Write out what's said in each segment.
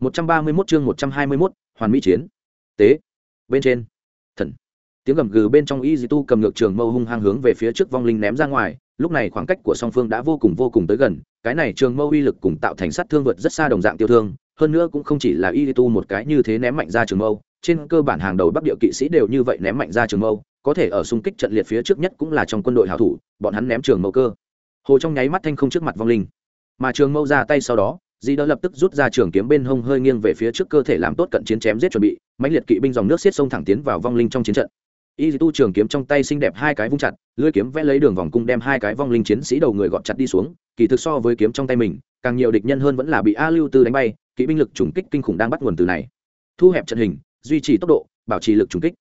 131 chương 121, hoàn mỹ chiến. Tế. Bên trên. Thần. Tiếng gầm gừ bên trong Yi Tu cầm ngược trường mâu hung hăng hướng về phía trước vong linh ném ra ngoài, lúc này khoảng cách của song phương đã vô cùng vô cùng tới gần, cái này trường mâu uy lực cùng tạo thành sát thương vượt rất xa đồng dạng tiêu thương, hơn nữa cũng không chỉ là Yi Tu một cái như thế ném mạnh ra trường mâu, trên cơ bản hàng đầu Bắc địa kỵ sĩ đều như vậy ném mạnh ra trường mâu, có thể ở xung kích trận liệt phía trước nhất cũng là trong quân đội hảo thủ, bọn hắn ném trường mâu cơ. Hồ trong nháy mắt thanh không trước mặt vong linh, mà trường mâu ra tay sau đó, di đỡ lập tức rút ra trường kiếm bên hông hơi nghiêng về phía trước cơ thể làm tốt cận chiến chém giết chuẩn bị, mãnh liệt kỵ binh dòng nước xiết sông thẳng tiến vào vong linh trong chiến trận. Y tu trường kiếm trong tay xinh đẹp hai cái vung chặt, lưỡi kiếm vẽ lấy đường vòng cung đem hai cái vong linh chiến sĩ đầu người gọt chặt đi xuống, kỳ thực so với kiếm trong tay mình, càng nhiều địch nhân hơn vẫn là bị a lưu tư đánh bay, kỵ binh lực trùng kích kinh khủng đang bắt nguồn từ này. Thu hẹp trận hình, duy trì tốc độ, bảo trì lực trùng kích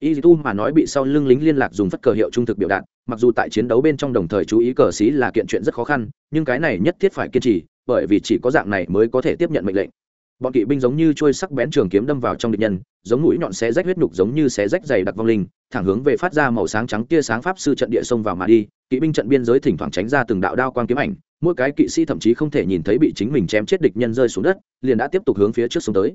y tu mà nói bị sau lưng lính liên lạc dùng phất cờ hiệu trung thực biểu đạt, mặc dù tại chiến đấu bên trong đồng thời chú ý cờ xí là kiện chuyện rất khó khăn, nhưng cái này nhất thiết phải kiên trì, bởi vì chỉ có dạng này mới có thể tiếp nhận mệnh lệnh. Bọn kỵ binh giống như trôi sắc bén trường kiếm đâm vào trong địch nhân, giống mũi nhọn xé rách huyết nhục giống như xé rách dày đặc vong linh, thẳng hướng về phát ra màu sáng trắng tia sáng pháp sư trận địa sông vào mà đi, kỵ binh trận biên giới thỉnh thoảng tránh ra từng đạo đao quang kiếm ảnh, mỗi cái kỵ sĩ thậm chí không thể nhìn thấy bị chính mình chém chết địch nhân rơi xuống đất, liền đã tiếp tục hướng phía trước xuống tới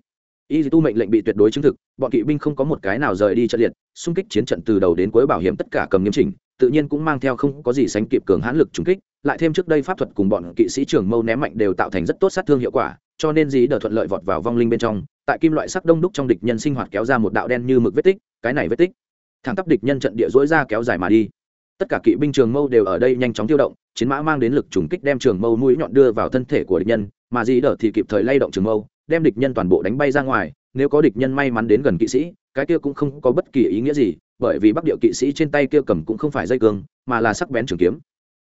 y tu mệnh lệnh bị tuyệt đối chứng thực, bọn kỵ binh không có một cái nào rời đi trận liệt, xung kích chiến trận từ đầu đến cuối bảo hiểm tất cả cầm nghiêm chỉnh, tự nhiên cũng mang theo không có gì sánh kịp cường hãn lực trúng kích, lại thêm trước đây pháp thuật cùng bọn kỵ sĩ trưởng mâu ném mạnh đều tạo thành rất tốt sát thương hiệu quả, cho nên dĩ đờ thuận lợi vọt vào vong linh bên trong, tại kim loại sắc đông đúc trong địch nhân sinh hoạt kéo ra một đạo đen như mực vết tích, cái này vết tích, thẳng tắp địch nhân trận địa dối ra kéo dài mà đi. Tất cả kỵ binh trường mâu đều ở đây nhanh chóng tiêu động, chiến mã mang đến lực trùng kích đem trường mâu mũi nhọn đưa vào thân thể của địch nhân mà dĩ đỡ thì kịp thời lay động trường mâu, đem địch nhân toàn bộ đánh bay ra ngoài, nếu có địch nhân may mắn đến gần kỵ sĩ, cái kia cũng không có bất kỳ ý nghĩa gì, bởi vì bắc điệu kỵ sĩ trên tay kia cầm cũng không phải dây cương, mà là sắc bén trường kiếm.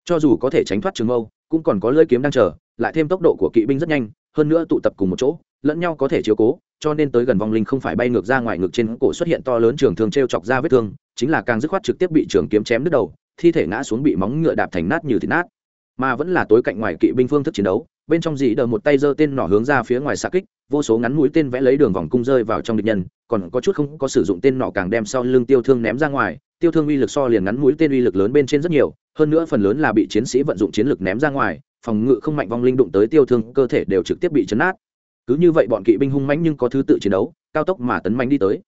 Cho dù có thể tránh thoát trường mâu, cũng còn có lưỡi kiếm đang chờ, lại thêm tốc độ của kỵ binh rất nhanh, hơn nữa tụ tập cùng một chỗ, lẫn nhau có thể chiếu cố, cho nên tới gần vong linh không phải bay ngược ra ngoài ngực trên cổ xuất hiện to lớn trường thương t r e o chọc ra vết thương, chính là càng dứt khoát trực tiếp bị trường kiếm chém đứt đầu, thi thể ngã xuống bị móng ngựa đạp thành nát như thịt nát. Mà vẫn là tối cạnh ngoài kỵ binh phương thức chiến đấu bên trong dĩ đờ một tay giơ tên nỏ hướng ra phía ngoài xa kích, vô số ngắn mũi tên vẽ lấy đường vòng cung rơi vào trong địch nhân, còn có chút không có sử dụng tên nỏ càng đem sau lưng tiêu thương ném ra ngoài. Tiêu thương uy lực so liền ngắn mũi tên uy lực lớn bên trên rất nhiều, hơn nữa phần lớn là bị chiến sĩ vận dụng chiến lực ném ra ngoài, phòng ngự không mạnh vong linh đụng tới tiêu thương, cơ thể đều trực tiếp bị chấn át cứ như vậy bọn kỵ binh hung mãnh nhưng có thứ tự chiến đấu, cao tốc mà tấn mạnh đi tới.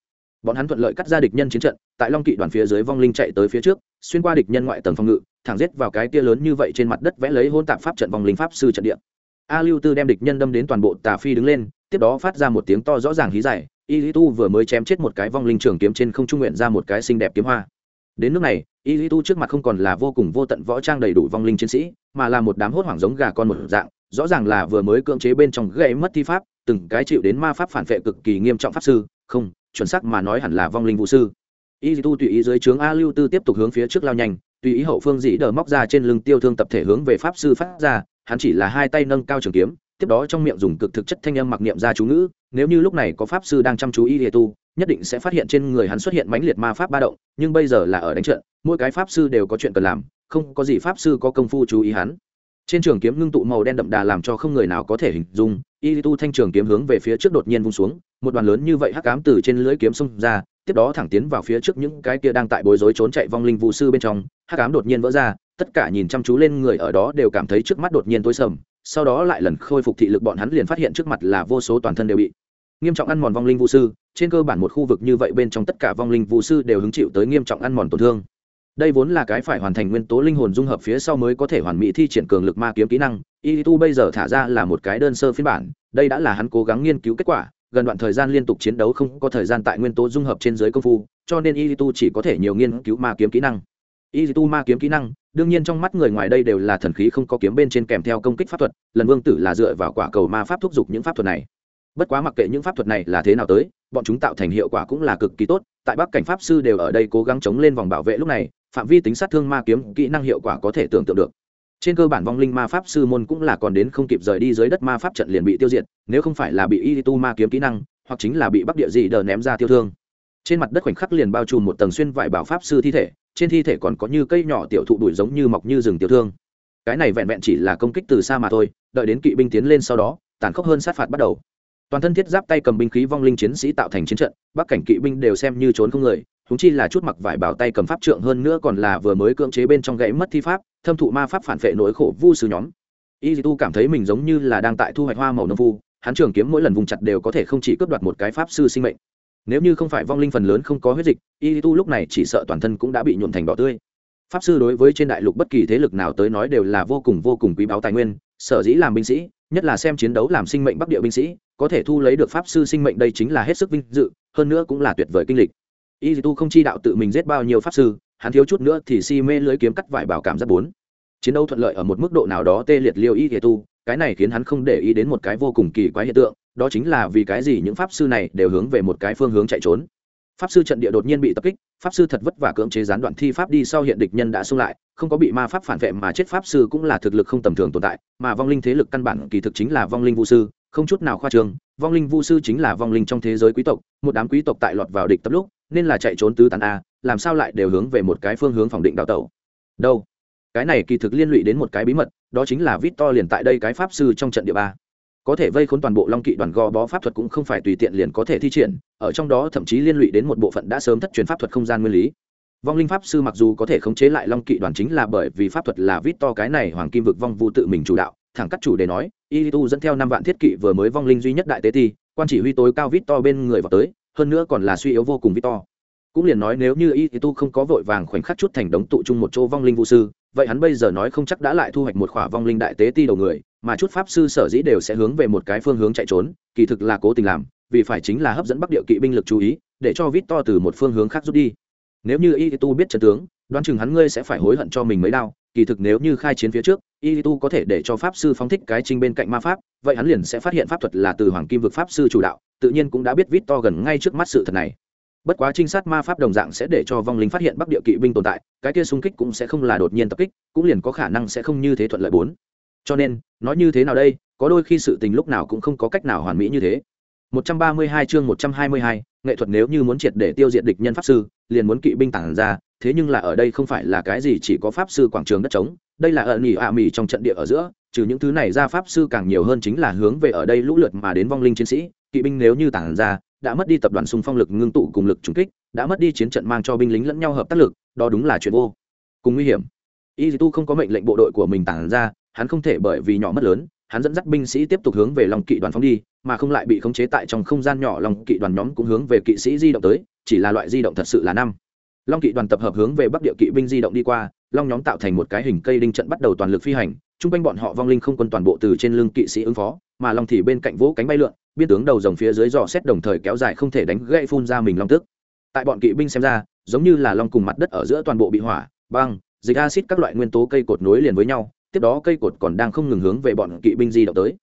Bọn hắn thuận lợi cắt ra địch nhân chiến trận, tại long kỵ đoàn phía dưới vong linh chạy tới phía trước, xuyên qua địch nhân ngoại tầng phòng ngự, thẳng giết vào cái tia lớn như vậy trên mặt đất vẽ lấy hôn tạp pháp trận vong linh pháp sư trận địa a lưu tư đem địch nhân đâm đến toàn bộ tà phi đứng lên, tiếp đó phát ra một tiếng to rõ ràng hí dài. Y lý tu vừa mới chém chết một cái vong linh trường kiếm trên không trung nguyện ra một cái xinh đẹp kiếm hoa. Đến nước này, y lý tu trước mặt không còn là vô cùng vô tận võ trang đầy đủ vong linh chiến sĩ, mà là một đám hốt hoảng giống gà con một dạng, rõ ràng là vừa mới cưỡng chế bên trong gây mất thi pháp, từng cái chịu đến ma pháp phản vệ cực kỳ nghiêm trọng pháp sư. Không, chuẩn xác mà nói hẳn là vong linh vũ sư. Y tu tùy ý dưới trướng a lưu tư tiếp tục hướng phía trước lao nhanh, tùy ý hậu phương dĩ đờ móc ra trên lưng tiêu thương tập thể hướng về pháp sư phát ra hắn chỉ là hai tay nâng cao trường kiếm, tiếp đó trong miệng dùng cực thực chất thanh âm mặc niệm ra chú ngữ, nếu như lúc này có pháp sư đang chăm chú y tu, nhất định sẽ phát hiện trên người hắn xuất hiện mãnh liệt ma pháp ba động, nhưng bây giờ là ở đánh trận, mỗi cái pháp sư đều có chuyện cần làm, không có gì pháp sư có công phu chú ý hắn. Trên trường kiếm ngưng tụ màu đen đậm đà làm cho không người nào có thể hình dung, y tu thanh trường kiếm hướng về phía trước đột nhiên vung xuống, một đoàn lớn như vậy hắc cám từ trên lưới kiếm xông ra tiếp đó thẳng tiến vào phía trước những cái kia đang tại bối rối trốn chạy vong linh vũ sư bên trong, hắc ám đột nhiên vỡ ra, tất cả nhìn chăm chú lên người ở đó đều cảm thấy trước mắt đột nhiên tối sầm, sau đó lại lần khôi phục thị lực bọn hắn liền phát hiện trước mặt là vô số toàn thân đều bị nghiêm trọng ăn mòn vong linh vũ sư, trên cơ bản một khu vực như vậy bên trong tất cả vong linh vũ sư đều hứng chịu tới nghiêm trọng ăn mòn tổn thương. Đây vốn là cái phải hoàn thành nguyên tố linh hồn dung hợp phía sau mới có thể hoàn mỹ thi triển cường lực ma kiếm kỹ năng, y tu bây giờ thả ra là một cái đơn sơ phiên bản, đây đã là hắn cố gắng nghiên cứu kết quả gần đoạn thời gian liên tục chiến đấu không có thời gian tại nguyên tố dung hợp trên dưới công phu, cho nên y tu chỉ có thể nhiều nghiên cứu ma kiếm kỹ năng. Y tu ma kiếm kỹ năng, đương nhiên trong mắt người ngoài đây đều là thần khí không có kiếm bên trên kèm theo công kích pháp thuật, lần vương tử là dựa vào quả cầu ma pháp thúc giục những pháp thuật này. Bất quá mặc kệ những pháp thuật này là thế nào tới, bọn chúng tạo thành hiệu quả cũng là cực kỳ tốt, tại bắc cảnh pháp sư đều ở đây cố gắng chống lên vòng bảo vệ lúc này, phạm vi tính sát thương ma kiếm kỹ năng hiệu quả có thể tưởng tượng được trên cơ bản vong linh ma pháp sư môn cũng là còn đến không kịp rời đi dưới đất ma pháp trận liền bị tiêu diệt, nếu không phải là bị y tu ma kiếm kỹ năng, hoặc chính là bị bắc địa dị đờ ném ra tiêu thương. Trên mặt đất khoảnh khắc liền bao trùm một tầng xuyên vải bảo pháp sư thi thể, trên thi thể còn có như cây nhỏ tiểu thụ đuổi giống như mọc như rừng tiểu thương. Cái này vẹn vẹn chỉ là công kích từ xa mà thôi, đợi đến kỵ binh tiến lên sau đó, tàn khốc hơn sát phạt bắt đầu. Toàn thân thiết giáp tay cầm binh khí vong linh chiến sĩ tạo thành chiến trận, bắc cảnh kỵ binh đều xem như trốn không người húng chi là chút mặc vải bảo tay cầm pháp trượng hơn nữa còn là vừa mới cưỡng chế bên trong gãy mất thi pháp, thâm thụ ma pháp phản vệ nỗi khổ vu sư nhóm. Y tu cảm thấy mình giống như là đang tại thu hoạch hoa màu nông phu hắn trường kiếm mỗi lần vùng chặt đều có thể không chỉ cướp đoạt một cái pháp sư sinh mệnh. Nếu như không phải vong linh phần lớn không có huyết dịch, y tu lúc này chỉ sợ toàn thân cũng đã bị nhuộm thành đỏ tươi. Pháp sư đối với trên đại lục bất kỳ thế lực nào tới nói đều là vô cùng vô cùng quý báu tài nguyên, sở dĩ làm binh sĩ, nhất là xem chiến đấu làm sinh mệnh bắc địa binh sĩ, có thể thu lấy được pháp sư sinh mệnh đây chính là hết sức vinh dự, hơn nữa cũng là tuyệt vời kinh lịch y tu không chi đạo tự mình giết bao nhiêu pháp sư, hắn thiếu chút nữa thì si mê lưới kiếm cắt vải bảo cảm giác bốn. Chiến đấu thuận lợi ở một mức độ nào đó tê liệt liêu y tu, cái này khiến hắn không để ý đến một cái vô cùng kỳ quái hiện tượng, đó chính là vì cái gì những pháp sư này đều hướng về một cái phương hướng chạy trốn. Pháp sư trận địa đột nhiên bị tập kích, pháp sư thật vất vả cưỡng chế gián đoạn thi pháp đi sau hiện địch nhân đã xung lại, không có bị ma pháp phản vệ mà chết pháp sư cũng là thực lực không tầm thường tồn tại, mà vong linh thế lực căn bản kỳ thực chính là vong linh vũ sư, không chút nào khoa trương, vong linh vũ sư chính là vong linh trong thế giới quý tộc, một đám quý tộc tại lọt vào địch tập lúc nên là chạy trốn tứ tán a, làm sao lại đều hướng về một cái phương hướng phòng định đào tẩu? Đâu? Cái này kỳ thực liên lụy đến một cái bí mật, đó chính là vít to liền tại đây cái pháp sư trong trận địa ba. Có thể vây khốn toàn bộ long kỵ đoàn gò bó pháp thuật cũng không phải tùy tiện liền có thể thi triển, ở trong đó thậm chí liên lụy đến một bộ phận đã sớm thất truyền pháp thuật không gian nguyên lý. Vong linh pháp sư mặc dù có thể khống chế lại long kỵ đoàn chính là bởi vì pháp thuật là vít to cái này hoàng kim vực vong vu tự mình chủ đạo, thẳng cắt chủ đề nói y tu dẫn theo năm vạn thiết kỵ vừa mới vong linh duy nhất đại tế ti, quan chỉ huy tối cao vít to bên người vào tới hơn nữa còn là suy yếu vô cùng vít to cũng liền nói nếu như y tu không có vội vàng khoảnh khắc chút thành đống tụ chung một chỗ vong linh vũ sư, vậy hắn bây giờ nói không chắc đã lại thu hoạch một khỏa vong linh đại tế ti đầu người, mà chút pháp sư sở dĩ đều sẽ hướng về một cái phương hướng chạy trốn, kỳ thực là cố tình làm, vì phải chính là hấp dẫn bắc địa kỵ binh lực chú ý, để cho vít to từ một phương hướng khác rút đi. Nếu như y tu biết trận tướng, đoán chừng hắn ngươi sẽ phải hối hận cho mình mới đau kỳ thực nếu như khai chiến phía trước, y tu có thể để cho pháp sư phóng thích cái trinh bên cạnh ma pháp, vậy hắn liền sẽ phát hiện pháp thuật là từ hoàng kim vực pháp sư chủ đạo tự nhiên cũng đã biết vít to gần ngay trước mắt sự thật này. Bất quá trinh sát ma pháp đồng dạng sẽ để cho vong linh phát hiện bắc địa kỵ binh tồn tại cái kia xung kích cũng sẽ không là đột nhiên tập kích cũng liền có khả năng sẽ không như thế thuận lợi bốn. Cho nên nói như thế nào đây có đôi khi sự tình lúc nào cũng không có cách nào hoàn mỹ như thế. 132 chương 122, nghệ thuật nếu như muốn triệt để tiêu diệt địch nhân pháp sư liền muốn kỵ binh tản ra thế nhưng là ở đây không phải là cái gì chỉ có pháp sư quảng trường đất trống đây là ẩn nhị ạ mỉ trong trận địa ở giữa, trừ những thứ này ra pháp sư càng nhiều hơn chính là hướng về ở đây lũ lượt mà đến vong linh chiến sĩ, kỵ binh nếu như tản ra, đã mất đi tập đoàn xung phong lực ngưng tụ cùng lực trùng kích, đã mất đi chiến trận mang cho binh lính lẫn nhau hợp tác lực, đó đúng là chuyện vô cùng nguy hiểm. Y tu không có mệnh lệnh bộ đội của mình tản ra, hắn không thể bởi vì nhỏ mất lớn, hắn dẫn dắt binh sĩ tiếp tục hướng về lòng kỵ đoàn phóng đi, mà không lại bị khống chế tại trong không gian nhỏ lòng kỵ đoàn nhóm cũng hướng về kỵ sĩ di động tới, chỉ là loại di động thật sự là năm. Long kỵ đoàn tập hợp hướng về bắc địa kỵ binh di động đi qua long nhóm tạo thành một cái hình cây đinh trận bắt đầu toàn lực phi hành, chung quanh bọn họ vong linh không quân toàn bộ từ trên lưng kỵ sĩ ứng phó, mà long thì bên cạnh vỗ cánh bay lượn biên tướng đầu dòng phía dưới dò xét đồng thời kéo dài không thể đánh gãy phun ra mình long tức. Tại bọn kỵ binh xem ra, giống như là long cùng mặt đất ở giữa toàn bộ bị hỏa, băng, dịch acid các loại nguyên tố cây cột nối liền với nhau, tiếp đó cây cột còn đang không ngừng hướng về bọn kỵ binh di động tới.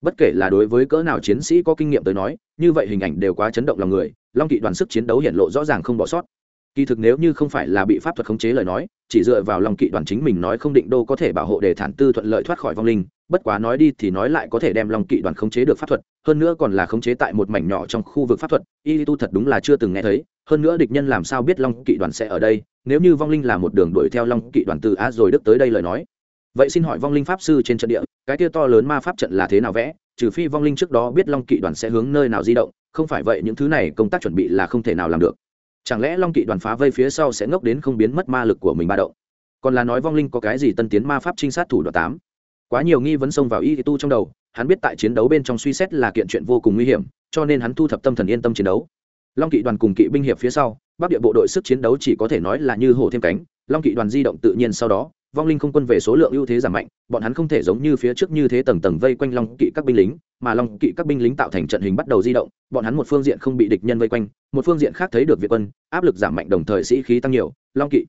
Bất kể là đối với cỡ nào chiến sĩ có kinh nghiệm tới nói, như vậy hình ảnh đều quá chấn động lòng người, long kỵ đoàn sức chiến đấu hiện lộ rõ ràng không bỏ sót kỳ thực nếu như không phải là bị pháp thuật khống chế lời nói, chỉ dựa vào lòng kỵ đoàn chính mình nói không định đô có thể bảo hộ để thản tư thuận lợi thoát khỏi vong linh, bất quá nói đi thì nói lại có thể đem lòng kỵ đoàn khống chế được pháp thuật, hơn nữa còn là khống chế tại một mảnh nhỏ trong khu vực pháp thuật, y tu thật đúng là chưa từng nghe thấy, hơn nữa địch nhân làm sao biết long kỵ đoàn sẽ ở đây, nếu như vong linh là một đường đuổi theo long kỵ đoàn từ a rồi đức tới đây lời nói. Vậy xin hỏi vong linh pháp sư trên trận địa, cái kia to lớn ma pháp trận là thế nào vẽ, trừ phi vong linh trước đó biết long kỵ đoàn sẽ hướng nơi nào di động, không phải vậy những thứ này công tác chuẩn bị là không thể nào làm được chẳng lẽ long kỵ đoàn phá vây phía sau sẽ ngốc đến không biến mất ma lực của mình ba động? Còn là nói vong linh có cái gì tân tiến ma pháp trinh sát thủ đoạn tám? Quá nhiều nghi vấn xông vào y tu trong đầu, hắn biết tại chiến đấu bên trong suy xét là kiện chuyện vô cùng nguy hiểm, cho nên hắn thu thập tâm thần yên tâm chiến đấu. Long kỵ đoàn cùng kỵ binh hiệp phía sau, bắc địa bộ đội sức chiến đấu chỉ có thể nói là như hổ thêm cánh, long kỵ đoàn di động tự nhiên sau đó vong linh không quân về số lượng ưu thế giảm mạnh, bọn hắn không thể giống như phía trước như thế tầng tầng vây quanh long kỵ các binh lính, mà long kỵ các binh lính tạo thành trận hình bắt đầu di động, bọn hắn một phương diện không bị địch nhân vây quanh, một phương diện khác thấy được việt quân, áp lực giảm mạnh đồng thời sĩ khí tăng nhiều. Long kỵ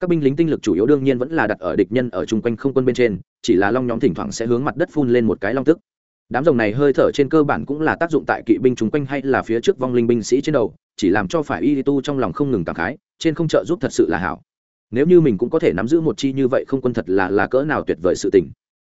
các binh lính tinh lực chủ yếu đương nhiên vẫn là đặt ở địch nhân ở chung quanh không quân bên trên, chỉ là long nhóm thỉnh thoảng sẽ hướng mặt đất phun lên một cái long tức. Đám rồng này hơi thở trên cơ bản cũng là tác dụng tại kỵ binh chung quanh hay là phía trước vong linh binh sĩ trên đầu, chỉ làm cho phải y tu trong lòng không ngừng cảm khái, trên không trợ giúp thật sự là hảo nếu như mình cũng có thể nắm giữ một chi như vậy không quân thật là là cỡ nào tuyệt vời sự tình.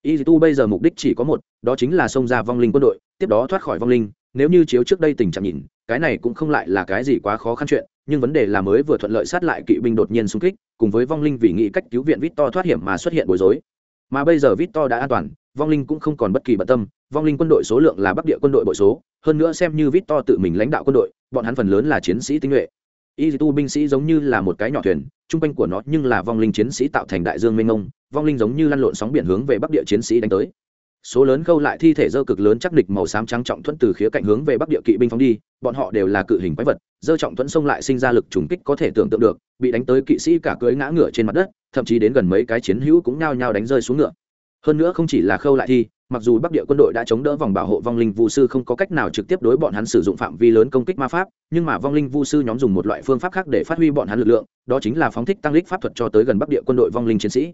Y tu bây giờ mục đích chỉ có một, đó chính là xông ra vong linh quân đội, tiếp đó thoát khỏi vong linh. Nếu như chiếu trước đây tình trạng nhìn, cái này cũng không lại là cái gì quá khó khăn chuyện, nhưng vấn đề là mới vừa thuận lợi sát lại kỵ binh đột nhiên xung kích, cùng với vong linh vì nghĩ cách cứu viện vít to thoát hiểm mà xuất hiện bối rối. Mà bây giờ vít to đã an toàn, vong linh cũng không còn bất kỳ bận tâm, vong linh quân đội số lượng là bắc địa quân đội bội số. Hơn nữa xem như vít to tự mình lãnh đạo quân đội, bọn hắn phần lớn là chiến sĩ tinh nhuệ y tu binh sĩ giống như là một cái nhỏ thuyền trung quanh của nó nhưng là vong linh chiến sĩ tạo thành đại dương mênh mông, vong linh giống như lăn lộn sóng biển hướng về bắc địa chiến sĩ đánh tới. Số lớn khâu lại thi thể dơ cực lớn chắc địch màu xám trắng trọng thuẫn từ khía cạnh hướng về bắc địa kỵ binh phóng đi, bọn họ đều là cự hình quái vật, dơ trọng thuẫn xông lại sinh ra lực trùng kích có thể tưởng tượng được, bị đánh tới kỵ sĩ cả cưới ngã ngựa trên mặt đất, thậm chí đến gần mấy cái chiến hữu cũng nhao nhao đánh rơi xuống ngựa. Hơn nữa không chỉ là khâu lại thi mặc dù bắc địa quân đội đã chống đỡ vòng bảo hộ vong linh vu sư không có cách nào trực tiếp đối bọn hắn sử dụng phạm vi lớn công kích ma pháp, nhưng mà vong linh vu sư nhóm dùng một loại phương pháp khác để phát huy bọn hắn lực lượng, đó chính là phóng thích tăng lích pháp thuật cho tới gần bắc địa quân đội vong linh chiến sĩ.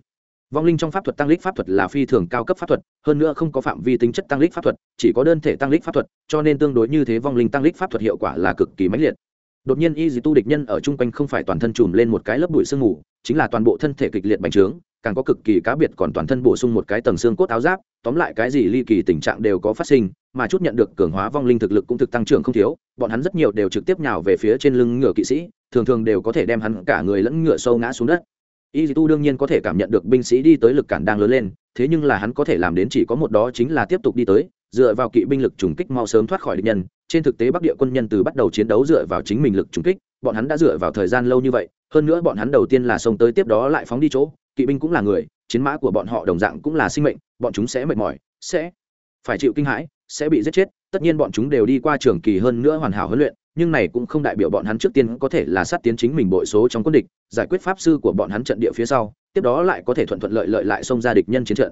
Vong linh trong pháp thuật tăng lích pháp thuật là phi thường cao cấp pháp thuật, hơn nữa không có phạm vi tính chất tăng lích pháp thuật, chỉ có đơn thể tăng lích pháp thuật, cho nên tương đối như thế vong linh tăng lích pháp thuật hiệu quả là cực kỳ mãnh liệt. Đột nhiên y dì tu địch nhân ở chung quanh không phải toàn thân chùm lên một cái lớp bụi sương mù, chính là toàn bộ thân thể kịch liệt bành trướng càng có cực kỳ cá biệt còn toàn thân bổ sung một cái tầng xương cốt áo giáp, tóm lại cái gì ly kỳ tình trạng đều có phát sinh, mà chút nhận được cường hóa vong linh thực lực cũng thực tăng trưởng không thiếu, bọn hắn rất nhiều đều trực tiếp nhào về phía trên lưng ngựa kỵ sĩ, thường thường đều có thể đem hắn cả người lẫn ngựa sâu ngã xuống đất. Y tu đương nhiên có thể cảm nhận được binh sĩ đi tới lực cản đang lớn lên, thế nhưng là hắn có thể làm đến chỉ có một đó chính là tiếp tục đi tới, dựa vào kỵ binh lực trùng kích mau sớm thoát khỏi địch nhân, trên thực tế bắc địa quân nhân từ bắt đầu chiến đấu dựa vào chính mình lực trùng kích, bọn hắn đã dựa vào thời gian lâu như vậy, hơn nữa bọn hắn đầu tiên là xông tới tiếp đó lại phóng đi chỗ kỵ binh cũng là người, chiến mã của bọn họ đồng dạng cũng là sinh mệnh, bọn chúng sẽ mệt mỏi, sẽ phải chịu kinh hãi, sẽ bị giết chết. Tất nhiên bọn chúng đều đi qua trường kỳ hơn nữa hoàn hảo huấn luyện, nhưng này cũng không đại biểu bọn hắn trước tiên có thể là sát tiến chính mình bội số trong quân địch, giải quyết pháp sư của bọn hắn trận địa phía sau, tiếp đó lại có thể thuận thuận lợi lợi lại xông ra địch nhân chiến trận.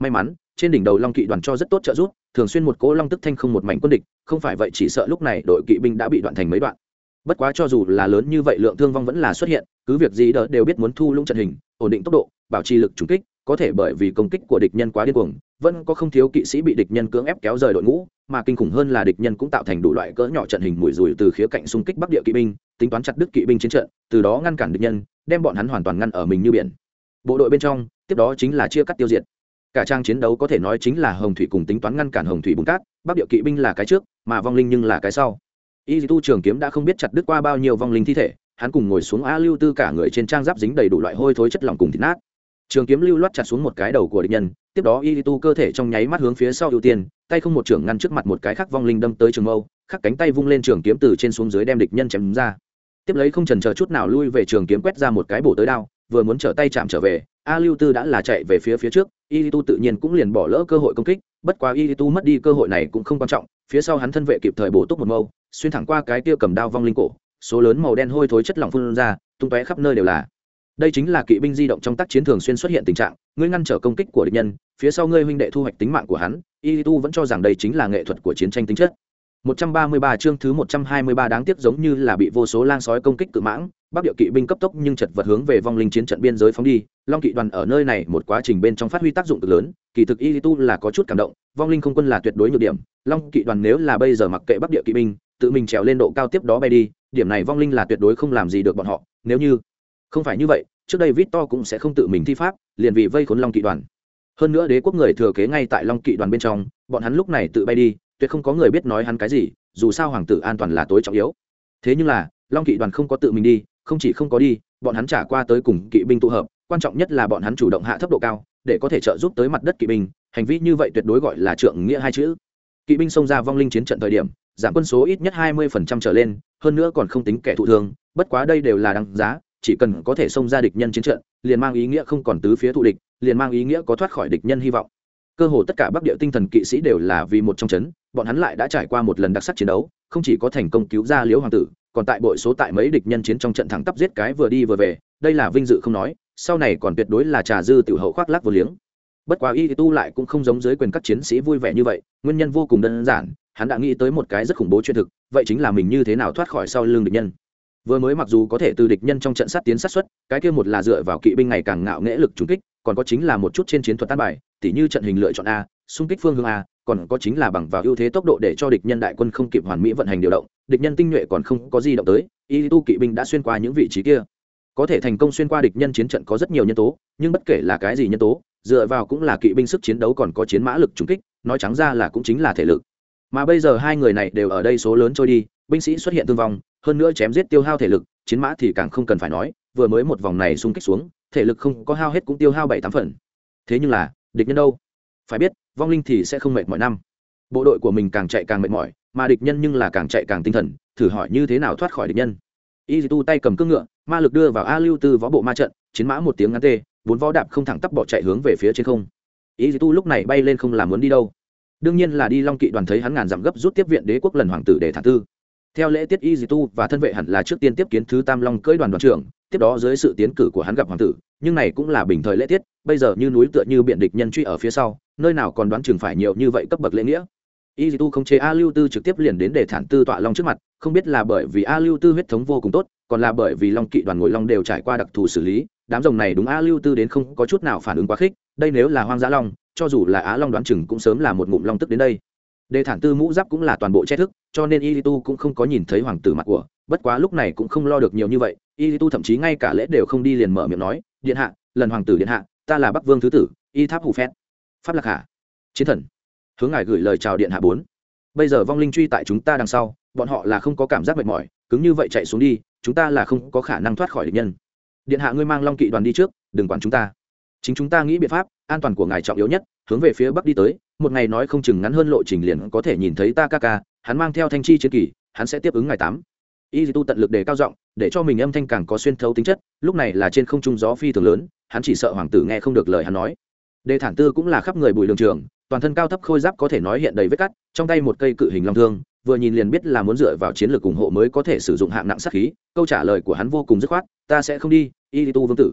May mắn, trên đỉnh đầu long kỵ đoàn cho rất tốt trợ giúp, thường xuyên một cố long tức thanh không một mảnh quân địch, không phải vậy chỉ sợ lúc này đội kỵ binh đã bị đoạn thành mấy đoạn. Bất quá cho dù là lớn như vậy lượng thương vong vẫn là xuất hiện, cứ việc gì đó đều biết muốn thu lũng trận hình ổn định tốc độ, bảo trì lực trùng kích, có thể bởi vì công kích của địch nhân quá điên cuồng, vẫn có không thiếu kỵ sĩ bị địch nhân cưỡng ép kéo rời đội ngũ, mà kinh khủng hơn là địch nhân cũng tạo thành đủ loại cỡ nhỏ trận hình mùi rùi từ khía cạnh xung kích bắc địa kỵ binh, tính toán chặt đứt kỵ binh chiến trận, từ đó ngăn cản địch nhân, đem bọn hắn hoàn toàn ngăn ở mình như biển. Bộ đội bên trong, tiếp đó chính là chia cắt tiêu diệt. Cả trang chiến đấu có thể nói chính là hồng thủy cùng tính toán ngăn cản hồng thủy bùng cát, bắc địa kỵ binh là cái trước, mà vong linh nhưng là cái sau. Y tu trường kiếm đã không biết chặt đứt qua bao nhiêu vong linh thi thể hắn cùng ngồi xuống a lưu tư cả người trên trang giáp dính đầy đủ loại hôi thối chất lỏng cùng thịt nát. Trường kiếm lưu loát chặt xuống một cái đầu của địch nhân, tiếp đó y tu cơ thể trong nháy mắt hướng phía sau ưu tiên, tay không một trưởng ngăn trước mặt một cái khác vong linh đâm tới trường mâu, khắc cánh tay vung lên trường kiếm từ trên xuống dưới đem địch nhân chém ra. Tiếp lấy không trần chờ chút nào lui về trường kiếm quét ra một cái bổ tới đao, vừa muốn trở tay chạm trở về a lưu tư đã là chạy về phía phía trước, y tu tự nhiên cũng liền bỏ lỡ cơ hội công kích, bất quá y tu mất đi cơ hội này cũng không quan trọng, phía sau hắn thân vệ kịp thời bổ túc một mâu, xuyên thẳng qua cái kia cầm đao vong linh cổ số lớn màu đen hôi thối chất lỏng phun ra tung tóe khắp nơi đều là. Đây chính là kỵ binh di động trong tác chiến thường xuyên xuất hiện tình trạng ngươi ngăn trở công kích của địch nhân phía sau ngươi huynh đệ thu hoạch tính mạng của hắn y tu vẫn cho rằng đây chính là nghệ thuật của chiến tranh tính chất. 133 chương thứ 123 đáng tiếc giống như là bị vô số lang sói công kích cự mãng, Bắc địa kỵ binh cấp tốc nhưng chật vật hướng về vong linh chiến trận biên giới phóng đi, Long kỵ đoàn ở nơi này một quá trình bên trong phát huy tác dụng cực lớn, kỳ thực Y Tu là có chút cảm động, vong linh không quân là tuyệt đối nhược điểm, Long kỵ đoàn nếu là bây giờ mặc kệ Bắc địa kỵ binh, tự mình trèo lên độ cao tiếp đó bay đi, điểm này vong linh là tuyệt đối không làm gì được bọn họ, nếu như không phải như vậy, trước đây Victor cũng sẽ không tự mình thi pháp, liền vì vây khốn Long kỵ đoàn. Hơn nữa đế quốc người thừa kế ngay tại Long kỵ đoàn bên trong, bọn hắn lúc này tự bay đi, tuyệt không có người biết nói hắn cái gì dù sao hoàng tử an toàn là tối trọng yếu thế nhưng là long kỵ đoàn không có tự mình đi không chỉ không có đi bọn hắn trả qua tới cùng kỵ binh tụ hợp quan trọng nhất là bọn hắn chủ động hạ thấp độ cao để có thể trợ giúp tới mặt đất kỵ binh hành vi như vậy tuyệt đối gọi là trượng nghĩa hai chữ kỵ binh xông ra vong linh chiến trận thời điểm giảm quân số ít nhất hai mươi phần trăm trở lên, hơn nữa còn không tính kẻ thụ thương, bất quá đây đều là đáng giá, chỉ cần có thể xông ra địch nhân chiến trận, liền mang ý nghĩa không còn tứ phía thụ địch, liền mang ý nghĩa có thoát khỏi địch nhân hy vọng. Cơ hồ tất cả bắc địa tinh thần kỵ sĩ đều là vì một trong chấn, bọn hắn lại đã trải qua một lần đặc sắc chiến đấu, không chỉ có thành công cứu ra liễu hoàng tử, còn tại bội số tại mấy địch nhân chiến trong trận thẳng tắp giết cái vừa đi vừa về, đây là vinh dự không nói, sau này còn tuyệt đối là trà dư tiểu hậu khoác lác vô liếng. Bất quá y tu lại cũng không giống dưới quyền các chiến sĩ vui vẻ như vậy, nguyên nhân vô cùng đơn giản hắn đã nghĩ tới một cái rất khủng bố chuyện thực, vậy chính là mình như thế nào thoát khỏi sau lưng địch nhân. Vừa mới mặc dù có thể từ địch nhân trong trận sát tiến sát xuất, cái kia một là dựa vào kỵ binh ngày càng ngạo nghễ lực trúng kích, còn có chính là một chút trên chiến thuật tan bài, tỉ như trận hình lựa chọn a, xung kích phương hướng a, còn có chính là bằng vào ưu thế tốc độ để cho địch nhân đại quân không kịp hoàn mỹ vận hành điều động, địch nhân tinh nhuệ còn không có di động tới, y tu kỵ binh đã xuyên qua những vị trí kia. Có thể thành công xuyên qua địch nhân chiến trận có rất nhiều nhân tố, nhưng bất kể là cái gì nhân tố, dựa vào cũng là kỵ binh sức chiến đấu còn có chiến mã lực trúng kích, nói trắng ra là cũng chính là thể lực mà bây giờ hai người này đều ở đây số lớn trôi đi, binh sĩ xuất hiện thương vong, hơn nữa chém giết tiêu hao thể lực, chiến mã thì càng không cần phải nói, vừa mới một vòng này xung kích xuống, thể lực không có hao hết cũng tiêu hao bảy tám phần. Thế nhưng là, địch nhân đâu? Phải biết, vong linh thì sẽ không mệt mọi năm. Bộ đội của mình càng chạy càng mệt mỏi, mà địch nhân nhưng là càng chạy càng tinh thần, thử hỏi như thế nào thoát khỏi địch nhân. Y tu tay cầm cương ngựa, ma lực đưa vào a lưu tư võ bộ ma trận, chiến mã một tiếng ngắn tê, bốn võ đạp không thẳng tắp bỏ chạy hướng về phía trên không. Y tu lúc này bay lên không làm muốn đi đâu đương nhiên là đi long kỵ đoàn thấy hắn ngàn dặm gấp rút tiếp viện đế quốc lần hoàng tử để thả tư. Theo lễ tiết y tu và thân vệ hẳn là trước tiên tiếp kiến thứ tam long cưỡi đoàn đoàn trưởng, tiếp đó dưới sự tiến cử của hắn gặp hoàng tử, nhưng này cũng là bình thời lễ tiết, bây giờ như núi tựa như biện địch nhân truy ở phía sau, nơi nào còn đoán chừng phải nhiều như vậy cấp bậc lễ nghĩa. Y tu không chế a lưu tư trực tiếp liền đến để thản tư tọa long trước mặt, không biết là bởi vì a lưu tư huyết thống vô cùng tốt, còn là bởi vì long kỵ đoàn ngồi long đều trải qua đặc thù xử lý, đám rồng này đúng a lưu tư đến không có chút nào phản ứng quá khích, đây nếu là hoang dã long cho dù là á long đoán chừng cũng sớm là một ngụm long tức đến đây. Đề thản tư mũ giáp cũng là toàn bộ che thức, cho nên y tu cũng không có nhìn thấy hoàng tử mặt của, bất quá lúc này cũng không lo được nhiều như vậy. Y tu thậm chí ngay cả lễ đều không đi liền mở miệng nói, điện hạ, lần hoàng tử điện hạ, ta là bắc vương thứ tử, y tháp hủ phét. Pháp lạc hạ chiến thần. Hướng ngài gửi lời chào điện hạ bốn. Bây giờ vong linh truy tại chúng ta đằng sau, bọn họ là không có cảm giác mệt mỏi cứng như vậy chạy xuống đi, chúng ta là không có khả năng thoát khỏi địch nhân. Điện hạ, ngươi mang long kỵ đoàn đi trước, đừng quản chúng ta chính chúng ta nghĩ biện pháp, an toàn của ngài trọng yếu nhất, hướng về phía bắc đi tới, một ngày nói không chừng ngắn hơn lộ trình liền có thể nhìn thấy ta ca ca, hắn mang theo thanh chi chiến kỳ, hắn sẽ tiếp ứng ngày tám. Y tu tận lực đề cao giọng, để cho mình âm thanh càng có xuyên thấu tính chất, lúc này là trên không trung gió phi thường lớn, hắn chỉ sợ hoàng tử nghe không được lời hắn nói. Đề thản tư cũng là khắp người bùi đường trường, toàn thân cao thấp khôi giáp có thể nói hiện đầy vết cắt, trong tay một cây cự hình long thương, vừa nhìn liền biết là muốn dựa vào chiến lược ủng hộ mới có thể sử dụng hạng nặng sát khí, câu trả lời của hắn vô cùng dứt khoát, ta sẽ không đi, y tu vương tử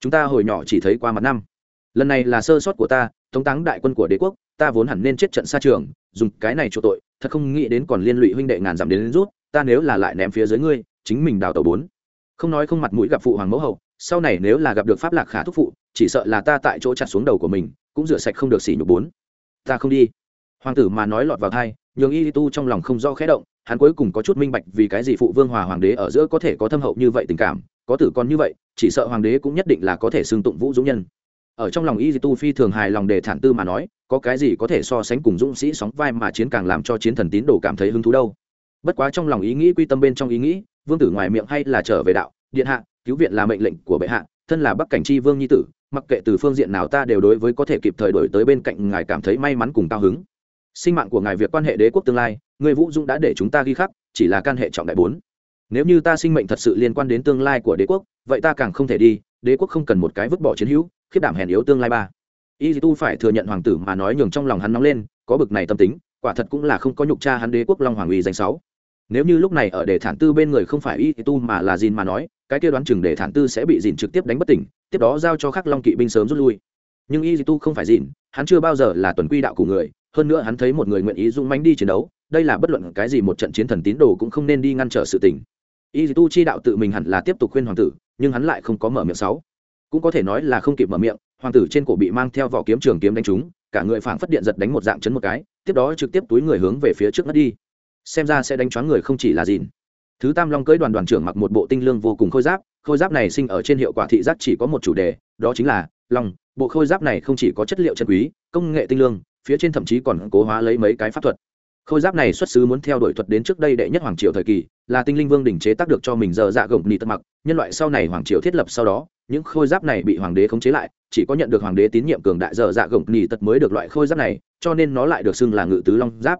chúng ta hồi nhỏ chỉ thấy qua mặt năm. Lần này là sơ sót của ta tống táng đại quân của đế quốc ta vốn hẳn nên chết trận xa trường dùng cái này chỗ tội thật không nghĩ đến còn liên lụy huynh đệ ngàn dặm đến, đến rút ta nếu là lại ném phía dưới ngươi chính mình đào tàu bốn. Không nói không mặt mũi gặp phụ hoàng mẫu hậu sau này nếu là gặp được pháp lạc khả thúc phụ chỉ sợ là ta tại chỗ chặt xuống đầu của mình cũng rửa sạch không được xỉ nhục bốn. Ta không đi. Hoàng tử mà nói lọt vào thai nhường y tu trong lòng không do khẽ động hắn cuối cùng có chút minh bạch vì cái gì phụ vương hòa hoàng đế ở giữa có thể có thâm hậu như vậy tình cảm có tử con như vậy, chỉ sợ hoàng đế cũng nhất định là có thể xưng tụng vũ dũng nhân. Ở trong lòng y tu phi thường hài lòng để thản tư mà nói, có cái gì có thể so sánh cùng dũng sĩ sóng vai mà chiến càng làm cho chiến thần tín đồ cảm thấy hứng thú đâu. Bất quá trong lòng ý nghĩ quy tâm bên trong ý nghĩ, vương tử ngoài miệng hay là trở về đạo, điện hạ, cứu viện là mệnh lệnh của bệ hạ, thân là bắc cảnh chi vương nhi tử, mặc kệ từ phương diện nào ta đều đối với có thể kịp thời đổi tới bên cạnh ngài cảm thấy may mắn cùng cao hứng. Sinh mạng của ngài việc quan hệ đế quốc tương lai, người vũ dũng đã để chúng ta ghi khắc, chỉ là can hệ trọng đại bốn nếu như ta sinh mệnh thật sự liên quan đến tương lai của đế quốc, vậy ta càng không thể đi, đế quốc không cần một cái vứt bỏ chiến hữu khiết đảm hèn yếu tương lai ba. Y tu phải thừa nhận hoàng tử mà nói nhường trong lòng hắn nóng lên, có bực này tâm tính, quả thật cũng là không có nhục cha hắn đế quốc long hoàng uy danh sáu. Nếu như lúc này ở đề thản tư bên người không phải y tu mà là dìn mà nói, cái kia đoán chừng đề thản tư sẽ bị dìn trực tiếp đánh bất tỉnh, tiếp đó giao cho khắc long kỵ binh sớm rút lui. Nhưng y tu không phải dìn hắn chưa bao giờ là tuần quy đạo của người, hơn nữa hắn thấy một người nguyện ý dung manh đi chiến đấu, đây là bất luận cái gì một trận chiến thần tín đồ cũng không nên đi ngăn trở sự tình y tu chi đạo tự mình hẳn là tiếp tục khuyên hoàng tử, nhưng hắn lại không có mở miệng sáu. Cũng có thể nói là không kịp mở miệng, hoàng tử trên cổ bị mang theo vỏ kiếm trường kiếm đánh trúng, cả người phảng phất điện giật đánh một dạng chấn một cái, tiếp đó trực tiếp túi người hướng về phía trước ngất đi. Xem ra sẽ đánh choáng người không chỉ là dìn thứ tam long cưới đoàn đoàn trưởng mặc một bộ tinh lương vô cùng khôi giáp khôi giáp này sinh ở trên hiệu quả thị giác chỉ có một chủ đề, đó chính là long, bộ khôi giáp này không chỉ có chất liệu chân quý, công nghệ tinh lương, phía trên thậm chí còn cố hóa lấy mấy cái pháp thuật khôi giáp này xuất xứ muốn theo đuổi thuật đến trước đây đệ nhất hoàng triều thời kỳ, là tinh linh vương đỉnh chế tác được cho mình giờ dạ gồng nị tật mặc, nhân loại sau này hoàng triều thiết lập sau đó, những khôi giáp này bị hoàng đế khống chế lại, chỉ có nhận được hoàng đế tín nhiệm cường đại giờ dạ gồng nị tật mới được loại khôi giáp này, cho nên nó lại được xưng là ngự tứ long giáp.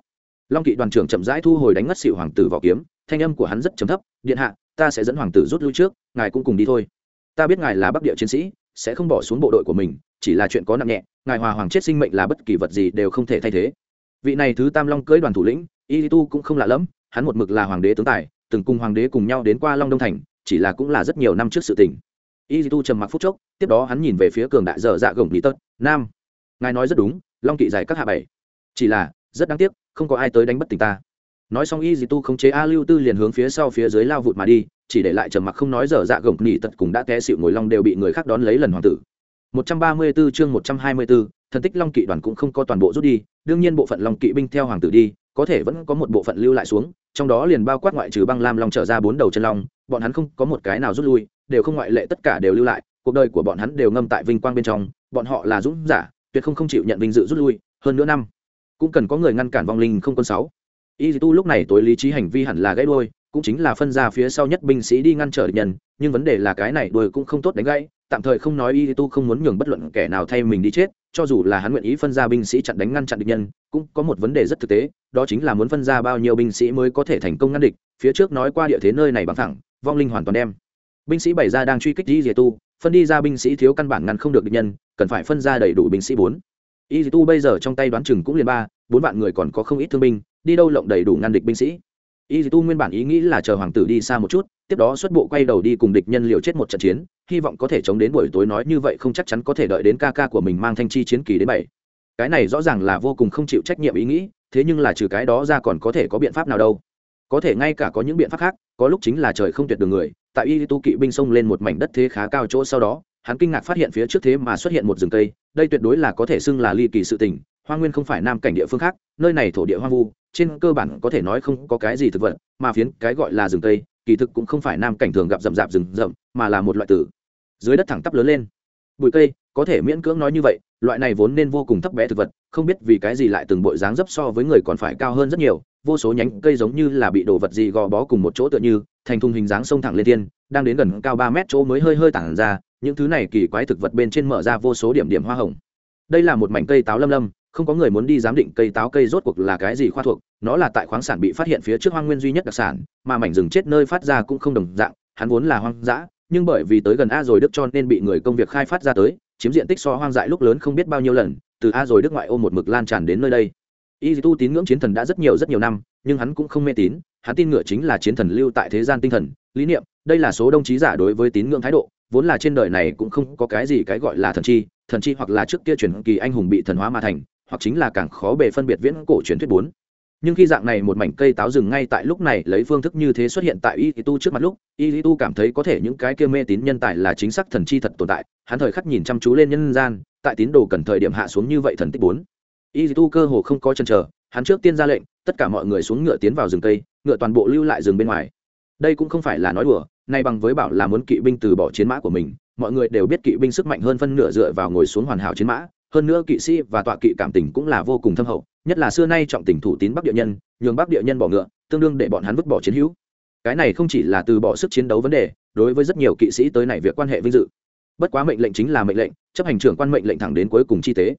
Long kỵ đoàn trưởng chậm rãi thu hồi đánh ngất xịu hoàng tử vỏ kiếm, thanh âm của hắn rất chấm thấp, điện hạ, ta sẽ dẫn hoàng tử rút lui trước, ngài cũng cùng đi thôi. Ta biết ngài là bắc địa chiến sĩ, sẽ không bỏ xuống bộ đội của mình, chỉ là chuyện có nặng nhẹ, ngài hòa hoàng chết sinh mệnh là bất kỳ vật gì đều không thể thay thế vị này thứ tam long cưỡi đoàn thủ lĩnh y tu cũng không lạ lẫm, hắn một mực là hoàng đế tướng tài, từng cùng hoàng đế cùng nhau đến qua long đông thành, chỉ là cũng là rất nhiều năm trước sự tình. Y tu trầm mặc phút chốc, tiếp đó hắn nhìn về phía cường đại dở dạ gồng lý tật nam, ngài nói rất đúng, long kỵ dài các hạ bảy. Chỉ là, rất đáng tiếc, không có ai tới đánh bất tỉnh ta. Nói xong y dì tu khống chế a lưu tư liền hướng phía sau phía dưới lao vụt mà đi, chỉ để lại trầm mặc không nói dở dạ gồng nỉ tật cùng đã té xịu ngồi long đều bị người khác đón lấy lần hoàng tử. 134 chương 124, thần tích long kỵ đoàn cũng không có toàn bộ rút đi đương nhiên bộ phận long kỵ binh theo hoàng tử đi có thể vẫn có một bộ phận lưu lại xuống trong đó liền bao quát ngoại trừ băng lam long trở ra bốn đầu chân long bọn hắn không có một cái nào rút lui đều không ngoại lệ tất cả đều lưu lại cuộc đời của bọn hắn đều ngâm tại vinh quang bên trong bọn họ là dũng giả tuyệt không không chịu nhận vinh dự rút lui hơn nữa năm cũng cần có người ngăn cản vong linh không quân sáu. Y tu lúc này tối lý trí hành vi hẳn là gãy đuôi, cũng chính là phân ra phía sau nhất binh sĩ đi ngăn trở địch nhân nhưng vấn đề là cái này đuôi cũng không tốt đánh gãy tạm thời không nói y tu không muốn nhường bất luận kẻ nào thay mình đi chết, cho dù là hắn nguyện ý phân ra binh sĩ chặn đánh ngăn chặn địch nhân, cũng có một vấn đề rất thực tế, đó chính là muốn phân ra bao nhiêu binh sĩ mới có thể thành công ngăn địch, phía trước nói qua địa thế nơi này bằng thẳng, vong linh hoàn toàn đem. Binh sĩ bảy ra đang truy kích di dì tu, phân đi ra binh sĩ thiếu căn bản ngăn không được địch nhân, cần phải phân ra đầy đủ binh sĩ bốn. Y tu bây giờ trong tay đoán chừng cũng liền ba, bốn vạn người còn có không ít thương binh, đi đâu lộng đầy đủ ngăn địch binh sĩ y tu nguyên bản ý nghĩ là chờ hoàng tử đi xa một chút, tiếp đó xuất bộ quay đầu đi cùng địch nhân liều chết một trận chiến, hy vọng có thể chống đến buổi tối nói như vậy không chắc chắn có thể đợi đến ca ca của mình mang thanh chi chiến kỳ đến bảy. Cái này rõ ràng là vô cùng không chịu trách nhiệm ý nghĩ, thế nhưng là trừ cái đó ra còn có thể có biện pháp nào đâu. Có thể ngay cả có những biện pháp khác, có lúc chính là trời không tuyệt đường người, tại y tu kỵ binh xông lên một mảnh đất thế khá cao chỗ sau đó, hắn kinh ngạc phát hiện phía trước thế mà xuất hiện một rừng cây, đây tuyệt đối là có thể xưng là ly kỳ sự tình hoa nguyên không phải nam cảnh địa phương khác nơi này thổ địa hoang vu trên cơ bản có thể nói không có cái gì thực vật mà phiến cái gọi là rừng tây kỳ thực cũng không phải nam cảnh thường gặp rậm rạp rừng rậm mà là một loại tử. Dưới đất thẳng tắp lớn lên. Bụi cây có thể miễn cưỡng nói như vậy loại này vốn nên vô cùng thấp bé thực vật không biết vì cái gì lại từng bội dáng dấp so với người còn phải cao hơn rất nhiều vô số nhánh cây giống như là bị đồ vật gì gò bó cùng một chỗ tựa như thành thùng hình dáng sông thẳng lên thiên, đang đến gần cao ba mét chỗ mới hơi hơi tản ra những thứ này kỳ quái thực vật bên trên mở ra vô số điểm điểm hoa hồng. Đây là một mảnh cây táo lâm lâm không có người muốn đi giám định cây táo cây rốt cuộc là cái gì khoa thuộc, nó là tại khoáng sản bị phát hiện phía trước hoang nguyên duy nhất đặc sản, mà mảnh rừng chết nơi phát ra cũng không đồng dạng, hắn vốn là hoang dã, nhưng bởi vì tới gần a rồi đức cho nên bị người công việc khai phát ra tới, chiếm diện tích so hoang dại lúc lớn không biết bao nhiêu lần, từ a rồi đức ngoại ô một mực lan tràn đến nơi đây. Y tu tín ngưỡng chiến thần đã rất nhiều rất nhiều năm, nhưng hắn cũng không mê tín, hắn tin ngựa chính là chiến thần lưu tại thế gian tinh thần, lý niệm, đây là số đồng chí giả đối với tín ngưỡng thái độ, vốn là trên đời này cũng không có cái gì cái gọi là thần chi thần chi hoặc là trước kia truyền kỳ anh hùng bị thần hóa mà thành hoặc chính là càng khó bề phân biệt viễn cổ truyền thuyết bốn. Nhưng khi dạng này một mảnh cây táo rừng ngay tại lúc này lấy phương thức như thế xuất hiện tại y tu trước mặt lúc, y tu cảm thấy có thể những cái kia mê tín nhân tài là chính xác thần chi thật tồn tại, hắn thời khắc nhìn chăm chú lên nhân gian, tại tín đồ cần thời điểm hạ xuống như vậy thần tích bốn. Y tu cơ hồ không có chân chờ, hắn trước tiên ra lệnh, tất cả mọi người xuống ngựa tiến vào rừng cây, ngựa toàn bộ lưu lại rừng bên ngoài. Đây cũng không phải là nói đùa, nay bằng với bảo là muốn kỵ binh từ bỏ chiến mã của mình, mọi người đều biết kỵ binh sức mạnh hơn phân nửa dựa vào ngồi xuống hoàn hảo chiến mã hơn nữa kỵ sĩ và tọa kỵ cảm tình cũng là vô cùng thâm hậu, nhất là xưa nay trọng tình thủ tín bắc địa nhân, nhường bắc địa nhân bỏ ngựa, tương đương để bọn hắn vứt bỏ chiến hữu. Cái này không chỉ là từ bỏ sức chiến đấu vấn đề, đối với rất nhiều kỵ sĩ tới này việc quan hệ vinh dự. Bất quá mệnh lệnh chính là mệnh lệnh, chấp hành trưởng quan mệnh lệnh thẳng đến cuối cùng chi tế.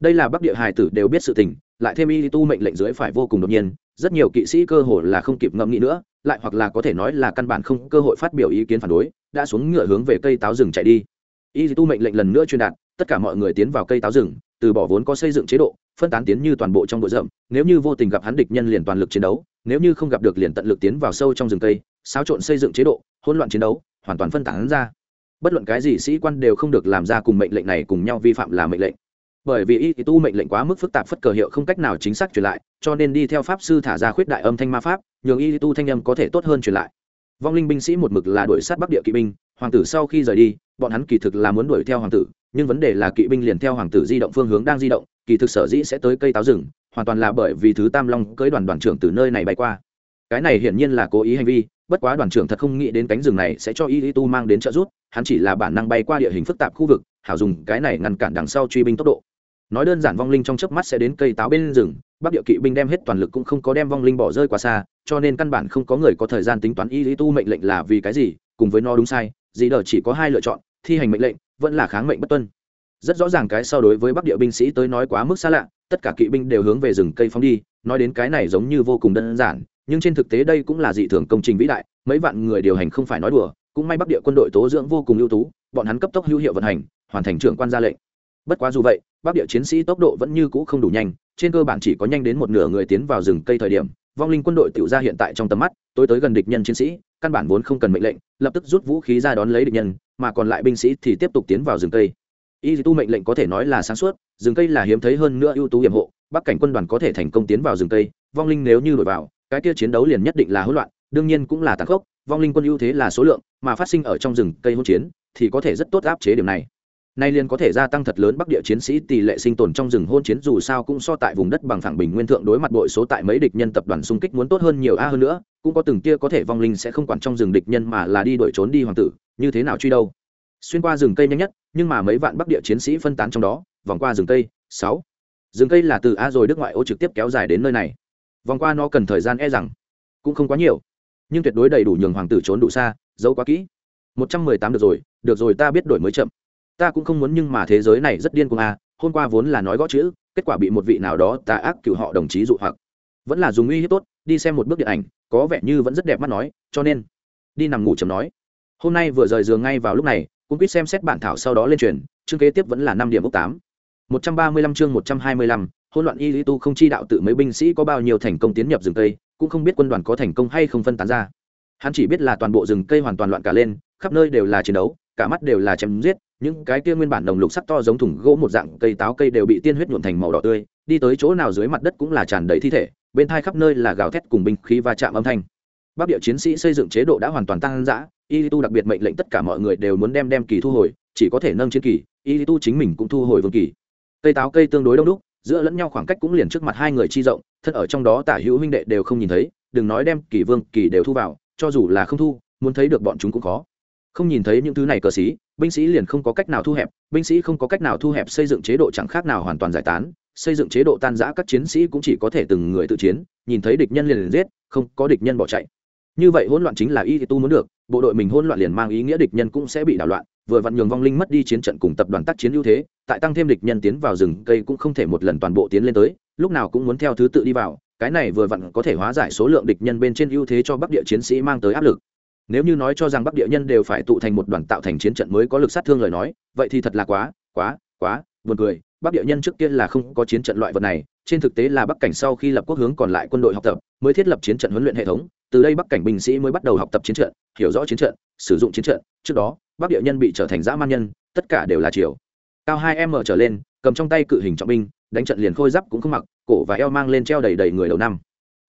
Đây là bắc địa hài tử đều biết sự tình, lại thêm y tu mệnh lệnh dưới phải vô cùng đột nhiên, rất nhiều kỵ sĩ cơ hồ là không kịp ngẫm nghĩ nữa, lại hoặc là có thể nói là căn bản không cơ hội phát biểu ý kiến phản đối, đã xuống ngựa hướng về cây táo rừng chạy đi. Y tu mệnh lệnh lần nữa truyền đạt tất cả mọi người tiến vào cây táo rừng, từ bỏ vốn có xây dựng chế độ, phân tán tiến như toàn bộ trong bụi rậm. Nếu như vô tình gặp hắn địch nhân liền toàn lực chiến đấu, nếu như không gặp được liền tận lực tiến vào sâu trong rừng cây, xáo trộn xây dựng chế độ, hỗn loạn chiến đấu, hoàn toàn phân tán ra. Bất luận cái gì sĩ quan đều không được làm ra cùng mệnh lệnh này cùng nhau vi phạm là mệnh lệnh. Bởi vì y tu mệnh lệnh quá mức phức tạp phất cờ hiệu không cách nào chính xác truyền lại, cho nên đi theo pháp sư thả ra khuyết đại âm thanh ma pháp, nhường y tu thanh âm có thể tốt hơn truyền lại. Vong linh binh sĩ một mực là đuổi sát bắc địa kỵ binh, hoàng tử sau khi rời đi, bọn hắn kỳ thực là muốn đuổi theo hoàng tử nhưng vấn đề là kỵ binh liền theo hoàng tử di động phương hướng đang di động, kỳ thực sở dĩ sẽ tới cây táo rừng, hoàn toàn là bởi vì thứ tam long cưới đoàn đoàn trưởng từ nơi này bay qua. Cái này hiển nhiên là cố ý hành vi, bất quá đoàn trưởng thật không nghĩ đến cánh rừng này sẽ cho y tu mang đến trợ giúp, hắn chỉ là bản năng bay qua địa hình phức tạp khu vực, hảo dùng cái này ngăn cản đằng sau truy binh tốc độ. Nói đơn giản vong linh trong chớp mắt sẽ đến cây táo bên rừng, bắc địa kỵ binh đem hết toàn lực cũng không có đem vong linh bỏ rơi quá xa, cho nên căn bản không có người có thời gian tính toán y lý tu mệnh lệnh là vì cái gì, cùng với nó đúng sai dì đờ chỉ có hai lựa chọn, thi hành mệnh lệnh vẫn là kháng mệnh bất tuân. Rất rõ ràng cái so đối với bắc địa binh sĩ tới nói quá mức xa lạ, tất cả kỵ binh đều hướng về rừng cây phóng đi, nói đến cái này giống như vô cùng đơn giản, nhưng trên thực tế đây cũng là dị thường công trình vĩ đại, mấy vạn người điều hành không phải nói đùa, cũng may bắc địa quân đội tố dưỡng vô cùng ưu tú, bọn hắn cấp tốc hữu hiệu vận hành, hoàn thành trưởng quan ra lệnh. Bất quá dù vậy, bắc địa chiến sĩ tốc độ vẫn như cũ không đủ nhanh, trên cơ bản chỉ có nhanh đến một nửa người tiến vào rừng cây thời điểm, vong linh quân đội tiểu ra hiện tại trong tầm mắt, tối tới gần địch nhân chiến sĩ, căn bản vốn không cần mệnh lệnh, lập tức rút vũ khí ra đón lấy địch nhân mà còn lại binh sĩ thì tiếp tục tiến vào rừng cây. Y tu mệnh lệnh có thể nói là sáng suốt, rừng cây là hiếm thấy hơn nữa ưu tú hiểm hộ, bắc cảnh quân đoàn có thể thành công tiến vào rừng cây, vong linh nếu như đổi vào, cái kia chiến đấu liền nhất định là hỗn loạn, đương nhiên cũng là tàn khốc, vong linh quân ưu thế là số lượng, mà phát sinh ở trong rừng cây hỗn chiến thì có thể rất tốt áp chế điểm này. Nay liền có thể gia tăng thật lớn bắc địa chiến sĩ tỷ lệ sinh tồn trong rừng hôn chiến, dù sao cũng so tại vùng đất bằng phẳng bình nguyên thượng đối mặt bội số tại mấy địch nhân tập đoàn xung kích muốn tốt hơn nhiều a hơn nữa, cũng có từng kia có thể vong linh sẽ không quản trong rừng địch nhân mà là đi đuổi trốn đi hoàng tử như thế nào truy đâu? Xuyên qua rừng cây nhanh nhất, nhưng mà mấy vạn bắc địa chiến sĩ phân tán trong đó, vòng qua rừng cây, sáu. Rừng cây là từ a rồi đức ngoại ô trực tiếp kéo dài đến nơi này. Vòng qua nó cần thời gian e rằng cũng không quá nhiều. Nhưng tuyệt đối đầy đủ nhường hoàng tử trốn đủ xa, giấu quá kỹ. Một trăm mười tám được rồi được rồi ta biết đổi mới chậm. Ta cũng không muốn nhưng mà thế giới này rất điên cuồng à hôm qua vốn là nói gõ chữ, kết quả bị một vị nào đó ta ác cựu họ đồng chí dụ hoặc. Vẫn là dùng uy hiếp tốt, đi xem một bước điện ảnh, có vẻ như vẫn rất đẹp mắt nói, cho nên, đi nằm ngủ chầm nói hôm nay vừa rời giường ngay vào lúc này cũng quýt xem xét bản thảo sau đó lên truyền chương kế tiếp vẫn là năm điểm ốc tám. 135 chương 125, hỗn loạn y lý tu không chi đạo tự mấy binh sĩ có bao nhiêu thành công tiến nhập rừng cây cũng không biết quân đoàn có thành công hay không phân tán ra. Hắn chỉ biết là toàn bộ rừng cây hoàn toàn loạn cả lên khắp nơi đều là chiến đấu cả mắt đều là chém giết những cái kia nguyên bản đồng lục sắc to giống thùng gỗ một dạng cây táo cây đều bị tiên huyết nhuộm thành màu đỏ tươi đi tới chỗ nào dưới mặt đất cũng là tràn đầy thi thể bên thai khắp nơi là gào thét cùng binh khí va chạm âm thanh. Bắc địa chiến sĩ xây dựng chế độ đã hoàn toàn tăng dã y tu đặc biệt mệnh lệnh tất cả mọi người đều muốn đem đem kỳ thu hồi, chỉ có thể nâng chiến kỳ y tu chính mình cũng thu hồi vương kỳ. Cây táo cây tương đối đông đúc, giữa lẫn nhau khoảng cách cũng liền trước mặt hai người chi rộng, thân ở trong đó tả hữu huynh đệ đều không nhìn thấy, đừng nói đem kỳ vương kỳ đều thu vào, cho dù là không thu, muốn thấy được bọn chúng cũng khó. Không nhìn thấy những thứ này cờ sĩ, binh sĩ liền không có cách nào thu hẹp, binh sĩ không có cách nào thu hẹp xây dựng chế độ chẳng khác nào hoàn toàn giải tán, xây dựng chế độ tan giã các chiến sĩ cũng chỉ có thể từng người tự chiến, nhìn thấy địch nhân liền liền giết, không có địch nhân bỏ chạy. Như vậy hỗn loạn chính là y tu muốn được bộ đội mình hỗn loạn liền mang ý nghĩa địch nhân cũng sẽ bị đảo loạn, vừa vặn nhường vong linh mất đi chiến trận cùng tập đoàn tác chiến ưu thế, tại tăng thêm địch nhân tiến vào rừng cây cũng không thể một lần toàn bộ tiến lên tới, lúc nào cũng muốn theo thứ tự đi vào, cái này vừa vặn có thể hóa giải số lượng địch nhân bên trên ưu thế cho bắc địa chiến sĩ mang tới áp lực. Nếu như nói cho rằng bắc địa nhân đều phải tụ thành một đoàn tạo thành chiến trận mới có lực sát thương lời nói, vậy thì thật là quá quá quá buồn cười bắc địa nhân trước kia là không có chiến trận loại vật này, trên thực tế là bắc cảnh sau khi lập quốc hướng còn lại quân đội học tập, mới thiết lập chiến trận huấn luyện hệ thống. Từ đây bắc cảnh binh sĩ mới bắt đầu học tập chiến trận, hiểu rõ chiến trận, sử dụng chiến trận. Trước đó, bắc địa nhân bị trở thành dã man nhân, tất cả đều là chiều cao hai m trở lên, cầm trong tay cự hình trọng binh, đánh trận liền khôi giáp cũng không mặc, cổ và eo mang lên treo đầy đầy người đầu năm.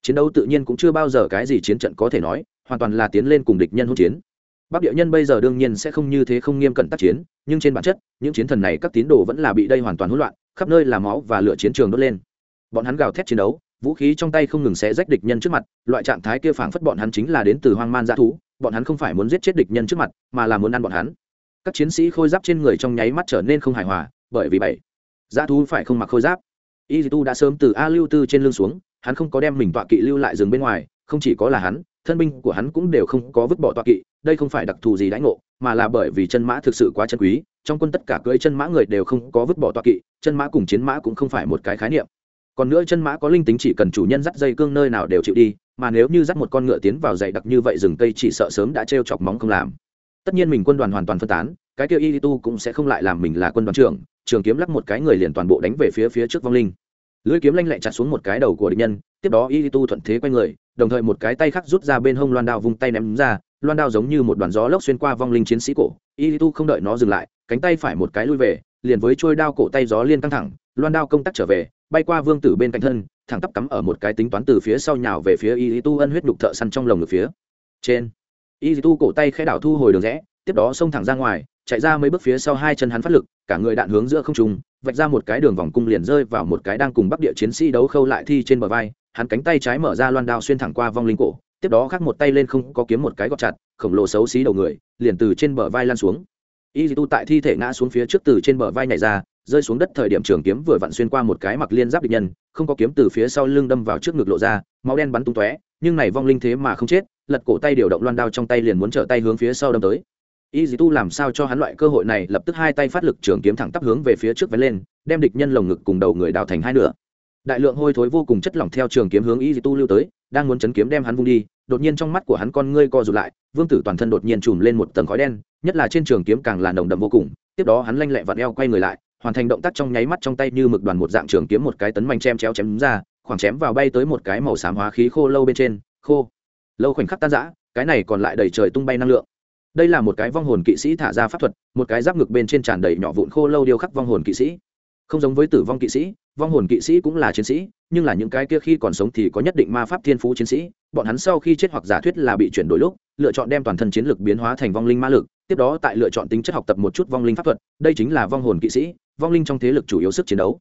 Chiến đấu tự nhiên cũng chưa bao giờ cái gì chiến trận có thể nói, hoàn toàn là tiến lên cùng địch nhân hỗn chiến bắc địa nhân bây giờ đương nhiên sẽ không như thế không nghiêm cẩn tác chiến, nhưng trên bản chất, những chiến thần này các tín đồ vẫn là bị đây hoàn toàn hỗn loạn, khắp nơi là máu và lửa chiến trường đốt lên. Bọn hắn gào thét chiến đấu, vũ khí trong tay không ngừng xé rách địch nhân trước mặt, loại trạng thái kia phảng phất bọn hắn chính là đến từ hoang man dã thú, bọn hắn không phải muốn giết chết địch nhân trước mặt, mà là muốn ăn bọn hắn. Các chiến sĩ khôi giáp trên người trong nháy mắt trở nên không hài hòa, bởi vì bảy dã thú phải không mặc khôi giáp. Y tu đã sớm từ a lưu tư trên lưng xuống, hắn không có đem mình tọa kỵ lưu lại rừng bên ngoài, không chỉ có là hắn thân binh của hắn cũng đều không có vứt bỏ tọa kỵ, đây không phải đặc thù gì đãi ngộ, mà là bởi vì chân mã thực sự quá chân quý, trong quân tất cả cưỡi chân mã người đều không có vứt bỏ tọa kỵ, chân mã cùng chiến mã cũng không phải một cái khái niệm. Còn nữa chân mã có linh tính chỉ cần chủ nhân dắt dây cương nơi nào đều chịu đi, mà nếu như dắt một con ngựa tiến vào dày đặc như vậy rừng cây chỉ sợ sớm đã t chọc móng không làm. Tất nhiên mình quân đoàn hoàn toàn phân tán, cái kia y tu cũng sẽ không lại làm mình là quân đoàn trưởng, trường kiếm lắc một cái người liền toàn bộ đánh về phía phía trước vong linh. Lưỡi kiếm lanh lẹ chặt xuống một cái đầu của địch nhân, tiếp đó y tu thuận thế quay người đồng thời một cái tay khác rút ra bên hông loan đao vung tay ném ra, loan đao giống như một đoàn gió lốc xuyên qua vong linh chiến sĩ cổ. Y tu không đợi nó dừng lại, cánh tay phải một cái lui về, liền với trôi đao cổ tay gió liên căng thẳng, loan đao công tắc trở về, bay qua vương tử bên cạnh thân, thẳng tắp cắm ở một cái tính toán từ phía sau nhào về phía y tu ân huyết đục thợ săn trong lồng ngực phía trên. Y tu cổ tay khẽ đảo thu hồi đường rẽ, tiếp đó xông thẳng ra ngoài, chạy ra mấy bước phía sau hai chân hắn phát lực, cả người đạn hướng giữa không trung, vạch ra một cái đường vòng cung liền rơi vào một cái đang cùng bắc địa chiến sĩ đấu khâu lại thi trên bờ vai hắn cánh tay trái mở ra loan đao xuyên thẳng qua vong linh cổ, tiếp đó khắc một tay lên không có kiếm một cái gọt chặt, khổng lồ xấu xí đầu người, liền từ trên bờ vai lan xuống. Y tu tại thi thể ngã xuống phía trước từ trên bờ vai nhảy ra, rơi xuống đất thời điểm trường kiếm vừa vặn xuyên qua một cái mặc liên giáp địch nhân, không có kiếm từ phía sau lưng đâm vào trước ngực lộ ra, máu đen bắn tung tóe, nhưng này vong linh thế mà không chết, lật cổ tay điều động loan đao trong tay liền muốn trở tay hướng phía sau đâm tới. Y dì tu làm sao cho hắn loại cơ hội này lập tức hai tay phát lực trường kiếm thẳng tắp hướng về phía trước vén lên, đem địch nhân lồng ngực cùng đầu người đào thành hai nửa đại lượng hôi thối vô cùng chất lỏng theo trường kiếm hướng y dì tu lưu tới, đang muốn chấn kiếm đem hắn vung đi, đột nhiên trong mắt của hắn con ngươi co rụt lại, vương tử toàn thân đột nhiên chùm lên một tầng khói đen, nhất là trên trường kiếm càng là nồng đậm vô cùng, tiếp đó hắn lanh lẹ vặn eo quay người lại, hoàn thành động tác trong nháy mắt trong tay như mực đoàn một dạng trường kiếm một cái tấn manh chém chéo chém ra, khoảng chém vào bay tới một cái màu xám hóa khí khô lâu bên trên, khô. Lâu khoảnh khắc tan rã, cái này còn lại đầy trời tung bay năng lượng. Đây là một cái vong hồn kỵ sĩ thả ra pháp thuật, một cái giáp ngực bên trên tràn đầy nhỏ vụn khô lâu điêu khắc vong hồn kỵ sĩ. Không giống với tử vong kỵ sĩ vong hồn kỵ sĩ cũng là chiến sĩ, nhưng là những cái kia khi còn sống thì có nhất định ma pháp thiên phú chiến sĩ, bọn hắn sau khi chết hoặc giả thuyết là bị chuyển đổi lúc, lựa chọn đem toàn thân chiến lực biến hóa thành vong linh ma lực, tiếp đó tại lựa chọn tính chất học tập một chút vong linh pháp thuật, đây chính là vong hồn kỵ sĩ, vong linh trong thế lực chủ yếu sức chiến đấu.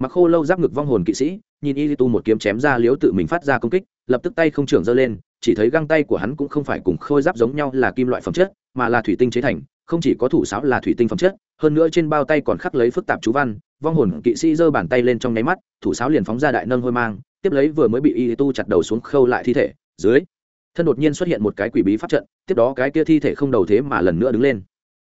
Mặc khô lâu giáp ngực vong hồn kỵ sĩ, nhìn y tu một kiếm chém ra liếu tự mình phát ra công kích, lập tức tay không trưởng giơ lên, chỉ thấy găng tay của hắn cũng không phải cùng khôi giáp giống nhau là kim loại phẩm chất, mà là thủy tinh chế thành, không chỉ có thủ sáo là thủy tinh phẩm chất, hơn nữa trên bao tay còn khắc lấy phức tạp chú văn vong hồn kỵ sĩ giơ bàn tay lên trong nháy mắt, thủ sáo liền phóng ra đại nâng hôi mang, tiếp lấy vừa mới bị y tu chặt đầu xuống khâu lại thi thể, dưới, thân đột nhiên xuất hiện một cái quỷ bí pháp trận, tiếp đó cái kia thi thể không đầu thế mà lần nữa đứng lên.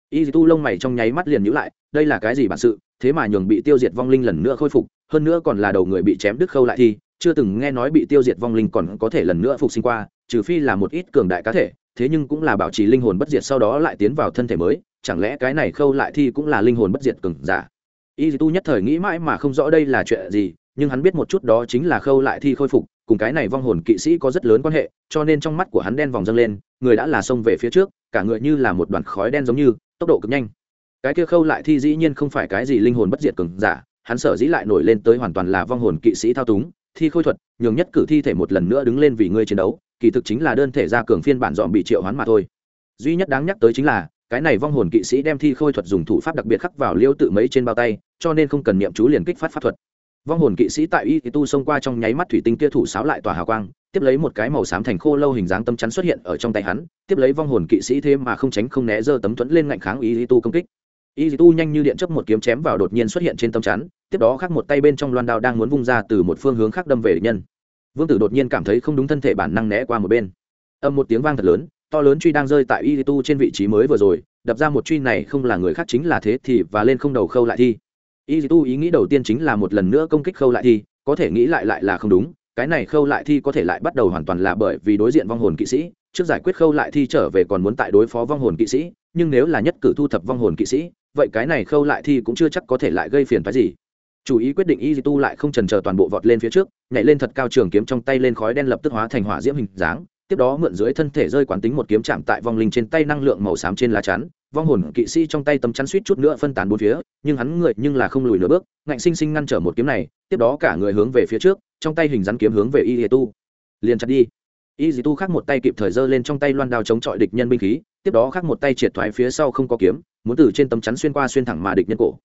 Y tu lông mày trong nháy mắt liền nhữ lại, đây là cái gì bản sự, thế mà nhường bị tiêu diệt vong linh lần nữa khôi phục, hơn nữa còn là đầu người bị chém đứt khâu lại thi, chưa từng nghe nói bị tiêu diệt vong linh còn có thể lần nữa phục sinh qua, trừ phi là một ít cường đại cá thể, thế nhưng cũng là bảo trì linh hồn bất diệt sau đó lại tiến vào thân thể mới, chẳng lẽ cái này khâu lại thi cũng là linh hồn bất diệt cường giả? Y tu nhất thời nghĩ mãi mà không rõ đây là chuyện gì, nhưng hắn biết một chút đó chính là khâu lại thi khôi phục, cùng cái này vong hồn kỵ sĩ có rất lớn quan hệ, cho nên trong mắt của hắn đen vòng dâng lên, người đã là xông về phía trước, cả người như là một đoàn khói đen giống như, tốc độ cực nhanh. Cái kia khâu lại thi dĩ nhiên không phải cái gì linh hồn bất diệt cường giả, hắn sở dĩ lại nổi lên tới hoàn toàn là vong hồn kỵ sĩ thao túng, thi khôi thuật, nhường nhất cử thi thể một lần nữa đứng lên vì ngươi chiến đấu, kỳ thực chính là đơn thể ra cường phiên bản dọn bị triệu hoán mà thôi. Duy nhất đáng nhắc tới chính là cái này vong hồn kỵ sĩ đem thi khôi thuật dùng thủ pháp đặc biệt khắc vào liêu tự mấy trên bao tay, cho nên không cần niệm chú liền kích phát pháp thuật. Vong hồn kỵ sĩ tại y tu xông qua trong nháy mắt thủy tinh kia thủ sáo lại tỏa hào quang, tiếp lấy một cái màu xám thành khô lâu hình dáng tâm chắn xuất hiện ở trong tay hắn, tiếp lấy vong hồn kỵ sĩ thêm mà không tránh không né giơ tấm thuẫn lên ngạnh kháng y tu công kích. Y tu nhanh như điện chấp một kiếm chém vào đột nhiên xuất hiện trên tâm chắn, tiếp đó khác một tay bên trong loan đao đang muốn vung ra từ một phương hướng khác đâm về địch nhân. Vương tử đột nhiên cảm thấy không đúng thân thể bản năng né qua một bên. Âm một tiếng vang thật lớn to lớn truy đang rơi tại y tu trên vị trí mới vừa rồi, đập ra một truy này không là người khác chính là thế thì và lên không đầu khâu lại thi. Y tu ý nghĩ đầu tiên chính là một lần nữa công kích khâu lại thi, có thể nghĩ lại lại là không đúng, cái này khâu lại thi có thể lại bắt đầu hoàn toàn là bởi vì đối diện vong hồn kỵ sĩ, trước giải quyết khâu lại thi trở về còn muốn tại đối phó vong hồn kỵ sĩ, nhưng nếu là nhất cử thu thập vong hồn kỵ sĩ, vậy cái này khâu lại thi cũng chưa chắc có thể lại gây phiền phái gì. Chủ ý quyết định y tu lại không trần chờ toàn bộ vọt lên phía trước, nhảy lên thật cao trường kiếm trong tay lên khói đen lập tức hóa thành hỏa diễm hình dáng tiếp đó mượn dưới thân thể rơi quán tính một kiếm chạm tại vong linh trên tay năng lượng màu xám trên lá chắn. Vong hồn kỵ sĩ trong tay tấm chắn suýt chút nữa phân tán bốn phía, nhưng hắn người nhưng là không lùi nửa bước, ngạnh sinh sinh ngăn trở một kiếm này, tiếp đó cả người hướng về phía trước, trong tay hình rắn kiếm hướng về y tu liền chặt đi. Y tu khác một tay kịp thời giơ lên trong tay loan đao chống chọi địch nhân binh khí, tiếp đó khác một tay triệt thoái phía sau không có kiếm, muốn từ trên tấm chắn xuyên qua xuyên thẳng mà địch nhân cổ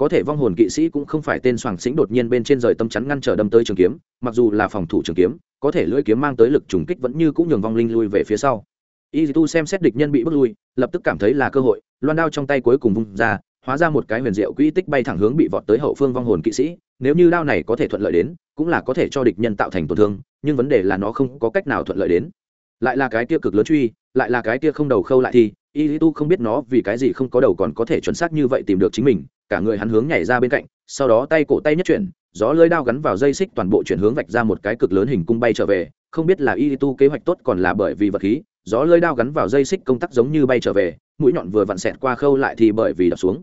có thể vong hồn kỵ sĩ cũng không phải tên soàng xính đột nhiên bên trên rời tâm chắn ngăn trở đâm tới trường kiếm, mặc dù là phòng thủ trường kiếm, có thể lưỡi kiếm mang tới lực trùng kích vẫn như cũng nhường vong linh lui về phía sau. Y tu xem xét địch nhân bị bước lui, lập tức cảm thấy là cơ hội, loan đao trong tay cuối cùng vung ra, hóa ra một cái huyền diệu quỹ tích bay thẳng hướng bị vọt tới hậu phương vong hồn kỵ sĩ, nếu như đao này có thể thuận lợi đến, cũng là có thể cho địch nhân tạo thành tổn thương, nhưng vấn đề là nó không có cách nào thuận lợi đến. Lại là cái kia cực lớn truy, lại là cái kia không đầu khâu lại thì, y tu không biết nó vì cái gì không có đầu còn có thể chuẩn xác như vậy tìm được chính mình cả người hắn hướng nhảy ra bên cạnh, sau đó tay cổ tay nhất chuyển, gió lưới đao gắn vào dây xích toàn bộ chuyển hướng vạch ra một cái cực lớn hình cung bay trở về, không biết là y tu kế hoạch tốt còn là bởi vì vật khí, gió lưới đao gắn vào dây xích công tắc giống như bay trở về, mũi nhọn vừa vặn xẹt qua khâu lại thì bởi vì đập xuống.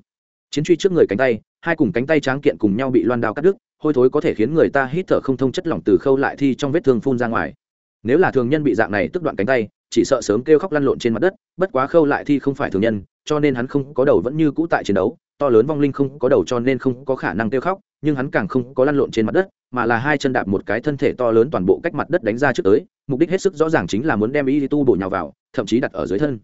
Chiến truy trước người cánh tay, hai cùng cánh tay tráng kiện cùng nhau bị loan đao cắt đứt, hôi thối có thể khiến người ta hít thở không thông chất lỏng từ khâu lại thi trong vết thương phun ra ngoài. Nếu là thường nhân bị dạng này tức đoạn cánh tay, chỉ sợ sớm kêu khóc lăn lộn trên mặt đất, bất quá khâu lại thi không phải thường nhân, cho nên hắn không có đầu vẫn như cũ tại chiến đấu to lớn vong linh không có đầu cho nên không có khả năng kêu khóc, nhưng hắn càng không có lăn lộn trên mặt đất, mà là hai chân đạp một cái thân thể to lớn toàn bộ cách mặt đất đánh ra trước tới, mục đích hết sức rõ ràng chính là muốn đem y tu bổ nhào vào, thậm chí đặt ở dưới thân.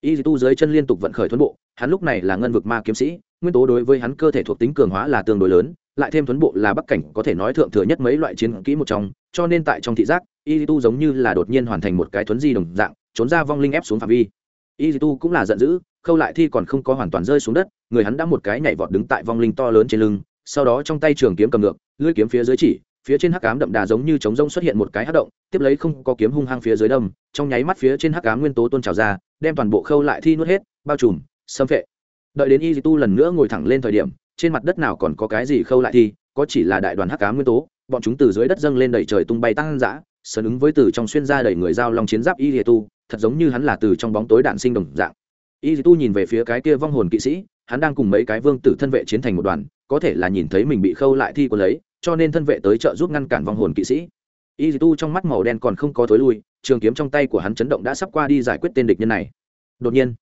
Y tu dưới chân liên tục vận khởi thuấn bộ, hắn lúc này là ngân vực ma kiếm sĩ, nguyên tố đối với hắn cơ thể thuộc tính cường hóa là tương đối lớn, lại thêm thuấn bộ là bắc cảnh có thể nói thượng thừa nhất mấy loại chiến kỹ một trong, cho nên tại trong thị giác y tu giống như là đột nhiên hoàn thành một cái thuấn di đồng dạng, trốn ra vong linh ép xuống phạm vi. Y tu cũng là giận dữ khâu lại thi còn không có hoàn toàn rơi xuống đất, người hắn đã một cái nhảy vọt đứng tại vong linh to lớn trên lưng, sau đó trong tay trường kiếm cầm ngược, lưỡi kiếm phía dưới chỉ, phía trên hắc ám đậm đà giống như trống rông xuất hiện một cái hắc động, tiếp lấy không có kiếm hung hăng phía dưới đâm, trong nháy mắt phía trên hắc ám nguyên tố tôn trào ra, đem toàn bộ khâu lại thi nuốt hết, bao trùm, xâm phệ. Đợi đến y tu lần nữa ngồi thẳng lên thời điểm, trên mặt đất nào còn có cái gì khâu lại thi, có chỉ là đại đoàn hắc ám nguyên tố, bọn chúng từ dưới đất dâng lên đầy trời tung bay tăng dã sơn ứng với từ trong xuyên ra đầy người dao long chiến giáp y tu, thật giống như hắn là từ trong bóng tối đạn sinh đồng dạng y tu nhìn về phía cái kia vong hồn kỵ sĩ, hắn đang cùng mấy cái vương tử thân vệ chiến thành một đoàn, có thể là nhìn thấy mình bị khâu lại thi của lấy, cho nên thân vệ tới trợ giúp ngăn cản vong hồn kỵ sĩ. Y tu trong mắt màu đen còn không có thối lui, trường kiếm trong tay của hắn chấn động đã sắp qua đi giải quyết tên địch nhân này. Đột nhiên,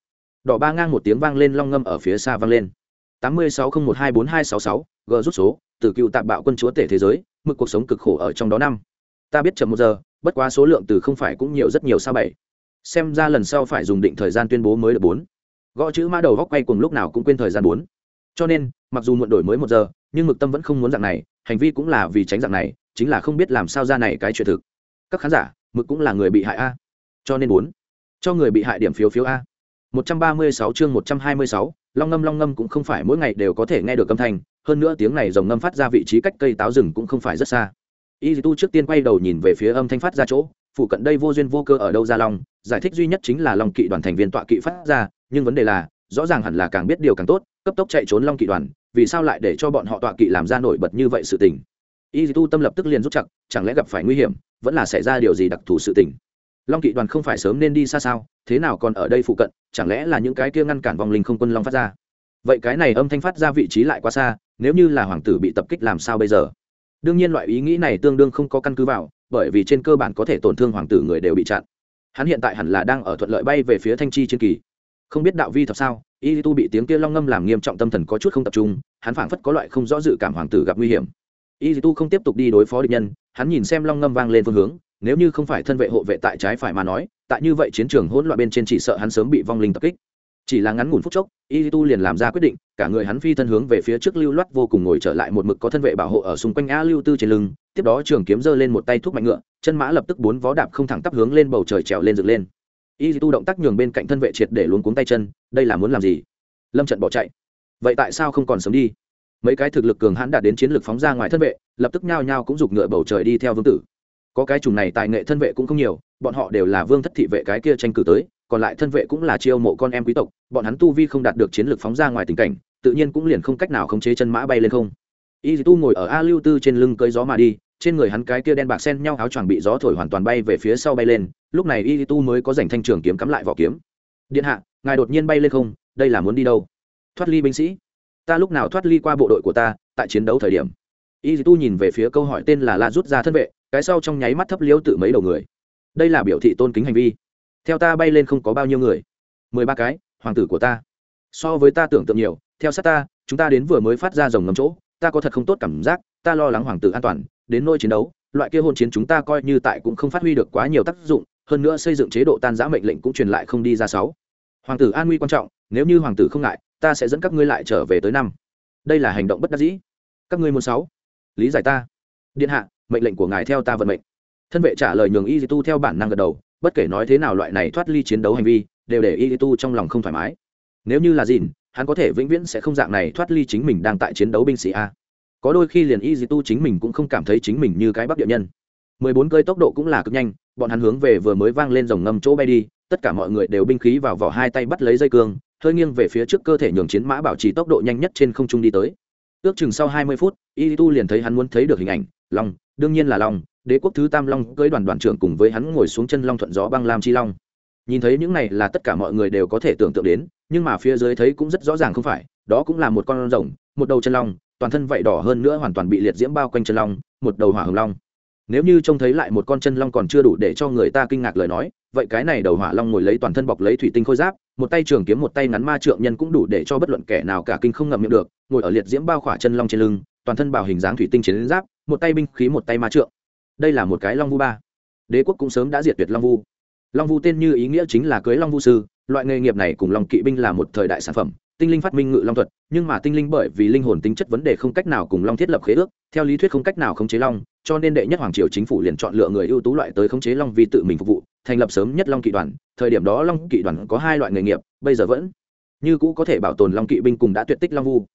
đỏ ba ngang một tiếng vang lên long ngâm ở phía xa vang lên. tám mươi sáu không một hai bốn hai sáu sáu, g rút số, từ cựu tạm bạo quân chúa tể thế giới, mực cuộc sống cực khổ ở trong đó năm. Ta biết chậm một giờ, bất quá số lượng từ không phải cũng nhiều, rất nhiều sao bảy xem ra lần sau phải dùng định thời gian tuyên bố mới được bốn. Gõ chữ mã đầu góc quay cùng lúc nào cũng quên thời gian bốn. Cho nên, mặc dù muộn đổi mới một giờ, nhưng mực tâm vẫn không muốn dạng này, hành vi cũng là vì tránh dạng này, chính là không biết làm sao ra này cái chuyện thực. Các khán giả, mực cũng là người bị hại a. Cho nên bốn. Cho người bị hại điểm phiếu phiếu a. một trăm ba mươi sáu chương một trăm hai mươi sáu, long ngâm long ngâm cũng không phải mỗi ngày đều có thể nghe được âm thanh, hơn nữa tiếng này rồng ngâm phát ra vị trí cách cây táo rừng cũng không phải rất xa. Y tu trước tiên quay đầu nhìn về phía âm thanh phát ra chỗ, phụ cận đây vô duyên vô cơ ở đâu ra long giải thích duy nhất chính là long kỵ đoàn thành viên tọa kỵ phát ra, nhưng vấn đề là, rõ ràng hẳn là càng biết điều càng tốt, cấp tốc chạy trốn long kỵ đoàn, vì sao lại để cho bọn họ tọa kỵ làm ra nổi bật như vậy sự tình? Y tu tâm lập tức liền rút chặt, chẳng lẽ gặp phải nguy hiểm, vẫn là xảy ra điều gì đặc thù sự tình? Long kỵ đoàn không phải sớm nên đi xa sao, thế nào còn ở đây phụ cận, chẳng lẽ là những cái kia ngăn cản vòng linh không quân long phát ra? Vậy cái này âm thanh phát ra vị trí lại quá xa, nếu như là hoàng tử bị tập kích làm sao bây giờ? Đương nhiên loại ý nghĩ này tương đương không có căn cứ vào, bởi vì trên cơ bản có thể tổn thương hoàng tử người đều bị chặn hắn hiện tại hẳn là đang ở thuận lợi bay về phía thanh chi trên kỳ. Không biết đạo vi thật sao, y tu bị tiếng kia long ngâm làm nghiêm trọng tâm thần có chút không tập trung, hắn phảng phất có loại không rõ dự cảm hoàng tử gặp nguy hiểm. Y tu không tiếp tục đi đối phó địch nhân, hắn nhìn xem long ngâm vang lên phương hướng, nếu như không phải thân vệ hộ vệ tại trái phải mà nói, tại như vậy chiến trường hỗn loạn bên trên chỉ sợ hắn sớm bị vong linh tập kích chỉ là ngắn ngủn phút chốc y tu liền làm ra quyết định, cả người hắn phi thân hướng về phía trước lưu loát vô cùng ngồi trở lại một mực có thân vệ bảo hộ ở xung quanh a lưu tư trên lưng, tiếp đó trường kiếm giơ lên một tay thuốc mạnh ngựa, chân mã lập tức bốn vó đạp không thẳng tắp hướng lên bầu trời trèo lên dựng lên. Y tu động tác nhường bên cạnh thân vệ triệt để luống cuống tay chân, đây là muốn làm gì? Lâm trận bỏ chạy. Vậy tại sao không còn sớm đi? Mấy cái thực lực cường hãn đạt đến chiến lược phóng ra ngoài thân vệ, lập tức nhao nhao cũng giục ngựa bầu trời đi theo vương tử. Có cái chủng này tài nghệ thân vệ cũng không nhiều, bọn họ đều là vương thất thị vệ cái kia tranh cử tới còn lại thân vệ cũng là chiêu mộ con em quý tộc, bọn hắn tu vi không đạt được chiến lược phóng ra ngoài tình cảnh, tự nhiên cũng liền không cách nào khống chế chân mã bay lên không. Y tu ngồi ở a lưu tư trên lưng cơi gió mà đi, trên người hắn cái kia đen bạc sen nhau áo choàng bị gió thổi hoàn toàn bay về phía sau bay lên, lúc này y tu mới có dành thanh trường kiếm cắm lại vỏ kiếm. Điện hạ, ngài đột nhiên bay lên không, đây là muốn đi đâu? Thoát ly binh sĩ. Ta lúc nào thoát ly qua bộ đội của ta, tại chiến đấu thời điểm. Y tu nhìn về phía câu hỏi tên là la rút ra thân vệ, cái sau trong nháy mắt thấp liêu tự mấy đầu người. Đây là biểu thị tôn kính hành vi theo ta bay lên không có bao nhiêu người. Mười ba cái, hoàng tử của ta. So với ta tưởng tượng nhiều, theo sát ta, chúng ta đến vừa mới phát ra dòng ngầm chỗ, ta có thật không tốt cảm giác, ta lo lắng hoàng tử an toàn, đến nôi chiến đấu, loại kia hôn chiến chúng ta coi như tại cũng không phát huy được quá nhiều tác dụng, hơn nữa xây dựng chế độ tan giã mệnh lệnh cũng truyền lại không đi ra sáu. Hoàng tử an nguy quan trọng, nếu như hoàng tử không ngại, ta sẽ dẫn các ngươi lại trở về tới năm. Đây là hành động bất đắc dĩ. Các ngươi muốn sáu? Lý giải ta. Điện hạ, mệnh lệnh của ngài theo ta vận mệnh. Thân vệ trả lời nhường y tu theo bản năng gật đầu bất kể nói thế nào loại này thoát ly chiến đấu hành vi, đều để y tu trong lòng không thoải mái. Nếu như là dìn hắn có thể vĩnh viễn sẽ không dạng này thoát ly chính mình đang tại chiến đấu binh sĩ a. Có đôi khi liền y tu chính mình cũng không cảm thấy chính mình như cái bắc địa nhân. Mười bốn cơi tốc độ cũng là cực nhanh, bọn hắn hướng về vừa mới vang lên dòng ngâm chỗ bay đi, tất cả mọi người đều binh khí vào vỏ hai tay bắt lấy dây cương, hơi nghiêng về phía trước cơ thể nhường chiến mã bảo trì tốc độ nhanh nhất trên không trung đi tới. Ước chừng sau hai mươi phút, y tu liền thấy hắn muốn thấy được hình ảnh, long, đương nhiên là long đế quốc thứ tam long cưới đoàn đoàn trưởng cùng với hắn ngồi xuống chân long thuận gió băng lam chi long. Nhìn thấy những này là tất cả mọi người đều có thể tưởng tượng đến, nhưng mà phía dưới thấy cũng rất rõ ràng không phải, đó cũng là một con rồng, một đầu chân long, toàn thân vảy đỏ hơn nữa hoàn toàn bị liệt diễm bao quanh chân long, một đầu hỏa hồng long. Nếu như trông thấy lại một con chân long còn chưa đủ để cho người ta kinh ngạc lời nói, vậy cái này đầu hỏa long ngồi lấy toàn thân bọc lấy thủy tinh khôi giáp, một tay trường kiếm một tay ngắn ma trượng nhân cũng đủ để cho bất luận kẻ nào cả kinh không ngậm miệng được, ngồi ở liệt diễm bao khỏa chân long trên lưng, toàn thân bảo hình dáng thủy tinh chiến giáp, một tay binh khí một tay ma trượng đây là một cái long vu ba. Đế quốc cũng sớm đã diệt tuyệt long vu. Long vu tên như ý nghĩa chính là cưới long vu sư, loại nghề nghiệp này cùng long kỵ binh là một thời đại sản phẩm, tinh linh phát minh ngự long thuật, nhưng mà tinh linh bởi vì linh hồn tính chất vấn đề không cách nào cùng long thiết lập khế ước, theo lý thuyết không cách nào khống chế long, cho nên đệ nhất hoàng triều chính phủ liền chọn lựa người ưu tú loại tới khống chế long vì tự mình phục vụ, thành lập sớm nhất long kỵ đoàn, thời điểm đó long kỵ đoàn có hai loại nghề nghiệp, bây giờ vẫn như cũ có thể bảo tồn long kỵ binh cùng đã tuyệt tích long vu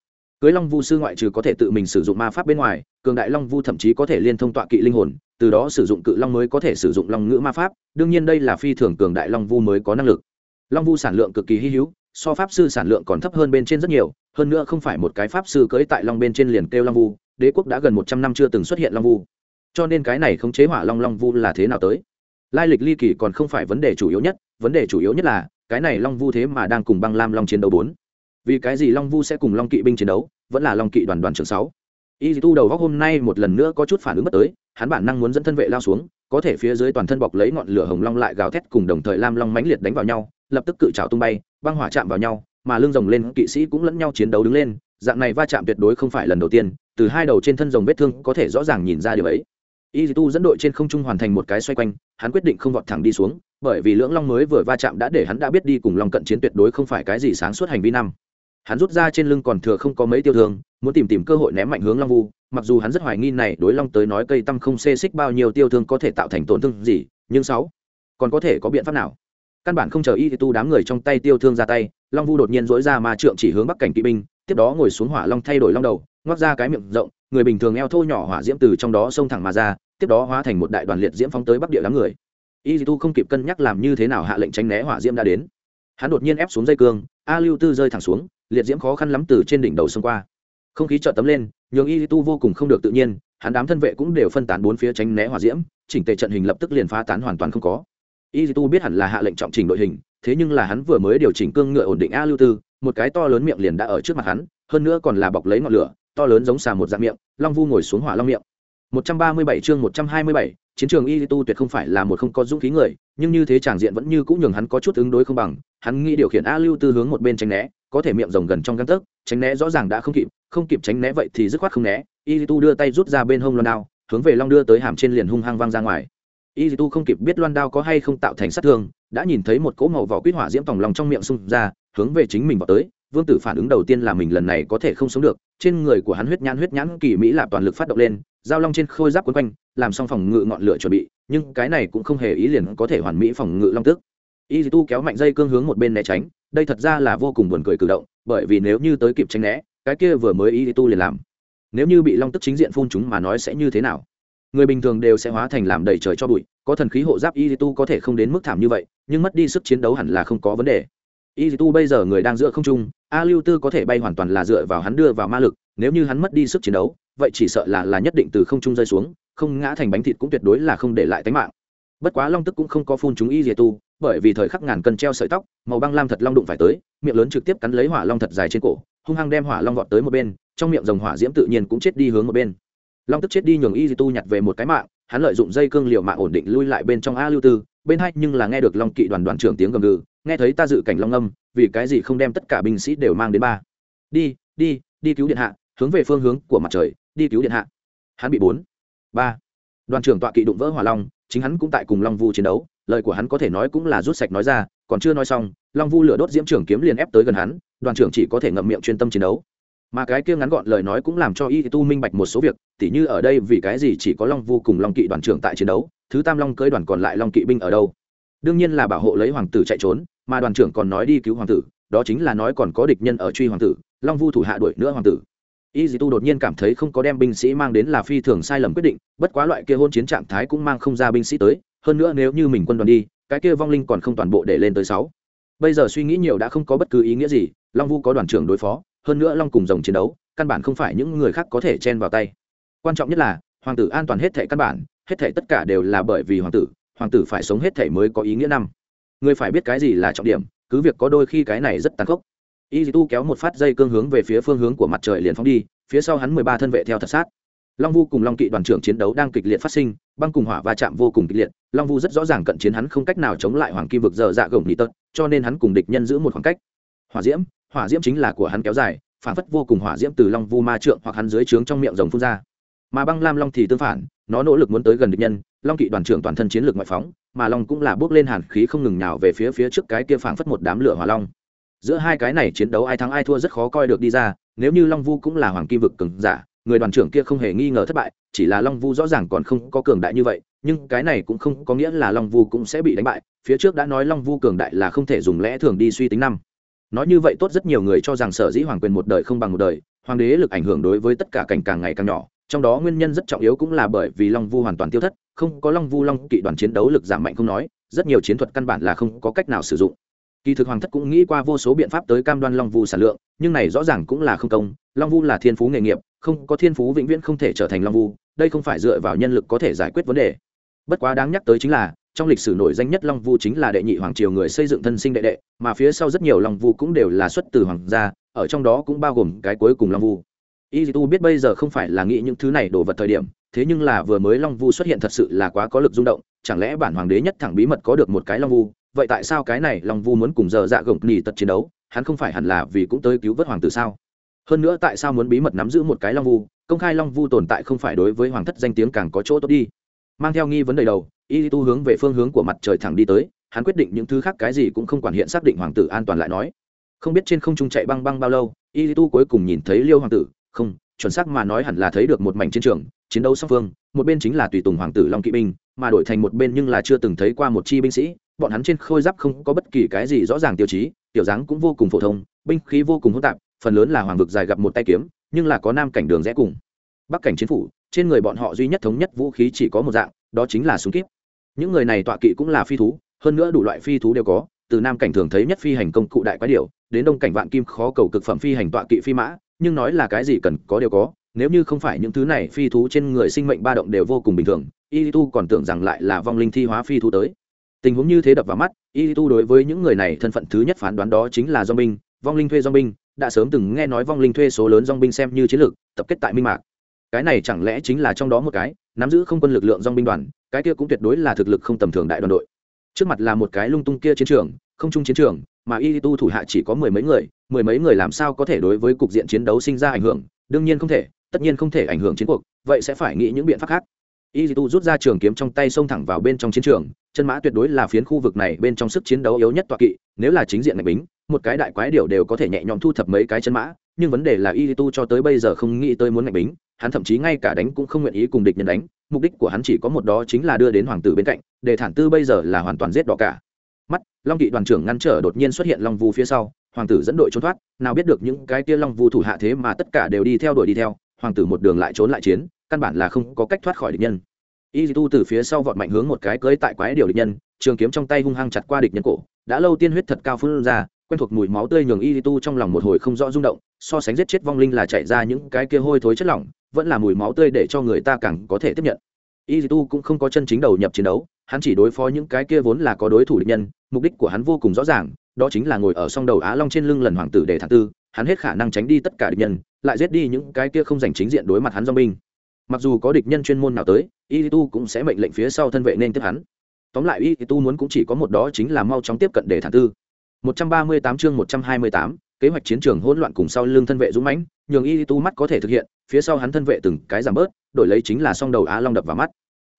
cưới long vu sư ngoại trừ có thể tự mình sử dụng ma pháp bên ngoài, cường đại long vu thậm chí có thể liên thông tọa kỵ linh hồn, từ đó sử dụng cự long mới có thể sử dụng long ngữ ma pháp, đương nhiên đây là phi thường cường đại long vu mới có năng lực. Long vu sản lượng cực kỳ hy hữu, so pháp sư sản lượng còn thấp hơn bên trên rất nhiều, hơn nữa không phải một cái pháp sư cưỡi tại long bên trên liền kêu long vu, đế quốc đã gần một trăm năm chưa từng xuất hiện long vu. Cho nên cái này không chế hỏa long long vu là thế nào tới? Lai lịch ly kỳ còn không phải vấn đề chủ yếu nhất, vấn đề chủ yếu nhất là, cái này long vu thế mà đang cùng băng lam long chiến đấu bốn vì cái gì long vu sẽ cùng long kỵ binh chiến đấu, vẫn là long kỵ đoàn đoàn trưởng sáu. Y tu đầu góc hôm nay một lần nữa có chút phản ứng mất tới, hắn bản năng muốn dẫn thân vệ lao xuống, có thể phía dưới toàn thân bọc lấy ngọn lửa hồng long lại gào thét cùng đồng thời lam long mãnh liệt đánh vào nhau, lập tức cự trào tung bay, băng hỏa chạm vào nhau, mà lưng rồng lên kỵ sĩ cũng lẫn nhau chiến đấu đứng lên, dạng này va chạm tuyệt đối không phải lần đầu tiên, từ hai đầu trên thân rồng vết thương có thể rõ ràng nhìn ra điều ấy. Y tu dẫn đội trên không trung hoàn thành một cái xoay quanh, hắn quyết định không vọt thẳng đi xuống, bởi vì lưỡng long mới vừa va chạm đã để hắn đã biết đi cùng long cận chiến tuyệt đối không phải cái gì sáng suốt hành vi năm hắn rút ra trên lưng còn thừa không có mấy tiêu thương, muốn tìm tìm cơ hội ném mạnh hướng long vu, mặc dù hắn rất hoài nghi này đối long tới nói cây tăm không xê xích bao nhiêu tiêu thương có thể tạo thành tổn thương gì, nhưng sáu, còn có thể có biện pháp nào? Căn bản không chờ y tu đám người trong tay tiêu thương ra tay, long vu đột nhiên dỗi ra mà trượng chỉ hướng bắc cảnh kỵ binh, tiếp đó ngồi xuống hỏa long thay đổi long đầu ngoắc ra cái miệng rộng, người bình thường eo thô nhỏ hỏa diễm từ trong đó xông thẳng mà ra, tiếp đó hóa thành một đại đoàn liệt diễm phóng tới bắc địa đám người. Y tu không kịp cân nhắc làm như thế nào hạ lệnh tránh né hỏa diễm đã đến. Hắn đột nhiên ép xuống dây cương, a lưu tư rơi thẳng xuống liệt diễm khó khăn lắm từ trên đỉnh đầu xông qua. Không khí chợt tấm lên nhường y tu vô cùng không được tự nhiên hắn đám thân vệ cũng đều phân tán bốn phía tránh né hỏa diễm chỉnh tề trận hình lập tức liền phá tán hoàn toàn không có. Y tu biết hẳn là hạ lệnh trọng trình đội hình thế nhưng là hắn vừa mới điều chỉnh cương ngựa ổn định a lưu tư một cái to lớn miệng liền đã ở trước mặt hắn hơn nữa còn là bọc lấy ngọn lửa to lớn giống xà một dạng miệng long vu ngồi xuống hỏa long miệng. 137 chương 127, chiến trường y tu tuyệt không phải là một không có dũng khí người, nhưng như thế tràng diện vẫn như cũng nhường hắn có chút ứng đối không bằng, hắn nghĩ điều khiển a lưu tư hướng một bên tránh né, có thể miệng rồng gần trong găng tấc, tránh né rõ ràng đã không kịp không kịp tránh né vậy thì dứt khoát không né, y tu đưa tay rút ra bên hông loan đao, hướng về long đưa tới hàm trên liền hung hăng văng ra ngoài. Y tu không kịp biết loan đao có hay không tạo thành sát thương, đã nhìn thấy một cỗ màu vỏ quýt hỏa diễm tòng lòng trong miệng xung ra, hướng về chính mình vào tới, vương tử phản ứng đầu tiên là mình lần này có thể không sống được, trên người của hắn huyết nhãn huyết nhãn kỳ mỹ là toàn lực phát động lên giao long trên khôi giáp quấn quanh, làm xong phòng ngự ngọn lửa chuẩn bị, nhưng cái này cũng không hề ý liền có thể hoàn mỹ phòng ngự long tức y tu kéo mạnh dây cương hướng một bên né tránh, đây thật ra là vô cùng buồn cười cử động, bởi vì nếu như tới kịp tránh né, cái kia vừa mới y tu liền làm. Nếu như bị long tức chính diện phun chúng mà nói sẽ như thế nào? Người bình thường đều sẽ hóa thành làm đầy trời cho bụi, có thần khí hộ giáp y tu có thể không đến mức thảm như vậy, nhưng mất đi sức chiến đấu hẳn là không có vấn đề. Y tu bây giờ người đang giữa không trung, a lưu tư có thể bay hoàn toàn là dựa vào hắn đưa vào ma lực, nếu như hắn mất đi sức chiến đấu vậy chỉ sợ là là nhất định từ không trung rơi xuống, không ngã thành bánh thịt cũng tuyệt đối là không để lại tính mạng. Bất quá long tức cũng không có phun chúng y dìa tu, bởi vì thời khắc ngàn cân treo sợi tóc, màu băng lam thật long đụng phải tới, miệng lớn trực tiếp cắn lấy hỏa long thật dài trên cổ, hung hăng đem hỏa long vọt tới một bên, trong miệng rồng hỏa diễm tự nhiên cũng chết đi hướng một bên. Long tức chết đi nhường y di tu nhặt về một cái mạng, hắn lợi dụng dây cương liều mạng ổn định lui lại bên trong a lưu tư, bên hai nhưng là nghe được long kỵ đoàn đoàn trưởng tiếng gầm gừ, nghe thấy ta dự cảnh long âm, vì cái gì không đem tất cả binh sĩ đều mang đến ba? Đi đi đi cứu điện hạ, hướng về phương hướng của mặt trời đi cứu điện hạ. Hắn bị bốn, ba. Đoàn trưởng tọa kỵ đụng vỡ hỏa long, chính hắn cũng tại cùng long vu chiến đấu, lời của hắn có thể nói cũng là rút sạch nói ra, còn chưa nói xong, long vu lửa đốt diễm trưởng kiếm liền ép tới gần hắn, đoàn trưởng chỉ có thể ngậm miệng chuyên tâm chiến đấu. Mà cái kia ngắn gọn lời nói cũng làm cho y tu minh bạch một số việc, tỉ như ở đây vì cái gì chỉ có long vu cùng long kỵ đoàn trưởng tại chiến đấu, thứ tam long cưới đoàn còn lại long kỵ binh ở đâu? Đương nhiên là bảo hộ lấy hoàng tử chạy trốn, mà đoàn trưởng còn nói đi cứu hoàng tử, đó chính là nói còn có địch nhân ở truy hoàng tử, long vu thủ hạ đuổi nữa hoàng tử y dì tu đột nhiên cảm thấy không có đem binh sĩ mang đến là phi thường sai lầm quyết định, bất quá loại kia hôn chiến trạng thái cũng mang không ra binh sĩ tới, hơn nữa nếu như mình quân đoàn đi, cái kia vong linh còn không toàn bộ để lên tới sáu. Bây giờ suy nghĩ nhiều đã không có bất cứ ý nghĩa gì, long vu có đoàn trưởng đối phó, hơn nữa long cùng rồng chiến đấu, căn bản không phải những người khác có thể chen vào tay. Quan trọng nhất là, hoàng tử an toàn hết thể căn bản, hết thể tất cả đều là bởi vì hoàng tử hoàng tử phải sống hết thể mới có ý nghĩa năm. Người phải biết cái gì là trọng điểm, cứ việc có đôi khi cái này rất tàn khốc y tu kéo một phát dây cương hướng về phía phương hướng của mặt trời liền phóng đi, phía sau hắn mười ba thân vệ theo thật sát. Long vu cùng long kỵ đoàn trưởng chiến đấu đang kịch liệt phát sinh, băng cùng hỏa va chạm vô cùng kịch liệt, long vu rất rõ ràng cận chiến hắn không cách nào chống lại hoàng kim vực dở dạ gồng nỉ tật, cho nên hắn cùng địch nhân giữ một khoảng cách. Hỏa diễm hỏa diễm chính là của hắn kéo dài, phản phất vô cùng hỏa diễm từ long vu ma trượng hoặc hắn dưới trướng trong miệng rồng phun ra. Mà băng lam long thì tương phản, nó nỗ lực muốn tới gần địch nhân, long kỵ đoàn trưởng toàn thân chiến lược ngoại phóng, mà long cũng là bước lên hàn khí không ngừng nhào về phía phía trước cái kia phảng phất một đám lửa hỏa long giữa hai cái này chiến đấu ai thắng ai thua rất khó coi được đi ra, nếu như long vu cũng là hoàng kim vực cường giả, người đoàn trưởng kia không hề nghi ngờ thất bại, chỉ là long vu rõ ràng còn không có cường đại như vậy, nhưng cái này cũng không có nghĩa là long vu cũng sẽ bị đánh bại, phía trước đã nói long vu cường đại là không thể dùng lẽ thường đi suy tính năm. Nói như vậy tốt rất nhiều người cho rằng sở dĩ hoàng quyền một đời không bằng một đời, hoàng đế lực ảnh hưởng đối với tất cả cảnh càng ngày càng nhỏ, trong đó nguyên nhân rất trọng yếu cũng là bởi vì long vu hoàn toàn tiêu thất, không có long vu long kỵ đoàn chiến đấu lực giảm mạnh không nói, rất nhiều chiến thuật căn bản là không có cách nào sử dụng kỳ thực hoàng thất cũng nghĩ qua vô số biện pháp tới cam đoan long vu sản lượng, nhưng này rõ ràng cũng là không công. Long vu là thiên phú nghề nghiệp, không có thiên phú vĩnh viễn không thể trở thành long vu, đây không phải dựa vào nhân lực có thể giải quyết vấn đề. Bất quá đáng nhắc tới chính là, trong lịch sử nổi danh nhất long vu chính là đệ nhị hoàng triều người xây dựng thân sinh đệ đệ, mà phía sau rất nhiều long vu cũng đều là xuất từ hoàng gia, ở trong đó cũng bao gồm cái cuối cùng long vu. Y tu biết bây giờ không phải là nghĩ những thứ này đổ vật thời điểm, thế nhưng là vừa mới long vu xuất hiện thật sự là quá có lực rung động chẳng lẽ bản hoàng đế nhất thẳng bí mật có được một cái long vu? Vậy tại sao cái này long vu muốn cùng giờ dạ gồng nỉ tật chiến đấu? Hắn không phải hẳn là vì cũng tới cứu vớt hoàng tử sao? Hơn nữa tại sao muốn bí mật nắm giữ một cái long vu? Công khai long vu tồn tại không phải đối với hoàng thất danh tiếng càng có chỗ tốt đi. Mang theo nghi vấn đề đầu y tu hướng về phương hướng của mặt trời thẳng đi tới. Hắn quyết định những thứ khác cái gì cũng không quản hiện xác định hoàng tử an toàn lại nói. Không biết trên không trung chạy băng băng bao lâu y tu cuối cùng nhìn thấy liêu hoàng tử. Không, chuẩn xác mà nói hẳn là thấy được một mảnh chiến trường, chiến đấu song phương, một bên chính là tùy tùng hoàng tử long kỵ binh mà đổi thành một bên nhưng là chưa từng thấy qua một chi binh sĩ, bọn hắn trên khôi giáp không có bất kỳ cái gì rõ ràng tiêu chí, tiểu dáng cũng vô cùng phổ thông, binh khí vô cùng hỗn tạp, phần lớn là hoàng vực dài gặp một tay kiếm, nhưng là có nam cảnh đường rẽ cùng. Bắc cảnh chiến phủ, trên người bọn họ duy nhất thống nhất vũ khí chỉ có một dạng, đó chính là súng kíp. Những người này tọa kỵ cũng là phi thú, hơn nữa đủ loại phi thú đều có, từ nam cảnh thường thấy nhất phi hành công cụ đại quái điệu đến đông cảnh vạn kim khó cầu cực phẩm phi hành tọa kỵ phi mã, nhưng nói là cái gì cần có đều có, nếu như không phải những thứ này phi thú trên người sinh mệnh ba động đều vô cùng bình thường y tu còn tưởng rằng lại là vong linh thi hóa phi thú tới. Tình huống như thế đập vào mắt y tu đối với những người này thân phận thứ nhất phán đoán đó chính là do binh vong linh thuê do binh đã sớm từng nghe nói vong linh thuê số lớn dong binh xem như chiến lược, tập kết tại minh mạc. Cái này chẳng lẽ chính là trong đó một cái, nắm giữ không quân lực lượng dong binh đoàn, cái kia cũng tuyệt đối là thực lực không tầm thường đại đoàn đội. Trước mặt là một cái lung tung kia chiến trường, không chung chiến trường, mà y tu thủ hạ chỉ có mười mấy người, mười mấy người làm sao có thể đối với cục diện chiến đấu sinh ra ảnh hưởng, đương nhiên không thể, tất nhiên không thể ảnh hưởng chiến cuộc, vậy sẽ phải nghĩ những biện pháp khác y tu rút ra trường kiếm trong tay xông thẳng vào bên trong chiến trường, chân mã tuyệt đối là phiến khu vực này bên trong sức chiến đấu yếu nhất toa kỵ, nếu là chính diện ngạch bính, một cái đại quái điều đều có thể nhẹ nhõm thu thập mấy cái chân mã, nhưng vấn đề là y tu cho tới bây giờ không nghĩ tới muốn ngạch bính, hắn thậm chí ngay cả đánh cũng không nguyện ý cùng địch nhân đánh, mục đích của hắn chỉ có một đó chính là đưa đến hoàng tử bên cạnh, để thản tư bây giờ là hoàn toàn giết đỏ cả. Mắt, long kỵ đoàn trưởng ngăn trở đột nhiên xuất hiện long vu phía sau, hoàng tử dẫn đội trốn thoát, nào biết được những cái kia long vu thủ hạ thế mà tất cả đều đi theo đuổi đi theo hoàng tử một đường lại trốn lại chiến, căn bản là không có cách thoát khỏi địch nhân. Y tu từ phía sau vọt mạnh hướng một cái cưới tại quái điều địch nhân, trường kiếm trong tay hung hăng chặt qua địch nhân cổ, đã lâu tiên huyết thật cao phun ra, quen thuộc mùi máu tươi nhường y tu trong lòng một hồi không rõ rung động, so sánh giết chết vong linh là chạy ra những cái kia hôi thối chất lỏng, vẫn là mùi máu tươi để cho người ta càng có thể tiếp nhận. Y tu cũng không có chân chính đầu nhập chiến đấu, hắn chỉ đối phó những cái kia vốn là có đối thủ địch nhân, mục đích của hắn vô cùng rõ ràng, đó chính là ngồi ở song đầu á long trên lưng lần hoàng tử để thản tư hắn hết khả năng tránh đi tất cả địch nhân lại giết đi những cái kia không giành chính diện đối mặt hắn do binh mặc dù có địch nhân chuyên môn nào tới y tu cũng sẽ mệnh lệnh phía sau thân vệ nên tiếp hắn. Tóm lại y tu muốn cũng chỉ có một đó chính là mau chóng tiếp cận để thản tư. 138 chương 128, kế hoạch chiến trường hỗn loạn cùng sau lưng thân vệ dũng mãnh nhường y tu mắt có thể thực hiện phía sau hắn thân vệ từng cái giảm bớt đổi lấy chính là song đầu á long đập vào mắt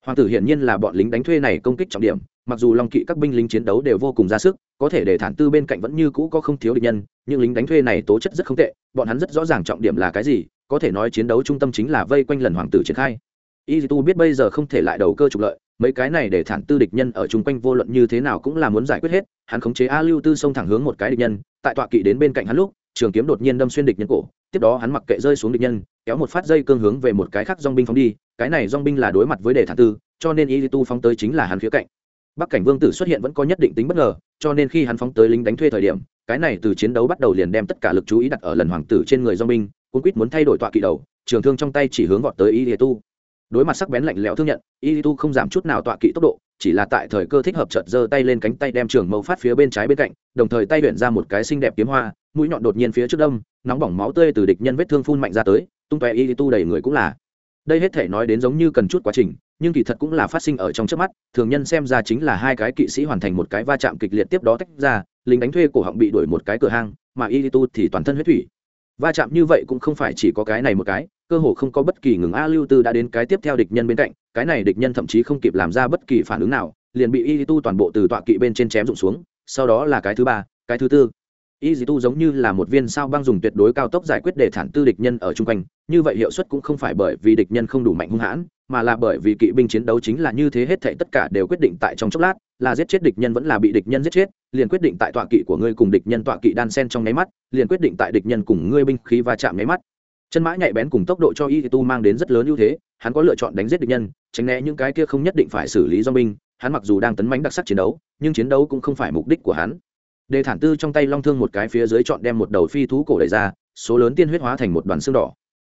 hoàng tử hiển nhiên là bọn lính đánh thuê này công kích trọng điểm, mặc dù long kỵ các binh lính chiến đấu đều vô cùng ra sức, có thể để thản tư bên cạnh vẫn như cũ có không thiếu địch nhân, nhưng lính đánh thuê này tố chất rất không tệ, bọn hắn rất rõ ràng trọng điểm là cái gì, có thể nói chiến đấu trung tâm chính là vây quanh lần hoàng tử triển khai. Y tu biết bây giờ không thể lại đầu cơ trục lợi, mấy cái này để thản tư địch nhân ở chung quanh vô luận như thế nào cũng là muốn giải quyết hết, hắn khống chế a lưu tư xông thẳng hướng một cái địch nhân, tại tọa kỵ đến bên cạnh hắn lúc, trường kiếm đột nhiên đâm xuyên địch nhân cổ, tiếp đó hắn mặc kệ rơi xuống địch nhân, kéo một phát dây cương hướng về một cái khác dong binh phóng đi cái này dong binh là đối mặt với đề thản tư, cho nên y tu phóng tới chính là hắn phía cạnh. Bắc cảnh vương tử xuất hiện vẫn có nhất định tính bất ngờ, cho nên khi hắn phóng tới lính đánh thuê thời điểm, cái này từ chiến đấu bắt đầu liền đem tất cả lực chú ý đặt ở lần hoàng tử trên người dong binh, cuốn quýt muốn thay đổi tọa kỵ đầu, trường thương trong tay chỉ hướng vọt tới y tu. Đối mặt sắc bén lạnh lẽo thương nhận, y tu không giảm chút nào tọa kỵ tốc độ, chỉ là tại thời cơ thích hợp chợt giơ tay lên cánh tay đem trường mâu phát phía bên trái bên cạnh, đồng thời tay luyện ra một cái xinh đẹp kiếm hoa, mũi nhọn đột nhiên phía trước đông, nóng bỏng máu tươi từ địch nhân vết thương phun mạnh ra tới, tung tóe y tu đầy người cũng là đây hết thể nói đến giống như cần chút quá trình, nhưng kỳ thật cũng là phát sinh ở trong trước mắt, thường nhân xem ra chính là hai cái kỵ sĩ hoàn thành một cái va chạm kịch liệt tiếp đó tách ra, lính đánh thuê cổ họng bị đuổi một cái cửa hang, mà y tu thì toàn thân huyết thủy. Va chạm như vậy cũng không phải chỉ có cái này một cái, cơ hồ không có bất kỳ ngừng a lưu tư đã đến cái tiếp theo địch nhân bên cạnh, cái này địch nhân thậm chí không kịp làm ra bất kỳ phản ứng nào, liền bị y tu toàn bộ từ tọa kỵ bên trên chém rụng xuống, sau đó là cái thứ ba, cái thứ tư y dì tu giống như là một viên sao băng dùng tuyệt đối cao tốc giải quyết để thản tư địch nhân ở chung quanh, như vậy hiệu suất cũng không phải bởi vì địch nhân không đủ mạnh hung hãn, mà là bởi vì kỵ binh chiến đấu chính là như thế hết thảy tất cả đều quyết định tại trong chốc lát, là giết chết địch nhân vẫn là bị địch nhân giết chết, liền quyết định tại tọa kỵ của ngươi cùng địch nhân tọa kỵ đan sen trong nháy mắt, liền quyết định tại địch nhân cùng ngươi binh khí va chạm nháy mắt. Chân mã nhạy bén cùng tốc độ cho y tu mang đến rất lớn ưu thế, hắn có lựa chọn đánh giết địch nhân, tránh né những cái kia không nhất định phải xử lý do binh, hắn mặc dù đang tấn mánh đặc sắc chiến đấu, nhưng chiến đấu cũng không phải mục đích của hắn đề thản tư trong tay long thương một cái phía dưới chọn đem một đầu phi thú cổ đẩy ra, số lớn tiên huyết hóa thành một đoàn xương đỏ.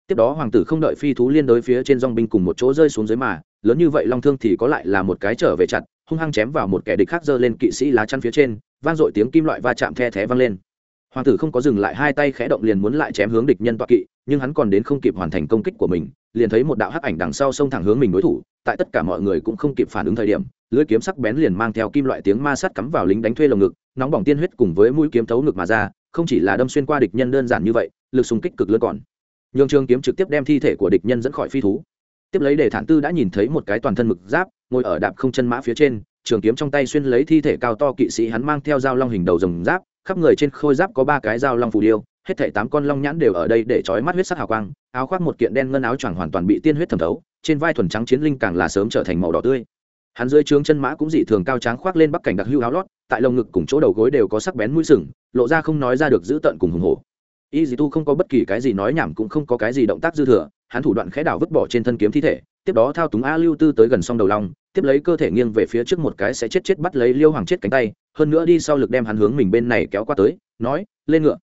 Tiếp đó hoàng tử không đợi phi thú liên đối phía trên dong binh cùng một chỗ rơi xuống dưới mà, lớn như vậy long thương thì có lại là một cái trở về chặt, hung hăng chém vào một kẻ địch khác giơ lên kỵ sĩ lá chắn phía trên, vang dội tiếng kim loại va chạm the thé vang lên. Hoàng tử không có dừng lại hai tay khẽ động liền muốn lại chém hướng địch nhân toạ kỵ, nhưng hắn còn đến không kịp hoàn thành công kích của mình, liền thấy một đạo hắc ảnh đằng sau xông thẳng hướng mình đối thủ, tại tất cả mọi người cũng không kịp phản ứng thời điểm lưỡi kiếm sắc bén liền mang theo kim loại tiếng ma sát cắm vào lính đánh thuê lồng ngực, nóng bỏng tiên huyết cùng với mũi kiếm thấu ngực mà ra, không chỉ là đâm xuyên qua địch nhân đơn giản như vậy, lực xung kích cực lớn còn. Nhường trường kiếm trực tiếp đem thi thể của địch nhân dẫn khỏi phi thú. Tiếp lấy để thản tư đã nhìn thấy một cái toàn thân mực giáp, ngồi ở đạp không chân mã phía trên, trường kiếm trong tay xuyên lấy thi thể cao to kỵ sĩ hắn mang theo dao long hình đầu rồng giáp, khắp người trên khôi giáp có ba cái dao long phù điêu, hết thảy tám con long nhãn đều ở đây để trói mắt huyết sắc hào quang, áo khoác một kiện đen ngân áo choàng hoàn toàn bị tiên huyết thẩm thấu, trên vai thuần trắng chiến linh càng là sớm trở thành màu đỏ tươi hắn dưới trướng chân mã cũng dị thường cao tráng khoác lên bắc cảnh đặc hưu áo lót, tại lồng ngực cùng chỗ đầu gối đều có sắc bén mũi sừng, lộ ra không nói ra được giữ tận cùng hùng hổ. Y dì tu không có bất kỳ cái gì nói nhảm cũng không có cái gì động tác dư thừa, hắn thủ đoạn khẽ đảo vứt bỏ trên thân kiếm thi thể, tiếp đó thao túng a lưu tư tới gần song đầu long, tiếp lấy cơ thể nghiêng về phía trước một cái sẽ chết chết bắt lấy liêu hoàng chết cánh tay, hơn nữa đi sau lực đem hắn hướng mình bên này kéo qua tới, nói, lên ngựa.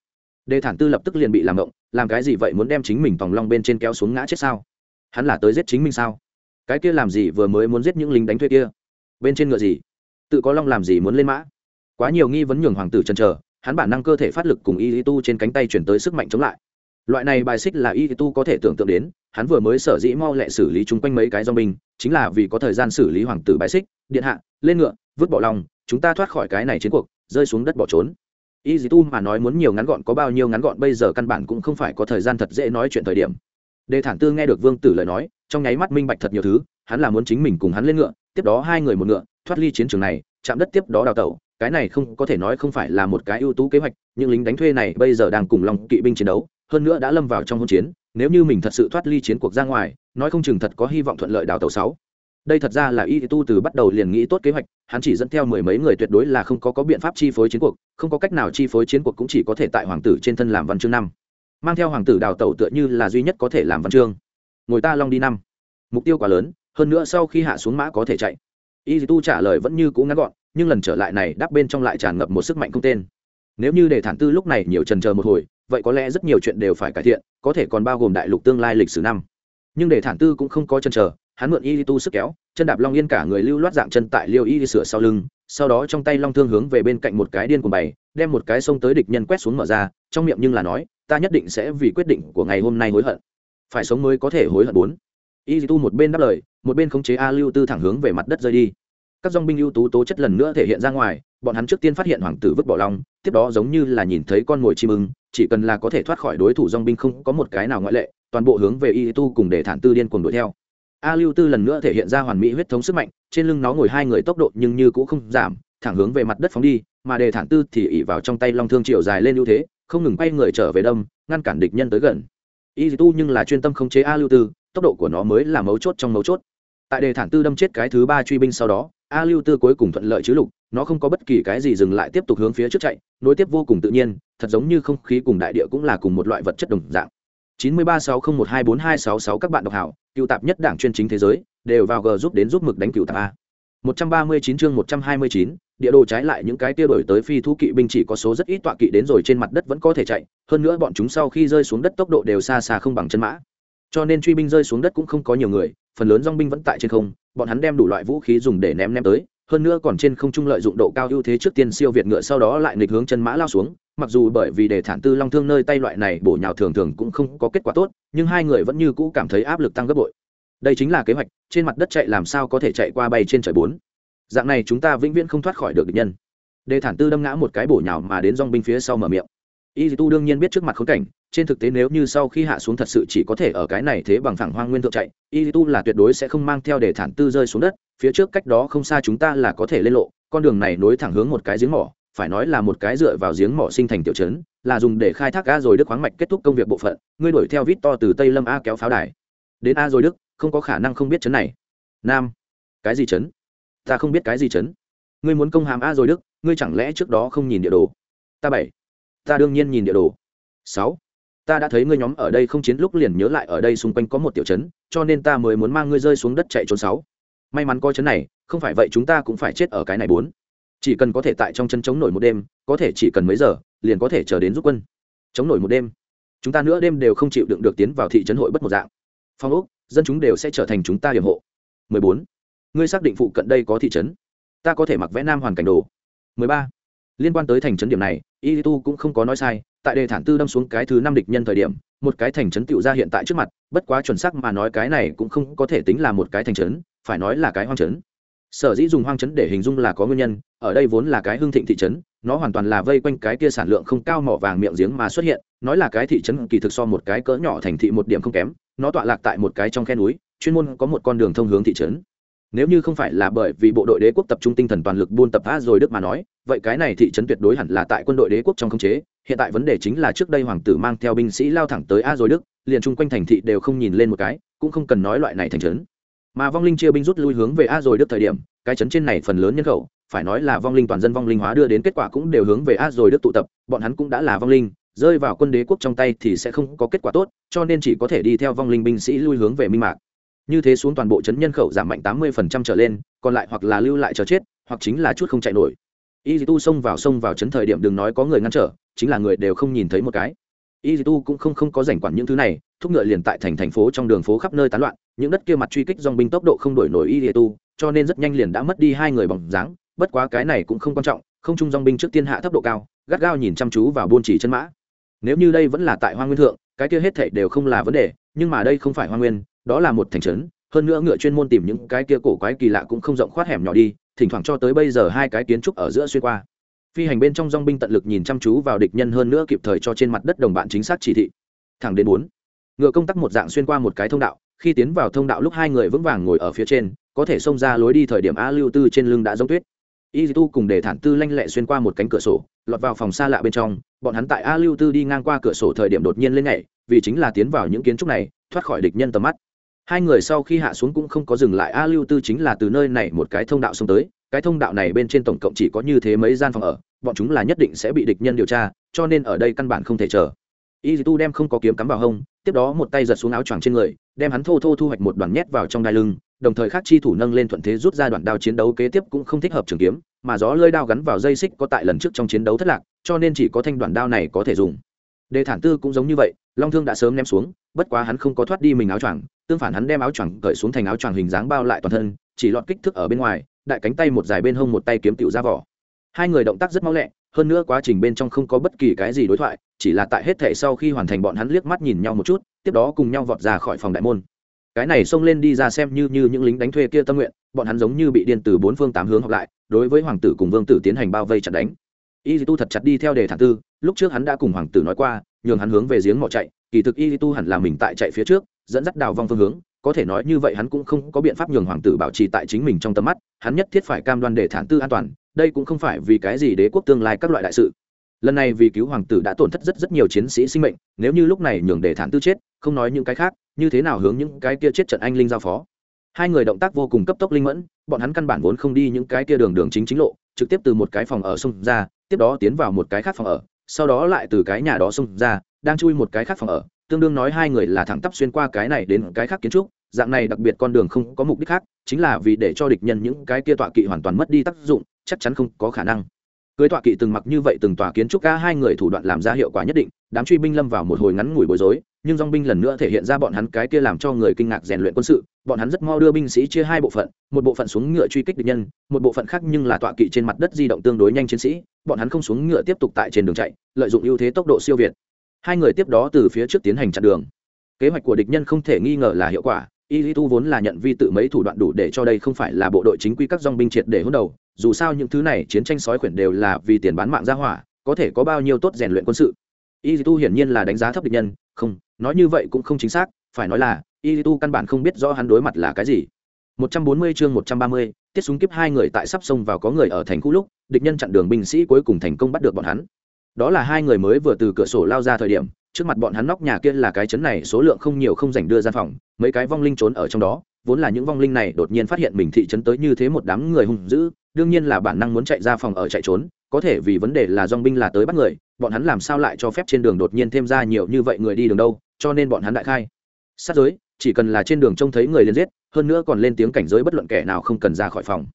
Đề thản tư lập tức liền bị làm động, làm cái gì vậy muốn đem chính mình tòng long bên trên kéo xuống ngã chết sao? Hắn là tới giết chính mình sao? Cái kia làm gì vừa mới muốn giết những lính đánh thuê kia? Bên trên ngựa gì? Tự có long làm gì muốn lên mã? Quá nhiều nghi vấn nhường hoàng tử chân chờ hắn bản năng cơ thể phát lực cùng y tu trên cánh tay chuyển tới sức mạnh chống lại. Loại này bài xích là y tu có thể tưởng tượng đến hắn vừa mới sở dĩ mau lẹ xử lý chung quanh mấy cái do mình, chính là vì có thời gian xử lý hoàng tử bài xích. Điện hạ lên ngựa vứt bỏ lòng chúng ta thoát khỏi cái này chiến cuộc rơi xuống đất bỏ trốn. Y tu mà nói muốn nhiều ngắn gọn có bao nhiêu ngắn gọn bây giờ căn bản cũng không phải có thời gian thật dễ nói chuyện thời điểm đề thản tư nghe được vương tử lời nói, trong nháy mắt minh bạch thật nhiều thứ, hắn là muốn chính mình cùng hắn lên ngựa, tiếp đó hai người một ngựa, thoát ly chiến trường này, chạm đất tiếp đó đào tẩu. Cái này không có thể nói không phải là một cái ưu tú kế hoạch, nhưng lính đánh thuê này bây giờ đang cùng lòng kỵ binh chiến đấu, hơn nữa đã lâm vào trong hôn chiến, nếu như mình thật sự thoát ly chiến cuộc ra ngoài, nói không chừng thật có hy vọng thuận lợi đào tàu sáu. Đây thật ra là y tu từ bắt đầu liền nghĩ tốt kế hoạch, hắn chỉ dẫn theo mười mấy người tuyệt đối là không có có biện pháp chi phối chiến cuộc, không có cách nào chi phối chiến cuộc cũng chỉ có thể tại hoàng tử trên thân làm văn chương năm mang theo hoàng tử đào tẩu tựa như là duy nhất có thể làm văn chương. Ngồi ta long đi năm. Mục tiêu quá lớn, hơn nữa sau khi hạ xuống mã có thể chạy. Y tu trả lời vẫn như cũ ngắn gọn, nhưng lần trở lại này đáp bên trong lại tràn ngập một sức mạnh không tên. Nếu như để thản tư lúc này nhiều trần chờ một hồi, vậy có lẽ rất nhiều chuyện đều phải cải thiện, có thể còn bao gồm đại lục tương lai lịch sử năm. Nhưng để thản tư cũng không có chân chờ, hắn mượn y tu sức kéo, chân đạp long yên cả người lưu loát dạng chân tại liêu y sửa sau lưng, sau đó trong tay long thương hướng về bên cạnh một cái điên của bày, đem một cái sông tới địch nhân quét xuống mở ra, trong miệng nhưng là nói ta nhất định sẽ vì quyết định của ngày hôm nay hối hận. Phải sống mới có thể hối hận bốn. Y tu một bên đáp lời, một bên khống chế a lưu tư thẳng hướng về mặt đất rơi đi. Các dong binh ưu tú tố chất lần nữa thể hiện ra ngoài, bọn hắn trước tiên phát hiện hoàng tử vứt bỏ long tiếp đó giống như là nhìn thấy con mồi chim ưng, chỉ cần là có thể thoát khỏi đối thủ dong binh không có một cái nào ngoại lệ, toàn bộ hướng về y tu cùng để thản tư điên cuồng đuổi theo. A lưu tư lần nữa thể hiện ra hoàn mỹ huyết thống sức mạnh, trên lưng nó ngồi hai người tốc độ nhưng như cũng không giảm, thẳng hướng về mặt đất phóng đi, mà đề thản tư thì ỉ vào trong tay long thương chiều dài lên ưu thế không ngừng quay người trở về đâm ngăn cản địch nhân tới gần. Y dì tu nhưng là chuyên tâm khống chế a lưu tư tốc độ của nó mới là mấu chốt trong mấu chốt. Tại đề thản tư đâm chết cái thứ ba truy binh sau đó a lưu tư cuối cùng thuận lợi chứ lục nó không có bất kỳ cái gì dừng lại tiếp tục hướng phía trước chạy nối tiếp vô cùng tự nhiên thật giống như không khí cùng đại địa cũng là cùng một loại vật chất đồng dạng. 93601242666 các bạn đọc hảo cựu tạp nhất đảng chuyên chính thế giới đều vào g giúp đến giúp mực đánh cựu tạp a. 139 chương 129, địa đồ trái lại những cái tia đổi tới phi thú kỵ binh chỉ có số rất ít tọa kỵ đến rồi trên mặt đất vẫn có thể chạy, hơn nữa bọn chúng sau khi rơi xuống đất tốc độ đều xa xa không bằng chân mã. Cho nên truy binh rơi xuống đất cũng không có nhiều người, phần lớn dong binh vẫn tại trên không, bọn hắn đem đủ loại vũ khí dùng để ném ném tới, hơn nữa còn trên không trung lợi dụng độ cao ưu thế trước tiên siêu việt ngựa sau đó lại nghịch hướng chân mã lao xuống, mặc dù bởi vì để thản tư long thương nơi tay loại này bổ nhào thường thường cũng không có kết quả tốt, nhưng hai người vẫn như cũ cảm thấy áp lực tăng gấp bội. Đây chính là kế hoạch, trên mặt đất chạy làm sao có thể chạy qua bay trên trời bốn dạng này chúng ta vĩnh viễn không thoát khỏi được địch nhân. Đề thản tư đâm ngã một cái bổ nhào mà đến dong binh phía sau mở miệng. Y tu đương nhiên biết trước mặt khốn cảnh, trên thực tế nếu như sau khi hạ xuống thật sự chỉ có thể ở cái này thế bằng phẳng hoang nguyên thượng chạy, y tu là tuyệt đối sẽ không mang theo để thản tư rơi xuống đất, phía trước cách đó không xa chúng ta là có thể lên lộ, con đường này nối thẳng hướng một cái giếng mỏ, phải nói là một cái dựa vào giếng mỏ sinh thành tiểu trấn, là dùng để khai thác a rồi đức khoáng mạch kết thúc công việc bộ phận, ngươi đuổi theo vít to từ tây lâm a kéo pháo đài. Đến a rồi đức, không có khả năng không biết trấn này. Nam, cái gì trấn? Ta không biết cái gì chấn. ngươi muốn công hàm a rồi đức ngươi chẳng lẽ trước đó không nhìn địa đồ? Ta bảy. Ta đương nhiên nhìn địa đồ. Sáu. Ta đã thấy ngươi nhóm ở đây không chiến lúc liền nhớ lại ở đây xung quanh có một tiểu chấn, cho nên ta mới muốn mang ngươi rơi xuống đất chạy trốn sáu. May mắn coi chấn này không phải vậy chúng ta cũng phải chết ở cái này bốn. Chỉ cần có thể tại trong chân chống nổi một đêm có thể chỉ cần mấy giờ liền có thể chờ đến giúp quân. Chống nổi một đêm. Chúng ta nữa đêm đều không chịu đựng được tiến vào thị trấn hội bất một dạng. Phong ốc dân chúng đều sẽ trở thành chúng ta hiểm hộ. 14 ngươi xác định phụ cận đây có thị trấn, ta có thể mặc vẽ nam hoàn cảnh đồ 13. liên quan tới thành trấn điểm này y tu cũng không có nói sai, tại đề thản tư đâm xuống cái thứ năm địch nhân thời điểm, một cái thành trấn tựu ra hiện tại trước mặt, bất quá chuẩn xác mà nói cái này cũng không có thể tính là một cái thành trấn, phải nói là cái hoang trấn sở dĩ dùng hoang trấn để hình dung là có nguyên nhân, ở đây vốn là cái hương thịnh thị trấn, nó hoàn toàn là vây quanh cái kia sản lượng không cao mỏ vàng miệng giếng mà xuất hiện, nói là cái thị trấn kỳ thực so một cái cỡ nhỏ thành thị một điểm không kém, nó tọa lạc tại một cái trong khe núi, chuyên môn có một con đường thông hướng thị trấn nếu như không phải là bởi vì bộ đội đế quốc tập trung tinh thần toàn lực buôn tập a rồi đức mà nói, vậy cái này thị trấn tuyệt đối hẳn là tại quân đội đế quốc trong khống chế. Hiện tại vấn đề chính là trước đây hoàng tử mang theo binh sĩ lao thẳng tới a rồi đức, liền chung quanh thành thị đều không nhìn lên một cái, cũng không cần nói loại này thành trấn. Mà vong linh chia binh rút lui hướng về a rồi đức thời điểm, cái trấn trên này phần lớn nhân khẩu, phải nói là vong linh toàn dân vong linh hóa đưa đến kết quả cũng đều hướng về a rồi đức tụ tập, bọn hắn cũng đã là vong linh, rơi vào quân đế quốc trong tay thì sẽ không có kết quả tốt, cho nên chỉ có thể đi theo vong linh binh sĩ lui hướng về minh mạc như thế xuống toàn bộ chấn nhân khẩu giảm mạnh tám mươi phần trăm trở lên, còn lại hoặc là lưu lại chờ chết, hoặc chính là chút không chạy nổi. Y tu xông vào xông vào chấn thời điểm đừng nói có người ngăn trở, chính là người đều không nhìn thấy một cái. Y tu cũng không không có rảnh quản những thứ này, thúc ngựa liền tại thành thành phố trong đường phố khắp nơi tán loạn, những đất kia mặt truy kích dòng binh tốc độ không đổi nổi y tu, cho nên rất nhanh liền đã mất đi hai người bằng dáng, bất quá cái này cũng không quan trọng, không trung dong binh trước tiên hạ thấp độ cao, gắt gao nhìn chăm chú vào buôn chỉ chân mã. Nếu như đây vẫn là tại hoa nguyên thượng, cái kia hết thảy đều không là vấn đề, nhưng mà đây không phải hoa nguyên đó là một thành trấn, hơn nữa ngựa chuyên môn tìm những cái kia cổ quái kỳ lạ cũng không rộng khoát hẻm nhỏ đi, thỉnh thoảng cho tới bây giờ hai cái kiến trúc ở giữa xuyên qua. Phi hành bên trong dong binh tận lực nhìn chăm chú vào địch nhân hơn nữa kịp thời cho trên mặt đất đồng bạn chính xác chỉ thị. Thẳng đến bốn, ngựa công tắc một dạng xuyên qua một cái thông đạo, khi tiến vào thông đạo lúc hai người vững vàng ngồi ở phía trên, có thể xông ra lối đi thời điểm a lưu tư trên lưng đã giống tuyết. Y tu cùng để thản tư lanh lẹ xuyên qua một cánh cửa sổ, lọt vào phòng xa lạ bên trong, bọn hắn tại a lưu tư đi ngang qua cửa sổ thời điểm đột nhiên lên nhảy, vì chính là tiến vào những kiến trúc này, thoát khỏi địch nhân tầm mắt hai người sau khi hạ xuống cũng không có dừng lại, a lưu tư chính là từ nơi này một cái thông đạo xông tới, cái thông đạo này bên trên tổng cộng chỉ có như thế mấy gian phòng ở, bọn chúng là nhất định sẽ bị địch nhân điều tra, cho nên ở đây căn bản không thể chờ. Y tu đem không có kiếm cắm vào hông, tiếp đó một tay giật xuống áo choàng trên người, đem hắn thô thô thu hoạch một đoàn nhét vào trong đai lưng, đồng thời khác chi thủ nâng lên thuận thế rút ra đoạn đao chiến đấu kế tiếp cũng không thích hợp trường kiếm, mà gió lơi đao gắn vào dây xích có tại lần trước trong chiến đấu thất lạc, cho nên chỉ có thanh đoạn đao này có thể dùng. Đề thản tư cũng giống như vậy, long thương đã sớm ném xuống, bất quá hắn không có thoát đi mình áo choàng tương phản hắn đem áo choàng cởi xuống thành áo choàng hình dáng bao lại toàn thân, chỉ lọt kích thước ở bên ngoài, đại cánh tay một dài bên hông một tay kiếm tiểu ra vỏ. Hai người động tác rất mau lẹ, hơn nữa quá trình bên trong không có bất kỳ cái gì đối thoại, chỉ là tại hết thể sau khi hoàn thành bọn hắn liếc mắt nhìn nhau một chút, tiếp đó cùng nhau vọt ra khỏi phòng đại môn. Cái này xông lên đi ra xem như như những lính đánh thuê kia tâm nguyện, bọn hắn giống như bị điên từ bốn phương tám hướng học lại, đối với hoàng tử cùng vương tử tiến hành bao vây chặt đánh. Y tu thật chặt đi theo đề thản tư, lúc trước hắn đã cùng hoàng tử nói qua, nhường hắn hướng về giếng mỏ chạy, kỳ thực y tu hẳn là mình tại chạy phía trước dẫn dắt đào vong phương hướng, có thể nói như vậy hắn cũng không có biện pháp nhường hoàng tử bảo trì tại chính mình trong tầm mắt, hắn nhất thiết phải cam đoan để thản tư an toàn, đây cũng không phải vì cái gì đế quốc tương lai các loại đại sự. Lần này vì cứu hoàng tử đã tổn thất rất rất nhiều chiến sĩ sinh mệnh, nếu như lúc này nhường để thản tư chết, không nói những cái khác, như thế nào hướng những cái kia chết trận anh linh giao phó? Hai người động tác vô cùng cấp tốc linh mẫn, bọn hắn căn bản vốn không đi những cái kia đường đường chính chính lộ, trực tiếp từ một cái phòng ở xông ra, tiếp đó tiến vào một cái khác phòng ở, sau đó lại từ cái nhà đó xông ra, đang chui một cái khác phòng ở tương đương nói hai người là thẳng tắp xuyên qua cái này đến cái khác kiến trúc, dạng này đặc biệt con đường không có mục đích khác, chính là vì để cho địch nhân những cái kia tọa kỵ hoàn toàn mất đi tác dụng, chắc chắn không có khả năng. Cưới tọa kỵ từng mặc như vậy từng tòa kiến trúc ca hai người thủ đoạn làm ra hiệu quả nhất định, đám truy binh lâm vào một hồi ngắn ngủi bối rối, nhưng dong binh lần nữa thể hiện ra bọn hắn cái kia làm cho người kinh ngạc rèn luyện quân sự, bọn hắn rất mau đưa binh sĩ chia hai bộ phận, một bộ phận xuống ngựa truy kích địch nhân, một bộ phận khác nhưng là tọa kỵ trên mặt đất di động tương đối nhanh chiến sĩ, bọn hắn không xuống ngựa tiếp tục tại trên đường chạy, lợi dụng ưu thế tốc độ siêu việt hai người tiếp đó từ phía trước tiến hành chặn đường. Kế hoạch của địch nhân không thể nghi ngờ là hiệu quả. Y tu vốn là nhận vi tự mấy thủ đoạn đủ để cho đây không phải là bộ đội chính quy các dong binh triệt để hỗn đầu. Dù sao những thứ này chiến tranh sói khuyển đều là vì tiền bán mạng ra hỏa có thể có bao nhiêu tốt rèn luyện quân sự. Y tu hiển nhiên là đánh giá thấp địch nhân. Không nói như vậy cũng không chính xác. Phải nói là y tu căn bản không biết rõ hắn đối mặt là cái gì. 140 chương 130, tiết súng kiếp hai người tại sắp sông vào có người ở thành khu lúc địch nhân chặn đường binh sĩ cuối cùng thành công bắt được bọn hắn đó là hai người mới vừa từ cửa sổ lao ra thời điểm, trước mặt bọn hắn nóc nhà kia là cái chấn này số lượng không nhiều không dành đưa ra phòng, mấy cái vong linh trốn ở trong đó, vốn là những vong linh này đột nhiên phát hiện mình thị trấn tới như thế một đám người hung dữ, đương nhiên là bản năng muốn chạy ra phòng ở chạy trốn, có thể vì vấn đề là dong binh là tới bắt người, bọn hắn làm sao lại cho phép trên đường đột nhiên thêm ra nhiều như vậy người đi đường đâu, cho nên bọn hắn đại khai. Sát giới, chỉ cần là trên đường trông thấy người liền giết, hơn nữa còn lên tiếng cảnh giới bất luận kẻ nào không cần ra khỏi phòng.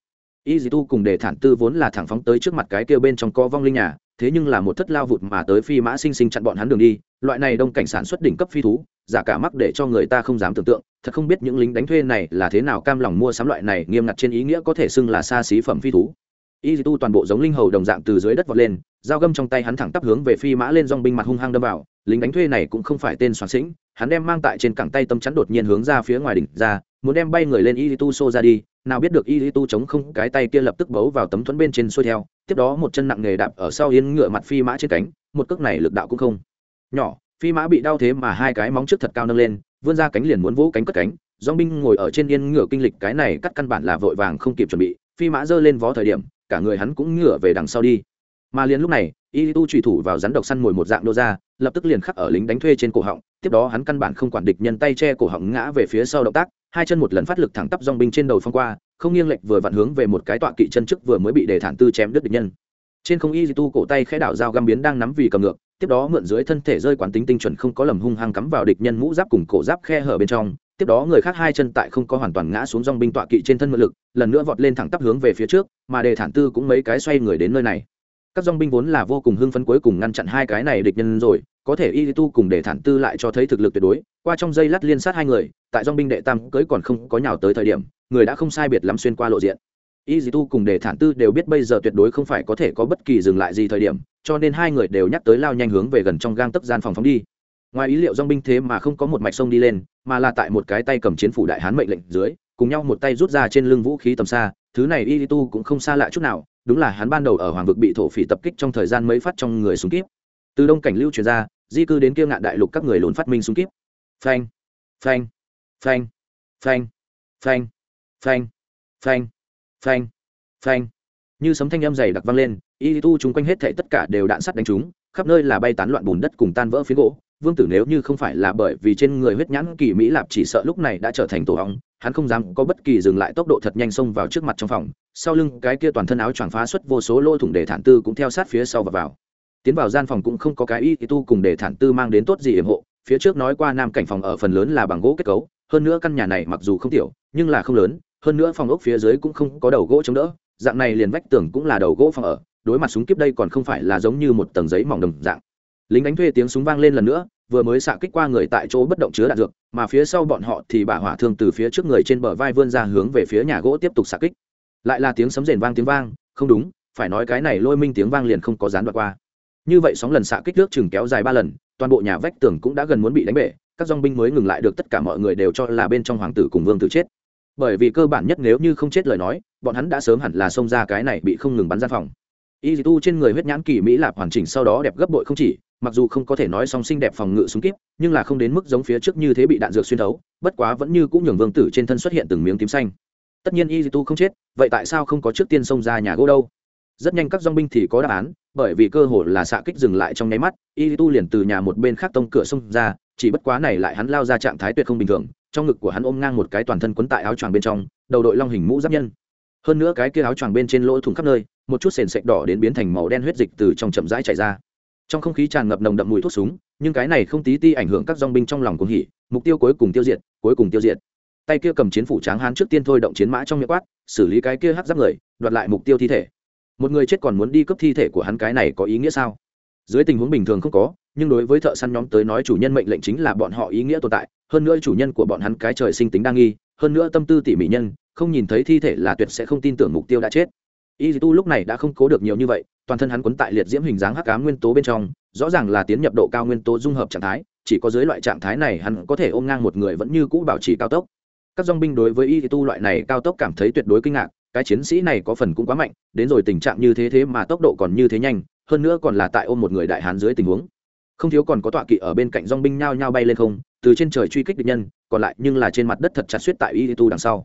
Y dì tu cùng đề thản tư vốn là thẳng phóng tới trước mặt cái kêu bên trong co vong linh nhà thế nhưng là một thất lao vụt mà tới phi mã sinh sinh chặn bọn hắn đường đi, loại này đông cảnh sản xuất đỉnh cấp phi thú, giả cả mắc để cho người ta không dám tưởng tượng, thật không biết những lính đánh thuê này là thế nào cam lòng mua sắm loại này nghiêm ngặt trên ý nghĩa có thể xưng là xa xí phẩm phi thú. Y tu toàn bộ giống linh hầu đồng dạng từ dưới đất vọt lên, dao găm trong tay hắn thẳng tắp hướng về phi mã lên dong binh mặt hung hăng đâm vào, lính đánh thuê này cũng không phải tên soạn sĩnh, hắn đem mang tại trên cẳng tay tâm chắn đột nhiên hướng ra phía ngoài đỉnh ra, muốn đem bay người lên y tu xô ra đi nào biết được y tu chống không, cái tay kia lập tức bấu vào tấm thuẫn bên trên xuôi theo, tiếp đó một chân nặng nghề đạp ở sau yên ngựa mặt phi mã trên cánh, một cước này lực đạo cũng không nhỏ, phi mã bị đau thế mà hai cái móng trước thật cao nâng lên, vươn ra cánh liền muốn vỗ cánh cất cánh dong binh ngồi ở trên yên ngựa kinh lịch cái này cắt căn bản là vội vàng không kịp chuẩn bị, phi mã giơ lên vó thời điểm, cả người hắn cũng ngựa về đằng sau đi. Mà liền lúc này, y tu trùy thủ vào rắn độc săn mồi một dạng đô ra, lập tức liền khắc ở lính đánh thuê trên cổ họng, tiếp đó hắn căn bản không quản địch nhân tay che cổ họng ngã về phía sau động tác hai chân một lần phát lực thẳng tắp dong binh trên đầu phong qua, không nghiêng lệch vừa vặn hướng về một cái tọa kỵ chân trước vừa mới bị đề thản tư chém đứt địch nhân. Trên không y di tu cổ tay khẽ đảo dao găm biến đang nắm vì cầm ngược, tiếp đó mượn dưới thân thể rơi quán tính tinh chuẩn không có lầm hung hăng cắm vào địch nhân mũ giáp cùng cổ giáp khe hở bên trong, tiếp đó người khác hai chân tại không có hoàn toàn ngã xuống dòng binh tọa kỵ trên thân mượn lực, lần nữa vọt lên thẳng tắp hướng về phía trước, mà đề thản tư cũng mấy cái xoay người đến nơi này. Các dòng binh vốn là vô cùng hưng phấn cuối cùng ngăn chặn hai cái này địch nhân rồi có thể y tu cùng đề thản tư lại cho thấy thực lực tuyệt đối, qua trong dây lát liên sát hai người, tại dong binh đệ tam cưới còn không có nhào tới thời điểm, người đã không sai biệt lắm xuyên qua lộ diện. Y dì tu cùng đề thản tư đều biết bây giờ tuyệt đối không phải có thể có bất kỳ dừng lại gì thời điểm, cho nên hai người đều nhắc tới lao nhanh hướng về gần trong gang tấp gian phòng phóng đi. Ngoài ý liệu dong binh thế mà không có một mạch sông đi lên, mà là tại một cái tay cầm chiến phủ đại hán mệnh lệnh dưới, cùng nhau một tay rút ra trên lưng vũ khí tầm xa, thứ này y tu cũng không xa lạ chút nào, đúng là hắn ban đầu ở hoàng vực bị thổ phỉ tập kích trong thời gian mấy phát trong người súng kíp từ đông cảnh lưu truyền ra, di cư đến kia ngạn đại lục các người lồn phát minh súng kíp. Phanh phanh phanh phanh phanh phanh phanh phanh phanh. Như sấm thanh âm dày đặc vang lên, y tu chung quanh hết thảy tất cả đều đạn sắt đánh trúng, khắp nơi là bay tán loạn bùn đất cùng tan vỡ phía gỗ. Vương tử nếu như không phải là bởi vì trên người huyết nhãn kỳ mỹ lạp chỉ sợ lúc này đã trở thành tổ hóng hắn không dám có bất kỳ dừng lại tốc độ thật nhanh xông vào trước mặt trong phòng. Sau lưng cái kia toàn thân áo choàng phá xuất vô số lỗ thủng để thản tư cũng theo sát phía sau và vào tiến vào gian phòng cũng không có cái y tu cùng để thản tư mang đến tốt gì hiểm hộ. Phía trước nói qua nam cảnh phòng ở phần lớn là bằng gỗ kết cấu, hơn nữa căn nhà này mặc dù không tiểu, nhưng là không lớn, hơn nữa phòng ốc phía dưới cũng không có đầu gỗ chống đỡ. Dạng này liền vách tường cũng là đầu gỗ phòng ở, đối mặt súng kiếp đây còn không phải là giống như một tầng giấy mỏng đồng dạng. Lính đánh thuê tiếng súng vang lên lần nữa, vừa mới xạ kích qua người tại chỗ bất động chứa đạn dược, mà phía sau bọn họ thì bả hỏa thương từ phía trước người trên bờ vai vươn ra hướng về phía nhà gỗ tiếp tục xạ kích. Lại là tiếng sấm rền vang tiếng vang, không đúng, phải nói cái này lôi minh tiếng vang liền không có dán đoạn qua như vậy sóng lần xạ kích nước chừng kéo dài ba lần, toàn bộ nhà vách tường cũng đã gần muốn bị đánh bể, các dong binh mới ngừng lại được tất cả mọi người đều cho là bên trong hoàng tử cùng vương tử chết. Bởi vì cơ bản nhất nếu như không chết lời nói, bọn hắn đã sớm hẳn là xông ra cái này bị không ngừng bắn gian phòng. Y tu trên người huyết nhãn kỳ mỹ lạp hoàn chỉnh sau đó đẹp gấp bội không chỉ, mặc dù không có thể nói song xinh đẹp phòng ngự súng kíp, nhưng là không đến mức giống phía trước như thế bị đạn dược xuyên thấu, bất quá vẫn như cũng nhường vương tử trên thân xuất hiện từng miếng tím xanh. Tất nhiên y tu không chết, vậy tại sao không có trước tiên xông ra nhà gỗ đâu? Rất nhanh các dong binh thì có đáp án, bởi vì cơ hội là xạ kích dừng lại trong nháy mắt, y tu liền từ nhà một bên khác tông cửa xông ra, chỉ bất quá này lại hắn lao ra trạng thái tuyệt không bình thường, trong ngực của hắn ôm ngang một cái toàn thân quấn tại áo choàng bên trong, đầu đội long hình mũ giáp nhân. Hơn nữa cái kia áo choàng bên trên lỗ thủng khắp nơi, một chút sền sệt đỏ đến biến thành màu đen huyết dịch từ trong chậm rãi chảy ra. Trong không khí tràn ngập nồng đậm mùi thuốc súng, nhưng cái này không tí ti ảnh hưởng các dong binh trong lòng cuồng hỉ, mục tiêu cuối cùng tiêu diệt, cuối cùng tiêu diệt. Tay kia cầm chiến phủ tráng hán trước tiên thôi động chiến mã trong miệng quát, xử lý cái kia hắc giáp người, đoạt lại mục tiêu thi thể một người chết còn muốn đi cướp thi thể của hắn cái này có ý nghĩa sao? Dưới tình huống bình thường không có, nhưng đối với thợ săn nhóm tới nói chủ nhân mệnh lệnh chính là bọn họ ý nghĩa tồn tại. Hơn nữa chủ nhân của bọn hắn cái trời sinh tính đa nghi, hơn nữa tâm tư tỉ mỉ nhân, không nhìn thấy thi thể là tuyệt sẽ không tin tưởng mục tiêu đã chết. Y tu lúc này đã không cố được nhiều như vậy, toàn thân hắn quấn tại liệt diễm hình dáng hắc ám nguyên tố bên trong, rõ ràng là tiến nhập độ cao nguyên tố dung hợp trạng thái, chỉ có dưới loại trạng thái này hắn có thể ôm ngang một người vẫn như cũ bảo trì cao tốc. Các dong binh đối với y tu loại này cao tốc cảm thấy tuyệt đối kinh ngạc cái chiến sĩ này có phần cũng quá mạnh, đến rồi tình trạng như thế thế mà tốc độ còn như thế nhanh, hơn nữa còn là tại ôm một người đại hán dưới tình huống. Không thiếu còn có tọa kỵ ở bên cạnh dong binh nhao nhao bay lên không, từ trên trời truy kích địch nhân, còn lại nhưng là trên mặt đất thật chặt suýt tại y tu đằng sau.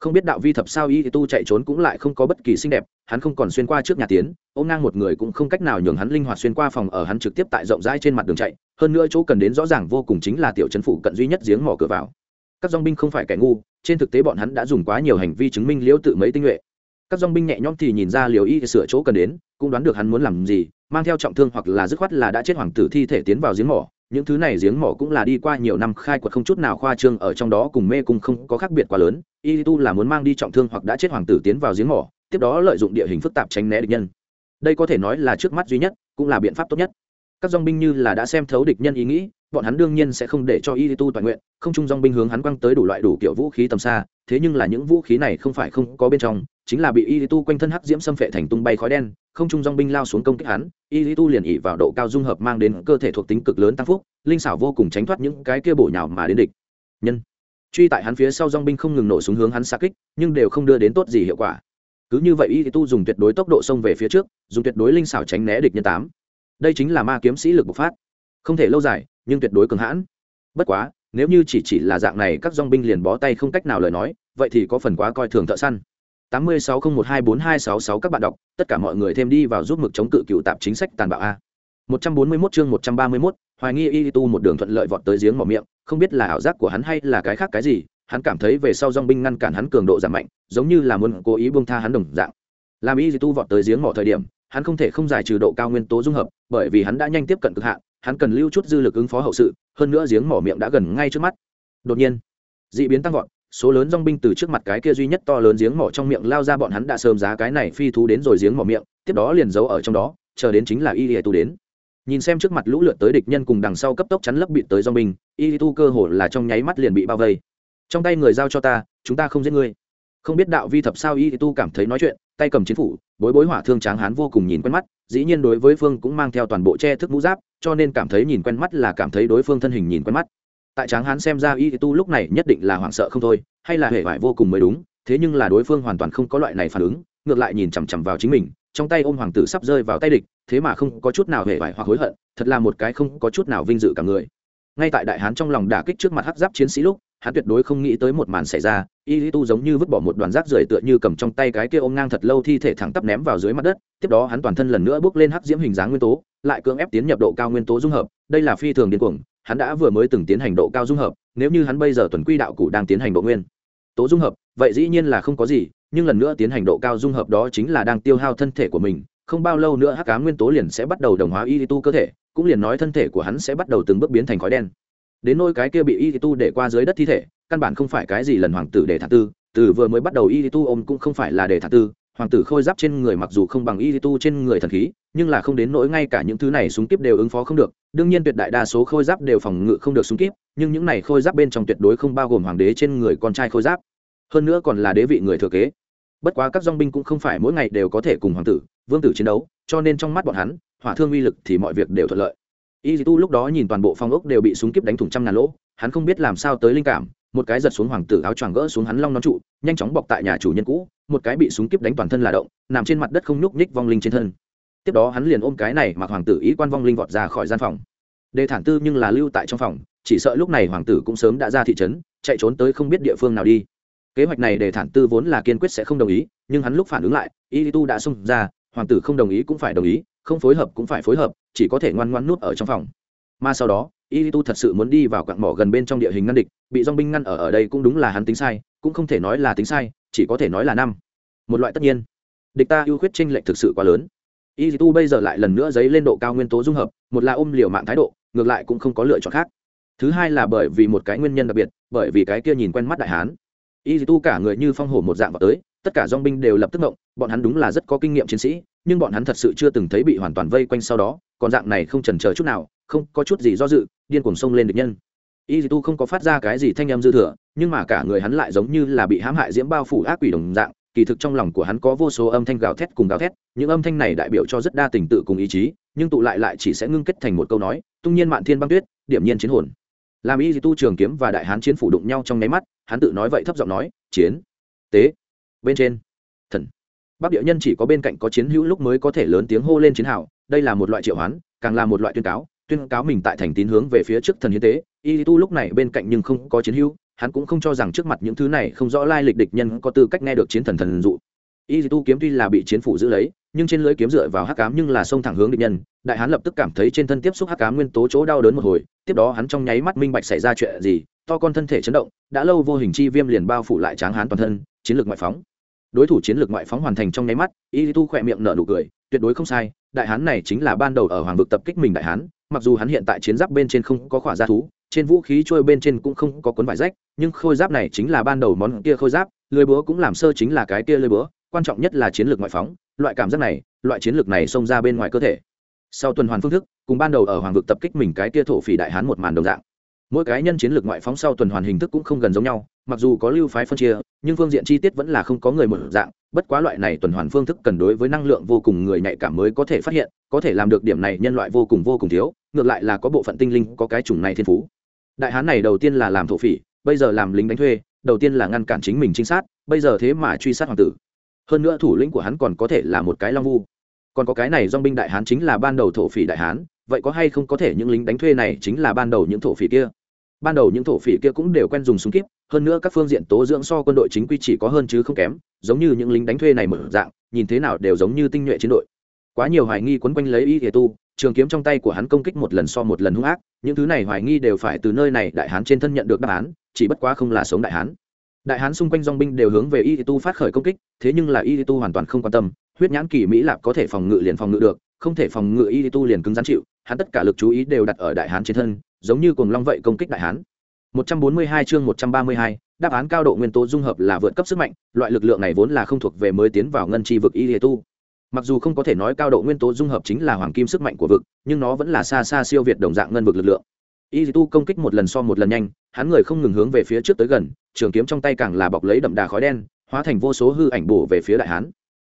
Không biết đạo vi thập sao y tu chạy trốn cũng lại không có bất kỳ xinh đẹp, hắn không còn xuyên qua trước nhà tiến, ôm ngang một người cũng không cách nào nhường hắn linh hoạt xuyên qua phòng ở hắn trực tiếp tại rộng rãi trên mặt đường chạy, hơn nữa chỗ cần đến rõ ràng vô cùng chính là tiểu trấn phủ cận duy nhất giếng mỏ cửa vào. Các dong binh không phải kẻ ngu trên thực tế bọn hắn đã dùng quá nhiều hành vi chứng minh liễu tự mấy tinh nhuệ. Các dong binh nhẹ nhõm thì nhìn ra liều y sửa chỗ cần đến, cũng đoán được hắn muốn làm gì, mang theo trọng thương hoặc là dứt khoát là đã chết hoàng tử thi thể tiến vào giếng mỏ. Những thứ này giếng mỏ cũng là đi qua nhiều năm khai quật không chút nào khoa trương ở trong đó cùng mê cung không có khác biệt quá lớn. Y tu là muốn mang đi trọng thương hoặc đã chết hoàng tử tiến vào giếng mỏ, tiếp đó lợi dụng địa hình phức tạp tránh né địch nhân. Đây có thể nói là trước mắt duy nhất, cũng là biện pháp tốt nhất các dong binh như là đã xem thấu địch nhân ý nghĩ, bọn hắn đương nhiên sẽ không để cho y tu toàn nguyện, không chung dong binh hướng hắn quăng tới đủ loại đủ kiểu vũ khí tầm xa, thế nhưng là những vũ khí này không phải không có bên trong, chính là bị y tu quanh thân hắc diễm xâm phệ thành tung bay khói đen, không trung dong binh lao xuống công kích hắn, y tu liền ỉ vào độ cao dung hợp mang đến cơ thể thuộc tính cực lớn tăng phúc, linh xảo vô cùng tránh thoát những cái kia bổ nhào mà đến địch. Nhân, truy tại hắn phía sau dong binh không ngừng nổ xuống hướng hắn xa kích, nhưng đều không đưa đến tốt gì hiệu quả. Cứ như vậy y tu dùng tuyệt đối tốc độ xông về phía trước, dùng tuyệt đối linh xảo tránh né địch nhân tám đây chính là ma kiếm sĩ lực bộc phát. Không thể lâu dài nhưng tuyệt đối cường hãn. Bất quá nếu như chỉ chỉ là dạng này các dong binh liền bó tay không cách nào lời nói vậy thì có phần quá coi thường thợ săn. Tám mươi sáu không một hai bốn hai sáu sáu các bạn đọc tất cả mọi người thêm đi vào giúp mực chống cự cựu tạp chính sách tàn bạo a. Một trăm bốn mươi 141 chương một trăm ba mươi 131, hoài nghi y tu một đường thuận lợi vọt tới giếng mỏ miệng không biết là ảo giác của hắn hay là cái khác cái gì hắn cảm thấy về sau dong binh ngăn cản hắn cường độ giảm mạnh giống như là muốn cố ý buông tha hắn đồng dạng. Làm y tu vọt tới giếng mỏ thời điểm hắn không thể không giải trừ độ cao nguyên tố dung hợp, bởi vì hắn đã nhanh tiếp cận cực hạn, hắn cần lưu chút dư lực ứng phó hậu sự, hơn nữa giếng mỏ miệng đã gần ngay trước mắt. Đột nhiên, d ị biến tăng vọt, số lớn dong binh từ trước mặt cái kia duy nhất to lớn giếng mỏ trong miệng lao ra bọn hắn đã sớm giá cái này phi thú đến rồi giếng mỏ miệng, tiếp đó liền giấu ở trong đó, chờ đến chính là y lìa tu đến. Nhìn xem trước mặt lũ lượt tới địch nhân cùng đằng sau cấp tốc chắn lấp bịt tới dong binh y tu cơ hồ là trong nháy mắt liền bị bao vây. Trong tay người giao cho ta, chúng ta không giết ngươi không biết đạo vi thập sao y tu cảm thấy nói chuyện, tay cầm chiến phủ, bối bối hỏa thương tráng hán vô cùng nhìn quen mắt, dĩ nhiên đối với phương cũng mang theo toàn bộ che thức mũ giáp, cho nên cảm thấy nhìn quen mắt là cảm thấy đối phương thân hình nhìn quen mắt. Tại tráng hán xem ra y tu lúc này nhất định là hoảng sợ không thôi, hay là hệ vải vô cùng mới đúng, thế nhưng là đối phương hoàn toàn không có loại này phản ứng, ngược lại nhìn chằm chằm vào chính mình, trong tay ôm hoàng tử sắp rơi vào tay địch, thế mà không có chút nào hề vải hoặc hối hận, thật là một cái không có chút nào vinh dự cả người. Ngay tại đại hán trong lòng đả kích trước mặt hắc giáp chiến sĩ lúc hắn tuyệt đối không nghĩ tới một màn xảy ra. Y lý tu giống như vứt bỏ một đoàn rác rưởi tựa như cầm trong tay cái kia ôm ngang thật lâu thi thể thẳng tắp ném vào dưới mặt đất, tiếp đó hắn toàn thân lần nữa bước lên hắc diễm hình dáng nguyên tố, lại cưỡng ép tiến nhập độ cao nguyên tố dung hợp. Đây là phi thường điên cuồng, hắn đã vừa mới từng tiến hành độ cao dung hợp, nếu như hắn bây giờ tuần quy đạo cụ đang tiến hành độ nguyên tố dung hợp, vậy dĩ nhiên là không có gì, nhưng lần nữa tiến hành độ cao dung hợp đó chính là đang tiêu hao thân thể của mình. Không bao lâu nữa hắc cá nguyên tố liền sẽ bắt đầu đồng hóa y tu cơ thể, cũng liền nói thân thể của hắn sẽ bắt đầu từng bước biến thành khói đen đến nôi cái kia bị y tu để qua dưới đất thi thể, căn bản không phải cái gì lần hoàng tử để thả tư, từ vừa mới bắt đầu y tu ôm cũng không phải là để thả tư, hoàng tử khôi giáp trên người mặc dù không bằng y tu trên người thần khí, nhưng là không đến nỗi ngay cả những thứ này súng kíp đều ứng phó không được, đương nhiên tuyệt đại đa số khôi giáp đều phòng ngự không được súng kíp, nhưng những này khôi giáp bên trong tuyệt đối không bao gồm hoàng đế trên người con trai khôi giáp. Hơn nữa còn là đế vị người thừa kế. Bất quá các dong binh cũng không phải mỗi ngày đều có thể cùng hoàng tử, vương tử chiến đấu, cho nên trong mắt bọn hắn, hỏa thương uy lực thì mọi việc đều thuận lợi y tu lúc đó nhìn toàn bộ phong ốc đều bị súng kíp đánh thủng trăm ngàn lỗ, hắn không biết làm sao tới linh cảm, một cái giật xuống hoàng tử áo choàng gỡ xuống hắn long nón trụ, nhanh chóng bọc tại nhà chủ nhân cũ, một cái bị súng kíp đánh toàn thân là động, nằm trên mặt đất không nhúc nhích vong linh trên thân. Tiếp đó hắn liền ôm cái này mặc hoàng tử ý quan vong linh vọt ra khỏi gian phòng. Đề thản tư nhưng là lưu tại trong phòng, chỉ sợ lúc này hoàng tử cũng sớm đã ra thị trấn, chạy trốn tới không biết địa phương nào đi. Kế hoạch này để thản tư vốn là kiên quyết sẽ không đồng ý, nhưng hắn lúc phản ứng lại, y tu đã xông ra, hoàng tử không đồng ý cũng phải đồng ý không phối hợp cũng phải phối hợp, chỉ có thể ngoan ngoan nút ở trong phòng. Mà sau đó y tu thật sự muốn đi vào quặng mỏ gần bên trong địa hình ngăn địch, bị dong binh ngăn ở ở đây cũng đúng là hắn tính sai, cũng không thể nói là tính sai, chỉ có thể nói là năm. Một loại tất nhiên. Địch ta ưu khuyết tranh lệch thực sự quá lớn. Y tu bây giờ lại lần nữa dấy lên độ cao nguyên tố dung hợp, một là ôm liều mạng thái độ, ngược lại cũng không có lựa chọn khác. Thứ hai là bởi vì một cái nguyên nhân đặc biệt, bởi vì cái kia nhìn quen mắt đại hán. Y tu cả người như phong hổ một dạng vào tới, tất cả dong binh đều lập tức động, bọn hắn đúng là rất có kinh nghiệm chiến sĩ nhưng bọn hắn thật sự chưa từng thấy bị hoàn toàn vây quanh sau đó, còn dạng này không trần chờ chút nào, không có chút gì do dự, điên cuồng xông lên địch nhân. Y tu không có phát ra cái gì thanh âm dư thừa, nhưng mà cả người hắn lại giống như là bị hãm hại diễm bao phủ ác quỷ đồng dạng, kỳ thực trong lòng của hắn có vô số âm thanh gào thét cùng gào thét, những âm thanh này đại biểu cho rất đa tình tự cùng ý chí, nhưng tụ lại lại chỉ sẽ ngưng kết thành một câu nói, tung nhiên mạn thiên băng tuyết, điểm nhiên chiến hồn. Làm y tu trường kiếm và đại hán chiến phủ đụng nhau trong nháy mắt, hắn tự nói vậy thấp giọng nói, chiến. Tế. Bên trên. Thần bắc địa nhân chỉ có bên cạnh có chiến hữu lúc mới có thể lớn tiếng hô lên chiến hào, đây là một loại triệu hoán, càng là một loại tuyên cáo tuyên cáo mình tại thành tín hướng về phía trước thần hiến tế. Y tu lúc này bên cạnh nhưng không có chiến hữu, hắn cũng không cho rằng trước mặt những thứ này không rõ lai lịch địch nhân có tư cách nghe được chiến thần thần dụ. Y tu kiếm tuy là bị chiến phủ giữ lấy, nhưng trên lưới kiếm dựa vào hắc cám nhưng là xông thẳng hướng địch nhân. Đại hán lập tức cảm thấy trên thân tiếp xúc hắc cám nguyên tố chỗ đau đớn một hồi, tiếp đó hắn trong nháy mắt minh bạch xảy ra chuyện gì, to con thân thể chấn động, đã lâu vô hình chi viêm liền bao phủ lại tráng hán toàn thân, chiến lược ngoại phóng đối thủ chiến lược ngoại phóng hoàn thành trong nháy mắt y tu khỏe miệng nở nụ cười, tuyệt đối không sai, đại hán này chính là ban đầu ở hoàng vực tập kích mình đại hán, mặc dù hắn hiện tại chiến giáp bên trên không có khỏa gia thú, trên vũ khí trôi bên trên cũng không có cuốn vải rách, nhưng khôi giáp này chính là ban đầu món kia khôi giáp, lưới búa cũng làm sơ chính là cái kia lưới búa, quan trọng nhất là chiến lược ngoại phóng, loại cảm giác này, loại chiến lược này xông ra bên ngoài cơ thể. Sau tuần hoàn phương thức, cùng ban đầu ở hoàng vực tập kích mình cái kia thổ phỉ đại hán một màn đồng dạng. Mỗi cái nhân chiến lược ngoại phóng sau tuần hoàn hình thức cũng không gần giống nhau mặc dù có lưu phái phân chia, nhưng phương diện chi tiết vẫn là không có người một dạng, bất quá loại này tuần hoàn phương thức cần đối với năng lượng vô cùng người nhạy cảm mới có thể phát hiện, có thể làm được điểm này nhân loại vô cùng vô cùng thiếu, ngược lại là có bộ phận tinh linh có cái chủng này thiên phú. Đại hán này đầu tiên là làm thổ phỉ, bây giờ làm lính đánh thuê, đầu tiên là ngăn cản chính mình trinh sát, bây giờ thế mà truy sát hoàng tử. Hơn nữa thủ lĩnh của hắn còn có thể là một cái long vu. Còn có cái này dong binh đại hán chính là ban đầu thổ phỉ đại hán, vậy có hay không có thể những lính đánh thuê này chính là ban đầu những thổ phỉ kia? Ban đầu những thổ phỉ kia cũng đều quen dùng súng kíp, hơn nữa các phương diện tố dưỡng so quân đội chính quy chỉ có hơn chứ không kém, giống như những lính đánh thuê này mở dạng, nhìn thế nào đều giống như tinh nhuệ chiến đội. Quá nhiều hoài nghi quấn quanh lấy y thể tu, trường kiếm trong tay của hắn công kích một lần so một lần hung ác, những thứ này hoài nghi đều phải từ nơi này đại hán trên thân nhận được đáp án, chỉ bất quá không là sống đại hán. Đại hán xung quanh dong binh đều hướng về y tu phát khởi công kích, thế nhưng là y tu hoàn toàn không quan tâm, huyết nhãn kỳ mỹ lạp có thể phòng ngự liền phòng ngự được, không thể phòng ngự y tu liền cứng rắn chịu, hắn tất cả lực chú ý đều đặt ở đại hán trên thân giống như cuồng long vậy công kích đại hán 142 chương 132, đáp án cao độ nguyên tố dung hợp là vượt cấp sức mạnh, loại lực lượng này vốn là không thuộc về mới tiến vào ngân chi vực y tu. Mặc dù không có thể nói cao độ nguyên tố dung hợp chính là hoàng kim sức mạnh của vực, nhưng nó vẫn là xa xa siêu việt đồng dạng ngân vực lực lượng. Y tu công kích một lần so một lần nhanh, hắn người không ngừng hướng về phía trước tới gần, trường kiếm trong tay càng là bọc lấy đậm đà khói đen, hóa thành vô số hư ảnh bổ về phía đại hán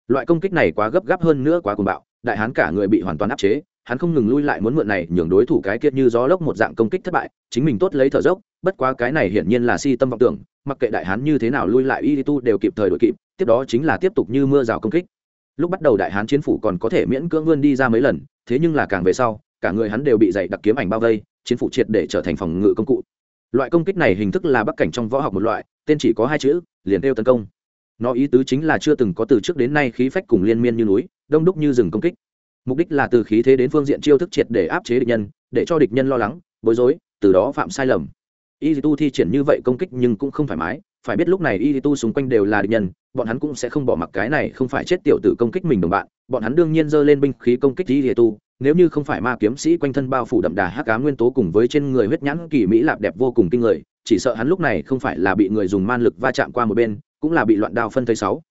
loại công kích này quá gấp gáp hơn nữa quá cuồng bạo đại hán cả người bị hoàn toàn áp chế hắn không ngừng lui lại muốn mượn này nhường đối thủ cái kiệt như gió lốc một dạng công kích thất bại, chính mình tốt lấy thở dốc, bất quá cái này hiển nhiên là si tâm vọng tưởng, mặc kệ đại hán như thế nào lui lại y tu đều kịp thời đội kịp, tiếp đó chính là tiếp tục như mưa rào công kích. Lúc bắt đầu đại hán chiến phủ còn có thể miễn cưỡng vươn đi ra mấy lần, thế nhưng là càng về sau, cả người hắn đều bị dày đặc kiếm ảnh bao vây, chiến phủ triệt để trở thành phòng ngự công cụ. Loại công kích này hình thức là bắc cảnh trong võ học một loại, tên chỉ có hai chữ, liền kêu tấn công. Nó ý tứ chính là chưa từng có từ trước đến nay khí phách cùng liên miên như núi, đông đúc như rừng công kích mục đích là từ khí thế đến phương diện chiêu thức triệt để áp chế địch nhân, để cho địch nhân lo lắng, bối rối, từ đó phạm sai lầm. Y tu thi triển như vậy công kích nhưng cũng không thoải mái, phải biết lúc này y tu xung quanh đều là địch nhân, bọn hắn cũng sẽ không bỏ mặc cái này, không phải chết tiểu tử công kích mình đồng bạn, bọn hắn đương nhiên giơ lên binh khí công kích y tu nếu như không phải ma kiếm sĩ quanh thân bao phủ đậm đà hắc cá nguyên tố cùng với trên người huyết nhãn kỳ mỹ lạp đẹp vô cùng kinh người, chỉ sợ hắn lúc này không phải là bị người dùng man lực va chạm qua một bên, cũng là bị loạn đao phân thây sáu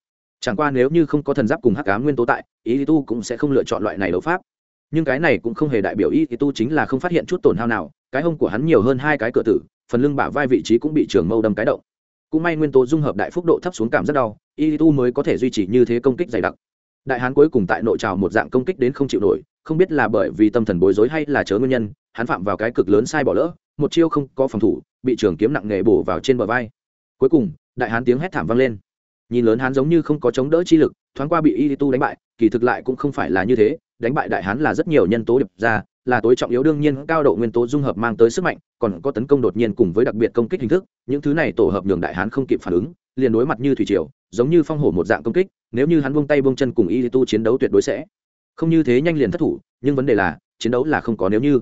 chẳng qua nếu như không có thần giáp cùng hắc cá nguyên tố tại, ý tu cũng sẽ không lựa chọn loại này đấu pháp. Nhưng cái này cũng không hề đại biểu ý tu chính là không phát hiện chút tổn hao nào, cái hông của hắn nhiều hơn hai cái cửa tử, phần lưng bả vai vị trí cũng bị trường mâu đâm cái động. Cũng may nguyên tố dung hợp đại phúc độ thấp xuống cảm rất đau y tu mới có thể duy trì như thế công kích dày đặc. Đại hán cuối cùng tại nội trào một dạng công kích đến không chịu nổi, không biết là bởi vì tâm thần bối rối hay là chớ nguyên nhân, hắn phạm vào cái cực lớn sai bỏ lỡ, một chiêu không có phòng thủ, bị trường kiếm nặng nghề bổ vào trên bờ vai. Cuối cùng, đại hán tiếng hét thảm vang lên nhìn lớn hán giống như không có chống đỡ chi lực, thoáng qua bị y tu đánh bại, kỳ thực lại cũng không phải là như thế, đánh bại đại hán là rất nhiều nhân tố điệp ra, là tối trọng yếu đương nhiên, cao độ nguyên tố dung hợp mang tới sức mạnh, còn có tấn công đột nhiên cùng với đặc biệt công kích hình thức, những thứ này tổ hợp nhường đại hán không kịp phản ứng, liền đối mặt như thủy triều, giống như phong hổ một dạng công kích, nếu như hắn buông tay buông chân cùng y tu chiến đấu tuyệt đối sẽ không như thế nhanh liền thất thủ, nhưng vấn đề là, chiến đấu là không có nếu như.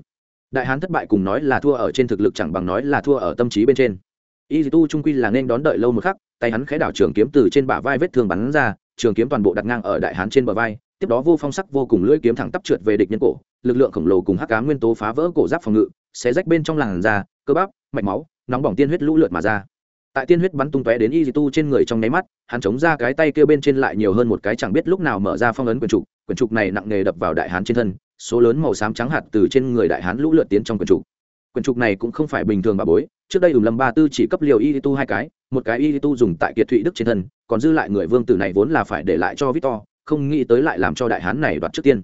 Đại hán thất bại cùng nói là thua ở trên thực lực chẳng bằng nói là thua ở tâm trí bên trên y tu trung quy là nên đón đợi lâu một khắc, tay hắn khẽ đảo trường kiếm từ trên bả vai vết thương bắn ra, trường kiếm toàn bộ đặt ngang ở đại hán trên bờ vai, tiếp đó vô phong sắc vô cùng lưỡi kiếm thẳng tắp trượt về địch nhân cổ, lực lượng khổng lồ cùng hắc cá nguyên tố phá vỡ cổ giáp phòng ngự, xé rách bên trong làn da, cơ bắp, mạch máu, nóng bỏng tiên huyết lũ lượt mà ra. Tại tiên huyết bắn tung tóe đến y tu trên người trong nháy mắt, hắn chống ra cái tay kia bên trên lại nhiều hơn một cái chẳng biết lúc nào mở ra phong ấn quyển trục quyển trục này nặng nề đập vào đại hán trên thân, số lớn màu xám trắng hạt từ trên người đại hán lũ lượt tiến trong quyển trục quyển trục này cũng không phải bình thường bà bối, trước đây ủng lâm ba tư chỉ cấp liều y tu hai cái, một cái y tu dùng tại kiệt thụy đức trên thân, còn dư lại người vương tử này vốn là phải để lại cho victor, không nghĩ tới lại làm cho đại hán này đoạt trước tiên.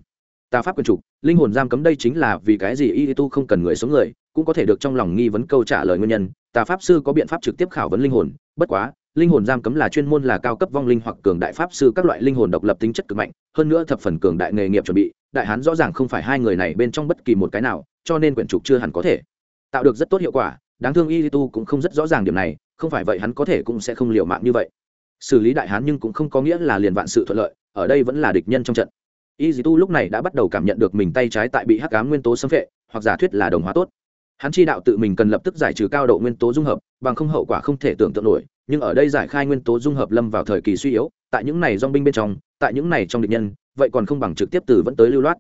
Ta pháp quyền trục, linh hồn giam cấm đây chính là vì cái gì y tu không cần người sống người, cũng có thể được trong lòng nghi vấn câu trả lời nguyên nhân tà pháp sư có biện pháp trực tiếp khảo vấn linh hồn, bất quá, linh hồn giam cấm là chuyên môn là cao cấp vong linh hoặc cường đại pháp sư, các loại linh hồn độc lập tính chất cực mạnh, hơn nữa thập phần cường đại nghề nghiệp chuẩn bị, đại hán rõ ràng không phải hai người này bên trong bất kỳ một cái nào, cho nên quyển trục chưa hẳn có thể tạo được rất tốt hiệu quả, đáng thương y tu cũng không rất rõ ràng điểm này, không phải vậy hắn có thể cũng sẽ không liều mạng như vậy. Xử lý đại hán nhưng cũng không có nghĩa là liền vạn sự thuận lợi, ở đây vẫn là địch nhân trong trận. Y tu lúc này đã bắt đầu cảm nhận được mình tay trái tại bị hắc ám nguyên tố xâm phệ, hoặc giả thuyết là đồng hóa tốt. Hắn chi đạo tự mình cần lập tức giải trừ cao độ nguyên tố dung hợp, bằng không hậu quả không thể tưởng tượng nổi, nhưng ở đây giải khai nguyên tố dung hợp lâm vào thời kỳ suy yếu, tại những này dong binh bên trong, tại những này trong địch nhân, vậy còn không bằng trực tiếp từ vẫn tới lưu loát.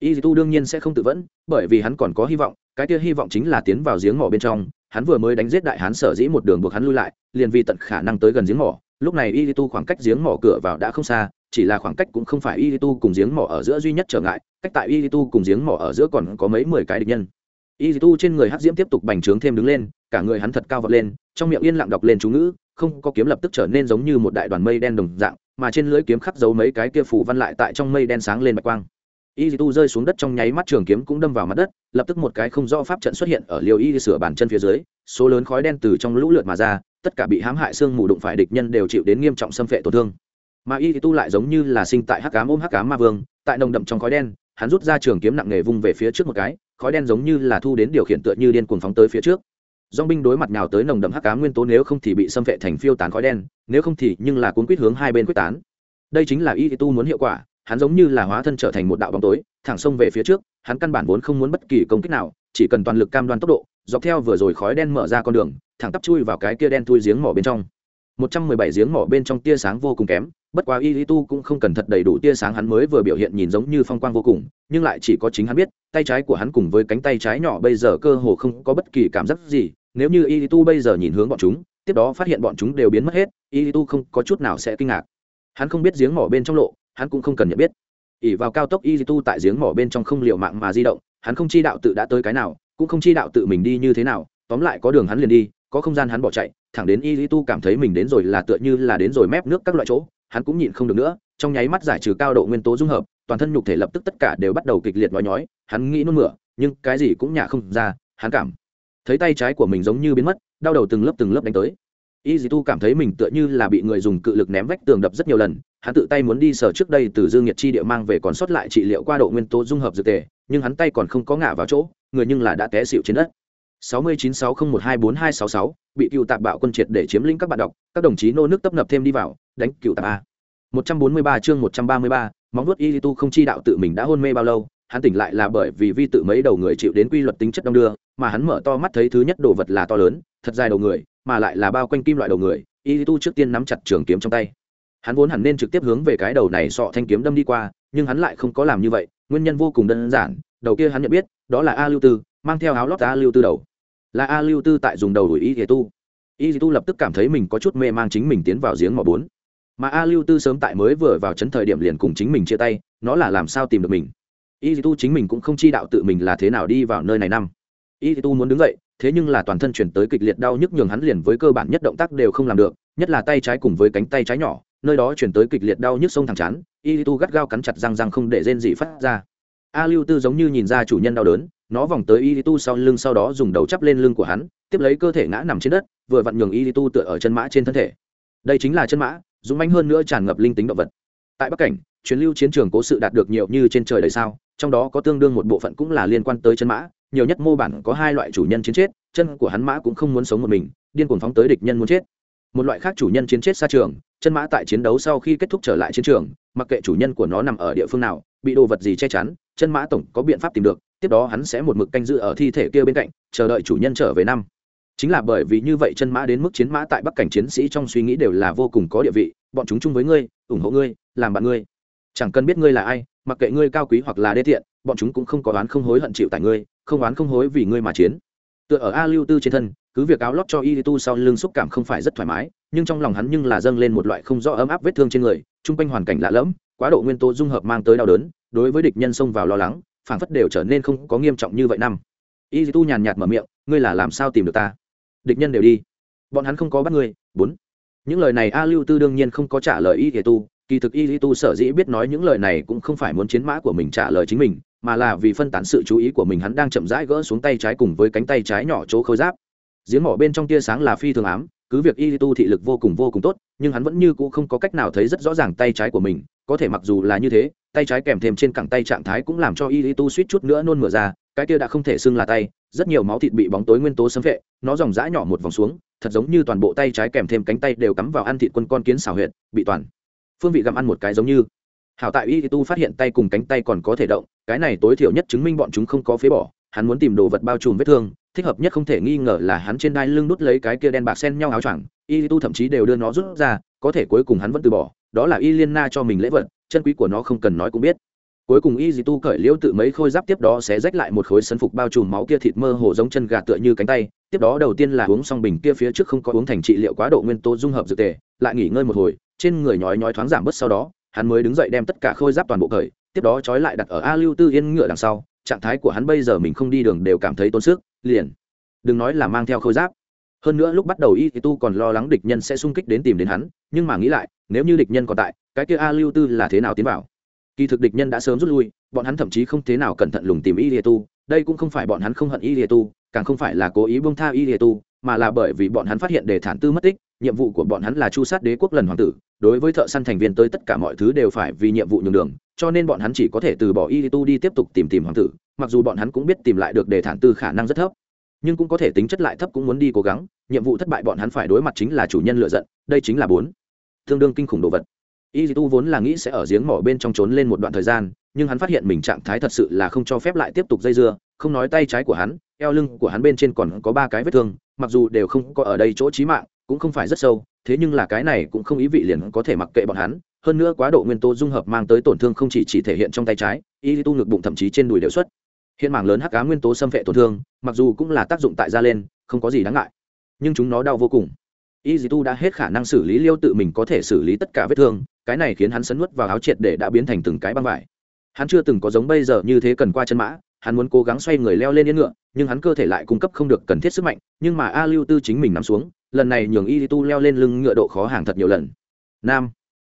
Y tu đương nhiên sẽ không tự vẫn, bởi vì hắn còn có hy vọng cái kia hy vọng chính là tiến vào giếng mỏ bên trong, hắn vừa mới đánh giết đại hán sở dĩ một đường buộc hắn lui lại, liền vì tận khả năng tới gần giếng mỏ. Lúc này y tu khoảng cách giếng mỏ cửa vào đã không xa, chỉ là khoảng cách cũng không phải y tu cùng giếng mỏ ở giữa duy nhất trở ngại, cách tại y tu cùng giếng mỏ ở giữa còn có mấy mười cái địch nhân. Y tu trên người hắc diễm tiếp tục bành trướng thêm đứng lên, cả người hắn thật cao vọt lên, trong miệng yên lặng đọc lên chú ngữ, không có kiếm lập tức trở nên giống như một đại đoàn mây đen đồng dạng, mà trên lưỡi kiếm khắc dấu mấy cái kia phủ văn lại tại trong mây đen sáng lên bạch quang y tu rơi xuống đất trong nháy mắt trường kiếm cũng đâm vào mặt đất, lập tức một cái không rõ pháp trận xuất hiện ở liều y sửa bàn chân phía dưới, số lớn khói đen từ trong lũ lượt mà ra, tất cả bị hãm hại xương mù đụng phải địch nhân đều chịu đến nghiêm trọng xâm phệ tổn thương. Mà y tu lại giống như là sinh tại hắc cám ôm hắc cám ma vương, tại nồng đậm trong khói đen, hắn rút ra trường kiếm nặng nề vung về phía trước một cái, khói đen giống như là thu đến điều khiển tựa như điên cuồng phóng tới phía trước. Dong binh đối mặt nào tới nồng đậm hắc cám nguyên tố nếu không thì bị xâm phệ thành phiêu tán khói đen, nếu không thì nhưng là cuốn quýt hướng hai bên quyết tán. Đây chính là y tu muốn hiệu quả hắn giống như là hóa thân trở thành một đạo bóng tối, thẳng xông về phía trước, hắn căn bản vốn không muốn bất kỳ công kích nào, chỉ cần toàn lực cam đoan tốc độ, dọc theo vừa rồi khói đen mở ra con đường, thẳng tắp chui vào cái kia đen thui giếng mỏ bên trong. Một trăm mười bảy giếng mỏ bên trong tia sáng vô cùng kém, bất quá y lý tu cũng không cần thật đầy đủ tia sáng hắn mới vừa biểu hiện nhìn giống như phong quang vô cùng, nhưng lại chỉ có chính hắn biết, tay trái của hắn cùng với cánh tay trái nhỏ bây giờ cơ hồ không có bất kỳ cảm giác gì, nếu như y lý tu bây giờ nhìn hướng bọn chúng, tiếp đó phát hiện bọn chúng đều biến mất hết, y lý tu không có chút nào sẽ kinh ngạc. Hắn không biết giếng mỏ bên trong lộ hắn cũng không cần nhận biết. Ỉ vào cao tốc y tu tại giếng mỏ bên trong không liệu mạng mà di động, hắn không chi đạo tự đã tới cái nào, cũng không chi đạo tự mình đi như thế nào, tóm lại có đường hắn liền đi, có không gian hắn bỏ chạy, thẳng đến y tu cảm thấy mình đến rồi là tựa như là đến rồi mép nước các loại chỗ, hắn cũng nhịn không được nữa, trong nháy mắt giải trừ cao độ nguyên tố dung hợp, toàn thân nhục thể lập tức tất cả đều bắt đầu kịch liệt nói nhói, hắn nghĩ nôn mửa, nhưng cái gì cũng nhả không ra, hắn cảm thấy tay trái của mình giống như biến mất, đau đầu từng lớp từng lớp đánh tới y dì tu cảm thấy mình tựa như là bị người dùng cự lực ném vách tường đập rất nhiều lần hắn tự tay muốn đi sở trước đây từ dương nhiệt chi địa mang về còn sót lại trị liệu qua độ nguyên tố dung hợp dược tề nhưng hắn tay còn không có ngả vào chỗ người nhưng là đã té xịu trên đất. 6960124266 bị cựu tạp bạo quân triệt để chiếm lĩnh các bạn đọc các đồng chí nô nước tấp nập thêm đi vào đánh cựu tạp a. 143 chương 133, móng vuốt y tu không chi đạo tự mình đã hôn mê bao lâu hắn tỉnh lại là bởi vì vi tự mấy đầu người chịu đến quy luật tính chất đông đưa mà hắn mở to mắt thấy thứ nhất đồ vật là to lớn thật dài đầu người mà lại là bao quanh kim loại đầu người, y tu trước tiên nắm chặt trường kiếm trong tay. Hắn vốn hẳn nên trực tiếp hướng về cái đầu này sọ thanh kiếm đâm đi qua, nhưng hắn lại không có làm như vậy, nguyên nhân vô cùng đơn giản, đầu kia hắn nhận biết, đó là a lưu tư, mang theo áo lót a lưu tư đầu. Là a lưu tư tại dùng đầu đuổi y tu. Y tu lập tức cảm thấy mình có chút mê mang chính mình tiến vào giếng mỏ bốn. Mà a lưu tư sớm tại mới vừa vào chấn thời điểm liền cùng chính mình chia tay, nó là làm sao tìm được mình? Y tu chính mình cũng không chi đạo tự mình là thế nào đi vào nơi này năm. Y tu muốn đứng dậy thế nhưng là toàn thân chuyển tới kịch liệt đau nhức nhường hắn liền với cơ bản nhất động tác đều không làm được, nhất là tay trái cùng với cánh tay trái nhỏ, nơi đó chuyển tới kịch liệt đau nhức sông thẳng chán y tu gắt gao cắn chặt răng răng không để rên gì phát ra. A lưu tư giống như nhìn ra chủ nhân đau đớn, nó vòng tới y tu sau lưng sau đó dùng đầu chắp lên lưng của hắn, tiếp lấy cơ thể ngã nằm trên đất, vừa vặn nhường y tu tựa ở chân mã trên thân thể. Đây chính là chân mã, dũng mãnh hơn nữa tràn ngập linh tính động vật. Tại bắc cảnh, chuyến lưu chiến trường cố sự đạt được nhiều như trên trời đời sao, trong đó có tương đương một bộ phận cũng là liên quan tới chân mã nhiều nhất mô bản có hai loại chủ nhân chiến chết, chân của hắn mã cũng không muốn sống một mình, điên cuồng phóng tới địch nhân muốn chết. Một loại khác chủ nhân chiến chết xa trường, chân mã tại chiến đấu sau khi kết thúc trở lại chiến trường, mặc kệ chủ nhân của nó nằm ở địa phương nào, bị đồ vật gì che chắn, chân mã tổng có biện pháp tìm được, tiếp đó hắn sẽ một mực canh giữ ở thi thể kia bên cạnh, chờ đợi chủ nhân trở về năm. Chính là bởi vì như vậy chân mã đến mức chiến mã tại bắc cảnh chiến sĩ trong suy nghĩ đều là vô cùng có địa vị, bọn chúng chung với ngươi, ủng hộ ngươi, làm bạn ngươi. Chẳng cần biết ngươi là ai, mặc kệ ngươi cao quý hoặc là đê tiện, bọn chúng cũng không có đoán không hối hận chịu tại ngươi không oán không hối vì ngươi mà chiến. Tựa ở a lưu tư trên thân, cứ việc áo lót cho y tu sau lưng xúc cảm không phải rất thoải mái, nhưng trong lòng hắn nhưng là dâng lên một loại không rõ ấm áp vết thương trên người, chung quanh hoàn cảnh lạ lẫm, quá độ nguyên tố dung hợp mang tới đau đớn, đối với địch nhân xông vào lo lắng phản phất đều trở nên không có nghiêm trọng như vậy năm. Y tu nhàn nhạt mở miệng, ngươi là làm sao tìm được ta? Địch nhân đều đi. Bọn hắn không có bắt ngươi. Bốn. Những lời này a lưu tư đương nhiên không có trả lời y tu, kỳ thực y tu sở dĩ biết nói những lời này cũng không phải muốn chiến mã của mình trả lời chính mình mà là vì phân tán sự chú ý của mình hắn đang chậm rãi gỡ xuống tay trái cùng với cánh tay trái nhỏ chỗ khôi giáp. Giếng mỏ bên trong tia sáng là phi thường ám, cứ việc y tu thị lực vô cùng vô cùng tốt, nhưng hắn vẫn như cũ không có cách nào thấy rất rõ ràng tay trái của mình, có thể mặc dù là như thế, tay trái kèm thêm trên cẳng tay trạng thái cũng làm cho y tu suýt chút nữa nôn mửa ra, cái kia đã không thể xưng là tay, rất nhiều máu thịt bị bóng tối nguyên tố xâm vệ nó dòng dã nhỏ một vòng xuống, thật giống như toàn bộ tay trái kèm thêm cánh tay đều cắm vào ăn thịt quân con kiến xào huyệt, bị toàn phương vị gặm ăn một cái giống như hảo tại y tu phát hiện tay cùng cánh tay còn có thể động, cái này tối thiểu nhất chứng minh bọn chúng không có phế bỏ. Hắn muốn tìm đồ vật bao trùm vết thương, thích hợp nhất không thể nghi ngờ là hắn trên đai lưng đút lấy cái kia đen bạc sen nhau áo choàng. Y tu thậm chí đều đưa nó rút ra, có thể cuối cùng hắn vẫn từ bỏ. Đó là y liên na cho mình lễ vật, chân quý của nó không cần nói cũng biết. Cuối cùng y dì tu cởi liễu tự mấy khôi giáp tiếp đó sẽ rách lại một khối sân phục bao trùm máu kia thịt mơ hồ giống chân gà tựa như cánh tay. Tiếp đó đầu tiên là uống xong bình kia phía trước không có uống thành trị liệu quá độ nguyên tố dung hợp dược tề, lại nghỉ ngơi một hồi, trên người nhói nhói thoáng giảm bớt sau đó hắn mới đứng dậy đem tất cả khôi giáp toàn bộ cởi, tiếp đó trói lại đặt ở a lưu tư yên ngựa đằng sau, trạng thái của hắn bây giờ mình không đi đường đều cảm thấy tốn sức, liền. Đừng nói là mang theo khôi giáp. Hơn nữa lúc bắt đầu y tu còn lo lắng địch nhân sẽ xung kích đến tìm đến hắn, nhưng mà nghĩ lại, nếu như địch nhân còn tại, cái kia a lưu tư là thế nào tiến vào? Kỳ thực địch nhân đã sớm rút lui, bọn hắn thậm chí không thế nào cẩn thận lùng tìm y tu, đây cũng không phải bọn hắn không hận y tu, càng không phải là cố ý bông tha y tu, mà là bởi vì bọn hắn phát hiện đề thản tư mất tích, nhiệm vụ của bọn hắn là chu sát đế quốc lần hoàng tử đối với thợ săn thành viên tới tất cả mọi thứ đều phải vì nhiệm vụ nhường đường, cho nên bọn hắn chỉ có thể từ bỏ y tu đi tiếp tục tìm tìm hoàng tử, mặc dù bọn hắn cũng biết tìm lại được đề thản tư khả năng rất thấp, nhưng cũng có thể tính chất lại thấp cũng muốn đi cố gắng, nhiệm vụ thất bại bọn hắn phải đối mặt chính là chủ nhân lựa giận, đây chính là bốn tương đương kinh khủng đồ vật. Y tu vốn là nghĩ sẽ ở giếng mỏ bên trong trốn lên một đoạn thời gian, nhưng hắn phát hiện mình trạng thái thật sự là không cho phép lại tiếp tục dây dưa, không nói tay trái của hắn, eo lưng của hắn bên trên còn có ba cái vết thương, mặc dù đều không có ở đây chỗ trí mạng, cũng không phải rất sâu thế nhưng là cái này cũng không ý vị liền có thể mặc kệ bọn hắn, hơn nữa quá độ nguyên tố dung hợp mang tới tổn thương không chỉ chỉ thể hiện trong tay trái, y tu ngực bụng thậm chí trên đùi đều xuất. Hiện mảng lớn hắc cá nguyên tố xâm vệ tổn thương, mặc dù cũng là tác dụng tại da lên, không có gì đáng ngại. Nhưng chúng nó đau vô cùng. Y tu đã hết khả năng xử lý liêu tự mình có thể xử lý tất cả vết thương, cái này khiến hắn sấn nuốt vào áo triệt để đã biến thành từng cái băng vải. Hắn chưa từng có giống bây giờ như thế cần qua chân mã, hắn muốn cố gắng xoay người leo lên yên ngựa, nhưng hắn cơ thể lại cung cấp không được cần thiết sức mạnh, nhưng mà a lưu tư chính mình nằm xuống lần này nhường y tu leo lên lưng ngựa độ khó hàng thật nhiều lần. Nam,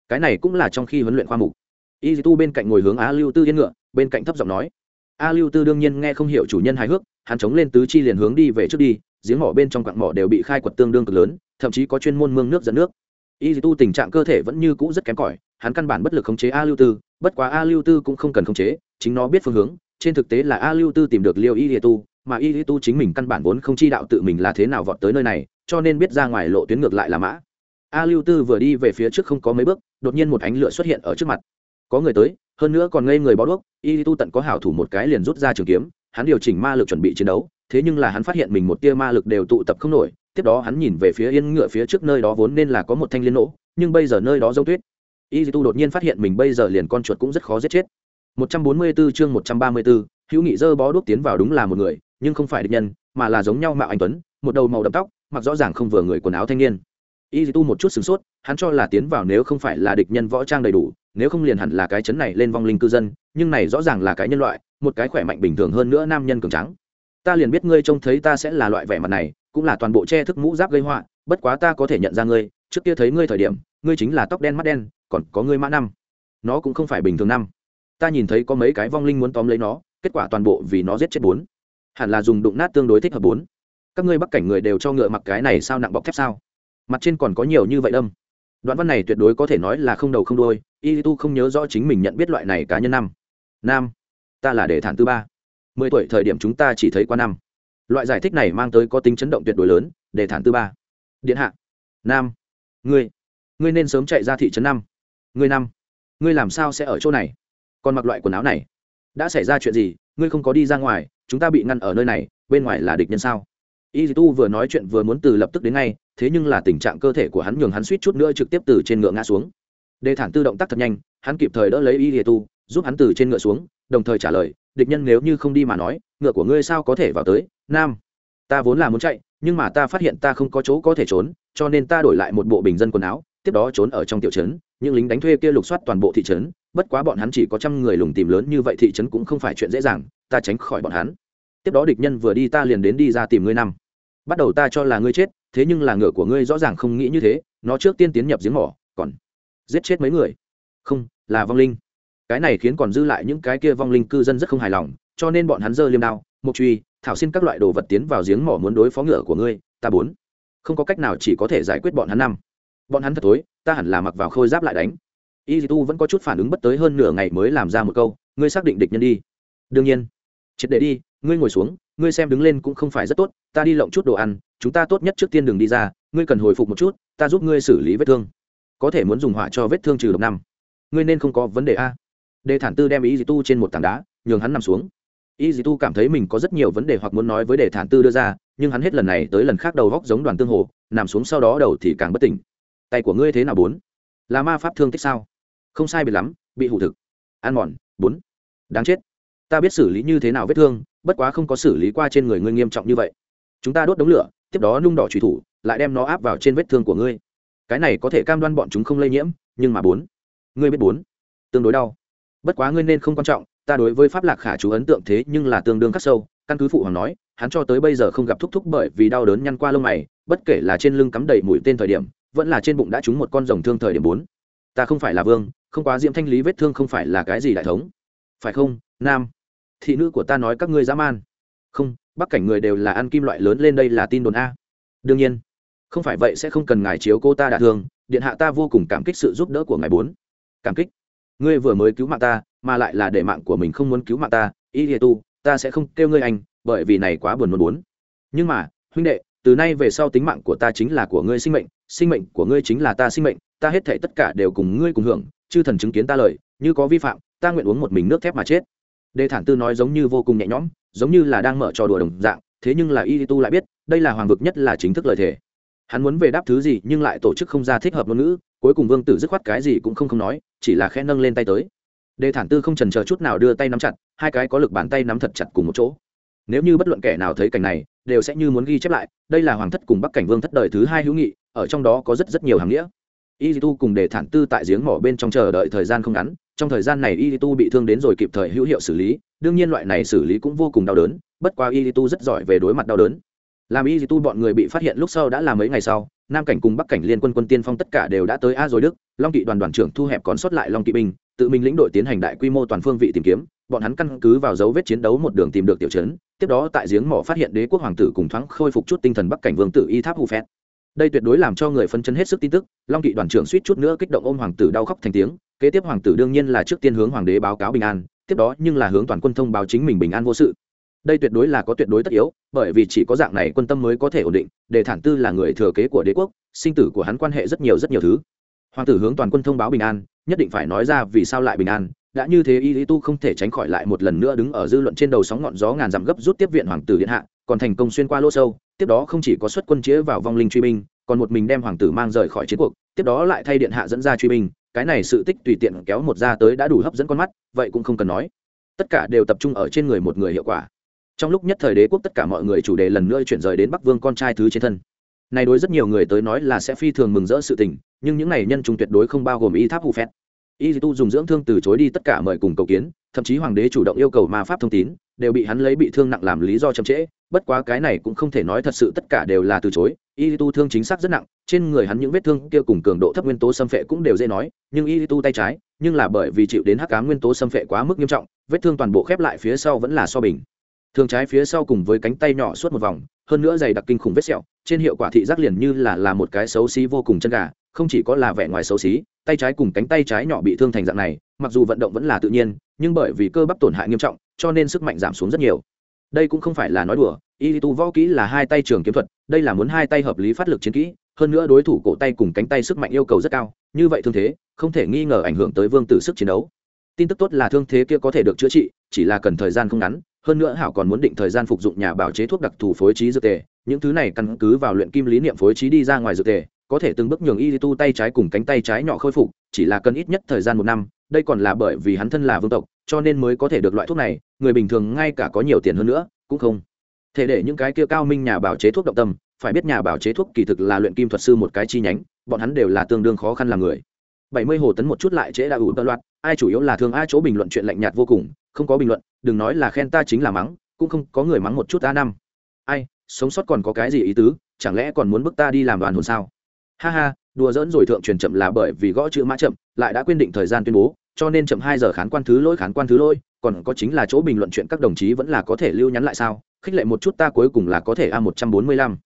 cái này cũng là trong khi huấn luyện khoa mục. Y tu bên cạnh ngồi hướng Á lưu tư yên ngựa, bên cạnh thấp giọng nói. A lưu tư đương nhiên nghe không hiểu chủ nhân hài hước, hắn chống lên tứ chi liền hướng đi về trước đi, giếng mỏ bên trong quặng mỏ đều bị khai quật tương đương cực lớn, thậm chí có chuyên môn mương nước dẫn nước. Y tu tình trạng cơ thể vẫn như cũ rất kém cỏi, hắn căn bản bất lực khống chế a lưu tư, bất quá a lưu tư cũng không cần khống chế, chính nó biết phương hướng, trên thực tế là a lưu tư tìm được liêu y tu, mà y tu chính mình căn bản vốn không chi đạo tự mình là thế nào vọt tới nơi này cho nên biết ra ngoài lộ tuyến ngược lại là mã. A lưu tư vừa đi về phía trước không có mấy bước đột nhiên một ánh lửa xuất hiện ở trước mặt. Có người tới hơn nữa còn ngây người bó đuốc y tu tận có hảo thủ một cái liền rút ra trường kiếm hắn điều chỉnh ma lực chuẩn bị chiến đấu thế nhưng là hắn phát hiện mình một tia ma lực đều tụ tập không nổi tiếp đó hắn nhìn về phía yên ngựa phía trước nơi đó vốn nên là có một thanh liên nỗ nhưng bây giờ nơi đó dâu tuyết. Y tu đột nhiên phát hiện mình bây giờ liền con chuột cũng rất khó giết chết. 144 chương 134, hữu nghị dơ bó đuốc tiến vào đúng là một người nhưng không phải địch nhân mà là giống nhau mạo anh tuấn một đầu màu đậm tóc mặc rõ ràng không vừa người quần áo thanh niên. Y tu một chút sửng sốt, hắn cho là tiến vào nếu không phải là địch nhân võ trang đầy đủ, nếu không liền hẳn là cái chấn này lên vong linh cư dân, nhưng này rõ ràng là cái nhân loại, một cái khỏe mạnh bình thường hơn nữa nam nhân cường trắng ta liền biết ngươi trông thấy ta sẽ là loại vẻ mặt này, cũng là toàn bộ che thức mũ giáp gây họa, bất quá ta có thể nhận ra ngươi, trước kia thấy ngươi thời điểm, ngươi chính là tóc đen mắt đen, còn có ngươi mã năm. Nó cũng không phải bình thường năm. Ta nhìn thấy có mấy cái vong linh muốn tóm lấy nó, kết quả toàn bộ vì nó giết chết bốn. Hẳn là dùng đụng nát tương đối thích hợp bốn các ngươi bắc cảnh người đều cho ngựa mặc cái này sao nặng bọc thép sao? Mặt trên còn có nhiều như vậy đâm đoạn văn này tuyệt đối có thể nói là không đầu không đôi y tu không nhớ rõ chính mình nhận biết loại này cá nhân năm. Nam, ta là đề thản tư ba. Mười tuổi thời điểm chúng ta chỉ thấy qua năm. Loại giải thích này mang tới có tính chấn động tuyệt đối lớn, đề thản tư ba. Điện hạ. Nam. Ngươi. Ngươi nên sớm chạy ra thị trấn năm. Ngươi năm. Ngươi làm sao sẽ ở chỗ này? Còn mặc loại quần áo này. Đã xảy ra chuyện gì, ngươi không có đi ra ngoài, chúng ta bị ngăn ở nơi này, bên ngoài là địch nhân sao? Y tu vừa nói chuyện vừa muốn từ lập tức đến ngay, thế nhưng là tình trạng cơ thể của hắn nhường hắn suýt chút nữa trực tiếp từ trên ngựa ngã xuống. Đề thản tư động tác thật nhanh, hắn kịp thời đỡ lấy y tu giúp hắn từ trên ngựa xuống, đồng thời trả lời, địch nhân nếu như không đi mà nói, ngựa của ngươi sao có thể vào tới? Nam, ta vốn là muốn chạy, nhưng mà ta phát hiện ta không có chỗ có thể trốn, cho nên ta đổi lại một bộ bình dân quần áo, tiếp đó trốn ở trong tiểu trấn, những lính đánh thuê kia lục soát toàn bộ thị trấn, bất quá bọn hắn chỉ có trăm người lùng tìm lớn như vậy thị trấn cũng không phải chuyện dễ dàng, ta tránh khỏi bọn hắn. Tiếp đó địch nhân vừa đi ta liền đến đi ra tìm ngươi năm bắt đầu ta cho là ngươi chết, thế nhưng là ngựa của ngươi rõ ràng không nghĩ như thế, nó trước tiên tiến nhập giếng mỏ, còn giết chết mấy người. Không, là vong linh. Cái này khiến còn dư lại những cái kia vong linh cư dân rất không hài lòng, cho nên bọn hắn dơ liêm đao mộc truy, thảo xin các loại đồ vật tiến vào giếng mỏ muốn đối phó ngựa của ngươi, ta bốn. Không có cách nào chỉ có thể giải quyết bọn hắn năm. Bọn hắn thật tối ta hẳn là mặc vào khôi giáp lại đánh. Y tu vẫn có chút phản ứng bất tới hơn nửa ngày mới làm ra một câu, ngươi xác định địch nhân đi. Đương nhiên. Triệt để đi, ngươi ngồi xuống ngươi xem đứng lên cũng không phải rất tốt, ta đi lộng chút đồ ăn, chúng ta tốt nhất trước tiên đừng đi ra, ngươi cần hồi phục một chút, ta giúp ngươi xử lý vết thương. Có thể muốn dùng hỏa cho vết thương trừ độc năm. Ngươi nên không có vấn đề a. Đề thản tư đem ý dì tu trên một tảng đá, nhường hắn nằm xuống. Y dì tu cảm thấy mình có rất nhiều vấn đề hoặc muốn nói với đề thản tư đưa ra, nhưng hắn hết lần này tới lần khác đầu góc giống đoàn tương hồ, nằm xuống sau đó đầu thì càng bất tỉnh. Tay của ngươi thế nào bốn? Là ma pháp thương tích sao? Không sai biệt lắm, bị hủ thực. Ăn mòn, bốn. Đáng chết ta biết xử lý như thế nào vết thương, bất quá không có xử lý qua trên người ngươi nghiêm trọng như vậy. Chúng ta đốt đống lửa, tiếp đó nung đỏ trùy thủ, lại đem nó áp vào trên vết thương của ngươi. Cái này có thể cam đoan bọn chúng không lây nhiễm, nhưng mà bốn. Ngươi biết bốn. Tương đối đau. Bất quá ngươi nên không quan trọng, ta đối với pháp lạc khả chú ấn tượng thế nhưng là tương đương khắc sâu, căn cứ phụ hoàng nói, hắn cho tới bây giờ không gặp thúc thúc bởi vì đau đớn nhăn qua lông mày, bất kể là trên lưng cắm đầy mũi tên thời điểm, vẫn là trên bụng đã trúng một con rồng thương thời điểm bốn. Ta không phải là vương, không quá diễm thanh lý vết thương không phải là cái gì đại thống. Phải không? Nam, thị nữ của ta nói các ngươi dã man. Không, bắc cảnh người đều là ăn kim loại lớn lên đây là tin đồn a. Đương nhiên, không phải vậy sẽ không cần ngài chiếu cô ta đả thương, điện hạ ta vô cùng cảm kích sự giúp đỡ của ngài bốn. Cảm kích? Ngươi vừa mới cứu mạng ta, mà lại là để mạng của mình không muốn cứu mạng ta, y địa tu, ta sẽ không kêu ngươi anh, bởi vì này quá buồn muốn muốn nhưng mà, huynh đệ, từ nay về sau tính mạng của ta chính là của ngươi sinh mệnh sinh mệnh của ngươi chính là ta sinh mệnh, ta hết thể tất cả đều cùng ngươi cùng hưởng, chư thần chứng kiến ta lời, như có vi phạm, ta nguyện uống một mình nước thép mà chết đề thản tư nói giống như vô cùng nhẹ nhõm, giống như là đang mở trò đùa đồng dạng, thế nhưng là y tu lại biết, đây là hoàng vực nhất là chính thức lời thề. Hắn muốn về đáp thứ gì nhưng lại tổ chức không ra thích hợp ngôn ngữ, cuối cùng vương tử dứt khoát cái gì cũng không không nói, chỉ là khẽ nâng lên tay tới. Đề thản tư không trần chờ chút nào đưa tay nắm chặt, hai cái có lực bàn tay nắm thật chặt cùng một chỗ. Nếu như bất luận kẻ nào thấy cảnh này, đều sẽ như muốn ghi chép lại, đây là hoàng thất cùng bắc cảnh vương thất đời thứ hai hữu nghị, ở trong đó có rất rất nhiều hàng nghĩa y tu cùng đề thản tư tại giếng mỏ bên trong chờ đợi thời gian không ngắn. Trong thời gian này y tu bị thương đến rồi kịp thời hữu hiệu xử lý. Đương nhiên loại này xử lý cũng vô cùng đau đớn, bất quá y tu rất giỏi về đối mặt đau đớn. Làm y tu bọn người bị phát hiện lúc sau đã là mấy ngày sau, nam cảnh cùng bắc cảnh liên quân quân tiên phong tất cả đều đã tới a rồi đức. Long kỵ đoàn đoàn trưởng thu hẹp còn sót lại long kỵ binh, tự mình lĩnh đội tiến hành đại quy mô toàn phương vị tìm kiếm. Bọn hắn căn cứ vào dấu vết chiến đấu một đường tìm được tiểu trấn. Tiếp đó tại giếng mỏ phát hiện đế quốc hoàng tử cùng thoáng khôi phục chút tinh thần bắc cảnh vương tử y tháp hù phét đây tuyệt đối làm cho người phân chấn hết sức tin tức, long kỵ đoàn trưởng suýt chút nữa kích động ôm hoàng tử đau khóc thành tiếng, kế tiếp hoàng tử đương nhiên là trước tiên hướng hoàng đế báo cáo bình an, tiếp đó nhưng là hướng toàn quân thông báo chính mình bình an vô sự. Đây tuyệt đối là có tuyệt đối tất yếu, bởi vì chỉ có dạng này quân tâm mới có thể ổn định, để thản tư là người thừa kế của đế quốc, sinh tử của hắn quan hệ rất nhiều rất nhiều thứ. Hoàng tử hướng toàn quân thông báo bình an, nhất định phải nói ra vì sao lại bình an, đã như thế y lý tu không thể tránh khỏi lại một lần nữa đứng ở dư luận trên đầu sóng ngọn gió ngàn dặm gấp rút tiếp viện hoàng tử điện hạ, còn thành công xuyên qua lỗ sâu tiếp đó không chỉ có xuất quân chĩa vào vong linh truy binh, còn một mình đem hoàng tử mang rời khỏi chiến cuộc, tiếp đó lại thay điện hạ dẫn ra truy binh, cái này sự tích tùy tiện kéo một ra tới đã đủ hấp dẫn con mắt, vậy cũng không cần nói. Tất cả đều tập trung ở trên người một người hiệu quả. Trong lúc nhất thời đế quốc tất cả mọi người chủ đề lần nữa chuyển rời đến bắc vương con trai thứ trên thân. Này đối rất nhiều người tới nói là sẽ phi thường mừng rỡ sự tình, nhưng những này nhân chúng tuyệt đối không bao gồm y tháp hù phét y tu dùng dưỡng thương từ chối đi tất cả mời cùng cầu kiến, thậm chí hoàng đế chủ động yêu cầu ma pháp thông tín đều bị hắn lấy bị thương nặng làm lý do chậm trễ, bất quá cái này cũng không thể nói thật sự tất cả đều là từ chối. Y tu thương chính xác rất nặng, trên người hắn những vết thương kia cùng cường độ thấp nguyên tố xâm phệ cũng đều dễ nói, nhưng y tu tay trái, nhưng là bởi vì chịu đến hắc cá nguyên tố xâm phệ quá mức nghiêm trọng, vết thương toàn bộ khép lại phía sau vẫn là so bình. Thường trái phía sau cùng với cánh tay nhỏ suốt một vòng, hơn nữa dày đặc kinh khủng vết sẹo, trên hiệu quả thị giác liền như là là một cái xấu xí vô cùng chân gà, không chỉ có là vẻ ngoài xấu xí, tay trái cùng cánh tay trái nhỏ bị thương thành dạng này mặc dù vận động vẫn là tự nhiên, nhưng bởi vì cơ bắp tổn hại nghiêm trọng, cho nên sức mạnh giảm xuống rất nhiều. Đây cũng không phải là nói đùa y tu võ kỹ là hai tay trường kiếm thuật, đây là muốn hai tay hợp lý phát lực chiến kỹ, hơn nữa đối thủ cổ tay cùng cánh tay sức mạnh yêu cầu rất cao, như vậy thương thế, không thể nghi ngờ ảnh hưởng tới vương tử sức chiến đấu. Tin tức tốt là thương thế kia có thể được chữa trị, chỉ là cần thời gian không ngắn, hơn nữa hảo còn muốn định thời gian phục dụng nhà bảo chế thuốc đặc thù phối trí dược tề, những thứ này căn cứ vào luyện kim lý niệm phối trí đi ra ngoài dược tề, có thể từng bước nhường y tu tay trái cùng cánh tay trái nhỏ khôi phục, chỉ là cần ít nhất thời gian một năm đây còn là bởi vì hắn thân là vương tộc, cho nên mới có thể được loại thuốc này, người bình thường ngay cả có nhiều tiền hơn nữa, cũng không. Thể để những cái kia cao minh nhà bảo chế thuốc động tâm, phải biết nhà bảo chế thuốc kỳ thực là luyện kim thuật sư một cái chi nhánh, bọn hắn đều là tương đương khó khăn làm người. Bảy mươi hồ tấn một chút lại trễ đã ủ tơ loạt ai chủ yếu là thương, ai chỗ bình luận chuyện lạnh nhạt vô cùng, không có bình luận, đừng nói là khen ta chính là mắng, cũng không có người mắng một chút a năm. Ai, sống sót còn có cái gì ý tứ, chẳng lẽ còn muốn bức ta đi làm đoàn hồn sao? Ha ha đùa dỡn rồi thượng truyền chậm là bởi vì gõ chữ mã chậm, lại đã quyết định thời gian tuyên bố, cho nên chậm hai giờ khán quan thứ lỗi khán quan thứ lỗi, còn có chính là chỗ bình luận chuyện các đồng chí vẫn là có thể lưu nhắn lại sao? Khích lệ một chút ta cuối cùng là có thể a một trăm bốn mươi lăm.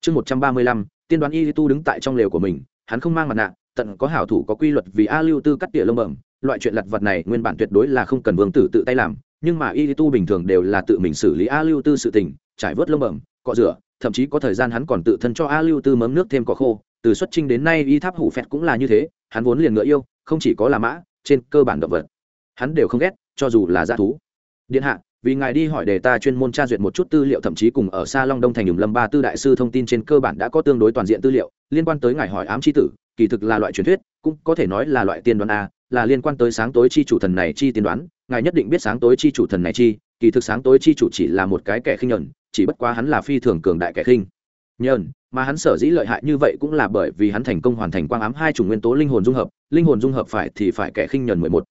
Chương một trăm ba mươi lăm, tiên đoán y tu đứng tại trong lều của mình, hắn không mang mặt nạ, tận có hảo thủ có quy luật vì a lưu tư cắt tỉa lông bẩm, loại chuyện lặt vật này nguyên bản tuyệt đối là không cần vương tử tự tay làm, nhưng mà y tu bình thường đều là tự mình xử lý a lưu tư sự tình, trải vớt lông bẩm, cọ rửa, thậm chí có thời gian hắn còn tự thân cho a lưu tư mấm nước thêm cỏ khô từ xuất trinh đến nay y tháp hủ phẹt cũng là như thế, hắn vốn liền ngựa yêu, không chỉ có là mã, trên cơ bản động vật. Hắn đều không ghét, cho dù là g thú. Điện hạ, vì ngài đi hỏi đề ta chuyên môn tra duyệt một chút tư liệu thậm chí cùng ở xa long đông thành nhùng lâm ba tư đại sư thông tin trên cơ bản đã có tương đối toàn diện tư liệu, liên quan tới ngài hỏi ám c h i tử, kỳ thực là loại truyền thuyết, cũng có thể nói là loại tiên đoán a, là liên quan tới sáng tối chi chủ thần này chi tiên đoán, ngài nhất định biết sáng tối chi chủ thần này chi, kỳ thực sáng tối chi chủ chỉ là một cái kẻ khinh nhẫn, chỉ bất quá hắn là phi thường cường đại kẻ khinh. Nhẫn mà hắn sở dĩ lợi hại như vậy cũng là bởi vì hắn thành công hoàn thành quang ám hai chủng nguyên tố linh hồn dung hợp, linh hồn dung hợp phải thì phải kẻ khinh nhẫn mười một.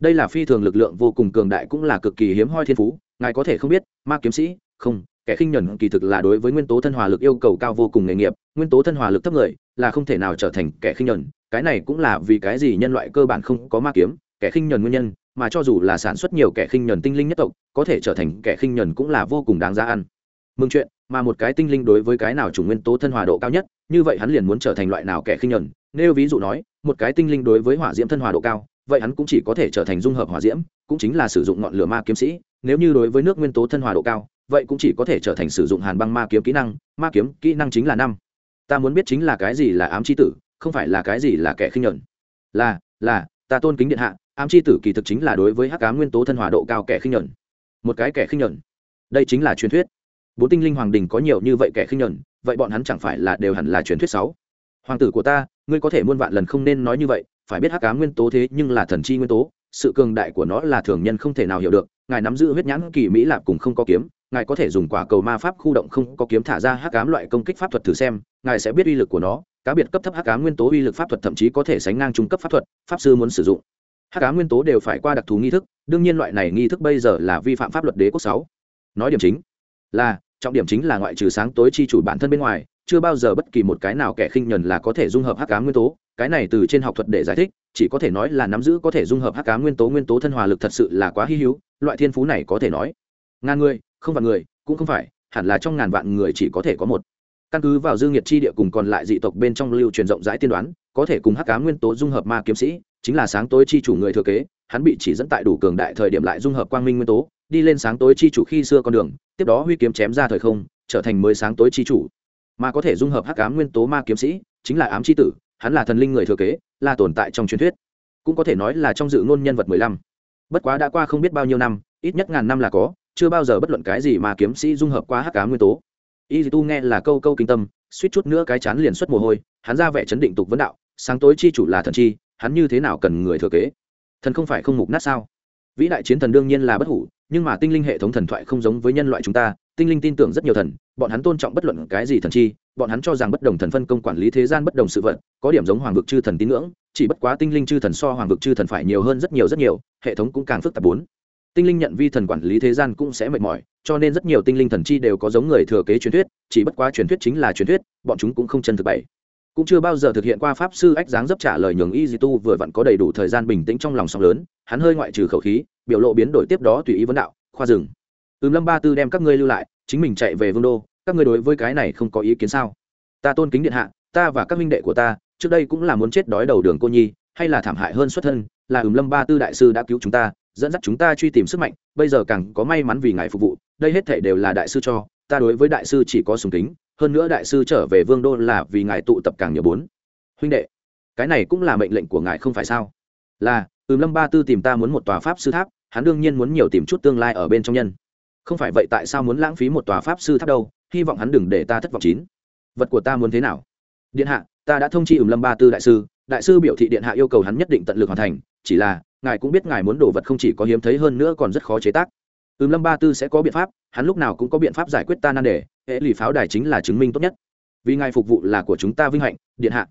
Đây là phi thường lực lượng vô cùng cường đại cũng là cực kỳ hiếm hoi thiên phú, ngài có thể không biết, ma kiếm sĩ, không, kẻ khinh nhẫn kỳ thực là đối với nguyên tố thân hòa lực yêu cầu cao vô cùng nghề nghiệp, nguyên tố thân hòa lực thấp người, là không thể nào trở thành kẻ khinh nhẫn cái này cũng là vì cái gì nhân loại cơ bản không có ma kiếm, kẻ khinh nhẫn nguyên nhân, mà cho dù là sản xuất nhiều kẻ khinh nhẫn tinh linh nhất tộc, có thể trở thành kẻ khinh nhẫn cũng là vô cùng đáng giá ăn. Mừng chuyện mà một cái tinh linh đối với cái nào chủ nguyên tố thân hòa độ cao nhất, như vậy hắn liền muốn trở thành loại nào kẻ khinh nhẫn. Nếu ví dụ nói, một cái tinh linh đối với hỏa diễm thân hòa độ cao, vậy hắn cũng chỉ có thể trở thành dung hợp hỏa diễm, cũng chính là sử dụng ngọn lửa ma kiếm sĩ. Nếu như đối với nước nguyên tố thân hòa độ cao, vậy cũng chỉ có thể trở thành sử dụng hàn băng ma kiếm kỹ năng, ma kiếm kỹ năng chính là năm. Ta muốn biết chính là cái gì là ám c h i tử, không phải là cái gì là kẻ khinh nhuận là là, ta tôn kính điện hạ, ám c h i tử kỳ thực chính là đối với hắc ám nguyên tố thân hòa độ cao kẻ khinh nhuận một cái kẻ khinh nhuận đây chính là truyền thuyết bốn tinh linh hoàng đình có nhiều như vậy kẻ khinh nhẫn vậy bọn hắn chẳng phải là đều hẳn là truyền thuyết sáu? Hoàng tử của ta, ngươi có thể muôn vạn lần không nên nói như vậy, phải biết hắc cá nguyên tố thế nhưng là thần chi nguyên tố, sự cường đại của nó là thường nhân không thể nào hiểu được, ngài nắm giữ huyết nhãn kỳ mỹ lạp cùng không có kiếm, ngài có thể dùng quả cầu ma pháp khu động không có kiếm thả ra hắc cám loại công kích pháp thuật thử xem, ngài sẽ biết uy lực của nó, cá biệt cấp thấp hắc cám nguyên tố uy lực pháp thuật thậm chí có thể sánh ngang trung cấp pháp thuật, pháp sư muốn sử dụng. Hắc cá nguyên tố đều phải qua đặc thù nghi thức, đương nhiên loại này nghi thức bây giờ là vi phạm pháp luật đế quốc sáu. Nói điểm chính là, trọng điểm chính là ngoại trừ sáng tối chi chủ bản thân bên ngoài, chưa bao giờ bất kỳ một cái nào kẻ khinh nhuần là có thể dung hợp hắc cá nguyên tố. Cái này từ trên học thuật để giải thích, chỉ có thể nói là nắm giữ có thể dung hợp hắc cá nguyên tố nguyên tố thân hòa lực thật sự là quá hy hữu, loại thiên phú này có thể nói. Ngàn người, không vạn người, cũng không phải, hẳn là trong ngàn vạn người chỉ có thể có một. Căn cứ vào dư nghiệt chi địa cùng còn lại dị tộc bên trong lưu truyền rộng rãi tiên đoán, có thể cùng hắc cá nguyên tố dung hợp ma kiếm sĩ, chính là sáng tối chi chủ người thừa kế, hắn bị chỉ dẫn tại đủ cường đại thời điểm lại dung hợp quang minh nguyên tố đi lên sáng tối chi chủ khi xưa con đường, tiếp đó huy kiếm chém ra thời không, trở thành mới sáng tối chi chủ. Mà có thể dung hợp hắc ám nguyên tố ma kiếm sĩ, chính là ám chi tử, hắn là thần linh người thừa kế, là tồn tại trong truyền thuyết. Cũng có thể nói là trong dự ngôn nhân vật mười lăm. Bất quá đã qua không biết bao nhiêu năm, ít nhất ngàn năm là có, chưa bao giờ bất luận cái gì mà kiếm sĩ dung hợp qua hắc ám nguyên tố. Y tu nghe là câu câu kinh tâm, suýt chút nữa cái chán liền xuất mồ hôi, hắn ra vẻ chấn định tục vấn đạo, sáng tối chi chủ là thần chi, hắn như thế nào cần người thừa kế? Thần không phải không mục nát sao? Vĩ đại chiến thần đương nhiên là bất hủ, nhưng mà tinh linh hệ thống thần thoại không giống với nhân loại chúng ta, tinh linh tin tưởng rất nhiều thần, bọn hắn tôn trọng bất luận cái gì thần chi, bọn hắn cho rằng bất đồng thần phân công quản lý thế gian bất đồng sự vật, có điểm giống hoàng vực chư thần tín ngưỡng, chỉ bất quá tinh linh chư thần so hoàng vực chư thần phải nhiều hơn rất nhiều rất nhiều, hệ thống cũng càng phức tạp bốn. Tinh linh nhận vi thần quản lý thế gian cũng sẽ mệt mỏi, cho nên rất nhiều tinh linh thần chi đều có giống người thừa kế truyền thuyết, chỉ bất quá truyền thuyết chính là truyền thuyết, bọn chúng cũng không chân thực bảy cũng chưa bao giờ thực hiện qua pháp sư ách dáng dấp trả lời nhường y di tu vừa vặn có đầy đủ thời gian bình tĩnh trong lòng sóng lớn, hắn hơi ngoại trừ khẩu khí, biểu lộ biến đổi tiếp đó tùy ý vấn đạo, khoa rừng ừm lâm ba tư đem các ngươi lưu lại, chính mình chạy về vương đô, các ngươi đối với cái này không có ý kiến sao? Ta tôn kính điện hạ, ta và các minh đệ của ta, trước đây cũng là muốn chết đói đầu đường cô nhi, hay là thảm hại hơn xuất thân, là ừm lâm ba tư đại sư đã cứu chúng ta, dẫn dắt chúng ta truy tìm sức mạnh, bây giờ càng có may mắn vì ngài phục vụ, đây hết thể đều là đại sư cho, ta đối với đại sư chỉ có sùng kính hơn nữa đại sư trở về vương đô là vì ngài tụ tập càng nhiều bốn. Huynh đệ, cái này cũng là mệnh lệnh của ngài không phải sao? Là, ừm lâm ba tư tìm ta muốn một tòa pháp sư tháp, hắn đương nhiên muốn nhiều tìm chút tương lai ở bên trong nhân. Không phải vậy tại sao muốn lãng phí một tòa pháp sư tháp đâu, hy vọng hắn đừng để ta thất vọng chín. Vật của ta muốn thế nào? Điện hạ, ta đã thông chi ừm lâm ba tư đại sư đại sư biểu thị điện hạ yêu cầu hắn nhất định tận lực hoàn thành, chỉ là, ngài cũng biết ngài muốn đồ vật không chỉ có hiếm thấy hơn nữa còn rất khó chế tác. Ừm lâm ba tư sẽ có biện pháp, hắn lúc nào cũng có biện pháp giải quyết ta nan đề hệ lì pháo đài chính là chứng minh tốt nhất. Vì ngài phục vụ là của chúng ta vinh hạnh, điện hạ.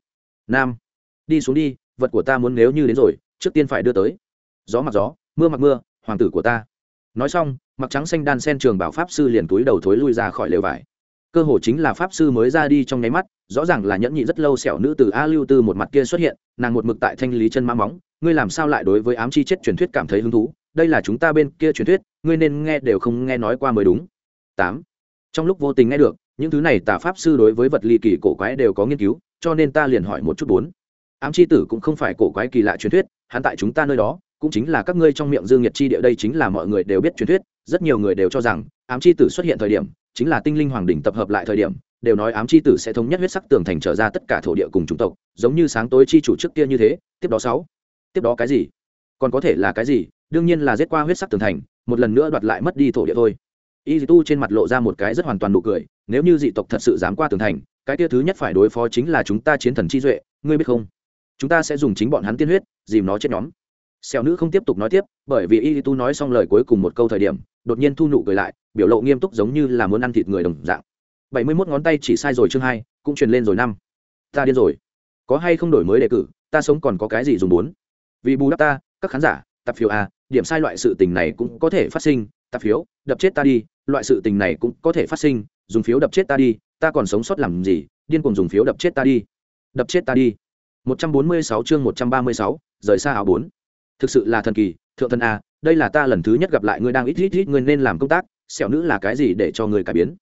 Nam. Đi xuống đi, vật của ta muốn nếu như đến rồi, trước tiên phải đưa tới. Gió mặc gió, mưa mặc mưa, hoàng tử của ta. Nói xong, mặc trắng xanh đan sen trường bảo pháp sư liền túi đầu thối lui ra khỏi lều vải. Cơ hồ chính là pháp sư mới ra đi trong nháy mắt, rõ ràng là nhẫn nhị rất lâu xẻo nữ từ a lưu tư một mặt kia xuất hiện, nàng một mực tại thanh lý chân mang móng. Ngươi làm sao lại đối với ám chi chết truyền thuyết cảm thấy hứng thú? Đây là chúng ta bên kia truyền thuyết, ngươi nên nghe đều không nghe nói qua mới đúng. Tám trong lúc vô tình nghe được, những thứ này tà pháp sư đối với vật ly kỳ cổ quái đều có nghiên cứu, cho nên ta liền hỏi một chút bốn. Ám chi tử cũng không phải cổ quái kỳ lạ truyền thuyết, hắn tại chúng ta nơi đó, cũng chính là các ngươi trong miệng dương nhiệt chi địa đây chính là mọi người đều biết truyền thuyết, rất nhiều người đều cho rằng, ám chi tử xuất hiện thời điểm, chính là tinh linh hoàng đỉnh tập hợp lại thời điểm, đều nói ám chi tử sẽ thống nhất huyết sắc tường thành trở ra tất cả thổ địa cùng chủng tộc, giống như sáng tối chi chủ trước kia như thế, tiếp đó sáu. Tiếp đó cái gì? Còn có thể là cái gì? Đương nhiên là giết qua huyết sắc tường thành, một lần nữa đoạt lại mất đi thổ địa thôi y tu trên mặt lộ ra một cái rất hoàn toàn nụ cười, nếu như dị tộc thật sự dám qua tường thành, cái tia thứ nhất phải đối phó chính là chúng ta chiến thần chi duệ, ngươi biết không? Chúng ta sẽ dùng chính bọn hắn tiên huyết, dìm nó chết nhóm. Xẻo nữ không tiếp tục nói tiếp, bởi vì y tu nói xong lời cuối cùng một câu thời điểm, đột nhiên thu nụ cười lại, biểu lộ nghiêm túc giống như là muốn ăn thịt người đồng dạng. Bảy mươi mốt ngón tay chỉ sai rồi chương hai, cũng truyền lên rồi năm. Ta điên rồi. Có hay không đổi mới đề cử, ta sống còn có cái gì dùng bốn? Vì bù đắp ta, các khán giả, tập phiếu a, điểm sai loại sự tình này cũng có thể phát sinh, tập phiếu, đập chết ta đi loại sự tình này cũng có thể phát sinh dùng phiếu đập chết ta đi ta còn sống sót làm gì điên cuồng dùng phiếu đập chết ta đi. Đập chết ta đi. 146 chương 136, rời xa áo bốn. Thực sự là thần kỳ thượng thần a đây là ta lần thứ nhất gặp lại ngươi đang ít ít ít ngươi nên làm công tác sẹo nữ là cái gì để cho người cải biến?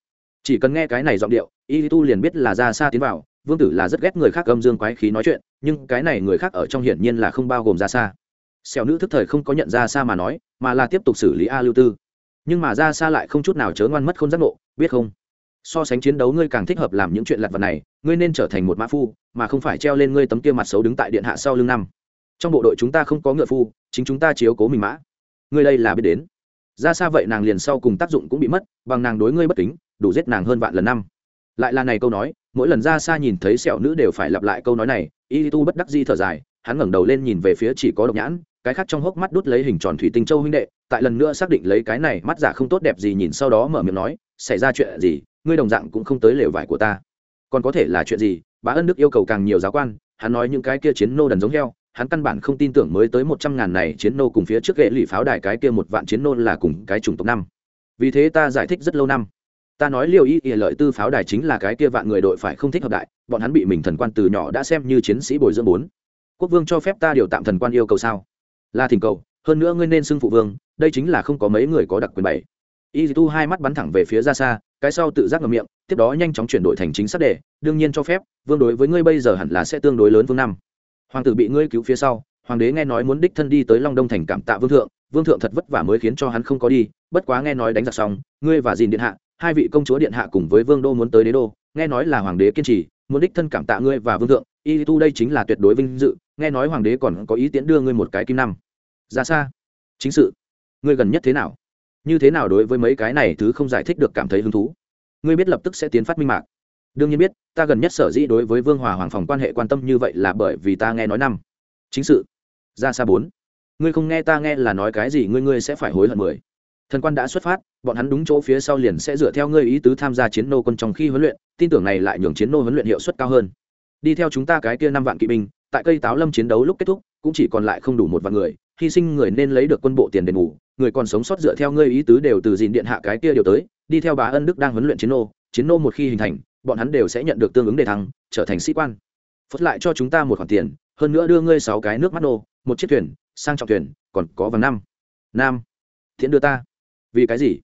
Chỉ cần nghe cái này giọng điệu y tu liền biết là ra xa tiến vào vương tử là rất ghét người khác âm dương quái khí nói chuyện nhưng cái này người khác ở trong hiển nhiên là không bao gồm ra xa. Sẹo nữ thức thời không có nhận ra xa mà nói mà là tiếp tục xử lý a lưu tư nhưng mà ra xa lại không chút nào chớ ngoan mất không giác ngộ, biết không? So sánh chiến đấu ngươi càng thích hợp làm những chuyện lặt vặt này, ngươi nên trở thành một mã phu, mà không phải treo lên ngươi tấm kia mặt xấu đứng tại điện hạ sau lưng năm. Trong bộ đội chúng ta không có ngựa phu, chính chúng ta chiếu cố mình mã. Ngươi đây là biết đến. Ra xa vậy nàng liền sau cùng tác dụng cũng bị mất, bằng nàng đối ngươi bất kính, đủ giết nàng hơn vạn lần năm. Lại là này câu nói, mỗi lần ra xa nhìn thấy sẹo nữ đều phải lặp lại câu nói này, y tu bất đắc di thở dài hắn ngẩng đầu lên nhìn về phía chỉ có độc nhãn, cái khác trong hốc mắt đút lấy hình tròn thủy tinh châu huynh đệ, tại lần nữa xác định lấy cái này mắt giả không tốt đẹp gì nhìn sau đó mở miệng nói, xảy ra chuyện gì? Ngươi đồng dạng cũng không tới lều vải của ta. Còn có thể là chuyện gì? Bá ân đức yêu cầu càng nhiều giáo quan, hắn nói những cái kia chiến nô đần giống heo, hắn căn bản không tin tưởng mới tới một trăm ngàn này chiến nô cùng phía trước ghệ lì pháo đài cái kia một vạn chiến nô là cùng cái chủng tộc năm. Vì thế ta giải thích rất lâu năm. Ta nói liều ý ỉa lợi tư pháo đài chính là cái kia vạn người đội phải không thích hợp đại, bọn hắn bị mình thần quan từ nhỏ đã xem như chiến sĩ bồi dưỡng bốn quốc vương cho phép ta điều tạm thần quan yêu cầu sao? Là thỉnh cầu, hơn nữa ngươi nên xưng phụ vương, đây chính là không có mấy người có đặc quyền bảy. Y tu hai mắt bắn thẳng về phía ra xa, cái sau tự giác ngầm miệng, tiếp đó nhanh chóng chuyển đổi thành chính xác đề, đương nhiên cho phép, vương đối với ngươi bây giờ hẳn là sẽ tương đối lớn vương năm. Hoàng tử bị ngươi cứu phía sau, hoàng đế nghe nói muốn đích thân đi tới long đông thành cảm tạ vương thượng vương thượng thật vất vả mới khiến cho hắn không có đi, bất quá nghe nói đánh giặc xong, ngươi và dìn điện hạ, hai vị công chúa điện hạ cùng với vương đô muốn tới đế đô, nghe nói là hoàng đế kiên trì, muốn đích thân cảm tạ ngươi và vương thượng, y tu đây chính là tuyệt đối vinh dự nghe nói hoàng đế còn có ý tiễn đưa ngươi một cái kim năm. Ra xa. Chính sự. Ngươi gần nhất thế nào? Như thế nào đối với mấy cái này thứ không giải thích được cảm thấy hứng thú? Ngươi biết lập tức sẽ tiến phát minh mạc. Đương nhiên biết, ta gần nhất sở dĩ đối với vương hòa hoàng phòng quan hệ quan tâm như vậy là bởi vì ta nghe nói năm. Chính sự. Ra xa bốn. Ngươi không nghe ta nghe là nói cái gì ngươi ngươi sẽ phải hối hận mười. Thần quan đã xuất phát, bọn hắn đúng chỗ phía sau liền sẽ dựa theo ngươi ý tứ tham gia chiến nô quân trong khi huấn luyện, tin tưởng này lại nhường chiến nô huấn luyện hiệu suất cao hơn. Đi theo chúng ta cái kia năm vạn kỵ binh tại cây táo lâm chiến đấu lúc kết thúc, cũng chỉ còn lại không đủ một vạn người, hy sinh người nên lấy được quân bộ tiền đền bù, người còn sống sót dựa theo ngươi ý tứ đều từ dìn điện hạ cái kia điều tới, đi theo bà ân đức đang huấn luyện chiến nô chiến nô một khi hình thành, bọn hắn đều sẽ nhận được tương ứng đề thăng, trở thành sĩ quan. Phất lại cho chúng ta một khoản tiền, hơn nữa đưa ngươi sáu cái nước mắt nô, một chiếc thuyền, sang trọng thuyền, còn có vàng năm. Nam, thiện đưa ta. Vì cái gì?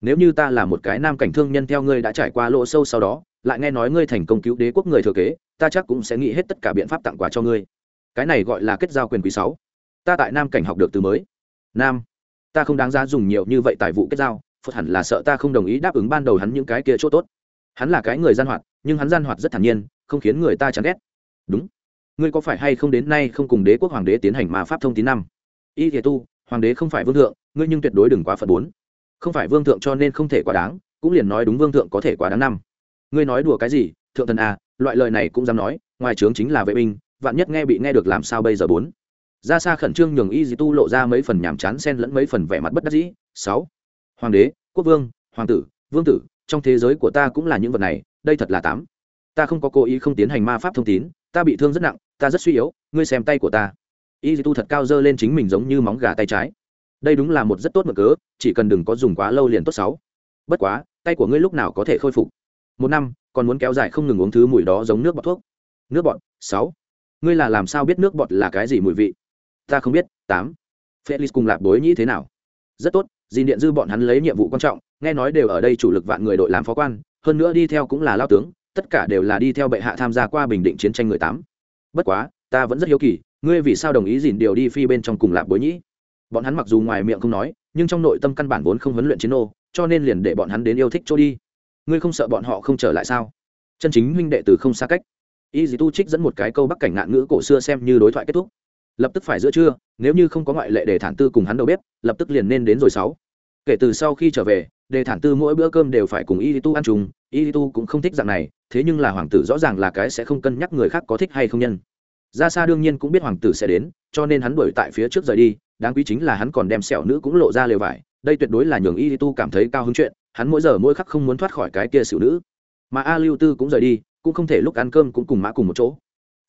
Nếu như ta là một cái nam cảnh thương nhân theo ngươi đã trải qua lỗ sâu sau đó lại nghe nói ngươi thành công cứu đế quốc người thừa kế, ta chắc cũng sẽ nghĩ hết tất cả biện pháp tặng quà cho ngươi. Cái này gọi là kết giao quyền quý sáu. Ta tại nam cảnh học được từ mới. Nam, ta không đáng giá dùng nhiều như vậy tài vụ kết giao phật hẳn là sợ ta không đồng ý đáp ứng ban đầu hắn những cái kia chỗ tốt. Hắn là cái người gian hoạt, nhưng hắn gian hoạt rất thản nhiên, không khiến người ta chán ghét. Đúng. Ngươi có phải hay không đến nay không cùng đế quốc hoàng đế tiến hành mà pháp thông tín năm? Y thể tu, hoàng đế không phải vương thượng, ngươi nhưng tuyệt đối đừng quá phật bốn. Không phải vương thượng cho nên không thể quá đáng, cũng liền nói đúng vương thượng có thể quá đáng năm ngươi nói đùa cái gì, thượng thần à loại lời này cũng dám nói, ngoài trướng chính là vệ binh, vạn nhất nghe bị nghe được làm sao bây giờ bốn? Ra xa khẩn trương nhường y dì tu lộ ra mấy phần nhàm chán xen lẫn mấy phần vẻ mặt bất đắc dĩ. Sáu, hoàng đế, quốc vương, hoàng tử, vương tử, trong thế giới của ta cũng là những vật này, đây thật là tám. Ta không có cố ý không tiến hành ma pháp thông tín, ta bị thương rất nặng, ta rất suy yếu, ngươi xem tay của ta. Y dì tu thật cao dơ lên chính mình giống như móng gà tay trái. Đây đúng là một rất tốt mở cớ, chỉ cần đừng có dùng quá lâu liền tốt sáu. Bất quá, tay của ngươi lúc nào có thể khôi phục? Một năm, còn muốn kéo dài không ngừng uống thứ mùi đó giống nước bọt thuốc. Nước bọt, sáu. Ngươi là làm sao biết nước bọt là cái gì mùi vị? Ta không biết, tám. Felix cùng lạp bối nhĩ thế nào? Rất tốt dì điện dư bọn hắn lấy nhiệm vụ quan trọng, nghe nói đều ở đây chủ lực vạn người đội làm phó quan, hơn nữa đi theo cũng là lao tướng, tất cả đều là đi theo bệ hạ tham gia qua bình định chiến tranh người tám. Bất quá, ta vẫn rất hiếu kỳ, ngươi vì sao đồng ý dìn điều đi phi bên trong cùng lạp bối nhĩ bọn hắn mặc dù ngoài miệng không nói, nhưng trong nội tâm căn bản vốn không huấn luyện chiến ô cho nên liền để bọn hắn đến yêu thích chỗ đi ngươi không sợ bọn họ không trở lại sao? Chân chính huynh đệ từ không xa cách. Y dì tu trích dẫn một cái câu bắc cảnh ngạn ngữ cổ xưa xem như đối thoại kết thúc. Lập tức phải giữa trưa, nếu như không có ngoại lệ để thản tư cùng hắn đầu bếp, lập tức liền nên đến rồi sáu. Kể từ sau khi trở về đề thản tư mỗi bữa cơm đều phải cùng y tu ăn chung, y tu cũng không thích dạng này, thế nhưng là hoàng tử rõ ràng là cái sẽ không cân nhắc người khác có thích hay không nhân. Ra xa đương nhiên cũng biết hoàng tử sẽ đến, cho nên hắn đuổi tại phía trước rời đi, đáng quý chính là hắn còn đem sẹo nữ cũng lộ ra lều vải, đây tuyệt đối là nhường y tu cảm thấy cao hứng chuyện hắn mỗi giờ mỗi khắc không muốn thoát khỏi cái kia xỉu nữ. Mà a lưu tư cũng rời đi, cũng không thể lúc ăn cơm cũng cùng mã cùng một chỗ.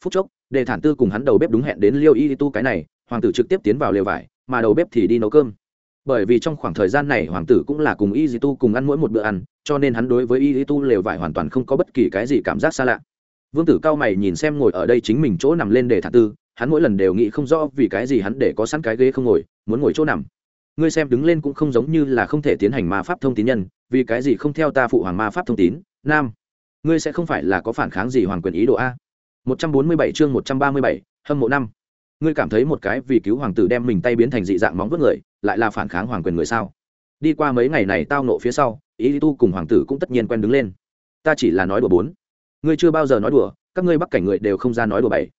Phút chốc, đề thản tư cùng hắn đầu bếp đúng hẹn đến liêu y tu cái này, hoàng tử trực tiếp tiến vào lều vải, mà đầu bếp thì đi nấu cơm. Bởi vì trong khoảng thời gian này hoàng tử cũng là cùng y tu cùng ăn mỗi một bữa ăn, cho nên hắn đối với y tu lều vải hoàn toàn không có bất kỳ cái gì cảm giác xa lạ. Vương tử cao mày nhìn xem ngồi ở đây chính mình chỗ nằm lên để thản tư, hắn mỗi lần đều nghĩ không rõ vì cái gì hắn để có sẵn cái ghế không ngồi, muốn ngồi chỗ nằm ngươi xem đứng lên cũng không giống như là không thể tiến hành ma pháp thông tín nhân vì cái gì không theo ta phụ hoàng ma pháp thông tín nam? Ngươi sẽ không phải là có phản kháng gì hoàng quyền ý đồ a? 147 chương 137, hâm mộ năm. Ngươi cảm thấy một cái vì cứu hoàng tử đem mình tay biến thành dị dạng móng vuốt người lại là phản kháng hoàng quyền người sao? Đi qua mấy ngày này tao nộ phía sau ý tu cùng hoàng tử cũng tất nhiên quen đứng lên. Ta chỉ là nói đùa bốn. Ngươi chưa bao giờ nói đùa các ngươi bắc cảnh người đều không ra nói đùa bảy.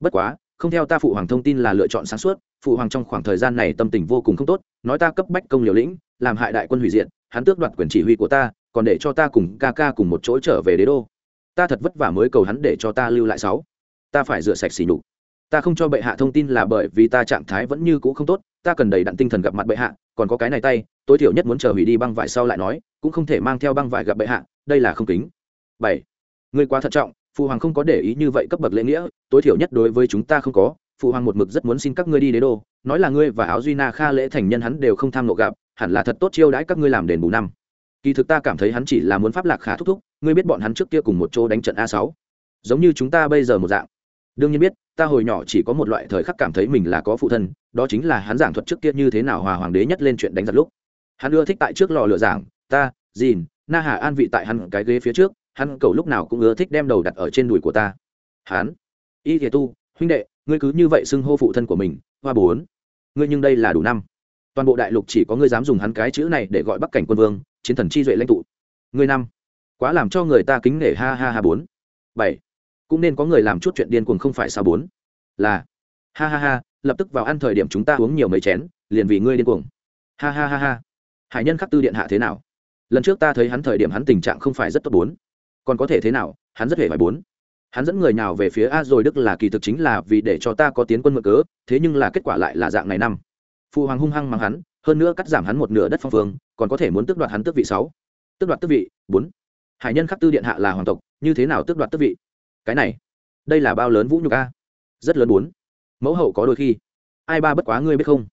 Bất quá không theo ta phụ hoàng thông tin là lựa chọn sáng suốt, phụ hoàng trong khoảng thời gian này tâm tình vô cùng không tốt, nói ta cấp bách công liều lĩnh, làm hại đại quân hủy diệt, hắn tước đoạt quyền chỉ huy của ta, còn để cho ta cùng ca ca cùng một chỗ trở về đế đô. Ta thật vất vả mới cầu hắn để cho ta lưu lại sáu. Ta phải rửa sạch xỉ nhục. Ta không cho bệ hạ thông tin là bởi vì ta trạng thái vẫn như cũ không tốt, ta cần đầy đặn tinh thần gặp mặt bệ hạ, còn có cái này tay, tối thiểu nhất muốn chờ hủy đi băng vải sau lại nói, cũng không thể mang theo băng vải gặp bệ hạ, đây là không kính. Bảy. Người quá thận trọng phụ hoàng không có để ý như vậy cấp bậc lễ nghĩa, tối thiểu nhất đối với chúng ta không có. Phụ hoàng một mực rất muốn xin các ngươi đi đế đô, nói là ngươi và áo duy na kha lễ thành nhân hắn đều không tham nộ gặp, hẳn là thật tốt chiêu đãi các ngươi làm đền bù năm. Kỳ thực ta cảm thấy hắn chỉ là muốn pháp lạc khả thúc thúc, ngươi biết bọn hắn trước kia cùng một chỗ đánh trận a sáu. Giống như chúng ta bây giờ một dạng. Đương nhiên biết, ta hồi nhỏ chỉ có một loại thời khắc cảm thấy mình là có phụ thân, đó chính là hắn giảng thuật trước kia như thế nào hòa hoàng đế nhất lên chuyện đánh giặc lúc. Hắn ưa thích tại trước lò lửa giảng, ta dìn na hà an vị tại hắn cái ghế phía trước hắn cầu lúc nào cũng ưa thích đem đầu đặt ở trên đùi của ta. Hắn, y thể tu, huynh đệ, ngươi cứ như vậy xưng hô phụ thân của mình, hoa bốn. Ngươi nhưng đây là đủ năm. Toàn bộ đại lục chỉ có ngươi dám dùng hắn cái chữ này để gọi bắc cảnh quân vương, chiến thần chi duệ lãnh tụ. Ngươi năm. Quá làm cho người ta kính nể, ha ha ha, bốn. Bảy. Cũng nên có người làm chút chuyện điên cuồng không phải sao bốn? Là, ha ha ha, lập tức vào ăn thời điểm chúng ta uống nhiều mấy chén, liền vì ngươi điên cuồng. Ha ha ha ha. Hải nhân khắc tư điện hạ thế nào? Lần trước ta thấy hắn thời điểm hắn tình trạng không phải rất tốt bốn còn có thể thế nào, hắn rất hề phải bốn. Hắn dẫn người nào về phía a rồi đức là kỳ thực chính là vì để cho ta có tiến quân mượn cớ, thế nhưng là kết quả lại là dạng này năm. Phụ hoàng hung hăng mang hắn, hơn nữa cắt giảm hắn một nửa đất phong phương còn có thể muốn tước đoạt hắn tước vị sáu. Tước đoạt tước vị, bốn. Hải nhân khắc tư điện hạ là hoàng tộc, như thế nào tước đoạt tước vị? Cái này, đây là bao lớn vũ nhục a? Rất lớn bốn. Mẫu hậu có đôi khi, ai ba bất quá ngươi biết không?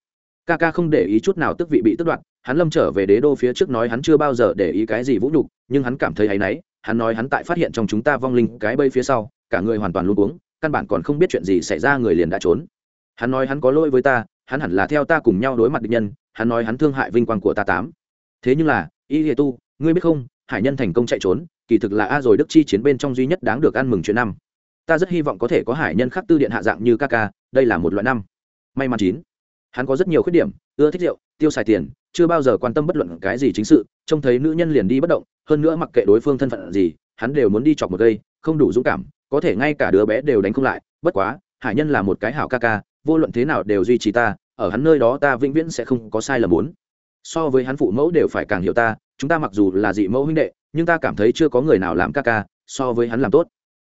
Ca ca không để ý chút nào tước vị bị tước đoạt, hắn lâm trở về đế đô phía trước nói hắn chưa bao giờ để ý cái gì vũ nhục, nhưng hắn cảm thấy áy náy hắn nói hắn tại phát hiện trong chúng ta vong linh cái bây phía sau, cả người hoàn toàn luôn uống căn bản còn không biết chuyện gì xảy ra người liền đã trốn. Hắn nói hắn có lỗi với ta, hắn hẳn là theo ta cùng nhau đối mặt địch nhân, hắn nói hắn thương hại vinh quang của ta tám. Thế nhưng là, y hệ tu, ngươi biết không, hải nhân thành công chạy trốn, kỳ thực là a rồi đức chi chiến bên trong duy nhất đáng được ăn mừng chuyện năm. Ta rất hy vọng có thể có hải nhân khắc tư điện hạ dạng như ca ca, đây là một loại năm. May mắn chín. Hắn có rất nhiều khuyết điểm, ưa thích rượu, tiêu xài tiền, chưa bao giờ quan tâm bất luận cái gì chính sự, trông thấy nữ nhân liền đi bất động hơn nữa mặc kệ đối phương thân phận gì, hắn đều muốn đi chọc một cây, không đủ dũng cảm, có thể ngay cả đứa bé đều đánh không lại. Bất quá, hải nhân là một cái hảo ca ca, vô luận thế nào đều duy trì ta, ở hắn nơi đó ta vĩnh viễn sẽ không có sai lầm muốn. So với hắn phụ mẫu đều phải càng hiểu ta, chúng ta mặc dù là dị mẫu huynh đệ, nhưng ta cảm thấy chưa có người nào làm ca ca, so với hắn làm tốt.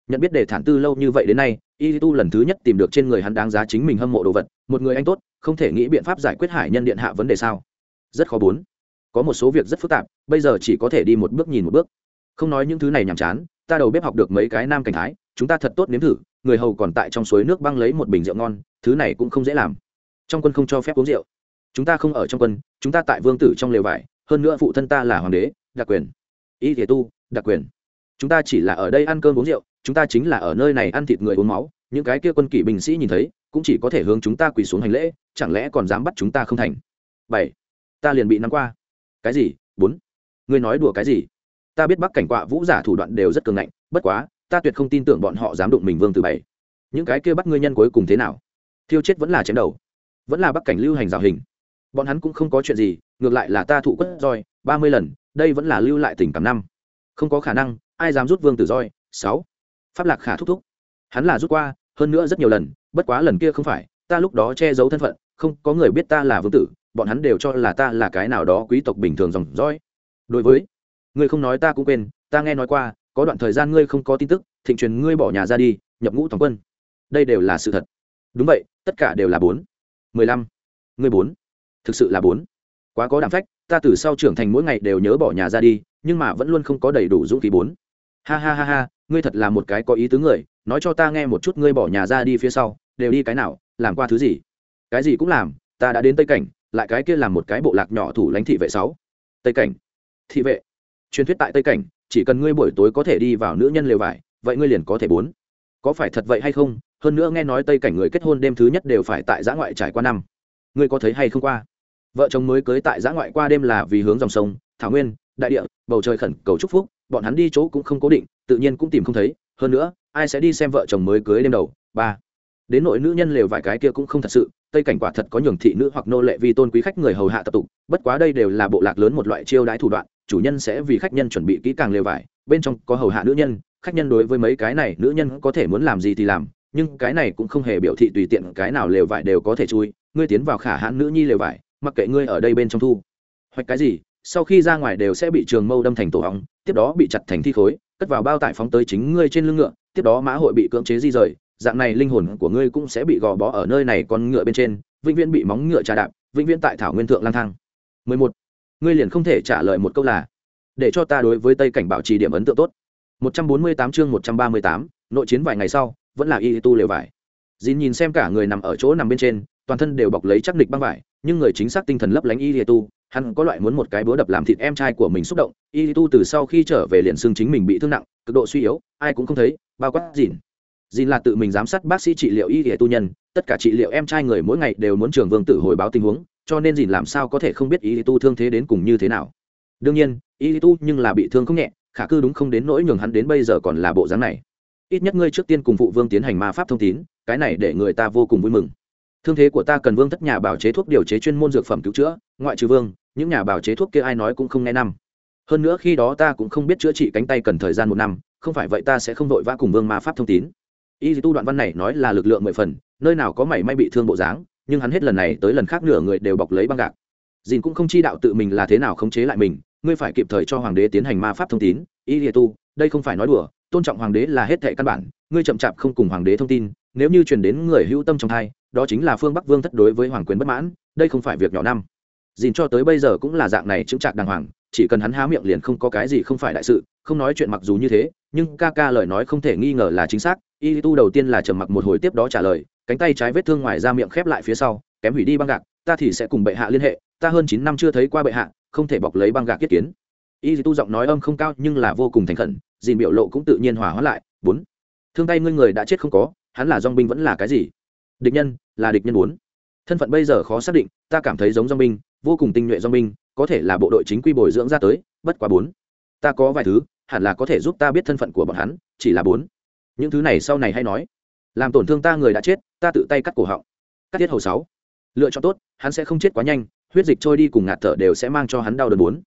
Nhận biết để thản tư lâu như vậy đến nay, y tu lần thứ nhất tìm được trên người hắn đáng giá chính mình hâm mộ đồ vật, một người anh tốt, không thể nghĩ biện pháp giải quyết hải nhân điện hạ vấn đề sao? Rất khó bốn có một số việc rất phức tạp, bây giờ chỉ có thể đi một bước nhìn một bước. Không nói những thứ này nhàm chán, ta đầu bếp học được mấy cái nam cảnh thái, chúng ta thật tốt nếm thử, người hầu còn tại trong suối nước băng lấy một bình rượu ngon, thứ này cũng không dễ làm. Trong quân không cho phép uống rượu. Chúng ta không ở trong quân, chúng ta tại vương tử trong lều vải, hơn nữa phụ thân ta là hoàng đế, đặc quyền. Y thể tu, đặc quyền. Chúng ta chỉ là ở đây ăn cơm uống rượu, chúng ta chính là ở nơi này ăn thịt người uống máu, những cái kia quân kỷ binh sĩ nhìn thấy, cũng chỉ có thể hướng chúng ta quỳ xuống hành lễ, chẳng lẽ còn dám bắt chúng ta không thành? Bảy. Ta liền bị nắm qua cái gì? Bốn. Ngươi nói đùa cái gì? Ta biết bắc cảnh quạ vũ giả thủ đoạn đều rất cường ngạnh, bất quá, ta tuyệt không tin tưởng bọn họ dám đụng mình vương từ bảy. Những cái kia bắt ngươi nhân cuối cùng thế nào? Thiêu chết vẫn là chém đầu. Vẫn là bắc cảnh lưu hành rào hình. Bọn hắn cũng không có chuyện gì, ngược lại là ta thụ quất roi, ba mươi lần, đây vẫn là lưu lại tình cảm năm. Không có khả năng, ai dám rút vương tử roi? Sáu. Pháp lạc khả thúc thúc. Hắn là rút qua, hơn nữa rất nhiều lần, bất quá lần kia không phải, ta lúc đó che giấu thân phận, không có người biết ta là vương tử bọn hắn đều cho là ta là cái nào đó quý tộc bình thường dòng dõi. Đối với, ngươi không nói ta cũng quên, ta nghe nói qua, có đoạn thời gian ngươi không có tin tức, thịnh truyền ngươi bỏ nhà ra đi, nhập ngũ toàn quân. Đây đều là sự thật. Đúng vậy, tất cả đều là bốn. Mười lăm. Ngươi bốn. Thực sự là bốn. Quá có đảm phách, ta từ sau trưởng thành mỗi ngày đều nhớ bỏ nhà ra đi, nhưng mà vẫn luôn không có đầy đủ dũng khí bốn. Ha ha ha ha, ngươi thật là một cái có ý tứ người, nói cho ta nghe một chút ngươi bỏ nhà ra đi phía sau, đều đi cái nào, làm qua thứ gì? Cái gì cũng làm, ta đã đến tây cảnh lại cái kia làm một cái bộ lạc nhỏ thủ lãnh thị vệ sáu. Tây cảnh. Thị vệ. Truyền thuyết tại tây cảnh, chỉ cần ngươi buổi tối có thể đi vào nữ nhân lều vải, vậy ngươi liền có thể bốn. Có phải thật vậy hay không? Hơn nữa nghe nói tây cảnh người kết hôn đêm thứ nhất đều phải tại giã ngoại trải qua năm. Ngươi có thấy hay không qua? Vợ chồng mới cưới tại giã ngoại qua đêm là vì hướng dòng sông, thảo nguyên, đại địa, bầu trời khẩn cầu chúc phúc, bọn hắn đi chỗ cũng không cố định, tự nhiên cũng tìm không thấy. Hơn nữa, ai sẽ đi xem vợ chồng mới cưới đêm đầu? Ba. Đến nội nữ nhân lều vài cái kia cũng không thật sự tây cảnh quả thật có nhường thị nữ hoặc nô lệ vì tôn quý khách người hầu hạ tập tục, bất quá đây đều là bộ lạc lớn một loại chiêu đãi thủ đoạn, chủ nhân sẽ vì khách nhân chuẩn bị kỹ càng lều vải, bên trong có hầu hạ nữ nhân, khách nhân đối với mấy cái này nữ nhân có thể muốn làm gì thì làm, nhưng cái này cũng không hề biểu thị tùy tiện cái nào lều vải đều có thể chui, ngươi tiến vào khả hãn nữ nhi lều vải, mặc kệ ngươi ở đây bên trong thu. Hoặc cái gì, sau khi ra ngoài đều sẽ bị trường mâu đâm thành tổ hóng, tiếp đó bị chặt thành thi khối, cất vào bao tải phóng tới chính ngươi trên lưng ngựa, tiếp đó mã hội bị cưỡng chế di rời dạng này linh hồn của ngươi cũng sẽ bị gò bó ở nơi này con ngựa bên trên vĩnh viễn bị móng ngựa trà đạp vĩnh viễn tại thảo nguyên thượng lang thang. 11. ngươi liền không thể trả lời một câu là để cho ta đối với tây cảnh bảo trì điểm ấn tượng tốt. 148 chương 138, nội chiến vài ngày sau vẫn là y tu lều vải. Dìn nhìn xem cả người nằm ở chỗ nằm bên trên toàn thân đều bọc lấy chắc địch băng vải nhưng người chính xác tinh thần lấp lánh y lìa tu hắn có loại muốn một cái búa đập làm thịt em trai của mình xúc động y tu từ sau khi trở về liền xương chính mình bị thương nặng cực độ suy yếu ai cũng không thấy bao quát dìn dìn là tự mình giám sát bác sĩ trị liệu y lìa tu nhân, tất cả trị liệu em trai người mỗi ngày đều muốn trường vương tử hồi báo tình huống, cho nên dìn làm sao có thể không biết y tu thương thế đến cùng như thế nào. Đương nhiên y tu nhưng là bị thương không nhẹ, khả cư đúng không đến nỗi nhường hắn đến bây giờ còn là bộ dáng này. Ít nhất ngươi trước tiên cùng phụ vương tiến hành ma pháp thông tín, cái này để người ta vô cùng vui mừng. Thương thế của ta cần vương thất nhà bảo chế thuốc điều chế chuyên môn dược phẩm cứu chữa, ngoại trừ vương, những nhà bảo chế thuốc kia ai nói cũng không nghe năm. Hơn nữa khi đó ta cũng không biết chữa trị cánh tay cần thời gian một năm, không phải vậy ta sẽ không vội vã cùng vương ma pháp thông tín y tu đoạn văn này nói là lực lượng mười phần, nơi nào có mảy may bị thương bộ dáng, nhưng hắn hết lần này tới lần khác nửa người đều bọc lấy băng gạc. Dìn cũng không chi đạo tự mình là thế nào khống chế lại mình, ngươi phải kịp thời cho hoàng đế tiến hành ma pháp thông tín. Y tu, đây không phải nói đùa, tôn trọng hoàng đế là hết thệ căn bản, ngươi chậm chạp không cùng hoàng đế thông tin, nếu như truyền đến người hữu tâm trong thai, đó chính là phương bắc vương thất đối với hoàng quyền bất mãn, đây không phải việc nhỏ năm. Dìn cho tới bây giờ cũng là dạng này chững chạc đàng hoàng chỉ cần hắn há miệng liền không có cái gì không phải đại sự, không nói chuyện mặc dù như thế, nhưng ca ca lời nói không thể nghi ngờ là chính xác. Y tu đầu tiên là trầm mặc một hồi tiếp đó trả lời, cánh tay trái vết thương ngoài ra miệng khép lại phía sau, kém hủy đi băng gạc, ta thì sẽ cùng bệ hạ liên hệ, ta hơn chín năm chưa thấy qua bệ hạ, không thể bọc lấy băng gạc kết kiến. Y tu giọng nói âm không cao nhưng là vô cùng thành khẩn dìn biểu lộ cũng tự nhiên hòa hóa lại, bốn. Thương tay ngươi người đã chết không có, hắn là dong binh vẫn là cái gì? Địch nhân, là địch nhân bốn. Thân phận bây giờ khó xác định, ta cảm thấy giống dong binh, vô cùng tinh nhuệ dong binh có thể là bộ đội chính quy bồi dưỡng ra tới, bất quá bốn. Ta có vài thứ, hẳn là có thể giúp ta biết thân phận của bọn hắn, chỉ là bốn. Những thứ này sau này hay nói. Làm tổn thương ta người đã chết, ta tự tay cắt cổ họng. Cắt tiết hầu sáu. Lựa chọn tốt, hắn sẽ không chết quá nhanh, huyết dịch trôi đi cùng ngạt thở đều sẽ mang cho hắn đau đớn bốn.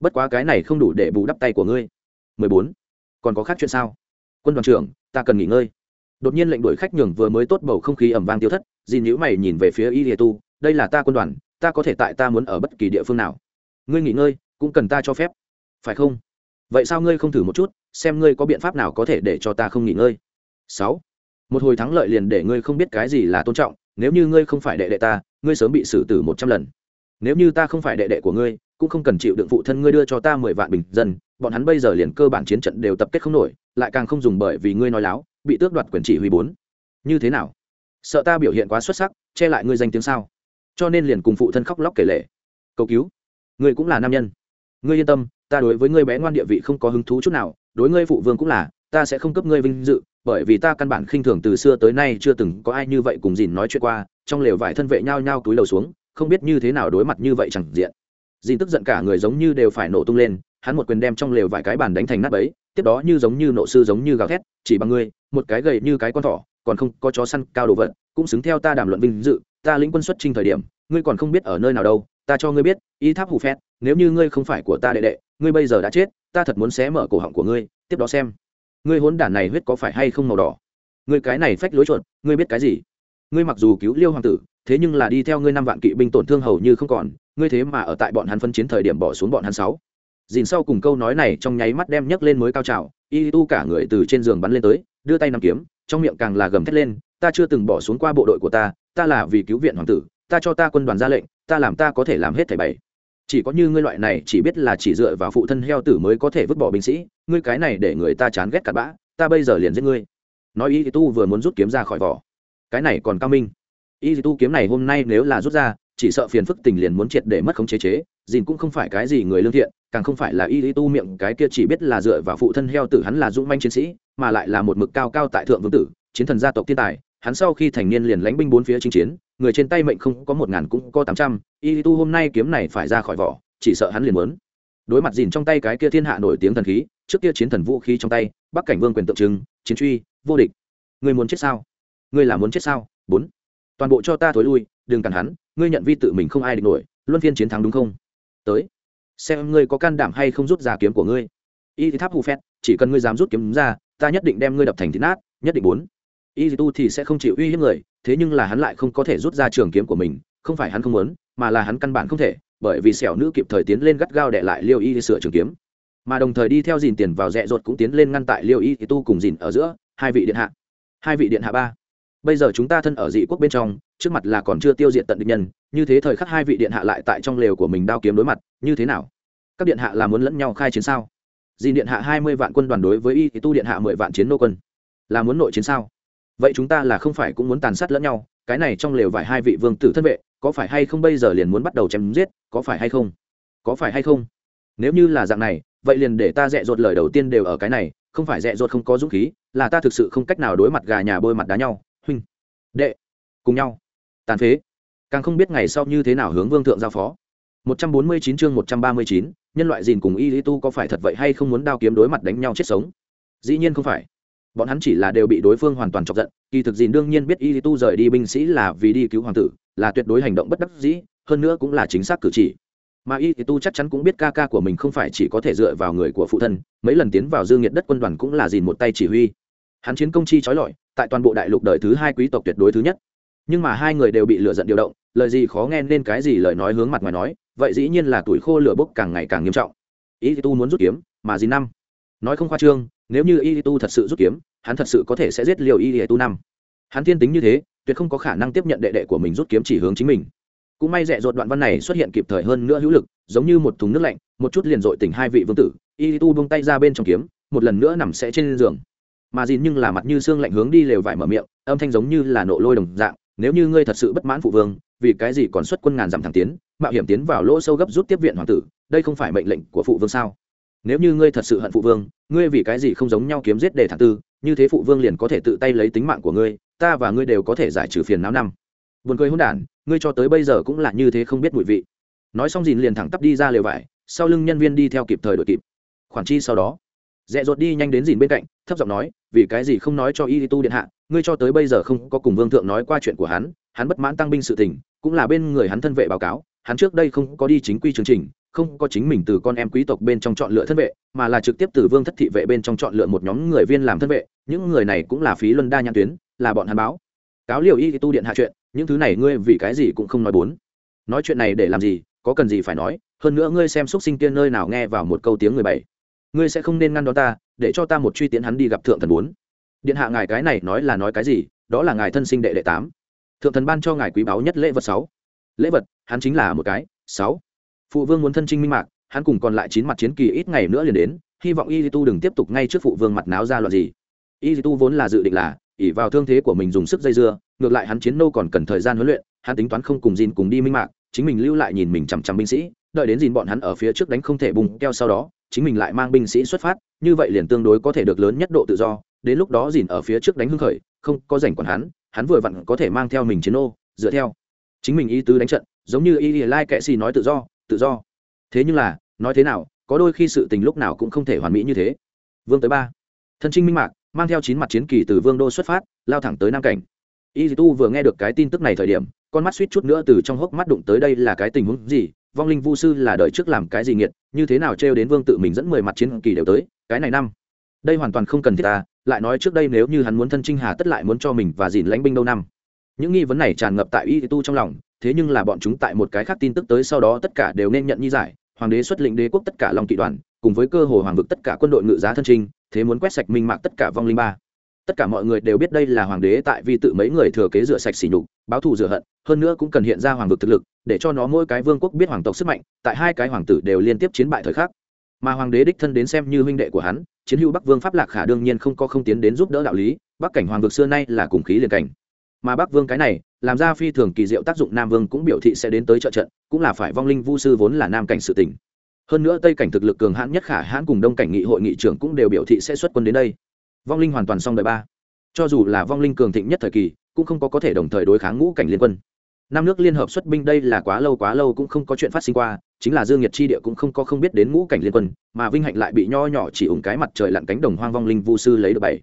Bất quá cái này không đủ để bù đắp tay của ngươi. 14. còn có khác chuyện sao? Quân đoàn trưởng, ta cần nghỉ ngơi. Đột nhiên lệnh đuổi khách nhường vừa mới tốt bầu không khí ẩm vang tiêu thất dì nhữ mày nhìn về phía y tu, đây là ta quân đoàn, ta có thể tại ta muốn ở bất kỳ địa phương nào ngươi nghỉ ngơi, cũng cần ta cho phép. Phải không? Vậy sao ngươi không thử một chút, xem ngươi có biện pháp nào có thể để cho ta không nghỉ ngơi? Sáu. Một hồi thắng lợi liền để ngươi không biết cái gì là tôn trọng, nếu như ngươi không phải đệ đệ ta, ngươi sớm bị xử tử một trăm lần. Nếu như ta không phải đệ đệ của ngươi, cũng không cần chịu đựng phụ thân ngươi đưa cho ta mười vạn bình dân, bọn hắn bây giờ liền cơ bản chiến trận đều tập kết không nổi, lại càng không dùng bởi vì ngươi nói láo, bị tước đoạt quyền chỉ huy bốn. Như thế nào? Sợ ta biểu hiện quá xuất sắc, che lại ngươi danh tiếng sao? Cho nên liền cùng phụ thân khóc lóc kể lệ cầu cứu ngươi cũng là nam nhân. Ngươi yên tâm, ta đối với ngươi bé ngoan địa vị không có hứng thú chút nào, đối ngươi phụ vương cũng là, ta sẽ không cấp ngươi vinh dự, bởi vì ta căn bản khinh thường từ xưa tới nay chưa từng có ai như vậy cùng dìn nói chuyện qua, trong lều vải thân vệ nhao nhao túi đầu xuống, không biết như thế nào đối mặt như vậy chẳng diện. Dìn tức giận cả người giống như đều phải nổ tung lên, hắn một quyền đem trong lều vải cái bàn đánh thành nát bấy, tiếp đó như giống như nộ sư giống như gào thét, chỉ bằng ngươi, một cái gầy như cái con thỏ, còn không có chó săn, cao đồ vật, cũng xứng theo ta đàm luận vinh dự, ta lĩnh quân xuất trình thời điểm, ngươi còn không biết ở nơi nào đâu ta cho ngươi biết, y tháp hủ phét, nếu như ngươi không phải của ta đệ đệ, ngươi bây giờ đã chết, ta thật muốn xé mở cổ họng của ngươi, tiếp đó xem. Ngươi hỗn đản này huyết có phải hay không màu đỏ? Ngươi cái này phách lối chuột, ngươi biết cái gì? Ngươi mặc dù cứu liêu hoàng tử, thế nhưng là đi theo ngươi năm vạn kỵ binh tổn thương hầu như không còn, ngươi thế mà ở tại bọn hắn phân chiến thời điểm bỏ xuống bọn hắn sáu. Dìn sau cùng câu nói này trong nháy mắt đem nhấc lên mới cao trào, y tu cả người từ trên giường bắn lên tới, đưa tay nằm kiếm, trong miệng càng là gầm thét lên, ta chưa từng bỏ xuống qua bộ đội của ta ta là vì cứu viện hoàng tử, ta cho ta quân đoàn ra lệnh ta làm ta có thể làm hết thảy bảy. Chỉ có như ngươi loại này, chỉ biết là chỉ dựa vào phụ thân heo tử mới có thể vứt bỏ binh sĩ, ngươi cái này để người ta chán ghét cặn bã, ta bây giờ liền giết ngươi. Nói y tu vừa muốn rút kiếm ra khỏi vỏ. Cái này còn cao minh. Y tu kiếm này hôm nay nếu là rút ra, chỉ sợ phiền phức tình liền muốn triệt để mất khống chế chế, dìn cũng không phải cái gì người lương thiện, càng không phải là y tu miệng cái kia chỉ biết là dựa vào phụ thân heo tử hắn là dũng manh chiến sĩ, mà lại là một mực cao cao tại thượng vương tử, chiến thần gia tộc thiên tài, hắn sau khi thành niên liền lánh binh bốn phía chinh chiến người trên tay mệnh không có một ngàn cũng có tám trăm y tu hôm nay kiếm này phải ra khỏi vỏ, chỉ sợ hắn liền muốn. Đối mặt dìn trong tay cái kia thiên hạ nổi tiếng thần khí, trước kia chiến thần vũ khí trong tay, bắc cảnh vương quyền tượng trưng, chiến truy, vô địch. Người muốn chết sao? Ngươi là muốn chết sao? Bốn. Toàn bộ cho ta thối lui, đừng cản hắn, ngươi nhận vi tự mình không ai địch nổi, luân phiên chiến thắng đúng không? Tới. Xem ngươi có can đảm hay không rút ra kiếm của ngươi. Y thì tháp hù phét, chỉ cần ngươi dám rút kiếm ra, ta nhất định đem ngươi đập thành thịt nát, nhất định bốn y tu thì sẽ không chịu uy hiếp người, thế nhưng là hắn lại không có thể rút ra trường kiếm của mình, không phải hắn không muốn, mà là hắn căn bản không thể, bởi vì sẹo nữ kịp thời tiến lên gắt gao để lại liêu y sửa trường kiếm. Mà đồng thời đi theo dìn tiền vào rẽ ruột cũng tiến lên ngăn tại liêu y tu cùng dìn ở giữa, hai vị điện hạ. Hai vị điện hạ ba. Bây giờ chúng ta thân ở dị quốc bên trong, trước mặt là còn chưa tiêu diệt tận địch nhân, như thế thời khắc hai vị điện hạ lại tại trong lều của mình đao kiếm đối mặt, như thế nào? Các điện hạ là muốn lẫn nhau khai chiến sao? Dìn điện hạ hai mươi vạn quân đoàn đối với y tu điện hạ mười vạn chiến nô quân, là muốn nội chiến sao? Vậy chúng ta là không phải cũng muốn tàn sát lẫn nhau cái này trong lều vải hai vị vương tử thân vệ có phải hay không bây giờ liền muốn bắt đầu chém giết có phải hay không? Có phải hay không? Nếu như là dạng này vậy liền để ta dẹ dột lời đầu tiên đều ở cái này không phải dẹ dột không có dũng khí là ta thực sự không cách nào đối mặt gà nhà bôi mặt đá nhau. Huynh đệ cùng nhau. Tàn phế. Càng không biết ngày sau như thế nào hướng vương thượng giao phó. 149 chương 139, nhân loại gìn cùng y lý tu có phải thật vậy hay không muốn đao kiếm đối mặt đánh nhau chết sống? Dĩ nhiên không phải bọn hắn chỉ là đều bị đối phương hoàn toàn chọc giận, kỳ thực dìn đương nhiên biết y tu rời đi binh sĩ là vì đi cứu hoàng tử, là tuyệt đối hành động bất đắc dĩ, hơn nữa cũng là chính xác cử chỉ. Mà y tu chắc chắn cũng biết ca ca của mình không phải chỉ có thể dựa vào người của phụ thân, mấy lần tiến vào dương nhiệt đất quân đoàn cũng là dìn một tay chỉ huy. Hắn chiến công chi trói lọi, tại toàn bộ đại lục đời thứ hai quý tộc tuyệt đối thứ nhất. Nhưng mà hai người đều bị lựa giận điều động, lời gì khó nghe nên cái gì lời nói hướng mặt ngoài nói, vậy dĩ nhiên là tuổi khô lửa bốc càng ngày càng nghiêm trọng. Y tu muốn rút kiếm, mà dìn năm. Nói không khoa trương nếu như y tu thật sự rút kiếm, hắn thật sự có thể sẽ giết liều y tu năm. Hắn thiên tính như thế, tuyệt không có khả năng tiếp nhận đệ đệ của mình rút kiếm chỉ hướng chính mình. Cũng may rẻ ruột đoạn văn này xuất hiện kịp thời hơn nữa hữu lực, giống như một thùng nước lạnh, một chút liền dội tỉnh hai vị vương tử. Y tu bông tay ra bên trong kiếm, một lần nữa nằm sẽ trên giường. Mà dìn nhưng là mặt như xương lạnh hướng đi lều vải mở miệng, âm thanh giống như là nộ lôi đồng dạng, nếu như ngươi thật sự bất mãn phụ vương, vì cái gì còn xuất quân ngàn dặm thẳng tiến, mạo hiểm tiến vào lỗ sâu gấp rút tiếp viện hoàng tử, đây không phải mệnh lệnh của phụ vương sao? Nếu như ngươi thật sự hận phụ vương, ngươi vì cái gì không giống nhau kiếm giết để thẳng tư, như thế phụ vương liền có thể tự tay lấy tính mạng của ngươi, ta và ngươi đều có thể giải trừ phiền não năm. Buồn cười hôn đản, ngươi cho tới bây giờ cũng là như thế không biết mùi vị. Nói xong dìn liền thẳng tắp đi ra lều vải, sau lưng nhân viên đi theo kịp thời đội kịp. Khoản chi sau đó dẹ dột đi nhanh đến dìn bên cạnh, thấp giọng nói, vì cái gì không nói cho y tu điện hạ, ngươi cho tới bây giờ không có cùng vương thượng nói qua chuyện của hắn hắn bất mãn tăng binh sự tình, cũng là bên người hắn thân vệ báo cáo, hắn trước đây không có đi chính quy chương trình không có chính mình từ con em quý tộc bên trong chọn lựa thân vệ, mà là trực tiếp từ vương thất thị vệ bên trong chọn lựa một nhóm người viên làm thân vệ. Những người này cũng là phí luân đa nhãn tuyến, là bọn hàn báo. Cáo liều y tu điện hạ chuyện, những thứ này ngươi vì cái gì cũng không nói bốn. Nói chuyện này để làm gì, có cần gì phải nói, hơn nữa ngươi xem xúc sinh tiên nơi nào nghe vào một câu tiếng người bảy. Ngươi sẽ không nên ngăn đón ta, để cho ta một truy tiến hắn đi gặp thượng thần bốn. Điện hạ ngài cái này nói là nói cái gì, đó là ngài thân sinh đệ đệ tám. Thượng thần ban cho ngài quý báu nhất lễ vật sáu. Lễ vật, hắn chính là một cái, sáu phụ vương muốn thân trinh minh mạc, hắn cùng còn lại chín mặt chiến kỳ ít ngày nữa liền đến, hy vọng y tu đừng tiếp tục ngay trước phụ vương mặt náo ra loạn gì. Y tu vốn là dự định là ỉ vào thương thế của mình dùng sức dây dưa, ngược lại hắn chiến nô còn cần thời gian huấn luyện, hắn tính toán không cùng dìn cùng đi minh mạc, chính mình lưu lại nhìn mình chằm chằm binh sĩ, đợi đến dìn bọn hắn ở phía trước đánh không thể bùng keo sau đó, chính mình lại mang binh sĩ xuất phát, như vậy liền tương đối có thể được lớn nhất độ tự do, đến lúc đó dìn ở phía trước đánh hưng khởi, không có rảnh còn hắn hắn vừa vặn có thể mang theo mình chiến nô, dựa theo. Chính mình Y tứ đánh trận, giống như y lai kệ xì nói tự do tự do. Thế nhưng là, nói thế nào, có đôi khi sự tình lúc nào cũng không thể hoàn mỹ như thế. Vương tới ba. Thân trinh minh mạc, mang theo chín mặt chiến kỳ từ vương đô xuất phát, lao thẳng tới nam cảnh. Y tu vừa nghe được cái tin tức này thời điểm, con mắt suýt chút nữa từ trong hốc mắt đụng tới đây là cái tình huống gì, vong linh vu sư là đợi trước làm cái gì nghiệt, như thế nào trêu đến vương tự mình dẫn mười mặt chiến kỳ đều tới, cái này năm. Đây hoàn toàn không cần thiết ta lại nói trước đây nếu như hắn muốn thân trinh hà tất lại muốn cho mình và dìn lãnh binh đâu năm. Những nghi vấn này tràn ngập tại y tu trong lòng thế nhưng là bọn chúng tại một cái khác tin tức tới sau đó tất cả đều nên nhận như giải. Hoàng đế xuất lĩnh đế quốc tất cả long kỵ đoàn, cùng với cơ hồ hoàng vực tất cả quân đội ngự giá thân trinh, thế muốn quét sạch minh mạc tất cả vong linh ba. Tất cả mọi người đều biết đây là hoàng đế tại vì tự mấy người thừa kế rửa sạch xỉ nhục, báo thù rửa hận, hơn nữa cũng cần hiện ra hoàng vực thực lực, để cho nó mỗi cái vương quốc biết hoàng tộc sức mạnh, tại hai cái hoàng tử đều liên tiếp chiến bại thời khắc. Mà hoàng đế đích thân đến xem như huynh đệ của hắn, chiến hữu bắc vương pháp lạc khả đương nhiên không có không tiến đến giúp đỡ đạo lý, bắc cảnh hoàng vực xưa nay là cùng khí liền cảnh. Mà bắc vương cái này làm ra phi thường kỳ diệu tác dụng nam vương cũng biểu thị sẽ đến tới trợ trận, cũng là phải vong linh vu sư vốn là nam cảnh sự tỉnh. Hơn nữa tây cảnh thực lực cường hãn nhất khả hãn cùng đông cảnh nghị hội nghị trưởng cũng đều biểu thị sẽ xuất quân đến đây. Vong linh hoàn toàn xong đời ba. Cho dù là vong linh cường thịnh nhất thời kỳ, cũng không có có thể đồng thời đối kháng ngũ cảnh liên quân. Năm nước liên hợp xuất binh đây là quá lâu quá lâu cũng không có chuyện phát sinh qua, chính là dương nhiệt chi địa cũng không có không biết đến ngũ cảnh liên quân, mà vinh hạnh lại bị nho nhỏ chỉ ủng cái mặt trời lặn cánh đồng hoang vong linh vu sư lấy được bảy.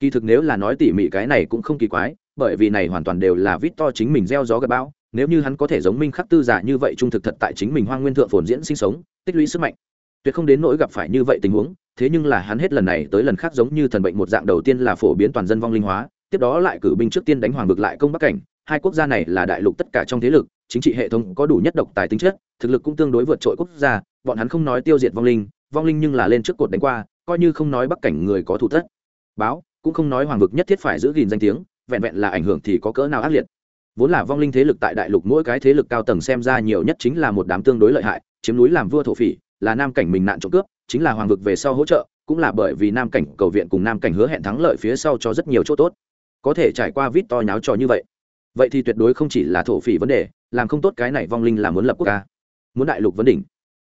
Kỳ thực nếu là nói tỉ mỉ cái này cũng không kỳ quái bởi vì này hoàn toàn đều là vít to chính mình gieo gió gặp bão, nếu như hắn có thể giống minh khắc tư giả như vậy trung thực thật tại chính mình hoang nguyên thượng phồn diễn sinh sống, tích lũy sức mạnh, tuyệt không đến nỗi gặp phải như vậy tình huống, thế nhưng là hắn hết lần này tới lần khác giống như thần bệnh một dạng đầu tiên là phổ biến toàn dân vong linh hóa, tiếp đó lại cử binh trước tiên đánh hoàng vực lại công bắc cảnh, hai quốc gia này là đại lục tất cả trong thế lực, chính trị hệ thống có đủ nhất độc tài tính chất, thực lực cũng tương đối vượt trội quốc gia, bọn hắn không nói tiêu diệt vong linh vong linh nhưng là lên trước cột đánh qua, coi như không nói bắc cảnh người có thủ tất, báo, cũng không nói hoàng vực nhất thiết phải giữ gìn danh tiếng vẹn vẹn là ảnh hưởng thì có cỡ nào ác liệt. Vốn là vong linh thế lực tại đại lục mỗi cái thế lực cao tầng xem ra nhiều nhất chính là một đám tương đối lợi hại, chiếm núi làm vua thổ phỉ, là nam cảnh mình nạn trộm cướp, chính là hoàng vực về sau hỗ trợ, cũng là bởi vì nam cảnh cầu viện cùng nam cảnh hứa hẹn thắng lợi phía sau cho rất nhiều chỗ tốt. Có thể trải qua vít to nháo trò như vậy vậy thì tuyệt đối không chỉ là thổ phỉ vấn đề, làm không tốt cái này vong linh là muốn lập quốc ca muốn đại lục vấn đỉnh.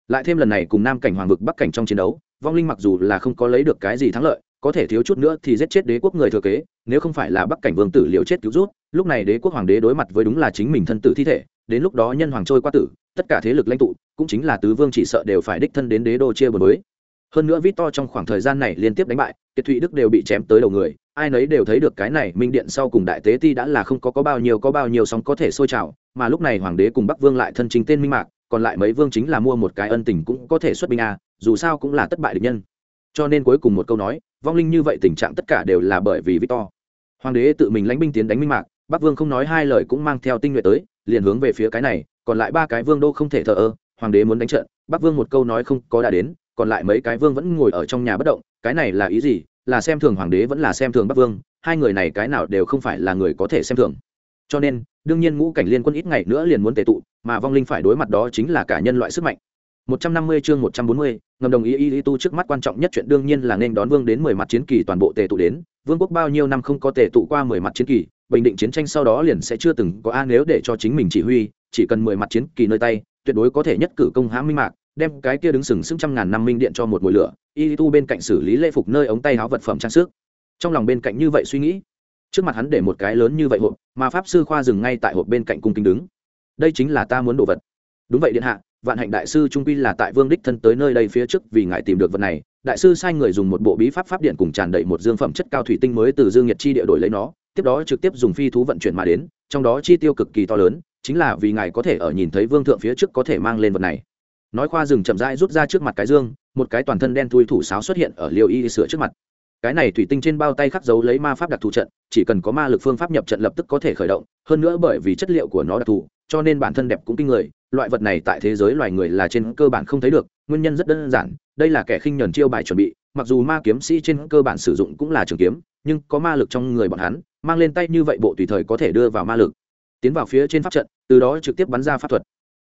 Lại thêm lần này cùng nam cảnh hoàng vực bắc cảnh trong chiến đấu, vong linh mặc dù là không có lấy được cái gì thắng lợi có thể thiếu chút nữa thì giết chết đế quốc người thừa kế, nếu không phải là bắc cảnh vương tử liều chết cứu rút, lúc này đế quốc hoàng đế đối mặt với đúng là chính mình thân tử thi thể, đến lúc đó nhân hoàng trôi qua tử, tất cả thế lực lãnh tụ, cũng chính là tứ vương chỉ sợ đều phải đích thân đến đế đô chia bờ mới hơn nữa vít to trong khoảng thời gian này liên tiếp đánh bại, kiệt thụy đức đều bị chém tới đầu người, ai nấy đều thấy được cái này minh điện sau cùng đại tế ti đã là không có có bao nhiêu có bao nhiêu sóng có thể sôi trào, mà lúc này hoàng đế cùng bắc vương lại thân chính tên minh mạc, còn lại mấy vương chính là mua một cái ân tình cũng có thể xuất binh a dù sao cũng là thất bại địch nhân cho nên cuối cùng một câu nói, vong linh như vậy tình trạng tất cả đều là bởi vì victor. Hoàng đế tự mình lãnh binh tiến đánh minh mạc, bắc vương không nói hai lời cũng mang theo tinh nhuệ tới, liền hướng về phía cái này, còn lại ba cái vương đô không thể thờ ơ, hoàng đế muốn đánh trận, bắc vương một câu nói không có đã đến, còn lại mấy cái vương vẫn ngồi ở trong nhà bất động, cái này là ý gì? Là xem thường hoàng đế vẫn là xem thường bắc vương, hai người này cái nào đều không phải là người có thể xem thường. Cho nên, đương nhiên ngũ cảnh liên quân ít ngày nữa liền muốn tệ tụ, mà vong linh phải đối mặt đó chính là cả nhân loại sức mạnh. 150 chương 140, ngầm đồng ý y tu trước mắt quan trọng nhất chuyện đương nhiên là nên đón vương đến 10 mặt chiến kỳ toàn bộ tề tụ đến, vương quốc bao nhiêu năm không có tề tụ qua 10 mặt chiến kỳ, bình định chiến tranh sau đó liền sẽ chưa từng có a nếu để cho chính mình chỉ huy, chỉ cần 10 mặt chiến kỳ nơi tay, tuyệt đối có thể nhất cử công hãm minh mạc, đem cái kia đứng sừng sững trăm ngàn năm minh điện cho một mùi lửa, y tu bên cạnh xử lý lễ phục nơi ống tay áo vật phẩm trang sức. Trong lòng bên cạnh như vậy suy nghĩ, trước mặt hắn để một cái lớn như vậy hộp, mà pháp sư khoa dừng ngay tại hộp bên cạnh cung kính đứng. Đây chính là ta muốn đồ vật. Đúng vậy điện hạ, vạn hạnh đại sư trung quy là tại vương đích thân tới nơi đây phía trước vì ngài tìm được vật này. Đại sư sai người dùng một bộ bí pháp pháp điện cùng tràn đầy một dương phẩm chất cao thủy tinh mới từ dương nhiệt chi địa đổi lấy nó, tiếp đó trực tiếp dùng phi thú vận chuyển mà đến, trong đó chi tiêu cực kỳ to lớn, chính là vì ngài có thể ở nhìn thấy vương thượng phía trước có thể mang lên vật này. Nói khoa rừng chậm rãi rút ra trước mặt cái dương, một cái toàn thân đen thui thủ sáo xuất hiện ở liều y sửa trước mặt. Cái này thủy tinh trên bao tay khắc dấu lấy ma pháp đặc thù trận, chỉ cần có ma lực phương pháp nhập trận lập tức có thể khởi động, hơn nữa bởi vì chất liệu của nó đặc thù, cho nên bản thân đẹp cũng kinh người loại vật này tại thế giới loài người là trên cơ bản không thấy được, nguyên nhân rất đơn giản, đây là kẻ khinh nhờn chiêu bài chuẩn bị, mặc dù ma kiếm sĩ trên cơ bản sử dụng cũng là trường kiếm, nhưng có ma lực trong người bọn hắn, mang lên tay như vậy bộ tùy thời có thể đưa vào ma lực. Tiến vào phía trên pháp trận, từ đó trực tiếp bắn ra pháp thuật.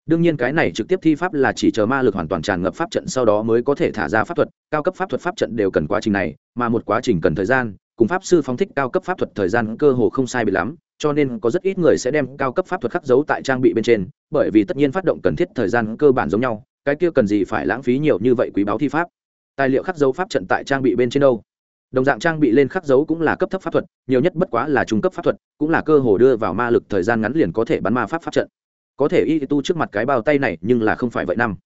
Đương nhiên cái này trực tiếp thi pháp là chỉ chờ ma lực hoàn toàn tràn ngập pháp trận sau đó mới có thể thả ra pháp thuật, cao cấp pháp thuật pháp trận đều cần quá trình này, mà một quá trình cần thời gian, cùng pháp sư phóng thích cao cấp pháp thuật thời gian cơ hồ không sai bị lắm cho nên có rất ít người sẽ đem cao cấp pháp thuật khắc dấu tại trang bị bên trên, bởi vì tất nhiên phát động cần thiết thời gian cơ bản giống nhau, cái kia cần gì phải lãng phí nhiều như vậy quý báo thi pháp. Tài liệu khắc dấu pháp trận tại trang bị bên trên đâu? Đồng dạng trang bị lên khắc dấu cũng là cấp thấp pháp thuật, nhiều nhất bất quá là trung cấp pháp thuật, cũng là cơ hồ đưa vào ma lực thời gian ngắn liền có thể bắn ma pháp pháp trận. Có thể y tu trước mặt cái bao tay này nhưng là không phải vậy năm.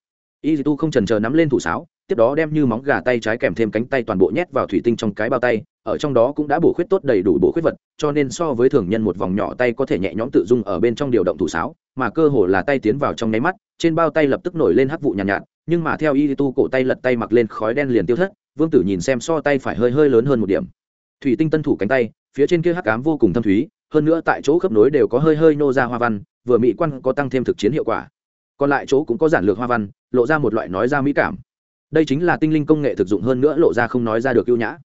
Y tu không trần chờ nắm lên thủ sáo tiếp đó đem như móng gà tay trái kèm thêm cánh tay toàn bộ nhét vào thủy tinh trong cái bao tay ở trong đó cũng đã bổ khuyết tốt đầy đủ bổ khuyết vật cho nên so với thường nhân một vòng nhỏ tay có thể nhẹ nhõm tự dung ở bên trong điều động thủ sáo mà cơ hồ là tay tiến vào trong nháy mắt trên bao tay lập tức nổi lên hắc vụ nhàn nhạt, nhạt nhưng mà theo y tu cổ tay lật tay mặc lên khói đen liền tiêu thất vương tử nhìn xem so tay phải hơi hơi lớn hơn một điểm. Thủy tinh tân thủ cánh tay phía trên kia hắc ám vô cùng thâm thúy hơn nữa tại chỗ khớp nối đều có hơi hơi nô ra hoa văn vừa mỹ quan có tăng thêm thực chiến hiệu quả. Còn lại chỗ cũng có giản lược hoa văn lộ ra một loại nói ra mỹ cảm đây chính là tinh linh công nghệ thực dụng hơn nữa lộ ra không nói ra được ưu nhã.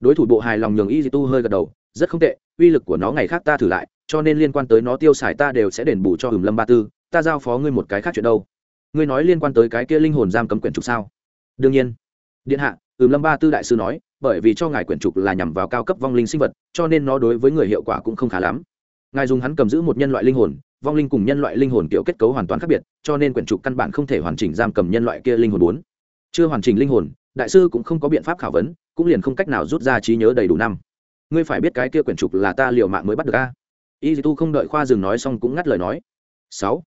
Đối thủ bộ hài lòng nhường y tu hơi gật đầu, rất không tệ, uy lực của nó ngày khác ta thử lại, cho nên liên quan tới nó tiêu xài ta đều sẽ đền bù cho hùm lâm ba tư, ta giao phó ngươi một cái khác chuyện đâu. Ngươi nói liên quan tới cái kia linh hồn giam cấm quyển trục sao? Đương nhiên. Điện hạ hùm lâm ba tư đại sư nói, bởi vì cho ngài quyển trục là nhằm vào cao cấp vong linh sinh vật, cho nên nó đối với người hiệu quả cũng không khá lắm. Ngài dùng hắn cầm giữ một nhân loại linh hồn, vong linh cùng nhân loại linh hồn kiểu kết cấu hoàn toàn khác biệt, cho nên quyển trục căn bản không thể hoàn chỉnh giam cầm nhân loại kia linh hồn bốn chưa hoàn chỉnh linh hồn, đại sư cũng không có biện pháp khảo vấn, cũng liền không cách nào rút ra trí nhớ đầy đủ năm. Ngươi phải biết cái kia quyển trục là ta liều mạng mới bắt được a. Y tu không đợi khoa dừng nói xong cũng ngắt lời nói. Sáu.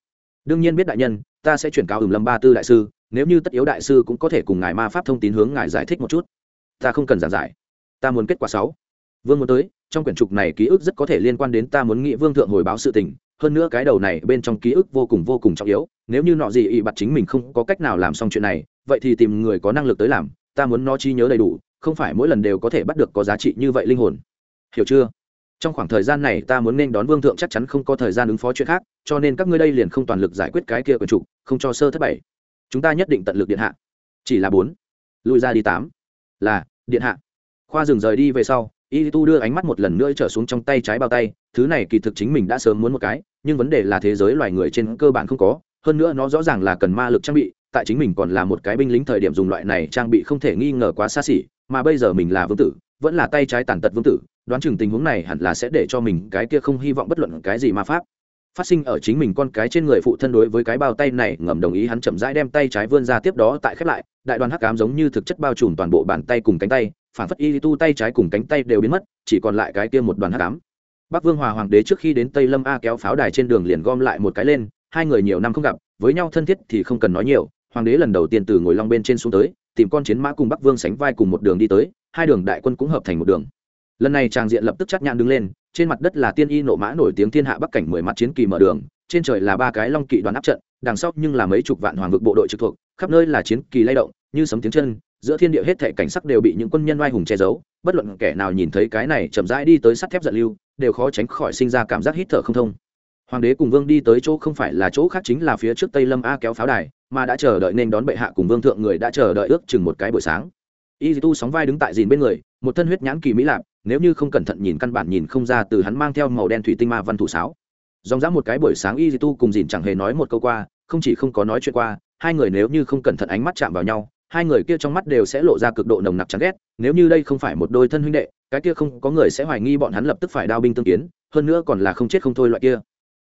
Đương nhiên biết đại nhân, ta sẽ chuyển cáo ửng lâm ba tư đại sư, nếu như tất yếu đại sư cũng có thể cùng ngài ma pháp thông tin hướng ngài giải thích một chút. Ta không cần giảng giải. Ta muốn kết quả sáu. Vương muốn tới, trong quyển trục này ký ức rất có thể liên quan đến ta muốn nghị vương thượng hồi báo sự tình, hơn nữa cái đầu này bên trong ký ức vô cùng vô cùng trọng yếu, nếu như nọ gì ỵ bặt chính mình không có cách nào làm xong chuyện này vậy thì tìm người có năng lực tới làm, ta muốn nó chi nhớ đầy đủ, không phải mỗi lần đều có thể bắt được có giá trị như vậy linh hồn. Hiểu chưa? Trong khoảng thời gian này ta muốn nên đón vương thượng chắc chắn không có thời gian ứng phó chuyện khác, cho nên các ngươi đây liền không toàn lực giải quyết cái kia quần trục, không cho sơ thất bảy chúng ta nhất định tận lực điện hạ. Chỉ là bốn. Lùi ra đi tám. Là, điện hạ. Khoa dừng rời đi về sau, y tu đưa ánh mắt một lần nữa trở xuống trong tay trái bao tay, thứ này kỳ thực chính mình đã sớm muốn một cái, nhưng vấn đề là thế giới loài người trên cơ bản không có, hơn nữa nó rõ ràng là cần ma lực trang bị tại chính mình còn là một cái binh lính thời điểm dùng loại này trang bị không thể nghi ngờ quá xa xỉ, mà bây giờ mình là vương tử, vẫn là tay trái tàn tật vương tử, đoán chừng tình huống này hẳn là sẽ để cho mình cái kia không hy vọng bất luận cái gì mà pháp. Phát sinh ở chính mình con cái trên người phụ thân đối với cái bao tay này ngầm đồng ý hắn chậm rãi đem tay trái vươn ra tiếp đó tại khép lại, đại đoàn hắc ám giống như thực chất bao trùm toàn bộ bàn tay cùng cánh tay, phản phất y tu tay trái cùng cánh tay đều biến mất, chỉ còn lại cái kia một đoàn hắc ám. Bắc vương hòa hoàng đế trước khi đến tây lâm a kéo pháo đài trên đường liền gom lại một cái lên, hai người nhiều năm không gặp, với nhau thân thiết thì không cần nói nhiều hoàng đế lần đầu tiên từ ngồi long bên trên xuống tới, tìm con chiến mã cùng bắc vương sánh vai cùng một đường đi tới, hai đường đại quân cũng hợp thành một đường. Lần này tràng diện lập tức chắc nhạn đứng lên, trên mặt đất là tiên y nộ mã nổi tiếng thiên hạ bắc cảnh mười mặt chiến kỳ mở đường, trên trời là ba cái long kỵ đoàn áp trận, đằng sau nhưng là mấy chục vạn hoàng vực bộ đội trực thuộc, khắp nơi là chiến kỳ lay động, như sấm tiếng chân, giữa thiên địa hết thệ cảnh sắc đều bị những quân nhân oai hùng che giấu, bất luận kẻ nào nhìn thấy cái này chậm rãi đi tới sắt thép giận lưu, đều khó tránh khỏi sinh ra cảm giác hít thở không thông. Hoàng đế cùng vương đi tới chỗ không phải là chỗ khác chính là phía trước tây lâm a kéo pháo đài mà đã chờ đợi nên đón bệ hạ cùng vương thượng người đã chờ đợi ước chừng một cái buổi sáng. Y tu sóng vai đứng tại dìn bên người, một thân huyết nhãn kỳ mỹ lạp, nếu như không cẩn thận nhìn căn bản nhìn không ra từ hắn mang theo màu đen thủy tinh ma văn thủ sáo. Dòng dã một cái buổi sáng y tu cùng dìn chẳng hề nói một câu qua, không chỉ không có nói chuyện qua, hai người nếu như không cẩn thận ánh mắt chạm vào nhau, hai người kia trong mắt đều sẽ lộ ra cực độ nồng nặc chán ghét, nếu như đây không phải một đôi thân huynh đệ, cái kia không có người sẽ hoài nghi bọn hắn lập tức phải đao binh tương kiến, hơn nữa còn là không chết không thôi loại kia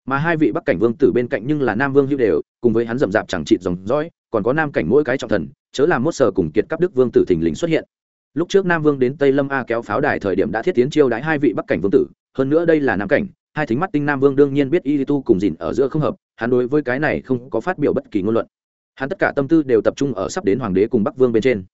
mà hai vị bắc cảnh vương tử bên cạnh nhưng là nam vương hữu đều, cùng với hắn rậm rạp chẳng trịt dòng dõi, còn có nam cảnh mỗi cái trọng thần, chớ làm mốt sờ cùng kiệt cấp đức vương tử thình lình xuất hiện. Lúc trước nam vương đến tây lâm a kéo pháo đài thời điểm đã thiết tiến chiêu đãi hai vị bắc cảnh vương tử, hơn nữa đây là nam cảnh, hai thính mắt tinh nam vương đương nhiên biết y tu cùng dìn ở giữa không hợp, hắn đối với cái này không có phát biểu bất kỳ ngôn luận. Hắn tất cả tâm tư đều tập trung ở sắp đến hoàng đế cùng bắc vương bên trên.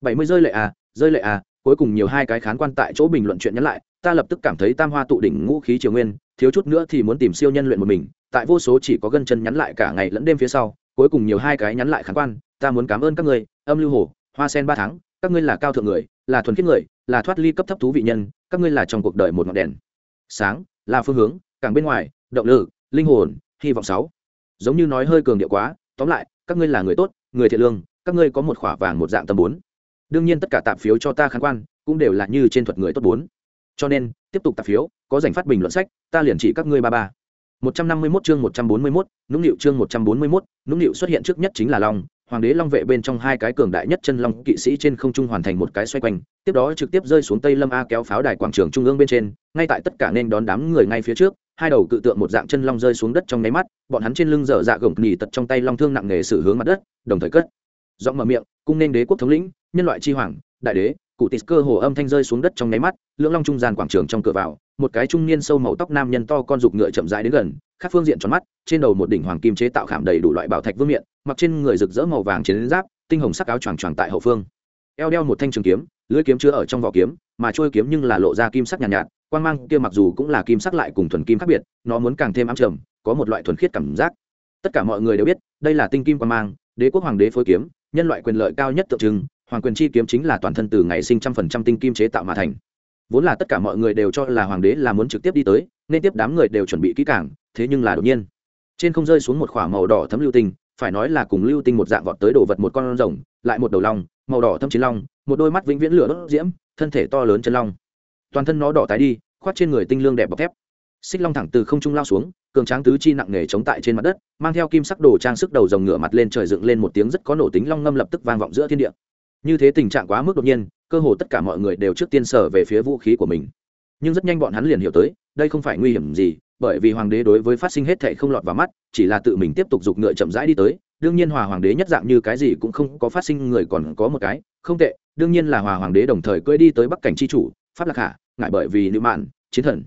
Bảy mươi rơi lệ à rơi lệ à cuối cùng nhiều hai cái khán quan tại chỗ bình luận chuyện nhắn lại ta lập tức cảm thấy tam hoa tụ đỉnh ngũ khí triều nguyên, thiếu chút nữa thì muốn tìm siêu nhân luyện một mình, tại vô số chỉ có gân chân nhắn lại cả ngày lẫn đêm phía sau, cuối cùng nhiều hai cái nhắn lại khán quan, ta muốn cảm ơn các ngươi, âm lưu hồ, hoa sen ba tháng, các ngươi là cao thượng người, là thuần khiết người, là thoát ly cấp thấp thú vị nhân, các ngươi là trong cuộc đời một ngọn đèn. Sáng, là phương hướng, càng bên ngoài, động lực, linh hồn, hy vọng sáu. Giống như nói hơi cường điệu quá, tóm lại, các ngươi là người tốt, người thiện lương, các ngươi có một khỏa vàng một dạng tầm bốn. Đương nhiên tất cả tạp phiếu cho ta khán quan, cũng đều là như trên thuật người tốt bốn cho nên tiếp tục tạp phiếu có dành phát bình luận sách ta liền chỉ các ngươi ba ba. Một trăm năm mươi 151 chương một trăm bốn mươi 141, nũng nịu chương một trăm bốn mươi 141, nũng nịu xuất hiện trước nhất chính là long hoàng đế long vệ bên trong hai cái cường đại nhất chân long kỵ sĩ trên không trung hoàn thành một cái xoay quanh tiếp đó trực tiếp rơi xuống tây lâm a kéo pháo đài quảng trường trung ương bên trên ngay tại tất cả nên đón đám người ngay phía trước hai đầu cự tượng một dạng chân long rơi xuống đất trong nháy mắt bọn hắn trên lưng dở dạ gồng nỉ tật trong tay long thương nặng nề sự hướng mặt đất đồng thời cất giọng mở miệng cung nên đế quốc thống lĩnh nhân loại chi hoàng đại đế cụ tịt cơ hồ âm thanh rơi xuống đất trong nháy mắt lưỡng long trung gian quảng trường trong cửa vào một cái trung niên sâu màu tóc nam nhân to con dục ngựa chậm rãi đến gần khác phương diện tròn mắt trên đầu một đỉnh hoàng kim chế tạo khảm đầy đủ loại bảo thạch vương miện mặc trên người rực rỡ màu vàng chiến giáp tinh hồng sắc áo choàng choàng tại hậu phương. Eo đeo một thanh trường kiếm lưỡi kiếm chứa ở trong vỏ kiếm mà trôi kiếm nhưng là lộ ra kim sắc nhàn nhạt, nhạt quan mang kia mặc dù cũng là kim sắc lại cùng thuần kim khác biệt nó muốn càng thêm ám trầm có một loại thuần khiết cảm giác. Tất cả mọi người đều biết đây là tinh kim quan mang đế quốc hoàng đế phối kiếm nhân loại quyền lợi cao nhất tượng trưng hoàng quyền chi kiếm chính là toàn thân từ ngày sinh trăm phần trăm tinh kim chế tạo mà thành. Vốn là tất cả mọi người đều cho là hoàng đế là muốn trực tiếp đi tới, nên tiếp đám người đều chuẩn bị kỹ càng, thế nhưng là đột nhiên, trên không rơi xuống một k h ỏ a màu đỏ thấm lưu tinh, phải nói là cùng lưu tinh một dạng vọt tới đồ vật một con rồng, lại một đầu long, màu đỏ thâm chiến long, một đôi mắt vĩnh viễn lửa đốt diễm, thân thể to lớn chân long. Toàn thân nó đỏ tái đi khoát trên người tinh lương đẹp bọc thép. Xích long thẳng từ không trung lao xuống, cường tráng tứ chi nặng nề chống tại trên mặt đất, mang theo kim sắc đồ trang sức đầu rồng ngửa mặt lên trời dựng lên một tiếng rất có nổ tính long ngâm lập tức vang vọng giữa thiên địa như thế tình trạng quá mức đột nhiên, cơ hồ tất cả mọi người đều trước tiên sở về phía vũ khí của mình. Nhưng rất nhanh bọn hắn liền hiểu tới, đây không phải nguy hiểm gì, bởi vì hoàng đế đối với phát sinh hết thệ không lọt vào mắt, chỉ là tự mình tiếp tục giục ngựa chậm rãi đi tới. Đương nhiên hòa hoàng đế nhất dạng như cái gì cũng không có phát sinh, người còn có một cái, không tệ, đương nhiên là hòa hoàng đế đồng thời cưỡi đi tới bắc cảnh tri chủ, pháp lạc hạ, ngại bởi vì nữ mạn, chiến thần.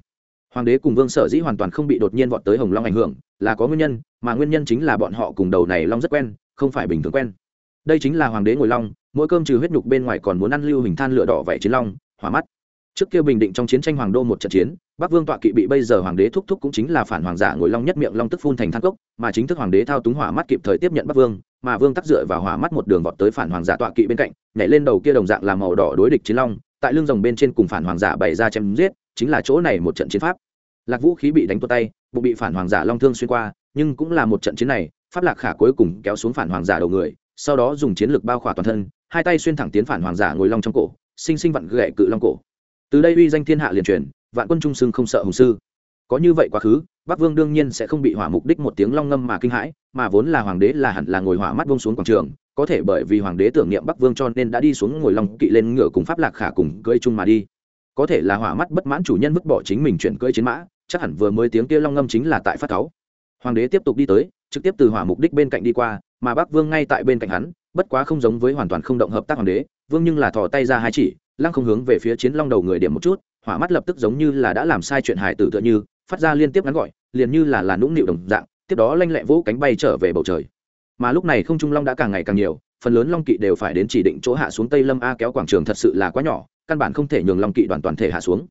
Hoàng đế cùng vương sở dĩ hoàn toàn không bị đột nhiên vọt tới hồng long ảnh hưởng, là có nguyên nhân, mà nguyên nhân chính là bọn họ cùng đầu này long rất quen, không phải bình thường quen. Đây chính là hoàng đế ngồi long mỗi cơm trừ huyết nhục bên ngoài còn muốn ăn lưu hình than lửa đỏ vảy chiến long, hỏa mắt. Trước kia bình định trong chiến tranh hoàng đô một trận chiến, bắc vương tọa kỵ bị bây giờ hoàng đế thúc thúc cũng chính là phản hoàng giả ngồi long nhất miệng long tức phun thành than cốc, mà chính thức hoàng đế thao túng hỏa mắt kịp thời tiếp nhận bắc vương, mà vương tắc dựa vào hỏa mắt một đường vọt tới phản hoàng giả tọa kỵ bên cạnh, nhảy lên đầu kia đồng dạng làm màu đỏ đối địch chiến long, tại lưng rồng bên trên cùng phản hoàng giả bày ra chém giết, chính là chỗ này một trận chiến pháp. Lạc vũ khí bị đánh tuột tay, bụng bị phản hoàng giả long thương xuyên qua, nhưng cũng là một trận chiến này, pháp lạc khả cuối cùng kéo xuống phản hoàng giả đầu người, sau đó dùng chiến lược bao khỏa toàn thân hai tay xuyên thẳng tiến phản hoàng giả ngồi long trong cổ, sinh sinh vặn gậy cự long cổ. Từ đây uy danh thiên hạ liền truyền, vạn quân trung sưng không sợ hùng sư. Có như vậy quá khứ, bắc vương đương nhiên sẽ không bị hỏa mục đích một tiếng long ngâm mà kinh hãi, mà vốn là hoàng đế là hẳn là ngồi hỏa mắt vông xuống quảng trường, có thể bởi vì hoàng đế tưởng niệm bắc vương cho nên đã đi xuống ngồi long kỵ lên ngựa cùng pháp lạc khả cùng cưỡi chung mà đi. Có thể là hỏa mắt bất mãn chủ nhân vứt bỏ chính mình chuyển cưỡi chiến mã, chắc hẳn vừa mới tiếng kia long ngâm chính là tại phát cáu hoàng đế tiếp tục đi tới, trực tiếp từ hỏa mục đích bên cạnh đi qua, mà bắc vương ngay tại bên cạnh hắn bất quá không giống với hoàn toàn không động hợp tác hoàng đế, vương nhưng là thò tay ra hai chỉ, lăng không hướng về phía chiến long đầu người điểm một chút, hỏa mắt lập tức giống như là đã làm sai chuyện hải tử tựa như, phát ra liên tiếp ngắn gọi, liền như là là nũng nịu đồng dạng, tiếp đó lanh lẹ vỗ cánh bay trở về bầu trời. Mà lúc này không trung long đã càng ngày càng nhiều, phần lớn long kỵ đều phải đến chỉ định chỗ hạ xuống tây lâm a kéo quảng trường thật sự là quá nhỏ, căn bản không thể nhường long kỵ đoàn toàn thể hạ xuống.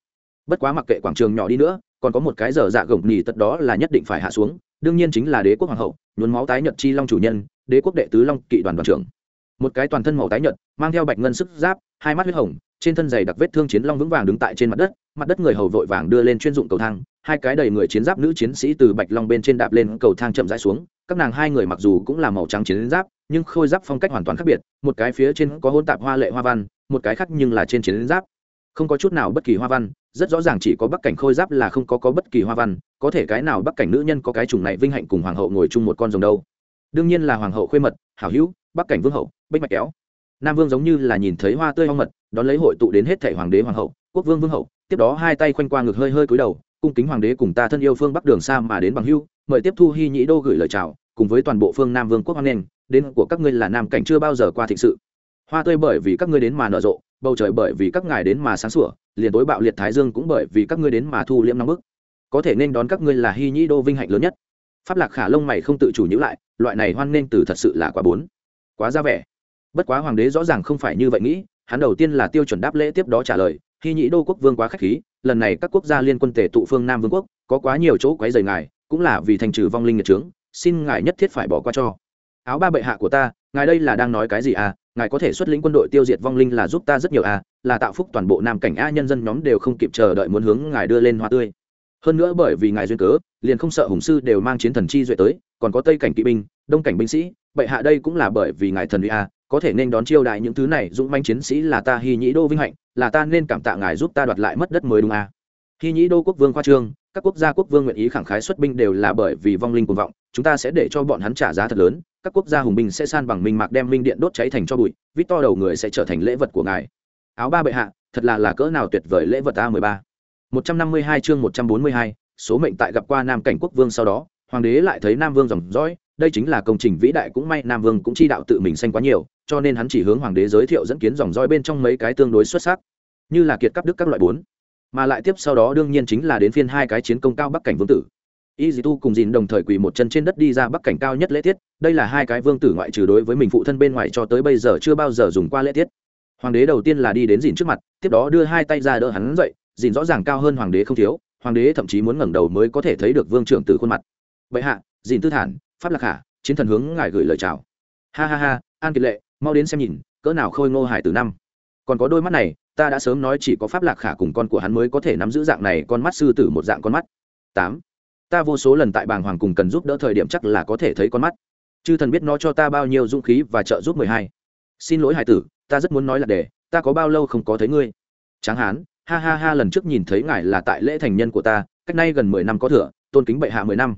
Bất quá mặc kệ quảng trường nhỏ đi nữa, còn có một cái giờ dạ gồng nhì, tất đó là nhất định phải hạ xuống, đương nhiên chính là đế quốc hoàng hậu, nhuốm máu tái nhật chi long chủ nhân đế quốc đệ tứ long kỵ đoàn đoàn trưởng. Một cái toàn thân màu tái nhợt, mang theo bạch ngân sức giáp hai mắt huyết hồng trên thân giày đặc vết thương chiến long vững vàng đứng tại trên mặt đất mặt đất người hầu vội vàng đưa lên chuyên dụng cầu thang hai cái đầy người chiến giáp nữ chiến sĩ từ bạch long bên trên đạp lên cầu thang chậm rãi xuống các nàng hai người mặc dù cũng là màu trắng chiến giáp nhưng khôi giáp phong cách hoàn toàn khác biệt một cái phía trên có hôn tạp hoa lệ hoa văn một cái khác nhưng là trên chiến giáp. Không có chút nào bất kỳ hoa văn rất rõ ràng chỉ có bắc cảnh khôi giáp là không có có bất kỳ hoa văn có thể cái nào bắc cảnh nữ nhân có cái chủng này vinh hạnh cùng hoàng hậu ngồi chung một con rồng đâu đương nhiên là hoàng hậu khuê mật, hảo hữu, bắc cảnh vương hậu, bích mạch kéo. Nam vương giống như là nhìn thấy hoa tươi hoang mật, đón lấy hội tụ đến hết thể hoàng đế hoàng hậu, quốc vương vương hậu, tiếp đó hai tay khoanh qua ngực hơi hơi cúi đầu, cung kính hoàng đế cùng ta thân yêu phương bắc đường xa mà đến bằng hưu mời tiếp thu hy nhĩ đô gửi lời chào, cùng với toàn bộ phương nam vương quốc hoan nghênh, đến của các ngươi là nam cảnh chưa bao giờ qua thịnh sự. Hoa tươi bởi vì các ngươi đến mà nở rộ, bầu trời bởi vì các ngài đến mà sáng sủa, liền tối bạo liệt thái dương cũng bởi vì các ngươi đến mà thu liễm nóng bức. Có thể nên đón các ngươi là hy nhĩ đô vinh hạnh lớn nhất. Pháp lạc khả lông mày không tự chủ nhữ lại loại này hoan nghênh từ thật sự là quá bốn, quá ra vẻ. Bất quá hoàng đế rõ ràng không phải như vậy nghĩ, hắn đầu tiên là tiêu chuẩn đáp lễ tiếp đó trả lời hy nhĩ đô quốc vương quá k h á c h khí, lần này các quốc gia liên quân tể tụ phương nam vương quốc, có quá nhiều chỗ quấy rầy ngài, cũng là vì thành trừ vong linh nhật trướng xin ngài nhất thiết phải bỏ qua cho. Áo ba bệ hạ của ta, ngài đây là đang nói cái gì à? Ngài có thể xuất lĩnh quân đội tiêu diệt vong linh là giúp ta rất nhiều à là tạo phúc toàn bộ nam cảnh a nhân dân nhóm đều không kịp chờ đợi muốn hướng ngài đưa lên hoa tươi. Hơn nữa bởi vì ngài duyên cớ, liền không sợ hùng sư đều mang chiến thần chi duệ tới còn có tây cảnh kỵ binh, đông cảnh binh sĩ, bệ hạ đây cũng là bởi vì ngài thần uy a, có thể nên đón chiêu đại những thứ này, dũng manh chiến sĩ là ta hy nhĩ đô vinh hạnh, là ta nên cảm tạ ngài giúp ta đoạt lại mất đất mới đúng a. Hy nhĩ đô quốc vương khoa trương, các quốc gia quốc vương nguyện ý khẳng khái xuất binh đều là bởi vì vong linh cuồng vọng, chúng ta sẽ để cho bọn hắn trả giá thật lớn, các quốc gia hùng binh sẽ san bằng minh mạc đem minh điện đốt cháy thành cho bụi, vít to đầu người sẽ trở thành lễ vật của ngài. Áo ba bệ hạ, thật là là cỡ nào tuyệt vời lễ vật a mười ba. Một trăm năm mươi hai chương một trăm bốn mươi hai, số mệnh tại gặp qua nam cảnh quốc vương sau đó hoàng đế lại thấy nam vương dòng dõi, đây chính là công trình vĩ đại cũng may nam vương cũng chi đạo tự mình xanh quá nhiều, cho nên hắn chỉ hướng hoàng đế giới thiệu dẫn kiến dòng dõi bên trong mấy cái tương đối xuất sắc, như là kiệt cấp đức các loại bốn. Mà lại tiếp sau đó đương nhiên chính là đến phiên hai cái chiến công cao bắc cảnh vương tử. Y dì tu cùng dìn đồng thời quỳ một chân trên đất đi ra bắc cảnh cao nhất lễ tiết, đây là hai cái vương tử ngoại trừ đối với mình phụ thân bên ngoài cho tới bây giờ chưa bao giờ dùng qua lễ tiết. Hoàng đế đầu tiên là đi đến dìn trước mặt, tiếp đó đưa hai tay ra đỡ hắn dậy, dìn rõ ràng cao hơn hoàng đế không thiếu, hoàng đế thậm chí muốn ngẩng đầu mới có thể thấy được vương trưởng từ khuôn mặt bệ hạ dìn tư thản, pháp lạc hạ chiến thần hướng ngài gửi lời chào. Ha ha ha, an kiệt lệ, mau đến xem nhìn, cỡ nào khôi ngô hải từ năm. Còn có đôi mắt này, ta đã sớm nói chỉ có pháp lạc khả cùng con của hắn mới có thể nắm giữ dạng này con mắt sư tử một dạng con mắt. Tám. Ta vô số lần tại bàng hoàng cùng cần giúp đỡ thời điểm chắc là có thể thấy con mắt. Chư thần biết nó cho ta bao nhiêu dũng khí và trợ giúp mười hai. Xin lỗi hải tử, ta rất muốn nói là để, ta có bao lâu không có thấy ngươi. Tráng hán, ha ha ha, lần trước nhìn thấy ngài là tại lễ thành nhân của ta, cách nay gần mười năm có thừa, tôn kính bệ hạ mười năm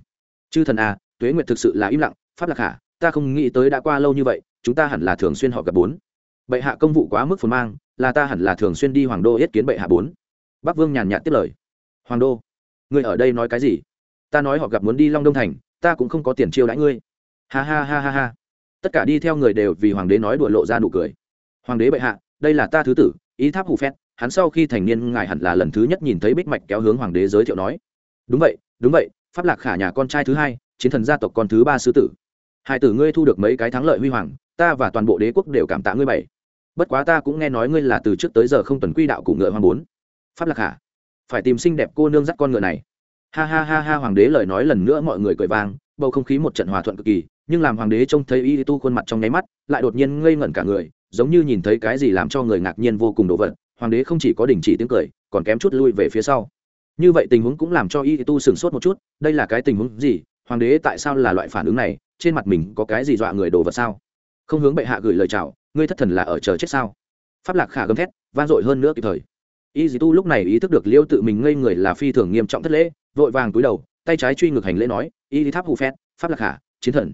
chư thần à tuế nguyệt thực sự là im lặng, pháp lạc hạ ta không nghĩ tới đã qua lâu như vậy, chúng ta hẳn là thường xuyên họ gặp bốn. Bệ hạ công vụ quá mức phồn mang, là ta hẳn là thường xuyên đi hoàng đô yết kiến bệ hạ bốn. Bắc vương nhàn nhạt tiếp lời. Hoàng đô, ngươi ở đây nói cái gì? Ta nói họ gặp muốn đi long đông thành, ta cũng không có tiền chiêu đãi ngươi. Ha ha ha ha ha. Tất cả đi theo người đều vì hoàng đế nói đùa lộ ra nụ cười. Hoàng đế bệ hạ, đây là ta thứ tử, ý tháp hù phét, hắn sau khi thành niên ngài hẳn là lần thứ nhất nhìn thấy bích mạch kéo hướng hoàng đế giới thiệu nói. Đúng vậy đúng vậy pháp lạc khả nhà con trai thứ hai, chiến thần gia tộc con thứ ba sư tử. Hai tử ngươi thu được mấy cái thắng lợi huy hoàng, ta và toàn bộ đế quốc đều cảm tạ ngươi bảy. Bất quá ta cũng nghe nói ngươi là từ trước tới giờ không tuần quy đạo của ngựa hoàng bốn. Pháp lạc khả, phải tìm xinh đẹp cô nương dắt con ngựa này. Ha ha ha ha, hoàng đế lời nói lần nữa mọi người cười vang, bầu không khí một trận hòa thuận cực kỳ, nhưng làm hoàng đế trông thấy y tu khuôn mặt trong nháy mắt, lại đột nhiên ngây ngẩn cả người, giống như nhìn thấy cái gì làm cho người ngạc nhiên vô cùng đồ vật. Hoàng đế không chỉ có đình chỉ tiếng cười, còn kém chút lui về phía sau như vậy tình huống cũng làm cho y tu sửng sốt một chút, đây là cái tình huống gì? Hoàng đế tại sao là loại phản ứng này? Trên mặt mình có cái gì dọa người đồ vật sao? Không hướng bệ hạ gửi lời chào, ngươi thất thần là ở chờ chết sao? Pháp lạc khả gầm thét, vang dội hơn nữa kịp thời. Y dì tu lúc này ý thức được liêu tự mình ngây người là phi thường nghiêm trọng thất lễ, vội vàng túi đầu, tay trái truy ngược hành lễ nói, y tháp hù phét, pháp lạc khả, chiến thần.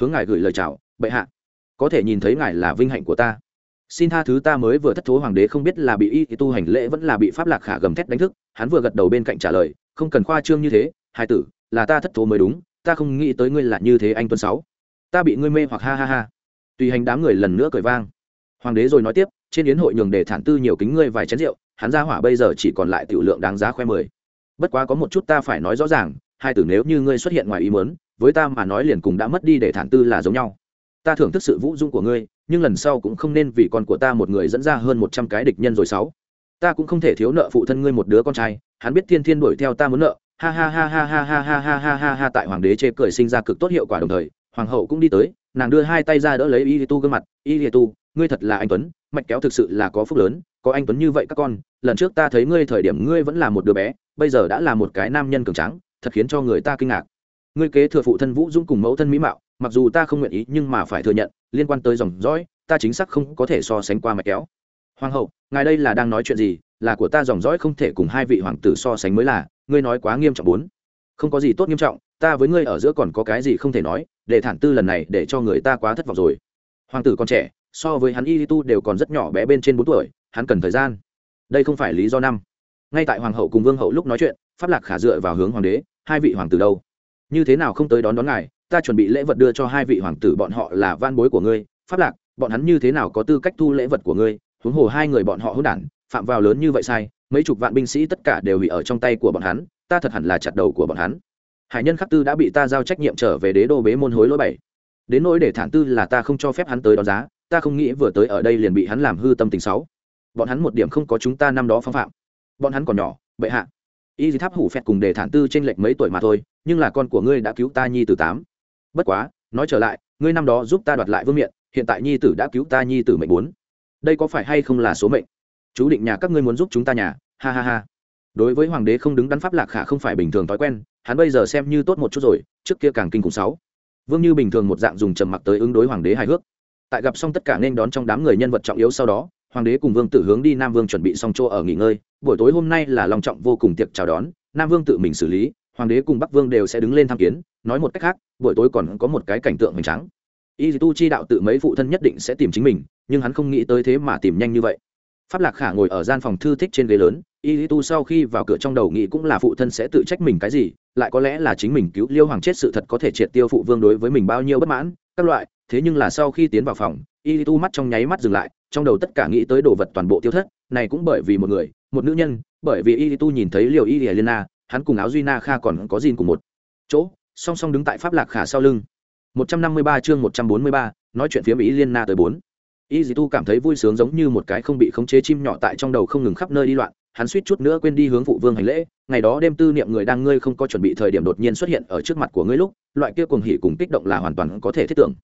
Hướng ngài gửi lời chào, bệ hạ, có thể nhìn thấy ngài là vinh hạnh của ta xin tha thứ ta mới vừa thất thố hoàng đế không biết là bị y tu hành lễ vẫn là bị pháp lạc khả gầm thét đánh thức, hắn vừa gật đầu bên cạnh trả lời, không cần khoa trương như thế, hai tử, là ta thất thố mới đúng, ta không nghĩ tới ngươi là như thế anh tuấn sáu. Ta bị ngươi mê hoặc ha ha ha. Tùy hành đám người lần nữa cười vang. Hoàng đế rồi nói tiếp, trên yến hội nhường để thản tư nhiều kính ngươi vài chén rượu, hắn ra hỏa bây giờ chỉ còn lại tiểu lượng đáng giá khoe mười. Bất quá có một chút ta phải nói rõ ràng, hai tử nếu như ngươi xuất hiện ngoài ý muốn, với ta mà nói liền cùng đã mất đi để thản tư là giống nhau ta thưởng thức sự vũ dung của ngươi nhưng lần sau cũng không nên vì con của ta một người dẫn ra hơn một trăm cái địch nhân rồi sáu ta cũng không thể thiếu nợ phụ thân ngươi một đứa con trai hắn biết thiên thiên đuổi theo ta muốn nợ ha ha ha ha ha ha ha ha ha ha ha tại hoàng đế chê cười sinh ra cực tốt hiệu quả đồng thời hoàng hậu cũng đi tới nàng đưa hai tay ra đỡ lấy y tu gương mặt y tu ngươi thật là anh tuấn mạch kéo thực sự là có phúc lớn có anh tuấn như vậy các con lần trước ta thấy ngươi thời điểm ngươi vẫn là một đứa bé bây giờ đã là một cái nam nhân cường tráng thật khiến cho người ta kinh ngạc ngươi kế thừa phụ thân vũ dũng cùng mẫu thân mỹ mạo mặc dù ta không nguyện ý nhưng mà phải thừa nhận, liên quan tới dòng dõi, ta chính xác không có thể so sánh qua mạch kéo. Hoàng hậu, ngài đây là đang nói chuyện gì? Là của ta dòng dõi không thể cùng hai vị hoàng tử so sánh mới là, ngươi nói quá nghiêm trọng bốn. Không có gì tốt nghiêm trọng, ta với ngươi ở giữa còn có cái gì không thể nói, để thản tư lần này để cho người ta quá thất vọng rồi. Hoàng tử còn trẻ, so với hắn y tu đều còn rất nhỏ bé bên trên bốn tuổi, hắn cần thời gian. Đây không phải lý do năm. Ngay tại hoàng hậu cùng vương hậu lúc nói chuyện, pháp lạc khả dựa vào hướng hoàng đế, hai vị hoàng tử đâu? Như thế nào không tới đón đón ngài ta chuẩn bị lễ vật đưa cho hai vị hoàng tử bọn họ là van bối của ngươi, pháp lạc, bọn hắn như thế nào có tư cách thu lễ vật của ngươi? Huống hồ hai người bọn họ hỗn đản, phạm vào lớn như vậy sai, mấy chục vạn binh sĩ tất cả đều bị ở trong tay của bọn hắn, ta thật hẳn là chặt đầu của bọn hắn. Hải nhân khắc tư đã bị ta giao trách nhiệm trở về đế đô bế môn hối lỗi bảy. Đến nỗi để thản tư là ta không cho phép hắn tới đón giá, ta không nghĩ vừa tới ở đây liền bị hắn làm hư tâm tình sáu bọn hắn một điểm không có chúng ta năm đó phong phạm. Bọn hắn còn nhỏ, bệ hạ. Y tháp hủ phẹt cùng để thản tư trên lệch mấy tuổi mà thôi, nhưng là con của ngươi đã cứu ta nhi từ tám bất quá, nói trở lại, ngươi năm đó giúp ta đoạt lại vương miện, hiện tại nhi tử đã cứu ta nhi tử mệnh bốn. Đây có phải hay không là số mệnh? Chú định nhà các ngươi muốn giúp chúng ta nhà, ha ha ha. Đối với hoàng đế không đứng đắn pháp lạc khả không phải bình thường thói quen, hắn bây giờ xem như tốt một chút rồi, trước kia càng kinh khủng sáu. Vương như bình thường một dạng dùng trầm mặc tới ứng đối hoàng đế hài hước. Tại gặp xong tất cả nên đón trong đám người nhân vật trọng yếu sau đó, hoàng đế cùng vương tử hướng đi nam vương chuẩn bị xong chỗ ở nghỉ ngơi, buổi tối hôm nay là long trọng vô cùng tiệc chào đón, nam vương tự mình xử lý hoàng đế cùng bắc vương đều sẽ đứng lên tham kiến, nói một cách khác, buổi tối còn có một cái cảnh tượng hoành tráng. Y tu chi đạo tự mấy phụ thân nhất định sẽ tìm chính mình, nhưng hắn không nghĩ tới thế mà tìm nhanh như vậy. Pháp lạc khả ngồi ở gian phòng thư thích trên ghế lớn y tu sau khi vào cửa trong đầu nghĩ cũng là phụ thân sẽ tự trách mình cái gì, lại có lẽ là chính mình cứu liêu hoàng chết sự thật có thể triệt tiêu phụ vương đối với mình bao nhiêu bất mãn, các loại, thế nhưng là sau khi tiến vào phòng y tu mắt trong nháy mắt dừng lại, trong đầu tất cả nghĩ tới đồ vật toàn bộ tiêu thất, này cũng bởi vì một người, một nữ nhân, bởi vì y tu nhìn thấy liều y helena hắn cùng áo duy na kha còn có gìn cùng một chỗ song song đứng tại pháp lạc khả sau lưng. 153 chương 143, nói chuyện phía mỹ liên na tới bốn. Y dì tu cảm thấy vui sướng giống như một cái không bị khống chế chim nhỏ tại trong đầu không ngừng khắp nơi đi loạn hắn suýt chút nữa quên đi hướng phụ vương hành lễ ngày đó đêm tư niệm người đang ngươi không có chuẩn bị thời điểm đột nhiên xuất hiện ở trước mặt của ngươi lúc loại kia cuồng hỉ cùng kích động là hoàn toàn có thể thiết tưởng.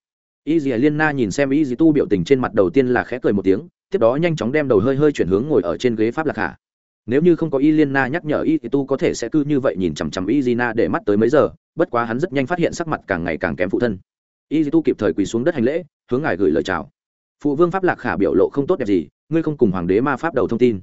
Y dì liên na nhìn xem y dì tu biểu tình trên mặt đầu tiên là khẽ cười một tiếng tiếp đó nhanh chóng đem đầu hơi hơi chuyển hướng ngồi ở trên ghế pháp lạc hạ nếu như không có y liên na nhắc nhở y thì tu có thể sẽ cứ như vậy nhìn chằm chằm y di na để mắt tới mấy giờ, bất quá hắn rất nhanh phát hiện sắc mặt càng ngày càng kém phụ thân. Y di tu kịp thời quỳ xuống đất hành lễ, hướng ngài gửi lời chào. Phụ vương pháp lạc khả biểu lộ không tốt đẹp gì, ngươi không cùng hoàng đế ma pháp đầu thông tin.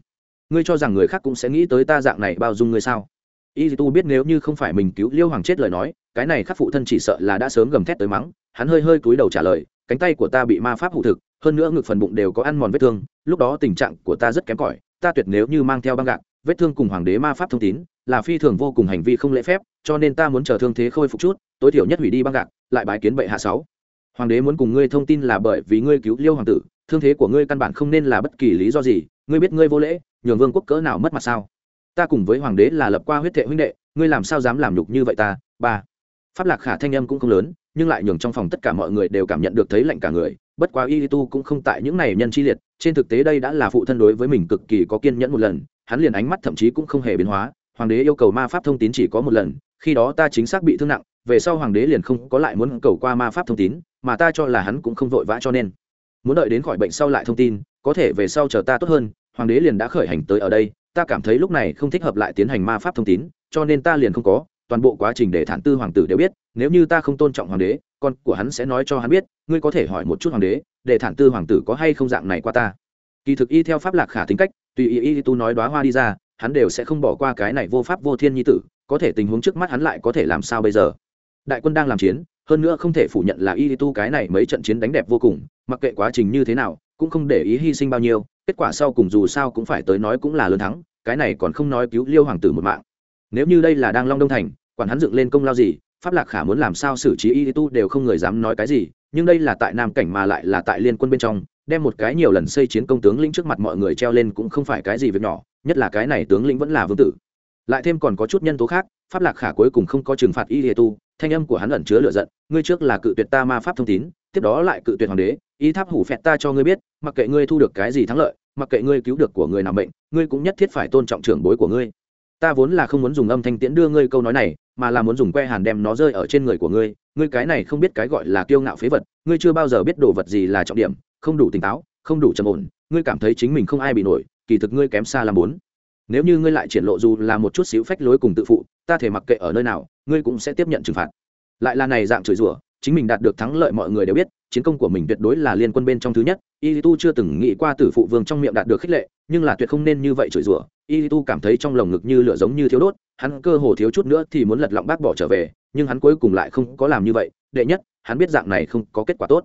Ngươi cho rằng người khác cũng sẽ nghĩ tới ta dạng này bao dung ngươi sao? Y tu biết nếu như không phải mình cứu liêu hoàng chết lời nói, cái này khắc phụ thân chỉ sợ là đã sớm gầm thét tới mắng, hắn hơi hơi cúi đầu trả lời, cánh tay của ta bị ma pháp hụ thực, hơn nữa ngực phần bụng đều có ăn mòn vết thương, lúc đó tình trạng của ta rất kém cỏi ta tuyệt nếu như mang theo băng gạc, vết thương cùng hoàng đế ma pháp thông tín, là phi thường vô cùng hành vi không lễ phép, cho nên ta muốn chờ thương thế khôi phục chút, tối thiểu nhất hủy đi băng gạc, lại bái kiến bệ hạ sáu. Hoàng đế muốn cùng ngươi thông tin là bởi vì ngươi cứu liêu hoàng tử, thương thế của ngươi căn bản không nên là bất kỳ lý do gì, ngươi biết ngươi vô lễ, nhường vương quốc cỡ nào mất mặt sao? Ta cùng với hoàng đế là lập qua huyết thệ huynh đệ, ngươi làm sao dám làm nhục như vậy ta? Ba. Pháp lạc khả thanh âm cũng không lớn, nhưng lại nhường trong phòng tất cả mọi người đều cảm nhận được thấy lạnh cả người, bất quá y tu cũng không tại những này nhân chi liệt trên thực tế đây đã là phụ thân đối với mình cực kỳ có kiên nhẫn một lần, hắn liền ánh mắt thậm chí cũng không hề biến hóa, hoàng đế yêu cầu ma pháp thông tín chỉ có một lần, khi đó ta chính xác bị thương nặng, về sau hoàng đế liền không có lại muốn cầu qua ma pháp thông tín, mà ta cho là hắn cũng không vội vã cho nên. Muốn đợi đến khỏi bệnh sau lại thông tin, có thể về sau chờ ta tốt hơn, hoàng đế liền đã khởi hành tới ở đây, ta cảm thấy lúc này không thích hợp lại tiến hành ma pháp thông tín, cho nên ta liền không có, toàn bộ quá trình để thản tư hoàng tử đều biết, nếu như ta không tôn trọng hoàng đế con của hắn sẽ nói cho hắn biết, ngươi có thể hỏi một chút hoàng đế, để thản tư hoàng tử có hay không dạng này qua ta. Kỳ thực y theo pháp lạc khả tính cách, tùy y y tu nói đoá hoa đi ra, hắn đều sẽ không bỏ qua cái này vô pháp vô thiên nhi tử, có thể tình huống trước mắt hắn lại có thể làm sao bây giờ? Đại quân đang làm chiến, hơn nữa không thể phủ nhận là y tu cái này mấy trận chiến đánh đẹp vô cùng, mặc kệ quá trình như thế nào, cũng không để ý hy sinh bao nhiêu, kết quả sau cùng dù sao cũng phải tới nói cũng là lớn thắng, cái này còn không nói cứu liêu hoàng tử một mạng. Nếu như đây là đang long đông thành, quản hắn dựng lên công lao gì pháp lạc khả muốn làm sao xử trí y tu đều không người dám nói cái gì, nhưng đây là tại nam cảnh mà lại là tại liên quân bên trong, đem một cái nhiều lần xây chiến công tướng lĩnh trước mặt mọi người treo lên cũng không phải cái gì việc nhỏ, nhất là cái này tướng lĩnh vẫn là vương tử. Lại thêm còn có chút nhân tố khác, pháp lạc khả cuối cùng không có trừng phạt y tu, thanh âm của hắn ẩn chứa lửa giận, ngươi trước là cự tuyệt ta ma pháp thông tín, tiếp đó lại cự tuyệt hoàng đế, y tháp hủ phẹt ta cho ngươi biết, mặc kệ ngươi thu được cái gì thắng lợi, mặc kệ ngươi cứu được của người nào bệnh ngươi cũng nhất thiết phải tôn trọng trưởng bối của ngươi ta vốn là không muốn dùng âm thanh tiễn đưa ngươi câu nói này, mà là muốn dùng que hàn đem nó rơi ở trên người của ngươi. Ngươi cái này không biết cái gọi là kiêu ngạo phế vật, ngươi chưa bao giờ biết đồ vật gì là trọng điểm, không đủ tỉnh táo, không đủ trầm ổn, ngươi cảm thấy chính mình không ai bị nổi, kỳ thực ngươi kém xa làm bốn. Nếu như ngươi lại triển lộ dù là một chút xíu phách lối cùng tự phụ, ta thể mặc kệ ở nơi nào, ngươi cũng sẽ tiếp nhận trừng phạt. Lại là này dạng chửi rủa chính mình đạt được thắng lợi mọi người đều biết, chiến công của mình tuyệt đối là liên quân bên trong thứ nhất. Y tu chưa từng nghĩ qua tử phụ vương trong miệng đạt được khích lệ, nhưng là tuyệt không nên như vậy chửi rủa. Y tu cảm thấy trong lồng ngực như lửa giống như thiếu đốt, hắn cơ hồ thiếu chút nữa thì muốn lật lọng bác bỏ trở về, nhưng hắn cuối cùng lại không có làm như vậy. Đệ nhất, hắn biết dạng này không có kết quả tốt.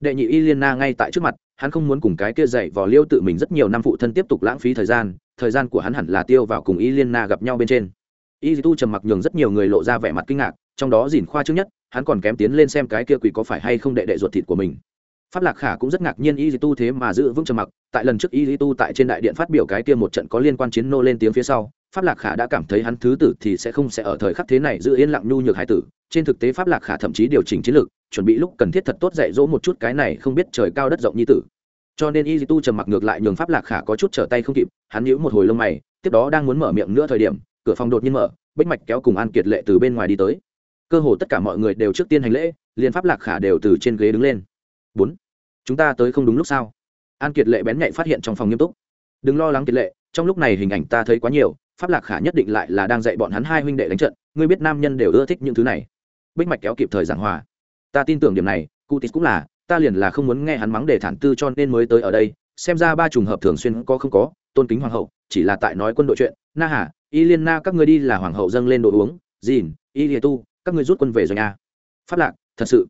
Đệ nhị y liên na ngay tại trước mặt, hắn không muốn cùng cái kia dạy vò liêu tự mình rất nhiều năm phụ thân tiếp tục lãng phí thời gian thời gian của hắn hẳn là tiêu vào cùng y liên na gặp nhau bên trên. Y tu trầm mặc nhường rất nhiều người lộ ra vẻ mặt kinh ngạc, trong đó dìn khoa trước nhất hắn còn kém tiến lên xem cái kia quỷ có phải hay không đệ đệ ruột thịt của mình. Pháp lạc khả cũng rất ngạc nhiên y di tu thế mà giữ vững trầm mặc, tại lần trước y di tu tại trên đại điện phát biểu cái kia một trận có liên quan chiến nô lên tiếng phía sau, pháp lạc khả đã cảm thấy hắn thứ tử thì sẽ không sẽ ở thời khắc thế này giữ yên lặng nhu nhược hải tử. Trên thực tế pháp lạc khả thậm chí điều chỉnh chiến lược, chuẩn bị lúc cần thiết thật tốt dạy dỗ một chút cái này không biết trời cao đất rộng như tử. Cho nên y di tu trầm mặc ngược lại nhường pháp lạc khả có chút trở tay không kịp, hắn nhíu một hồi lông mày, tiếp đó đang muốn mở miệng nữa thời điểm, cửa phòng đột nhiên mở, bích mạch kéo cùng an kiệt lệ từ bên ngoài đi tới cơ hồ tất cả mọi người đều trước tiên hành lễ, liền pháp lạc khả đều từ trên ghế đứng lên. Bốn, chúng ta tới không đúng lúc sao? An kiệt lệ bén nhạy phát hiện trong phòng nghiêm túc. Đừng lo lắng kiệt lệ, trong lúc này hình ảnh ta thấy quá nhiều, pháp lạc khả nhất định lại là đang dạy bọn hắn hai huynh đệ đánh trận, ngươi biết nam nhân đều ưa thích những thứ này. Bích mạch kéo kịp thời giảng hòa. Ta tin tưởng điểm này, cụ tít cũng là, ta liền là không muốn nghe hắn mắng để thản tư cho nên mới tới ở đây, xem ra ba trùng hợp thường xuyên có không có, tôn kính hoàng hậu, chỉ là tại nói quân đội chuyện. Na hà, y liên na, các ngươi đi là hoàng hậu dâng lên đồ uống dìn y lìa tu các ngươi rút quân về doanh a. Pháp lạc, thật sự.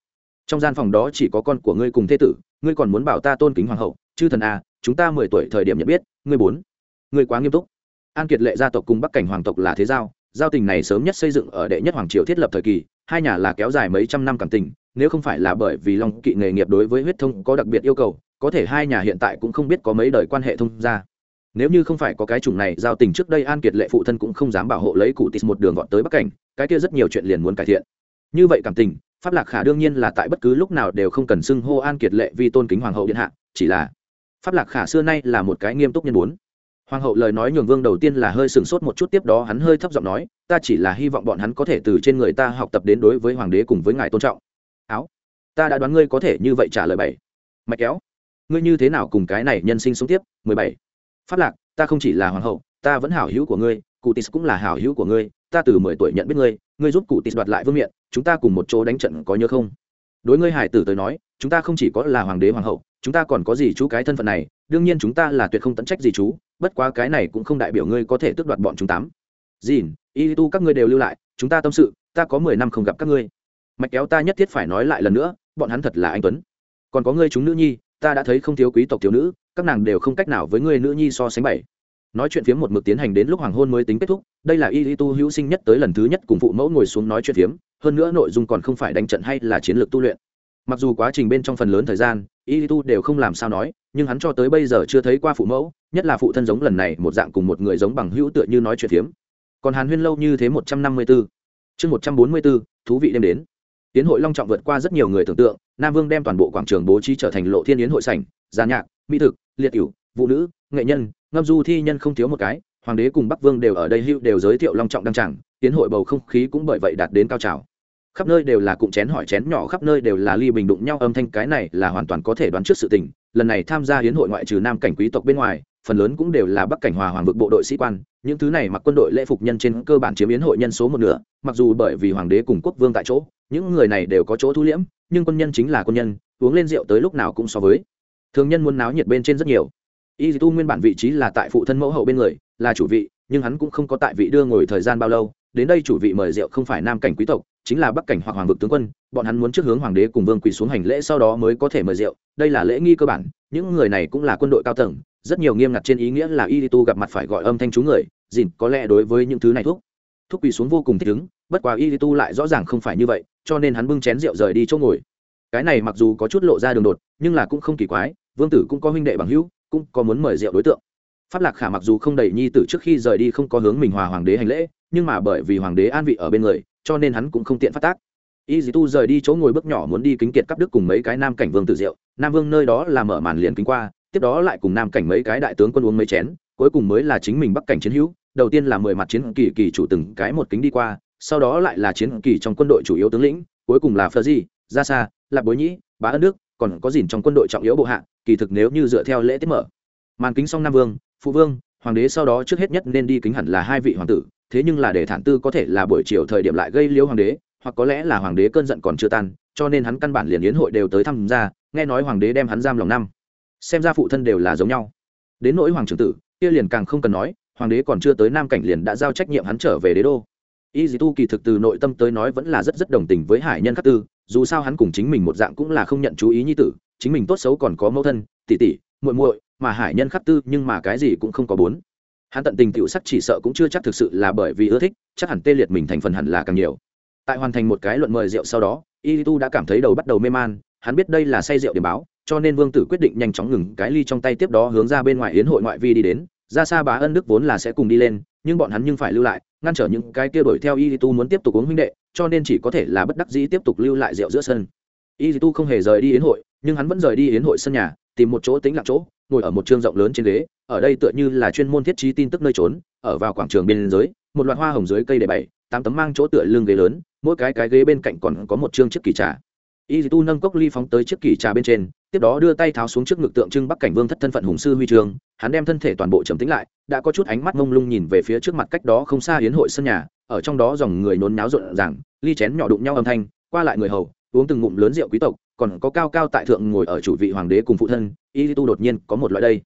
Trong gian phòng đó chỉ có con của ngươi cùng thế tử, ngươi còn muốn bảo ta tôn kính hoàng hậu, chư thần a, chúng ta mười tuổi thời điểm nhận biết, ngươi bốn. Ngươi quá nghiêm túc. An kiệt lệ gia tộc cùng bắc cảnh hoàng tộc là thế giao giao tình này sớm nhất xây dựng ở đệ nhất hoàng triều thiết lập thời kỳ, hai nhà là kéo dài mấy trăm năm cảm tình, nếu không phải là bởi vì long kỵ nghề nghiệp đối với huyết thông có đặc biệt yêu cầu, có thể hai nhà hiện tại cũng không biết có mấy đời quan hệ thông gia nếu như không phải có cái chủng này, giao tình trước đây an kiệt lệ phụ thân cũng không dám bảo hộ lấy cụ tis một đường gọn tới bắc cảnh, cái kia rất nhiều chuyện liền muốn cải thiện. Như vậy cảm tình, pháp lạc khả đương nhiên là tại bất cứ lúc nào đều không cần xưng hô an kiệt lệ vì tôn kính hoàng hậu điện hạ, chỉ là pháp lạc khả xưa nay là một cái nghiêm túc nhân bốn hoàng hậu lời nói nhường vương đầu tiên là hơi sừng sốt một chút, tiếp đó hắn hơi thấp giọng nói, ta chỉ là hy vọng bọn hắn có thể từ trên người ta học tập đến đối với hoàng đế cùng với ngài tôn trọng. Áo, ta đã đoán ngươi có thể như vậy trả lời bảy. Mạch kéo, ngươi như thế nào cùng cái này nhân sinh sống tiếp? Mười bảy pháp lạc, ta không chỉ là hoàng hậu, ta vẫn hảo hữu của ngươi cụ tis cũng là hảo hữu của ngươi, ta từ mười tuổi nhận biết ngươi ngươi giúp cụ tis đoạt lại vương miện, chúng ta cùng một chỗ đánh trận có nhớ không? Đối ngươi hải tử tới nói, chúng ta không chỉ có là hoàng đế hoàng hậu, chúng ta còn có gì chú cái thân phận này, đương nhiên chúng ta là tuyệt không tận trách gì chú, bất quá cái này cũng không đại biểu ngươi có thể tước đoạt bọn chúng tám. Dìn y tu các ngươi đều lưu lại, chúng ta tâm sự, ta có mười năm không gặp các ngươi. Mạch kéo ta nhất thiết phải nói lại lần nữa, bọn hắn thật là anh tuấn. Còn có ngươi chúng nữ nhi, ta đã thấy không thiếu quý tộc thiếu nữ các nàng đều không cách nào với ngươi nữ nhi so sánh bảy. Nói chuyện phiếm một mực tiến hành đến lúc hoàng hôn mới tính kết thúc, đây là y tu hữu sinh nhất tới lần thứ nhất cùng phụ mẫu ngồi xuống nói chuyện phiếm, hơn nữa nội dung còn không phải đánh trận hay là chiến lược tu luyện. Mặc dù quá trình bên trong phần lớn thời gian, y tu đều không làm sao nói, nhưng hắn cho tới bây giờ chưa thấy qua phụ mẫu, nhất là phụ thân giống lần này, một dạng cùng một người giống bằng hữu tựa như nói chuyện phiếm. Còn hàn huyên lâu như thế một trăm năm mươi bốn chương một trăm bốn mươi bốn thú vị đêm đến. Tiến hội long trọng vượt qua rất nhiều người tưởng tượng, nam vương đem toàn bộ quảng trường bố trí trở thành lộ thiên yến hội sảnh gia nhạc, mỹ thực liệt cửu phụ nữ, nghệ nhân, ngâm du thi nhân không thiếu một cái, hoàng đế cùng bắc vương đều ở đây hữu đều giới thiệu long trọng đăng tràng, tiến hội bầu không khí cũng bởi vậy đạt đến cao trào. Khắp nơi đều là cụm chén hỏi chén nhỏ, khắp nơi đều là ly bình đụng nhau âm thanh, cái này là hoàn toàn có thể đoán trước sự tình. Lần này tham gia hiến hội ngoại trừ nam cảnh quý tộc bên ngoài, phần lớn cũng đều là bắc cảnh hòa hoàng vực bộ đội sĩ quan, những thứ này mặc quân đội lễ phục nhân trên cơ bản chiếm yến hội nhân số một nửa, mặc dù bởi vì hoàng đế cùng quốc vương tại chỗ, những người này đều có chỗ thu liễm, nhưng quân nhân chính là quân nhân, uống lên rượu tới lúc nào cũng so với thường nhân muốn náo nhiệt bên trên rất nhiều. Y tu nguyên bản vị trí là tại phụ thân mẫu hậu bên người, là chủ vị, nhưng hắn cũng không có tại vị đưa ngồi thời gian bao lâu. Đến đây chủ vị mời rượu không phải nam cảnh quý tộc, chính là bắc cảnh hoặc hoàng vực tướng quân. Bọn hắn muốn trước hướng hoàng đế cùng vương quỳ xuống hành lễ sau đó mới có thể mời rượu. Đây là lễ nghi cơ bản, những người này cũng là quân đội cao tầng, rất nhiều nghiêm ngặt trên ý nghĩa là y tu gặp mặt phải gọi âm thanh chú người dìn có lẽ đối với những thứ này thuốc thuốc quỳ xuống vô cùng thích ứng, bất quá y tu lại rõ ràng không phải như vậy, cho nên hắn bưng chén rượu rời đi chỗ ngồi. Cái này mặc dù có chút lộ ra đường đột, nhưng là cũng không kỳ quái vương tử cũng có huynh đệ bằng hữu, cũng có muốn mời rượu đối tượng. Pháp lạc khả mặc dù không đẩy nhi tử trước khi rời đi không có hướng mình hòa hoàng đế hành lễ, nhưng mà bởi vì hoàng đế an vị ở bên người, cho nên hắn cũng không tiện phát tác. Y dì tu rời đi chỗ ngồi bước nhỏ muốn đi kính kiệt cắp đức cùng mấy cái nam cảnh vương tử rượu, nam vương nơi đó là mở màn liền kính qua, tiếp đó lại cùng nam cảnh mấy cái đại tướng quân uống mấy chén, cuối cùng mới là chính mình bắc cảnh chiến hữu, đầu tiên là mười mặt chiến kỳ kỳ chủ từng cái một kính đi qua, sau đó lại là chiến kỳ trong quân đội chủ yếu tướng lĩnh, cuối cùng là phờ di ra xa lạc bối nhĩ, bá ân đức còn có dìn trong quân đội trọng yếu bộ hạ, kỳ thực nếu như dựa theo lễ tiết mở. Màn kính xong nam vương, phụ vương, hoàng đế sau đó trước hết nhất nên đi kính hẳn là hai vị hoàng tử, thế nhưng là để thản tư có thể là buổi chiều thời điểm lại gây liễu hoàng đế, hoặc có lẽ là hoàng đế cơn giận còn chưa tan, cho nên hắn căn bản liền yến hội đều tới tham gia, nghe nói hoàng đế đem hắn giam lòng năm. Xem ra phụ thân đều là giống nhau. Đến nỗi hoàng trưởng tử, kia liền càng không cần nói, hoàng đế còn chưa tới nam cảnh liền đã giao trách nhiệm hắn trở về đế đô y dì tu kỳ thực từ nội tâm tới nói vẫn là rất rất đồng tình với hải nhân khắc tư, dù sao hắn cùng chính mình một dạng cũng là không nhận chú ý như tử, chính mình tốt xấu còn có mẫu thân, tỷ tỷ, muội muội, mà hải nhân khắc tư nhưng mà cái gì cũng không có bốn. Hắn tận tình tiểu sắc chỉ sợ cũng chưa chắc thực sự là bởi vì ưa thích, chắc hẳn tê liệt mình thành phần hẳn là càng nhiều. Tại hoàn thành một cái luận mời rượu sau đó y tu đã cảm thấy đầu bắt đầu mê man, hắn biết đây là say rượu để báo, cho nên vương tử quyết định nhanh chóng ngừng cái ly trong tay tiếp đó hướng ra bên ngoài yến hội ngoại vi đi đến ra xa bá ân đức vốn là sẽ cùng đi lên, nhưng bọn hắn nhưng phải lưu lại, ngăn trở những cái kia đổi theo y tu muốn tiếp tục uống huynh đệ, cho nên chỉ có thể là bất đắc dĩ tiếp tục lưu lại rượu giữa sân. Y tu không hề rời đi yến hội, nhưng hắn vẫn rời đi yến hội sân nhà, tìm một chỗ tính lặng chỗ, ngồi ở một trường rộng lớn trên ghế, ở đây tựa như là chuyên môn thiết trí tin tức nơi trốn, ở vào quảng trường biên giới một loạt hoa hồng dưới cây để bày, tám tấm mang chỗ tựa lưng ghế lớn, mỗi cái cái ghế bên cạnh còn có một chương chiếc kỳ trà y tu nâng cốc ly phóng tới chiếc kỳ trà bên trên, tiếp đó đưa tay tháo xuống trước ngực tượng trưng bắc cảnh vương thất thân phận hùng sư huy trường. Hắn đem thân thể toàn bộ trầm tính lại, đã có chút ánh mắt mông lung nhìn về phía trước mặt cách đó không xa hiến hội sân nhà. Ở trong đó dòng người nôn náo rộn ràng, ly chén nhỏ đụng nhau âm thanh, qua lại người hầu, uống từng ngụm lớn rượu quý tộc, còn có cao cao tại thượng ngồi ở chủ vị hoàng đế cùng phụ thân. Y tu đột nhiên có một loại đây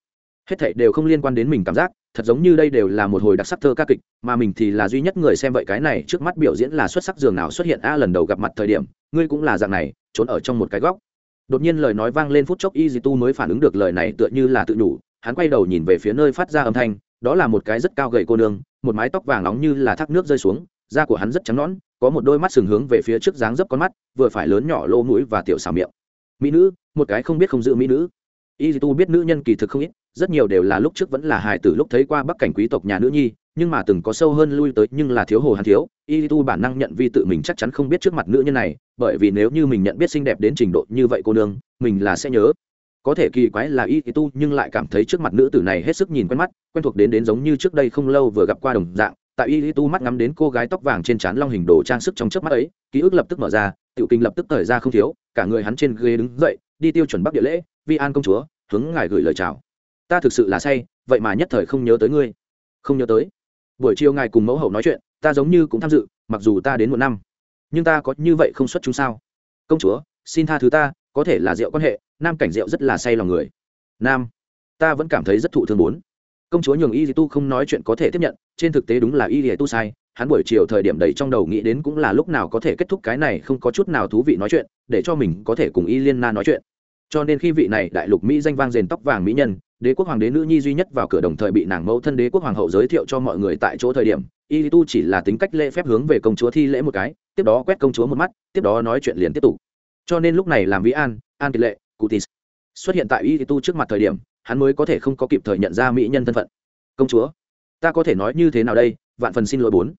hết thảy đều không liên quan đến mình cảm giác, thật giống như đây đều là một hồi đặc sắc thơ ca kịch, mà mình thì là duy nhất người xem vậy cái này trước mắt biểu diễn là xuất sắc giường nào xuất hiện a lần đầu gặp mặt thời điểm, ngươi cũng là dạng này, trốn ở trong một cái góc. Đột nhiên lời nói vang lên phút chốc y tu mới phản ứng được lời này tựa như là tự nhủ, hắn quay đầu nhìn về phía nơi phát ra âm thanh, đó là một cái rất cao gầy cô nương, một mái tóc vàng nóng như là thác nước rơi xuống, da của hắn rất trắng nõn, có một đôi mắt sừng hướng về phía trước dáng dấp con mắt, vừa phải lớn nhỏ lỗ mũi và tiểu xào miệng. Mỹ nữ, một cái không biết không giữ mỹ nữ. Y tu biết nữ nhân kỳ thực không ít rất nhiều đều là lúc trước vẫn là hài tử lúc thấy qua bắc cảnh quý tộc nhà nữ nhi, nhưng mà từng có sâu hơn lui tới nhưng là thiếu hồ hàn thiếu. Y tu bản năng nhận vi tự mình chắc chắn không biết trước mặt nữ nhân này, bởi vì nếu như mình nhận biết xinh đẹp đến trình độ như vậy cô nương, mình là sẽ nhớ. Có thể kỳ quái là y tu nhưng lại cảm thấy trước mặt nữ tử này hết sức nhìn quen mắt, quen thuộc đến đến giống như trước đây không lâu vừa gặp qua đồng dạng. Tại y tu mắt ngắm đến cô gái tóc vàng trên trán long hình đồ trang sức trong trước mắt ấy, ký ức lập tức mở ra, tiểu kinh lập tức thời ra không thiếu, cả người hắn trên ghế đứng dậy, đi tiêu chuẩn bắc địa lễ, vi an công chúa, hướng ngài gửi lời chào ta thực sự là say, vậy mà nhất thời không nhớ tới ngươi. Không nhớ tới. Buổi chiều ngài cùng mẫu hậu nói chuyện, ta giống như cũng tham dự, mặc dù ta đến một năm. Nhưng ta có như vậy không xuất chúng sao? Công chúa, xin tha thứ ta, có thể là rượu quan hệ, nam cảnh rượu rất là say lòng người. Nam, ta vẫn cảm thấy rất thụ thương bốn. Công chúa nhường y di tu không nói chuyện có thể tiếp nhận, trên thực tế đúng là y di tu sai, hắn buổi chiều thời điểm đầy trong đầu nghĩ đến cũng là lúc nào có thể kết thúc cái này không có chút nào thú vị nói chuyện, để cho mình có thể cùng y liên na nói chuyện. Cho nên khi vị này đại lục mỹ danh vang rền tóc vàng mỹ nhân đế quốc hoàng đế nữ nhi duy nhất vào cửa đồng thời bị nàng mẫu thân đế quốc hoàng hậu giới thiệu cho mọi người tại chỗ thời điểm y tu chỉ là tính cách lễ phép hướng về công chúa thi lễ một cái, tiếp đó quét công chúa một mắt, tiếp đó nói chuyện liền tiếp tục. Cho nên lúc này làm vĩ an an kiệt lệ, cutis xuất hiện tại y tu trước mặt thời điểm, hắn mới có thể không có kịp thời nhận ra mỹ nhân thân phận. Công chúa, ta có thể nói như thế nào đây? Vạn phần xin lỗi bốn.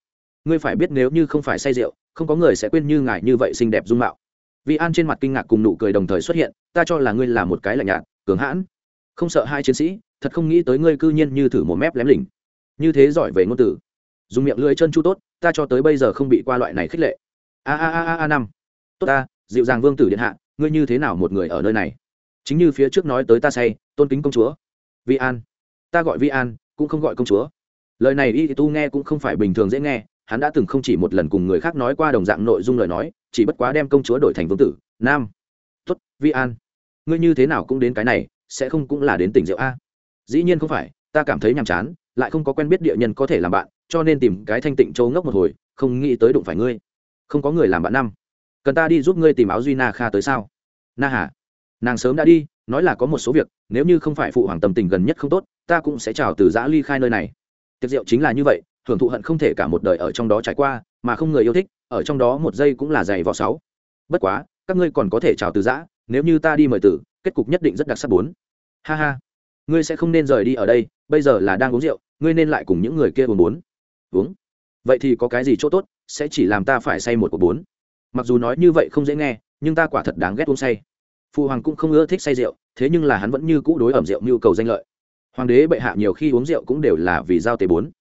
Ngươi phải biết nếu như không phải say rượu, không có người sẽ quên như ngài như vậy xinh đẹp dung mạo. Vĩ an trên mặt kinh ngạc cùng nụ cười đồng thời xuất hiện, ta cho là ngươi là một cái lạnh nhạt, cường hãn không sợ hai chiến sĩ, thật không nghĩ tới ngươi cư nhiên như thử một mép lém lỉnh. Như thế giỏi về ngôn từ. Dùng miệng lưỡi chân chu tốt, ta cho tới bây giờ không bị qua loại này khích lệ. A a a a a năm. Tốt ta, dịu dàng vương tử điện hạ, ngươi như thế nào một người ở nơi này? Chính như phía trước nói tới ta say, tôn kính công chúa. Vi an. Ta gọi vi an, cũng không gọi công chúa. Lời này y tu nghe cũng không phải bình thường dễ nghe, hắn đã từng không chỉ một lần cùng người khác nói qua đồng dạng nội dung lời nói, chỉ bất quá đem công chúa đổi thành vương tử. Nam. Tuất vi an. Ngươi như thế nào cũng đến cái này sẽ không cũng là đến tỉnh rượu a. Dĩ nhiên không phải, ta cảm thấy nhàm chán, lại không có quen biết địa nhân có thể làm bạn, cho nên tìm cái thanh tịnh châu ngốc một hồi, không nghĩ tới đụng phải ngươi. Không có người làm bạn năm. Cần ta đi giúp ngươi tìm áo duy na kha tới sao? Na hà, nàng sớm đã đi, nói là có một số việc, nếu như không phải phụ hoàng tâm tình gần nhất không tốt, ta cũng sẽ chào từ giã ly khai nơi này. Tiệc rượu chính là như vậy, hưởng thụ hận không thể cả một đời ở trong đó trải qua, mà không người yêu thích, ở trong đó một giây cũng là giày vò sáu. Bất quá, các ngươi còn có thể chào từ giã, nếu như ta đi mời tử kết cục nhất định rất đặc sắc bốn. Ha ha, ngươi sẽ không nên rời đi ở đây, bây giờ là đang uống rượu, ngươi nên lại cùng những người kia uống bốn. Uống? Vậy thì có cái gì chỗ tốt, sẽ chỉ làm ta phải say một của bốn. Mặc dù nói như vậy không dễ nghe, nhưng ta quả thật đáng ghét uống say. Phụ hoàng cũng không ưa thích say rượu, thế nhưng là hắn vẫn như cũ đối ẩm rượu nhu cầu danh lợi. Hoàng đế bệ hạ nhiều khi uống rượu cũng đều là vì giao tế bốn.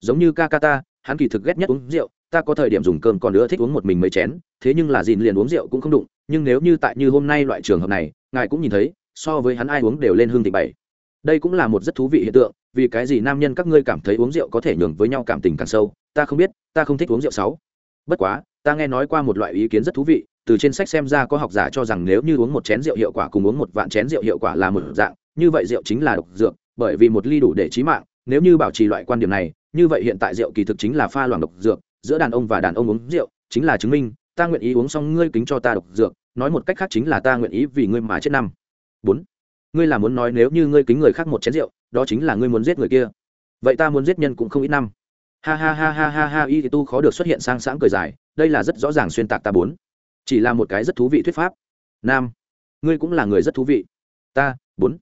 Giống như ca ca ta, hắn kỳ thực ghét nhất uống rượu, ta có thời điểm dùng cơm còn nữa thích uống một mình mấy chén, thế nhưng là dìn liền uống rượu cũng không đụng, nhưng nếu như tại như hôm nay loại trường hợp này ngài cũng nhìn thấy, so với hắn ai uống đều lên hương thị bảy. Đây cũng là một rất thú vị hiện tượng, vì cái gì nam nhân các ngươi cảm thấy uống rượu có thể nhường với nhau cảm tình càng sâu, ta không biết, ta không thích uống rượu sáu. Bất quá, ta nghe nói qua một loại ý kiến rất thú vị, từ trên sách xem ra có học giả cho rằng nếu như uống một chén rượu hiệu quả cùng uống một vạn chén rượu hiệu quả là một dạng, như vậy rượu chính là độc dược, bởi vì một ly đủ để trí mạng, nếu như bảo trì loại quan điểm này, như vậy hiện tại rượu kỳ thực chính là pha loãng độc dược, giữa đàn ông và đàn ông uống rượu chính là chứng minh, ta nguyện ý uống xong ngươi kính cho ta độc dược nói một cách khác chính là ta nguyện ý vì ngươi mà chết năm. Bốn. Ngươi là muốn nói nếu như ngươi kính người khác một chén rượu, đó chính là ngươi muốn giết người kia. Vậy ta muốn giết nhân cũng không ít năm. Ha ha ha ha ha ha, y tu khó được xuất hiện sang sáng cười dài, đây là rất rõ ràng xuyên tạc ta bốn. Chỉ là một cái rất thú vị thuyết pháp. Nam, ngươi cũng là người rất thú vị. Ta, bốn.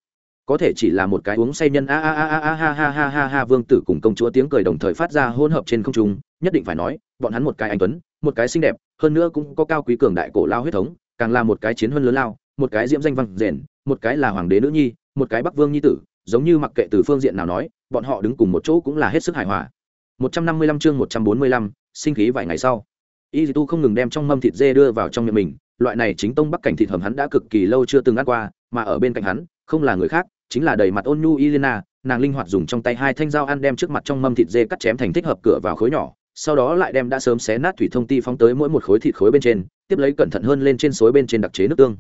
Có thể chỉ là một cái uống say nhân a a a a ha ha ha ha ha, vương tử cùng công chúa tiếng cười đồng thời phát ra hỗn hợp trên không trung, nhất định phải nói, bọn hắn một cái anh tuấn, một cái xinh đẹp, hơn nữa cũng có cao quý cường đại cổ lao huyết thống càng là một cái chiến huân lớn lao một cái diễm danh văn rền một cái là hoàng đế nữ nhi một cái bắc vương nhi tử giống như mặc kệ từ phương diện nào nói bọn họ đứng cùng một chỗ cũng là hết sức hài hòa. 155 chương 145, sinh khí vài ngày sau. Y tu không ngừng đem trong mâm thịt dê đưa vào trong miệng mình loại này chính tông bắc cảnh thịt hầm hắn đã cực kỳ lâu chưa từng ăn qua mà ở bên cạnh hắn không là người khác chính là đầy mặt ôn nhu Elena, nàng linh hoạt dùng trong tay hai thanh dao ăn đem trước mặt trong mâm thịt dê cắt chém thành thích hợp cửa vào khối nhỏ, sau đó lại đem đã sớm xé nát thủy thông ti phóng tới mỗi một khối thịt khối bên trên, tiếp lấy cẩn thận hơn lên trên suối bên trên đặc chế nước tương.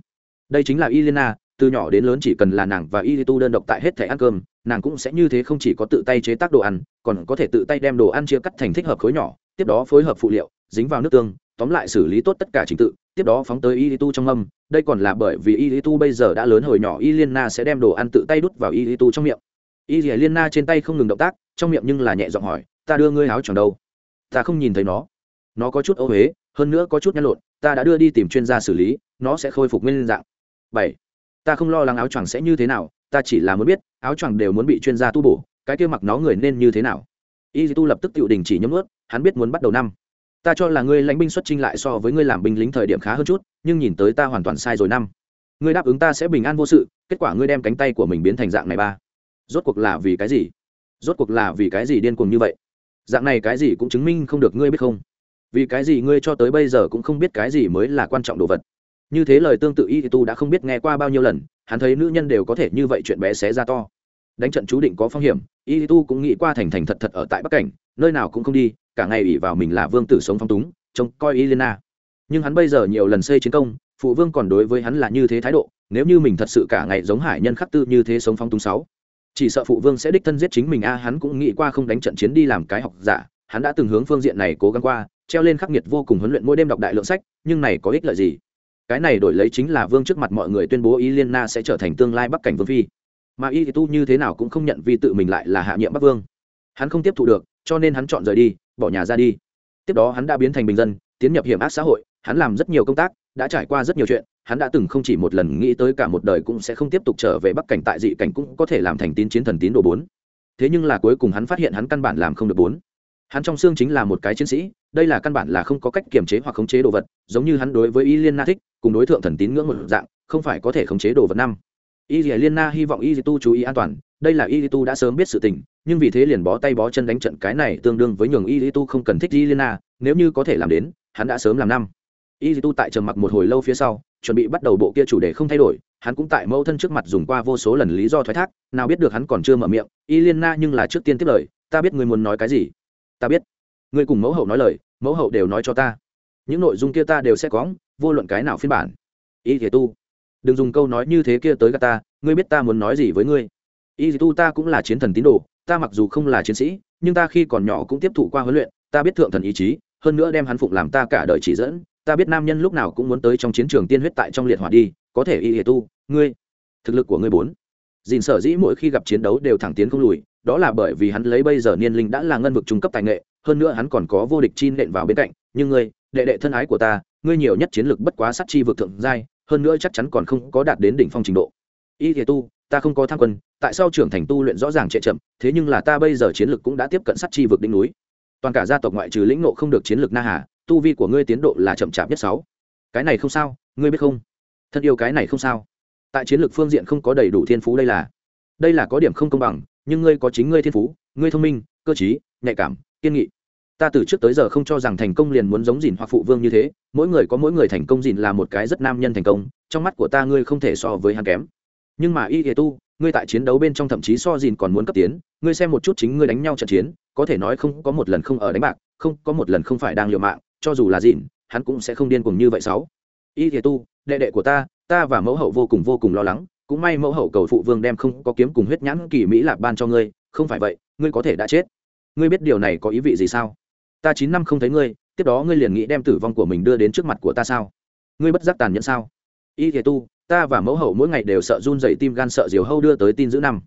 Đây chính là Ilena, từ nhỏ đến lớn chỉ cần là nàng và Ilitu đơn độc tại hết thảy ăn cơm, nàng cũng sẽ như thế không chỉ có tự tay chế tác đồ ăn, còn có thể tự tay đem đồ ăn chia cắt thành thích hợp khối nhỏ, tiếp đó phối hợp phụ liệu, dính vào nước tương, tóm lại xử lý tốt tất cả trình tự, tiếp đó phóng tới Ilitu trong âm đây còn là bởi vì Ilitu bây giờ đã lớn hồi nhỏ Ilena sẽ đem đồ ăn tự tay đút vào Ilitu trong miệng. Ilena trên tay không ngừng động tác, trong miệng nhưng là nhẹ giọng hỏi, "Ta đưa ngươi áo choàng đâu?" "Ta không nhìn thấy nó." "Nó có chút ô huế hơn nữa có chút nhăn lộn, ta đã đưa đi tìm chuyên gia xử lý, nó sẽ khôi phục nguyên dạng." Bảy, Ta không lo lắng áo choàng sẽ như thế nào, ta chỉ là muốn biết, áo choàng đều muốn bị chuyên gia tu bổ, cái kia mặc nó người nên như thế nào. y tu lập tức tự đình chỉ nhấm nuốt, hắn biết muốn bắt đầu năm ta cho là ngươi lãnh binh xuất trinh lại so với ngươi làm binh lính thời điểm khá hơn chút nhưng nhìn tới ta hoàn toàn sai rồi năm ngươi đáp ứng ta sẽ bình an vô sự kết quả ngươi đem cánh tay của mình biến thành dạng này ba rốt cuộc là vì cái gì rốt cuộc là vì cái gì điên cuồng như vậy dạng này cái gì cũng chứng minh không được ngươi biết không? Vì cái gì ngươi cho tới bây giờ cũng không biết cái gì mới là quan trọng đồ vật? Như thế lời tương tự y thì tu đã không biết nghe qua bao nhiêu lần hắn thấy nữ nhân đều có thể như vậy chuyện bé xé ra to. Đánh trận chú định có phong hiểm y tu cũng nghĩ qua thành thành thật thật ở tại bắc cảnh nơi nào cũng không đi cả ngày ủy vào mình là vương tử sống phong túng trông coi Elena. Nhưng hắn bây giờ nhiều lần xây chiến công, phụ vương còn đối với hắn là như thế thái độ, nếu như mình thật sự cả ngày giống hải nhân khắc tư như thế sống phong túng sáu, chỉ sợ phụ vương sẽ đích thân giết chính mình a, hắn cũng nghĩ qua không đánh trận chiến đi làm cái học giả, hắn đã từng hướng phương diện này cố gắng qua, treo lên khắc nghiệt vô cùng huấn luyện mỗi đêm đọc đại lượng sách, nhưng này có ích lợi gì? Cái này đổi lấy chính là vương trước mặt mọi người tuyên bố y liên na sẽ trở thành tương lai bắc cảnh vương phi. Mà Y thì tu như thế nào cũng không nhận vì tự mình lại là hạ nhiệm bắc vương. Hắn không tiếp thu được, cho nên hắn chọn rời đi, bỏ nhà ra đi tiếp đó hắn đã biến thành bình dân tiến nhập hiểm ác xã hội hắn làm rất nhiều công tác đã trải qua rất nhiều chuyện hắn đã từng không chỉ một lần nghĩ tới cả một đời cũng sẽ không tiếp tục trở về bắc cảnh tại dị cảnh cũng có thể làm thành tín chiến thần tín đồ bốn. Thế nhưng là cuối cùng hắn phát hiện hắn căn bản làm không được bốn. Hắn trong xương chính là một cái chiến sĩ, đây là căn bản là không có cách kiềm chế hoặc khống chế đồ vật, giống như hắn đối với y liên na thích, cùng đối tượng thần tín ngưỡng một dạng, không phải có thể khống chế đồ vật năm. Y liên na hy vọng y tu chú ý an toàn, đây là y tu đã sớm biết sự tình, nhưng vì thế liền bó tay bó chân đánh trận cái này tương đương với nhường y tu không cần thích y Liên Na. nếu như có thể làm đến, hắn đã sớm làm năm. Y tu tại trầm mặc một hồi lâu phía sau chuẩn bị bắt đầu bộ kia chủ đề không thay đổi, hắn cũng tại mẫu thân trước mặt dùng qua vô số lần lý do thoái thác, nào biết được hắn còn chưa mở miệng, y lena nhưng là trước tiên tiếp lời, ta biết người muốn nói cái gì. Ta biết. Người cùng mẫu hậu nói lời, mẫu hậu đều nói cho ta. Những nội dung kia ta đều sẽ có vô luận cái nào phiên bản. Y thể tu, đừng dùng câu nói như thế kia tới gà ta, ngươi biết ta muốn nói gì với ngươi. Y tu ta cũng là chiến thần tín đồ, ta mặc dù không là chiến sĩ, nhưng ta khi còn nhỏ cũng tiếp thụ qua huấn luyện, ta biết thượng thần ý chí, hơn nữa đem hắn phụng làm ta cả đời chỉ dẫn ta biết nam nhân lúc nào cũng muốn tới trong chiến trường tiên huyết tại trong liệt hỏa đi, có thể y tu, ngươi, thực lực của ngươi bốn. Dìn sở dĩ mỗi khi gặp chiến đấu đều thẳng tiến không lùi, đó là bởi vì hắn lấy bây giờ niên linh đã là ngân vực trung cấp tài nghệ, hơn nữa hắn còn có vô địch chi nện vào bên cạnh, nhưng ngươi, đệ đệ thân ái của ta, ngươi nhiều nhất chiến lực bất quá sát chi vực thượng giai, hơn nữa chắc chắn còn không có đạt đến đỉnh phong trình độ. Y thể tu, ta không có tham quân, tại sao trưởng thành tu luyện rõ ràng trệ chậm, thế nhưng là ta bây giờ chiến lực cũng đã tiếp cận sát chi vực đỉnh núi. Toàn cả gia tộc ngoại trừ lĩnh nộ không được chiến lực na hà tu vi của ngươi tiến độ là chậm chạp nhất sáu. Cái này không sao, ngươi biết không? Thân yêu cái này không sao. Tại chiến lược phương diện không có đầy đủ thiên phú đây là. Đây là có điểm không công bằng, nhưng ngươi có chính ngươi thiên phú, ngươi thông minh, cơ t nhạy cảm, kiên nghị. Ta từ trước tới giờ không cho rằng thành công liền muốn giống dìn hoặc phụ vương như thế, mỗi người có mỗi người thành công dìn là một cái rất nam nhân thành công, trong mắt của ta ngươi không thể so với hắn kém. Nhưng mà y tu, ngươi tại chiến đấu bên trong thậm chí so dìn còn muốn cấp tiến, ngươi xem một chút chính ngươi đánh nhau trận chiến, có thể nói không có một lần không ở đánh bạc, không có một lần không phải đang liều mạng cho dù là dịn, hắn cũng sẽ không điên cuồng như vậy sáu. Y tu, đệ đệ của ta ta và mẫu hậu vô cùng vô cùng lo lắng, cũng may mẫu hậu cầu phụ vương đem không có kiếm cùng huyết nhãn kỳ mỹ lạc ban cho ngươi, không phải vậy, ngươi có thể đã chết. Ngươi biết điều này có ý vị gì sao? Ta chín năm không thấy ngươi, tiếp đó ngươi liền nghĩ đem tử vong của mình đưa đến trước mặt của ta sao? Ngươi bất giác tàn nhẫn sao? Y thể tu, ta và mẫu hậu mỗi ngày đều sợ run dậy tim gan sợ diều hâu đưa tới tin giữ năm.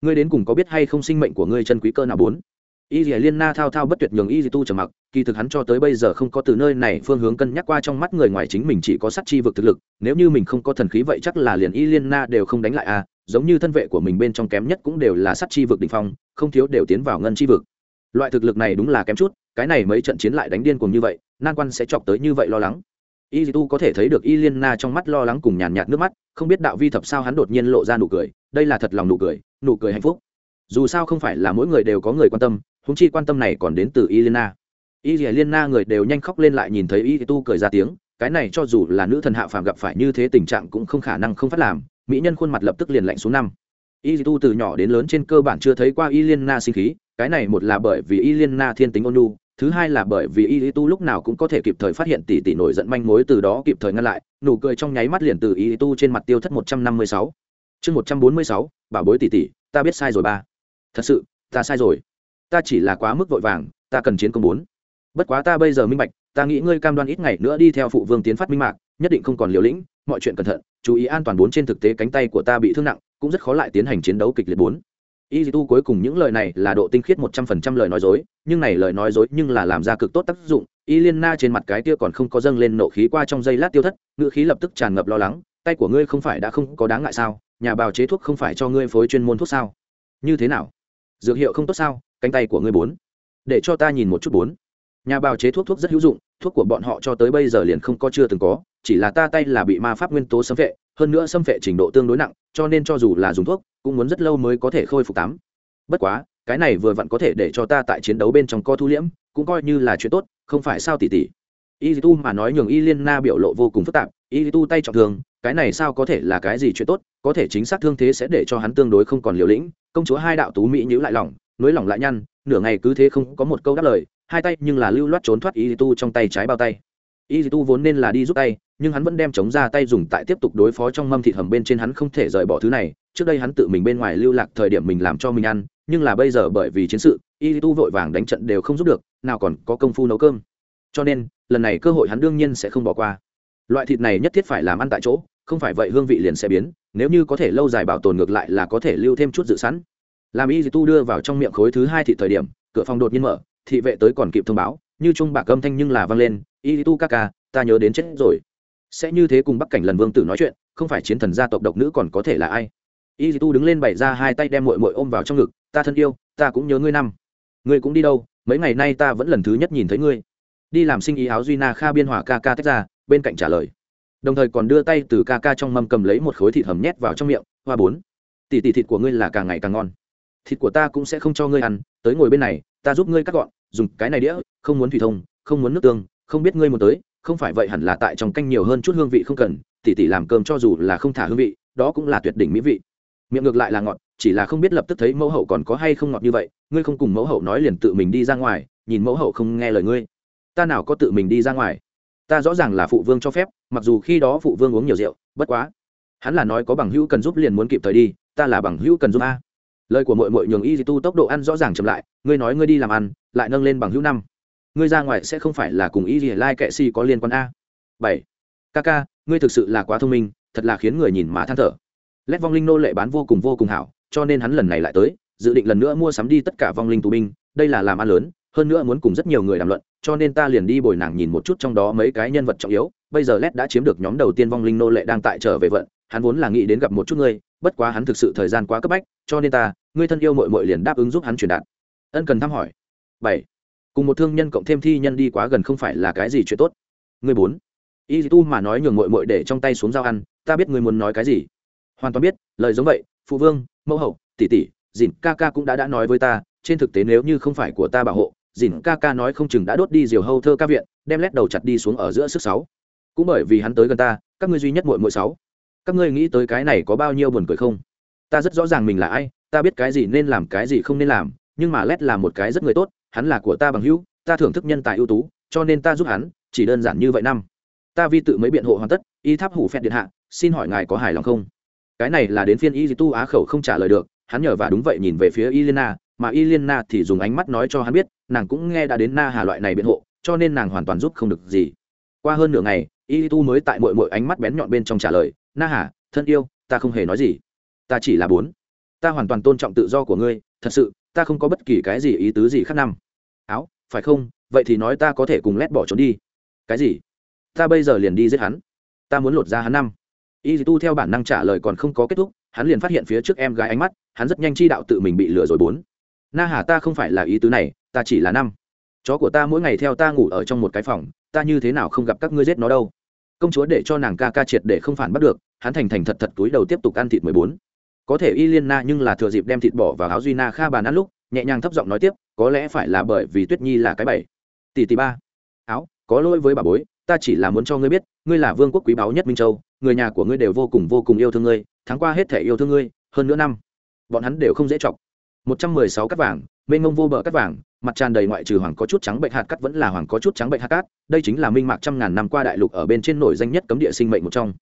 Ngươi đến cùng có biết hay không sinh mệnh của ngươi chân quý cơ nào bốn? Y dì liên na thao thao bất tuyệt nhường y dì tu trầm mặc, kỳ thực hắn cho tới bây giờ không có từ nơi này phương hướng cân nhắc qua trong mắt người ngoài chính mình chỉ có sát chi vực thực lực, nếu như mình không có thần khí vậy chắc là liền y liên na đều không đánh lại à giống như thân vệ của mình bên trong kém nhất cũng đều là sát chi vực đ ỉ n h phong, không thiếu đều tiến vào ngân chi vực. Loại thực lực này đúng là kém chút, cái này mấy trận chiến lại đánh điên cùng như vậy, nan quan sẽ chọc tới như vậy lo lắng. Y tu có thể thấy được y liên na trong mắt lo lắng cùng nhàn nhạt nước mắt, không biết đạo vi thập sao hắn đột nhiên lộ ra nụ cười, đây là thật lòng nụ cười nụ cười hạnh phúc. Dù sao không phải là mỗi người đều có người quan tâm húng chi quan tâm này còn đến từ Elena. Elena người đều nhanh khóc lên lại nhìn thấy Y Tu cười ra tiếng, cái này cho dù là nữ thần hạ phàm gặp phải như thế tình trạng cũng không khả năng không phát làm, mỹ nhân khuôn mặt lập tức liền lạnh xuống năm. Y Tu từ nhỏ đến lớn trên cơ bản chưa thấy qua Elena sinh khí, cái này một là bởi vì Elena thiên tính ôn nhu, thứ hai là bởi vì Y Tu lúc nào cũng có thể kịp thời phát hiện tỷ tỷ nổi giận manh mối từ đó kịp thời ngăn lại, nụ cười trong nháy mắt liền từ Y Tu trên mặt tiêu thất một trăm năm mươi sáu. Chương một trăm bốn mươi sáu, bảo bối tỷ tỷ, ta biết sai rồi ba. Thật sự, ta sai rồi ta chỉ là quá mức vội vàng, ta cần chiến công bốn. Bất quá ta bây giờ minh bạch, ta nghĩ ngươi cam đoan ít ngày nữa đi theo phụ vương tiến phát minh mạc, nhất định không còn liều lĩnh, mọi chuyện cẩn thận, chú ý an toàn bốn trên thực tế cánh tay của ta bị thương nặng, cũng rất khó lại tiến hành chiến đấu kịch liệt bốn. Y tu cuối cùng những lời này là độ tinh khiết một trăm phần trăm lời nói dối, nhưng này lời nói dối nhưng là làm ra cực tốt tác dụng y liên na trên mặt cái kia còn không có dâng lên nộ khí qua trong giây lát tiêu thất ngựa khí lập tức tràn ngập lo lắng, tay của ngươi không phải đã không có đáng ngại sao? Nhà bào chế thuốc không phải cho ngươi phối chuyên môn thuốc sao? Như thế nào? Dược hiệu không tốt sao? Cánh tay của ngươi bốn. Để cho ta nhìn một chút bốn. Nhà bào chế thuốc thuốc rất hữu dụng, thuốc của bọn họ cho tới bây giờ liền không có, chưa từng có, chỉ là ta tay là bị ma pháp nguyên tố xâm vệ hơn nữa xâm vệ trình độ tương đối nặng, cho nên cho dù là dùng thuốc, cũng muốn rất lâu mới có thể khôi phục tắm. Bất quá, cái này vừa vặn có thể để cho ta tại chiến đấu bên trong co thu liễm, cũng coi như là chuyện tốt, không phải sao tỉ tỉ. Y tu mà nói nhường y liên na biểu lộ vô cùng phức tạp, y tu tay trọng thương, cái này sao có thể là cái gì chuyện tốt, có thể chính xác thương thế sẽ để cho hắn tương đối không còn liều lĩnh, công chúa hai đạo tú mỹ nhữ lại lòng nối lỏng lại nhăn, nửa ngày cứ thế không có một câu đáp lời, hai tay nhưng là lưu loát trốn thoát y tu trong tay trái bao tay. Y tu vốn nên là đi giúp tay, nhưng hắn vẫn đem chống ra tay dùng tại tiếp tục đối phó trong mâm thịt hầm bên trên hắn không thể rời bỏ thứ này. Trước đây hắn tự mình bên ngoài lưu lạc thời điểm mình làm cho mình ăn, nhưng là bây giờ bởi vì chiến sự, y tu vội vàng đánh trận đều không giúp được, nào còn có công phu nấu cơm. Cho nên, lần này cơ hội hắn đương nhiên sẽ không bỏ qua. Loại thịt này nhất thiết phải làm ăn tại chỗ, không phải vậy hương vị liền sẽ biến, nếu như có thể lâu dài bảo tồn ngược lại là có thể lưu thêm chút dự sẵn làm y tu đưa vào trong miệng khối thứ hai thị thời điểm, cửa phòng đột nhiên mở, thị vệ tới còn kịp thông báo, như trung bạc âm thanh nhưng là vang lên, y tu ca ca, ta nhớ đến chết rồi. Sẽ như thế cùng bắc cảnh lần vương tử nói chuyện, không phải chiến thần gia tộc độc nữ còn có thể là ai? Y tu đứng lên bày ra hai tay đem mội mội ôm vào trong ngực, ta thân yêu, ta cũng nhớ ngươi năm. Ngươi cũng đi đâu? Mấy ngày nay ta vẫn lần thứ nhất nhìn thấy ngươi. Đi làm sinh ý áo duy na kha biên hòa ca ca tách ra, bên cạnh trả lời. Đồng thời còn đưa tay từ ca ca trong mâm cầm lấy một khối thịt hầm nhét vào trong miệng, hoa bốn, tỷ tỷ thịt của ngươi là càng ngày càng ngon thịt của ta cũng sẽ không cho ngươi ăn, tới ngồi bên này, ta giúp ngươi cắt gọn, dùng cái này đĩa, không muốn thủy thông, không muốn nước tương, không biết ngươi muốn tới, không phải vậy hẳn là tại trong canh nhiều hơn chút hương vị không cần, tỉ tỉ làm cơm cho dù là không thả hương vị, đó cũng là tuyệt đỉnh mỹ vị. Miệng ngược lại là ngọt, chỉ là không biết lập tức thấy mẫu hậu còn có hay không ngọt như vậy, ngươi không cùng mẫu hậu nói liền tự mình đi ra ngoài, nhìn mẫu hậu không nghe lời ngươi. Ta nào có tự mình đi ra ngoài? Ta rõ ràng là phụ vương cho phép, mặc dù khi đó phụ vương uống nhiều rượu, bất quá, hắn là nói có bằng hữu cần giúp liền muốn kịp thời đi, ta là bằng hữu cần giúp a lời của mội mội nhường y tu tốc độ ăn rõ ràng chậm lại, ngươi nói ngươi đi làm ăn, lại nâng lên bằng hữu năm. Ngươi ra ngoài sẽ không phải là cùng y lai kệ si có liên quan a. Bảy. Ca ca, ngươi thực sự là quá thông minh, thật là khiến người nhìn mà than thở. Lét vong linh nô lệ bán vô cùng vô cùng hảo, cho nên hắn lần này lại tới, dự định lần nữa mua sắm đi tất cả vong linh tù binh, đây là làm ăn lớn, hơn nữa muốn cùng rất nhiều người đàm luận, cho nên ta liền đi bồi nàng nhìn một chút trong đó mấy cái nhân vật trọng yếu bây giờ lét đã chiếm được nhóm đầu tiên vong linh nô lệ đang tại trở về vận, hắn vốn là nghĩ đến gặp một chút ngươi, bất quá hắn thực sự thời gian quá cấp bách, cho nên ta, ngươi thân yêu mội mội liền đáp ứng giúp hắn truyền đạt. Ân cần thăm hỏi. Bảy. Cùng một thương nhân cộng thêm thi nhân đi quá gần không phải là cái gì chuyện tốt. Ngươi bốn. Y tu mà nói nhường mội mội để trong tay xuống dao ăn, ta biết ngươi muốn nói cái gì. Hoàn toàn biết, lời giống vậy, phụ vương, mẫu hậu, tỷ tỷ, dìn ca ca cũng đã đã nói với ta, trên thực tế nếu như không phải của ta bảo hộ, dìn ca ca nói không chừng đã đốt đi diều hâu thơ ca viện, đem lét đầu chặt đi xuống ở giữa sức sáu cũng bởi vì hắn tới gần ta các ngươi duy nhất muội muội sáu. Các ngươi nghĩ tới cái này có bao nhiêu buồn cười không? Ta rất rõ ràng mình là ai ta biết cái gì nên làm cái gì không nên làm nhưng mà lét là một cái rất người tốt hắn là của ta bằng hữu ta thưởng thức nhân tài ưu tú cho nên ta giúp hắn chỉ đơn giản như vậy năm. Ta vi tự mấy biện hộ hoàn tất y tháp hủ phẹt điện hạ xin hỏi ngài có hài lòng không? Cái này là đến phiên y tu á khẩu không trả lời được hắn nhờ và đúng vậy nhìn về phía y lena, mà y lena thì dùng ánh mắt nói cho hắn biết, nàng cũng nghe đã đến Na Hà loại này biện hộ, cho nên nàng hoàn toàn giúp không được gì. Qua hơn nửa ngày, Y mới tại muội muội ánh mắt bén nhọn bên trong trả lời, "Na Hà, thân yêu, ta không hề nói gì, ta chỉ là bốn, ta hoàn toàn tôn trọng tự do của ngươi, thật sự, ta không có bất kỳ cái gì ý tứ gì khác năm." "Áo, phải không? Vậy thì nói ta có thể cùng lét bỏ trốn đi." "Cái gì? Ta bây giờ liền đi giết hắn. Ta muốn lột ra hắn năm." Y theo bản năng trả lời còn không có kết thúc, hắn liền phát hiện phía trước em gái ánh mắt hắn rất nhanh chi đạo tự mình bị lừa rồi bốn na hà ta không phải là ý tứ này ta chỉ là năm chó của ta mỗi ngày theo ta ngủ ở trong một cái phòng ta như thế nào không gặp các ngươi giết nó đâu? Công chúa để cho nàng ca ca triệt để không phản bắt được, hắn thành thành thật thật túi đầu tiếp tục ăn thịt mười bốn. Có thể y liên na nhưng là thừa dịp đem thịt bỏ vào áo duy na kha bàn ăn lúc, nhẹ nhàng thấp giọng nói tiếp, có lẽ phải là bởi vì tuyết nhi là cái bảy tỷ tỷ ba. Áo, có lỗi với bà bối, ta chỉ là muốn cho ngươi biết, ngươi là vương quốc quý báu nhất minh châu, người nhà của ngươi đều vô cùng vô cùng yêu thương ngươi tháng qua hết thể yêu thương ngươi, hơn nữa năm. Bọn hắn đều không dễ chọc. Một trăm mười sáu cắt vàng, mênh ngông vô bờ cắt vàng mặt tràn đầy ngoại trừ hoàng có chút trắng bệnh hạt cắt vẫn là hoàng có chút trắng bệnh hạt cát, đây chính là minh mạc trăm ngàn năm qua đại lục ở bên trên nổi danh nhất cấm địa sinh mệnh một trong.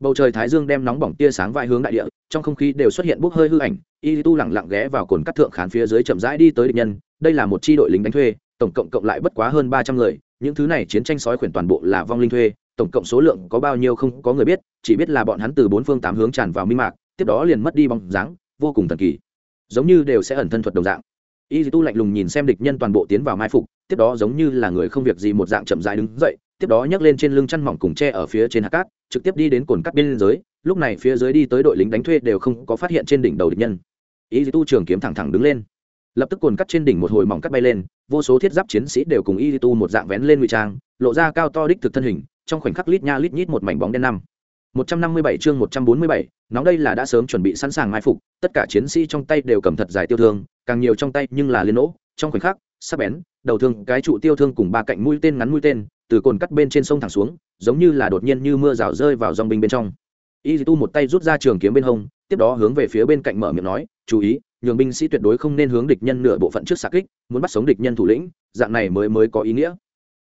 Bầu trời thái dương đem nóng bỏng tia sáng vai hướng đại địa, trong không khí đều xuất hiện bốc hơi hư ảnh, y tu lẳng lặng ghé vào cồn cắt thượng khán phía dưới chậm rãi đi tới địch nhân, đây là một chi đội lính đánh thuê, tổng cộng cộng lại bất quá hơn ba trăm người, những thứ này chiến tranh sói khuyển toàn bộ là vong linh thuê, tổng cộng số lượng có bao nhiêu không có người biết, chỉ biết là bọn hắn từ bốn phương tám hướng tràn vào minh mạc, tiếp đó liền mất đi bóng dáng, vô cùng thần kỳ. Giống như đều sẽ ẩn thân thuật đồng dạng y tu lạnh lùng nhìn xem địch nhân toàn bộ tiến vào mai phục, tiếp đó giống như là người không việc gì một dạng chậm dài đứng dậy, tiếp đó nhấc lên trên lưng chăn mỏng cùng tre ở phía trên hạt cát, trực tiếp đi đến cồn cắt bên giới. Lúc này phía dưới đi tới đội lính đánh thuê đều không có phát hiện trên đỉnh đầu địch nhân. Y tu trường kiếm thẳng thẳng đứng lên. Lập tức cồn cắt trên đỉnh một hồi mỏng cắt bay lên, vô số thiết giáp chiến sĩ đều cùng y tu một dạng vén lên ngụy trang, lộ ra cao to đích thực thân hình, trong khoảnh khắc lít nha lít nhít một mảnh bóng đen năm. 157 chương 147, nóng đây là đã sớm chuẩn bị sẵn sàng mai phục, tất cả chiến sĩ trong tay đều cầm thật dài tiêu thương, càng nhiều trong tay nhưng là liên nỗ, trong khoảnh khắc, sắc bén, đầu thương, cái trụ tiêu thương cùng ba cạnh mũi tên ngắn mũi tên, từ cồn cắt bên trên sông thẳng xuống, giống như là đột nhiên như mưa rào rơi vào dòng binh bên trong. Y Tu một tay rút ra trường kiếm bên hông, tiếp đó hướng về phía bên cạnh mở miệng nói, "Chú ý, nhường binh sĩ tuyệt đối không nên hướng địch nhân nửa bộ phận trước xạ kích, muốn bắt sống địch nhân thủ lĩnh, dạng này mới mới có ý nghĩa."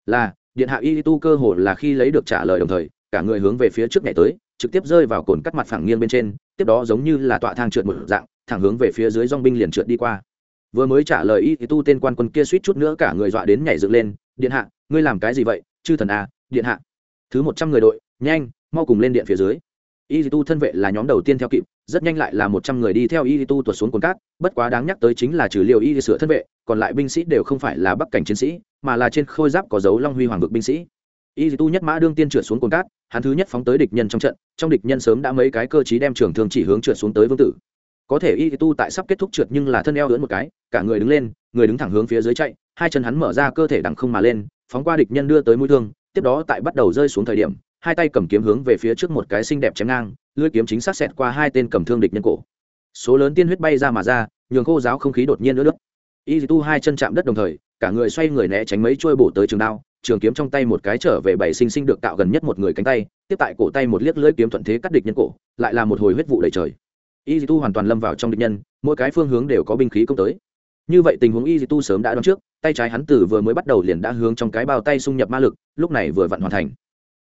Là, điện hạ Y Tu cơ hồ là khi lấy được trả lời đồng thời, cả người hướng về phía trước nhảy tới, trực tiếp rơi vào cồn cắt mặt phẳng nghiêng bên trên tiếp đó giống như là tọa thang trượt một dạng thẳng hướng về phía dưới dong binh liền trượt đi qua. Vừa mới trả lời y thì tu tên quan quân kia suýt chút nữa cả người dọa đến nhảy dựng lên điện hạ ngươi làm cái gì vậy? Chư thần à điện hạ. Thứ một trăm người đội nhanh mau cùng lên điện phía dưới. Y tu thân vệ là nhóm đầu tiên theo kịp rất nhanh lại là một trăm người đi theo y tu tuột xuống cồn cát bất quá đáng nhắc tới chính là trừ liều y sửa thân vệ còn lại binh sĩ đều không phải là bắc cảnh chiến sĩ mà là trên khôi giáp có dấu long huy hoàng vực binh sĩ y tu nhất mã đương tiên trượt xuống cồn cát, hắn thứ nhất phóng tới địch nhân trong trận, trong địch nhân sớm đã mấy cái cơ chí đem trường thương chỉ hướng trượt xuống tới vương tử. Có thể y tu tại sắp kết thúc trượt nhưng là thân eo lưỡn một cái, cả người đứng lên, người đứng thẳng hướng phía dưới chạy, hai chân hắn mở ra cơ thể đằng không mà lên, phóng qua địch nhân đưa tới mũi thương, tiếp đó tại bắt đầu rơi xuống thời điểm, hai tay cầm kiếm hướng về phía trước một cái xinh đẹp chém ngang, lưỡi kiếm chính xác xẹt qua hai tên cầm thương địch nhân cổ. Số lớn tiên huyết bay ra mà ra, nhường khô giáo không khí đột nhiên nữa nước y tu hai chân chạm đất đồng thời, cả người xoay người né tránh mấy trôi bổ tới trường đao trường kiếm trong tay một cái trở về bảy sinh sinh được tạo gần nhất một người cánh tay, tiếp tại cổ tay một liếc lưỡi kiếm thuận thế cắt địch nhân cổ, lại là một hồi huyết vụ đầy trời. Y tu hoàn toàn lâm vào trong địch nhân, mỗi cái phương hướng đều có binh khí công tới. Như vậy tình huống y tu sớm đã đoán trước, tay trái hắn tử vừa mới bắt đầu liền đã hướng trong cái bao tay xung nhập ma lực, lúc này vừa vặn hoàn thành.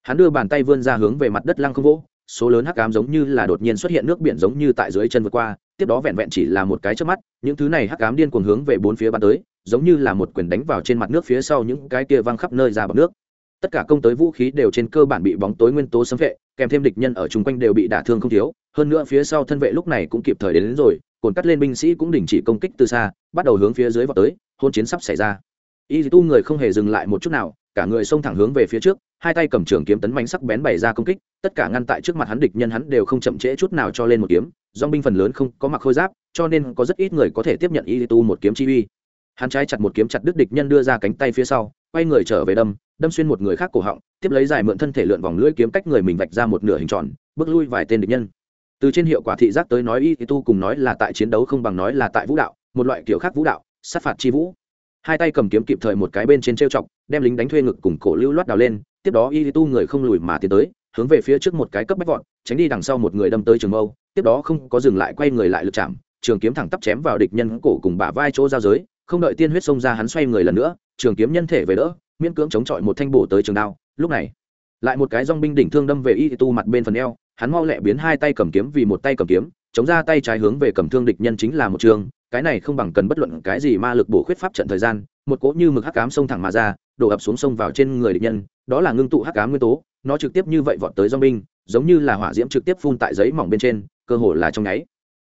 Hắn đưa bàn tay vươn ra hướng về mặt đất lăng không vỗ, số lớn hắc ám giống như là đột nhiên xuất hiện nước biển giống như tại dưới chân vượt qua, tiếp đó vẹn vẹn chỉ là một cái trước mắt, những thứ này hắc ám điên cuồng hướng về bốn phía bắn tới giống như là một quyền đánh vào trên mặt nước phía sau những cái kia văng khắp nơi ra bọc nước. Tất cả công tới vũ khí đều trên cơ bản bị bóng tối nguyên tố xâm vệ kèm thêm địch nhân ở chung quanh đều bị đả thương không thiếu. Hơn nữa phía sau thân vệ lúc này cũng kịp thời đến, đến rồi cồn cắt lên binh sĩ cũng đình chỉ công kích từ xa bắt đầu hướng phía dưới vào tới hôn chiến sắp xảy ra. Y tu người không hề dừng lại một chút nào cả người xông thẳng hướng về phía trước hai tay cầm trường kiếm tấn bánh sắc bén bày ra công kích tất cả ngăn tại trước mặt hắn địch nhân hắn đều không chậm trễ chút nào cho lên một kiếm. Do binh phần lớn không có mặc khôi giáp cho nên có rất ít người có thể tiếp nhận y tu một kiếm chi uy hắn trái chặt một kiếm chặt đứt địch nhân đưa ra cánh tay phía sau, quay người trở về đâm đâm xuyên một người khác cổ họng, tiếp lấy dài mượn thân thể lượn vòng lưỡi kiếm cách người mình vạch ra một nửa hình tròn, bước lui vài tên địch nhân. Từ trên hiệu quả thị giác tới nói y tu cùng nói là tại chiến đấu không bằng nói là tại vũ đạo, một loại kiểu khác vũ đạo, sát phạt chi vũ. Hai tay cầm kiếm kịp thời một cái bên trên trêu chọc, đem lính đánh thuê ngực cùng cổ lưu loát đào lên, tiếp đó y tu người không lùi mà tiến tới, hướng về phía trước một cái cấp bách vọt, tránh đi đằng sau một người đâm tới trường mâu, tiếp đó không có dừng lại quay người lại lực chạm, trường kiếm thẳng tắp chém vào địch nhân cổ cùng bả vai chỗ giao giới không đợi tiên huyết xông ra hắn xoay người lần nữa, trường kiếm nhân thể về đỡ, miễn cưỡng chống chọi một thanh bổ tới trường đao. Lúc này, lại một cái dong binh đỉnh thương đâm về y tu mặt bên phần eo, hắn mau lẹ biến hai tay cầm kiếm vì một tay cầm kiếm, chống ra tay trái hướng về cầm thương địch nhân chính là một trường. Cái này không bằng cần bất luận cái gì ma lực bổ khuyết pháp trận thời gian, một cỗ như mực hắc ám xông thẳng mà ra, đổ ập xuống sông vào trên người địch nhân, đó là ngưng tụ hắc ám nguyên tố, nó trực tiếp như vậy vọt tới dong binh, giống như là hỏa diễm trực tiếp phun tại giấy mỏng bên trên, cơ hồ là trong nháy.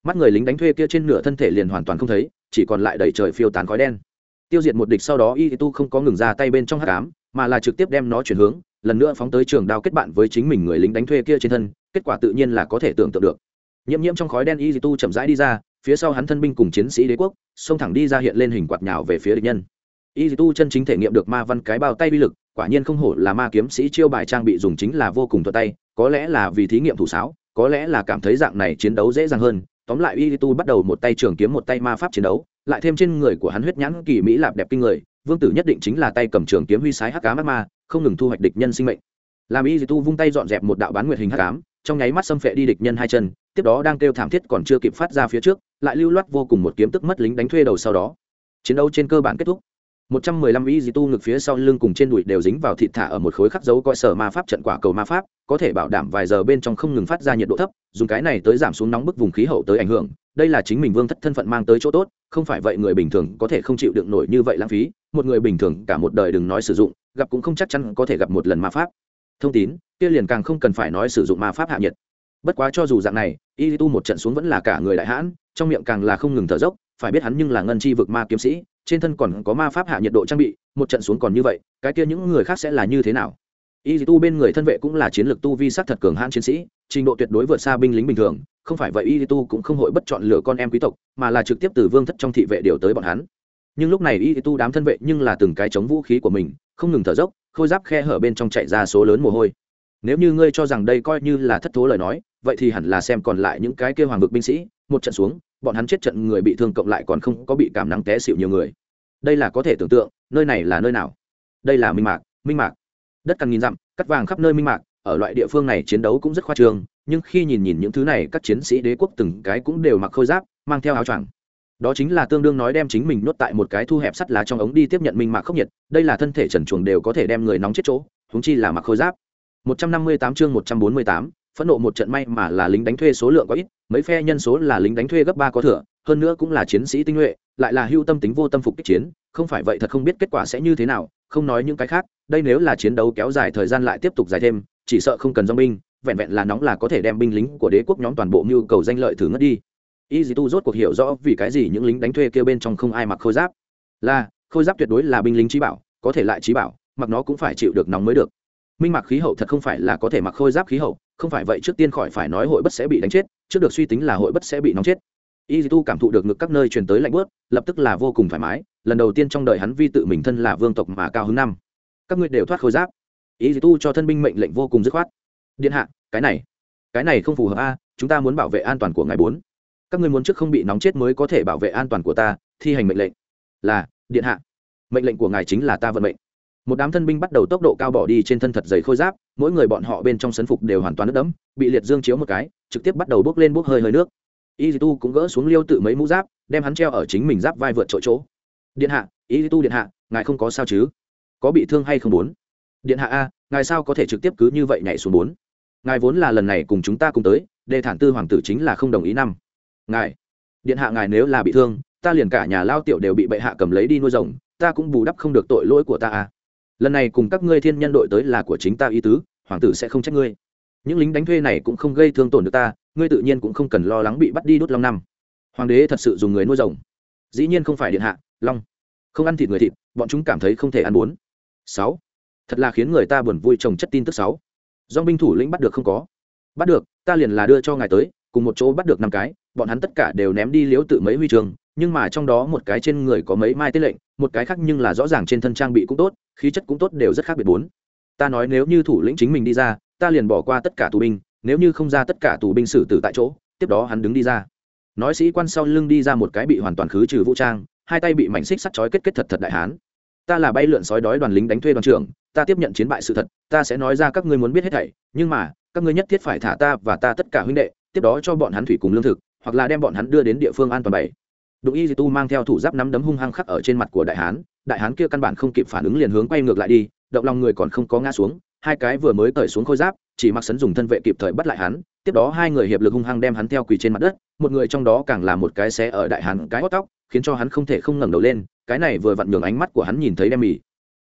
Mắt người lính đánh thuê kia trên nửa thân thể liền hoàn toàn không thấy chỉ còn lại đầy trời phiêu tán khói đen. Tiêu diệt một địch sau đó y tu không có ngừng ra tay bên trong hắc ám, mà là trực tiếp đem nó chuyển hướng, lần nữa phóng tới trường đao kết bạn với chính mình người lính đánh thuê kia trên thân, kết quả tự nhiên là có thể tưởng tượng được. Nhiễm nhiễm trong khói đen y tu chậm rãi đi ra, phía sau hắn thân binh cùng chiến sĩ đế quốc, xông thẳng đi ra hiện lên hình quạt nhào về phía địch nhân. Y tu chân chính thể nghiệm được ma văn cái bao tay uy lực, quả nhiên không hổ là ma kiếm sĩ chiêu bài trang bị dùng chính là vô cùng thuận tay, có lẽ là vì thí nghiệm thủ sáo, có lẽ là cảm thấy dạng này chiến đấu dễ dàng hơn tóm lại y tu bắt đầu một tay trường kiếm, một tay ma pháp chiến đấu, lại thêm trên người của hắn huyết nhãn kỳ mỹ lạp đẹp kinh người, vương tử nhất định chính là tay cầm trường kiếm huy sái hắc cá mắt ma, không ngừng thu hoạch địch nhân sinh mệnh. Làm y tu vung tay dọn dẹp một đạo bán nguyệt hình hắc ám, trong nháy mắt xâm phệ đi địch nhân hai chân, tiếp đó đang kêu thảm thiết còn chưa kịp phát ra phía trước, lại lưu loát vô cùng một kiếm tức mất lính đánh thuê đầu sau đó. Chiến đấu trên cơ bản kết thúc một trăm mười lăm y dì tu ngực phía sau lưng cùng trên đùi đều dính vào thịt thả ở một khối khắc dấu coi sở ma pháp trận quả cầu ma pháp, có thể bảo đảm vài giờ bên trong không ngừng phát ra nhiệt độ thấp, dùng cái này tới giảm xuống nóng bức vùng khí hậu tới ảnh hưởng. Đây là chính mình vương thất thân phận mang tới chỗ tốt, không phải vậy người bình thường có thể không chịu đựng nổi như vậy lãng phí, một người bình thường cả một đời đừng nói sử dụng, gặp cũng không chắc chắn có thể gặp một lần ma pháp. Thông tín, kia liền càng không cần phải nói sử dụng ma pháp hạ nhiệt. Bất quá cho dù dạng này, y tu một trận xuống vẫn là cả người đại hãn, trong miệng càng là không ngừng thở dốc, phải biết hắn nhưng là ngân chi vực ma kiếm sĩ trên thân còn có ma pháp hạ nhiệt độ trang bị, một trận xuống còn như vậy, cái kia những người khác sẽ là như thế nào? Y tu bên người thân vệ cũng là chiến lược tu vi sắc thật cường hãn chiến sĩ, trình độ tuyệt đối vượt xa binh lính bình thường, không phải vậy y tu cũng không hội bất chọn lựa con em quý tộc, mà là trực tiếp từ vương thất trong thị vệ điều tới bọn hắn. Nhưng lúc này y tu đám thân vệ nhưng là từng cái chống vũ khí của mình, không ngừng thở dốc, khôi giáp khe hở bên trong chạy ra số lớn mồ hôi. Nếu như ngươi cho rằng đây coi như là thất thố lời nói, vậy thì hẳn là xem còn lại những cái kêu hoàng vực binh sĩ, một trận xuống bọn hắn chết trận người bị thương cộng lại còn không có bị cảm nắng té xịu nhiều người. Đây là có thể tưởng tượng nơi này là nơi nào? Đây là minh mạc minh mạc. Đất càng nghìn dặm cắt vàng khắp nơi minh mạc ở loại địa phương này chiến đấu cũng rất khoa trương nhưng khi nhìn nhìn những thứ này các chiến sĩ đế quốc từng cái cũng đều mặc khôi giáp mang theo áo choàng. Đó chính là tương đương nói đem chính mình nuốt tại một cái thu hẹp sắt lá trong ống đi tiếp nhận minh mạc khốc nhiệt đây là thân thể trần chuồng đều có thể đem người nóng chết chỗ húng chi là mặc khôi giáp. 158 chương 148, phẫn nộ một trận may mà là lính đánh thuê số lượng có ít, mấy phe nhân số là lính đánh thuê gấp ba có thừa, hơn nữa cũng là chiến sĩ tinh nhuệ, lại là hưu tâm tính vô tâm phục kích chiến, không phải vậy thật không biết kết quả sẽ như thế nào, không nói những cái khác, đây nếu là chiến đấu kéo dài thời gian lại tiếp tục dài thêm, chỉ sợ không cần do binh, vẹn vẹn là nóng là có thể đem binh lính của đế quốc nhóm toàn bộ mưu cầu danh lợi thử ngất đi. Y dì tu rốt cuộc hiểu rõ vì cái gì những lính đánh thuê kêu bên trong không ai mặc khôi giáp. Là, khôi giáp tuyệt đối là binh lính trí bảo, có thể lại trí bảo, mặc nó cũng phải chịu được nóng mới được. Minh mặc khí hậu thật không phải là có thể mặc khôi giáp khí hậu không phải vậy trước tiên khỏi phải nói hội bất sẽ bị đánh chết, trước được suy tính là hội bất sẽ bị nóng chết. Y tu cảm thụ được ngực các nơi truyền tới lạnh bớt lập tức là vô cùng thoải mái, lần đầu tiên trong đời hắn vi tự mình thân là vương tộc mà cao hứng năm. Các ngươi đều thoát khôi giáp. Y tu cho thân binh mệnh lệnh vô cùng dứt khoát. Điện hạ, cái này cái này không phù hợp a, chúng ta muốn bảo vệ an toàn của ngài bốn. Các ngươi muốn trước không bị nóng chết mới có thể bảo vệ an toàn của ta, thi hành mệnh lệnh. Là, điện hạ. Mệnh lệnh của ngài chính là ta vận mệnh. Một đám thân binh bắt đầu tốc độ cao bỏ đi trên thân thật dày khôi giáp mỗi người bọn họ bên trong sấn phục đều hoàn toàn nước đẫm, bị liệt dương chiếu một cái, trực tiếp bắt đầu bốc lên bốc hơi hơi nước. Y tu cũng gỡ xuống liêu tự mấy mũ giáp, đem hắn treo ở chính mình giáp vai vượt chỗ chỗ. Điện hạ y tu điện hạ, ngài không có sao chứ? Có bị thương hay không bốn? Điện hạ a, ngài sao có thể trực tiếp cứ như vậy nhảy xuống bốn? Ngài vốn là lần này cùng chúng ta cùng tới, đề thản tư hoàng tử chính là không đồng ý năm. Ngài, điện hạ ngài nếu là bị thương, ta liền cả nhà lao tiểu đều bị bệ hạ cầm lấy đi nuôi rồng, ta cũng bù đắp không được tội lỗi của ta a lần này cùng các ngươi thiên nhân đội tới là của chính ta ý tứ, hoàng tử sẽ không trách ngươi. Những lính đánh thuê này cũng không gây thương tổn được ta, ngươi tự nhiên cũng không cần lo lắng bị bắt đi đốt long năm. Hoàng đế thật sự dùng người nuôi rồng. Dĩ nhiên không phải điện hạ, long. Không ăn thịt người thịt, bọn chúng cảm thấy không thể ăn bốn. Sáu. Thật là khiến người ta buồn vui trồng chất tin tức sáu. Do binh thủ lĩnh bắt được không có. Bắt được, ta liền là đưa cho ngài tới, cùng một chỗ bắt được năm cái, bọn hắn tất cả đều ném đi liếu tự mấy huy trường, nhưng mà trong đó một cái trên người có mấy mai tết lệnh một cái khác nhưng là rõ ràng trên thân trang bị cũng tốt, khí chất cũng tốt đều rất khác biệt bốn. Ta nói nếu như thủ lĩnh chính mình đi ra, ta liền bỏ qua tất cả tù binh, nếu như không ra tất cả tù binh xử tử tại chỗ, tiếp đó hắn đứng đi ra. Nói sĩ quan sau lưng đi ra một cái bị hoàn toàn khứ trừ vũ trang, hai tay bị mảnh xích sắt chói kết kết thật thật đại hán. Ta là bay lượn sói đói đoàn lính đánh thuê đoàn trưởng, ta tiếp nhận chiến bại sự thật, ta sẽ nói ra các ngươi muốn biết hết thảy, nhưng mà, các ngươi nhất thiết phải thả ta và ta tất cả huynh đệ, tiếp đó cho bọn hắn thủy cùng lương thực, hoặc là đem bọn hắn đưa đến địa phương an toàn bảy đụng y di tu mang theo thủ giáp nắm đấm hung hăng khắc ở trên mặt của đại hán đại hán kia căn bản không kịp phản ứng liền hướng quay ngược lại đi, động lòng người còn không có ngã xuống, hai cái vừa mới cởi xuống khôi giáp, chỉ mặc sấn dùng thân vệ kịp thời bắt lại hắn, tiếp đó hai người hiệp lực hung hăng đem hắn theo quỳ trên mặt đất, một người trong đó càng là một cái xé ở đại hán cái hót tóc, khiến cho hắn không thể không ngẩng đầu lên, cái này vừa vặn nhường ánh mắt của hắn nhìn thấy đem mì.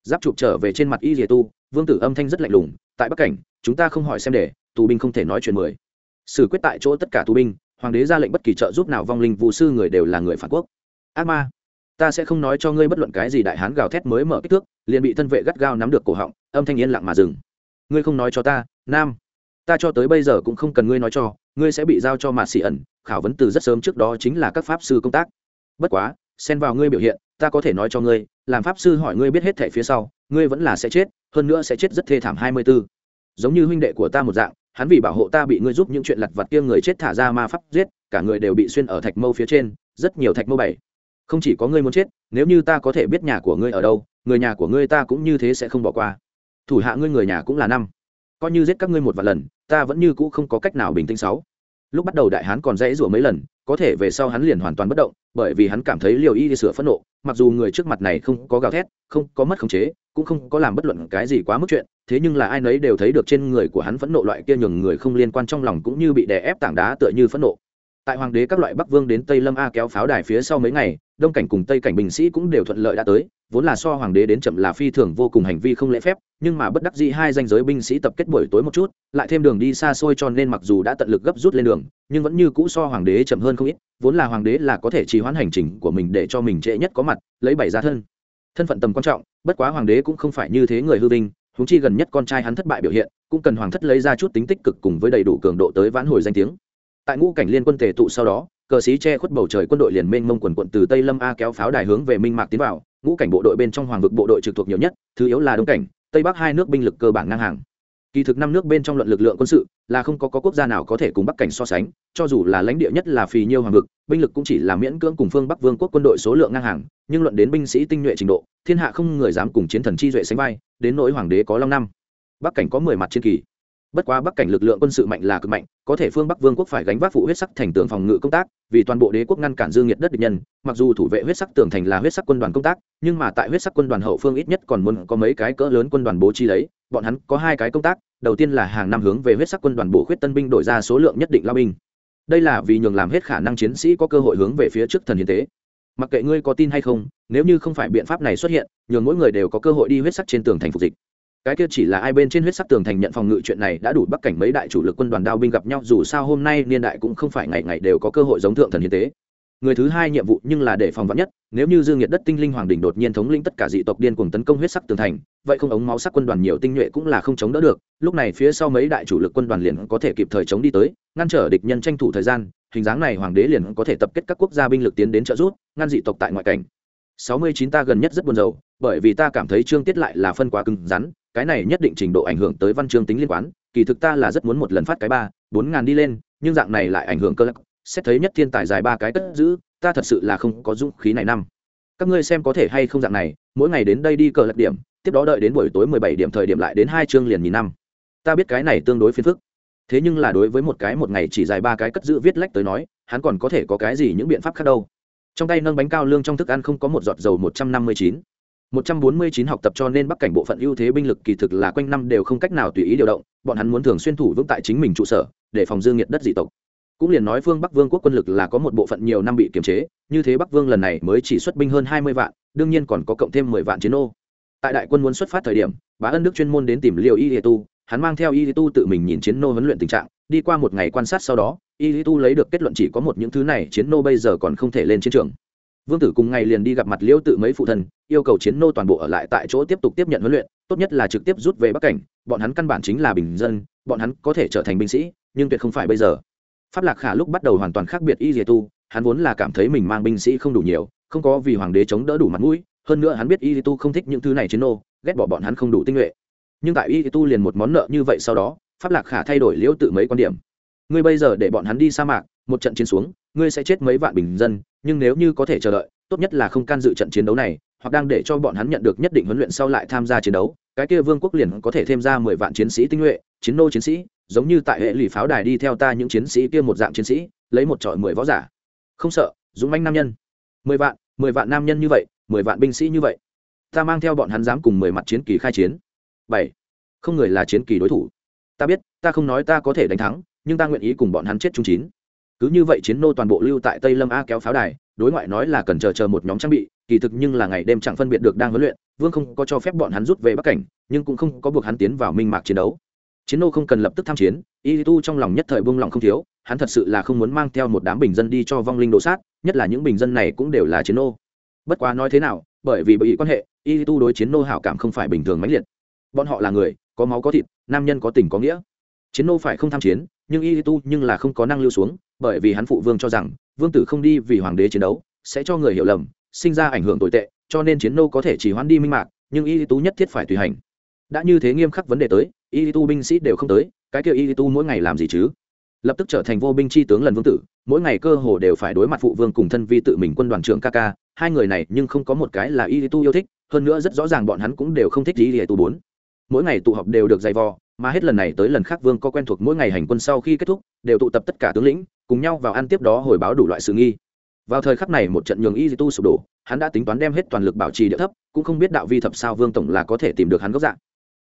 Giáp chụp trở về trên mặt y dìa tu, vương tử âm thanh rất lạnh lùng, tại bắc cảnh, chúng ta không hỏi xem để tù binh không thể nói chuyện mười. Xử quyết tại chỗ tất cả tù binh hoàng đế ra lệnh bất kỳ trợ giúp nào vong linh vụ sư người đều là người phản quốc. Ác ma, ta sẽ không nói cho ngươi bất luận cái gì đại hán gào thét mới mở kích thước, liền bị thân vệ gắt gao nắm được cổ họng, âm thanh yên lặng mà dừng. Ngươi không nói cho ta, nam, ta cho tới bây giờ cũng không cần ngươi nói cho, ngươi sẽ bị giao cho mạt xì ẩn, khảo vấn từ rất sớm trước đó chính là các pháp sư công tác. Bất quá, xen vào ngươi biểu hiện, ta có thể nói cho ngươi, làm pháp sư hỏi ngươi biết hết thẻ phía sau, ngươi vẫn là sẽ chết, hơn nữa sẽ chết rất thê thảm hai mươi b ố giống như huynh đệ của ta một dạng hắn vì bảo hộ ta bị ngươi giúp những chuyện lặt vặt kia người chết thả ra ma pháp giết, cả người đều bị xuyên ở thạch mâu phía trên, rất nhiều thạch mâu bảy. Không chỉ có ngươi muốn chết, nếu như ta có thể biết nhà của ngươi ở đâu, người nhà của ngươi ta cũng như thế sẽ không bỏ qua. Thủ hạ ngươi người nhà cũng là năm. Coi như giết các ngươi một vài lần, ta vẫn như cũ không có cách nào bình tĩnh sáu. Lúc bắt đầu đại hán còn dãy rủa mấy lần, có thể về sau hắn liền hoàn toàn bất động, bởi vì hắn cảm thấy liều y đi sửa phẫn nộ, mặc dù người trước mặt này không có gào thét, không có mất khống chế, cũng không có làm bất luận cái gì quá mức chuyện thế nhưng là ai nấy đều thấy được trên người của hắn phẫn nộ loại kia nhường người không liên quan trong lòng cũng như bị đè ép tảng đá tựa như phẫn nộ. Tại hoàng đế các loại bắc vương đến tây lâm a kéo pháo đài phía sau mấy ngày, đông cảnh cùng tây cảnh binh sĩ cũng đều thuận lợi đã tới, vốn là so hoàng đế đến chậm là phi thường vô cùng hành vi không lễ phép, nhưng mà bất đắc dĩ hai danh giới binh sĩ tập kết buổi tối một chút, lại thêm đường đi xa xôi cho nên mặc dù đã tận lực gấp rút lên đường, nhưng vẫn như cũ so hoàng đế chậm hơn không ít, vốn là hoàng đế là có thể trì hoãn hành trình của mình để cho mình trễ nhất có mặt, lấy bảy ra thân. Thân phận tầm quan trọng, bất quá hoàng đế cũng không phải như thế người hư vinh húng chi gần nhất con trai hắn thất bại biểu hiện, cũng cần hoàng thất lấy ra chút tính tích cực cùng với đầy đủ cường độ tới vãn hồi danh tiếng. Tại ngũ cảnh liên quân tề tụ sau đó, cờ sĩ che khuất bầu trời quân đội liền mênh mông quần quận từ tây lâm a kéo pháo đài hướng về minh mạc tiến vào, ngũ cảnh bộ đội bên trong hoàng vực bộ đội trực thuộc nhiều nhất, thứ yếu là đông cảnh, tây bắc hai nước binh lực cơ bản ngang hàng kỳ thực năm nước bên trong luận lực lượng quân sự là không có, có quốc gia nào có thể cùng bắc cảnh so sánh cho dù là lãnh địa nhất là phì nhiêu hoàng vực binh lực cũng chỉ là miễn cưỡng cùng phương bắc vương quốc quân đội số lượng ngang hàng nhưng luận đến binh sĩ tinh nhuệ trình độ thiên hạ không người dám cùng chiến thần chi duệ sánh vai đến nỗi hoàng đế có long năm. Bắc cảnh có mười mặt chiến kỳ bất quá bắc cảnh lực lượng quân sự mạnh là cực mạnh, có thể phương bắc vương quốc phải gánh vác phụ huyết sắc thành tường phòng ngự công tác, vì toàn bộ đế quốc ngăn cản dương nhiệt đất địch nhân, mặc dù thủ vệ huyết sắc tường thành là huyết sắc quân đoàn công tác, nhưng mà tại huyết sắc quân đoàn hậu phương ít nhất còn muốn có mấy cái cỡ lớn quân đoàn bố trí lấy, bọn hắn có hai cái công tác, đầu tiên là hàng năm hướng về huyết sắc quân đoàn bổ khuyết tân binh đổi ra số lượng nhất định lao binh. Đây là vì nhường làm hết khả năng chiến sĩ có cơ hội hướng về phía trước thần hiến tế. Mặc kệ ngươi có tin hay không, nếu như không phải biện pháp này xuất hiện, nhường mỗi người đều có cơ hội đi huyết sắc trên tường thành phục dịch cái kia chỉ là ai bên trên huyết sắc tường thành nhận phòng ngự chuyện này đã đủ bắc cảnh mấy đại chủ lực quân đoàn đao binh gặp nhau, dù sao hôm nay niên đại cũng không phải ngày ngày đều có cơ hội giống thượng thần hiến tế. Người thứ hai nhiệm vụ nhưng là để phòng vắn nhất, nếu như dương nhiệt đất tinh linh hoàng đình đột nhiên thống lĩnh tất cả dị tộc điên cùng tấn công huyết sắc tường thành, vậy không ống máu sắc quân đoàn nhiều tinh nhuệ cũng là không chống đỡ được, lúc này phía sau mấy đại chủ lực quân đoàn liền có thể kịp thời chống đi tới, ngăn trở địch nhân tranh thủ thời gian, hình dáng này hoàng đế liền có thể tập kết các quốc gia binh lực tiến đến trợ giúp, ngăn dị tộc tại ngoại cảnh. Sáu mươi chín ta gần nhất rất buồn rầu, bởi vì ta cảm thấy trương tiết lại là phân quá cứng rắn cái này nhất định trình độ ảnh hưởng tới văn chương tính liên quan kỳ thực ta là rất muốn một lần phát cái ba, bốn ngàn đi lên, nhưng dạng này lại ảnh hưởng cơ lắc xét thấy nhất thiên tài dài ba cái cất giữ, ta thật sự là không có dũng khí này năm. Các ngươi xem có thể hay không dạng này, mỗi ngày đến đây đi cờ lật điểm, tiếp đó đợi đến buổi tối mười bảy điểm thời điểm lại đến hai chương liền nhìn năm. Ta biết cái này tương đối phiền phức. Thế nhưng là đối với một cái một ngày chỉ dài ba cái cất giữ viết lách tới nói, hắn còn có thể có cái gì những biện pháp khác đâu. Trong tay nâng bánh cao lương trong thức ăn không có một giọt dầu một trăm năm mươi chín. 149 học tập cho nên Bắc cảnh bộ phận ưu thế binh lực kỳ thực là quanh năm đều không cách nào tùy ý điều động, bọn hắn muốn thường xuyên thủ vững tại chính mình trụ sở, để phòng dương nghiệt đất dị tộc. Cũng liền nói phương Bắc Vương quốc quân lực là có một bộ phận nhiều năm bị kiềm chế, như thế Bắc Vương lần này mới chỉ xuất binh hơn 20 vạn, đương nhiên còn có cộng thêm 10 vạn chiến ô. tại đại quân muốn xuất phát thời điểm bá ân đức chuyên môn đến tìm Liêu y Lệ tu hắn mang theo y Lệ tu tự mình nhìn chiến nô huấn luyện tình trạng đi qua một ngày quan sát sau đó y Lệ tu lấy được kết luận chỉ có một những thứ này chiến nô bây giờ còn không thể lên chiến trường vương tử cùng ngày liền đi gặp mặt liêu tự mấy phụ thần, yêu cầu chiến nô toàn bộ ở lại tại chỗ tiếp tục tiếp nhận huấn luyện tốt nhất là trực tiếp rút về bắc cảnh bọn hắn căn bản chính là bình dân bọn hắn có thể trở thành binh sĩ nhưng tuyệt không phải bây giờ. Pháp lạc khả lúc bắt đầu hoàn toàn khác biệt y dìa tu hắn vốn là cảm thấy mình mang binh sĩ không đủ nhiều không có vì hoàng đế chống đỡ đủ mặt mũi hơn nữa hắn biết y tu không thích những thứ này chiến nô ghét bỏ bọn hắn không đủ tinh nhuệ. Nhưng tại y tu liền một món nợ như vậy sau đó pháp lạc khả thay đổi liễu tự mấy quan điểm. Ngươi bây giờ để bọn hắn đi sa mạc một trận chiến xuống ngươi sẽ chết mấy vạn bình dân nhưng nếu như có thể chờ đợi, tốt nhất là không can dự trận chiến đấu này, hoặc đang để cho bọn hắn nhận được nhất định huấn luyện sau lại tham gia chiến đấu, cái kia vương quốc liền có thể thêm ra mười vạn chiến sĩ tinh nhuệ, chiến nô chiến sĩ, giống như tại hệ lụy pháo đài đi theo ta những chiến sĩ kia một dạng chiến sĩ, lấy một trọi mười võ giả. Không sợ, dũng manh nam nhân. Mười vạn mười vạn nam nhân như vậy, mười vạn binh sĩ như vậy. Ta mang theo bọn hắn dám cùng mười mặt chiến kỳ khai chiến. Bảy. Không người là chiến kỳ đối thủ. Ta biết, ta không nói ta có thể đánh thắng, nhưng ta nguyện ý cùng bọn hắn chết chung chín cứ như vậy chiến nô toàn bộ lưu tại tây lâm a kéo pháo đài, đối ngoại nói là cần chờ chờ một nhóm trang bị, kỳ thực nhưng là ngày đêm chẳng phân biệt được đang huấn luyện, vương không có cho phép bọn hắn rút về bắc cảnh, nhưng cũng không có buộc hắn tiến vào minh mạc chiến đấu. Chiến nô không cần lập tức tham chiến, y tu trong lòng nhất thời buông lòng không thiếu, hắn thật sự là không muốn mang theo một đám bình dân đi cho vong linh đổ sát, nhất là những bình dân này cũng đều là chiến nô. Bất quá nói thế nào, bởi vì bởi quan hệ, y tu đối chiến nô hảo cảm không phải bình thường mãnh liệt. Bọn họ là người, có máu có thịt, nam nhân có tình có nghĩa. Chiến nô phải không tham chiến, nhưng y tu nhưng là không có năng lưu xuống bởi vì hắn phụ vương cho rằng, vương tử không đi vì hoàng đế chiến đấu, sẽ cho người hiểu lầm, sinh ra ảnh hưởng tồi tệ, cho nên chiến nô có thể chỉ hoãn đi minh mạc, nhưng y tu nhất thiết phải tùy hành. Đã như thế nghiêm khắc vấn đề tới, y tu binh sĩ đều không tới, cái kia y tu mỗi ngày làm gì chứ? Lập tức trở thành vô binh chi tướng lần vương tử, mỗi ngày cơ hồ đều phải đối mặt phụ vương cùng thân vi tự mình quân đoàn trưởng ca ca, hai người này nhưng không có một cái là y tu yêu thích, hơn nữa rất rõ ràng bọn hắn cũng đều không thích y tu bốn. Mỗi ngày tụ họp đều được dày vò, mà hết lần này tới lần khác vương có quen thuộc mỗi ngày hành quân sau khi kết thúc, đều tụ tập tất cả tướng lĩnh cùng nhau vào ăn tiếp đó hồi báo đủ loại sự nghi. Vào thời khắc này một trận nhường y tu sụp đổ, hắn đã tính toán đem hết toàn lực bảo trì địa thấp, cũng không biết đạo vi thập sao vương tổng là có thể tìm được hắn gốc dạng.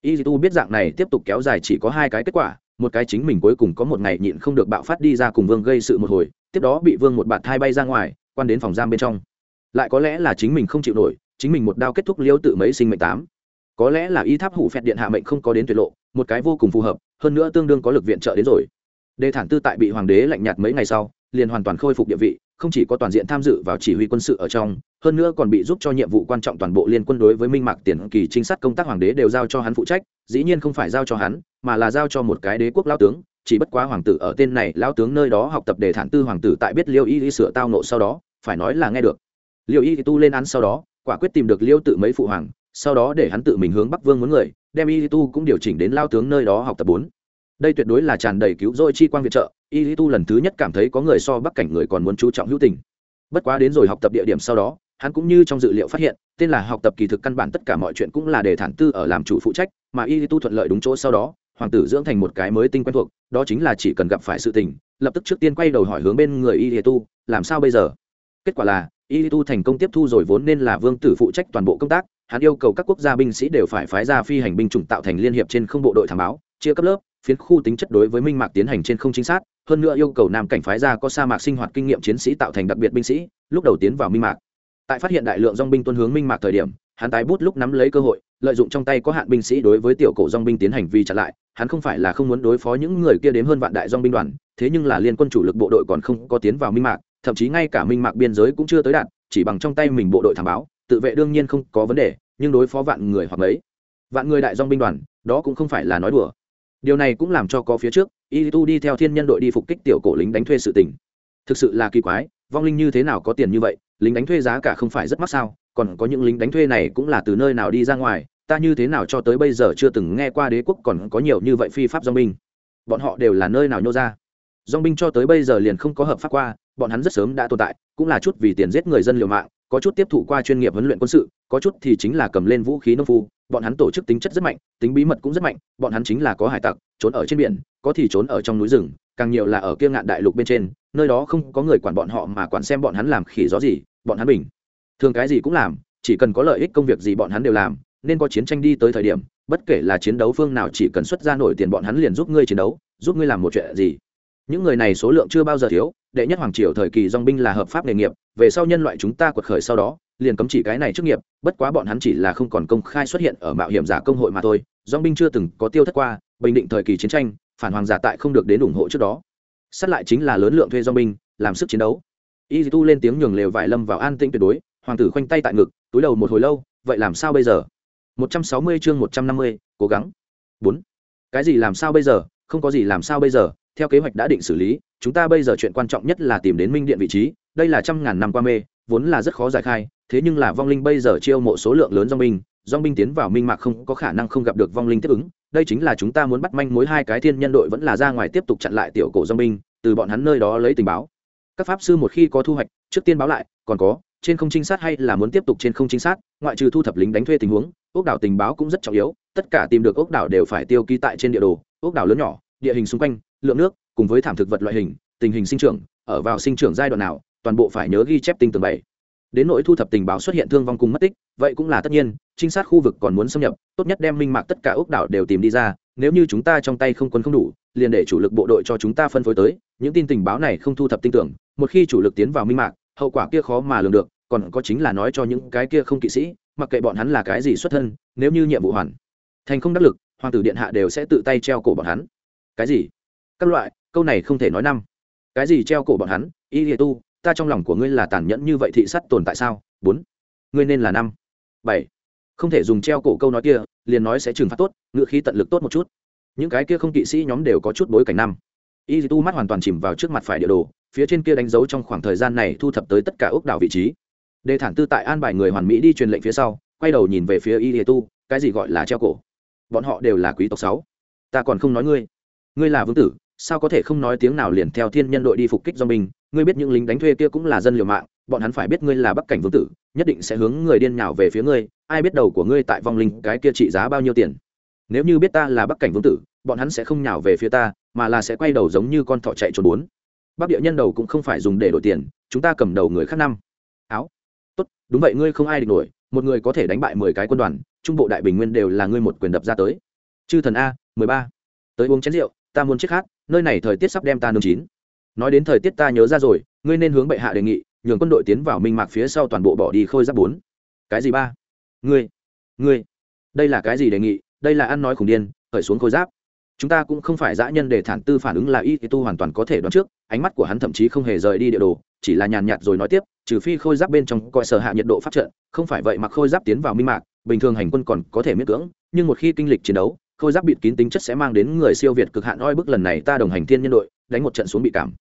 Y tu biết dạng này tiếp tục kéo dài chỉ có hai cái kết quả, một cái chính mình cuối cùng có một ngày nhịn không được bạo phát đi ra cùng vương gây sự một hồi, tiếp đó bị vương một bạt thai bay ra ngoài, quan đến phòng giam bên trong. Lại có lẽ là chính mình không chịu nổi, chính mình một đao kết thúc liêu tự mấy sinh mệnh tám. Có lẽ là y tháp hủ phẹt điện hạ mệnh không có đến tuyệt lộ, một cái vô cùng phù hợp, hơn nữa tương đương có lực viện trợ đến rồi đề thản tư tại bị hoàng đế lạnh nhạt mấy ngày sau, liền hoàn toàn khôi phục địa vị, không chỉ có toàn diện tham dự vào chỉ huy quân sự ở trong, hơn nữa còn bị giúp cho nhiệm vụ quan trọng toàn bộ liên quân đối với minh mạc tiền kỳ trinh sát công tác hoàng đế đều giao cho hắn phụ trách, dĩ nhiên không phải giao cho hắn, mà là giao cho một cái đế quốc lao tướng, chỉ bất quá hoàng tử ở tên này lao tướng nơi đó học tập đề thản tư hoàng tử tại biết liêu y y sửa tao nộ sau đó, phải nói là nghe được. Liêu y tu lên án sau đó, quả quyết tìm được liêu tự mấy phụ hoàng, sau đó để hắn tự mình hướng bắc vương muốn người, đem y tu cũng điều chỉnh đến lao tướng nơi đó học tập bốn đây tuyệt đối là tràn đầy cứu rỗi chi quan viện trợ, y tu lần thứ nhất cảm thấy có người so bắc cảnh người còn muốn chú trọng hữu tình. Bất quá đến rồi học tập địa điểm sau đó, hắn cũng như trong dự liệu phát hiện, tên là học tập kỳ thực căn bản tất cả mọi chuyện cũng là để thản tư ở làm chủ phụ trách, mà y tu thuận lợi đúng chỗ sau đó, hoàng tử dưỡng thành một cái mới tinh quen thuộc, đó chính là chỉ cần gặp phải sự tình, lập tức trước tiên quay đầu hỏi hướng bên người y tu, làm sao bây giờ? Kết quả là, y tu thành công tiếp thu rồi vốn nên là vương tử phụ trách toàn bộ công tác, hắn yêu cầu các quốc gia binh sĩ đều phải phái ra phi hành binh chủng tạo thành liên hiệp trên không bộ đội thám báo, chia cấp lớp phiến khu tính chất đối với minh mạc tiến hành trên không chính xác hơn nữa yêu cầu nam cảnh phái ra có sa mạc sinh hoạt kinh nghiệm chiến sĩ tạo thành đặc biệt binh sĩ, lúc đầu tiến vào minh mạc. Tại phát hiện đại lượng dong binh tuân hướng minh mạc thời điểm, hắn tái bút lúc nắm lấy cơ hội, lợi dụng trong tay có hạn binh sĩ đối với tiểu cổ dong binh tiến hành vi chặn lại, hắn không phải là không muốn đối phó những người kia đến hơn vạn đại dong binh đoàn, thế nhưng là liên quân chủ lực bộ đội còn không có tiến vào minh mạc, thậm chí ngay cả minh mạc biên giới cũng chưa tới đạt chỉ bằng trong tay mình bộ đội thảm báo, tự vệ đương nhiên không có vấn đề, nhưng đối phó vạn người hoặc mấy, vạn người đại dong binh đoàn, đó cũng không phải là nói đùa điều này cũng làm cho có phía trước y tu đi theo thiên nhân đội đi phục kích tiểu cổ lính đánh thuê sự tình. Thực sự là kỳ quái, vong linh như thế nào có tiền như vậy, lính đánh thuê giá cả không phải rất mắc sao, còn có những lính đánh thuê này cũng là từ nơi nào đi ra ngoài, ta như thế nào cho tới bây giờ chưa từng nghe qua đế quốc còn có nhiều như vậy phi pháp dong binh. Bọn họ đều là nơi nào nhô ra. Dong binh cho tới bây giờ liền không có hợp pháp qua, bọn hắn rất sớm đã tồn tại, cũng là chút vì tiền giết người dân liều mạng có chút tiếp thụ qua chuyên nghiệp huấn luyện quân sự, có chút thì chính là cầm lên vũ khí nông phu, bọn hắn tổ chức tính chất rất mạnh, tính bí mật cũng rất mạnh, bọn hắn chính là có hải tặc, trốn ở trên biển, có thì trốn ở trong núi rừng, càng nhiều là ở kia ngạn đại lục bên trên, nơi đó không có người quản bọn họ mà quản xem bọn hắn làm khỉ gió gì, bọn hắn bình. Thường cái gì cũng làm, chỉ cần có lợi ích công việc gì bọn hắn đều làm, nên có chiến tranh đi tới thời điểm, bất kể là chiến đấu phương nào chỉ cần xuất ra nổi tiền bọn hắn liền giúp ngươi chiến đấu, giúp ngươi làm một chuyện gì. Những người này số lượng chưa bao giờ thiếu đệ nhất hoàng triều thời kỳ dong binh là hợp pháp nghề nghiệp về sau nhân loại chúng ta quật khởi sau đó liền cấm chỉ cái này trước nghiệp bất quá bọn hắn chỉ là không còn công khai xuất hiện ở mạo hiểm giả công hội mà thôi. Dong binh chưa từng có tiêu thất qua bình định thời kỳ chiến tranh phản hoàng giả tại không được đến ủng hộ trước đó. Sát lại chính là lớn lượng thuê dong binh làm sức chiến đấu. Y tu lên tiếng nhường lều vải lâm vào an tĩnh tuyệt đối hoàng tử khoanh tay tại ngực túi đầu một hồi lâu vậy làm sao bây giờ? 160 chương 150, cố gắng. Bốn. Cái gì làm sao bây giờ? Không có gì làm sao bây giờ theo kế hoạch đã định xử lý, chúng ta bây giờ chuyện quan trọng nhất là tìm đến minh điện vị trí, đây là trăm ngàn năm qua mê, vốn là rất khó giải khai, thế nhưng là vong linh bây giờ chiêu mộ số lượng lớn dong binh dong binh tiến vào minh mạc không có khả năng không gặp được vong linh tiếp ứng, đây chính là chúng ta muốn bắt manh mối hai cái thiên nhân đội vẫn là ra ngoài tiếp tục chặn lại tiểu cổ dong binh, từ bọn hắn nơi đó lấy tình báo. Các pháp sư một khi có thu hoạch, trước tiên báo lại, còn có, trên không trinh sát hay là muốn tiếp tục trên không trinh sát, ngoại trừ thu thập lính đánh thuê tình huống, ốc đảo tình báo cũng rất trọng yếu, tất cả tìm được ốc đảo đều phải tiêu ký tại trên địa đồ, ốc đảo lớn nhỏ, địa hình xung quanh lượng nước, cùng với thảm thực vật loại hình, tình hình sinh trưởng, ở vào sinh trưởng giai đoạn nào, toàn bộ phải nhớ ghi chép tinh tường bảy. Đến nỗi thu thập tình báo xuất hiện thương vong cùng mất tích, vậy cũng là tất nhiên, trinh sát khu vực còn muốn xâm nhập, tốt nhất đem minh mạc tất cả ốc đảo đều tìm đi ra, nếu như chúng ta trong tay không quân không đủ, liền để chủ lực bộ đội cho chúng ta phân phối tới, những tin tình báo này không thu thập tin tưởng, một khi chủ lực tiến vào minh mạc, hậu quả kia khó mà lường được, còn có chính là nói cho những cái kia không kỵ sĩ, mặc kệ bọn hắn là cái gì xuất thân, nếu như nhiệm vụ hoàn thành không đắc lực, hoàng tử điện hạ đều sẽ tự tay treo cổ bọn hắn. Cái gì? Các loại, câu này không thể nói năm. Cái gì treo cổ bọn hắn, y lìa tu, ta trong lòng của ngươi là tàn nhẫn như vậy thị sắt tồn tại sao? Bốn. Ngươi nên là năm. Bảy. Không thể dùng treo cổ câu nói kia, liền nói sẽ trừng phạt tốt ngựa khí tận lực tốt một chút. Những cái kia không kỵ sĩ nhóm đều có chút bối cảnh năm. Y tu mắt hoàn toàn chìm vào trước mặt phải địa đồ, phía trên kia đánh dấu trong khoảng thời gian này thu thập tới tất cả ốc đảo vị trí. Đề thản tư tại an bài người hoàn mỹ đi truyền lệnh phía sau, quay đầu nhìn về phía y tu, cái gì gọi là treo cổ? Bọn họ đều là quý tộc sáu. Ta còn không nói ngươi. Ngươi là vương tử sao có thể không nói tiếng nào liền theo thiên nhân đội đi phục kích do mình? Ngươi biết những lính đánh thuê kia cũng là dân liều mạng, bọn hắn phải biết ngươi là bắc cảnh vương tử, nhất định sẽ hướng người điên nhào về phía ngươi. Ai biết đầu của ngươi tại vong linh cái kia trị giá bao nhiêu tiền? Nếu như biết ta là bắc cảnh vương tử, bọn hắn sẽ không nhào về phía ta, mà là sẽ quay đầu giống như con thỏ chạy trốn bốn. Bắc địa nhân đầu cũng không phải dùng để đổi tiền, chúng ta cầm đầu người khác năm. Áo. Tốt, đúng vậy, ngươi không ai địch nổi, một người có thể đánh bại mười cái quân đoàn, trung bộ đại bình nguyên đều là ngươi một quyền đập ra tới. Chư thần a, mười ba. Tới uống chén rượu, ta muốn chết khát nơi này thời tiết sắp đem ta nương chín. Nói đến thời tiết ta nhớ ra rồi, ngươi nên hướng bệ hạ đề nghị, nhường quân đội tiến vào minh mạc phía sau toàn bộ bỏ đi khôi giáp bốn. Cái gì ba? Ngươi ngươi, đây là cái gì đề nghị? Đây là ăn nói khủng điên, khởi xuống khôi giáp. Chúng ta cũng không phải dã nhân để thản tư phản ứng là y tu hoàn toàn có thể đoán trước, ánh mắt của hắn thậm chí không hề rời đi địa đồ, chỉ là nhàn nhạt rồi nói tiếp, trừ phi khôi giáp bên trong coi sở hạ nhiệt độ phát trận, không phải vậy mặc khôi giáp tiến vào minh mạc, bình thường hành quân còn có thể miễn cưỡng, nhưng một khi kinh lịch chiến đấu khôi giáp bịt kín tính chất sẽ mang đến người siêu việt cực hạn oi bức lần này ta đồng hành thiên nhân đội, đánh một trận xuống bị cảm.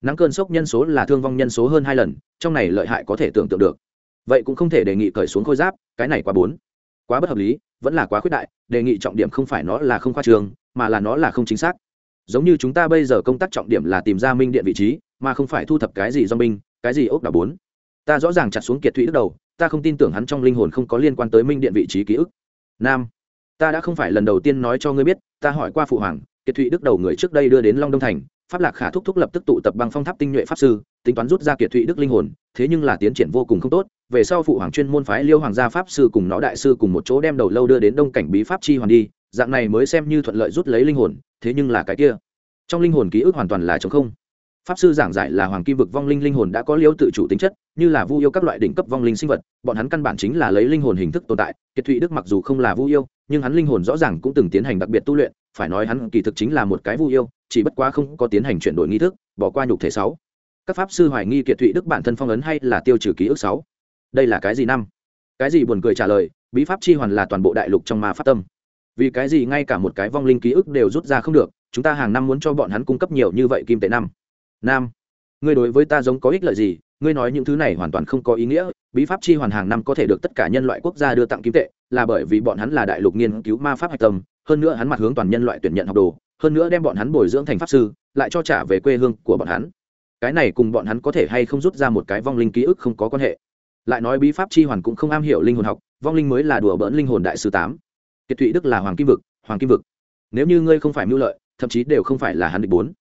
Nắng cơn sốc nhân số là thương vong nhân số hơn hai lần, trong này lợi hại có thể tưởng tượng được. Vậy cũng không thể đề nghị cởi xuống khôi giáp, cái này quá bốn. Quá bất hợp lý, vẫn là quá khuyết đại, đề nghị trọng điểm không phải nó là không khoa trường, mà là nó là không chính xác. Giống như chúng ta bây giờ công tác trọng điểm là tìm ra minh điện vị trí, mà không phải thu thập cái gì do minh, cái gì ốc đảo bốn. Ta rõ ràng chặt xuống kiệt thụy đức đầu, ta không tin tưởng hắn trong linh hồn không có liên quan tới minh điện vị trí ký ức. Nam ta đã không phải lần đầu tiên nói cho ngươi biết, ta hỏi qua phụ hoàng, kiệt thụy đức đầu người trước đây đưa đến long đông thành, pháp lạc khả thúc thúc lập tức tụ tập bằng phong tháp tinh nhuệ pháp sư, tính toán rút ra kiệt thụy đức linh hồn, thế nhưng là tiến triển vô cùng không tốt, về sau phụ hoàng chuyên môn phái liêu hoàng gia pháp sư cùng nó đại sư cùng một chỗ đem đầu lâu đưa đến đông cảnh bí pháp chi hoàn đi, dạng này mới xem như thuận lợi rút lấy linh hồn, thế nhưng là cái kia, trong linh hồn ký ức hoàn toàn là chống không pháp sư giảng giải là hoàng kim vực vong linh linh hồn đã có liêu tự chủ tính chất, như là vu yêu các loại đỉnh cấp vong linh sinh vật, bọn hắn căn bản chính là lấy linh hồn hình thức tồn tại. Kiệt thụy đức mặc dù không là vu yêu, nhưng hắn linh hồn rõ ràng cũng từng tiến hành đặc biệt tu luyện, phải nói hắn kỳ thực chính là một cái vu yêu, chỉ bất quá không có tiến hành chuyển đổi nghi thức, bỏ qua nhục thể sáu. Các pháp sư hoài nghi kiệt thụy đức bản thân phong ấn hay là tiêu trừ ký ức sáu? Đây là cái gì năm? Cái gì buồn cười trả lời, bí pháp chi hoàn là toàn bộ đại lục trong ma pháp tâm. Vì cái gì ngay cả một cái vong linh ký ức đều rút ra không được, chúng ta hàng năm muốn cho bọn hắn cung cấp nhiều như vậy kim tệ năm nam, ngươi đối với ta giống có ích lợi gì? Ngươi nói những thứ này hoàn toàn không có ý nghĩa. Bí pháp chi hoàn hàng năm có thể được tất cả nhân loại quốc gia đưa tặng kim tệ, là bởi vì bọn hắn là đại lục nghiên cứu ma pháp hạch tâm. Hơn nữa hắn mặt hướng toàn nhân loại tuyển nhận học đồ, hơn nữa đem bọn hắn bồi dưỡng thành pháp sư, lại cho trả về quê hương của bọn hắn. Cái này cùng bọn hắn có thể hay không rút ra một cái vong linh ký ức không có quan hệ. Lại nói bí pháp chi hoàn cũng không am hiểu linh hồn học, vong linh mới là đùa bỡn linh hồn đại sư tám. Kiệt thụy đức là hoàng kim vực, hoàng kim vực. Nếu như ngươi không phải mưu lợi, thậm chí đều không phải là hắn địch bốn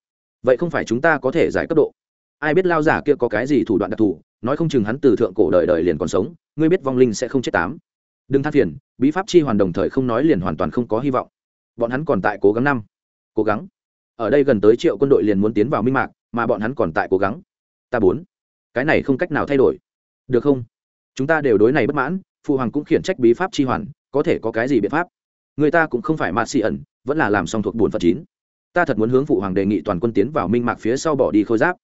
vậy không phải chúng ta có thể giải cấp độ. Ai biết lao giả kia có cái gì thủ đoạn đặc thù, nói không chừng hắn từ thượng cổ đời đời liền còn sống, ngươi biết vong linh sẽ không chết tám. Đừng than phiền, bí pháp chi hoàn đồng thời không nói liền hoàn toàn không có hy vọng. Bọn hắn còn tại cố gắng năm. Cố gắng? Ở đây gần tới triệu quân đội liền muốn tiến vào minh mạc, mà bọn hắn còn tại cố gắng. Ta bốn. Cái này không cách nào thay đổi. Được không? Chúng ta đều đối này bất mãn, phụ hoàng cũng khiển trách bí pháp chi hoàn, có thể có cái gì biện pháp? Người ta cũng không phải mạt xị ẩn, vẫn là làm xong thuộc bổn phật chín ta thật muốn hướng phụ hoàng đề nghị toàn quân tiến vào minh mạc phía sau bỏ đi khôi giáp.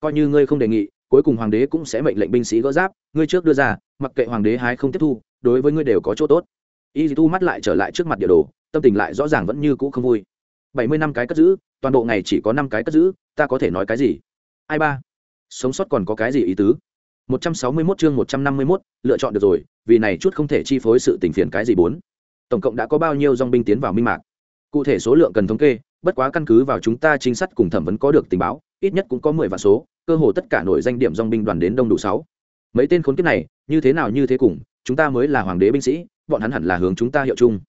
Coi như ngươi không đề nghị cuối cùng hoàng đế cũng sẽ mệnh lệnh binh sĩ gỡ giáp ngươi trước đưa ra mặc kệ hoàng đế hái không tiếp thu đối với ngươi đều có chỗ tốt. Y tu mắt lại trở lại trước mặt địa đồ tâm tình lại rõ ràng vẫn như cũ không vui. Bảy mươi năm cái cất giữ toàn bộ ngày chỉ có năm cái cất giữ ta có thể nói cái gì? Ai ba? Sống sót còn có cái gì ý tứ? một trăm sáu mươi 161 chương một trăm năm mươi 151, lựa chọn được rồi vì này chút không thể chi phối sự tình phiền cái gì bốn. Tổng cộng đã có bao nhiêu dòng binh tiến vào minh mạc? Cụ thể số lượng cần thống kê bất quá căn cứ vào chúng ta chính sát cùng thẩm vấn có được tình báo, ít nhất cũng có mười vạn số, cơ hồ tất cả nổi danh điểm dong binh đoàn đến đông đủ sáu. Mấy tên khốn kiếp này, như thế nào như thế cùng, chúng ta mới là hoàng đế binh sĩ, bọn hắn hẳn là hướng chúng ta hiệu chung.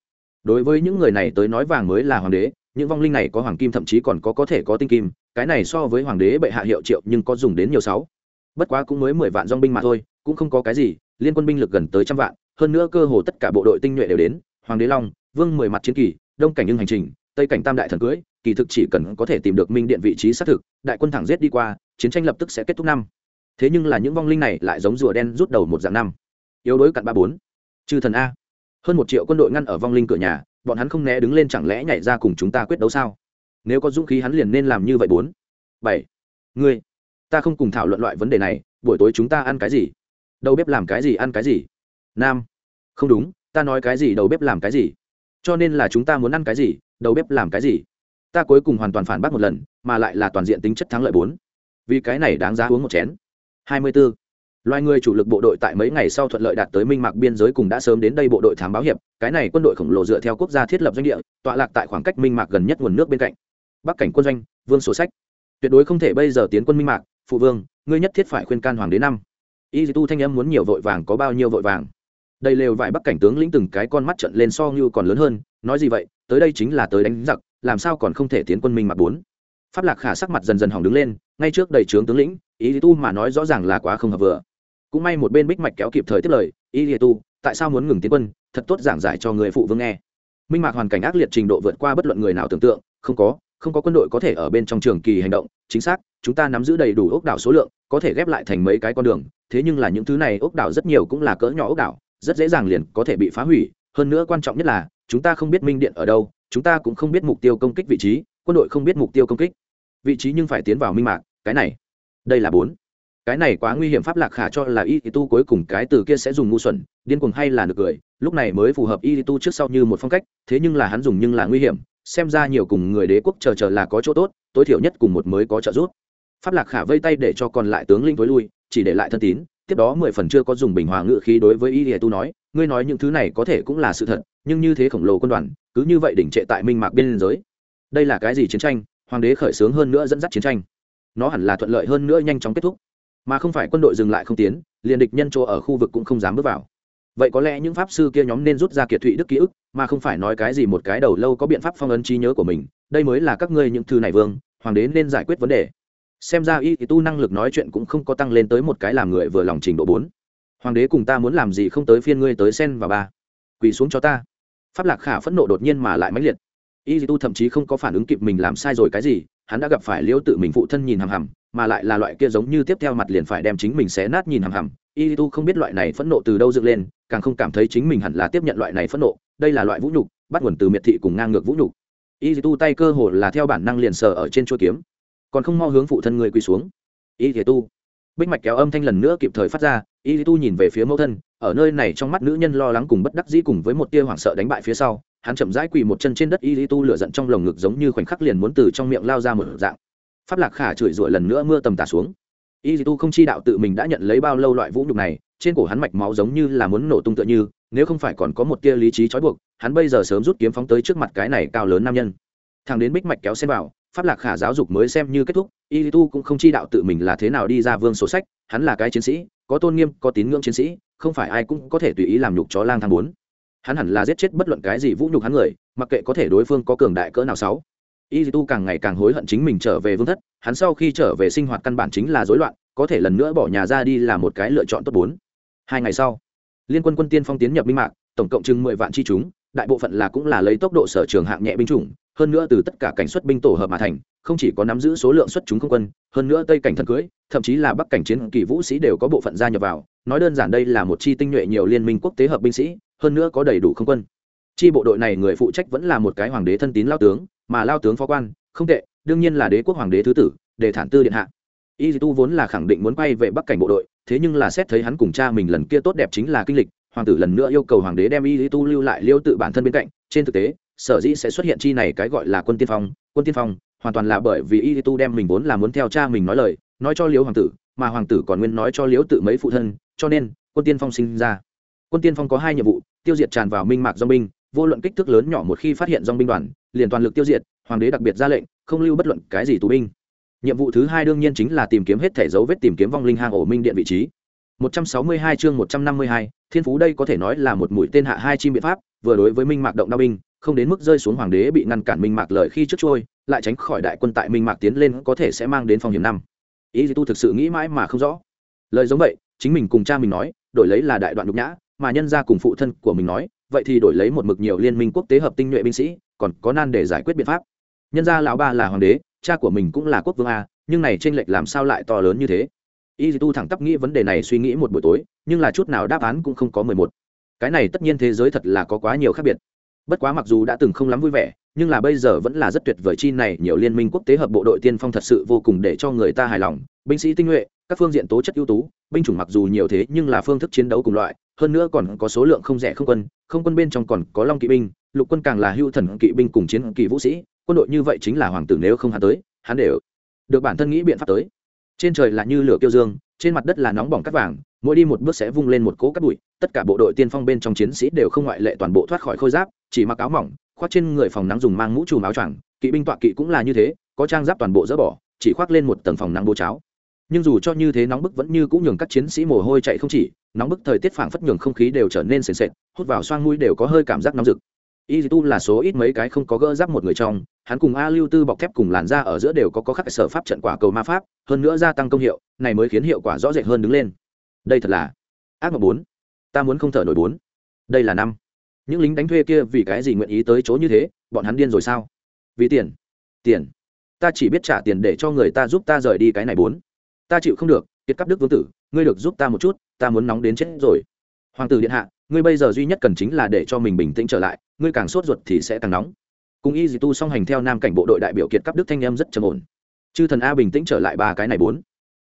Đối với những người này tới nói vàng mới là hoàng đế, những vong linh này có hoàng kim thậm chí còn có có thể có tinh kim, cái này so với hoàng đế bệ hạ hiệu triệu nhưng có dùng đến nhiều sáu. Bất quá cũng mới mười vạn dong binh mà thôi, cũng không có cái gì, liên quân binh lực gần tới trăm vạn, hơn nữa cơ hồ tất cả bộ đội tinh nhuệ đều đến, hoàng đế long, vương mười mặt chiến kỳ, đông cảnh nhưng hành trình tây cảnh tam đại thần cưới, kỳ thực chỉ cần có thể tìm được minh điện vị trí xác thực, đại quân thẳng giết đi qua, chiến tranh lập tức sẽ kết thúc năm. Thế nhưng là những vong linh này lại giống rùa đen rút đầu một dạng năm. Yếu đối cặn ba bốn. Chư thần a. Hơn một triệu quân đội ngăn ở vong linh cửa nhà, bọn hắn không né đứng lên chẳng lẽ nhảy ra cùng chúng ta quyết đấu sao? Nếu có dũng khí hắn liền nên làm như vậy bốn. Bảy. Ngươi, ta không cùng thảo luận loại vấn đề này, buổi tối chúng ta ăn cái gì? Đầu bếp làm cái gì ăn cái gì? Nam. Không đúng, ta nói cái gì, đầu bếp làm cái gì? Cho nên là chúng ta muốn ăn cái gì? Đầu bếp làm cái gì ta cuối cùng hoàn toàn phản bác một lần mà lại là toàn diện tính chất thắng lợi bốn vì cái này đáng giá uống một chén hai mươi 24. Loài người chủ lực bộ đội tại mấy ngày sau thuận lợi đạt tới Minh Mạc biên giới cùng đã sớm đến đây bộ đội thám báo hiệp, cái này quân đội khổng lồ dựa theo quốc gia thiết lập doanh địa, tọa lạc tại khoảng cách Minh Mạc gần nhất nguồn nước bên cạnh. Bắc cảnh quân doanh, Vương sổ sách. Tuyệt đối không thể bây giờ tiến quân Minh Mạc, phụ vương, ngươi nhất thiết phải khuyên can hoàng đế năm. Y tu thanh âm muốn nhiều vội vàng có bao nhiêu vội vàng. Đây lều vải Bắc cảnh tướng lĩnh từng cái con mắt trợn lên so như còn lớn hơn, nói gì vậy, tới đây chính là tới đánh giặc, làm sao còn không thể tiến quân Minh Mạc bốn. Pháp Lạc Khả sắc mặt dần dần hỏng đứng lên, ngay trước đầy trướng tướng lĩnh, ý tu mà nói rõ ràng là quá không hợp vừa. Cũng may một bên bích mạch kéo kịp thời tiếp lời ý lìa tu tại sao muốn ngừng tiến quân? Thật tốt giảng giải cho người phụ vương nghe. Minh mạc hoàn cảnh ác liệt trình độ vượt qua bất luận người nào tưởng tượng không có không có quân đội có thể ở bên trong trường kỳ hành động chính xác chúng ta nắm giữ đầy đủ ốc đảo số lượng có thể ghép lại thành mấy cái con đường thế nhưng là những thứ này ốc đảo rất nhiều cũng là cỡ nhỏ ốc đảo rất dễ dàng liền có thể bị phá hủy hơn nữa quan trọng nhất là chúng ta không biết minh điện ở đâu, chúng ta cũng không biết mục tiêu công kích vị trí, quân đội không biết mục tiêu công kích. Vị trí nhưng phải tiến vào minh mạc, cái này, đây là bốn. Cái này quá nguy hiểm, pháp lạc khả cho là y tu cuối cùng cái từ kia sẽ dùng ngu xuẩn, điên cuồng hay là nực cười, lúc này mới phù hợp y tu trước sau như một phong cách, thế nhưng là hắn dùng nhưng là nguy hiểm, xem ra nhiều cùng người đế quốc chờ chờ là có chỗ tốt, tối thiểu nhất cùng một mới có trợ giúp. Pháp lạc khả vây tay để cho còn lại tướng linh tối lui, chỉ để lại thân tín tiếp đó mười phần chưa có dùng bình hòa ngự khí đối với y lìa tu nói, ngươi nói những thứ này có thể cũng là sự thật, nhưng như thế khổng lồ quân đoàn, cứ như vậy đỉnh trệ tại minh mạc biên giới. Đây là cái gì chiến tranh? Hoàng đế khởi xướng hơn nữa dẫn dắt chiến tranh. Nó hẳn là thuận lợi hơn nữa nhanh chóng kết thúc. Mà không phải quân đội dừng lại không tiến, liền địch nhân chỗ ở khu vực cũng không dám bước vào. Vậy có lẽ những pháp sư kia nhóm nên rút ra kiệt thụy đức ký ức, mà không phải nói cái gì một cái đầu lâu có biện pháp phong ấn trí nhớ của mình. Đây mới là các ngươi những thư này vương, hoàng đế nên giải quyết vấn đề xem ra y tu năng lực nói chuyện cũng không có tăng lên tới một cái làm người vừa lòng trình độ bốn. Hoàng đế cùng ta muốn làm gì không tới phiên ngươi tới sen và ba. Quỳ xuống cho ta. Pháp lạc khả phẫn nộ đột nhiên mà lại mãnh liệt. Y tu thậm chí không có phản ứng kịp mình làm sai rồi cái gì, hắn đã gặp phải liễu tự mình phụ thân nhìn hằm hằm, mà lại là loại kia giống như tiếp theo mặt liền phải đem chính mình xé nát nhìn hằm hằm. Y tu không biết loại này phẫn nộ từ đâu dựng lên, càng không cảm thấy chính mình hẳn là tiếp nhận loại này phẫn nộ. Đây là loại vũ nhục, bắt nguồn từ miệt thị cùng ngang ngược vũ nhục. Y tu tay cơ hồ là theo bản năng liền sờ ở trên chuôi kiếm còn không mau hướng phụ thân người quỳ xuống. Y tu. Bích mạch kéo âm thanh lần nữa kịp thời phát ra, y tu nhìn về phía mẫu thân, ở nơi này trong mắt nữ nhân lo lắng cùng bất đắc dĩ cùng với một tia hoảng sợ đánh bại phía sau, hắn chậm rãi quỳ một chân trên đất y tu lửa giận trong lồng ngực giống như khoảnh khắc liền muốn từ trong miệng lao ra một dạng. Pháp lạc khả chửi rủa lần nữa mưa tầm tả xuống. Y tu không chi đạo tự mình đã nhận lấy bao lâu loại vũ nhục này, trên cổ hắn mạch máu giống như là muốn nổ tung tựa như, nếu không phải còn có một tia lý trí trói buộc, hắn bây giờ sớm rút kiếm phóng tới trước mặt cái này cao lớn nam nhân. Thằng đến bích mạch kéo xem vào pháp lạc khả giáo dục mới xem như kết thúc, y tu cũng không chi đạo tự mình là thế nào đi ra vương sổ sách, hắn là cái chiến sĩ, có tôn nghiêm, có tín ngưỡng chiến sĩ, không phải ai cũng có thể tùy ý làm nhục chó lang thang bốn. Hắn hẳn là giết chết bất luận cái gì vũ nhục hắn người, mặc kệ có thể đối phương có cường đại cỡ nào sáu. Y tu càng ngày càng hối hận chính mình trở về vương thất, hắn sau khi trở về sinh hoạt căn bản chính là rối loạn, có thể lần nữa bỏ nhà ra đi là một cái lựa chọn tốt bốn. Hai ngày sau, liên quân quân tiên phong tiến nhập binh mạc, tổng cộng chừng mười vạn chi chúng, đại bộ phận là cũng là lấy tốc độ sở trường hạng nhẹ binh chủng hơn nữa từ tất cả cảnh xuất binh tổ hợp mà thành, không chỉ có nắm giữ số lượng xuất chúng không quân, hơn nữa tây cảnh thần cưới, thậm chí là bắc cảnh chiến kỳ vũ sĩ đều có bộ phận gia nhập vào. Nói đơn giản đây là một chi tinh nhuệ nhiều liên minh quốc tế hợp binh sĩ, hơn nữa có đầy đủ không quân. Chi bộ đội này người phụ trách vẫn là một cái hoàng đế thân tín lao tướng, mà lao tướng phó quan, không tệ, đương nhiên là đế quốc hoàng đế thứ tử để thản tư điện hạ. Y tu vốn là khẳng định muốn quay về bắc cảnh bộ đội, thế nhưng là xét thấy hắn cùng cha mình lần kia tốt đẹp chính là kinh lịch, hoàng tử lần nữa yêu cầu hoàng đế đem y tu lưu lại liêu tự bản thân bên cạnh, trên thực tế sở dĩ sẽ xuất hiện chi này cái gọi là quân tiên phong quân tiên phong hoàn toàn là bởi vì y tu đem mình vốn là muốn theo cha mình nói lời nói cho liễu hoàng tử mà hoàng tử còn nguyên nói cho liễu tự mấy phụ thân cho nên quân tiên phong sinh ra. Quân tiên phong có hai nhiệm vụ tiêu diệt tràn vào minh mạc dong binh vô luận kích thước lớn nhỏ một khi phát hiện dong binh đoàn liền toàn lực tiêu diệt hoàng đế đặc biệt ra lệnh không lưu bất luận cái gì tù binh. Nhiệm vụ thứ hai đương nhiên chính là tìm kiếm hết thẻ dấu vết tìm kiếm vong linh hang ổ minh điện vị trí. 162 chương 152, thiên phú đây có thể nói là một mũi tên hạ hai chim biện pháp vừa đối với minh mạc động đao binh không đến mức rơi xuống hoàng đế bị ngăn cản minh mạc lời khi trước trôi, lại tránh khỏi đại quân tại minh mạc tiến lên có thể sẽ mang đến phòng hiểm năm. Ý tu thực sự nghĩ mãi mà không rõ. Lời giống vậy, chính mình cùng cha mình nói, đổi lấy là đại đoạn nhục nhã, mà nhân ra cùng phụ thân của mình nói, vậy thì đổi lấy một mực nhiều liên minh quốc tế hợp tinh nhuệ binh sĩ, còn có nan để giải quyết biện pháp. Nhân ra lão ba là hoàng đế, cha của mình cũng là quốc vương a, nhưng này tranh lệch làm sao lại to lớn như thế? Y tu thẳng tắp nghĩ vấn đề này suy nghĩ một buổi tối, nhưng là chút nào đáp án cũng không có mười một. Cái này tất nhiên thế giới thật là có quá nhiều khác biệt bất quá mặc dù đã từng không lắm vui vẻ, nhưng là bây giờ vẫn là rất tuyệt vời chi này, nhiều liên minh quốc tế hợp bộ đội tiên phong thật sự vô cùng để cho người ta hài lòng. Binh sĩ tinh nhuệ, các phương diện tố chất ưu tú, binh chủng mặc dù nhiều thế nhưng là phương thức chiến đấu cùng loại, hơn nữa còn có số lượng không rẻ không quân không quân bên trong còn có long kỵ binh, lục quân càng là hưu thần kỵ binh cùng chiến kỵ vũ sĩ, quân đội như vậy chính là hoàng tử nếu không hắn tới, hắn đều được bản thân nghĩ biện pháp tới. Trên trời là như lửa kiêu dương, trên mặt đất là nóng bỏng cắt vàng mỗi đi một bước sẽ vung lên một cỗ cắt bụi, tất cả bộ đội tiên phong bên trong chiến sĩ đều không ngoại lệ toàn bộ thoát khỏi khôi giáp, chỉ mặc áo mỏng, khoác trên người phòng nắng dùng mang mũ trùm áo choàng, kỵ binh tọa kỵ cũng là như thế, có trang giáp toàn bộ dỡ bỏ, chỉ khoác lên một tầng phòng nắng bố cháo. Nhưng dù cho như thế nóng bức vẫn như cũng nhường các chiến sĩ mồ hôi chạy không chỉ, nóng bức thời tiết phảng phất nhường không khí đều trở nên sền sệt, hút vào xoang mũi đều có hơi cảm giác nóng rực. Y tu là số ít mấy cái không có gỡ giáp một người trong, hắn cùng a lưu tư bọc thép cùng làn da ở giữa đều có có khắc sở pháp trận quả cầu ma pháp, hơn nữa gia tăng công hiệu, này mới khiến hiệu quả rõ rệt hơn đứng lên đây thật là ác mộng bốn. Ta muốn không thở nổi bốn. Đây là năm. Những lính đánh thuê kia vì cái gì nguyện ý tới chỗ như thế? Bọn hắn điên rồi sao? Vì tiền. Tiền. Ta chỉ biết trả tiền để cho người ta giúp ta rời đi cái này bốn. Ta chịu không được, kiệt cắp đức vương tử, ngươi được giúp ta một chút, ta muốn nóng đến chết rồi. Hoàng tử điện hạ, ngươi bây giờ duy nhất cần chính là để cho mình bình tĩnh trở lại, ngươi càng sốt ruột thì sẽ càng nóng. Cùng y dì tu song hành theo nam cảnh bộ đội đại biểu kiệt cấp đức thanh em rất trầm ổn. Chư thần a bình tĩnh trở lại ba cái này bốn.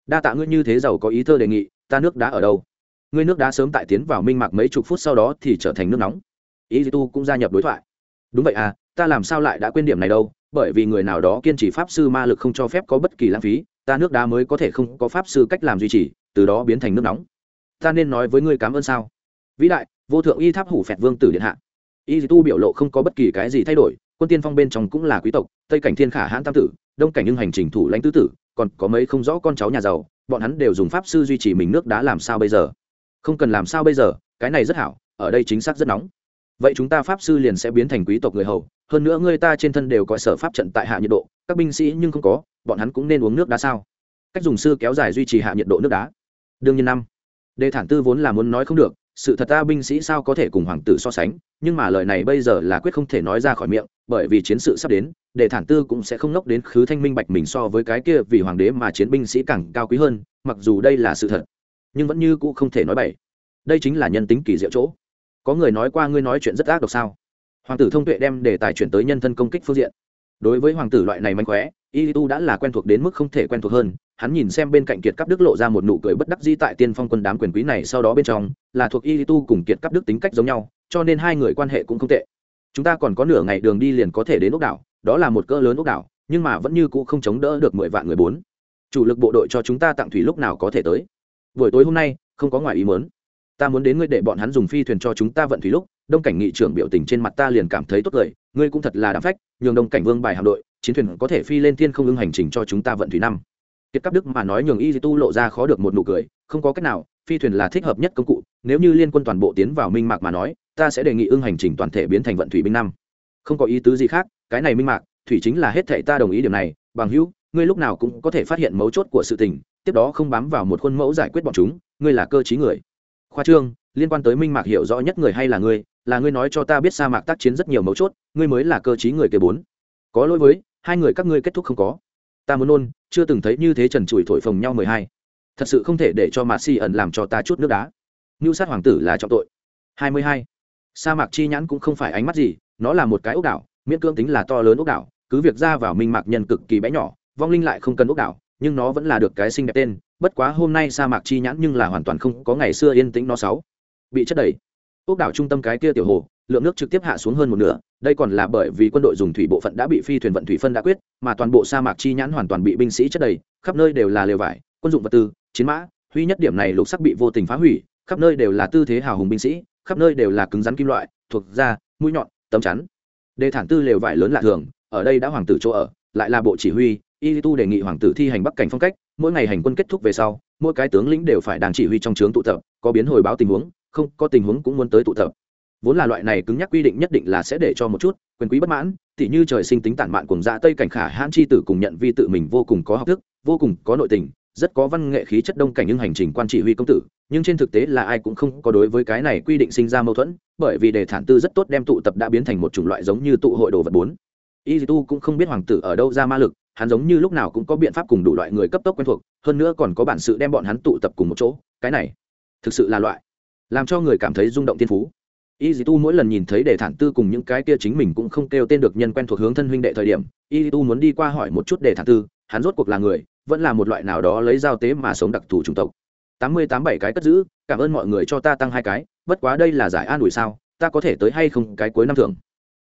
Đa tạ ngươi như thế giàu có ý thơ đề nghị ta nước đá ở đâu? Ngươi nước đá sớm tại tiến vào minh mạc mấy chục phút sau đó thì trở thành nước nóng. Y dì tu cũng gia nhập đối thoại. Đúng vậy à ta làm sao lại đã quên điểm này đâu, bởi vì người nào đó kiên trì pháp sư ma lực không cho phép có bất kỳ lãng phí, ta nước đá mới có thể không có pháp sư cách làm duy trì, từ đó biến thành nước nóng. Ta nên nói với ngươi cảm ơn sao? Vĩ đại, vô thượng y tháp hủ phẹt vương tử điện hạ. Y tu biểu lộ không có bất kỳ cái gì thay đổi, quân tiên phong bên trong cũng là quý tộc, tây cảnh thiên khả hãn tam tử, đông cảnh nhưng hành trình thủ lãnh tứ tử, còn có mấy không rõ con cháu nhà giàu bọn hắn đều dùng pháp sư duy trì mình nước đá làm sao bây giờ? Không cần làm sao bây giờ, cái này rất hảo, ở đây chính xác rất nóng. Vậy chúng ta pháp sư liền sẽ biến thành quý tộc người hầu, hơn nữa người ta trên thân đều có sở pháp trận tại hạ nhiệt độ, các binh sĩ nhưng không có, bọn hắn cũng nên uống nước đá sao? Cách dùng sư kéo dài duy trì hạ nhiệt độ nước đá. Đương nhiên năm. Đề thản tư vốn là muốn nói không được sự thật ta binh sĩ sao có thể cùng hoàng tử so sánh, nhưng mà lời này bây giờ là quyết không thể nói ra khỏi miệng, bởi vì chiến sự sắp đến, để thản tư cũng sẽ không nốc đến khứ thanh minh bạch mình so với cái kia vì hoàng đế mà chiến binh sĩ càng cao quý hơn, mặc dù đây là sự thật, nhưng vẫn như cũ không thể nói bậy. Đây chính là nhân tính kỳ diệu chỗ. Có người nói qua ngươi nói chuyện rất ác độc sao? Hoàng tử thông tuệ đem đề tài chuyển tới nhân thân công kích phương diện. Đối với hoàng tử loại này manh khóe y tu đã là quen thuộc đến mức không thể quen thuộc hơn hắn nhìn xem bên cạnh kiệt cấp đức lộ ra một nụ cười bất đắc dĩ tại tiên phong quân đám quyền quý này sau đó bên trong, là thuộc y tu cùng kiệt cấp đức tính cách giống nhau, cho nên hai người quan hệ cũng không tệ. Chúng ta còn có nửa ngày đường đi liền có thể đến ốc đảo, đó là một cỡ lớn ốc đảo, nhưng mà vẫn như cũ không chống đỡ được mười vạn người bốn. Chủ lực bộ đội cho chúng ta tặng thủy lúc nào có thể tới. Buổi tối hôm nay, không có ngoài ý mớn ta muốn đến ngươi để bọn hắn dùng phi thuyền cho chúng ta vận thủy lúc, đông cảnh nghị trưởng biểu tình trên mặt ta liền cảm thấy tốt cười, ngươi cũng thật là đáng phách, nhường đông cảnh vương bài hạm đội, chiến thuyền có thể phi lên thiên không ưng hành trình cho chúng ta vận thủy năm kiệt Cáp đức mà nói nhường y tu lộ ra khó được một nụ cười, không có cách nào, phi thuyền là thích hợp nhất công cụ, nếu như liên quân toàn bộ tiến vào minh mạc mà nói, ta sẽ đề nghị ưng hành trình toàn thể biến thành vận thủy binh năm. Không có ý tứ gì khác, cái này minh mạc, thủy chính là hết thảy ta đồng ý điểm này, bằng hữu, ngươi lúc nào cũng có thể phát hiện mấu chốt của sự tình, tiếp đó không bám vào một khuôn mẫu giải quyết bọn chúng, ngươi là cơ t người. Khoa trương, liên quan tới minh mạc hiểu rõ nhất người hay là ngươi là ngươi nói cho ta biết sa mạc tác chiến rất nhiều mấu chốt, ngươi mới là cơ t người kế bốn. Có lỗi với, hai người các ngươi kết thúc không có ta muốn nôn, chưa từng thấy như thế trần trụi thổi phồng nhau mười hai. Thật sự không thể để cho mạt xì ẩn làm cho ta chút nước đá. Ngưu sát hoàng tử là trọng tội. Hai mươi hai. Sa mạc chi nhãn cũng không phải ánh mắt gì, nó là một cái ốc đảo, miễn cưỡng tính là to lớn ốc đảo, cứ việc ra vào minh mạc nhân cực kỳ bé nhỏ, vong linh lại không cần ốc đảo, nhưng nó vẫn là được cái xinh đẹp tên, bất quá hôm nay sa mạc chi nhãn nhưng là hoàn toàn không có ngày xưa yên tĩnh nó sáu. Bị chất đầy. Ốc đảo trung tâm cái kia tiểu hồ lượng nước trực tiếp hạ xuống hơn một nửa, đây còn là bởi vì quân đội dùng thủy bộ phận đã bị phi thuyền vận thủy phân đã quyết, mà toàn bộ sa mạc chi nhãn hoàn toàn bị binh sĩ chất đầy, khắp nơi đều là lều vải, quân dụng vật tư, chiến mã, huy nhất điểm này lục sắc bị vô tình phá hủy, khắp nơi đều là tư thế hào hùng binh sĩ, khắp nơi đều là cứng rắn kim loại, thuộc da, mũi nhọn, tấm chắn. Đề thản tư lều vải lớn lạ thường, ở đây đã hoàng tử chỗ ở, lại là bộ chỉ huy, y tu đề nghị hoàng tử thi hành bắc cảnh phong cách, mỗi ngày hành quân kết thúc về sau, mỗi cái tướng lĩnh đều phải đang chỉ huy trong trướng tụ tập, có biến hồi báo tình huống, không có tình huống cũng muốn tới tụ tập vốn là loại này cứng nhắc quy định nhất định là sẽ để cho một chút, quyền quý bất mãn, tỉ như trời sinh tính tản mạn cùng dạ tây cảnh khả hãn chi tử cùng nhận vi tự mình vô cùng có học thức, vô cùng có nội tình, rất có văn nghệ khí chất đông cảnh nhưng hành trình quan chỉ huy công tử, nhưng trên thực tế là ai cũng không có đối với cái này quy định sinh ra mâu thuẫn, bởi vì đề thản tư rất tốt đem tụ tập đã biến thành một chủng loại giống như tụ hội đồ vật bốn. Y tu cũng không biết hoàng tử ở đâu ra ma lực, hắn giống như lúc nào cũng có biện pháp cùng đủ loại người cấp tốc quen thuộc, hơn nữa còn có bản sự đem bọn hắn tụ tập cùng một chỗ, cái này thực sự là loại, làm cho người cảm thấy rung động thiên phú y tu mỗi lần nhìn thấy đề thản tư cùng những cái kia chính mình cũng không kêu tên được nhân quen thuộc hướng thân huynh đệ thời điểm y tu muốn đi qua hỏi một chút đề thản tư, hắn rốt cuộc là người, vẫn là một loại nào đó lấy giao tế mà sống đặc thù chủng tộc. Tám mươi tám bảy cái cất giữ, cảm ơn mọi người cho ta tăng hai cái, bất quá đây là giải an ủi sao, ta có thể tới hay không cái cuối năm thường.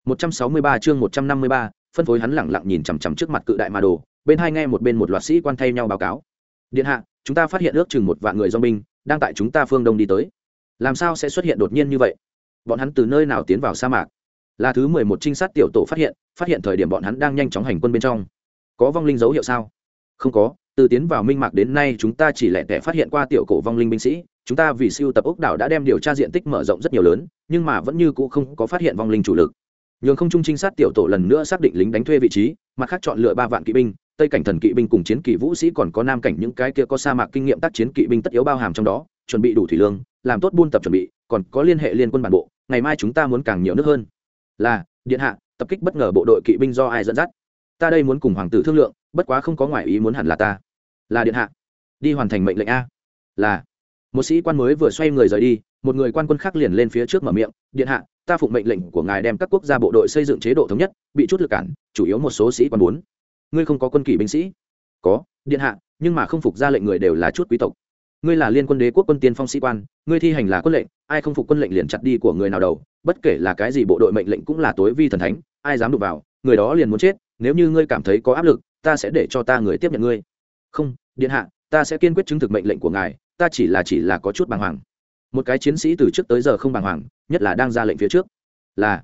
một trăm sáu mươi ba chương một trăm năm mươi ba, phân phối hắn lẳng lặng nhìn chằm chằm trước mặt cự đại mà đồ, bên hai nghe một bên một loạt sĩ quan thay nhau báo cáo. Điện hạ, chúng ta phát hiện ước chừng một vạn người do binh, đang tại chúng ta phương đông đi tới. Làm sao sẽ xuất hiện đột nhiên như vậy? Bọn hắn từ nơi nào tiến vào sa mạc? Là thứ mười một trinh sát tiểu tổ phát hiện phát hiện thời điểm bọn hắn đang nhanh chóng hành quân bên trong. Có vong linh dấu hiệu sao? Không có, từ tiến vào minh mạc đến nay chúng ta chỉ lẻ tẻ phát hiện qua tiểu cổ vong linh binh sĩ. Chúng ta vì siêu tập ốc đảo đã đem điều tra diện tích mở rộng rất nhiều lớn, nhưng mà vẫn như cũ không có phát hiện vong linh chủ lực. Nhường không trung trinh sát tiểu tổ lần nữa xác định lính đánh thuê vị trí, mặt khác chọn lựa ba vạn kỵ binh, tây cảnh thần kỵ binh cùng chiến kỵ vũ sĩ còn có nam cảnh những cái kia có sa mạc kinh nghiệm tác chiến kỵ binh tất yếu bao hàm trong đó, chuẩn bị đủ thủy lương, làm tốt buôn tập chuẩn bị, còn có liên hệ liên quân bản bộ ngày mai chúng ta muốn càng nhiều nước hơn. Là, điện hạ, tập kích bất ngờ bộ đội kỵ binh do ai dẫn dắt? Ta đây muốn cùng hoàng tử thương lượng, bất quá không có ngoại ý muốn hẳn là ta. Là điện hạ. Đi hoàn thành mệnh lệnh a. Là. Một sĩ quan mới vừa xoay người rời đi, một người quan quân khác liền lên phía trước mở miệng, điện hạ, ta phụng mệnh lệnh của ngài đem các quốc gia bộ đội xây dựng chế độ thống nhất, bị chút lực cản, chủ yếu một số sĩ quan bốn. Ngươi không có quân kỷ binh sĩ? Có, điện hạ, nhưng mà không phục ra lệnh người đều là chút quý tộc ngươi là liên quân đế quốc quân tiên phong sĩ quan, ngươi thi hành là quân lệnh, ai không phục quân lệnh liền chặt đi của người nào đầu, bất kể là cái gì bộ đội mệnh lệnh cũng là tối vi thần thánh, ai dám đụng vào, người đó liền muốn chết, nếu như ngươi cảm thấy có áp lực, ta sẽ để cho ta người tiếp nhận ngươi. Không, điện hạ, ta sẽ kiên quyết chứng thực mệnh lệnh của ngài, ta chỉ là chỉ là có chút bàng hoàng. Một cái chiến sĩ từ trước tới giờ không bàng hoàng, nhất là đang ra lệnh phía trước. Là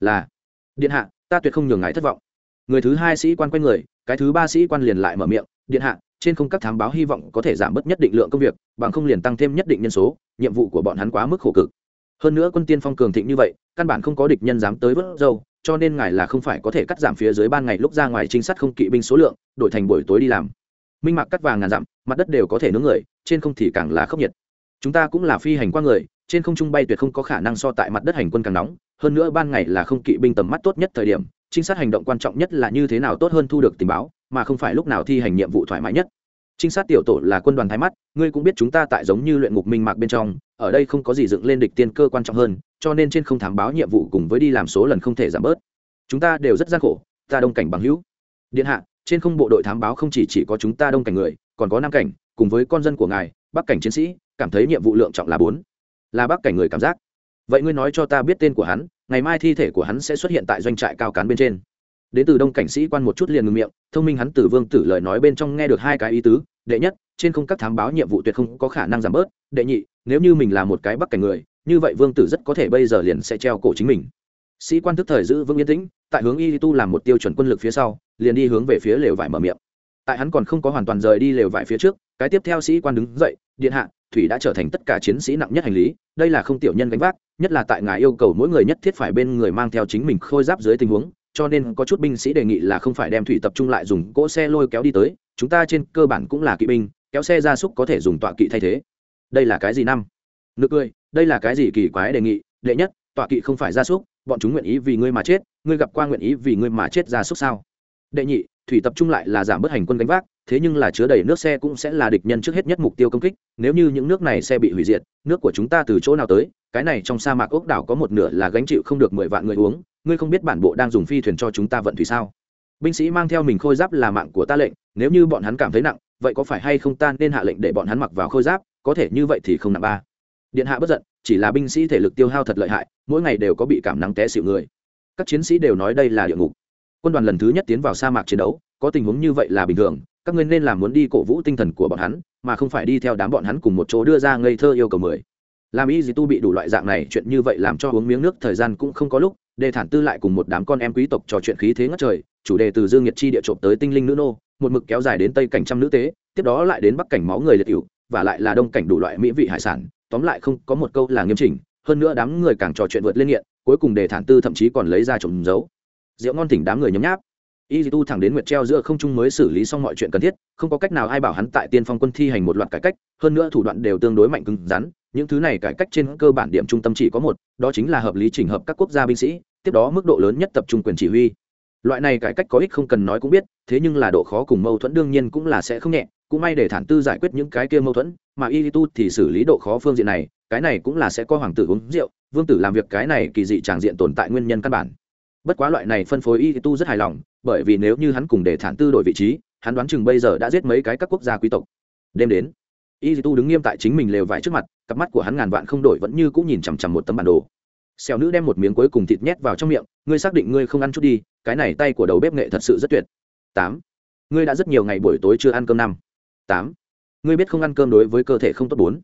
là, điện hạ, ta tuyệt không nhường ngài thất vọng. Người thứ hai sĩ quan quay người, cái thứ ba sĩ quan liền lại mở miệng, điện hạ trên không các thám báo hy vọng có thể giảm bớt nhất định lượng công việc, bằng không liền tăng thêm nhất định nhân số, nhiệm vụ của bọn hắn quá mức khổ cực. Hơn nữa quân tiên phong cường thịnh như vậy, căn bản không có địch nhân dám tới vớt dâu cho nên ngài là không phải có thể cắt giảm phía dưới ban ngày lúc ra ngoài trinh sát không kỵ binh số lượng, đổi thành buổi tối đi làm. Minh mạc cắt vàng ngàn dặm, mặt đất đều có thể nướng người, trên không thì càng là khốc nhiệt. Chúng ta cũng là phi hành qua người, trên không trung bay tuyệt không có khả năng so tại mặt đất hành quân càng nóng, hơn nữa ban ngày là không kỵ binh tầm mắt tốt nhất thời điểm trinh sát hành động quan trọng nhất là như thế nào tốt hơn thu được tình báo mà không phải lúc nào thi hành nhiệm vụ thoải mái nhất. Trinh sát tiểu tổ là quân đoàn thái mắt ngươi cũng biết chúng ta tại giống như luyện ngục minh mạc bên trong ở đây không có gì dựng lên địch tiên cơ quan trọng hơn cho nên trên không thám báo nhiệm vụ cùng với đi làm số lần không thể giảm bớt. Chúng ta đều rất gian khổ ta đông cảnh bằng hữu. Điện hạ trên không bộ đội thám báo không chỉ, chỉ có chúng ta đông cảnh người còn có nam cảnh cùng với con dân của ngài bắc cảnh chiến sĩ cảm thấy nhiệm vụ lượng trọng là bốn. Là bắc cảnh người cảm giác. Vậy ngươi nói cho ta biết tên của hắn ngày mai thi thể của hắn sẽ xuất hiện tại doanh trại cao cán bên trên. Đến từ đông cảnh sĩ quan một chút liền ngừng miệng, thông minh hắn từ vương tử lời nói bên trong nghe được hai cái ý tứ, đệ nhất, trên không các thám báo nhiệm vụ tuyệt không có khả năng giảm bớt, đệ nhị, nếu như mình là một cái bắc cảnh người, như vậy vương tử rất có thể bây giờ liền sẽ treo cổ chính mình. Sĩ quan thức thời giữ vững yên tĩnh, tại hướng y tu làm một tiêu chuẩn quân lực phía sau, liền đi hướng về phía lều vải mở miệng. Tại hắn còn không có hoàn toàn rời đi lều vải phía trước, cái tiếp theo sĩ quan đứng dậy, điện hạ, thủy đã trở thành tất cả chiến sĩ nặng nhất hành lý, đây là không tiểu nhân gánh vác nhất là tại ngài yêu cầu mỗi người nhất thiết phải bên người mang theo chính mình khôi giáp dưới tình huống, cho nên có chút binh sĩ đề nghị là không phải đem thủy tập trung lại dùng cỗ xe lôi kéo đi tới, chúng ta trên cơ bản cũng là kỵ binh, kéo xe gia súc có thể dùng tọa kỵ thay thế. Đây là cái gì năm? Nực cười, đây là cái gì kỳ quái đề nghị, đệ nhất, tọa kỵ không phải gia súc, bọn chúng nguyện ý vì ngươi mà chết, ngươi gặp qua nguyện ý vì ngươi mà chết gia súc sao? Đệ nhị, thủy tập trung lại là giảm bớt hành quân gánh vác, thế nhưng là chứa đầy nước xe cũng sẽ là địch nhân trước hết nhất mục tiêu công kích, nếu như những nước này xe bị hủy diệt, nước của chúng ta từ chỗ nào tới cái này trong sa mạc ốc đảo có một nửa là gánh chịu không được mười vạn người uống, ngươi không biết bản bộ đang dùng phi thuyền cho chúng ta vận thủy sao? Binh sĩ mang theo mình khôi giáp là mạng của ta lệnh, nếu như bọn hắn cảm thấy nặng, vậy có phải hay không ta nên hạ lệnh để bọn hắn mặc vào khôi giáp, có thể như vậy thì không nặng ba. Điện hạ bất giận, chỉ là binh sĩ thể lực tiêu hao thật lợi hại, mỗi ngày đều có bị cảm nắng té xịu người. Các chiến sĩ đều nói đây là địa ngục. Quân đoàn lần thứ nhất tiến vào sa mạc chiến đấu, có tình huống như vậy là bình thường, các ngươi nên làm muốn đi cổ vũ tinh thần của bọn hắn, mà không phải đi theo đám bọn hắn cùng một chỗ đưa ra ngây thơ yêu cầu mười làm y dì tu bị đủ loại dạng này, chuyện như vậy làm cho uống miếng nước thời gian cũng không có lúc. Đề thản tư lại cùng một đám con em quý tộc trò chuyện khí thế ngất trời, chủ đề từ dương nhiệt chi địa trộm tới tinh linh nữ nô, một mực kéo dài đến tây cảnh trăm nữ tế, tiếp đó lại đến bắc cảnh máu người liệt cựu và lại là đông cảnh đủ loại mỹ vị hải sản. Tóm lại không có một câu là nghiêm chỉnh, hơn nữa đám người càng trò chuyện vượt lên nghiện, cuối cùng đề thản tư thậm chí còn lấy ra trộm giấu. Rượu ngon thỉnh đám người nhấm nháp. Y tu thẳng đến nguyệt treo giữa không trung mới xử lý xong mọi chuyện cần thiết, không có cách nào ai bảo hắn tại tiên phong quân thi hành một loạt cải cách, hơn nữa thủ đoạn đều tương đối mạnh cứng rắn những thứ này cải cách trên cơ bản điểm trung tâm chỉ có một, đó chính là hợp lý trình hợp các quốc gia binh sĩ, tiếp đó mức độ lớn nhất tập trung quyền chỉ huy. Loại này cải cách có ích không cần nói cũng biết, thế nhưng là độ khó cùng mâu thuẫn đương nhiên cũng là sẽ không nhẹ, cũng may để thản tư giải quyết những cái kia mâu thuẫn, mà y tu thì xử lý độ khó phương diện này, cái này cũng là sẽ có hoàng tử uống rượu, vương tử làm việc cái này kỳ dị tràng diện tồn tại nguyên nhân căn bản. Bất quá loại này phân phối y tu rất hài lòng, bởi vì nếu như hắn cùng để thản tư đổi vị trí, hắn đoán chừng bây giờ đã giết mấy cái các quốc gia quý tộc. Đêm đến y tu đứng nghiêm tại chính mình lều vải trước mặt, cặp mắt của hắn ngàn vạn không đổi vẫn như cũng nhìn chằm chằm một tấm bản đồ. Xèo nữ đem một miếng cuối cùng thịt nhét vào trong miệng, ngươi xác định ngươi không ăn chút đi, cái này tay của đầu bếp nghệ thật sự rất tuyệt. Tám, ngươi đã rất nhiều ngày buổi tối chưa ăn cơm năm. Tám, ngươi biết không ăn cơm đối với cơ thể không tốt bốn.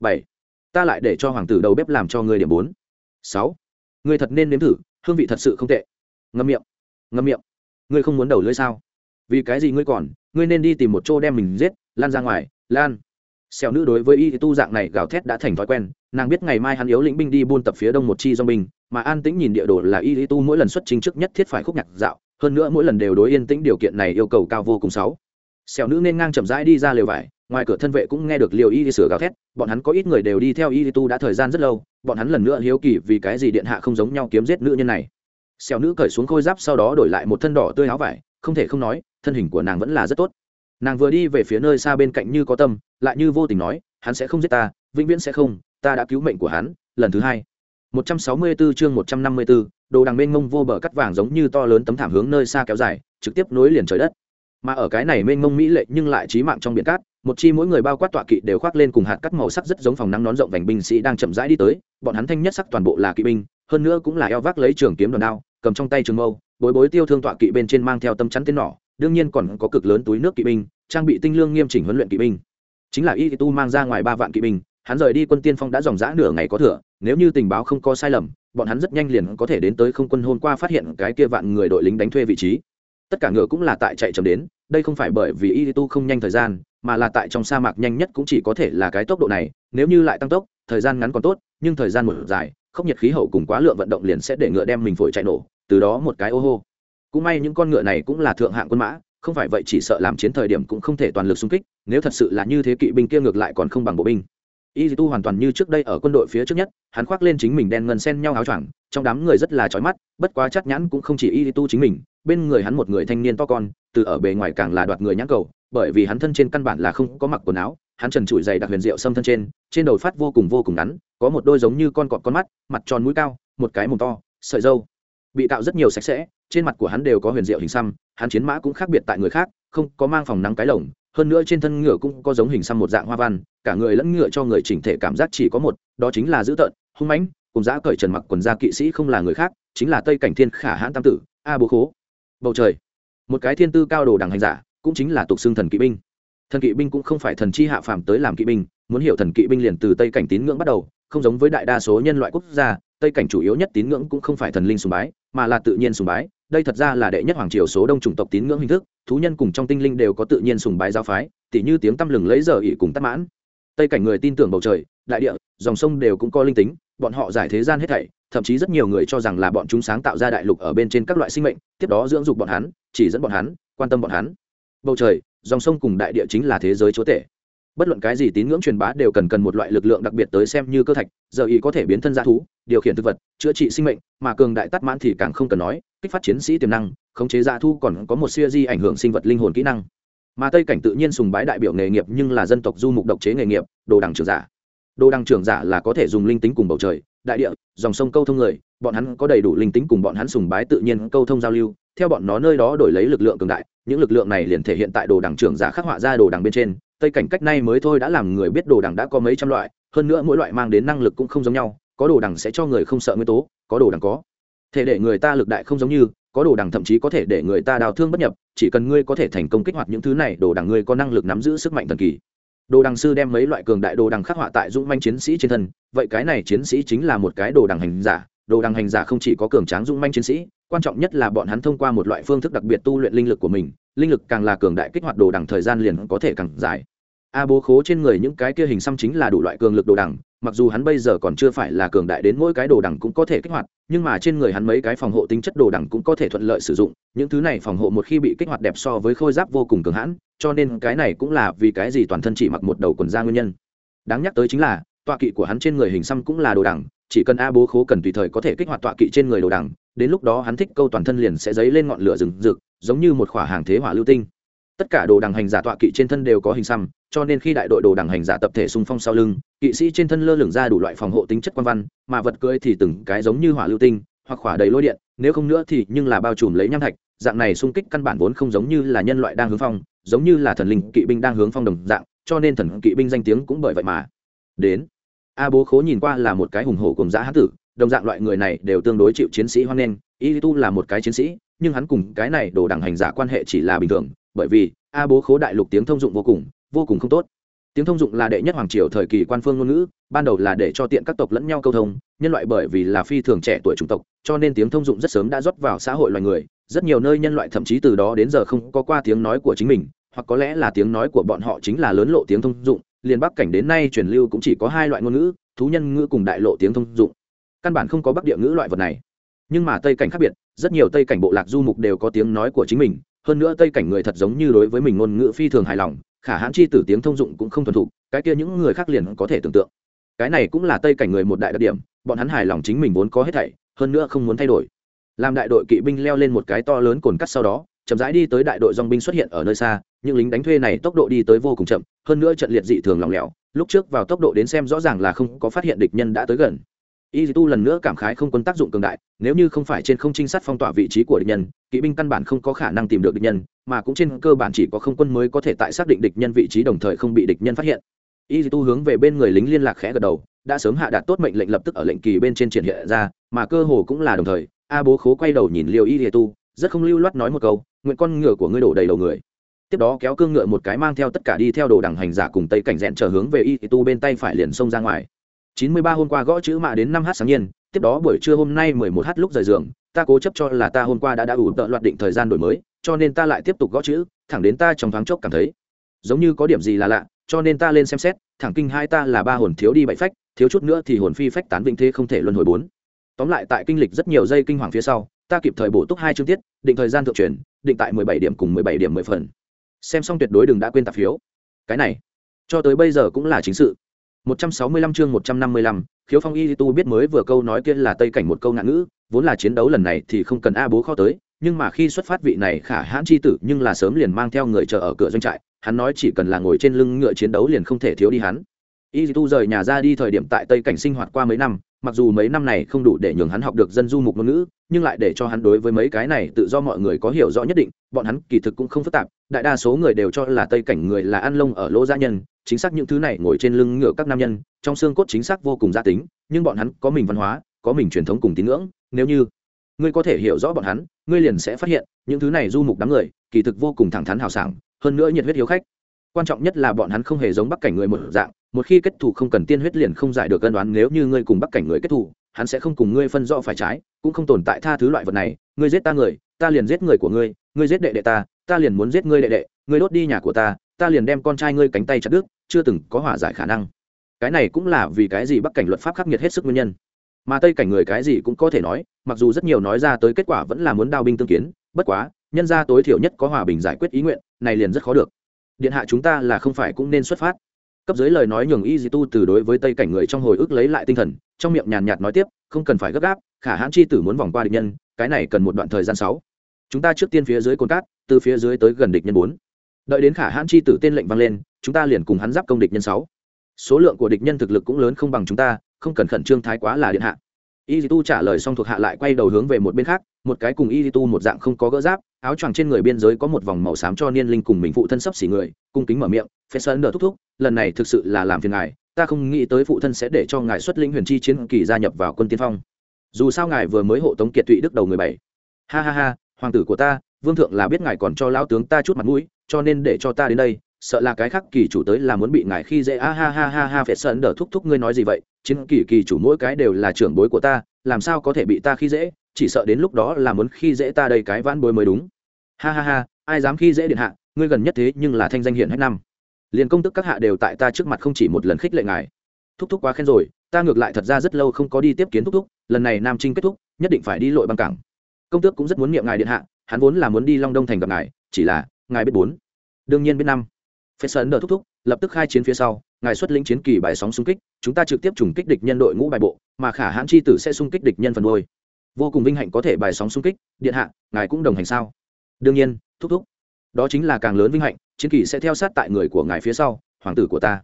Bảy, ta lại để cho hoàng tử đầu bếp làm cho ngươi điểm bốn. Sáu, ngươi thật nên nếm thử, hương vị thật sự không tệ. Ngâm miệng ngâm miệng, ngươi không muốn đầu lưỡi sao? Vì cái gì ngươi còn, ngươi nên đi tìm một chỗ đem mình giết, lan ra ngoài, lan xèo nữ đối với y tu dạng này gào thét đã thành thói quen, nàng biết ngày mai hắn yếu lĩnh binh đi buôn tập phía đông một chi do binh, mà an tĩnh nhìn địa đồ là y tu mỗi lần xuất trình trước nhất thiết phải khúc nhạc dạo, hơn nữa mỗi lần đều đối yên tĩnh điều kiện này yêu cầu cao vô cùng sáu. Xèo nữ nên ngang chậm rãi đi ra lều vải, ngoài cửa thân vệ cũng nghe được liều y sửa gào thét, bọn hắn có ít người đều đi theo y tu đã thời gian rất lâu, bọn hắn lần nữa hiếu kỳ vì cái gì điện hạ không giống nhau kiếm giết nữ nhân này. Xèo nữ cởi xuống khôi giáp sau đó đổi lại một thân đỏ tươi áo vải, không thể không nói, thân hình của nàng vẫn là rất tốt nàng vừa đi về phía nơi xa bên cạnh như có tâm lại như vô tình nói hắn sẽ không giết ta vĩnh viễn sẽ không ta đã cứu mệnh của hắn lần thứ hai. 164 chương 154, đồ đằng bên ngông vô bờ cắt vàng giống như to lớn tấm thảm hướng nơi xa kéo dài trực tiếp nối liền trời đất. Mà ở cái này mênh mông mỹ lệ nhưng lại trí mạng trong biển cát một chi mỗi người bao quát tọa kỵ đều khoác lên cùng hạt cắt màu sắc rất giống phòng nắng nón rộng vành binh sĩ đang chậm rãi đi tới bọn hắn thanh nhất sắc toàn bộ là kỵ binh hơn nữa cũng là eo vác lấy trường kiếm đòn đao cầm trong tay trường mâu bối bối tiêu thương tọa kỵ bên trên mang theo tâm chắn tên nỏ đương nhiên còn có cực lớn túi nước kỵ binh trang bị tinh lương nghiêm chỉnh huấn luyện kỵ binh. Chính là y tu mang ra ngoài ba vạn kỵ binh, hắn rời đi quân tiên phong đã dòng dã nửa ngày có thừa, nếu như tình báo không có sai lầm, bọn hắn rất nhanh liền có thể đến tới không quân hôm qua phát hiện cái kia vạn người đội lính đánh thuê vị trí. Tất cả ngựa cũng là tại chạy chậm đến, đây không phải bởi vì y tu không nhanh thời gian, mà là tại trong sa mạc nhanh nhất cũng chỉ có thể là cái tốc độ này, nếu như lại tăng tốc, thời gian ngắn còn tốt, nhưng thời gian một dài không nhiệt khí hậu cùng quá lượng vận động liền sẽ để ngựa đem mình phổi chạy nổ, từ đó một cái ô hô. Cũng may những con ngựa này cũng là thượng hạng quân mã không phải vậy chỉ sợ làm chiến thời điểm cũng không thể toàn lực xung kích, nếu thật sự là như thế kỵ binh kia ngược lại còn không bằng bộ binh. Y tu hoàn toàn như trước đây ở quân đội phía trước nhất, hắn khoác lên chính mình đen ngân sen nhau áo choàng, trong đám người rất là trói mắt, bất quá chắc nhãn cũng không chỉ y tu chính mình, bên người hắn một người thanh niên to con, từ ở bề ngoài càng là đoạt người nhãn cầu, bởi vì hắn thân trên căn bản là không có mặc quần áo, hắn trần trụi dày đặc huyền diệu xâm thân trên trên đầu phát vô cùng vô cùng ngắn, có một đôi giống như con cọp con mắt, mặt tròn mũi cao, một cái mồm to, sợi dâu bị tạo rất nhiều sạch sẽ trên mặt của hắn đều có huyền diệu hình xăm, hắn chiến mã cũng khác biệt tại người khác, không có mang phòng nắng cái lồng, hơn nữa trên thân ngựa cũng có giống hình xăm một dạng hoa văn, cả người lẫn ngựa cho người chỉnh thể cảm giác chỉ có một, đó chính là dữ tợn, hung mãnh, cùng giã cởi trần mặc quần da kỵ sĩ không là người khác, chính là tây cảnh thiên khả hãn tam tử, a bố khố. Bầu trời, một cái thiên tư cao đồ đẳng hành giả, cũng chính là tục xương thần kỵ binh. Thần kỵ binh cũng không phải thần chi hạ phàm tới làm kỵ binh, muốn hiểu thần kỵ binh liền từ tây cảnh tín ngưỡng bắt đầu, không giống với đại đa số nhân loại quốc gia, tây cảnh chủ yếu nhất tín ngưỡng cũng không phải thần linh sùng bái mà là tự nhiên sùng bái, đây thật ra là đệ nhất hoàng triều số đông chủng tộc tín ngưỡng hình thức, thú nhân cùng trong tinh linh đều có tự nhiên sùng bái giáo phái, tỉ như tiếng tăm lừng lấy giờ ỉ cùng tắt mãn. Tây cảnh người tin tưởng bầu trời, đại địa, dòng sông đều cũng có linh tính, bọn họ giải thế gian hết thảy, thậm chí rất nhiều người cho rằng là bọn chúng sáng tạo ra đại lục ở bên trên các loại sinh mệnh, tiếp đó dưỡng dục bọn hắn, chỉ dẫn bọn hắn, quan tâm bọn hắn. Bầu trời, dòng sông cùng đại địa chính là thế giới chúa tể bất luận cái gì tín ngưỡng truyền bá đều cần cần một loại lực lượng đặc biệt tới xem như cơ thạch, giờ ý có thể biến thân g thú, điều khiển thực vật, chữa trị sinh mệnh, mà cường đại tắt mãn thì càng không cần nói, kích phát chiến sĩ tiềm năng, khống chế g thu còn có một siêu di ảnh hưởng sinh vật linh hồn kỹ năng. Mà tây cảnh tự nhiên sùng bái đại biểu nghề nghiệp nhưng là dân tộc du mục độc chế nghề nghiệp, đồ đằng trưởng giả. Đồ đằng trưởng giả là có thể dùng linh tính cùng bầu trời, đại địa, dòng sông câu thông người, bọn hắn có đầy đủ linh tính cùng bọn hắn sùng bái tự nhiên câu thông giao lưu, theo bọn nó nơi đó đổi lấy lực lượng cường đại, những lực lượng này liền thể hiện tại đồ đằng trưởng giả khắc họa ra đồ đằng bên trên tây cảnh cách nay mới thôi đã làm người biết đồ đằng đã có mấy trăm loại, hơn nữa mỗi loại mang đến năng lực cũng không giống nhau, có đồ đằng sẽ cho người không sợ nguyên tố, có đồ đằng có thể để người ta lực đại không giống như, có đồ đằng thậm chí có thể để người ta đào thương bất nhập, chỉ cần ngươi có thể thành công kích hoạt những thứ này, đồ đằng ngươi có năng lực nắm giữ sức mạnh thần kỳ. Đồ đằng sư đem mấy loại cường đại đồ đằng khắc họa tại dũng manh chiến sĩ trên thân, vậy cái này chiến sĩ chính là một cái đồ đằng hành giả, đồ đằng hành giả không chỉ có cường tráng dũng manh chiến sĩ, quan trọng nhất là bọn hắn thông qua một loại phương thức đặc biệt tu luyện linh lực của mình, linh lực càng là cường đại kích hoạt đồ đằng thời gian liền có thể càng dài a bố khố trên người những cái kia hình xăm chính là đủ loại cường lực đồ đằng, mặc dù hắn bây giờ còn chưa phải là cường đại đến mỗi cái đồ đằng cũng có thể kích hoạt, nhưng mà trên người hắn mấy cái phòng hộ tính chất đồ đằng cũng có thể thuận lợi sử dụng, những thứ này phòng hộ một khi bị kích hoạt đẹp so với khôi giáp vô cùng cường hãn, cho nên cái này cũng là vì cái gì toàn thân chỉ mặc một đầu quần da nguyên nhân. Đáng nhắc tới chính là, tọa kỵ của hắn trên người hình xăm cũng là đồ đằng, chỉ cần a bố khố cần tùy thời có thể kích hoạt tọa kỵ trên người đồ đằng, đến lúc đó hắn thích câu toàn thân liền sẽ dấy lên ngọn lửa rừng rực, giống như một khỏa hàng thế hỏa lưu tinh. Tất cả đồ đằng hành giả tọa kỵ trên thân đều có hình xăm cho nên khi đại đội đồ đảng hành giả tập thể xung phong sau lưng, kỵ sĩ trên thân lơ lửng ra đủ loại phòng hộ tính chất quan văn, mà vật cưỡi thì từng cái giống như hỏa lưu tinh, hoặc khỏa đầy lôi điện, nếu không nữa thì nhưng là bao trùm lấy nham thạch, dạng này xung kích căn bản vốn không giống như là nhân loại đang hướng phong, giống như là thần linh kỵ binh đang hướng phong đồng dạng, cho nên thần kỵ binh danh tiếng cũng bởi vậy mà đến. A bố khố nhìn qua là một cái hùng hổ cùng giã hán tử, đồng dạng loại người này đều tương đối chịu chiến sĩ hoan nghênh, y tu là một cái chiến sĩ, nhưng hắn cùng cái này đồ đẳng hành giả quan hệ chỉ là bình thường, bởi vì a bố khố đại lục tiếng thông dụng vô cùng vô cùng không tốt. Tiếng thông dụng là đệ nhất hoàng triều thời kỳ quan phương ngôn ngữ, ban đầu là để cho tiện các tộc lẫn nhau câu thông, nhân loại bởi vì là phi thường trẻ tuổi chủng tộc, cho nên tiếng thông dụng rất sớm đã rót vào xã hội loài người, rất nhiều nơi nhân loại thậm chí từ đó đến giờ không có qua tiếng nói của chính mình, hoặc có lẽ là tiếng nói của bọn họ chính là lớn lộ tiếng thông dụng, liền bắc cảnh đến nay truyền lưu cũng chỉ có hai loại ngôn ngữ, thú nhân ngữ cùng đại lộ tiếng thông dụng. Căn bản không có bắc địa ngữ loại vật này. Nhưng mà tây cảnh khác biệt, rất nhiều tây cảnh bộ lạc du mục đều có tiếng nói của chính mình hơn nữa tây cảnh người thật giống như đối với mình ngôn ngữ phi thường hài lòng, khả hãn chi tử tiếng thông dụng cũng không thuần thục, cái kia những người khác liền có thể tưởng tượng. Cái này cũng là tây cảnh người một đại đặc điểm, bọn hắn hài lòng chính mình vốn có hết thảy, hơn nữa không muốn thay đổi. Làm đại đội kỵ binh leo lên một cái to lớn cồn cắt sau đó, chậm rãi đi tới đại đội dong binh xuất hiện ở nơi xa, những lính đánh thuê này tốc độ đi tới vô cùng chậm, hơn nữa trận liệt dị thường lỏng lẻo, lúc trước vào tốc độ đến xem rõ ràng là không có phát hiện địch nhân đã tới gần y tu lần nữa cảm khái không quân tác dụng cường đại, nếu như không phải trên không trinh sát phong tỏa vị trí của địch nhân, kỵ binh căn bản không có khả năng tìm được địch nhân, mà cũng trên cơ bản chỉ có không quân mới có thể tại xác định địch nhân vị trí đồng thời không bị địch nhân phát hiện. Y tu hướng về bên người lính liên lạc khẽ gật đầu, đã sớm hạ đạt tốt mệnh lệnh lập tức ở lệnh kỳ bên trên triển hiện ra, mà cơ hồ cũng là đồng thời, a bố khố quay đầu nhìn liều y tu, rất không lưu loát nói một câu, nguyện con ngựa của ngươi đổ đầy đầu người. Tiếp đó kéo cương ngựa một cái mang theo tất cả đi theo đồ đằng hành giả cùng tây cảnh rẽn trở hướng về y tu bên tay phải liền xông ra ngoài chín mươi ba hôm qua gõ chữ mạ đến năm h sáng nhiên, tiếp đó buổi trưa hôm nay mười một h lúc rời giường, ta cố chấp cho là ta hôm qua đã đã ủ tợ loạt định thời gian đổi mới, cho nên ta lại tiếp tục gõ chữ, thẳng đến ta trong thoáng chốc cảm thấy giống như có điểm gì là lạ, cho nên ta lên xem xét, thẳng kinh hai ta là ba hồn thiếu đi bảy phách, thiếu chút nữa thì hồn phi phách tán vĩnh thế không thể luân hồi bốn. Tóm lại tại kinh lịch rất nhiều giây kinh hoàng phía sau, ta kịp thời bổ túc hai chương tiết, định thời gian thượng truyền, định tại mười bảy điểm cùng mười bảy điểm mười phần. Xem xong tuyệt đối đừng đã quên tạp phiếu. Cái này, cho tới bây giờ cũng là chính sự. 165 chương 155, Khiếu Phong Y Tu biết mới vừa câu nói kia là tây cảnh một câu ngạn ngữ, vốn là chiến đấu lần này thì không cần a bố khó tới, nhưng mà khi xuất phát vị này khả hãn chi tử, nhưng là sớm liền mang theo người chờ ở cửa doanh trại, hắn nói chỉ cần là ngồi trên lưng ngựa chiến đấu liền không thể thiếu đi hắn. Y Tu rời nhà ra đi thời điểm tại tây cảnh sinh hoạt qua mấy năm, mặc dù mấy năm này không đủ để nhường hắn học được dân du mục ngôn ngữ nhưng lại để cho hắn đối với mấy cái này tự do mọi người có hiểu rõ nhất định bọn hắn kỳ thực cũng không phức tạp đại đa số người đều cho là tây cảnh người là ăn lông ở lỗ gia nhân chính xác những thứ này ngồi trên lưng ngựa các nam nhân, trong xương cốt chính xác vô cùng gia tính, nhưng bọn hắn có mình văn hóa, có mình truyền thống cùng tín ngưỡng, nếu như ngươi có thể hiểu rõ bọn hắn, ngươi liền sẽ phát hiện, những thứ này du mục đám người, kỳ thực vô cùng thẳng thắn hào sảng, hơn nữa nhiệt huyết hiếu khách. Quan trọng nhất là bọn hắn không hề giống bắc cảnh người một dạng, một khi kết thù không cần tiên huyết liền không giải được cân đoán, nếu như ngươi cùng bắc cảnh người kết thù, hắn sẽ không cùng ngươi phân rõ phải trái, cũng không tồn tại tha thứ loại vật này, ngươi giết ta người, ta liền giết người của ngươi ngươi giết đệ đệ ta ta liền muốn giết ngươi đệ đệ, ngươi đốt đi nhà của ta ta liền đem con trai ngươi cánh tay chặt đứt, chưa từng có hỏa giải khả năng. Cái này cũng là vì cái gì bắc cảnh luật pháp khắc nghiệt hết sức nguyên nhân. Mà tây cảnh người cái gì cũng có thể nói, mặc dù rất nhiều nói ra tới kết quả vẫn là muốn đao binh tương kiến, bất quá, nhân ra tối thiểu nhất có hòa bình giải quyết ý nguyện, này liền rất khó được. Điện hạ chúng ta là không phải cũng nên xuất phát. Cấp dưới lời nói nhường y di tu từ đối với tây cảnh người trong hồi ức lấy lại tinh thần, trong miệng nhàn nhạt nói tiếp, không cần phải gấp gáp, khả hãn chi tử muốn vòng qua địch nhân, cái này cần một đoạn thời gian sáu. Chúng ta trước tiên phía dưới cồn cát, từ phía dưới tới gần địch nhân bốn đợi đến khả hãn chi tử tên lệnh vang lên, chúng ta liền cùng hắn giáp công địch nhân sáu. Số lượng của địch nhân thực lực cũng lớn không bằng chúng ta, không cần khẩn trương thái quá là điện hạ. Y tu trả lời xong thuộc hạ lại quay đầu hướng về một bên khác, một cái cùng y tu một dạng không có gỡ giáp, áo choàng trên người biên giới có một vòng màu xám cho niên linh cùng mình phụ thân sấp xỉ người, cung kính mở miệng phê sơn đờ thúc thúc, lần này thực sự là làm phiền ngài, ta không nghĩ tới phụ thân sẽ để cho ngài xuất linh huyền chi chiến kỳ gia nhập vào quân tiên phong. Dù sao ngài vừa mới hộ tống kiệt tụy đức đầu người bảy. Ha ha ha, hoàng tử của ta vương thượng là biết ngài còn cho lão tướng ta chút mặt mũi, cho nên để cho ta đến đây, sợ là cái khác kỳ chủ tới là muốn bị ngài khi dễ. A ha ha ha ha phệt sơn đờ thúc thúc ngươi nói gì vậy? Chiến kỳ kỳ chủ mỗi cái đều là trưởng bối của ta, làm sao có thể bị ta khi dễ? Chỉ sợ đến lúc đó là muốn khi dễ ta đây cái vãn bối mới đúng. Ha ha ha, ai dám khi dễ điện hạ? Ngươi gần nhất thế nhưng là thanh danh hiện hết năm. Liền công tức các hạ đều tại ta trước mặt không chỉ một lần khích lệ ngài. Thúc thúc quá khen rồi, ta ngược lại thật ra rất lâu không có đi tiếp kiến thúc thúc, lần này nam trinh kết thúc, nhất định phải đi lội băng cảng. Công tước cũng rất muốn niệm ngài điện hạ hắn vốn là muốn đi long đông thành gặp ngài, chỉ là, ngài biết bốn. Đương nhiên biết năm. Phép sơn đờ thúc thúc, lập tức khai chiến phía sau, ngài xuất lĩnh chiến kỳ bài sóng xung kích, chúng ta trực tiếp trùng kích địch nhân đội ngũ bài bộ, mà khả hãn chi tử sẽ xung kích địch nhân phần đôi vô cùng vinh hạnh có thể bài sóng xung kích, điện hạ, ngài cũng đồng hành sao? Đương nhiên, thúc thúc. Đó chính là càng lớn vinh hạnh, chiến kỳ sẽ theo sát tại người của ngài phía sau, hoàng tử của ta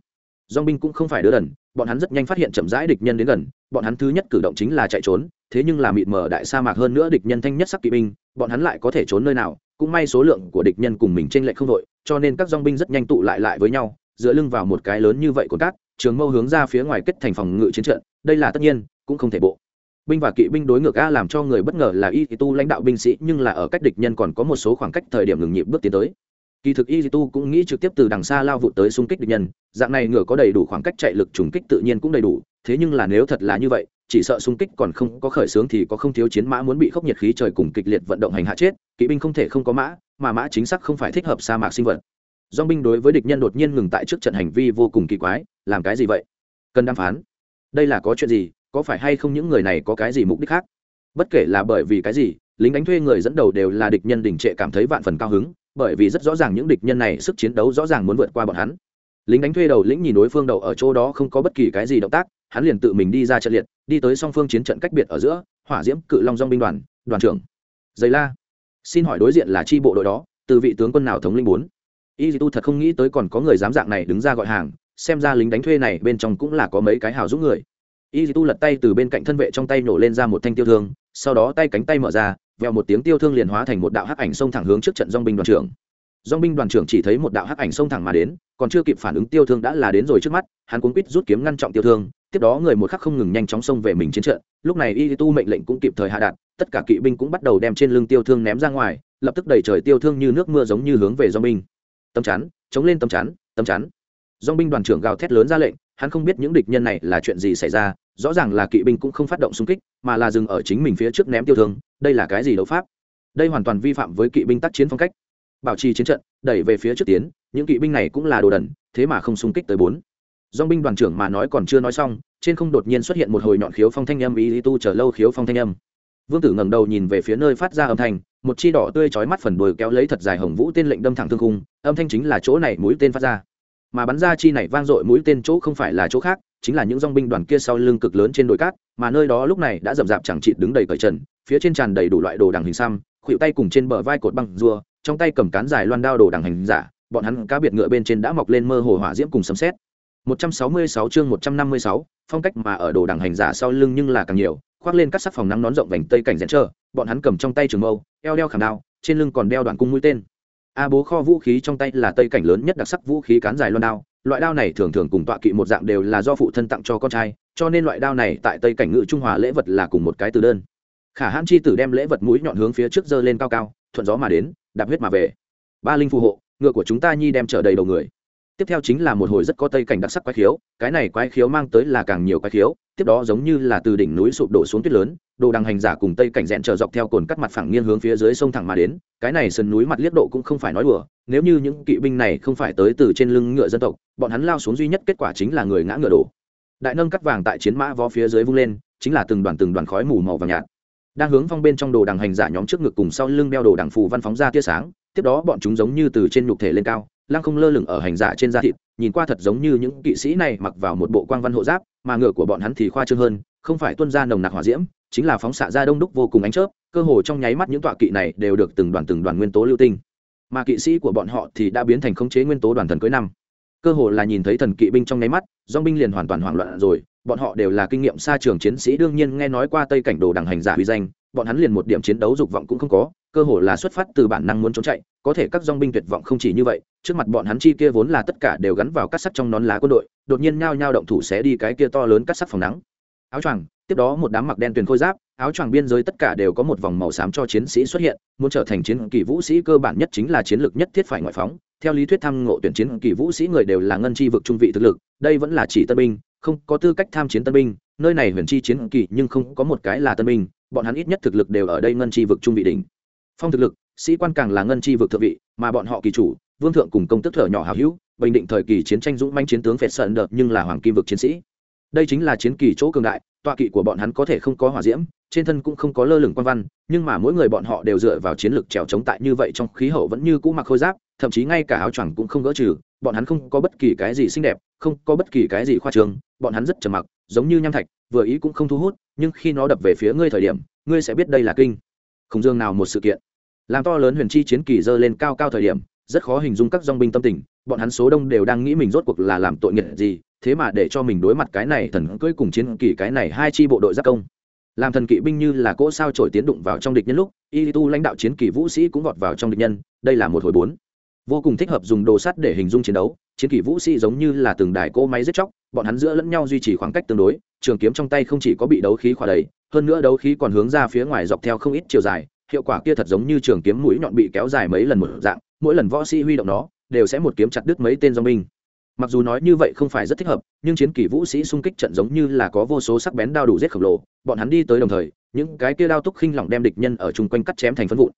dong binh cũng không phải đứa đần, bọn hắn rất nhanh phát hiện chậm rãi địch nhân đến gần, bọn hắn thứ nhất cử động chính là chạy trốn, thế nhưng là mịt mờ đại sa mạc hơn nữa địch nhân thanh nhất sắc kỵ binh, bọn hắn lại có thể trốn nơi nào, cũng may số lượng của địch nhân cùng mình trên lệch không đội, cho nên các dong binh rất nhanh tụ lại lại với nhau, dựa lưng vào một cái lớn như vậy của các trường mâu hướng ra phía ngoài kết thành phòng ngự chiến trận, đây là tất nhiên, cũng không thể bộ. Binh và kỵ binh đối ngược a làm cho người bất ngờ là y tu lãnh đạo binh sĩ, nhưng là ở cách địch nhân còn có một số khoảng cách thời điểm ngừng nhịp bước tiến tới kỳ thực y tu cũng nghĩ trực tiếp từ đằng xa lao vụ tới xung kích địch nhân, dạng này ngựa có đầy đủ khoảng cách chạy lực trùng kích tự nhiên cũng đầy đủ, thế nhưng là nếu thật là như vậy, chỉ sợ xung kích còn không có khởi xướng thì có không thiếu chiến mã muốn bị khốc nhiệt khí trời cùng kịch liệt vận động hành hạ chết, kỵ binh không thể không có mã, mà mã chính xác không phải thích hợp sa mạc sinh vật. Dong binh đối với địch nhân đột nhiên ngừng tại trước trận hành vi vô cùng kỳ quái, làm cái gì vậy? Cần đàm phán. Đây là có chuyện gì, có phải hay không những người này có cái gì mục đích khác? Bất kể là bởi vì cái gì, lính đánh thuê người dẫn đầu đều là địch nhân đình trệ cảm thấy vạn phần cao hứng bởi vì rất rõ ràng những địch nhân này sức chiến đấu rõ ràng muốn vượt qua bọn hắn. Lính đánh thuê đầu lĩnh nhìn đối phương đầu ở chỗ đó không có bất kỳ cái gì động tác, hắn liền tự mình đi ra trận liệt, đi tới song phương chiến trận cách biệt ở giữa, hỏa diễm, cự long dong binh đoàn đoàn trưởng. Giấy la. Xin hỏi đối diện là tri bộ đội đó, từ vị tướng quân nào thống linh bốn? Y tu thật không nghĩ tới còn có người dám dạng này đứng ra gọi hàng, xem ra lính đánh thuê này bên trong cũng là có mấy cái hào giúp người. Y tu lật tay từ bên cạnh thân vệ trong tay nổ lên ra một thanh tiêu thương, sau đó tay cánh tay mở ra vèo một tiếng tiêu thương liền hóa thành một đạo hắc ảnh xông thẳng hướng trước trận dong binh đoàn trưởng. Dong binh đoàn trưởng chỉ thấy một đạo hắc ảnh xông thẳng mà đến, còn chưa kịp phản ứng tiêu thương đã là đến rồi trước mắt, hắn cuốn quýt rút kiếm ngăn trọng tiêu thương, tiếp đó người một khắc không ngừng nhanh chóng xông về mình chiến trận. Lúc này y tu mệnh lệnh cũng kịp thời hạ đạt, tất cả kỵ binh cũng bắt đầu đem trên lưng tiêu thương ném ra ngoài, lập tức đẩy trời tiêu thương như nước mưa giống như hướng về dong binh. Tấm chắn, chống lên tấm chắn tấm chắn. Dong binh đoàn trưởng gào thét lớn ra lệnh, hắn không biết những địch nhân này là chuyện gì xảy ra rõ ràng là kỵ binh cũng không phát động xung kích, mà là dừng ở chính mình phía trước ném tiêu thương, đây là cái gì đấu pháp? Đây hoàn toàn vi phạm với kỵ binh tác chiến phong cách. Bảo trì chiến trận, đẩy về phía trước tiến, những kỵ binh này cũng là đồ đần, thế mà không xung kích tới bốn. Dong binh đoàn trưởng mà nói còn chưa nói xong, trên không đột nhiên xuất hiện một hồi nhọn khiếu phong thanh âm ý tu chờ lâu khiếu phong thanh âm. Vương tử ngẩng đầu nhìn về phía nơi phát ra âm thanh, một chi đỏ tươi chói mắt phần đuôi kéo lấy thật dài hồng vũ tên lệnh đâm thẳng thương khung, âm thanh chính là chỗ này mũi tên phát ra. Mà bắn ra chi này vang dội mũi tên chỗ không phải là chỗ khác chính là những dong binh đoàn kia sau lưng cực lớn trên đồi cát mà nơi đó lúc này đã rậm rạp chẳng chịt đứng đầy cởi trần phía trên tràn đầy đủ loại đồ đằng hình xăm khuỵu tay cùng trên bờ vai cột băng rùa trong tay cầm cán dài loan đao đồ đằng hành giả bọn hắn cá biệt ngựa bên trên đã mọc lên mơ hồ hỏa diễm cùng sấm sét. 166 chương 156, phong cách mà ở đồ đằng hành giả sau lưng nhưng là càng nhiều khoác lên các sắc phòng nắng nón rộng vành tây cảnh rèn trơ bọn hắn cầm trong tay trường mâu eo đeo khảm đao trên lưng còn đeo đoạn cung mũi tên. A bố kho vũ khí trong tay là tây cảnh lớn nhất đặc sắc vũ khí cán dài loan đao loại đao này thường thường cùng tọa kỵ một dạng đều là do phụ thân tặng cho con trai, cho nên loại đao này tại tây cảnh ngự trung hòa lễ vật là cùng một cái từ đơn. Khả hãn chi tử đem lễ vật mũi nhọn hướng phía trước dơ lên cao cao, thuận gió mà đến, đạp huyết mà về. Ba linh phù hộ, ngựa của chúng ta nhi đem trở đầy đầu người tiếp theo chính là một hồi rất có tây cảnh đặc sắc quái khiếu, cái này quái khiếu mang tới là càng nhiều quái khiếu, tiếp đó giống như là từ đỉnh núi sụp đổ xuống tuyết lớn, đồ đằng hành giả cùng tây cảnh rẽn trở dọc theo cồn cắt mặt phẳng nghiêng hướng phía dưới sông thẳng mà đến, cái này sườn núi mặt liếc độ cũng không phải nói đùa, nếu như những kỵ binh này không phải tới từ trên lưng ngựa dân tộc, bọn hắn lao xuống duy nhất kết quả chính là người ngã ngựa đổ. Đại nâng cắt vàng tại chiến mã vó phía dưới vung lên, chính là từng đoàn từng đoàn khói mù màu vàng nhạt. Đang hướng phong bên trong đồ đằng hành giả nhóm trước ngực cùng sau lưng đeo đồ đằng phù văn phóng ra tia sáng, tiếp đó bọn chúng giống như từ trên nhục thể lên cao lăng không lơ lửng ở hành giả trên da thịt, nhìn qua thật giống như những kỵ sĩ này mặc vào một bộ quang văn hộ giáp, mà ngựa của bọn hắn thì khoa trương hơn, không phải tuân ra nồng nặc hỏa diễm, chính là phóng xạ ra đông đúc vô cùng ánh chớp, cơ hồ trong nháy mắt những tọa kỵ này đều được từng đoàn từng đoàn nguyên tố lưu tinh. Mà kỵ sĩ của bọn họ thì đã biến thành khống chế nguyên tố đoàn thần cưới năm. Cơ hồ là nhìn thấy thần kỵ binh trong nháy mắt dong binh liền hoàn toàn hoảng loạn rồi bọn họ đều là kinh nghiệm xa trường chiến sĩ, đương nhiên nghe nói qua tây cảnh đồ đằng hành giả uy danh, bọn hắn liền một điểm chiến đấu dục vọng cũng không có, cơ hồ là xuất phát từ bản năng muốn trốn chạy, có thể các dong binh tuyệt vọng không chỉ như vậy, trước mặt bọn hắn chi kia vốn là tất cả đều gắn vào cắt sắt trong nón lá quân đội, đột nhiên nhao nhao động thủ xé đi cái kia to lớn cắt sắt phòng nắng. Áo choàng, tiếp đó một đám mặc đen tuyền khôi giáp, áo choàng biên giới tất cả đều có một vòng màu xám cho chiến sĩ xuất hiện, muốn trở thành chiến kỳ vũ sĩ cơ bản nhất chính là chiến lược nhất thiết phải ngoại phóng. Theo lý thuyết tham ngộ tuyển chiến kỳ vũ sĩ người đều là ngân chi vực trung vị thực lực, đây vẫn là chỉ tân binh không có tư cách tham chiến tân binh, nơi này huyền chi chiến kỳ nhưng không có một cái là tân binh, bọn hắn ít nhất thực lực đều ở đây ngân chi vực trung vị đỉnh. Phong thực lực, sĩ quan càng là ngân chi vực thượng vị, mà bọn họ kỳ chủ, vương thượng cùng công tức thở nhỏ hào hữu, bình định thời kỳ chiến tranh dũng manh chiến tướng phệt sơn đợt nhưng là hoàng kim vực chiến sĩ. Đây chính là chiến kỳ chỗ cường đại, tọa kỵ của bọn hắn có thể không có hỏa diễm trên thân cũng không có lơ lửng quan văn, nhưng mà mỗi người bọn họ đều dựa vào chiến lược trèo chống tại như vậy trong khí hậu vẫn như cũ mặc khôi giáp, thậm chí ngay cả áo choàng cũng không gỡ trừ, bọn hắn không có bất kỳ cái gì xinh đẹp, không có bất kỳ cái gì khoa trường bọn hắn rất trầm mặc, giống như nham thạch, vừa ý cũng không thu hút, nhưng khi nó đập về phía ngươi thời điểm, ngươi sẽ biết đây là kinh. Không dương nào một sự kiện. Làm to lớn huyền chi chiến kỳ dơ lên cao cao thời điểm, rất khó hình dung các dong binh tâm tình, bọn hắn số đông đều đang nghĩ mình rốt cuộc là làm tội nghiệp gì, thế mà để cho mình đối mặt cái này thần cưỡi cùng chiến kỳ cái này hai chi bộ đội giác công làm thần kỵ binh như là cỗ sao trổi tiến đụng vào trong địch nhân lúc, y tu lãnh đạo chiến kỳ vũ sĩ cũng vọt vào trong địch nhân, đây là một hồi bốn. Vô cùng thích hợp dùng đồ sắt để hình dung chiến đấu, chiến kỳ vũ sĩ giống như là từng đài cỗ máy giết chóc, bọn hắn giữa lẫn nhau duy trì khoảng cách tương đối, trường kiếm trong tay không chỉ có bị đấu khí khỏa đầy, hơn nữa đấu khí còn hướng ra phía ngoài dọc theo không ít chiều dài, hiệu quả kia thật giống như trường kiếm mũi nhọn bị kéo dài mấy lần một dạng, mỗi lần võ sĩ huy động nó, đều sẽ một kiếm chặt đứt mấy tên do binh mặc dù nói như vậy không phải rất thích hợp, nhưng chiến kỳ vũ sĩ xung kích trận giống như là có vô số sắc bén đao đủ giết khổng lồ, bọn hắn đi tới đồng thời, những cái kia đao túc khinh lỏng đem địch nhân ở chung quanh cắt chém thành phân vụn.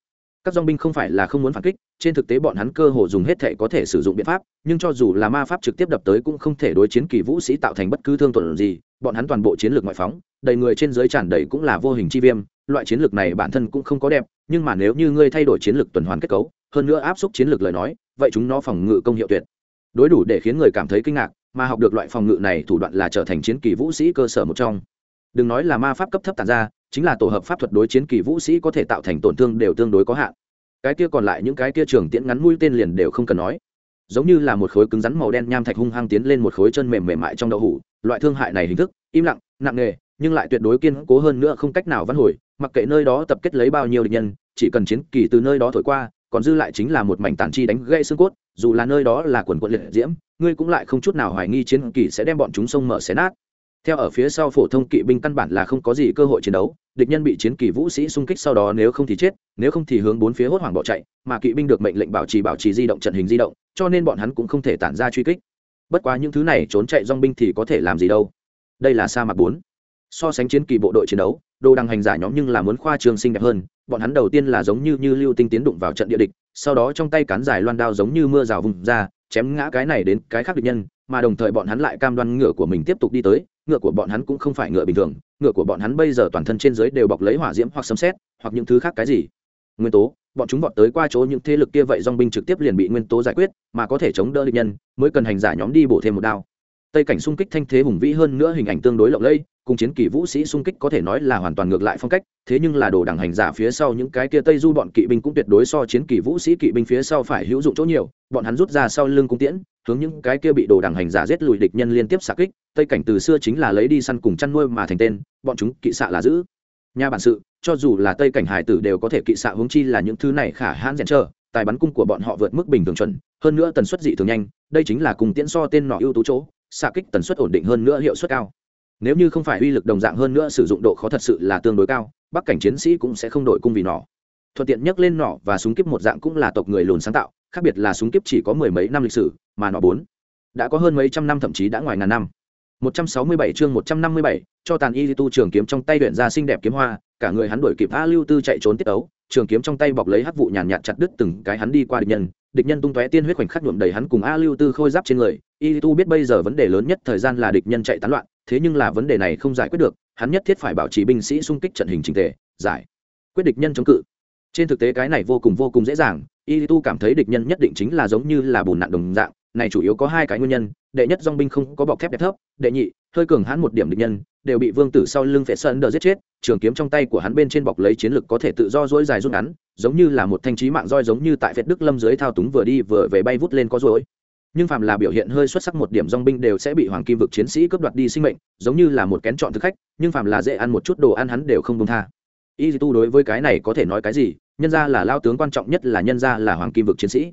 Các dong binh không phải là không muốn phản kích, trên thực tế bọn hắn cơ hồ dùng hết thể có thể sử dụng biện pháp, nhưng cho dù là ma pháp trực tiếp đập tới cũng không thể đối chiến kỳ vũ sĩ tạo thành bất cứ thương tổn gì, bọn hắn toàn bộ chiến lược ngoại phóng, đầy người trên giới tràn đầy cũng là vô hình chi viêm, loại chiến lược này bản thân cũng không có đẹp, nhưng mà nếu như ngươi thay đổi chiến lược tuần hoàn kết cấu, hơn nữa áp suất chiến lược lời nói, vậy chúng nó phòng ngự công hiệu tuyệt đối đủ để khiến người cảm thấy kinh ngạc, mà học được loại phòng ngự này thủ đoạn là trở thành chiến kỳ vũ sĩ cơ sở một trong. Đừng nói là ma pháp cấp thấp tàn ra, chính là tổ hợp pháp thuật đối chiến kỳ vũ sĩ có thể tạo thành tổn thương đều tương đối có hạn. Cái kia còn lại những cái kia trường tiễn ngắn mũi tên liền đều không cần nói. Giống như là một khối cứng rắn màu đen nham thạch hung hăng tiến lên một khối chân mềm mềm mại trong đậu hủ, loại thương hại này hình thức, im lặng, nặng nề, nhưng lại tuyệt đối kiên cố hơn nữa không cách nào văn hồi, mặc kệ nơi đó tập kết lấy bao nhiêu địch nhân, chỉ cần chiến kỳ từ nơi đó thổi qua còn dư lại chính là một mảnh tàn chi đánh gãy xương cốt, dù là nơi đó là quần quận liệt diễm, ngươi cũng lại không chút nào hoài nghi chiến kỳ sẽ đem bọn chúng sông mở xé nát. Theo ở phía sau phổ thông kỵ binh căn bản là không có gì cơ hội chiến đấu, địch nhân bị chiến kỳ vũ sĩ xung kích sau đó nếu không thì chết, nếu không thì hướng bốn phía hốt hoảng bỏ chạy, mà kỵ binh được mệnh lệnh bảo trì bảo trì di động trận hình di động, cho nên bọn hắn cũng không thể tản ra truy kích. Bất quá những thứ này trốn chạy dong binh thì có thể làm gì đâu. Đây là sa mạc bốn so sánh chiến kỳ bộ đội chiến đấu, đồ đăng hành giả nhóm nhưng là muốn khoa trường sinh đẹp hơn, bọn hắn đầu tiên là giống như như lưu tinh tiến đụng vào trận địa địch, sau đó trong tay cán dài loan đao giống như mưa rào vùng ra, chém ngã cái này đến cái khác địch nhân, mà đồng thời bọn hắn lại cam đoan ngựa của mình tiếp tục đi tới, ngựa của bọn hắn cũng không phải ngựa bình thường, ngựa của bọn hắn bây giờ toàn thân trên dưới đều bọc lấy hỏa diễm hoặc sấm xét hoặc những thứ khác cái gì. Nguyên tố, bọn chúng vọt tới qua chỗ những thế lực kia vậy dong binh trực tiếp liền bị nguyên tố giải quyết, mà có thể chống đỡ địch nhân, mới cần hành giả nhóm đi bổ thêm một đao. Tây cảnh xung kích thanh thế hùng vĩ hơn nữa hình ảnh tương đối lộng lẫy cùng chiến kỳ vũ sĩ xung kích có thể nói là hoàn toàn ngược lại phong cách, thế nhưng là đồ đẳng hành giả phía sau những cái kia tây du bọn kỵ binh cũng tuyệt đối so chiến kỳ vũ sĩ kỵ binh phía sau phải hữu dụng chỗ nhiều, bọn hắn rút ra sau lưng cung tiễn, hướng những cái kia bị đồ đẳng hành giả giết lùi địch nhân liên tiếp xạ kích, tây cảnh từ xưa chính là lấy đi săn cùng chăn nuôi mà thành tên, bọn chúng kỵ xạ là giữ. Nhà bản sự, cho dù là tây cảnh hải tử đều có thể kỵ xạ hướng chi là những thứ này khả hãn rèn trơ, tài bắn cung của bọn họ vượt mức bình thường chuẩn, hơn nữa tần suất dị thường nhanh, đây chính là cùng tiễn so tên nọ ưu tú chỗ, xạ kích tần suất ổn định hơn nữa hiệu suất cao nếu như không phải uy lực đồng dạng hơn nữa sử dụng độ khó thật sự là tương đối cao bắc cảnh chiến sĩ cũng sẽ không đổi cung vì nỏ. Thuận tiện nhắc lên nỏ và súng kíp một dạng cũng là tộc người lùn sáng tạo khác biệt là súng kíp chỉ có mười mấy năm lịch sử mà nỏ bốn. Đã có hơn mấy trăm năm thậm chí đã ngoài ngàn năm. 167 chương 157, cho tàn y tu trường kiếm trong tay luyện ra xinh đẹp kiếm hoa, cả người hắn đuổi kịp A Lưu Tư chạy trốn tiết ấu, trường kiếm trong tay bọc lấy hắc vụ nhàn nhạt chặt đứt từng cái hắn đi qua địch nhân, địch nhân tung tóe tiên huyết khoảnh khắc nhuộm đầy hắn cùng A Lưu Tư khôi giáp trên người, y tu biết bây giờ vấn đề lớn nhất thời gian là địch nhân chạy tán loạn, thế nhưng là vấn đề này không giải quyết được, hắn nhất thiết phải bảo trì binh sĩ xung kích trận hình chỉnh tề, giải quyết địch nhân chống cự. Trên thực tế cái này vô cùng vô cùng dễ dàng, y tu cảm thấy địch nhân nhất định chính là giống như là bùn nặn đồng dạng này chủ yếu có hai cái nguyên nhân đệ nhất dong binh không có bọc thép đẹp thấp đệ nhị hơi cường hãn một điểm địch nhân đều bị vương tử sau lưng phệ sơn đờ giết chết trường kiếm trong tay của hắn bên trên bọc lấy chiến lực có thể tự do dỗi dài rút ngắn giống như là một thanh trí mạng roi giống như tại việt đức lâm dưới thao túng vừa đi vừa về bay vút lên có rối nhưng phàm là biểu hiện hơi xuất sắc một điểm dong binh đều sẽ bị hoàng kim vực chiến sĩ cướp đoạt đi sinh mệnh, giống như là một kén chọn thực khách, nhưng phàm là dễ ăn một chút đồ ăn hắn đều không công tha. Y tu đối với cái này có thể nói cái gì? Nhân ra là lao tướng quan trọng nhất là nhân ra là hoàng kim vực chiến sĩ.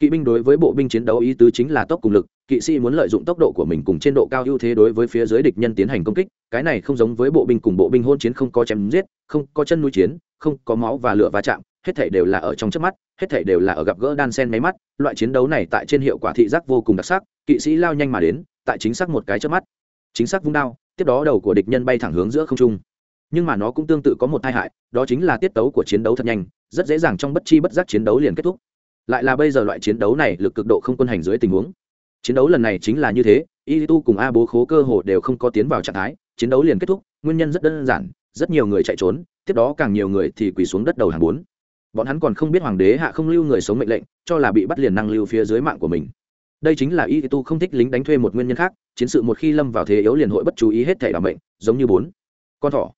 Kỵ binh đối với bộ binh chiến đấu ý tứ chính là tốc cùng lực, kỵ sĩ muốn lợi dụng tốc độ của mình cùng trên độ cao ưu thế đối với phía dưới địch nhân tiến hành công kích, cái này không giống với bộ binh cùng bộ binh hôn chiến không có chém giết, không có chân núi chiến, không có máu và lửa va chạm hết thể đều là ở trong chớp mắt, hết thể đều là ở gặp gỡ đan sen mấy mắt, loại chiến đấu này tại trên hiệu quả thị giác vô cùng đặc sắc, kỵ sĩ lao nhanh mà đến, tại chính xác một cái chớp mắt. Chính xác vung đao, tiếp đó đầu của địch nhân bay thẳng hướng giữa không trung. Nhưng mà nó cũng tương tự có một tai hại, đó chính là tiết tấu của chiến đấu thật nhanh, rất dễ dàng trong bất chi bất giác chiến đấu liền kết thúc. Lại là bây giờ loại chiến đấu này lực cực độ không quân hành dưới tình huống. Chiến đấu lần này chính là như thế Yitu cùng a bố khố cơ hồ đều không có tiến vào trạng thái, chiến đấu liền kết thúc, nguyên nhân rất đơn giản, rất nhiều người chạy trốn, tiếp đó càng nhiều người thì quỳ xuống đất đầu hàng bốn bọn hắn còn không biết hoàng đế hạ không lưu người sống mệnh lệnh, cho là bị bắt liền năng lưu phía dưới mạng của mình. Đây chính là y tu không thích lính đánh thuê một nguyên nhân khác, chiến sự một khi lâm vào thế yếu liền hội bất chú ý hết thể đảm mệnh, giống như bốn. Con thỏ.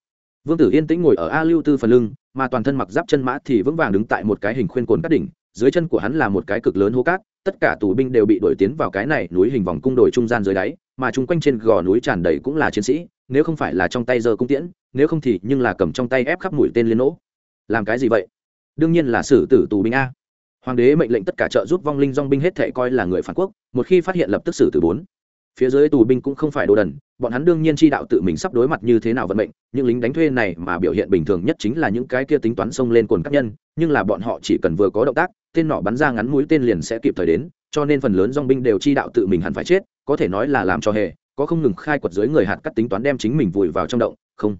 Vương tử yên tĩnh ngồi ở a lưu tư phần lưng, mà toàn thân mặc giáp chân mã thì vững vàng đứng tại một cái hình khuyên cồn cắt đỉnh, dưới chân của hắn là một cái cực lớn hố cát, tất cả tù binh đều bị đuổi tiến vào cái này núi hình vòng cung đồi trung gian dưới đáy, mà chung quanh trên gò núi tràn đầy cũng là chiến sĩ, nếu không phải là trong tay giơ cung tiễn, nếu không thì nhưng là cầm trong tay ép khắp mũi tên liên nỗ. Làm cái gì vậy? Đương nhiên là xử tử tù binh a. Hoàng đế mệnh lệnh tất cả trợ giúp vong linh dong binh hết thể coi là người phản quốc, một khi phát hiện lập tức xử tử bốn. Phía dưới tù binh cũng không phải đồ đần, bọn hắn đương nhiên chi đạo tự mình sắp đối mặt như thế nào vận mệnh, những lính đánh thuê này mà biểu hiện bình thường nhất chính là những cái kia tính toán xông lên cồn các nhân, nhưng là bọn họ chỉ cần vừa có động tác, tên nọ bắn ra ngắn mũi tên liền sẽ kịp thời đến, cho nên phần lớn dong binh đều chi đạo tự mình hẳn phải chết, có thể nói là làm cho hề, có không ngừng khai quật dưới người hạt cắt tính toán đem chính mình vùi vào trong động, không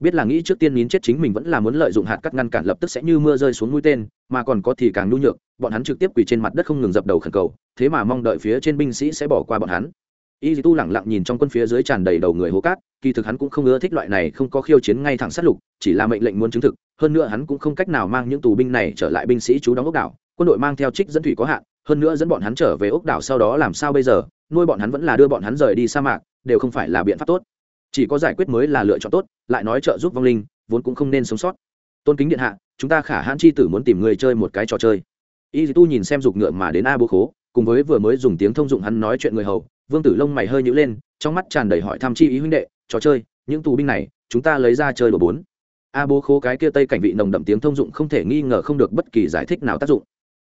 biết là nghĩ trước tiên nín chết chính mình vẫn là muốn lợi dụng hạt cắt ngăn cản lập tức sẽ như mưa rơi xuống mũi tên, mà còn có thì càng nhu nhược, bọn hắn trực tiếp quỳ trên mặt đất không ngừng dập đầu khẩn cầu, thế mà mong đợi phía trên binh sĩ sẽ bỏ qua bọn hắn. Y dì tu lẳng lặng nhìn trong quân phía dưới tràn đầy đầu người hố cát, kỳ thực hắn cũng không ưa thích loại này không có khiêu chiến ngay thẳng sát lục, chỉ là mệnh lệnh muốn chứng thực, hơn nữa hắn cũng không cách nào mang những tù binh này trở lại binh sĩ chú đóng ốc đảo, quân đội mang theo trích dẫn thủy có hạn, hơn nữa dẫn bọn hắn trở về ốc đảo sau đó làm sao bây giờ, nuôi bọn hắn vẫn là đưa bọn hắn rời đi sa mạc, đều không phải là biện pháp tốt chỉ có giải quyết mới là lựa chọn tốt, lại nói trợ giúp vong linh, vốn cũng không nên sống sót. Tôn kính điện hạ, chúng ta khả hãn chi tử muốn tìm người chơi một cái trò chơi. Y tu nhìn xem dục ngựa mà đến a bố khố, cùng với vừa mới dùng tiếng thông dụng hắn nói chuyện người hầu, vương tử lông mày hơi nhữ lên, trong mắt tràn đầy hỏi thăm chi ý huynh đệ, trò chơi, những tù binh này, chúng ta lấy ra chơi đồ bốn. A bố khố cái kia tây cảnh vị nồng đậm tiếng thông dụng không thể nghi ngờ không được bất kỳ giải thích nào tác dụng.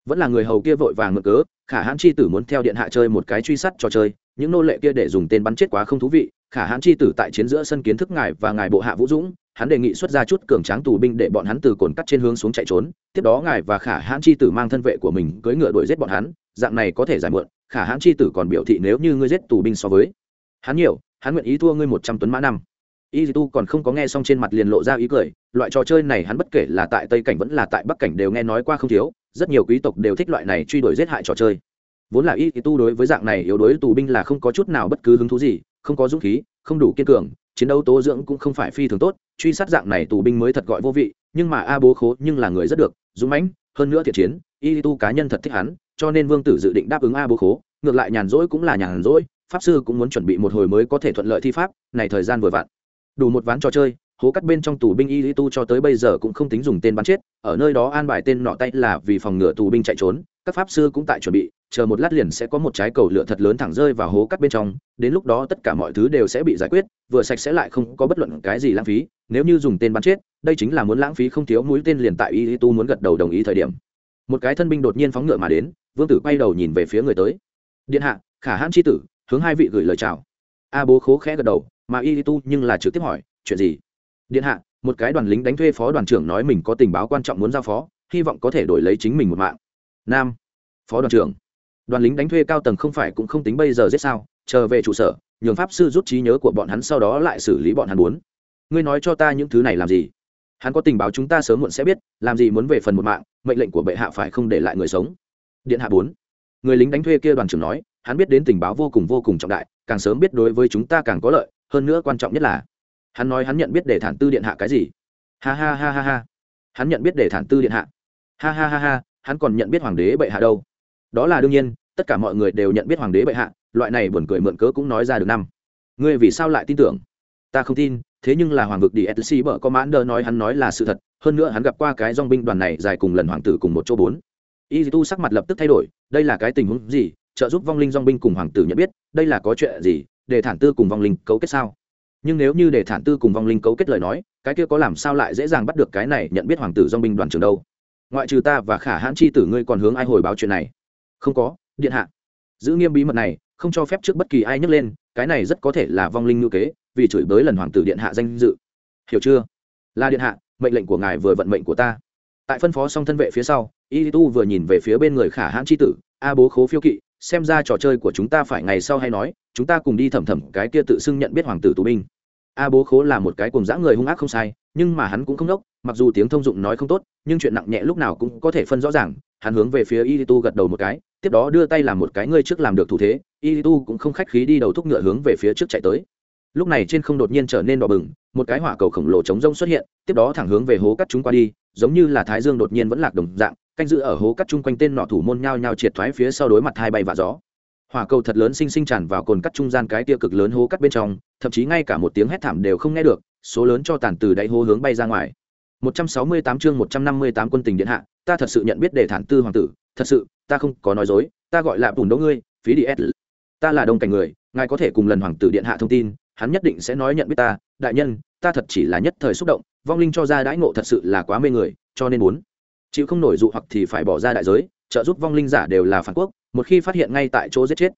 Vẫn là người hầu kia vội vàng ngược cớ, khả hãn chi tử muốn theo điện hạ chơi một cái truy sát trò chơi, những nô lệ kia để dùng tên bắn chết quá không thú vị khả hãn chi tử tại chiến giữa sân kiến thức ngài và ngài bộ hạ vũ dũng, hắn đề nghị xuất ra chút cường tráng tù binh để bọn hắn từ cồn cắt trên hướng xuống chạy trốn, tiếp đó ngài và khả hãn chi tử mang thân vệ của mình cưỡi ngựa đuổi giết bọn hắn, dạng này có thể giải mượn khả hãn chi tử còn biểu thị nếu như ngươi giết tù binh so với hắn nhiều, hắn nguyện ý thua ngươi một trăm tuấn mã năm. Y tu còn không có nghe xong trên mặt liền lộ ra ý cười, loại trò chơi này hắn bất kể là tại tây cảnh vẫn là tại bắc cảnh đều nghe nói qua không thiếu, rất nhiều quý tộc đều thích loại này truy đuổi giết hại trò chơi. Vốn là y tu đối với dạng này yếu đối tù binh là không có chút nào bất cứ hứng thú gì không có dũng khí, không đủ kiên cường, chiến đấu tố dưỡng cũng không phải phi thường tốt, truy sát dạng này tù binh mới thật gọi vô vị, nhưng mà a bố khố nhưng là người rất được, dũng mãnh, hơn nữa thiện chiến, y tu cá nhân thật thích hắn, cho nên vương tử dự định đáp ứng a bố khố, ngược lại nhàn rỗi cũng là nhàn rỗi, pháp sư cũng muốn chuẩn bị một hồi mới có thể thuận lợi thi pháp, này thời gian vừa vặn. Đủ một ván trò chơi, hố cắt bên trong tù binh y tu cho tới bây giờ cũng không tính dùng tên bắn chết, ở nơi đó an bài tên nọ tay là vì phòng ngừa tù binh chạy trốn các pháp sư cũng tại chuẩn bị, chờ một lát liền sẽ có một trái cầu lửa thật lớn thẳng rơi vào hố cắt bên trong, đến lúc đó tất cả mọi thứ đều sẽ bị giải quyết, vừa sạch sẽ lại không có bất luận cái gì lãng phí, nếu như dùng tên bắn chết, đây chính là muốn lãng phí không thiếu mũi tên liền tại y tu muốn gật đầu đồng ý thời điểm. Một cái thân binh đột nhiên phóng ngựa mà đến, vương tử quay đầu nhìn về phía người tới. Điện hạ, khả hãn c h i tử, hướng hai vị gửi lời chào. A bố khố khẽ gật đầu, mà y tu nhưng là trực tiếp hỏi, chuyện gì? Điện hạ, một cái đoàn lính đánh thuê phó đoàn trưởng nói mình có tình báo quan trọng muốn giao phó, hy vọng có thể đổi lấy chính mình một mạng nam. Phó đoàn trưởng. Đoàn lính đánh thuê cao tầng không phải cũng không tính bây giờ giết sao, chờ về trụ sở, nhường pháp sư rút trí nhớ của bọn hắn sau đó lại xử lý bọn hắn muốn. Ngươi nói cho ta những thứ này làm gì? Hắn có tình báo chúng ta sớm muộn sẽ biết, làm gì muốn về phần một mạng, mệnh lệnh của bệ hạ phải không để lại người sống. Điện hạ bốn. Người lính đánh thuê kia đoàn trưởng nói, hắn biết đến tình báo vô cùng vô cùng trọng đại, càng sớm biết đối với chúng ta càng có lợi, hơn nữa quan trọng nhất là, hắn nói hắn nhận biết để thản tư điện hạ cái gì? Ha ha ha ha ha. Hắn nhận biết để thản tư điện hạ. Ha ha ha ha hắn còn nhận biết hoàng đế bệ hạ đâu. Đó là đương nhiên, tất cả mọi người đều nhận biết hoàng đế bệ hạ, loại này buồn cười mượn cớ cũng nói ra được năm. Ngươi vì sao lại tin tưởng? Ta không tin, thế nhưng là hoàng vực đi etc bở có mãn đơ nói hắn nói là sự thật, hơn nữa hắn gặp qua cái dong binh đoàn này dài cùng lần hoàng tử cùng một chỗ bốn. Y tu sắc mặt lập tức thay đổi, đây là cái tình huống gì? Trợ giúp vong linh dong binh cùng hoàng tử nhận biết, đây là có chuyện gì? Để thản tư cùng vong linh cấu kết sao? Nhưng nếu như để thản tư cùng vong linh cấu kết lời nói, cái kia có làm sao lại dễ dàng bắt được cái này nhận biết hoàng tử dong binh đoàn trường đâu? Ngoại trừ ta và khả hãn chi tử ngươi còn hướng ai hồi báo chuyện này? Không có, điện hạ. Giữ nghiêm bí mật này, không cho phép trước bất kỳ ai nhắc lên, cái này rất có thể là vong linh ngữ kế, vì chửi bới lần hoàng tử điện hạ danh dự. Hiểu chưa? Là điện hạ, mệnh lệnh của ngài vừa vận mệnh của ta. Tại phân phó xong thân vệ phía sau y tu vừa nhìn về phía bên người khả hãn chi tử, a bố khố phiêu kỵ, xem ra trò chơi của chúng ta phải ngày sau hay nói, chúng ta cùng đi thẩm thẩm cái kia tự xưng nhận biết hoàng tử tù binh a bố khố là một cái cùng dã người hung ác không sai, nhưng mà hắn cũng không đốc, mặc dù tiếng thông dụng nói không tốt, nhưng chuyện nặng nhẹ lúc nào cũng có thể phân rõ ràng, hắn hướng về phía y tu gật đầu một cái, tiếp đó đưa tay làm một cái ngươi trước làm được thủ thế y tu cũng không khách khí đi đầu thúc ngựa hướng về phía trước chạy tới. Lúc này trên không đột nhiên trở nên đỏ bừng, một cái hỏa cầu khổng lồ chống rông xuất hiện, tiếp đó thẳng hướng về hố cắt chúng qua đi, giống như là thái dương đột nhiên vẫn lạc đồng dạng, canh giữ ở hố cắt chung quanh tên nọ thủ môn nhao nhao triệt thoái phía sau đối mặt hai bay và gió hỏa cầu thật lớn sinh sinh tràn vào cồn cắt trung gian cái tia cực lớn hố cắt bên trong, thậm chí ngay cả một tiếng hét thảm đều không nghe được, số lớn cho tàn từ đáy hố hướng bay ra ngoài. 168 chương 158 quân tình điện hạ, ta thật sự nhận biết đề thản tư hoàng tử, thật sự, ta không có nói dối, ta gọi là bùn đỗ ngươi, phí đi s ta là đồng cảnh người, ngài có thể cùng lần hoàng tử điện hạ thông tin, hắn nhất định sẽ nói nhận biết ta, đại nhân, ta thật chỉ là nhất thời xúc động, vong linh cho ra đãi ngộ thật sự là quá mê người, cho nên muốn chịu không nổi dụ hoặc thì phải bỏ ra đại giới, trợ giúp vong linh giả đều là phản quốc một khi phát hiện ngay tại chỗ giết chết.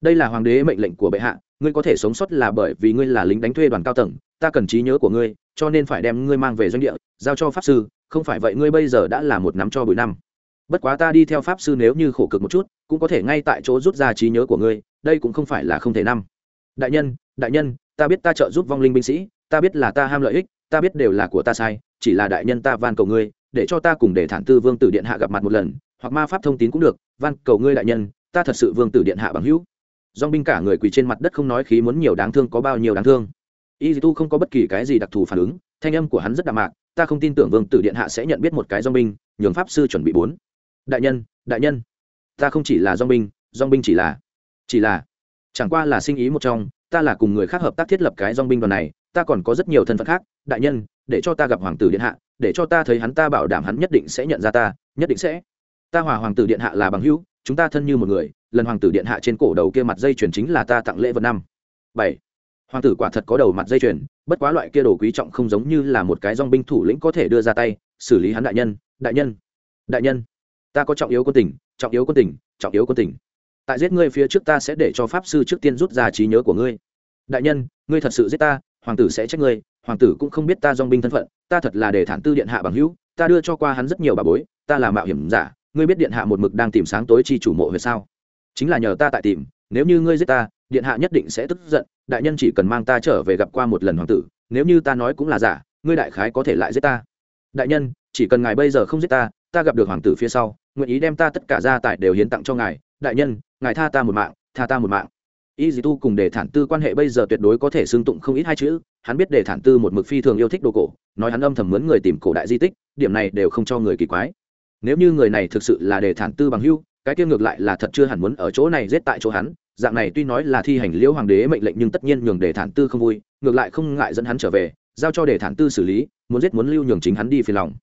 Đây là hoàng đế mệnh lệnh của bệ hạ, ngươi có thể sống sót là bởi vì ngươi là lính đánh thuê đoàn cao tầng, ta cần trí nhớ của ngươi, cho nên phải đem ngươi mang về doanh địa, giao cho pháp sư, không phải vậy ngươi bây giờ đã là một nắm cho bụi năm. Bất quá ta đi theo pháp sư nếu như khổ cực một chút, cũng có thể ngay tại chỗ rút ra trí nhớ của ngươi, đây cũng không phải là không thể năm. Đại nhân đại nhân, ta biết ta trợ giúp vong linh binh sĩ, ta biết là ta ham lợi ích, ta biết đều là của ta sai, chỉ là đại nhân ta van cầu ngươi, để cho ta cùng để thản tư vương tử điện hạ gặp mặt một lần hoặc ma pháp thông tín cũng được, van, cầu ngươi đại nhân, ta thật sự vương tử điện hạ bằng hữu. Dong binh cả người quỳ trên mặt đất không nói khí muốn nhiều đáng thương có bao nhiêu đáng thương. Y tu không có bất kỳ cái gì đặc thù phản ứng, thanh âm của hắn rất đạm mạc, ta không tin tưởng vương tử điện hạ sẽ nhận biết một cái dong binh, nhường pháp sư chuẩn bị bốn. Đại nhân đại nhân, ta không chỉ là dong binh dong binh chỉ là chỉ là, chẳng qua là sinh ý một trong, ta là cùng người khác hợp tác thiết lập cái dong binh đoàn này, ta còn có rất nhiều thân phận khác, đại nhân, để cho ta gặp hoàng tử điện hạ, để cho ta thấy hắn ta bảo đảm hắn nhất định sẽ nhận ra ta, nhất định sẽ ta hòa hoàng tử điện hạ là bằng hữu, chúng ta thân như một người, lần hoàng tử điện hạ trên cổ đầu kia mặt dây chuyền chính là ta tặng lễ vật năm. Bảy. Hoàng tử quả thật có đầu mặt dây chuyền, bất quá loại kia đồ quý trọng không giống như là một cái dong binh thủ lĩnh có thể đưa ra tay, xử lý hắn đại nhân đại nhân đại nhân. Ta có trọng yếu quân tình, trọng yếu quân tình, trọng yếu quân tình. Tại giết ngươi phía trước ta sẽ để cho pháp sư trước tiên rút ra trí nhớ của ngươi. Đại nhân, ngươi thật sự giết ta, hoàng tử sẽ trách ngươi, hoàng tử cũng không biết ta dong binh thân phận, ta thật là để thản tư điện hạ bằng hữu, ta đưa cho qua hắn rất nhiều bà bối, ta là mạo hiểm giả ngươi biết điện hạ một mực đang tìm sáng tối chi chủ mộ huyệt sao? Chính là nhờ ta tại tìm, nếu như ngươi giết ta, điện hạ nhất định sẽ tức giận, đại nhân chỉ cần mang ta trở về gặp qua một lần hoàng tử, nếu như ta nói cũng là giả, ngươi đại khái có thể lại giết ta. Đại nhân, chỉ cần ngài bây giờ không giết ta ta gặp được hoàng tử phía sau, nguyện ý đem ta tất cả gia tài đều hiến tặng cho ngài, đại nhân, ngài tha ta một mạng, tha ta một mạng. Y dì tu cùng đề thản tư quan hệ bây giờ tuyệt đối có thể xương tụng không ít hai chữ, hắn biết đề thản tư một mực phi thường yêu thích đồ cổ, nói hắn âm thầm mướn người tìm cổ đại di tích, điểm này đều không cho người kỳ quái nếu như người này thực sự là đề thản tư bằng hưu cái kia ngược lại là thật chưa hẳn muốn ở chỗ này giết tại chỗ hắn. Dạng này tuy nói là thi hành liễu hoàng đế mệnh lệnh nhưng tất nhiên nhường đề thản tư không vui, ngược lại không ngại dẫn hắn trở về, giao cho đề thản tư xử lý, muốn giết muốn lưu nhường chính hắn đi phiền lòng.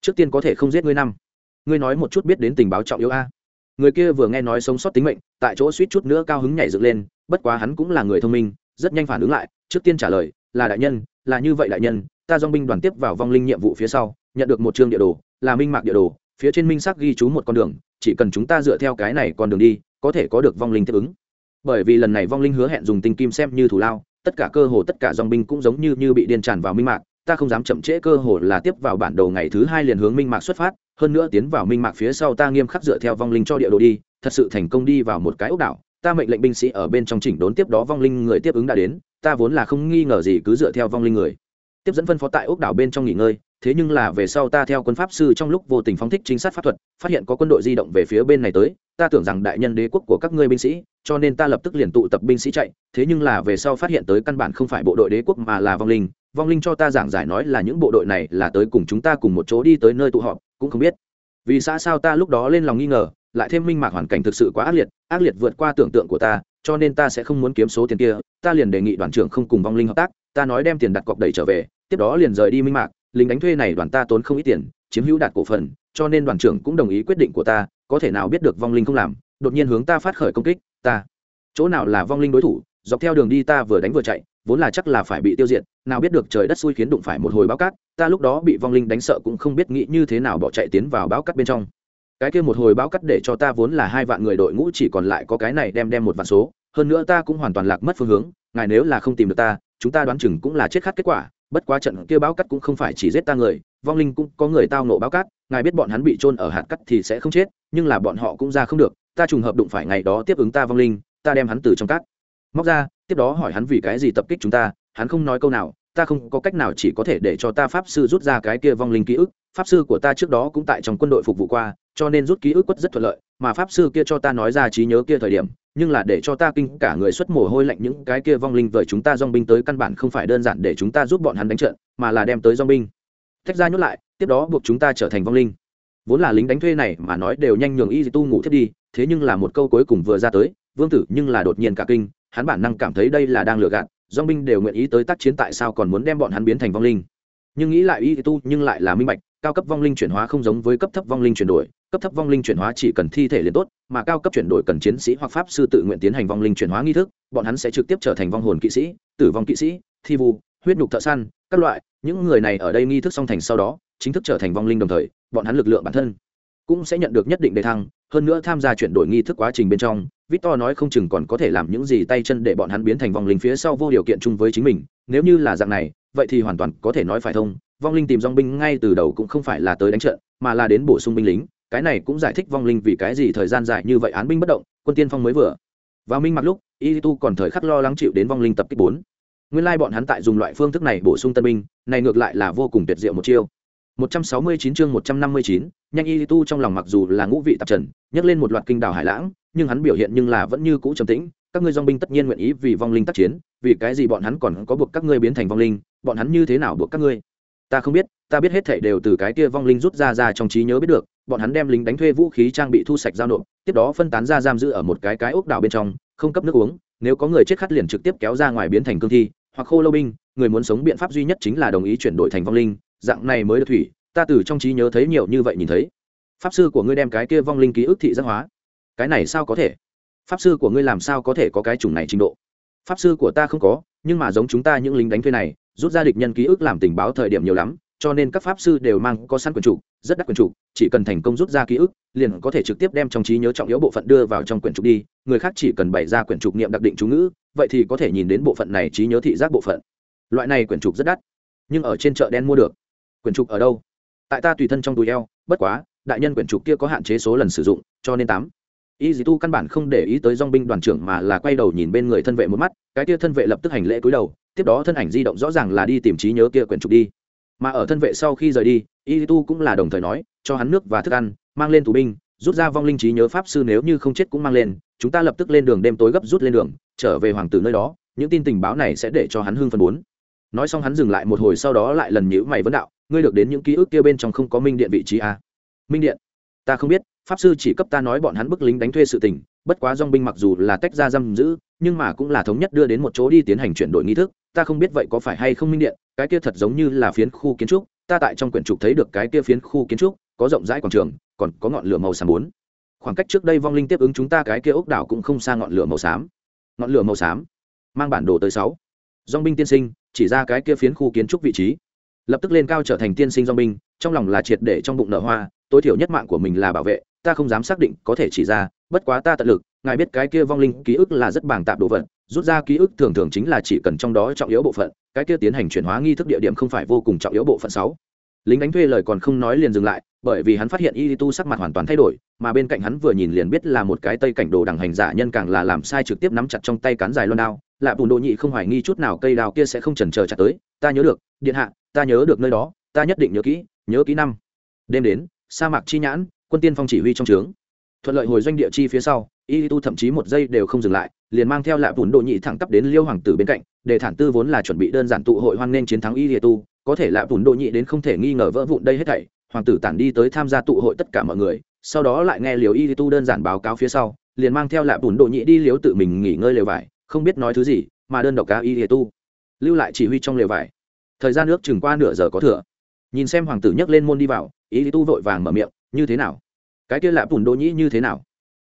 Trước tiên có thể không giết ngươi năm. Ngươi nói một chút biết đến tình báo trọng yếu a. Người kia vừa nghe nói sống sót tính mệnh, tại chỗ suýt chút nữa cao hứng nhảy dựng lên, bất quá hắn cũng là người thông minh, rất nhanh phản ứng lại, trước tiên trả lời, là đại nhân, là như vậy đại nhân, ta dong binh đoàn tiếp vào vong linh nhiệm vụ phía sau, nhận được một chương địa đồ, là minh mạc địa đồ phía trên minh sắc ghi chú một con đường, chỉ cần chúng ta dựa theo cái này con đường đi, có thể có được vong linh tiếp ứng. Bởi vì lần này vong linh hứa hẹn dùng tinh kim xem như thủ lao, tất cả cơ hồ tất cả dòng binh cũng giống như như bị điên tràn vào minh mạc, ta không dám chậm trễ cơ hồ là tiếp vào bản đồ ngày thứ hai liền hướng minh mạc xuất phát, hơn nữa tiến vào minh mạc phía sau ta nghiêm khắc dựa theo vong linh cho địa đồ đi, thật sự thành công đi vào một cái ốc đảo, ta mệnh lệnh binh sĩ ở bên trong chỉnh đốn tiếp đó vong linh người tiếp ứng đã đến, ta vốn là không nghi ngờ gì cứ dựa theo vong linh người. Tiếp dẫn phân phó tại ốc đảo bên trong nghỉ ngơi thế nhưng là về sau ta theo quân pháp sư trong lúc vô tình phóng thích chính sát pháp thuật, phát hiện có quân đội di động về phía bên này tới, ta tưởng rằng đại nhân đế quốc của các ngươi binh sĩ, cho nên ta lập tức liền tụ tập binh sĩ chạy, thế nhưng là về sau phát hiện tới căn bản không phải bộ đội đế quốc mà là vong linh vong linh cho ta giảng giải nói là những bộ đội này là tới cùng chúng ta cùng một chỗ đi tới nơi tụ họp, cũng không biết. Vì xã sao ta lúc đó lên lòng nghi ngờ, lại thêm minh mạc hoàn cảnh thực sự quá ác liệt ác liệt vượt qua tưởng tượng của ta, cho nên ta sẽ không muốn kiếm số tiền kia, ta liền đề nghị đoàn trưởng không cùng vong linh hợp tác, ta nói đem tiền đặt cọc đẩy trở về, tiếp đó liền rời đi minh mạc lính đánh thuê này đoàn ta tốn không ít tiền, chiếm hữu đạt cổ phần, cho nên đoàn trưởng cũng đồng ý quyết định của ta, có thể nào biết được vong linh không làm, đột nhiên hướng ta phát khởi công kích, ta. Chỗ nào là vong linh đối thủ, dọc theo đường đi ta vừa đánh vừa chạy, vốn là chắc là phải bị tiêu diệt, nào biết được trời đất xui khiến đụng phải một hồi báo cát, ta lúc đó bị vong linh đánh sợ cũng không biết nghĩ như thế nào bỏ chạy tiến vào báo cát bên trong. Cái kia một hồi báo cắt để cho ta vốn là hai vạn người đội ngũ chỉ còn lại có cái này đem đem một vạn số, hơn nữa ta cũng hoàn toàn lạc mất phương hướng, ngài nếu là không tìm được ta, chúng ta đoán chừng cũng là chết khát kết quả bất quá trận kia báo cắt cũng không phải chỉ giết ta người vong linh cũng có người tao nộ báo cắt, ngài biết bọn hắn bị trôn ở hạt cắt thì sẽ không chết nhưng là bọn họ cũng ra không được ta trùng hợp đụng phải ngày đó tiếp ứng ta vong linh ta đem hắn từ trong cắt móc ra tiếp đó hỏi hắn vì cái gì tập kích chúng ta hắn không nói câu nào ta không có cách nào chỉ có thể để cho ta pháp sư rút ra cái kia vong linh ký ức pháp sư của ta trước đó cũng tại trong quân đội phục vụ qua cho nên rút ký ức quất rất thuận lợi mà pháp sư kia cho ta nói ra trí nhớ kia thời điểm nhưng là để cho ta kinh cả người xuất mồ hôi lạnh những cái kia vong linh vời chúng ta dong binh tới căn bản không phải đơn giản để chúng ta giúp bọn hắn đánh trận, mà là đem tới dong binh. Thách ra nhốt lại, tiếp đó buộc chúng ta trở thành vong linh. Vốn là lính đánh thuê này mà nói đều nhanh nhường y tu ngủ thiết đi, thế nhưng là một câu cuối cùng vừa ra tới, vương tử nhưng là đột nhiên cả kinh, hắn bản năng cảm thấy đây là đang lừa gạt dong binh đều nguyện ý tới tác chiến tại sao còn muốn đem bọn hắn biến thành vong linh. Nhưng nghĩ lại y tu nhưng lại là minh bạch cao cấp vong linh chuyển hóa không giống với cấp thấp vong linh chuyển đổi, cấp thấp vong linh chuyển hóa chỉ cần thi thể liền tốt, mà cao cấp chuyển đổi cần chiến sĩ hoặc pháp sư tự nguyện tiến hành vong linh chuyển hóa nghi thức, bọn hắn sẽ trực tiếp trở thành vong hồn kỵ sĩ, tử vong kỵ sĩ, thi vu, huyết nhục thợ săn, các loại. Những người này ở đây nghi thức song thành sau đó, chính thức trở thành vong linh đồng thời, bọn hắn lực lượng bản thân cũng sẽ nhận được nhất định đề thăng. Hơn nữa tham gia chuyển đổi nghi thức quá trình bên trong, victor nói không chừng còn có thể làm những gì tay chân để bọn hắn biến thành vong linh phía sau vô điều kiện chung với chính mình. Nếu như là dạng này, vậy thì hoàn toàn có thể nói phải thông vong linh tìm dong binh ngay từ đầu cũng không phải là tới đánh trận mà là đến bổ sung binh lính. Cái này cũng giải thích vong linh vì cái gì thời gian dài như vậy án binh bất động quân tiên phong mới vừa. Vào minh mặc lúc y tu còn thời khắc lo lắng chịu đến vong linh tập kích bốn. Nguyên lai bọn hắn tại dùng loại phương thức này bổ sung tân binh này ngược lại là vô cùng tuyệt diệu một chiêu. 169 chương 159, nhanh y tu trong lòng mặc dù là ngũ vị tạp trần nhấc lên một loạt kinh đảo hải lãng nhưng hắn biểu hiện nhưng là vẫn như cũ trầm tĩnh. Các ngươi dòng binh tất nhiên nguyện ý vì vong linh tác chiến vì cái gì bọn hắn còn có buộc các ngươi biến thành vong linh bọn hắn như thế nào buộc các ngươi? Ta không biết, ta biết hết thảy đều từ cái kia vong linh rút ra ra trong trí nhớ biết được, bọn hắn đem lính đánh thuê vũ khí trang bị thu sạch giao nộp, tiếp đó phân tán ra giam giữ ở một cái cái ốc đảo bên trong, không cấp nước uống, nếu có người chết khát liền trực tiếp kéo ra ngoài biến thành cương thi, hoặc khô lâu binh, người muốn sống biện pháp duy nhất chính là đồng ý chuyển đổi thành vong linh, dạng này mới được thủy, ta từ trong trí nhớ thấy nhiều như vậy nhìn thấy. Pháp sư của ngươi đem cái kia vong linh ký ức thị giác hóa. Cái này sao có thể? Pháp sư của ngươi làm sao có thể có cái chủng này trình độ? Pháp sư của ta không có, nhưng mà giống chúng ta những lính đánh thuê này rút ra địch nhân ký ức làm tình báo thời điểm nhiều lắm, cho nên các pháp sư đều mang có sẵn quyền trục rất đắt quyền trục chỉ cần thành công rút ra ký ức, liền có thể trực tiếp đem trong trí nhớ trọng yếu bộ phận đưa vào trong quyển trục đi, người khác chỉ cần bày ra quyển trục niệm đặc định chú ngữ, vậy thì có thể nhìn đến bộ phận này trí nhớ thị giác bộ phận. Loại này quyển trục rất đắt, nhưng ở trên chợ đen mua được. Quyển trục ở đâu? Tại ta tùy thân trong túi eo, bất quá, đại nhân quyển trục kia có hạn chế số lần sử dụng, cho nên tám. Y dì tu căn bản không để ý tới dong binh đoàn trưởng mà là quay đầu nhìn bên người thân vệ một mắt, cái kia thân vệ lập tức hành lễ cúi đầu tiếp đó thân ảnh di động rõ ràng là đi tìm trí nhớ kia quyển trục đi. Mà ở thân vệ sau khi rời đi y tu cũng là đồng thời nói, cho hắn nước và thức ăn, mang lên tù binh, rút ra vong linh trí nhớ pháp sư nếu như không chết cũng mang lên, chúng ta lập tức lên đường đêm tối gấp rút lên đường, trở về hoàng tử nơi đó, những tin tình báo này sẽ để cho hắn hưng phân bốn. Nói xong hắn dừng lại một hồi sau đó lại lần nhữ mày vấn đạo, ngươi được đến những ký ức kia bên trong không có minh điện vị trí à? minh điện? Ta không biết pháp sư chỉ cấp ta nói bọn hắn bức lính đánh thuê sự tình, bất quá dong binh mặc dù là tách ra giam giữ, nhưng mà cũng là thống nhất đưa đến một chỗ đi tiến hành chuyển đổi nghi thức, ta không biết vậy có phải hay không minh điện, cái kia thật giống như là phiến khu kiến trúc, ta tại trong quyển trục thấy được cái kia phiến khu kiến trúc, có rộng rãi quảng trường, còn có ngọn lửa màu xám bốn. Khoảng cách trước đây vong linh tiếp ứng chúng ta cái kia ốc đảo cũng không xa ngọn lửa màu xám. Ngọn lửa màu xám mang bản đồ tới sáu. Dong binh tiên sinh, chỉ ra cái kia phiến khu kiến trúc vị trí lập tức lên cao trở thành tiên sinh do binh, trong lòng là triệt để trong bụng nở hoa, tối thiểu nhất mạng của mình là bảo vệ, ta không dám xác định có thể chỉ ra, bất quá ta tận lực, ngài biết cái kia vong linh ký ức là rất bàng tạp đồ vật, rút ra ký ức thường thường chính là chỉ cần trong đó trọng yếu bộ phận, cái kia tiến hành chuyển hóa nghi thức địa điểm không phải vô cùng trọng yếu bộ phận sáu. Lính đánh thuê lời còn không nói liền dừng lại, bởi vì hắn phát hiện y tu sắc mặt hoàn toàn thay đổi, mà bên cạnh hắn vừa nhìn liền biết là một cái tây cảnh đồ đằng hành giả nhân càng là làm sai trực tiếp nắm chặt trong tay cán dài loan đao là bùn đồ nhị không hoài nghi chút nào cây đào kia sẽ không chần chờ chặt tới. Ta nhớ được, điện hạ, ta nhớ được nơi đó, ta nhất định nhớ kỹ nhớ kỹ năm. Đêm đến, sa mạc chi nhãn, quân tiên phong chỉ huy trong trướng. Thuận lợi hồi doanh địa chi phía sau, y tu thậm chí một giây đều không dừng lại, liền mang theo lạ bùn đồ nhị thẳng tắp đến liêu hoàng tử bên cạnh, để thản tư vốn là chuẩn bị đơn giản tụ hội hoan nghênh chiến thắng y tu, có thể lạ bùn đồ nhị đến không thể nghi ngờ vỡ vụn đây hết thảy, hoàng tử tản đi tới tham gia tụ hội tất cả mọi người, sau đó lại nghe liều y tu đơn giản báo cáo phía sau, liền mang theo lạ bùn độ nhị đi liếu tự mình nghỉ ngơi lều vải không biết nói thứ gì, mà đơn độc cá y tu. Lưu lại chỉ huy trong lều vải. Thời gian nước chừng qua nửa giờ có thừa. Nhìn xem hoàng tử nhấc lên môn đi vào ý tu vội vàng mở miệng, như thế nào? Cái kia lạp bùn độ nhĩ như thế nào?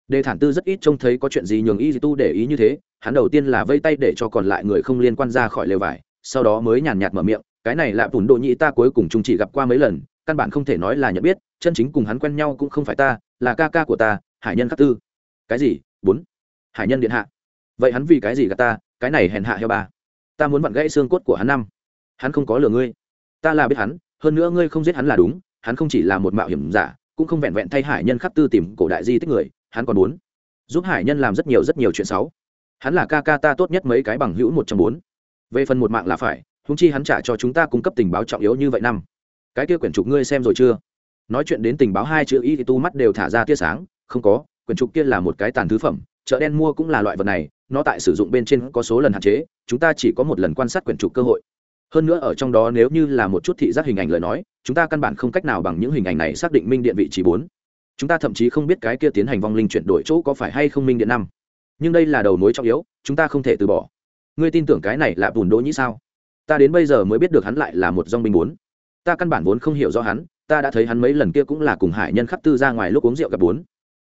Đề thản tư rất ít trông thấy có chuyện gì nhường y tu để ý như thế, hắn đầu tiên là vây tay để cho còn lại người không liên quan ra khỏi lều vải, sau đó mới nhàn nhạt mở miệng, cái này lạp bùn độ nhĩ ta cuối cùng chung chỉ gặp qua mấy lần, căn bản không thể nói là nhận biết, chân chính cùng hắn quen nhau cũng không phải ta, là ca ca của ta, hải nhân khắc tư. Cái gì? Bốn? Hải nhân điện hạ vậy hắn vì cái gì gạt ta? Cái này hèn hạ heo ba. Ta muốn vặn gãy xương cốt của hắn năm. Hắn không có lừa ngươi. Ta là biết hắn, hơn nữa ngươi không giết hắn là đúng, hắn không chỉ là một mạo hiểm giả, cũng không vẹn vẹn thay hải nhân khắc tư tìm cổ đại di tích người, hắn còn muốn giúp hải nhân làm rất nhiều rất nhiều chuyện xấu. Hắn là ca ca ta tốt nhất mấy cái bằng hữu một trong bốn. Về phần một mạng là phải húng chi hắn trả cho chúng ta cung cấp tình báo trọng yếu như vậy năm. Cái kia quyển trục ngươi xem rồi chưa? Nói chuyện đến tình báo hai chữ y thì tu mắt đều thả ra tia sáng, không có, quyển trục kia là một cái tàn thứ phẩm, chợ đen mua cũng là loại vật này nó tại sử dụng bên trên có số lần hạn chế, chúng ta chỉ có một lần quan sát quyển trục cơ hội. Hơn nữa ở trong đó nếu như là một chút thị giác hình ảnh lời nói, chúng ta căn bản không cách nào bằng những hình ảnh này xác định minh điện vị trí bốn. Chúng ta thậm chí không biết cái kia tiến hành vong linh chuyển đổi chỗ có phải hay không minh điện năm. Nhưng đây là đầu mối trọng yếu, chúng ta không thể từ bỏ. Ngươi tin tưởng cái này là bùn đỗ nhĩ sao? Ta đến bây giờ mới biết được hắn lại là một dong binh bốn. Ta căn bản vốn không hiểu rõ hắn, ta đã thấy hắn mấy lần kia cũng là cùng hải nhân khắc tư ra ngoài lúc uống rượu gặp bốn.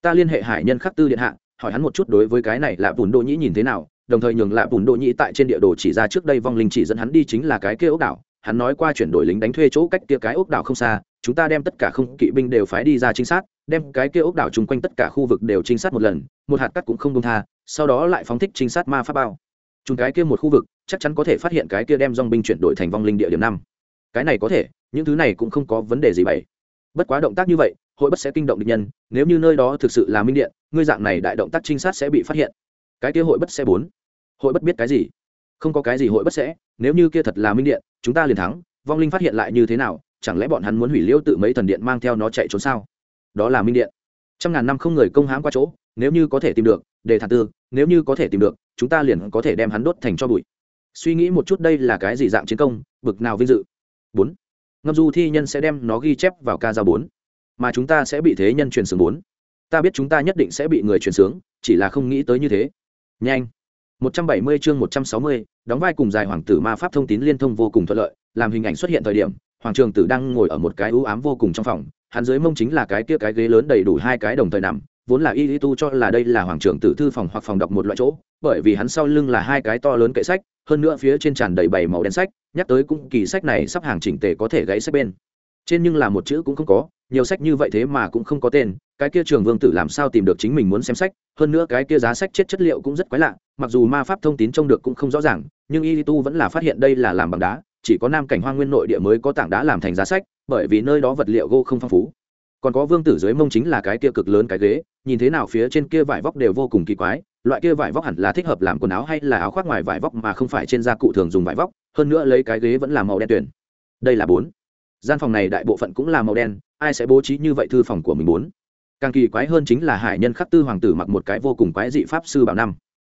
Ta liên hệ hải nhân khắc tư điện hạ hỏi hắn một chút đối với cái này là bùn đô nhĩ nhìn thế nào, đồng thời nhường lạ bùn đô nhĩ tại trên địa đồ chỉ ra trước đây vong linh chỉ dẫn hắn đi chính là cái kia ốc đảo. Hắn nói qua chuyển đổi lính đánh thuê chỗ cách kia cái ốc đảo không xa, chúng ta đem tất cả không kỵ binh đều phái đi ra trinh sát, đem cái kia ốc đảo chung quanh tất cả khu vực đều trinh sát một lần, một hạt cắt cũng không công tha, sau đó lại phóng thích trinh sát ma pháp bao. Chúng cái kia một khu vực, chắc chắn có thể phát hiện cái kia đem dong binh chuyển đổi thành vong linh địa điểm năm. Cái này có thể, những thứ này cũng không có vấn đề gì bảy bất quá động tác như vậy hội bất sẽ kinh động địch nhân, nếu như nơi đó thực sự là minh điện, ngươi dạng này đại động tác trinh sát sẽ bị phát hiện. Cái kia hội bất sẽ bốn. Hội bất biết cái gì? Không có cái gì hội bất sẽ, nếu như kia thật là minh điện, chúng ta liền thắng, vong linh phát hiện lại như thế nào, chẳng lẽ bọn hắn muốn hủy liêu tự mấy thần điện mang theo nó chạy trốn sao? Đó là minh điện. Trăm ngàn năm không người công hãm qua chỗ, nếu như có thể tìm được, để thản tư, nếu như có thể tìm được, chúng ta liền có thể đem hắn đốt thành cho bụi. Suy nghĩ một chút đây là cái gì dạng chiến công, bực nào vinh dự. Bốn. Ngâm du thi nhân sẽ đem nó ghi chép vào ca dao bốn mà chúng ta sẽ bị thế nhân truyền sướng bốn. Ta biết chúng ta nhất định sẽ bị người truyền sướng chỉ là không nghĩ tới như thế. Nhanh. 170 chương 160, đóng vai cùng dài hoàng tử ma pháp thông tín liên thông vô cùng thuận lợi làm hình ảnh xuất hiện thời điểm hoàng trường tử đang ngồi ở một cái ưu ám vô cùng trong phòng hắn dưới mông chính là cái kia cái ghế lớn đầy đủ hai cái đồng thời nằm vốn là y lý tu cho là đây là hoàng trưởng tử thư phòng hoặc phòng đọc một loại chỗ bởi vì hắn sau lưng là hai cái to lớn kệ sách hơn nữa phía trên tràn đầy bảy màu đen sách nhắc tới cũng kỳ sách này sắp hàng chỉnh tề có thể gãy sách bên trên nhưng là một chữ cũng không có, nhiều sách như vậy thế mà cũng không có tên, cái kia trường vương tử làm sao tìm được chính mình muốn xem sách, hơn nữa cái kia giá sách chết chất liệu cũng rất quái lạ, mặc dù ma pháp thông tín trông được cũng không rõ ràng, nhưng y tu vẫn là phát hiện đây là làm bằng đá, chỉ có nam cảnh hoa nguyên nội địa mới có tảng đá làm thành giá sách, bởi vì nơi đó vật liệu gỗ không phong phú. Còn có vương tử dưới mông chính là cái kia cực lớn cái ghế, nhìn thế nào phía trên kia vải vóc đều vô cùng kỳ quái, loại kia vải vóc hẳn là thích hợp làm quần áo hay là áo khoác ngoài vải vóc mà không phải trên da cụ thường dùng vải vóc, hơn nữa lấy cái ghế vẫn là màu đen tuyển đây là bốn gian phòng này đại bộ phận cũng là màu đen ai sẽ bố trí như vậy thư phòng của mình bốn càng kỳ quái hơn chính là hải nhân khắc tư hoàng tử mặc một cái vô cùng quái dị pháp sư bảo năm.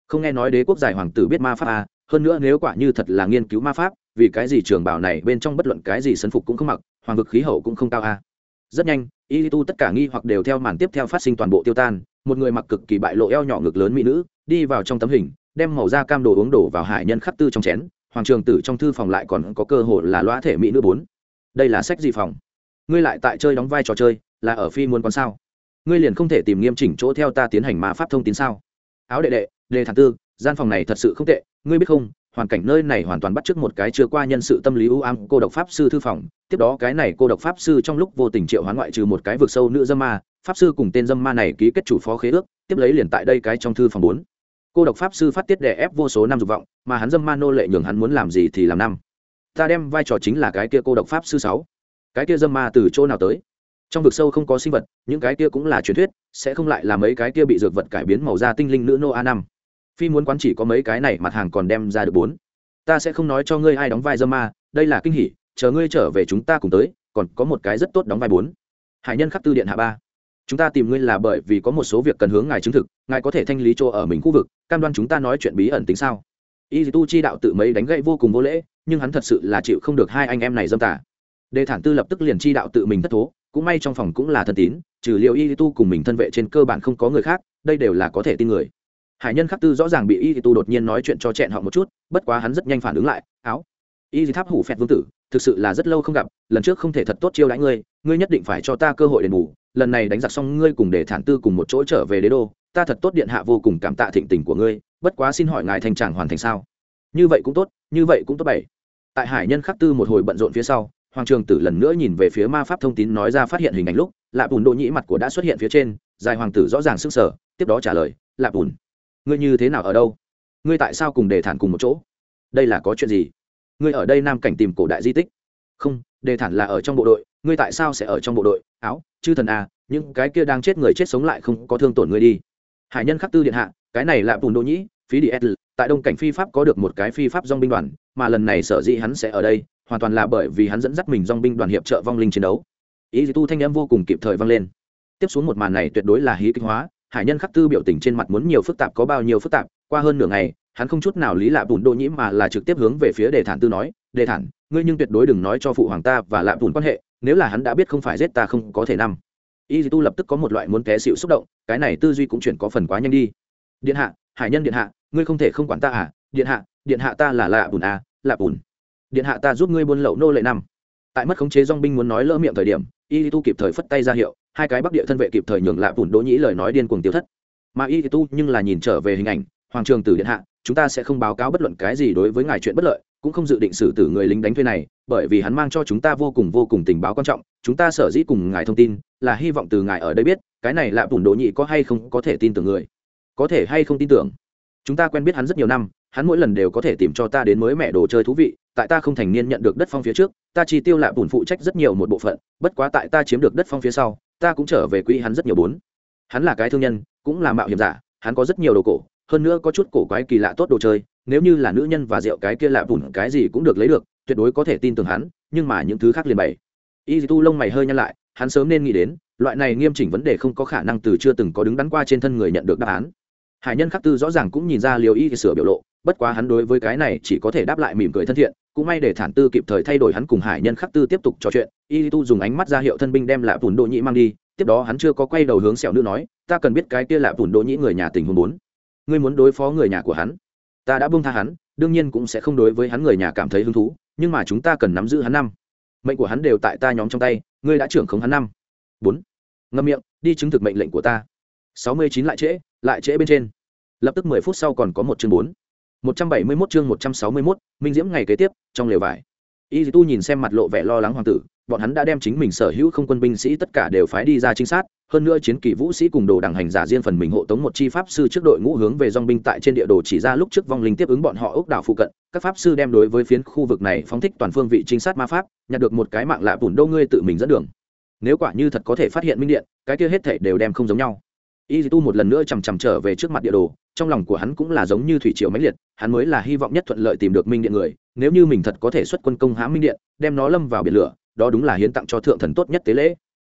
Không nghe nói đế quốc giải hoàng tử biết ma pháp à, hơn nữa nếu quả như thật là nghiên cứu ma pháp vì cái gì trường bảo này bên trong bất luận cái gì sân phục cũng không mặc hoàng vực khí hậu cũng không cao à. rất nhanh y tu tất cả nghi hoặc đều theo màn tiếp theo phát sinh toàn bộ tiêu tan một người mặc cực kỳ bại lộ eo nhỏ ngực lớn mỹ nữ đi vào trong tấm hình đem màu da cam đồ uống đổ vào hải nhân khắc tư trong chén hoàng trường tử trong thư phòng lại còn có cơ hội là loa thể mỹ nữ bốn đây là sách gì phòng? Ngươi lại tại chơi đóng vai trò chơi, là ở phi muốn quán sao? Ngươi liền không thể tìm nghiêm chỉnh chỗ theo ta tiến hành mà pháp thông tin sao? Áo đệ đệ đề thản tư, gian phòng này thật sự không tệ, ngươi biết không, hoàn cảnh nơi này hoàn toàn bắt chước một cái chưa qua nhân sự tâm lý ưu ám cô độc pháp sư thư phòng. Tiếp đó cái này cô độc pháp sư trong lúc vô tình triệu hoán ngoại trừ một cái vực sâu nữ dâm ma, pháp sư cùng tên dâm ma này ký kết chủ phó khế ước, tiếp lấy liền tại đây cái trong thư phòng bốn. Cô độc pháp sư phát tiết đè ép vô số năm dục vọng, mà hắn dâm ma nô lệ nhường hắn muốn làm gì thì làm năm ta đem vai trò chính là cái kia cô độc pháp sư sáu. Cái kia dâm ma từ chỗ nào tới? Trong vực sâu không có sinh vật, những cái kia cũng là truyền thuyết, sẽ không lại là mấy cái kia bị dược vật cải biến màu da tinh linh nữ nô a năm. Phi muốn quán chỉ có mấy cái này mặt hàng còn đem ra được bốn. Ta sẽ không nói cho ngươi ai đóng vai dâm ma, đây là kinh hỉ, chờ ngươi trở về chúng ta cùng tới, còn có một cái rất tốt đóng vai bốn. Hải nhân khắc tư điện hạ ba. Chúng ta tìm ngươi là bởi vì có một số việc cần hướng ngài chứng thực, ngài có thể thanh lý chỗ ở mình khu vực, cam đoan chúng ta nói chuyện bí ẩn tính sao? Y tu chi đạo tự mấy đánh gậy vô cùng vô lễ nhưng hắn thật sự là chịu không được hai anh em này dâm tả đề thản tư lập tức liền chi đạo tự mình thất thố, cũng may trong phòng cũng là thân tín, trừ liệu y tu cùng mình thân vệ trên cơ bản không có người khác, đây đều là có thể tin người. Hải nhân khắc tư rõ ràng bị y tu đột nhiên nói chuyện cho chẹn họ một chút, bất quá hắn rất nhanh phản ứng lại, áo, y tháp hủ phẹt vương tử, thực sự là rất lâu không gặp, lần trước không thể thật tốt chiêu đãi ngươi ngươi nhất định phải cho ta cơ hội đền bù, lần này đánh giặc xong ngươi cùng để thản tư cùng một chỗ trở về đế đô, ta thật tốt điện hạ vô cùng cảm tạ thịnh tình của ngươi, bất quá xin hỏi ngài thành tràng hoàn thành sao? Như vậy cũng tốt, như vậy cũng tốt bảy. Tại hải nhân khắc tư một hồi bận rộn phía sau, hoàng trường tử lần nữa nhìn về phía ma pháp thông tín nói ra phát hiện hình ảnh lúc lạ bùn đỗ nhĩ mặt của đã xuất hiện phía trên, dài hoàng tử rõ ràng sức sở tiếp đó trả lời lạ bùn, ngươi như thế nào ở đâu? Ngươi tại sao cùng đề thản cùng một chỗ? Đây là có chuyện gì? Ngươi ở đây nam cảnh tìm cổ đại di tích? Không, đề thản là ở trong bộ đội, ngươi tại sao sẽ ở trong bộ đội? Áo, chư thần à những cái kia đang chết người chết sống lại không có thương tổn ngươi đi. Hải nhân khắc tư điện hạ, cái này là bùn đỗ nhĩ, phí đi etl tại đông cảnh phi pháp có được một cái phi pháp dong binh đoàn, mà lần này sở dĩ hắn sẽ ở đây, hoàn toàn là bởi vì hắn dẫn dắt mình dong binh đoàn hiệp trợ vong linh chiến đấu. Ý tu thanh em vô cùng kịp thời vang lên. Tiếp xuống một màn này tuyệt đối là hí kinh hóa, hải nhân khắc tư biểu tình trên mặt muốn nhiều phức tạp có bao nhiêu phức tạp, qua hơn nửa ngày, hắn không chút nào lý lạ bùn đô nhĩ mà là trực tiếp hướng về phía đề thản tư nói, đề thản, ngươi nhưng tuyệt đối đừng nói cho phụ hoàng ta và lạ bùn quan hệ, nếu là hắn đã biết không phải giết ta không có thể nằm. y tu lập tức có một loại muốn té xịu xúc động, cái này tư duy cũng chuyển có phần quá nhanh đi. Điện hạ, hải nhân điện hạ ngươi không thể không quản ta à điện hạ điện hạ ta là lạ bùn à lạ bùn. Điện hạ ta giúp ngươi buôn lậu nô lệ năm. Tại mất khống chế dong binh muốn nói lỡ miệng thời điểm, y tu kịp thời phất tay ra hiệu, hai cái bắc địa thân vệ kịp thời nhường lạ bùn đỗ nhĩ lời nói điên cuồng tiêu thất. Mà y tu nhưng là nhìn trở về hình ảnh, hoàng trường tử điện hạ, chúng ta sẽ không báo cáo bất luận cái gì đối với ngài chuyện bất lợi, cũng không dự định xử tử người lính đánh thuê này, bởi vì hắn mang cho chúng ta vô cùng vô cùng tình báo quan trọng, chúng ta sở dĩ cùng ngài thông tin, là hy vọng từ ngài ở đây biết, cái này lạ bùn đỗ nhĩ có hay không có thể tin tưởng người. Có thể hay không tin tưởng? Chúng ta quen biết hắn rất nhiều năm, hắn mỗi lần đều có thể tìm cho ta đến mới mẹ đồ chơi thú vị, tại ta không thành niên nhận được đất phong phía trước, ta chi tiêu lạ bùn phụ trách rất nhiều một bộ phận, bất quá tại ta chiếm được đất phong phía sau, ta cũng trở về quỹ hắn rất nhiều bốn. Hắn là cái thương nhân, cũng là mạo hiểm giả, hắn có rất nhiều đồ cổ, hơn nữa có chút cổ quái kỳ lạ tốt đồ chơi, nếu như là nữ nhân và rượu cái kia lạ bùn cái gì cũng được lấy được, tuyệt đối có thể tin tưởng hắn, nhưng mà những thứ khác liền bày. Y tu lông mày hơi nhăn lại, hắn sớm nên nghĩ đến, loại này nghiêm chỉnh vấn đề không có khả năng từ chưa từng có đứng đắn qua trên thân người nhận được đáp án hải nhân khắc tư rõ ràng cũng nhìn ra liều y sửa biểu lộ, bất quá hắn đối với cái này chỉ có thể đáp lại mỉm cười thân thiện, cũng may để thản tư kịp thời thay đổi hắn cùng hải nhân khắc tư tiếp tục trò chuyện. Y tu dùng ánh mắt ra hiệu thân binh đem lạ bùn đỗ nhĩ mang đi, tiếp đó hắn chưa có quay đầu hướng sẹo nữ nói, ta cần biết cái kia lạ bùn đỗ nhĩ người nhà tình huống bốn. Ngươi muốn đối phó người nhà của hắn. Ta đã buông tha hắn, đương nhiên cũng sẽ không đối với hắn người nhà cảm thấy hứng thú, nhưng mà chúng ta cần nắm giữ hắn năm. Mệnh của hắn đều tại ta nhóm trong tay, ngươi đã trưởng khống hắn năm. Bốn. Ngâm miệng, đi chứng thực mệnh lệnh của ta sáu mươi chín lại trễ lại trễ bên trên. Lập tức mười phút sau còn có một chương bốn. một trăm bảy mươi mốt chương một trăm sáu mươi mốt, minh diễm ngày kế tiếp, trong lều vải. Y tu nhìn xem mặt lộ vẻ lo lắng hoàng tử, bọn hắn đã đem chính mình sở hữu không quân binh sĩ tất cả đều phái đi ra trinh sát, hơn nữa chiến kỳ vũ sĩ cùng đồ đẳng hành giả riêng phần mình hộ tống một chi pháp sư trước đội ngũ hướng về dong binh tại trên địa đồ chỉ ra lúc trước vong linh tiếp ứng bọn họ ốc đảo phụ cận. Các pháp sư đem đối với phiến khu vực này phóng thích toàn phương vị trinh sát ma pháp, nhặt được một cái mạng lạ bùn đô ngươi tự mình dẫn đường. Nếu quả như thật có thể phát hiện minh điện, cái kia hết thể đều đem không giống nhau y tu một lần nữa chằm chằm trở về trước mặt địa đồ, trong lòng của hắn cũng là giống như thủy triều mãnh liệt, hắn mới là hy vọng nhất thuận lợi tìm được minh điện người, nếu như mình thật có thể xuất quân công hãm minh điện, đem nó lâm vào biển lửa, đó đúng là hiến tặng cho thượng thần tốt nhất tế lễ.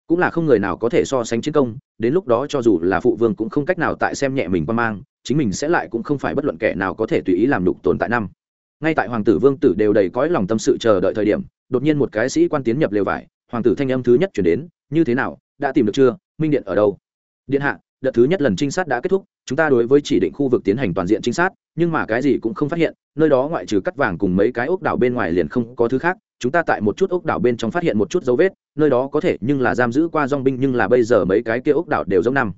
Cũng là không người nào có thể so sánh chiến công, đến lúc đó cho dù là phụ vương cũng không cách nào tại xem nhẹ mình qua mang, chính mình sẽ lại cũng không phải bất luận kẻ nào có thể tùy ý làm đục tồn tại năm. Ngay tại hoàng tử vương tử đều đầy cõi lòng tâm sự chờ đợi thời điểm, đột nhiên một cái sĩ quan tiến nhập lều vải, hoàng tử thanh âm thứ nhất chuyển đến, như thế nào, đã tìm được chưa? Minh điện ở đâu? Điện hạ đợt thứ nhất lần trinh sát đã kết thúc, chúng ta đối với chỉ định khu vực tiến hành toàn diện trinh sát, nhưng mà cái gì cũng không phát hiện, nơi đó ngoại trừ cắt vàng cùng mấy cái ốc đảo bên ngoài liền không có thứ khác, chúng ta tại một chút ốc đảo bên trong phát hiện một chút dấu vết, nơi đó có thể nhưng là giam giữ qua dong binh nhưng là bây giờ mấy cái kia ốc đảo đều giống năm.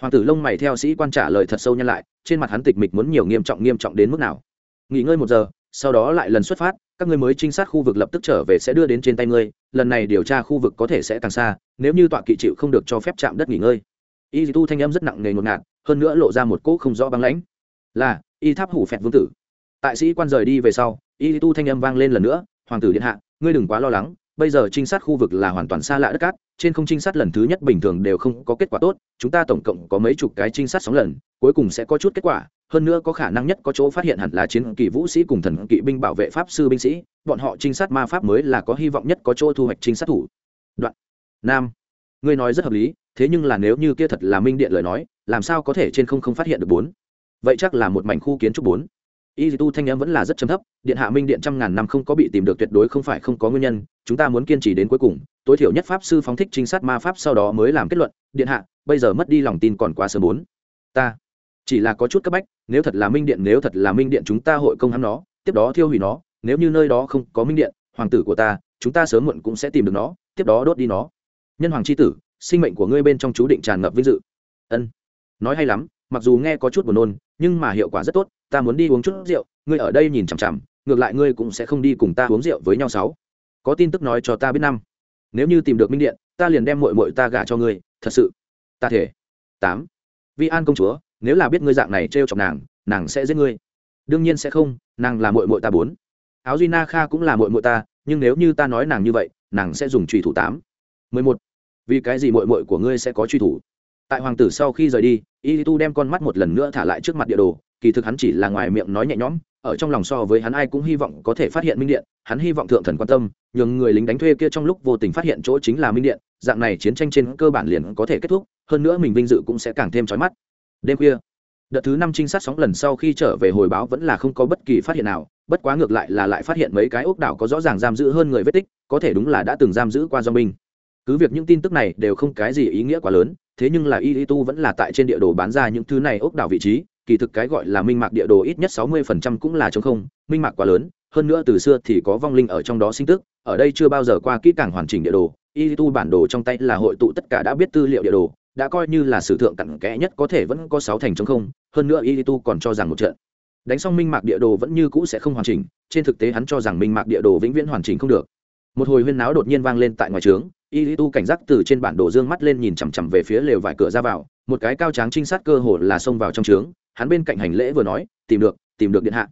Hoàng tử lông mày theo sĩ quan trả lời thật sâu nhân lại, trên mặt hắn tịch mịch muốn nhiều nghiêm trọng nghiêm trọng đến mức nào. Nghỉ ngơi một giờ, sau đó lại lần xuất phát, các ngươi mới trinh sát khu vực lập tức trở về sẽ đưa đến trên tay ngươi, lần này điều tra khu vực có thể sẽ càng xa, nếu như tọa kỵ chịu không được cho phép chạm đất nghỉ ngơi y tu thanh âm rất nặng nề ngột ngạt, hơn nữa lộ ra một cỗ không rõ băng lãnh. Là, y tháp hủ phẹt vương tử. Tại sĩ quan rời đi về sau, y tu thanh âm vang lên lần nữa, hoàng tử điện hạ, ngươi đừng quá lo lắng, bây giờ trinh sát khu vực là hoàn toàn xa lạ đất cát, trên không trinh sát lần thứ nhất bình thường đều không có kết quả tốt, chúng ta tổng cộng có mấy chục cái trinh sát sóng lần, cuối cùng sẽ có chút kết quả, hơn nữa có khả năng nhất có chỗ phát hiện hẳn là chiến kỳ vũ sĩ cùng thần kỵ binh bảo vệ pháp sư binh sĩ, bọn họ trinh sát ma pháp mới là có hy vọng nhất có chỗ thu hoạch trinh sát thủ. Đoạn. Nam ngươi nói rất hợp lý, thế nhưng là nếu như kia thật là minh điện lời nói, làm sao có thể trên không không phát hiện được bốn? Vậy chắc là một mảnh khu kiến trúc bốn. Y tu thanh em vẫn là rất chấm thấp, điện hạ minh điện trăm ngàn năm không có bị tìm được tuyệt đối không phải không có nguyên nhân, chúng ta muốn kiên trì đến cuối cùng, tối thiểu nhất pháp sư phóng thích trinh sát ma pháp sau đó mới làm kết luận, điện hạ, bây giờ mất đi lòng tin còn quá sớm bốn. Ta, chỉ là có chút cấp bách, nếu thật là minh điện, nếu thật là minh điện chúng ta hội công hắn nó, tiếp đó thiêu hủy nó, nếu như nơi đó không có minh điện, hoàng tử của ta, chúng ta sớm muộn cũng sẽ tìm được nó, tiếp đó đốt đi nó nhân hoàng c h i tử, sinh mệnh của ngươi bên trong chú định tràn ngập vinh dự. Ân. Nói hay lắm, mặc dù nghe có chút buồn nôn, nhưng mà hiệu quả rất tốt, ta muốn đi uống chút rượu, ngươi ở đây nhìn chằm chằm, ngược lại ngươi cũng sẽ không đi cùng ta uống rượu với nhau sáu. Có tin tức nói cho ta biết năm. Nếu như tìm được minh điện, ta liền đem mội mội ta gả cho ngươi, thật sự. Ta thể. Tám. Vi an công chúa, nếu là biết ngươi dạng này t r chọc nàng nàng sẽ giết ngươi. Đương nhiên sẽ không, nàng là mội mội ta bốn. Áo duy na kha cũng là mội mội ta, nhưng nếu như ta nói nàng như vậy, nàng sẽ dùng trùy thủ tám. Mười một vì cái gì mội mội của ngươi sẽ có truy thủ? Tại hoàng tử sau khi rời đi y tu đem con mắt một lần nữa thả lại trước mặt địa đồ, kỳ thực hắn chỉ là ngoài miệng nói nhẹ nhõm, ở trong lòng so với hắn ai cũng hy vọng có thể phát hiện minh điện, hắn hy vọng thượng thần quan tâm, nhường người lính đánh thuê kia trong lúc vô tình phát hiện chỗ chính là minh điện, dạng này chiến tranh trên cơ bản liền có thể kết thúc, hơn nữa mình vinh dự cũng sẽ càng thêm trói mắt. Đêm khuya, đợt thứ năm trinh sát sóng lần sau khi trở về hồi báo vẫn là không có bất kỳ phát hiện nào, bất quá ngược lại là lại phát hiện mấy cái ốc đảo có rõ ràng giam giữ hơn người vết tích, có thể đúng là đã từng giam giữ qua do binh cứ việc những tin tức này đều không cái gì ý nghĩa quá lớn, thế nhưng là y tu vẫn là tại trên địa đồ bán ra những thứ này ốc đảo vị trí, kỳ thực cái gọi là minh mạc địa đồ ít nhất sáu mươi phần trăm cũng là chống không, minh mạc quá lớn, hơn nữa từ xưa thì có vong linh ở trong đó sinh tức, ở đây chưa bao giờ qua kỹ càng hoàn chỉnh địa đồ y tu bản đồ trong tay là hội tụ tất cả đã biết tư liệu địa đồ, đã coi như là sử thượng cặn kẽ nhất có thể vẫn có sáu thành chống không, hơn nữa y tu còn cho rằng một trận. Đánh xong minh mạc địa đồ vẫn như cũ sẽ không hoàn chỉnh, trên thực tế hắn cho rằng minh mạc địa đồ vĩnh viễn hoàn chỉnh không được. Một hồi huyên náo đột nhiên vang lên tại ngoài trướng y lý tu cảnh giác từ trên bản đồ dương mắt lên nhìn chằm chằm về phía lều vải cửa ra vào, một cái cao tráng trinh sát cơ hồ là xông vào trong trướng, hắn bên cạnh hành lễ vừa nói, tìm được tìm được điện hạ.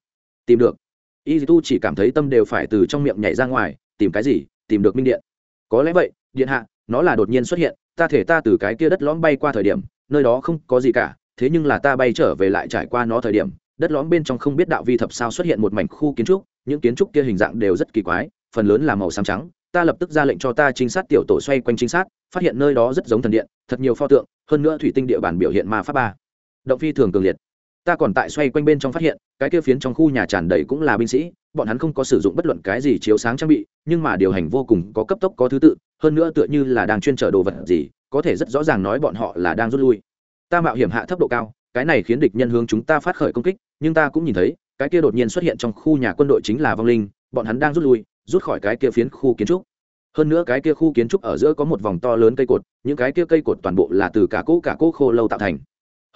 Tìm được. Y lý tu chỉ cảm thấy tâm đều phải từ trong miệng nhảy ra ngoài, tìm cái gì? Tìm được minh điện. Có lẽ vậy, điện hạ, nó là đột nhiên xuất hiện, ta thể ta từ cái kia đất lõm bay qua thời điểm, nơi đó không có gì cả, thế nhưng là ta bay trở về lại trải qua nó thời điểm, đất lõm bên trong không biết đạo vi thập sao xuất hiện một mảnh khu kiến trúc, những kiến trúc kia hình dạng đều rất kỳ quái, phần lớn là màu xám trắng ta lập tức ra lệnh cho ta trinh sát tiểu tổ xoay quanh trinh sát, phát hiện nơi đó rất giống thần điện, thật nhiều pho tượng, hơn nữa thủy tinh địa bản biểu hiện ma pháp ba. Động phi thường cường liệt. Ta còn tại xoay quanh bên trong phát hiện, cái kia phiến trong khu nhà tràn đầy cũng là binh sĩ, bọn hắn không có sử dụng bất luận cái gì chiếu sáng trang bị, nhưng mà điều hành vô cùng có cấp tốc có thứ tự, hơn nữa tựa như là đang chuyên trở đồ vật gì, có thể rất rõ ràng nói bọn họ là đang rút lui. Ta mạo hiểm hạ thấp độ cao, cái này khiến địch nhân hướng chúng ta phát khởi công kích, nhưng ta cũng nhìn thấy, cái kia đột nhiên xuất hiện trong khu nhà quân đội chính là vong linh, bọn hắn đang rút lui rút khỏi cái kia phiến khu kiến trúc. Hơn nữa cái kia khu kiến trúc ở giữa có một vòng to lớn cây cột, những cái kia cây cột toàn bộ là từ cả cỗ cả cỗ khô lâu tạo thành.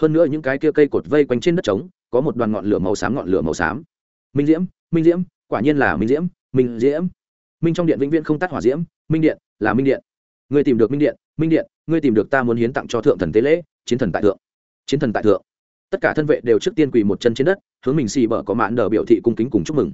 Hơn nữa những cái kia cây cột vây quanh trên đất trống, có một đoàn ngọn lửa màu xám ngọn lửa màu xám. Minh diễm minh diễm, quả nhiên là minh diễm minh diễm. Minh trong điện vĩnh viễn không tắt hỏa diễm, minh điện, là minh điện. Ngươi tìm được minh điện minh điện, ngươi tìm được ta muốn hiến tặng cho thượng thần tế lễ, chiến thần tại thượng. Chiến thần tại thượng. Tất cả thân vệ đều trước tiên quỳ một chân trên đất, hướng mình xì bở có mãn đờ biểu thị cung kính cùng chúc mừng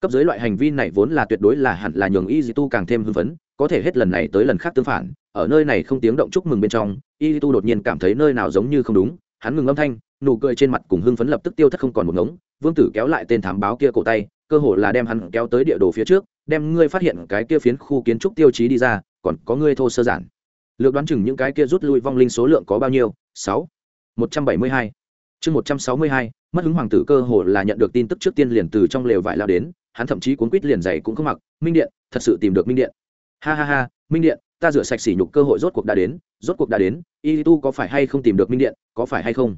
cấp dưới loại hành vi này vốn là tuyệt đối là hẳn là nhường y di tu càng thêm hưng phấn, có thể hết lần này tới lần khác tương phản, ở nơi này không tiếng động chúc mừng bên trong y di tu đột nhiên cảm thấy nơi nào giống như không đúng, hắn ngừng âm thanh, nụ cười trên mặt cùng hưng phấn lập tức tiêu thất không còn một ngống, vương tử kéo lại tên thám báo kia cổ tay, cơ hồ là đem hắn kéo tới địa đồ phía trước, đem ngươi phát hiện cái kia phiến khu kiến trúc tiêu chí đi ra, còn có ngươi thô sơ giản. Lược đoán chừng những cái kia rút lui vong linh số lượng có bao nhiêu? Sáu. Một trăm bảy mươi hai. Chương một trăm sáu mươi hai, mất hứng hoàng tử cơ hồ là nhận được tin tức trước tiên liền từ trong lều vải lao đến hắn thậm chí cuốn quýt liền giày cũng không mặc. Minh điện, thật sự tìm được minh điện. Ha ha ha, minh điện, ta rửa sạch sỉ nhục cơ hội rốt cuộc đã đến, rốt cuộc đã đến. Y tu có phải hay không tìm được minh điện, có phải hay không?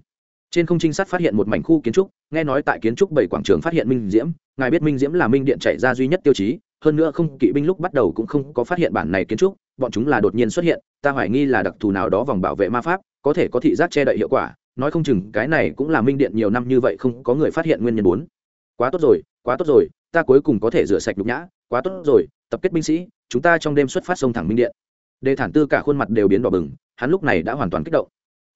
Trên không trinh sát phát hiện một mảnh khu kiến trúc, nghe nói tại kiến trúc bảy quảng trường phát hiện minh diễm. Ngài biết minh diễm là minh điện chạy ra duy nhất tiêu chí, hơn nữa không, kỵ binh lúc bắt đầu cũng không có phát hiện bản này kiến trúc, bọn chúng là đột nhiên xuất hiện, ta hoài nghi là đặc thù nào đó vòng bảo vệ ma pháp, có thể có thị giác che đậy hiệu quả, nói không chừng cái này cũng là minh điện nhiều năm như vậy không có người phát hiện nguyên nhân bốn. Quá tốt rồi, quá tốt rồi ta cuối cùng có thể rửa sạch nhục nhã, quá tốt rồi, tập kết binh sĩ, chúng ta trong đêm xuất phát sông thẳng minh điện. Đề thản tư cả khuôn mặt đều biến đỏ bừng, hắn lúc này đã hoàn toàn kích động.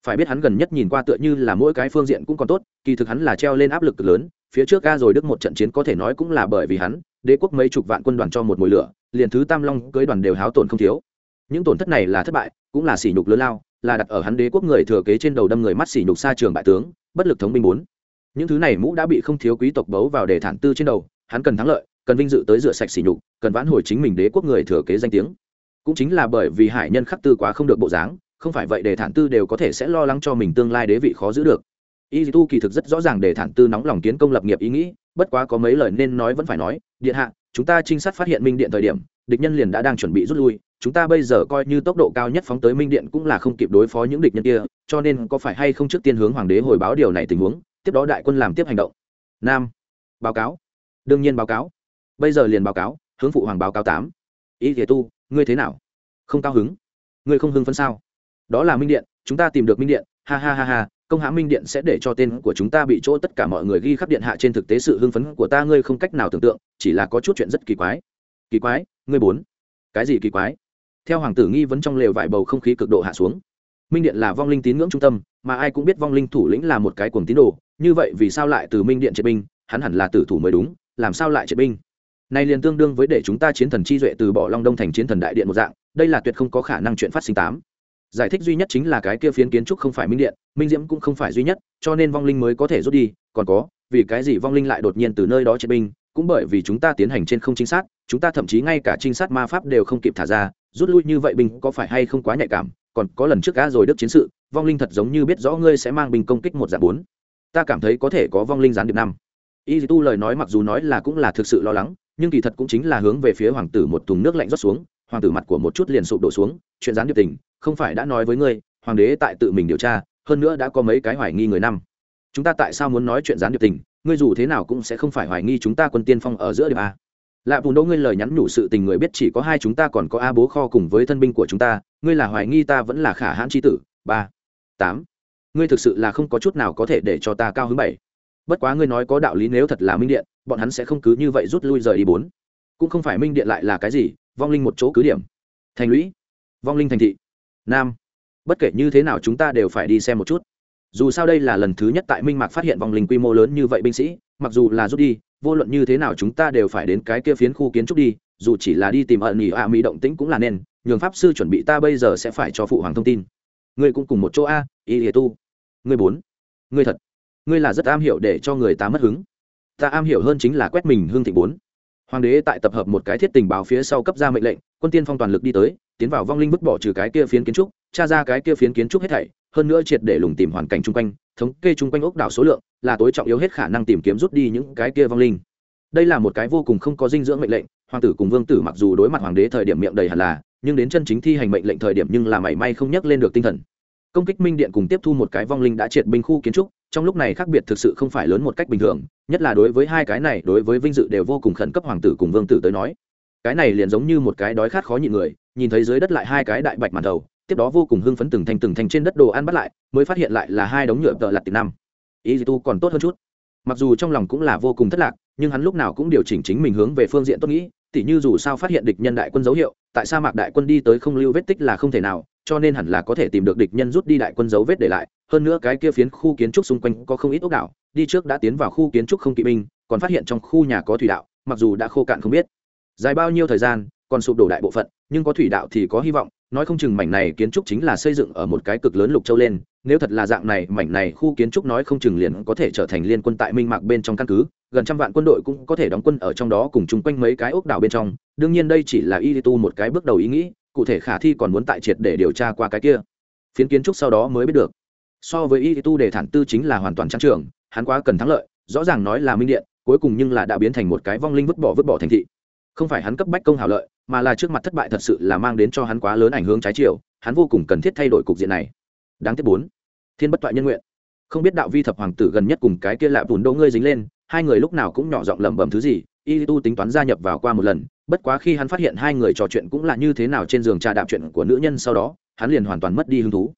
Phải biết hắn gần nhất nhìn qua tựa như là mỗi cái phương diện cũng còn tốt, kỳ thực hắn là treo lên áp lực cực lớn, phía trước ga rồi đức một trận chiến có thể nói cũng là bởi vì hắn, đế quốc mấy chục vạn quân đoàn cho một mùi lửa, liền thứ tam long cưới đoàn đều háo tổn không thiếu. Những tổn thất này là thất bại, cũng là sỉ nhục lớn lao, là đặt ở hắn đế quốc người thừa kế trên đầu đâm người mắt sỉ nhục xa trường bại tướng, bất lực thống binh bốn. Những thứ này mũ đã bị không thiếu quý tộc bấu vào để thản tư trên đầu hắn cần thắng lợi, cần vinh dự tới rửa sạch sỉ nhục, cần vãn hồi chính mình đế quốc người thừa kế danh tiếng. Cũng chính là bởi vì hải nhân khắc tư quá không được bộ dáng, không phải vậy để thản tư đều có thể sẽ lo lắng cho mình tương lai đế vị khó giữ được. Y tu kỳ thực rất rõ ràng để thản tư nóng lòng kiến công lập nghiệp ý nghĩ, bất quá có mấy lời nên nói vẫn phải nói, điện hạ, chúng ta trinh sát phát hiện minh điện thời điểm, địch nhân liền đã đang chuẩn bị rút lui, chúng ta bây giờ coi như tốc độ cao nhất phóng tới minh điện cũng là không kịp đối phó những địch nhân kia, cho nên có phải hay không trước tiên hướng hoàng đế hồi báo điều này tình huống, tiếp đó đại quân làm tiếp hành động. Nam, báo cáo đương nhiên báo cáo. Bây giờ liền báo cáo, hướng phụ hoàng báo cáo tám. Ý thể tu, ngươi thế nào? Không cao hứng. Ngươi không hưng phấn sao? Đó là minh điện, chúng ta tìm được minh điện. Ha ha ha ha, công hãm minh điện sẽ để cho tên của chúng ta bị chỗ tất cả mọi người ghi khắp điện hạ trên thực tế sự hưng phấn của ta, ngươi không cách nào tưởng tượng, chỉ là có chút chuyện rất kỳ quái. Kỳ quái, ngươi bốn. Cái gì kỳ quái? Theo hoàng tử nghi vấn trong lều vải bầu không khí cực độ hạ xuống. Minh điện là vong linh tín ngưỡng trung tâm, mà ai cũng biết vong linh thủ lĩnh là một cái cuồng tín đồ. Như vậy vì sao lại từ minh điện triệt binh? Hắn hẳn là tử thủ mới đúng làm sao lại triệt binh? Này liền tương đương với để chúng ta chiến thần chi duệ từ bỏ long đông thành chiến thần đại điện một dạng, đây là tuyệt không có khả năng chuyện phát sinh tám. Giải thích duy nhất chính là cái kia phiến kiến trúc không phải minh điện, minh diễm cũng không phải duy nhất, cho nên vong linh mới có thể rút đi, còn có, vì cái gì vong linh lại đột nhiên từ nơi đó triệt binh, cũng bởi vì chúng ta tiến hành trên không chính xác chúng ta thậm chí ngay cả trinh sát ma pháp đều không kịp thả ra, rút lui như vậy binh có phải hay không quá nhạy cảm, còn có lần trước gã rồi đức chiến sự, vong linh thật giống như biết rõ ngươi sẽ mang binh công kích một dạng bốn. Ta cảm thấy có thể có vong linh gián điệp năm y tu lời nói mặc dù nói là cũng là thực sự lo lắng, nhưng kỳ thật cũng chính là hướng về phía hoàng tử một thùng nước lạnh rót xuống, hoàng tử mặt của một chút liền sụp đổ xuống, chuyện gián điệp tình, không phải đã nói với ngươi, hoàng đế tại tự mình điều tra, hơn nữa đã có mấy cái hoài nghi người năm. Chúng ta tại sao muốn nói chuyện gián điệp tình, ngươi dù thế nào cũng sẽ không phải hoài nghi chúng ta quân tiên phong ở giữa điệp a. Lạ bùn đỗ ngươi lời nhắn nhủ sự tình người biết chỉ có hai chúng ta còn có a bố kho cùng với thân binh của chúng ta, ngươi là hoài nghi ta vẫn là khả hãn tri tử, ba, tám. Ngươi thực sự là không có chút nào có thể để cho ta cao hứng bảy bất quá ngươi nói có đạo lý nếu thật là minh điện, bọn hắn sẽ không cứ như vậy rút lui rời đi bốn. Cũng không phải minh điện lại là cái gì, vong linh một chỗ cứ điểm. Thành lũy, vong linh thành thị. Nam, bất kể như thế nào chúng ta đều phải đi xem một chút. Dù sao đây là lần thứ nhất tại minh mạc phát hiện vong linh quy mô lớn như vậy binh sĩ, mặc dù là rút đi, vô luận như thế nào chúng ta đều phải đến cái kia phiến khu kiến trúc đi, dù chỉ là đi tìm ẩn nghỉ a mỹ động tĩnh cũng là nên, nhường pháp sư chuẩn bị ta bây giờ sẽ phải cho phụ hoàng thông tin. Ngươi cũng cùng một chỗ a, y lìa tu. Ngươi bốn. Ngươi thật ngươi là rất am hiểu để cho người ta mất hứng. Ta am hiểu hơn chính là quét mình hương thịnh bốn. Hoàng đế tại tập hợp một cái thiết tình báo phía sau cấp ra mệnh lệnh, quân tiên phong toàn lực đi tới, tiến vào vong linh vứt bỏ trừ cái kia phiến kiến trúc, tra ra cái kia phiến kiến trúc hết thảy, hơn nữa triệt để lùng tìm hoàn cảnh chung quanh, thống kê chung quanh ốc đảo số lượng, là tối trọng yếu hết khả năng tìm kiếm rút đi những cái kia vong linh. Đây là một cái vô cùng không có dinh dưỡng mệnh lệnh, hoàng tử cùng vương tử mặc dù đối mặt hoàng đế thời điểm miệng đầy hẳn là, nhưng đến chân chính thi hành mệnh lệnh thời điểm nhưng là mảy may không nhắc lên được tinh thần. Công kích minh điện cùng tiếp thu một cái vong linh đã triệt binh khu kiến trúc trong lúc này khác biệt thực sự không phải lớn một cách bình thường, nhất là đối với hai cái này, đối với vinh dự đều vô cùng khẩn cấp hoàng tử cùng vương tử tới nói. Cái này liền giống như một cái đói khát khó nhịn người, nhìn thấy dưới đất lại hai cái đại bạch màn đầu, tiếp đó vô cùng hưng phấn từng thành từng thành trên đất đồ ăn bắt lại, mới phát hiện lại là hai đống nhựa tợ lặt tiền năm. Ý gì tu còn tốt hơn chút. Mặc dù trong lòng cũng là vô cùng thất lạc, nhưng hắn lúc nào cũng điều chỉnh chính mình hướng về phương diện tốt nghĩ, tỉ như dù sao phát hiện địch nhân đại quân dấu hiệu tại sa mạc đại quân đi tới không lưu vết tích là không thể nào, cho nên hẳn là có thể tìm được địch nhân rút đi đại quân dấu vết để lại. Hơn nữa cái kia phiến khu kiến trúc xung quanh có không ít ốc đảo, đi trước đã tiến vào khu kiến trúc không kỵ binh, còn phát hiện trong khu nhà có thủy đạo, mặc dù đã khô cạn không biết. Dài bao nhiêu thời gian, còn sụp đổ đại bộ phận, nhưng có thủy đạo thì có hy vọng, nói không chừng mảnh này kiến trúc chính là xây dựng ở một cái cực lớn lục châu lên nếu thật là dạng này, mảnh này khu kiến trúc nói không chừng liền có thể trở thành liên quân tại minh mạc bên trong căn cứ, gần trăm vạn quân đội cũng có thể đóng quân ở trong đó cùng chung quanh mấy cái ốc đảo bên trong. Đương nhiên đây chỉ là y tu một cái bước đầu ý nghĩ, cụ thể khả thi còn muốn tại triệt để điều tra qua cái kia. Phiến kiến trúc sau đó mới biết được. So với y tu đề thản tư chính là hoàn toàn trang trường, hắn quá cần thắng lợi, rõ ràng nói là minh điện, cuối cùng nhưng là đã biến thành một cái vong linh vứt bỏ vứt bỏ thành thị. Không phải hắn cấp bách công hảo lợi, mà là trước mặt thất bại thật sự là mang đến cho hắn quá lớn ảnh hưởng trái chiều, hắn vô cùng cần thiết thay đổi cục diện này. Đáng tiếc bốn thiên bất toại nhân nguyện. Không biết đạo vi thập hoàng tử gần nhất cùng cái kia lạ bùn đỗ ngươi dính lên hai người lúc nào cũng nhỏ giọng lẩm bẩm thứ gì y tu tính toán gia nhập vào qua một lần bất quá khi hắn phát hiện hai người trò chuyện cũng là như thế nào trên giường trà đạp chuyện của nữ nhân sau đó hắn liền hoàn toàn mất đi hứng thú.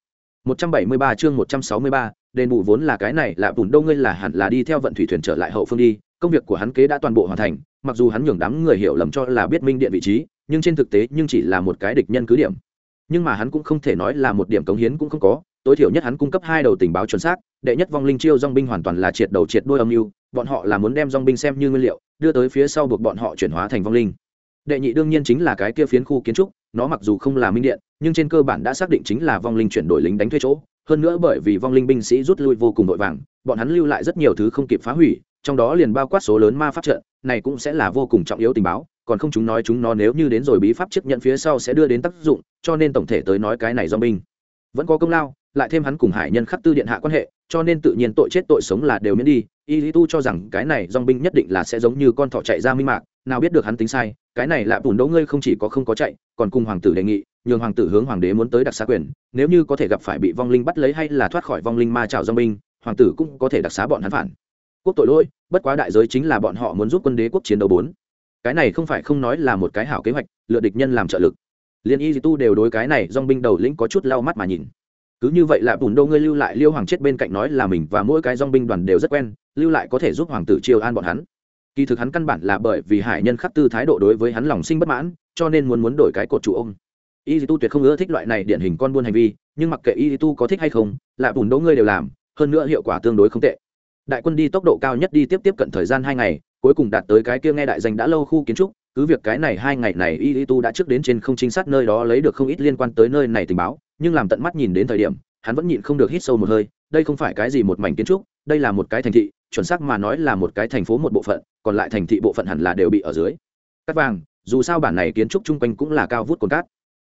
173 chương 163, đền bù vốn là cái này lạ bùn đỗ ngươi là hẳn là đi theo vận thủy thuyền trở lại hậu phương đi công việc của hắn kế đã toàn bộ hoàn thành mặc dù hắn nhường đám người hiểu lầm cho là biết minh điện vị trí nhưng trên thực tế nhưng chỉ là một cái địch nhân cứ điểm. Nhưng mà hắn cũng không thể nói là một điểm cống hiến cũng không có tối thiểu nhất hắn cung cấp hai đầu tình báo chuẩn xác, đệ nhất vong linh chiêu dong binh hoàn toàn là triệt đầu triệt đôi âm mưu, bọn họ là muốn đem dong binh xem như nguyên liệu, đưa tới phía sau buộc bọn họ chuyển hóa thành vong linh. Đệ nhị đương nhiên chính là cái kia phiến khu kiến trúc, nó mặc dù không là minh điện, nhưng trên cơ bản đã xác định chính là vong linh chuyển đổi lính đánh thuê chỗ. Hơn nữa bởi vì vong linh binh sĩ rút lui vô cùng vội vàng, bọn hắn lưu lại rất nhiều thứ không kịp phá hủy, trong đó liền bao quát số lớn ma pháp trận, này cũng sẽ là vô cùng trọng yếu tình báo, còn không chúng nói chúng nó nếu như đến rồi bí pháp chấp nhận phía sau sẽ đưa đến tác dụng, cho nên tổng thể tới nói cái này do binh vẫn có công lao lại thêm hắn cùng hải nhân khắc tư điện hạ quan hệ, cho nên tự nhiên tội chết tội sống là đều miễn đi. Y lý tu cho rằng cái này dong binh nhất định là sẽ giống như con thỏ chạy ra minh mạc, nào biết được hắn tính sai, cái này là bùn đỗ ngươi không chỉ có không có chạy, còn cùng hoàng tử đề nghị, nhường hoàng tử hướng hoàng đế muốn tới đặc xá quyền, nếu như có thể gặp phải bị vong linh bắt lấy hay là thoát khỏi vong linh ma trào dong binh, hoàng tử cũng có thể đặc xá bọn hắn phản. Quốc tội lỗi, bất quá đại giới chính là bọn họ muốn giúp quân đế quốc chiến đấu bốn. Cái này không phải không nói là một cái hảo kế hoạch, lựa địch nhân làm trợ lực. Liên y tu đều đối cái này dong binh đầu lĩnh có chút lau mắt mà nhìn cứ như vậy là bùn đô ngươi lưu lại liêu hoàng chết bên cạnh nói là mình và mỗi cái dong binh đoàn đều rất quen, lưu lại có thể giúp hoàng tử chiêu an bọn hắn. Kỳ thực hắn căn bản là bởi vì hải nhân khắc tư thái độ đối với hắn lòng sinh bất mãn, cho nên muốn muốn đổi cái cột chủ ông. Y tu tuyệt không ưa thích loại này điển hình con buôn hành vi, nhưng mặc kệ y tu có thích hay không, là bùn đỗ ngươi đều làm, hơn nữa hiệu quả tương đối không tệ. Đại quân đi tốc độ cao nhất đi tiếp tiếp cận thời gian hai ngày, cuối cùng đạt tới cái kia nghe đại danh đã lâu khu kiến trúc cứ việc cái này hai ngày này y tu đã trước đến trên không chính xác nơi đó lấy được không ít liên quan tới nơi này tình báo, nhưng làm tận mắt nhìn đến thời điểm, hắn vẫn nhịn không được hít sâu một hơi, đây không phải cái gì một mảnh kiến trúc, đây là một cái thành thị, chuẩn xác mà nói là một cái thành phố một bộ phận, còn lại thành thị bộ phận hẳn là đều bị ở dưới. Cắt vàng, dù sao bản này kiến trúc chung quanh cũng là cao vút cồn cát.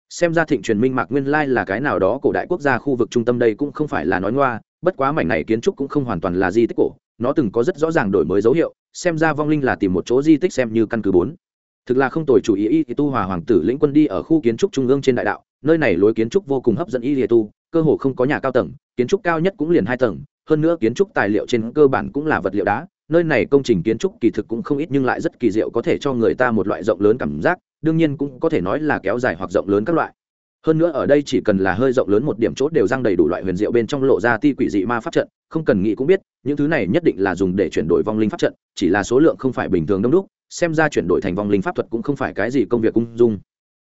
Xem ra thịnh truyền minh mạc nguyên lai là cái nào đó cổ đại quốc gia khu vực trung tâm đây cũng không phải là nói ngoa, bất quá mảnh này kiến trúc cũng không hoàn toàn là di tích cổ, nó từng có rất rõ ràng đổi mới dấu hiệu, xem ra vong linh là tìm một chỗ di tích xem như căn cứ bốn thực là không tồi chủ ý y tu hòa hoàng tử lĩnh quân đi ở khu kiến trúc trung ương trên đại đạo, nơi này lối kiến trúc vô cùng hấp dẫn y tu, cơ hồ không có nhà cao tầng, kiến trúc cao nhất cũng liền hai tầng, hơn nữa kiến trúc tài liệu trên cơ bản cũng là vật liệu đá, nơi này công trình kiến trúc kỳ thực cũng không ít nhưng lại rất kỳ diệu có thể cho người ta một loại rộng lớn cảm giác, đương nhiên cũng có thể nói là kéo dài hoặc rộng lớn các loại. Hơn nữa ở đây chỉ cần là hơi rộng lớn một điểm chốt đều răng đầy đủ loại huyền diệu bên trong lộ ra ti quỷ dị ma pháp trận, không cần nghĩ cũng biết, những thứ này nhất định là dùng để chuyển đổi vong linh pháp trận, chỉ là số lượng không phải bình thường đông đúc xem ra chuyển đổi thành vong linh pháp thuật cũng không phải cái gì công việc ung dung.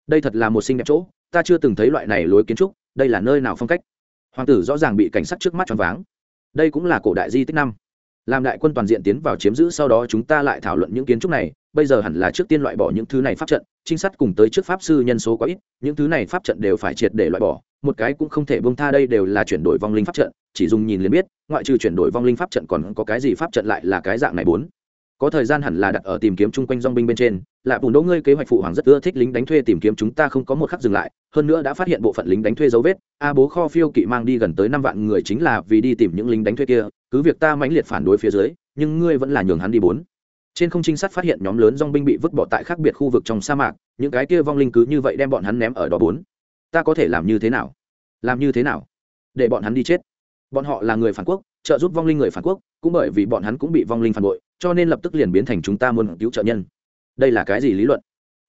Đây thật là một xinh đẹp chỗ, ta chưa từng thấy loại này lối kiến trúc, đây là nơi nào phong cách? Hoàng tử rõ ràng bị cảnh sát trước mắt choáng váng. Đây cũng là cổ đại di tích năm. Làm đại quân toàn diện tiến vào chiếm giữ sau đó chúng ta lại thảo luận những kiến trúc này, bây giờ hẳn là trước tiên loại bỏ những thứ này pháp trận, trinh sát cùng tới trước pháp sư nhân số có ít, những thứ này pháp trận đều phải triệt để loại bỏ, một cái cũng không thể bông tha đây đều là chuyển đổi vong linh pháp trận, chỉ dùng nhìn liền biết, ngoại trừ chuyển đổi vong linh pháp trận còn có cái gì pháp trận lại là cái dạng này bốn có thời gian hẳn là đặt ở tìm kiếm chung quanh dong binh bên trên. Là bùn đỗ, ngươi kế hoạch phụ hoàng rất ưa thích lính đánh thuê tìm kiếm, chúng ta không có một khắc dừng lại, hơn nữa đã phát hiện bộ phận lính đánh thuê dấu vết. A bố kho phiêu kỵ mang đi gần tới năm vạn người chính là vì đi tìm những lính đánh thuê kia, cứ việc ta mãnh liệt phản đối phía dưới, nhưng ngươi vẫn là nhường hắn đi bốn. Trên không trinh sát phát hiện nhóm lớn dong binh bị vứt bỏ tại khác biệt khu vực trong sa mạc, những cái kia vong linh cứ như vậy đem bọn hắn ném ở đó bốn. Ta có thể làm như thế nào? Làm như thế nào? Để bọn hắn đi chết. Bọn họ là người phản quốc trợ giúp vong linh người phản quốc, cũng bởi vì bọn hắn cũng bị vong linh phản bội, cho nên lập tức liền biến thành chúng ta muốn cứu trợ nhân. Đây là cái gì lý luận?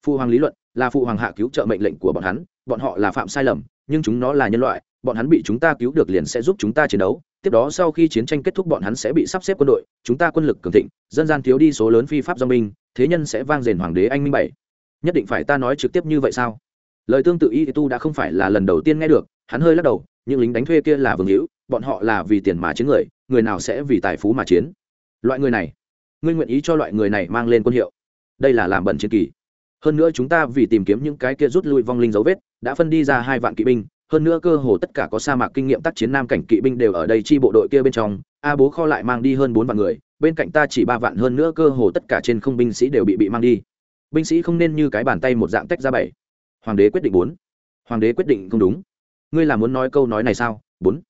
Phụ hoàng lý luận là phụ hoàng hạ cứu trợ mệnh lệnh của bọn hắn, bọn họ là phạm sai lầm, nhưng chúng nó là nhân loại, bọn hắn bị chúng ta cứu được liền sẽ giúp chúng ta chiến đấu, tiếp đó sau khi chiến tranh kết thúc bọn hắn sẽ bị sắp xếp quân đội, chúng ta quân lực cường thịnh, dân gian thiếu đi số lớn phi pháp do minh thế nhân sẽ vang rền hoàng đế anh minh bảy. Nhất định phải ta nói trực tiếp như vậy sao? Lời tương tự y tu đã không phải là lần đầu tiên nghe được, hắn hơi lắc đầu những lính đánh thuê kia là vương hữu bọn họ là vì tiền mà chiến người người nào sẽ vì tài phú mà chiến? Loại người này, ngươi nguyện ý cho loại người này mang lên quân hiệu. Đây là làm bẩn chiến kỳ. Hơn nữa chúng ta vì tìm kiếm những cái kia rút lui vong linh dấu vết, đã phân đi ra hai vạn kỵ binh. Hơn nữa cơ hồ tất cả có sa mạc kinh nghiệm tác chiến nam cảnh kỵ binh đều ở đây chi bộ đội kia bên trong. A bố kho lại mang đi hơn bốn vạn người, bên cạnh ta chỉ ba vạn, hơn nữa cơ hồ tất cả trên không binh sĩ đều bị bị mang đi. Binh sĩ không nên như cái bàn tay một dạng tách ra bảy. Hoàng đế quyết định bốn. Hoàng đế quyết định không đúng. Ngươi là muốn nói câu nói này sao? Bốn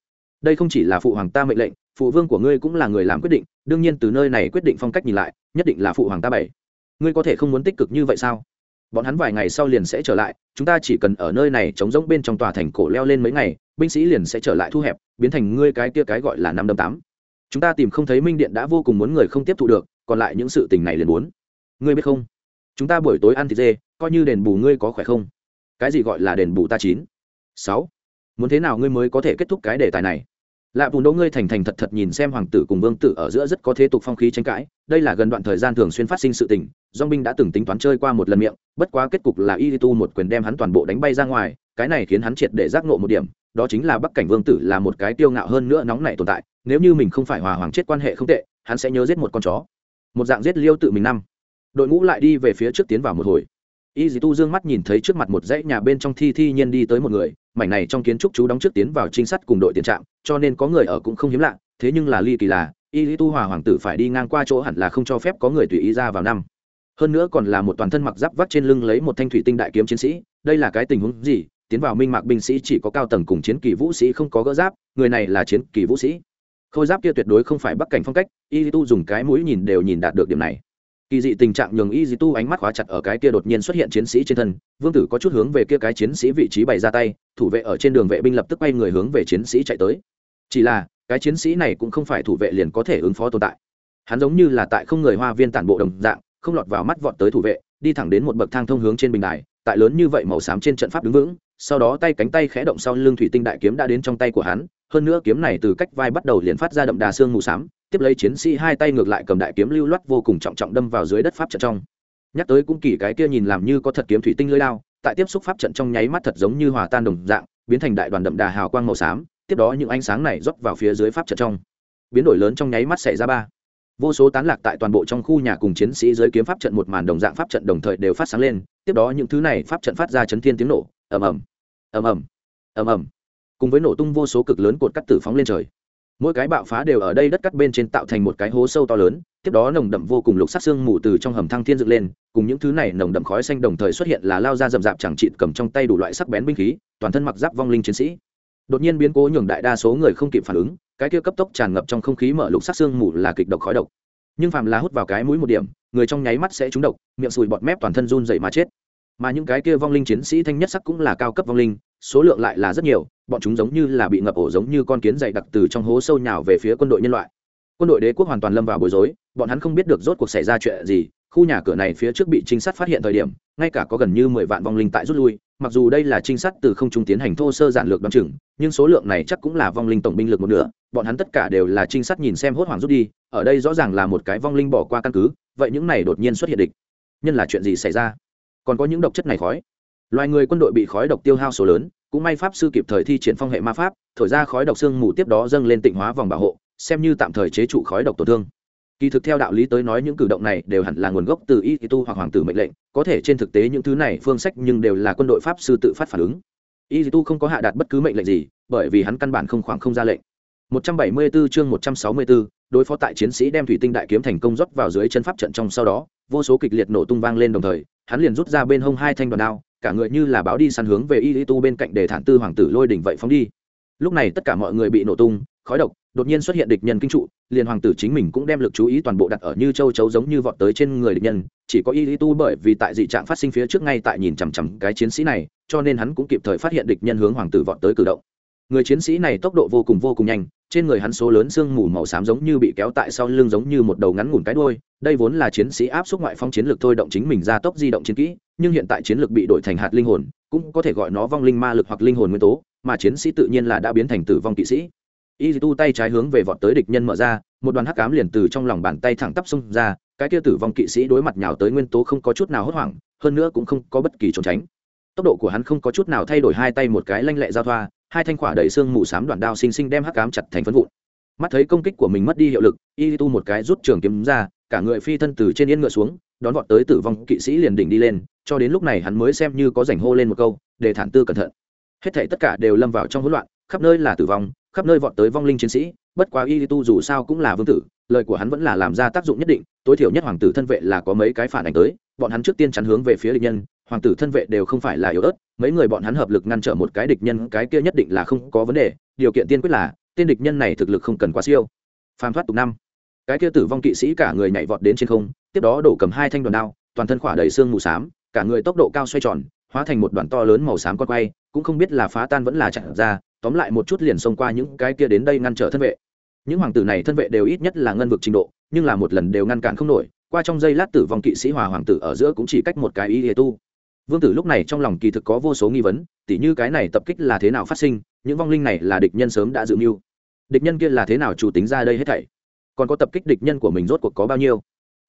đây không chỉ là phụ hoàng ta mệnh lệnh, phụ vương của ngươi cũng là người làm quyết định, đương nhiên từ nơi này quyết định phong cách nhìn lại, nhất định là phụ hoàng ta bảy ngươi có thể không muốn tích cực như vậy sao? Bọn hắn vài ngày sau liền sẽ trở lại, chúng ta chỉ cần ở nơi này chống rỗng bên trong tòa thành cổ leo lên mấy ngày, binh sĩ liền sẽ trở lại thu hẹp, biến thành ngươi cái kia cái gọi là năm đâm tám. Chúng ta tìm không thấy minh điện đã vô cùng muốn người không tiếp thu được, còn lại những sự tình này liền muốn. Ngươi biết không? Chúng ta buổi tối ăn thịt dê, coi như đền bù ngươi có khỏe không? Cái gì gọi là đền bù ta chín? Sáu. Muốn thế nào ngươi mới có thể kết thúc cái đề tài này? Lạ bùn đỗ ngươi thành thành thật thật nhìn xem hoàng tử cùng vương tử ở giữa rất có thế tục phong khí tranh cãi, đây là gần đoạn thời gian thường xuyên phát sinh sự tình, dong binh đã từng tính toán chơi qua một lần miệng, bất quá kết cục là y tu một quyền đem hắn toàn bộ đánh bay ra ngoài, cái này khiến hắn triệt để giác nộ một điểm, đó chính là bắc cảnh vương tử là một cái tiêu ngạo hơn nữa nóng nảy tồn tại, nếu như mình không phải hòa hoàng chết quan hệ không tệ, hắn sẽ nhớ giết một con chó. Một dạng giết liêu tự mình năm. Đội ngũ lại đi về phía trước tiến vào một hồi. Y dì tu dương mắt nhìn thấy trước mặt một dãy nhà bên trong thi thi nhiên đi tới một người, mảnh này trong kiến trúc chú đóng trước tiến vào trinh sát cùng đội tiền trạm cho nên có người ở cũng không hiếm lạ, thế nhưng là ly kỳ là, y lý tu hòa hoàng tử phải đi ngang qua chỗ hẳn là không cho phép có người tùy ý ra vào năm. Hơn nữa còn là một toàn thân mặc giáp vắt trên lưng lấy một thanh thủy tinh đại kiếm chiến sĩ, đây là cái tình huống gì? Tiến vào minh mạc binh sĩ chỉ có cao tầng cùng chiến kỳ vũ sĩ không có gỡ giáp, người này là chiến kỳ vũ sĩ. Khôi giáp kia tuyệt đối không phải bắc cảnh phong cách, y tu dùng cái mũi nhìn đều nhìn đạt được điểm này. Kỳ dị tình trạng nhường y tu ánh mắt khóa chặt ở cái kia đột nhiên xuất hiện chiến sĩ trên thân, vương tử có chút hướng về kia cái chiến sĩ vị trí bày ra tay, thủ vệ ở trên đường vệ binh lập tức quay người hướng về chiến sĩ chạy tới chỉ là, cái chiến sĩ này cũng không phải thủ vệ liền có thể ứng phó tồn tại. Hắn giống như là tại không người hoa viên tản bộ đồng dạng, không lọt vào mắt vọt tới thủ vệ, đi thẳng đến một bậc thang thông hướng trên bình đài, tại lớn như vậy màu xám trên trận pháp đứng vững, sau đó tay cánh tay khẽ động sau lưng thủy tinh đại kiếm đã đến trong tay của hắn, hơn nữa kiếm này từ cách vai bắt đầu liền phát ra đậm đà xương mù xám, tiếp lấy chiến sĩ hai tay ngược lại cầm đại kiếm lưu loát vô cùng trọng trọng đâm vào dưới đất pháp trận trong. Nhắc tới cũng kỳ cái kia nhìn làm như có thật kiếm thủy tinh lưỡi lao tại tiếp xúc pháp trận trong nháy mắt thật giống như hòa tan đồng dạng, biến thành đại đoàn đậm đà hào quang màu xám tiếp đó những ánh sáng này rót vào phía dưới pháp trận trong. Biến đổi lớn trong nháy mắt xảy ra ba. Vô số tán lạc tại toàn bộ trong khu nhà cùng chiến sĩ dưới kiếm pháp trận một màn đồng dạng pháp trận đồng thời đều phát sáng lên, tiếp đó những thứ này pháp trận phát ra chấn thiên tiếng nổ, ầm ầm ầm ầm ầm ầm. Cùng với nổ tung vô số cực lớn cột cắt tử phóng lên trời. Mỗi cái bạo phá đều ở đây đất cắt bên trên tạo thành một cái hố sâu to lớn, tiếp đó nồng đậm vô cùng lục sắc xương mù từ trong hầm thăng thiên dựng lên, cùng những thứ này nồng đậm khói xanh đồng thời xuất hiện là lao ra rậm rạp chẳng trịt cầm trong tay đủ loại sắc bén binh khí, toàn thân mặc giáp vong linh chiến sĩ đột nhiên biến cố nhường đại đa số người không kịp phản ứng, cái kia cấp tốc tràn ngập trong không khí mở lục sắc xương mù là kịch độc khói độc. Nhưng phàm là hút vào cái mũi một điểm, người trong nháy mắt sẽ trúng độc, miệng sùi bọt mép toàn thân run dậy mà chết. Mà những cái kia vong linh chiến sĩ thanh nhất sắc cũng là cao cấp vong linh, số lượng lại là rất nhiều, bọn chúng giống như là bị ngập ổ giống như con kiến dày đặc từ trong hố sâu nhào về phía quân đội nhân loại. Quân đội đế quốc hoàn toàn lâm vào bối rối, bọn hắn không biết được rốt cuộc xảy ra chuyện gì khu nhà cửa này phía trước bị trinh sát phát hiện thời điểm, ngay cả có gần như mười vạn vong linh tại rút lui, mặc dù đây là trinh sát từ không trung tiến hành thô sơ giản lược đ o á n chừng, nhưng số lượng này chắc cũng là vong linh tổng binh lực một nửa, bọn hắn tất cả đều là trinh sát nhìn xem hốt hoảng rút đi, ở đây rõ ràng là một cái vong linh bỏ qua căn cứ, vậy những này đột nhiên xuất hiện địch. Nhân là chuyện gì xảy ra? Còn có những độc chất này khói. Loài người quân đội bị khói độc tiêu hao số lớn, cũng may pháp sư kịp thời thi triển phong hệ ma pháp, thổi ra khói độc xương mù tiếp đó dâng lên tịnh hóa vòng bảo hộ, xem như tạm thời chế trụ khói độc tổn thương kỳ thực theo đạo lý tới nói những cử động này đều hẳn là nguồn gốc từ y tu hoặc hoàng tử mệnh lệnh có thể trên thực tế những thứ này phương sách nhưng đều là quân đội pháp sư tự phát phản ứng. Y tu không có hạ đạt bất cứ mệnh lệnh gì bởi vì hắn căn bản không khoảng không ra lệnh. 174 chương 164, đối phó tại chiến sĩ đem thủy tinh đại kiếm thành công rót vào dưới chân pháp trận trong sau đó vô số kịch liệt nổ tung vang lên đồng thời hắn liền rút ra bên hông hai thanh đoàn đao cả người như là báo đi săn hướng về y tu bên cạnh để thản tư hoàng tử lôi đỉnh vậy phóng đi. Lúc này tất cả mọi người bị nổ tung khói độc đột nhiên xuất hiện địch nhân kinh trụ, liền hoàng tử chính mình cũng đem lực chú ý toàn bộ đặt ở như châu chấu giống như vọt tới trên người địch nhân, chỉ có y tu bởi vì tại dị trạng phát sinh phía trước ngay tại nhìn chằm chằm cái chiến sĩ này, cho nên hắn cũng kịp thời phát hiện địch nhân hướng hoàng tử vọt tới cử động. Người chiến sĩ này tốc độ vô cùng vô cùng nhanh, trên người hắn số lớn sương mù màu xám giống như bị kéo tại sau lưng giống như một đầu ngắn ngủn cái đuôi, đây vốn là chiến sĩ áp suất ngoại phong chiến lược thôi động chính mình ra tốc di động chiến kỹ, nhưng hiện tại chiến lược bị đổi thành hạt linh hồn, cũng có thể gọi nó vong linh ma lực hoặc linh hồn nguyên tố, mà chiến sĩ tự nhiên là đã biến thành tử vong kỵ sĩ y tu tay trái hướng về vọt tới địch nhân mở ra, một đoàn hắc cám liền từ trong lòng bàn tay thẳng tắp xông ra, cái kia tử vong kỵ sĩ đối mặt nhào tới nguyên tố không có chút nào hốt hoảng, hơn nữa cũng không có bất kỳ trốn tránh. Tốc độ của hắn không có chút nào thay đổi, hai tay một cái lanh lẹ giao thoa, hai thanh khỏa đầy xương mù xám đoạn đao xinh xinh đem hắc cám chặt thành phân vụn. Mắt thấy công kích của mình mất đi hiệu lực y tu một cái rút trường kiếm ra, cả người phi thân từ trên yên ngựa xuống, đón vọt tới tử vong kỵ sĩ liền đỉnh đi lên, cho đến lúc này hắn mới xem như có rảnh hô lên một câu, để thản tư cẩn thận. Hết thảy tất cả đều lâm vào trong hỗn loạn, khắp nơi là tử vong khắp nơi vọt tới vong linh chiến sĩ, bất quá y tu dù sao cũng là vương tử, lời của hắn vẫn là làm ra tác dụng nhất định, tối thiểu nhất hoàng tử thân vệ là có mấy cái phản ảnh tới, bọn hắn trước tiên chắn hướng về phía địch nhân, hoàng tử thân vệ đều không phải là yếu ớt, mấy người bọn hắn hợp lực ngăn trở một cái địch nhân, cái kia nhất định là không có vấn đề, điều kiện tiên quyết là, tên địch nhân này thực lực không cần quá siêu. Phàm thoát tục năm. Cái kia tử vong kỵ sĩ cả người nhảy vọt đến trên không, tiếp đó đổ cầm hai thanh đoàn đao, toàn thân khỏa đầy xương mù xám, cả người tốc độ cao xoay tròn, hóa thành một đoàn to lớn màu xám con quay, cũng không biết là phá tan vẫn là chặn ra tóm lại một chút liền xông qua những cái kia đến đây ngăn trở thân vệ. Những hoàng tử này thân vệ đều ít nhất là ngân vực trình độ, nhưng là một lần đều ngăn cản không nổi, qua trong giây lát tử vong kỵ sĩ hòa hoàng tử ở giữa cũng chỉ cách một cái ý tu. Vương tử lúc này trong lòng kỳ thực có vô số nghi vấn, tỉ như cái này tập kích là thế nào phát sinh, những vong linh này là địch nhân sớm đã dự mưu. Địch nhân kia là thế nào chủ tính ra đây hết thảy? Còn có tập kích địch nhân của mình rốt cuộc có bao nhiêu?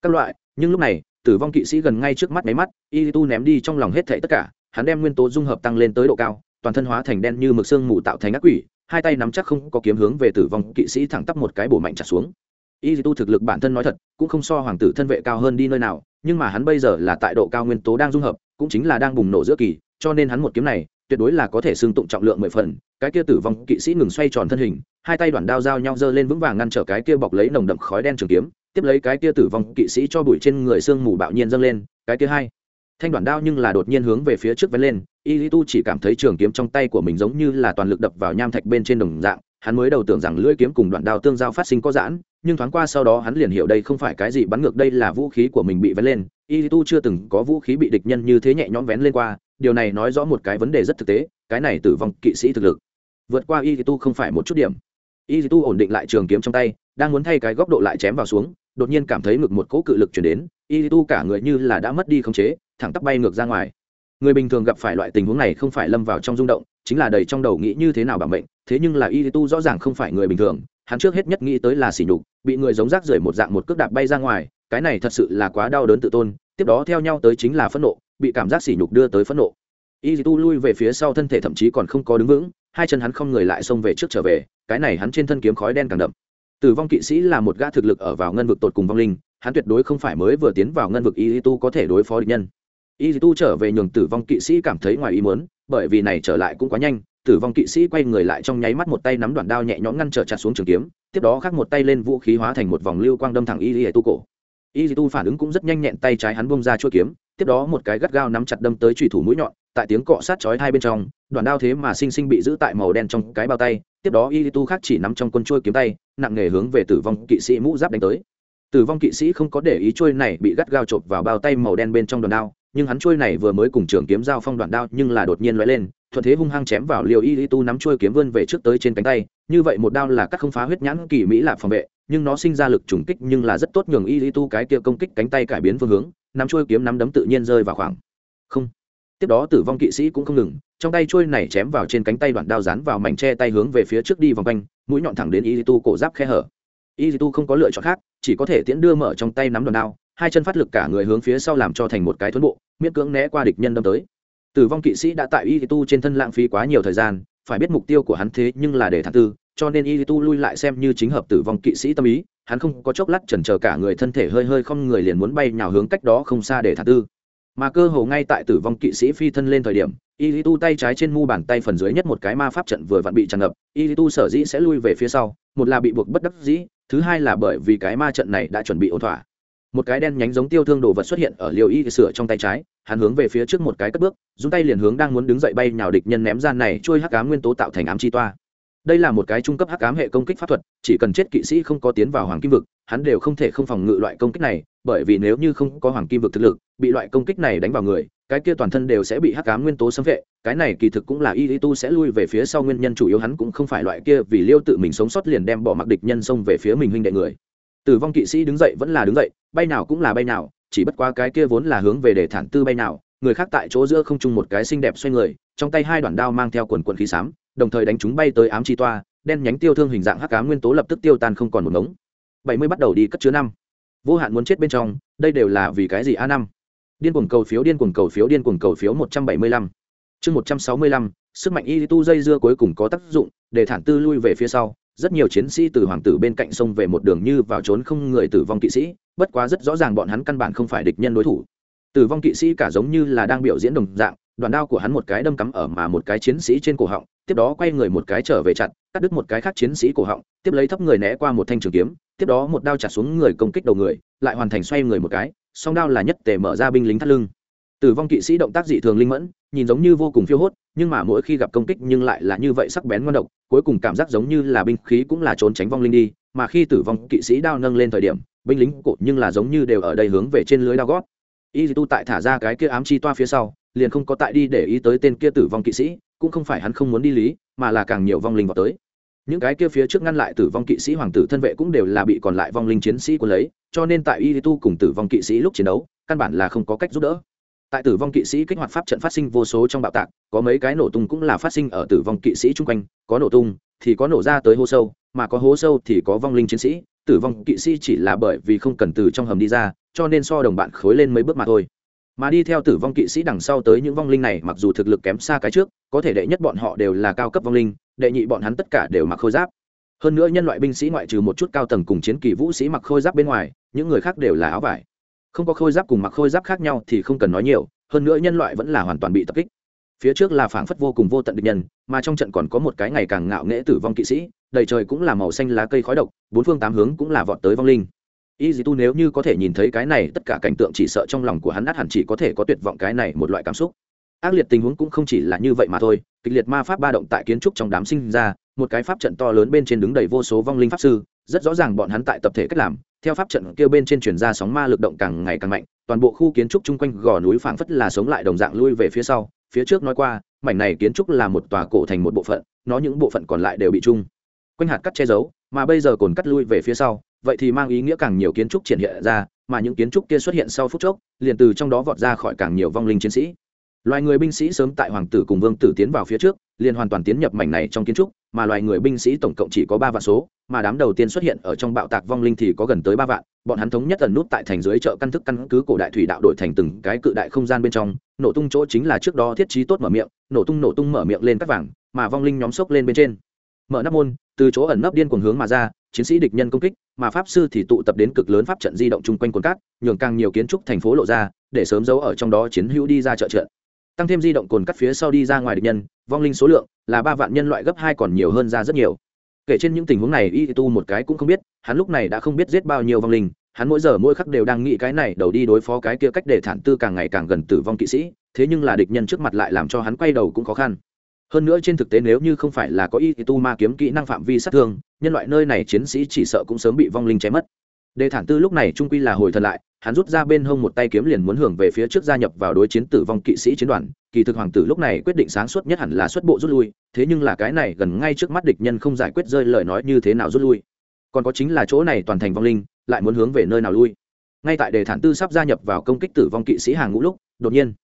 Các loại, nhưng lúc này, tử vong kỵ sĩ gần ngay trước mắt máy mắt, y tu ném đi trong lòng hết thảy tất cả, hắn đem nguyên tố dung hợp tăng lên tới độ cao toàn thân hóa thành đen như mực xương mù tạo thành ác quỷ, hai tay nắm chắc không có kiếm hướng về tử vong kỵ sĩ thẳng tắp một cái bổ mạnh trả xuống. Y tu thực lực bản thân nói thật, cũng không so hoàng tử thân vệ cao hơn đi nơi nào, nhưng mà hắn bây giờ là tại độ cao nguyên tố đang dung hợp, cũng chính là đang bùng nổ giữa kỳ, cho nên hắn một kiếm này, tuyệt đối là có thể xương tụng trọng lượng mười phần. Cái kia tử vong kỵ sĩ ngừng xoay tròn thân hình, hai tay đoạn đao giao nhau giơ lên vững vàng ngăn trở cái kia bọc lấy nồng đậm khói đen trường kiếm, tiếp lấy cái kia tử vong kỵ sĩ cho bụi trên người xương mù bạo nhiên dâng lên, cái kia hai thanh đoạn đao nhưng là đột nhiên hướng về phía trước vén lên, y lý tu chỉ cảm thấy trường kiếm trong tay của mình giống như là toàn lực đập vào nham thạch bên trên đồng dạng, hắn mới đầu tưởng rằng lưỡi kiếm cùng đoạn đao tương giao phát sinh có giãn, nhưng thoáng qua sau đó hắn liền hiểu đây không phải cái gì bắn ngược đây là vũ khí của mình bị vén lên. Y tu chưa từng có vũ khí bị địch nhân như thế nhẹ nhõm vén lên qua, điều này nói rõ một cái vấn đề rất thực tế, cái này tử vong kỵ sĩ thực lực. Vượt qua y tu không phải một chút điểm. Y tu ổn định lại trường kiếm trong tay, đang muốn thay cái góc độ lại chém vào xuống, đột nhiên cảm thấy ngực một cỗ cự lực chuyển đến, y tu cả người như là đã mất đi khống chế thẳng tắp bay ngược ra ngoài. Người bình thường gặp phải loại tình huống này không phải lâm vào trong rung động, chính là đầy trong đầu nghĩ như thế nào bảo mệnh, thế nhưng là y tu rõ ràng không phải người bình thường, hắn trước hết nhất nghĩ tới là sỉ nhục, bị người giống rác rưởi một dạng một cước đạp bay ra ngoài, cái này thật sự là quá đau đớn tự tôn, tiếp đó theo nhau tới chính là phẫn nộ, bị cảm giác sỉ nhục đưa tới phẫn nộ. Y tu lui về phía sau thân thể thậm chí còn không có đứng vững, hai chân hắn không người lại xông về trước trở về, cái này hắn trên thân kiếm khói đen càng đậm. Tử vong kỵ sĩ là một gã thực lực ở vào ngân vực tột cùng vong linh, hắn tuyệt đối không phải mới vừa tiến vào ngân vực y tu có thể đối phó địch nhân y tu trở về nhường tử vong kỵ sĩ cảm thấy ngoài ý muốn, bởi vì này trở lại cũng quá nhanh, tử vong kỵ sĩ quay người lại trong nháy mắt một tay nắm đoạn đao nhẹ nhõm ngăn trở chặt xuống trường kiếm, tiếp đó khác một tay lên vũ khí hóa thành một vòng lưu quang đâm thẳng y tu cổ. Y tu phản ứng cũng rất nhanh nhẹn tay trái hắn bông ra chuôi kiếm, tiếp đó một cái gắt gao nắm chặt đâm tới trùy thủ mũi nhọn, tại tiếng cọ sát chói hai bên trong, đoạn đao thế mà sinh sinh bị giữ tại màu đen trong cái bao tay, tiếp đó y tu khác chỉ nắm trong quân chuôi kiếm tay, nặng nghề hướng về tử vong kỵ sĩ mũ giáp đánh tới. Tử vong kỵ sĩ không có để ý chuôi này bị gắt gao chộp vào bao tay màu đen bên trong đoạn đao nhưng hắn chuôi này vừa mới cùng trường kiếm giao phong đoạn đao nhưng là đột nhiên lóe lên, thuận thế hung hăng chém vào liều y tu nắm chuôi kiếm vươn về trước tới trên cánh tay, như vậy một đao là cắt không phá huyết nhãn kỳ mỹ lạp phòng vệ, nhưng nó sinh ra lực trùng kích nhưng là rất tốt nhường y tu cái kia công kích cánh tay cải biến phương hướng, nắm chuôi kiếm nắm đấm tự nhiên rơi vào khoảng không. Tiếp đó tử vong kỵ sĩ cũng không ngừng, trong tay chuôi này chém vào trên cánh tay đoạn đao rán vào mảnh tre tay hướng về phía trước đi vòng quanh, mũi nhọn thẳng đến y tu cổ giáp khe hở. Y tu không có lựa chọn khác, chỉ có thể tiễn đưa mở trong tay nắm đoạn đao hai chân phát lực cả người hướng phía sau làm cho thành một cái thuấn bộ, miễn cưỡng né qua địch nhân đâm tới. Tử vong kỵ sĩ đã tại y tu trên thân lãng phí quá nhiều thời gian, phải biết mục tiêu của hắn thế nhưng là để thẳng tư, cho nên y tu lui lại xem như chính hợp tử vong kỵ sĩ tâm ý, hắn không có chốc lát chần chờ cả người thân thể hơi hơi không người liền muốn bay nhào hướng cách đó không xa để thẳng tư. Mà cơ hồ ngay tại tử vong kỵ sĩ phi thân lên thời điểm, y tu tay trái trên mu bàn tay phần dưới nhất một cái ma pháp trận vừa vặn bị tràn ngập, y tu sở dĩ sẽ lui về phía sau, một là bị buộc bất đắc dĩ, thứ hai là bởi vì cái ma trận này đã chuẩn bị ổn thỏa một cái đen nhánh giống tiêu thương đồ vật xuất hiện ở liều y sửa trong tay trái, hắn hướng về phía trước một cái cất bước, dùng tay liền hướng đang muốn đứng dậy bay nhào địch nhân ném ra này trôi hắc ám nguyên tố tạo thành ám chi toa. Đây là một cái trung cấp hắc ám hệ công kích pháp thuật, chỉ cần chết kỵ sĩ không có tiến vào hoàng kim vực, hắn đều không thể không phòng ngự loại công kích này, bởi vì nếu như không có hoàng kim vực thực lực, bị loại công kích này đánh vào người, cái kia toàn thân đều sẽ bị hắc ám nguyên tố xâm vệ, cái này kỳ thực cũng là y tu sẽ lui về phía sau nguyên nhân chủ yếu, hắn cũng không phải loại kia vì liêu tự mình sống sót liền đem bỏ mặc địch nhân xông về phía mình huynh đệ người tử vong kỵ sĩ đứng dậy vẫn là đứng dậy, bay nào cũng là bay nào, chỉ bất qua cái kia vốn là hướng về để thản tư bay nào, người khác tại chỗ giữa không chung một cái xinh đẹp xoay người, trong tay hai đoạn đao mang theo quần quần khí xám đồng thời đánh chúng bay tới ám chi toa, đen nhánh tiêu thương hình dạng hắc ám nguyên tố lập tức tiêu tan không còn một ngống. Bảy mươi bắt đầu đi cất chứa năm. Vô hạn muốn chết bên trong, đây đều là vì cái gì a năm? Điên cuồng cầu phiếu, điên cuồng cầu phiếu, điên cuồng cầu phiếu một trăm bảy mươi lăm. Chương một trăm sáu mươi lăm, sức mạnh y tu dây dưa cuối cùng có tác dụng, để thản tư lui về phía sau rất nhiều chiến sĩ từ hoàng tử bên cạnh sông về một đường như vào trốn không người tử vong kỵ sĩ, bất quá rất rõ ràng bọn hắn căn bản không phải địch nhân đối thủ. Tử vong kỵ sĩ cả giống như là đang biểu diễn đồng dạng đoàn đao của hắn một cái đâm cắm ở mà một cái chiến sĩ trên cổ họng, tiếp đó quay người một cái trở về chặt, cắt đứt một cái khác chiến sĩ cổ họng, tiếp lấy thấp người né qua một thanh trường kiếm, tiếp đó một đao chặt xuống người công kích đầu người, lại hoàn thành xoay người một cái, song đao là nhất tề mở ra binh lính thắt lưng tử vong kỵ sĩ động tác dị thường linh mẫn, nhìn giống như vô cùng phiêu hốt, nhưng mà mỗi khi gặp công kích nhưng lại là như vậy sắc bén ngon độc, cuối cùng cảm giác giống như là binh khí cũng là trốn tránh vong linh đi, mà khi tử vong kỵ sĩ đao nâng lên thời điểm, binh lính cột nhưng là giống như đều ở đây hướng về trên lưới đao gót. Y tu tại thả ra cái kia ám chi toa phía sau, liền không có tại đi để ý tới tên kia tử vong kỵ sĩ, cũng không phải hắn không muốn đi lý, mà là càng nhiều vong linh vào tới. Những cái kia phía trước ngăn lại tử vong kỵ sĩ hoàng tử thân vệ cũng đều là bị còn lại vong linh chiến sĩ của lấy, cho nên tại y tu cùng tử vong kỵ sĩ lúc chiến đấu, căn bản là không có cách giúp đỡ tại tử vong kỵ sĩ kích hoạt pháp trận phát sinh vô số trong bạo tạc, có mấy cái nổ tung cũng là phát sinh ở tử vong kỵ sĩ chung quanh, có nổ tung thì có nổ ra tới hố sâu, mà có hố sâu thì có vong linh chiến sĩ. Tử vong kỵ sĩ chỉ là bởi vì không cần từ trong hầm đi ra, cho nên so đồng bạn khối lên mấy bước mà thôi. Mà đi theo tử vong kỵ sĩ đằng sau tới những vong linh này, mặc dù thực lực kém xa cái trước, có thể đệ nhất bọn họ đều là cao cấp vong linh, đệ nhị bọn hắn tất cả đều mặc khôi giáp. Hơn nữa nhân loại binh sĩ ngoại trừ một chút cao tầng cùng chiến kỳ vũ sĩ mặc khôi giáp bên ngoài, những người khác đều là áo vải không có khôi giáp cùng mặc khôi giáp khác nhau thì không cần nói nhiều, hơn nữa nhân loại vẫn là hoàn toàn bị tập kích. Phía trước là phảng phất vô cùng vô tận địch nhân, mà trong trận còn có một cái ngày càng ngạo nghễ tử vong kỵ sĩ, đầy trời cũng là màu xanh lá cây khói độc, bốn phương tám hướng cũng là vọt tới vong linh. Y dì tu nếu như có thể nhìn thấy cái này, tất cả cảnh tượng chỉ sợ trong lòng của hắn át hẳn chỉ có thể có tuyệt vọng cái này một loại cảm xúc. Ác liệt tình huống cũng không chỉ là như vậy mà thôi, kịch liệt ma pháp ba động tại kiến trúc trong đám sinh ra, một cái pháp trận to lớn bên trên đứng đầy vô số vong linh pháp sư, rất rõ ràng bọn hắn tại tập thể cách làm theo pháp trận kia bên trên chuyển ra sóng ma lực động càng ngày càng mạnh, toàn bộ khu kiến trúc chung quanh gò núi phảng phất là sống lại đồng dạng lui về phía sau, phía trước nói qua, mảnh này kiến trúc là một tòa cổ thành một bộ phận, nó những bộ phận còn lại đều bị chung quanh hạt cắt che giấu, mà bây giờ cồn cắt lui về phía sau, vậy thì mang ý nghĩa càng nhiều kiến trúc triển hiện ra, mà những kiến trúc kia xuất hiện sau phút chốc, liền từ trong đó vọt ra khỏi càng nhiều vong linh chiến sĩ loài người binh sĩ sớm tại hoàng tử cùng vương tử tiến vào phía trước, liền hoàn toàn tiến nhập mảnh này trong kiến trúc, mà loài người binh sĩ tổng cộng chỉ có ba vạn số, mà đám đầu tiên xuất hiện ở trong bạo tạc vong linh thì có gần tới ba vạn. Bọn hắn thống nhất ẩn nút tại thành dưới chợ căn thức căn cứ cổ đại thủy đạo đội thành từng cái cự đại không gian bên trong. Nổ tung chỗ chính là trước đó thiết trí tốt mở miệng, nổ tung nổ tung mở miệng lên các vàng, mà vong linh nhóm sốc lên bên trên. Mở nắp môn, từ chỗ ẩn nấp điên cuồng hướng mà ra, chiến sĩ địch nhân công kích, mà pháp sư thì tụ tập đến cực lớn pháp trận di động chung quanh quần cát, nhường càng nhiều kiến trúc thành phố lộ ra, để sớm giấu ở trong đó chiến hữu đi ra trợ trận tăng thêm di động cồn cắt phía sau đi ra ngoài địch nhân, vong linh số lượng là ba vạn nhân loại gấp hai còn nhiều hơn ra rất nhiều. Kể trên những tình huống này, y tu một cái cũng không biết, hắn lúc này đã không biết giết bao nhiêu vong linh, hắn mỗi giờ mỗi khắc đều đang nghĩ cái này đầu đi đối phó cái kia cách để thản tư càng ngày càng gần tử vong kỵ sĩ, thế nhưng là địch nhân trước mặt lại làm cho hắn quay đầu cũng khó khăn. Hơn nữa trên thực tế nếu như không phải là có y tu ma kiếm kỹ năng phạm vi sát thương, nhân loại nơi này chiến sĩ chỉ sợ cũng sớm bị vong linh chém mất. Đề thản tư lúc này trung quy là hồi thật lại hắn rút ra bên hông một tay kiếm liền muốn hưởng về phía trước gia nhập vào đối chiến tử vong kỵ sĩ chiến đoàn. Kỳ thực hoàng tử lúc này quyết định sáng suốt nhất hẳn là xuất bộ rút lui, thế nhưng là cái này gần ngay trước mắt địch nhân không giải quyết rơi lời nói như thế nào rút lui. Còn có chính là chỗ này toàn thành vong linh, lại muốn hướng về nơi nào lui. Ngay tại đề thản tư sắp gia nhập vào công kích tử vong kỵ sĩ hàng ngũ lúc, đột nhiên,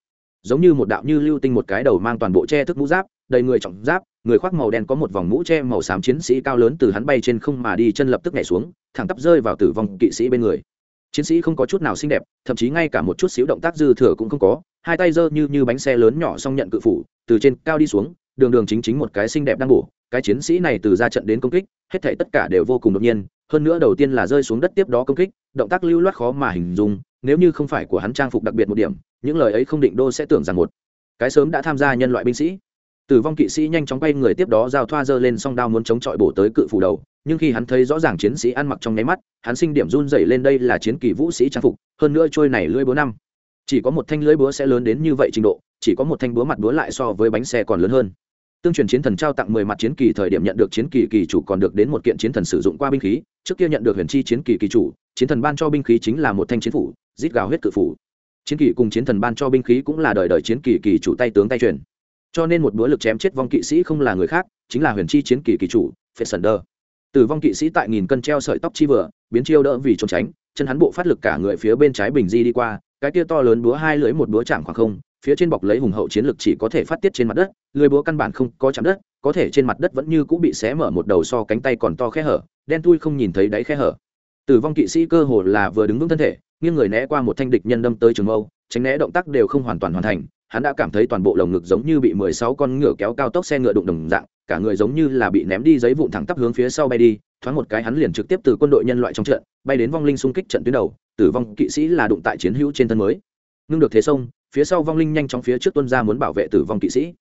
giống như một đạo như lưu tinh một cái đầu mang toàn bộ che thức mũ giáp, đầy người trọng giáp, người khoác màu đen có một vòng mũ che màu xám chiến sĩ cao lớn từ hắn bay trên không mà đi, chân lập tức nhảy xuống, thẳng tắp rơi vào tử vong kỵ sĩ bên người chiến sĩ không có chút nào xinh đẹp, thậm chí ngay cả một chút xíu động tác dư thừa cũng không có, hai tay giơ như như bánh xe lớn nhỏ xong nhận cự phủ, từ trên cao đi xuống, đường đường chính chính một cái xinh đẹp đang bổ, cái chiến sĩ này từ ra trận đến công kích, hết thảy tất cả đều vô cùng đột nhiên, hơn nữa đầu tiên là rơi xuống đất tiếp đó công kích, động tác lưu loát khó mà hình dung, nếu như không phải của hắn trang phục đặc biệt một điểm, những lời ấy không định đô sẽ tưởng rằng một cái sớm đã tham gia nhân loại binh sĩ. Tử vong kỵ sĩ nhanh chóng quay người tiếp đó giao thoa dơ lên song đao muốn chống chọi bổ tới cự phủ đầu nhưng khi hắn thấy rõ ràng chiến sĩ ăn mặc trong nháy mắt, hắn sinh điểm run dày lên đây là chiến kỳ vũ sĩ trang phục, hơn nữa trôi này lưỡi búa năm. Chỉ có một thanh lưỡi búa sẽ lớn đến như vậy trình độ, chỉ có một thanh búa mặt búa lại so với bánh xe còn lớn hơn. Tương truyền chiến thần trao tặng mười mặt chiến kỳ thời điểm nhận được chiến kỳ kỳ chủ còn được đến một kiện chiến thần sử dụng qua binh khí, trước kia nhận được huyền chi chiến kỳ kỳ chủ, chiến thần ban cho binh khí chính là một thanh chiến phủ, rít gào huyết cự phủ. Chiến kỳ cùng chiến thần ban cho binh khí cũng là đời đời chiến kỳ kỳ chủ tay tướng tay truyền. Cho nên một búa lực chém chết vong kỵ sĩ không là người khác, chính là huyền chi chiến kỳ kỳ chủ phệ sần đơ tử vong kỵ sĩ tại nghìn cân treo sợi tóc chi vừa, biến chiêu đỡ vì trốn tránh, chân hắn bộ phát lực cả người phía bên trái bình di đi qua, cái kia to lớn búa hai lưỡi một búa chạm khoảng không, phía trên bọc lấy hùng hậu chiến lực chỉ có thể phát tiết trên mặt đất, lưỡi búa căn bản không có chạm đất, có thể trên mặt đất vẫn như cũng bị xé mở một đầu so cánh tay còn to khe hở, đen thui không nhìn thấy đáy khe hở. Tử vong kỵ sĩ cơ hồ là vừa đứng vững thân thể, nghiêng người né qua một thanh địch nhân đâm tới trường mâu, tránh né động tác đều không hoàn toàn hoàn thành, hắn đã cảm thấy toàn bộ lồng ngực giống như bị mười sáu con ngựa kéo cao tốc xe ngựa đụng đồng dạng cả người giống như là bị ném đi giấy vụn thẳng tắp hướng phía sau bay đi, thoáng một cái hắn liền trực tiếp từ quân đội nhân loại trong trận, bay đến vong linh xung kích trận tuyến đầu, tử vong kỵ sĩ là đụng tại chiến hữu trên thân mới. Ngưng được thế sông, phía sau vong linh nhanh chóng phía trước tuân ra muốn bảo vệ tử vong kỵ sĩ.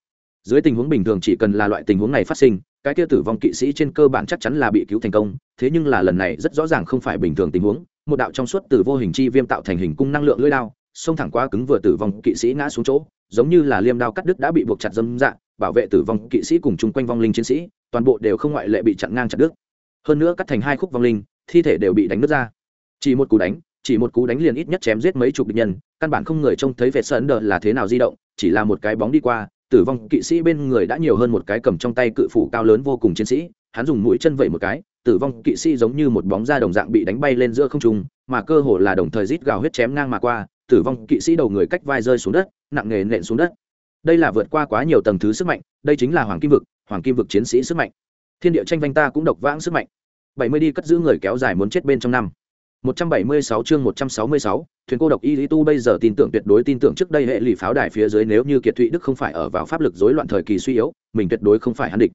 Dưới tình huống bình thường chỉ cần là loại tình huống này phát sinh, cái kia tử vong kỵ sĩ trên cơ bản chắc chắn là bị cứu thành công, thế nhưng là lần này rất rõ ràng không phải bình thường tình huống, một đạo trong suốt từ vô hình chi viêm tạo thành hình cung năng lượng lưỡi đao, xông thẳng qua cứng vừa tử vong kỵ sĩ ngã xuống chỗ, giống như là liêm đao cắt đứt đã bị buộc chặt dâm dạng bảo vệ tử vong kỵ sĩ cùng chung quanh vong linh chiến sĩ, toàn bộ đều không ngoại lệ bị chặn ngang chặt đứt. Hơn nữa cắt thành hai khúc vong linh, thi thể đều bị đánh nứt ra. Chỉ một cú đánh, chỉ một cú đánh liền ít nhất chém giết mấy chục địch nhân, căn bản không người trông thấy vệt sơn đờ là thế nào di động, chỉ là một cái bóng đi qua, tử vong kỵ sĩ bên người đã nhiều hơn một cái cầm trong tay cự phủ cao lớn vô cùng chiến sĩ, hắn dùng mũi chân vẩy một cái, tử vong kỵ sĩ giống như một bóng da đồng dạng bị đánh bay lên giữa không trung, mà cơ hồ là đồng thời rít gào huyết chém ngang mà qua, tử vong kỵ sĩ đầu người cách vai rơi xuống đất, nặng nề nện xuống đất đây là vượt qua quá nhiều tầng thứ sức mạnh, đây chính là hoàng kim vực, hoàng kim vực chiến sĩ sức mạnh. Thiên địa tranh vanh ta cũng độc vãng sức mạnh. Bảy mươi đi cất giữ người kéo dài muốn chết bên trong năm. Một trăm bảy mươi sáu chương một trăm sáu mươi sáu, thuyền cô độc y lý tu bây giờ tin tưởng tuyệt đối tin tưởng trước đây hệ lụy pháo đài phía dưới nếu như kiệt thụy đức không phải ở vào pháp lực rối loạn thời kỳ suy yếu, mình tuyệt đối không phải hắn địch.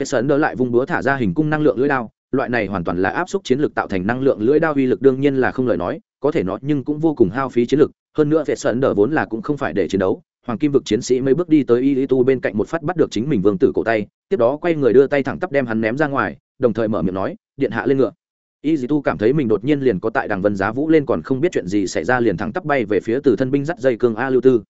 Phép sấn đỡ lại vung búa thả ra hình cung năng lượng lưỡi đao, loại này hoàn toàn là áp suất chiến lược tạo thành năng lượng lưỡi đao uy lực đương nhiên là không lời nói, có thể nói nhưng cũng vô cùng hao phí chiến lược hơn nữa phép sấn đỡ vốn là cũng không phải để chiến đấu hoàng kim vực chiến sĩ mấy bước đi tới y lý tu bên cạnh một phát bắt được chính mình vương tử cổ tay, tiếp đó quay người đưa tay thẳng tắp đem hắn ném ra ngoài, đồng thời mở miệng nói, điện hạ lên ngựa. Y dì tu cảm thấy mình đột nhiên liền có tại đằng vân giá vũ lên còn không biết chuyện gì xảy ra liền thẳng tắp bay về phía từ thân binh dắt dây cương a lưu tư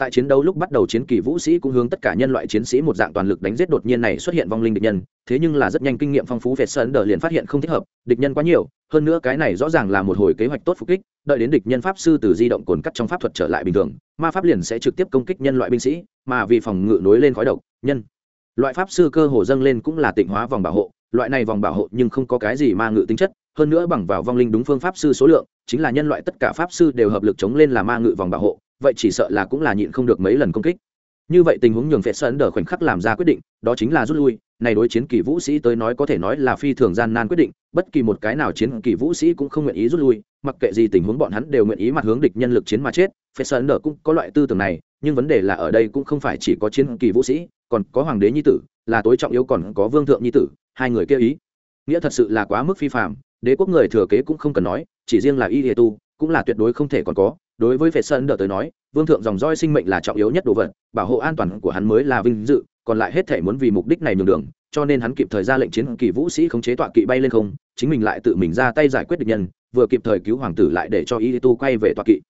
tại chiến đấu lúc bắt đầu chiến kỳ vũ sĩ cũng hướng tất cả nhân loại chiến sĩ một dạng toàn lực đánh giết đột nhiên này xuất hiện vong linh địch nhân, thế nhưng là rất nhanh kinh nghiệm phong phú vệt sơn đờ liền phát hiện không thích hợp, địch nhân quá nhiều, hơn nữa cái này rõ ràng là một hồi kế hoạch tốt phục kích, đợi đến địch nhân pháp sư từ di động cồn cắt trong pháp thuật trở lại bình thường, ma pháp liền sẽ trực tiếp công kích nhân loại binh sĩ, mà vì phòng ngự nối lên khói độc, nhân. Loại pháp sư cơ hồ dâng lên cũng là tịnh hóa vòng bảo hộ, loại này vòng bảo hộ nhưng không có cái gì ma ngự tính chất, hơn nữa bằng vào vong linh đúng phương pháp sư số lượng, chính là nhân loại tất cả pháp sư đều hợp lực chống lên là ma ngự vòng bảo hộ vậy chỉ sợ là cũng là nhịn không được mấy lần công kích. Như vậy tình huống nhường phệ sơn đờ khoảnh khắc làm ra quyết định, đó chính là rút lui. Này đối chiến kỳ vũ sĩ tới nói có thể nói là phi thường gian nan quyết định, bất kỳ một cái nào chiến kỳ vũ sĩ cũng không nguyện ý rút lui, mặc kệ gì tình huống bọn hắn đều nguyện ý mặt hướng địch nhân lực chiến mà chết, phệ sơn đờ cũng có loại tư tưởng này, nhưng vấn đề là ở đây cũng không phải chỉ có chiến kỳ vũ sĩ, còn có hoàng đế nhi tử, là tối trọng yếu còn có vương thượng nhi tử, hai người kia ý. Nghĩa thật sự là quá mức phi phạm đế quốc người thừa kế cũng không cần nói, chỉ riêng là y hệ tu, cũng là tuyệt đối không thể còn có đối với vệ sơn đờ tới nói, vương thượng dòng roi sinh mệnh là trọng yếu nhất đồ vật, bảo hộ an toàn của hắn mới là vinh dự, còn lại hết thể muốn vì mục đích này nhường đường, cho nên hắn kịp thời ra lệnh chiến kỳ vũ sĩ khống chế tọa kỵ bay lên không, chính mình lại tự mình ra tay giải quyết địch nhân, vừa kịp thời cứu hoàng tử lại để cho y tu quay về tọa kỵ.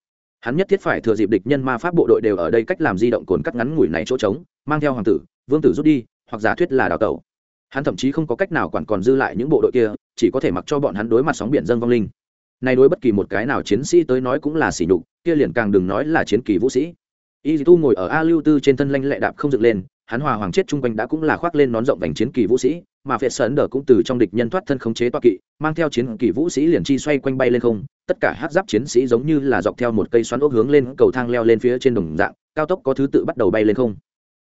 Hắn nhất thiết phải thừa dịp địch nhân ma pháp bộ đội đều ở đây cách làm di động cồn cắt ngắn ngủi này chỗ trống, mang theo hoàng tử, vương tử rút đi, hoặc giả thuyết là đào tẩu. Hắn thậm chí không có cách nào quản còn dư lại những bộ đội kia, chỉ có thể mặc cho bọn hắn đối mặt sóng biển dân vong linh này đối bất kỳ một cái nào chiến sĩ tới nói cũng là sỉ nhục, kia liền càng đừng nói là chiến kỳ vũ sĩ. Y tu ngồi ở a lưu tư trên thân lanh lệ đạp không dựng lên, hắn hòa hoàng chết chung quanh đã cũng là khoác lên nón rộng vành chiến kỳ vũ sĩ, mà phiệt sơn đờ cũng từ trong địch nhân thoát thân khống chế toa kỵ, mang theo chiến kỳ vũ sĩ liền chi xoay quanh bay lên không, tất cả hát giáp chiến sĩ giống như là dọc theo một cây xoắn ốc hướng lên cầu thang leo lên phía trên đồng dạng, cao tốc có thứ tự bắt đầu bay lên không.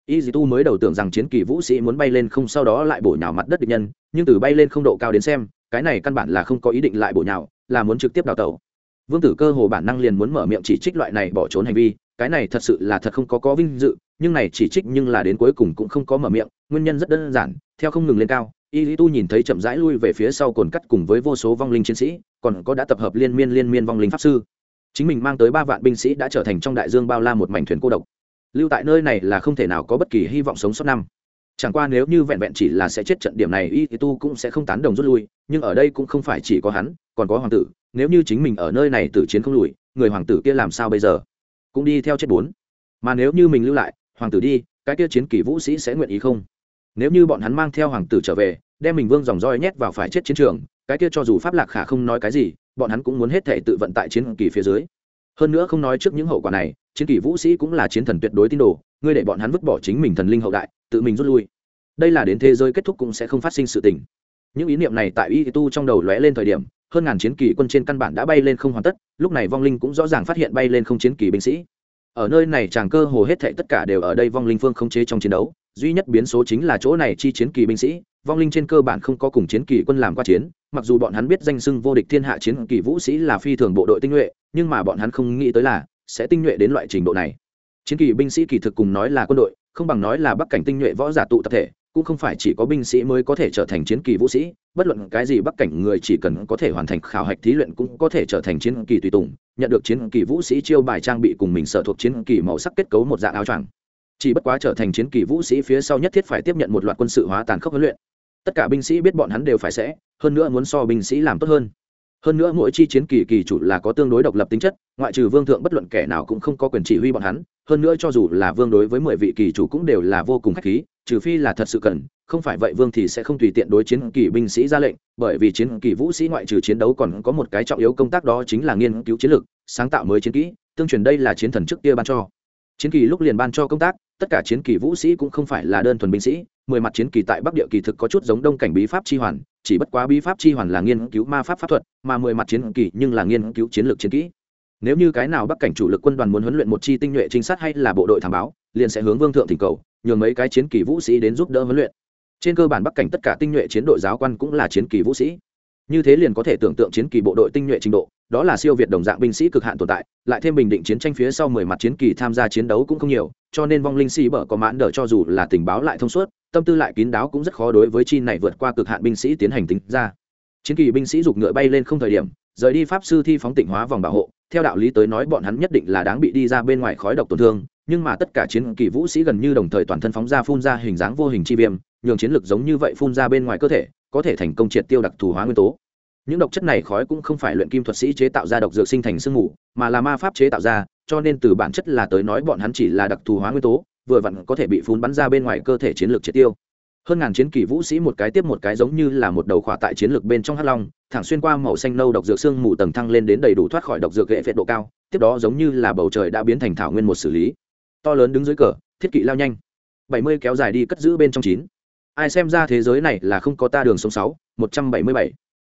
Y dì tu mới đầu tưởng rằng chiến kỳ vũ sĩ muốn bay lên không sau đó lại bổ nhào mặt đất địch nhân, nhưng từ bay lên không độ cao đến xem cái này căn bản là không có ý định lại bổ nhào, là muốn trực tiếp đào tẩu. Vương tử cơ hồ bản năng liền muốn mở miệng chỉ trích loại này bỏ trốn hành vi, cái này thật sự là thật không có có vinh dự, nhưng này chỉ trích nhưng là đến cuối cùng cũng không có mở miệng, nguyên nhân rất đơn giản, theo không ngừng lên cao, y lý tu nhìn thấy chậm rãi lui về phía sau cồn cắt cùng với vô số vong linh chiến sĩ, còn có đã tập hợp liên miên liên miên vong linh pháp sư. Chính mình mang tới ba vạn binh sĩ đã trở thành trong đại dương bao la một mảnh thuyền cô độc. Lưu tại nơi này là không thể nào có bất kỳ hy vọng sống sót năm. Chẳng qua nếu như vẹn vẹn chỉ là sẽ chết trận điểm này, y tu cũng sẽ không tán đồng rút lui nhưng ở đây cũng không phải chỉ có hắn, còn có hoàng tử, nếu như chính mình ở nơi này tử chiến không lùi, người hoàng tử kia làm sao bây giờ? Cũng đi theo chết bốn. Mà nếu như mình lưu lại, hoàng tử đi, cái kia chiến kỳ vũ sĩ sẽ nguyện ý không? Nếu như bọn hắn mang theo hoàng tử trở về, đem mình vương dòng roi nhét vào phải chết chiến trường, cái kia cho dù pháp lạc khả không nói cái gì, bọn hắn cũng muốn hết thể tự vận tại chiến kỳ phía dưới. Hơn nữa không nói trước những hậu quả này, chiến kỳ vũ sĩ cũng là chiến thần tuyệt đối tín đồ, ngươi để bọn hắn vứt bỏ chính mình thần linh hậu đại, tự mình rút lui. Đây là đến thế giới kết thúc cũng sẽ không phát sinh sự tình những ý niệm này tại y tu trong đầu lóe lên thời điểm, hơn ngàn chiến kỳ quân trên căn bản đã bay lên không hoàn tất, lúc này vong linh cũng rõ ràng phát hiện bay lên không chiến kỳ binh sĩ. Ở nơi này chàng cơ hồ hết thệ tất cả đều ở đây vong linh phương không chế trong chiến đấu, duy nhất biến số chính là chỗ này chi chiến kỳ binh sĩ, vong linh trên cơ bản không có cùng chiến kỳ quân làm qua chiến, mặc dù bọn hắn biết danh sưng vô địch thiên hạ chiến kỳ vũ sĩ là phi thường bộ đội tinh nhuệ, nhưng mà bọn hắn không nghĩ tới là sẽ tinh nhuệ đến loại trình độ này. Chiến kỳ binh sĩ kỳ thực cùng nói là quân đội, không bằng nói là bắc cảnh tinh nhuệ võ giả tụ tập thể cũng không phải chỉ có binh sĩ mới có thể trở thành chiến kỳ vũ sĩ, bất luận cái gì bắc cảnh người chỉ cần có thể hoàn thành khảo hạch thí luyện cũng có thể trở thành chiến kỳ tùy tùng, nhận được chiến kỳ vũ sĩ chiêu bài trang bị cùng mình sở thuộc chiến kỳ màu sắc kết cấu một dạng áo choàng. Chỉ bất quá trở thành chiến kỳ vũ sĩ phía sau nhất thiết phải tiếp nhận một loạt quân sự hóa tàn khốc huấn luyện. Tất cả binh sĩ biết bọn hắn đều phải sẽ, hơn nữa muốn so binh sĩ làm tốt hơn. Hơn nữa mỗi chi chiến kỳ kỳ chủ là có tương đối độc lập tính chất, ngoại trừ vương thượng bất luận kẻ nào cũng không có quyền chỉ huy bọn hắn hơn nữa cho dù là vương đối với mười vị kỳ chủ cũng đều là vô cùng khách khí, trừ phi là thật sự cần, không phải vậy vương thì sẽ không tùy tiện đối chiến kỳ binh sĩ ra lệnh, bởi vì chiến kỳ vũ sĩ ngoại trừ chiến đấu còn có một cái trọng yếu công tác đó chính là nghiên cứu chiến lược, sáng tạo mới chiến kỹ, tương truyền đây là chiến thần trước kia ban cho. Chiến kỳ lúc liền ban cho công tác, tất cả chiến kỳ vũ sĩ cũng không phải là đơn thuần binh sĩ, mười mặt chiến kỳ tại bắc địa kỳ thực có chút giống đông cảnh bí pháp chi hoàn, chỉ bất quá bí pháp chi hoàn là nghiên cứu ma pháp pháp thuật, mà mười mặt chiến kỳ nhưng là nghiên cứu chiến lược chiến kỹ nếu như cái nào bắc cảnh chủ lực quân đoàn muốn huấn luyện một chi tinh nhuệ trinh sát hay là bộ đội thám báo, liền sẽ hướng vương thượng thỉnh cầu, nhường mấy cái chiến kỳ vũ sĩ đến giúp đỡ huấn luyện. Trên cơ bản bắc cảnh tất cả tinh nhuệ chiến đội giáo quan cũng là chiến kỳ vũ sĩ. Như thế liền có thể tưởng tượng chiến kỳ bộ đội tinh nhuệ trình độ, đó là siêu việt đồng dạng binh sĩ cực hạn tồn tại, lại thêm bình định chiến tranh phía sau mười mặt chiến kỳ tham gia chiến đấu cũng không nhiều, cho nên vong linh sĩ bở có mãn đỡ cho dù là tình báo lại thông suốt, tâm tư lại kín đáo cũng rất khó đối với chi này vượt qua cực hạn binh sĩ tiến hành tính ra. Chiến kỳ binh sĩ giục ngựa bay lên không thời điểm, rời đi pháp sư thi phóng tịnh hóa vòng bảo hộ theo đạo lý tới nói bọn hắn nhất định là đáng bị đi ra bên ngoài khói độc tổn thương, nhưng mà tất cả chiến kỳ vũ sĩ gần như đồng thời toàn thân phóng ra phun ra hình dáng vô hình chi viêm, nhường chiến lực giống như vậy phun ra bên ngoài cơ thể, có thể thành công triệt tiêu đặc thù hóa nguyên tố. Những độc chất này khói cũng không phải luyện kim thuật sĩ chế tạo ra độc dược sinh thành sương mù, mà là ma pháp chế tạo ra, cho nên từ bản chất là tới nói bọn hắn chỉ là đặc thù hóa nguyên tố, vừa vặn có thể bị phun bắn ra bên ngoài cơ thể chiến lược triệt tiêu hơn ngàn chiến kỳ vũ sĩ một cái tiếp một cái giống như là một đầu khỏa tại chiến lược bên trong hắc long, thẳng xuyên qua màu xanh nâu độc dược xương mù tầng thăng lên đến đầy đủ thoát khỏi độc dược hệ phệ độ cao, tiếp đó giống như là bầu trời đã biến thành thảo nguyên một xử lý. To lớn đứng dưới cờ, thiết kỵ lao nhanh. Bảy mươi kéo dài đi cất giữ bên trong chín. Ai xem ra thế giới này là không có ta đường sống sáu, một trăm bảy mươi bảy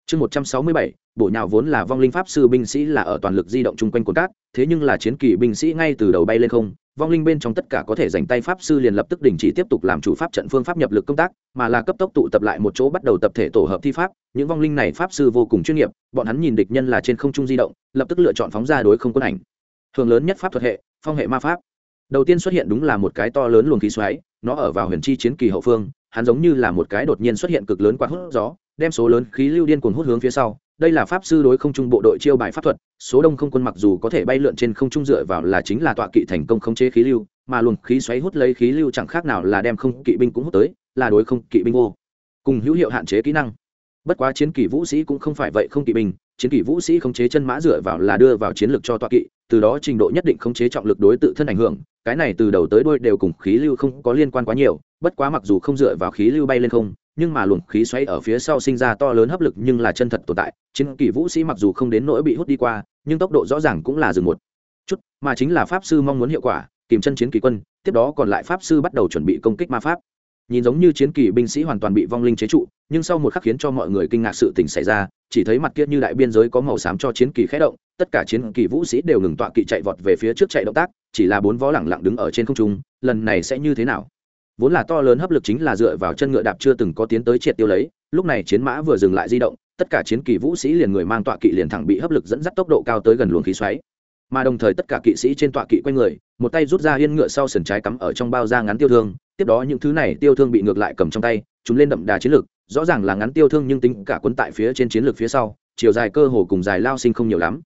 chương một trăm sáu mươi bảy bộ nhào vốn là vong linh pháp sư binh sĩ là ở toàn lực di động chung quanh cồn cát, thế nhưng là chiến kỳ binh sĩ ngay từ đầu bay lên không, vong linh bên trong tất cả có thể dành tay pháp sư liền lập tức đình chỉ tiếp tục làm chủ pháp trận phương pháp nhập lực công tác, mà là cấp tốc tụ tập lại một chỗ bắt đầu tập thể tổ hợp thi pháp, những vong linh này pháp sư vô cùng chuyên nghiệp, bọn hắn nhìn địch nhân là trên không trung di động, lập tức lựa chọn phóng ra đối không quân ảnh. Thường lớn nhất pháp thuật hệ, phong hệ ma pháp. Đầu tiên xuất hiện đúng là một cái to lớn luồng khí xoáy, nó ở vào huyền chi chiến kỳ hậu phương, hắn giống như là một cái đột nhiên xuất hiện cực lớn quạt hút gió đem số lớn khí lưu điên cuồng hút hướng phía sau. Đây là pháp sư đối không trung bộ đội chiêu bài pháp thuật, số đông không quân mặc dù có thể bay lượn trên không trung dựa vào là chính là tọa kỵ thành công khống chế khí lưu, mà luồng khí xoáy hút lấy khí lưu chẳng khác nào là đem không kỵ binh cũng hút tới, là đối không kỵ binh vô cùng hữu hiệu hạn chế kỹ năng. Bất quá chiến kỷ vũ sĩ cũng không phải vậy không kỵ binh, chiến kỷ vũ sĩ khống chế chân mã dựa vào là đưa vào chiến lược cho tọa kỵ, từ đó trình độ nhất định khống chế trọng lực đối tự thân ảnh hưởng, cái này từ đầu tới đuôi đều cùng khí lưu không có liên quan quá nhiều, bất quá mặc dù không dựa vào khí lưu bay lên không nhưng mà luồng khí xoáy ở phía sau sinh ra to lớn hấp lực nhưng là chân thật tồn tại. Chiến kỳ vũ sĩ mặc dù không đến nỗi bị hút đi qua, nhưng tốc độ rõ ràng cũng là dừng một chút, mà chính là pháp sư mong muốn hiệu quả, kìm chân chiến kỳ quân, tiếp đó còn lại pháp sư bắt đầu chuẩn bị công kích ma pháp. Nhìn giống như chiến kỳ binh sĩ hoàn toàn bị vong linh chế trụ, nhưng sau một khắc khiến cho mọi người kinh ngạc sự tình xảy ra, chỉ thấy mặt kia như đại biên giới có màu xám cho chiến kỳ khé động, tất cả chiến kỳ vũ sĩ đều ngừng tọa kỵ chạy vọt về phía trước chạy động tác, chỉ là bốn vó lẳng lặng đứng ở trên không trung, lần này sẽ như thế nào? Vốn là to lớn hấp lực chính là dựa vào chân ngựa đạp chưa từng có tiến tới triệt tiêu lấy, lúc này chiến mã vừa dừng lại di động, tất cả chiến kỳ vũ sĩ liền người mang tọa kỵ liền thẳng bị hấp lực dẫn dắt tốc độ cao tới gần luồng khí xoáy. Mà đồng thời tất cả kỵ sĩ trên tọa kỵ quanh người, một tay rút ra yên ngựa sau sườn trái cắm ở trong bao da ngắn tiêu thương, tiếp đó những thứ này tiêu thương bị ngược lại cầm trong tay, chúng lên đậm đà chiến lược rõ ràng là ngắn tiêu thương nhưng tính cả cuốn tại phía trên chiến lược phía sau, chiều dài cơ hồ cùng dài lao sinh không nhiều lắm.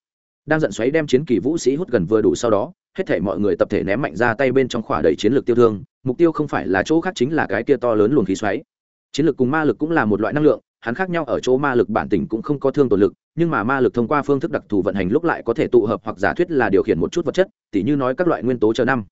Đang giận xoáy đem chiến kỳ vũ sĩ hút gần vừa đủ sau đó hết thể mọi người tập thể ném mạnh ra tay bên trong khỏa đầy chiến lược tiêu thương, mục tiêu không phải là chỗ khác chính là cái kia to lớn luồng khí xoáy. Chiến lược cùng ma lực cũng là một loại năng lượng, hắn khác nhau ở chỗ ma lực bản tình cũng không có thương tổn lực, nhưng mà ma lực thông qua phương thức đặc thù vận hành lúc lại có thể tụ hợp hoặc giả thuyết là điều khiển một chút vật chất, tỉ như nói các loại nguyên tố chờ năm.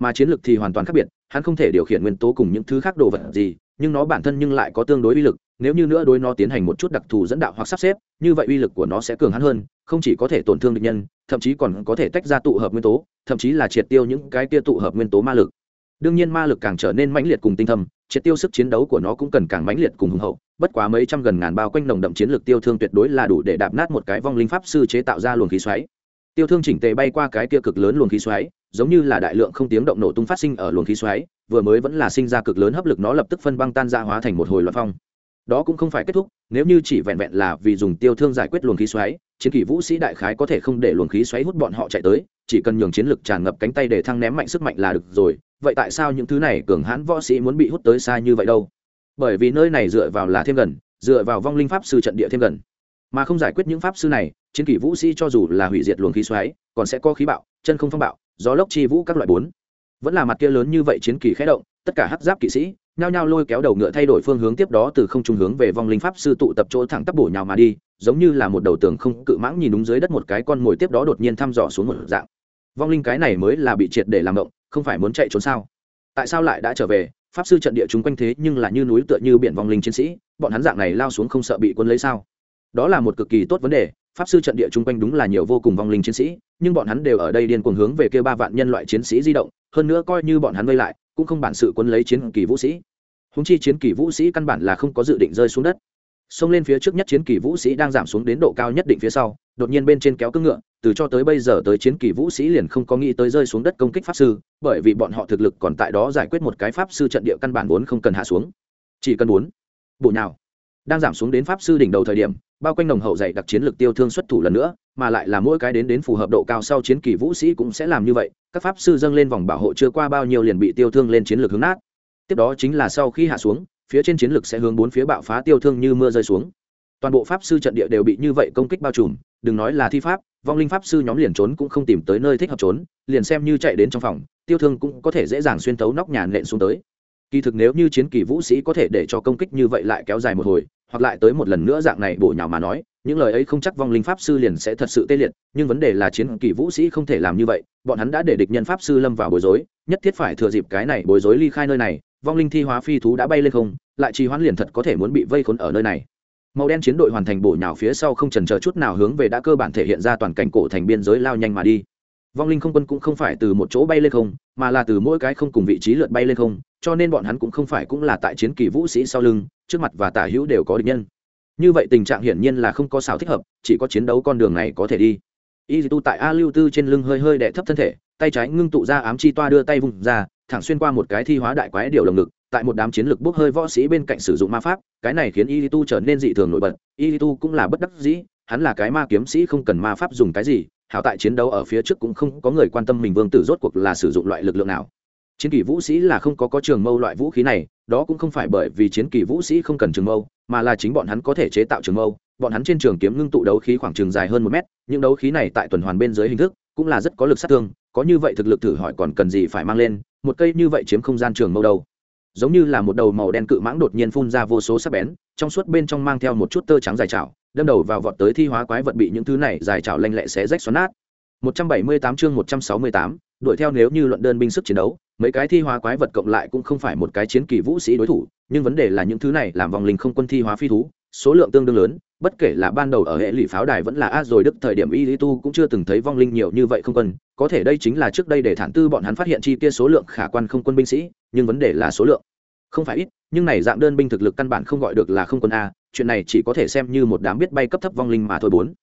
Mà chiến lược thì hoàn toàn khác biệt, hắn không thể điều khiển nguyên tố cùng những thứ khác đồ vật gì, nhưng nó bản thân nhưng lại có tương đối uy lực, nếu như nữa đối nó tiến hành một chút đặc thù dẫn đạo hoặc sắp xếp, như vậy uy lực của nó sẽ cường hắn hơn, không chỉ có thể tổn thương địch nhân thậm chí còn có thể tách ra tụ hợp nguyên tố, thậm chí là triệt tiêu những cái kia tụ hợp nguyên tố ma lực. Đương nhiên ma lực càng trở nên mãnh liệt cùng tinh thâm, triệt tiêu sức chiến đấu của nó cũng cần càng mãnh liệt cùng hùng hậu, bất quá mấy trăm gần ngàn bao quanh nồng đậm chiến lược tiêu thương tuyệt đối là đủ để đạp nát một cái vong linh pháp sư chế tạo ra luồng khí xoáy. Tiêu thương chỉnh tề bay qua cái kia cực lớn luồng khí xoáy, giống như là đại lượng không tiếng động nổ tung phát sinh ở luồng khí xoáy, vừa mới vẫn là sinh ra cực lớn hấp lực nó lập tức phân băng tan ra hóa thành một hồi loạn phong đó cũng không phải kết thúc, nếu như chỉ vẹn vẹn là vì dùng tiêu thương giải quyết luồng khí xoáy, chiến kỷ vũ sĩ đại khái có thể không để luồng khí xoáy hút bọn họ chạy tới, chỉ cần nhường chiến lực tràn ngập cánh tay để thăng ném mạnh sức mạnh là được rồi, vậy tại sao những thứ này cường hãn võ sĩ muốn bị hút tới xa như vậy đâu? Bởi vì nơi này dựa vào là thêm gần, dựa vào vong linh pháp sư trận địa thêm gần. Mà không giải quyết những pháp sư này, chiến kỷ vũ sĩ cho dù là hủy diệt luồng khí xoáy, còn sẽ có khí bạo, chân không phong bạo, gió lốc chi vũ các loại bốn. Vẫn là mặt kia lớn như vậy chiến kỳ khẽ động, tất cả hắc giáp kỵ sĩ nhao nhao lôi kéo đầu ngựa thay đổi phương hướng tiếp đó từ không trung hướng về vong linh pháp sư tụ tập chỗ thẳng tắp bổ nhào mà đi, giống như là một đầu tường không cự mãng nhìn đúng dưới đất một cái con mồi tiếp đó đột nhiên thăm dò xuống một dạng. Vong linh cái này mới là bị triệt để làm động, không phải muốn chạy trốn sao? Tại sao lại đã trở về? Pháp sư trận địa chúng quanh thế nhưng là như núi tựa như biển vong linh chiến sĩ, bọn hắn dạng này lao xuống không sợ bị quân lấy sao? Đó là một cực kỳ tốt vấn đề, pháp sư trận địa chung quanh đúng là nhiều vô cùng vong linh chiến sĩ, nhưng bọn hắn đều ở đây điên cuồng hướng về kêu ba vạn nhân loại chiến sĩ di động, hơn nữa coi như bọn hắn vây lại cũng không bản sự quân lấy chiến kỳ vũ sĩ. Húng chi chiến kỳ vũ sĩ căn bản là không có dự định rơi xuống đất. Xông lên phía trước nhất chiến kỳ vũ sĩ đang giảm xuống đến độ cao nhất định phía sau, đột nhiên bên trên kéo cưng ngựa, từ cho tới bây giờ tới chiến kỳ vũ sĩ liền không có nghĩ tới rơi xuống đất công kích pháp sư, bởi vì bọn họ thực lực còn tại đó giải quyết một cái pháp sư trận địa căn bản vốn không cần hạ xuống. Chỉ cần muốn. Bộ nào đang giảm xuống đến pháp sư đỉnh đầu thời điểm, bao quanh nồng hậu dạy đặc chiến lược tiêu thương xuất thủ lần nữa mà lại là mỗi cái đến đến phù hợp độ cao sau chiến kỳ vũ sĩ cũng sẽ làm như vậy. Các pháp sư dâng lên vòng bảo hộ chưa qua bao nhiêu liền bị tiêu thương lên chiến lược hướng nát. Tiếp đó chính là sau khi hạ xuống, phía trên chiến lược sẽ hướng bốn phía bạo phá tiêu thương như mưa rơi xuống. Toàn bộ pháp sư trận địa đều bị như vậy công kích bao trùm, đừng nói là thi pháp, vong linh pháp sư nhóm liền trốn cũng không tìm tới nơi thích hợp trốn, liền xem như chạy đến trong phòng, tiêu thương cũng có thể dễ dàng xuyên tấu nóc nhà nện xuống tới. Kỳ thực nếu như chiến kỳ vũ sĩ có thể để cho công kích như vậy lại kéo dài một hồi hoặc lại tới một lần nữa dạng này bổ nhào mà nói, những lời ấy không chắc vong linh pháp sư liền sẽ thật sự tê liệt, nhưng vấn đề là chiến kỳ vũ sĩ không thể làm như vậy, bọn hắn đã để địch nhân pháp sư lâm vào bối rối, nhất thiết phải thừa dịp cái này bối rối ly khai nơi này, vong linh thi hóa phi thú đã bay lên không, lại trì hoãn liền thật có thể muốn bị vây khốn ở nơi này. Màu đen chiến đội hoàn thành bổ nhào phía sau không trần chờ chút nào hướng về đã cơ bản thể hiện ra toàn cảnh cổ thành biên giới lao nhanh mà đi. Vong linh không quân cũng không phải từ một chỗ bay lên không, mà là từ mỗi cái không cùng vị trí lượt bay lên không, cho nên bọn hắn cũng không phải cũng là tại chiến kỳ vũ sĩ sau lưng trước mặt và tả hữu đều có địch nhân. Như vậy tình trạng hiển nhiên là không có xảo thích hợp, chỉ có chiến đấu con đường này có thể đi. Y tu tại a lưu tư trên lưng hơi hơi đẻ thấp thân thể, tay trái ngưng tụ ra ám chi toa đưa tay vùng ra, thẳng xuyên qua một cái thi hóa đại quái điều lồng ngực, tại một đám chiến lược bốc hơi võ sĩ bên cạnh sử dụng ma pháp, cái này khiến y tu trở nên dị thường nổi bật. Y tu cũng là bất đắc dĩ, hắn là cái ma kiếm sĩ không cần ma pháp dùng cái gì, hảo tại chiến đấu ở phía trước cũng không có người quan tâm mình vương tử rốt cuộc là sử dụng loại lực lượng nào. Chiến kỷ vũ sĩ là không có có trường mâu loại vũ khí này đó cũng không phải bởi vì chiến kỳ vũ sĩ không cần trường mâu mà là chính bọn hắn có thể chế tạo trường mâu. Bọn hắn trên trường kiếm ngưng tụ đấu khí khoảng trường dài hơn một mét những đấu khí này tại tuần hoàn bên dưới hình thức cũng là rất có lực sát thương có như vậy thực lực thử hỏi còn cần gì phải mang lên một cây như vậy chiếm không gian trường mâu đâu. Giống như là một đầu màu đen cự mãng đột nhiên phun ra vô số sắc bén trong suốt bên trong mang theo một chút tơ trắng dài chảo đâm đầu vào vọt tới thi hóa quái vật bị những thứ này dài chảo lanh lẹ xé rách xoắn nát. 178 chương 168, đuổi theo nếu như luận đơn binh sức chiến đấu mấy cái thi hóa quái vật cộng lại cũng không phải một cái chiến kỳ vũ sĩ đối thủ, nhưng vấn đề là những thứ này làm vòng linh không quân thi hóa phi thú, số lượng tương đương lớn, bất kể là ban đầu ở hệ lụy pháo đài vẫn là a rồi đức thời điểm y lý tu cũng chưa từng thấy vong linh nhiều như vậy không quân, có thể đây chính là trước đây để thản tư bọn hắn phát hiện chi kia số lượng khả quan không quân binh sĩ, nhưng vấn đề là số lượng. Không phải ít, nhưng này dạng đơn binh thực lực căn bản không gọi được là không quân a, chuyện này chỉ có thể xem như một đám biết bay cấp thấp vong linh mà thôi bốn.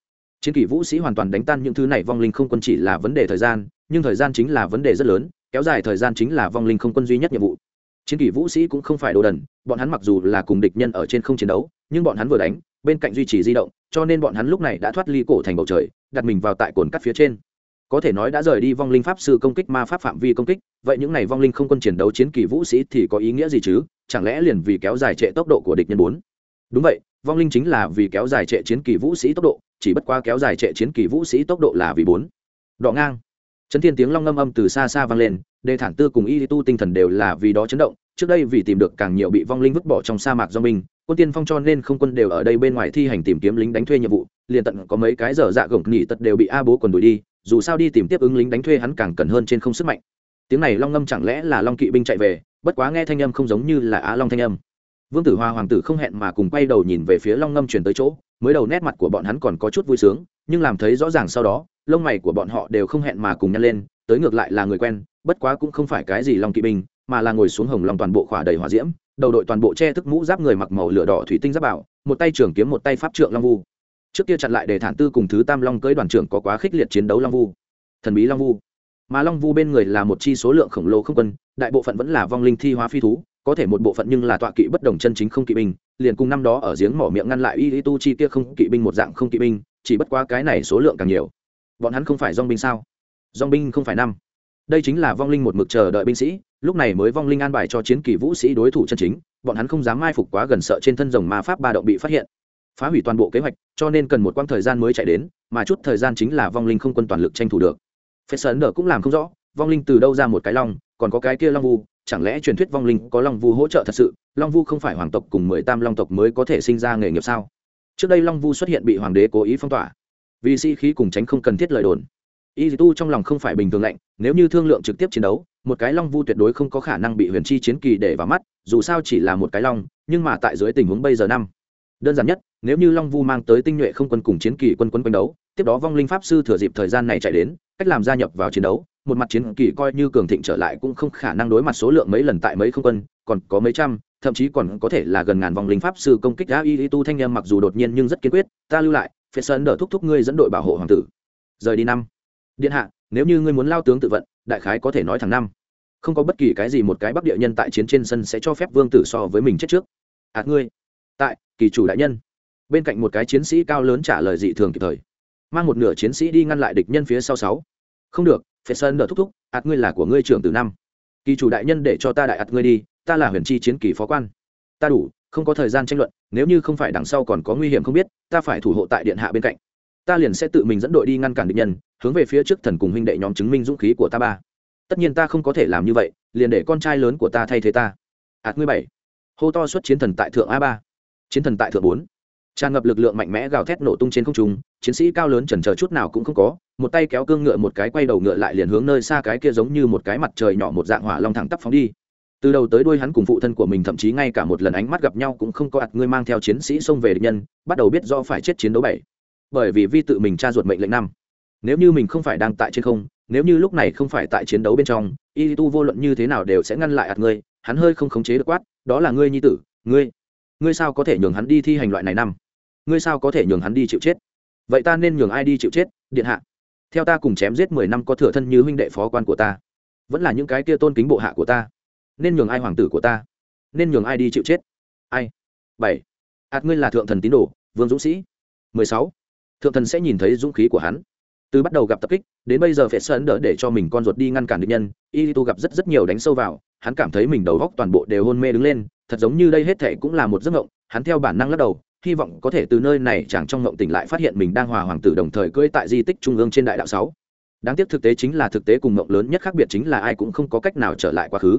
Chiến kỷ vũ sĩ hoàn toàn đánh tan những thứ này vong linh không quân chỉ là vấn đề thời gian, nhưng thời gian chính là vấn đề rất lớn kéo dài thời gian chính là vong linh không quân duy nhất nhiệm vụ. Chiến kỷ vũ sĩ cũng không phải đồ đần, bọn hắn mặc dù là cùng địch nhân ở trên không chiến đấu, nhưng bọn hắn vừa đánh, bên cạnh duy trì di động, cho nên bọn hắn lúc này đã thoát ly cổ thành bầu trời, đặt mình vào tại cồn cắt phía trên. Có thể nói đã rời đi vong linh pháp sư công kích ma pháp phạm vi công kích, vậy những n à y vong linh không quân chiến đấu chiến kỳ vũ sĩ thì có ý nghĩa gì chứ? Chẳng lẽ liền vì kéo dài trệ tốc độ của địch nhân bốn? Đúng vậy, vong linh chính là vì kéo dài trệ chiến kỳ vũ sĩ tốc độ, chỉ bất qua kéo dài trệ chiến kỳ vũ sĩ tốc độ là vì bốn. Đọ ngang chấn thiên tiếng long ngâm âm từ xa xa vang lên, đề thản tư cùng y tu tinh thần đều là vì đó chấn động, trước đây vì tìm được càng nhiều bị vong linh vứt bỏ trong sa mạc do mình, quân tiên phong cho nên không quân đều ở đây bên ngoài thi hành tìm kiếm lính đánh thuê nhiệm vụ, liền tận có mấy cái giờ dạ gồng nghỉ tật đều bị a bố quần đuổi đi, dù sao đi tìm tiếp ứng lính đánh thuê hắn càng cần hơn trên không sức mạnh. Tiếng này long ngâm chẳng lẽ là long kỵ binh chạy về, bất quá nghe thanh âm không giống như là á long thanh âm. Vương tử hoa hoàng tử không hẹn mà cùng quay đầu nhìn về phía long ngâm chuyển tới chỗ, mới đầu nét mặt của bọn hắn còn có chút vui sướng nhưng làm thấy rõ ràng sau đó, lông mày của bọn họ đều không hẹn mà cùng nhăn lên, tới ngược lại là người quen, bất quá cũng không phải cái gì long kỵ binh, mà là ngồi xuống hồng lòng toàn bộ khỏa đầy hỏa diễm, đầu đội toàn bộ che thức mũ giáp người mặc màu lửa đỏ thủy tinh giáp bảo, một tay trưởng kiếm một tay pháp trượng long vu. Trước kia chặn lại để thản tư cùng thứ tam long cưới đoàn trưởng có quá khích liệt chiến đấu long vu. Thần bí long vu. Mà long vu bên người là một chi số lượng khổng lồ không quân, đại bộ phận vẫn là vong linh thi hóa phi thú, có thể một bộ phận nhưng là tọa kỵ bất đồng chân chính không kỵ binh, liền cùng năm đó ở giếng mỏ miệng ngăn lại y tu chi kia không kỵ binh một dạng không kỵ binh chỉ bất quá cái này số lượng càng nhiều. Bọn hắn không phải dong binh sao? Dong binh không phải năm. Đây chính là vong linh một mực chờ đợi binh sĩ, lúc này mới vong linh an bài cho chiến kỳ vũ sĩ đối thủ chân chính, bọn hắn không dám mai phục quá gần sợ trên thân rồng ma pháp ba động bị phát hiện. Phá hủy toàn bộ kế hoạch, cho nên cần một quãng thời gian mới chạy đến, mà chút thời gian chính là vong linh không quân toàn lực tranh thủ được. Phép sơn đờ cũng làm không rõ, vong linh từ đâu ra một cái long, còn có cái kia long vu, chẳng lẽ truyền thuyết vong linh có long vu hỗ trợ thật sự? Long vu không phải hoàng tộc cùng mười tam long tộc mới có thể sinh ra nghề nghiệp sao? Trước đây long vu xuất hiện bị hoàng đế cố ý phong tỏa. Vì sĩ、si、khí khí cùng tránh không cần thiết lời đồn. Y tu trong lòng không phải bình thường lạnh, nếu như thương lượng trực tiếp chiến đấu, một cái long vu tuyệt đối không có khả năng bị huyền chi chiến kỳ để vào mắt, dù sao chỉ là một cái long, nhưng mà tại dưới tình huống bây giờ năm. Đơn giản nhất, nếu như long vu mang tới tinh nhuệ không quân cùng chiến kỳ quân quân quanh đấu, tiếp đó vong linh pháp sư thừa dịp thời gian này chạy đến, cách làm gia nhập vào chiến đấu, một mặt chiến kỳ coi như cường thịnh trở lại cũng không khả năng đối mặt số lượng mấy lần tại mấy không quân, còn có mấy trăm thậm chí còn có thể là gần ngàn vòng linh pháp sư công kích đã y tu thanh em mặc dù đột nhiên nhưng rất kiên quyết. Ta lưu lại, phía sơn đỡ thúc thúc ngươi dẫn đội bảo hộ hoàng tử. Rời đi năm. Điện hạ, nếu như ngươi muốn lao tướng tự vận, đại khái có thể nói thẳng năm. Không có bất kỳ cái gì một cái bắc địa nhân tại chiến trên sân sẽ cho phép vương tử so với mình chết trước. Ạt ngươi. Tại, kỳ chủ đại nhân. Bên cạnh một cái chiến sĩ cao lớn trả lời dị thường kịp thời. Mang một nửa chiến sĩ đi ngăn lại địch nhân phía sau sáu. Không được phải sơn đỡ thúc thúc ạt ngươi là của ngươi trưởng từ năm. Kỳ chủ đại nhân để cho ta đại ạt ngươi đi ta là huyền chi chiến kỳ phó quan. Ta đủ, không có thời gian tranh luận, nếu như không phải đằng sau còn có nguy hiểm không biết, ta phải thủ hộ tại điện hạ bên cạnh. Ta liền sẽ tự mình dẫn đội đi ngăn cản địch nhân, hướng về phía trước thần cùng huynh đệ nhóm chứng minh dũng khí của ta ba. Tất nhiên ta không có thể làm như vậy, liền để con trai lớn của ta thay thế ta. Ạt ngươi bảy. Hô to xuất chiến thần tại thượng a ba. Chiến thần tại thượng bốn. Tràn ngập lực lượng mạnh mẽ gào thét nổ tung trên không trung, chiến sĩ cao lớn chần chờ chút nào cũng không có, một tay kéo cương ngựa một cái quay đầu ngựa lại liền hướng nơi xa cái kia giống như một cái mặt trời nhỏ một dạng hỏa long thẳng tắp phóng đi từ đầu tới đuôi hắn cùng phụ thân của mình thậm chí ngay cả một lần ánh mắt gặp nhau cũng không có ạt ngươi mang theo chiến sĩ xông về địch nhân, bắt đầu biết do phải chết chiến đấu bảy. Bởi vì vi tự mình tra ruột mệnh lệnh năm. Nếu như mình không phải đang tại trên không, nếu như lúc này không phải tại chiến đấu bên trong, y tu vô luận như thế nào đều sẽ ngăn lại ạt ngươi, hắn hơi không khống chế được quát, đó là ngươi nhi tử, ngươi ngươi sao có thể nhường hắn đi thi hành loại này năm? Ngươi sao có thể nhường hắn đi chịu chết? Vậy ta nên nhường ai đi chịu chết, điện hạ? Theo ta cùng chém giết mười năm có thừa thân như huynh đệ phó quan của ta. Vẫn là những cái kia tôn kính bộ hạ của ta nên nhường ai hoàng tử của ta? Nên nhường ai đi chịu chết? Ai? Bảy. Ạt ngươi là thượng thần tín đồ, vương dũng sĩ. Mười sáu. Thượng thần sẽ nhìn thấy dũng khí của hắn. Từ bắt đầu gặp tập kích, đến bây giờ phải sơn đỡ để cho mình con ruột đi ngăn cản địch nhân, y tu gặp rất rất nhiều đánh sâu vào, hắn cảm thấy mình đầu góc toàn bộ đều hôn mê đứng lên, thật giống như đây hết thệ cũng là một giấc ngộng hắn theo bản năng lắc đầu, hy vọng có thể từ nơi này chẳng trong ngộng tỉnh lại phát hiện mình đang hòa hoàng tử đồng thời cưỡi tại di tích trung ương trên đại đạo sáu. Đáng tiếc thực tế chính là thực tế cùng ngộng lớn nhất khác biệt chính là ai cũng không có cách nào trở lại quá khứ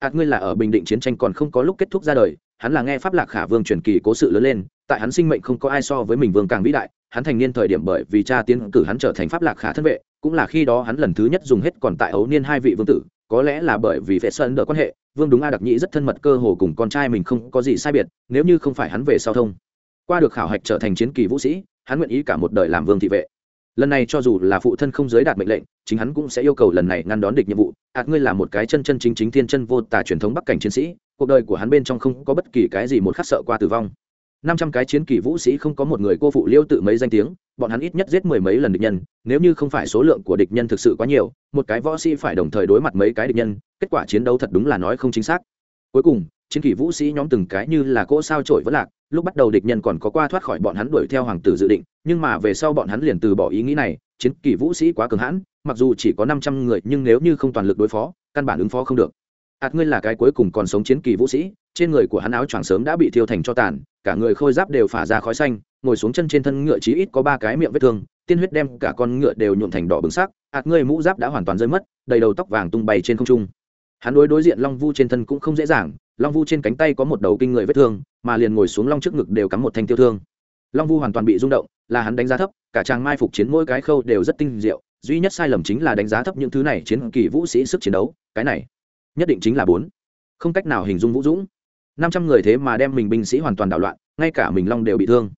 hạt ngươi là ở bình định chiến tranh còn không có lúc kết thúc ra đời, hắn là nghe pháp lạc khả vương truyền kỳ cố sự lớn lên, tại hắn sinh mệnh không có ai so với mình vương càng vĩ đại, hắn thành niên thời điểm bởi vì cha tiến cử hắn trở thành pháp lạc khả thân vệ, cũng là khi đó hắn lần thứ nhất dùng hết còn tại ấu niên hai vị vương tử, có lẽ là bởi vì vệ sơn đỡ quan hệ, vương đúng a đặc nhĩ rất thân mật cơ hồ cùng con trai mình không có gì sai biệt, nếu như không phải hắn về sau thông. Qua được khảo hạch trở thành chiến kỳ vũ sĩ, hắn nguyện ý cả một đời làm vương thị vệ lần này cho dù là phụ thân không giới đạt mệnh lệnh, chính hắn cũng sẽ yêu cầu lần này ngăn đón địch nhiệm vụ. Hạt ngươi là một cái chân chân chính chính thiên chân vô tả truyền thống bắc cảnh chiến sĩ, cuộc đời của hắn bên trong không có bất kỳ cái gì một khắc sợ qua tử vong. Năm trăm cái chiến kỳ vũ sĩ không có một người cô phụ liêu tự mấy danh tiếng, bọn hắn ít nhất giết mười mấy lần địch nhân, nếu như không phải số lượng của địch nhân thực sự quá nhiều, một cái võ sĩ phải đồng thời đối mặt mấy cái địch nhân, kết quả chiến đấu thật đúng là nói không chính xác. Cuối cùng chiến kỳ vũ sĩ nhóm từng cái như là cỗ sao trổi vẫn lạc, lúc bắt đầu địch nhân còn có qua thoát khỏi bọn hắn đuổi theo hoàng tử dự định, nhưng mà về sau bọn hắn liền từ bỏ ý nghĩ này, chiến kỳ vũ sĩ quá cường hãn, mặc dù chỉ có năm trăm người nhưng nếu như không toàn lực đối phó, căn bản ứng phó không được. Hạt ngươi là cái cuối cùng còn sống chiến kỳ vũ sĩ, trên người của hắn áo choàng sớm đã bị thiêu thành cho tàn, cả người khôi giáp đều phả ra khói xanh, ngồi xuống chân trên thân ngựa chí ít có ba cái miệng vết thương, tiên huyết đem cả con ngựa đều nhuộm thành đỏ bừng sắc, hạt ngươi mũ giáp đã hoàn toàn rơi mất, đầy đầu tóc vàng tung bay trên không trung. Hắn đối đối diện long vu trên thân cũng không dễ dàng long vu trên cánh tay có một đầu kinh người vết thương, mà liền ngồi xuống long trước ngực đều cắm một thanh tiêu thương. Long vu hoàn toàn bị rung động, là hắn đánh giá thấp, cả trang mai phục chiến mỗi cái khâu đều rất tinh diệu, duy nhất sai lầm chính là đánh giá thấp những thứ này chiến kỳ vũ sĩ sức chiến đấu, cái này nhất định chính là bốn. Không cách nào hình dung vũ dũng. Năm trăm người thế mà đem mình binh sĩ hoàn toàn đảo loạn, ngay cả mình long đều bị thương.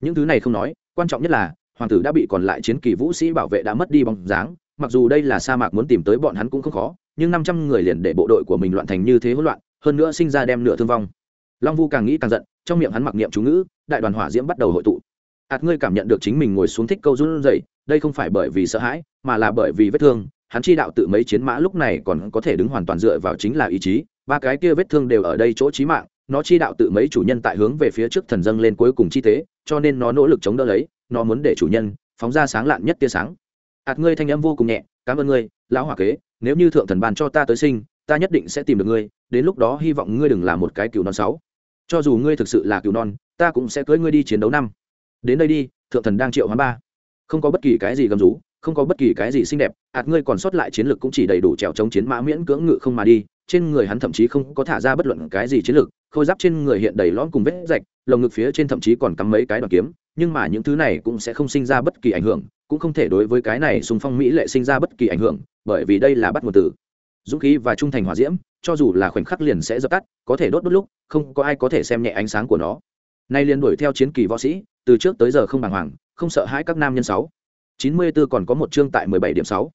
Những thứ này không nói, quan trọng nhất là, hoàng tử đã bị còn lại chiến kỳ vũ sĩ bảo vệ đã mất đi bóng dáng, mặc dù đây là sa mạc muốn tìm tới bọn hắn cũng không khó, nhưng năm trăm người liền để bộ đội của mình loạn thành như thế hỗn loạn hơn nữa sinh ra đem nửa thương vong. Long vu càng nghĩ càng giận, trong miệng hắn mặc niệm chú ngữ, đại đoàn hỏa diễm bắt đầu hội tụ. Hạt ngươi cảm nhận được chính mình ngồi xuống thích câu run rẩy, đây không phải bởi vì sợ hãi, mà là bởi vì vết thương. Hắn chi đạo tự mấy chiến mã lúc này còn có thể đứng hoàn toàn dựa vào chính là ý chí, ba cái kia vết thương đều ở đây chỗ chí mạng, nó chi đạo tự mấy chủ nhân tại hướng về phía trước thần dâng lên cuối cùng chi tế cho nên nó nỗ lực chống đỡ lấy, nó muốn để chủ nhân phóng ra sáng lạn nhất tia sáng. Hạt ngươi thanh âm vô cùng nhẹ, cảm ơn ngươi, lão hỏa kế, nếu như thượng thần bàn cho ta tới sinh, ta nhất định sẽ tìm được ngươi đến lúc đó hy vọng ngươi đừng là một cái cừu non sáu. Cho dù ngươi thực sự là cừu non, ta cũng sẽ cưới ngươi đi chiến đấu năm. Đến đây đi, thượng thần đang triệu hoán ba. Không có bất kỳ cái gì gầm rú, không có bất kỳ cái gì xinh đẹp, hạt ngươi còn sót lại chiến lược cũng chỉ đầy đủ trèo chống chiến mã miễn cưỡng ngự không mà đi. Trên người hắn thậm chí không có thả ra bất luận cái gì chiến lược khôi giáp trên người hiện đầy lõm cùng vết rạch, lồng ngực phía trên thậm chí còn cắm mấy cái đoàn kiếm. Nhưng mà những thứ này cũng sẽ không sinh ra bất kỳ ảnh hưởng, cũng không thể đối với cái này xung phong mỹ lệ sinh ra bất kỳ ảnh hưởng, bởi vì đây là bắt nguồn từ dũng khí và trung thành hòa diễm cho dù là khoảnh khắc liền sẽ dập tắt, có thể đốt đốt lúc, không có ai có thể xem nhẹ ánh sáng của nó. Nay liền đuổi theo chiến kỳ võ sĩ, từ trước tới giờ không bàng hoàng, không sợ hãi các nam nhân sáu. Chín mươi 94 còn có một chương tại mười bảy điểm sáu.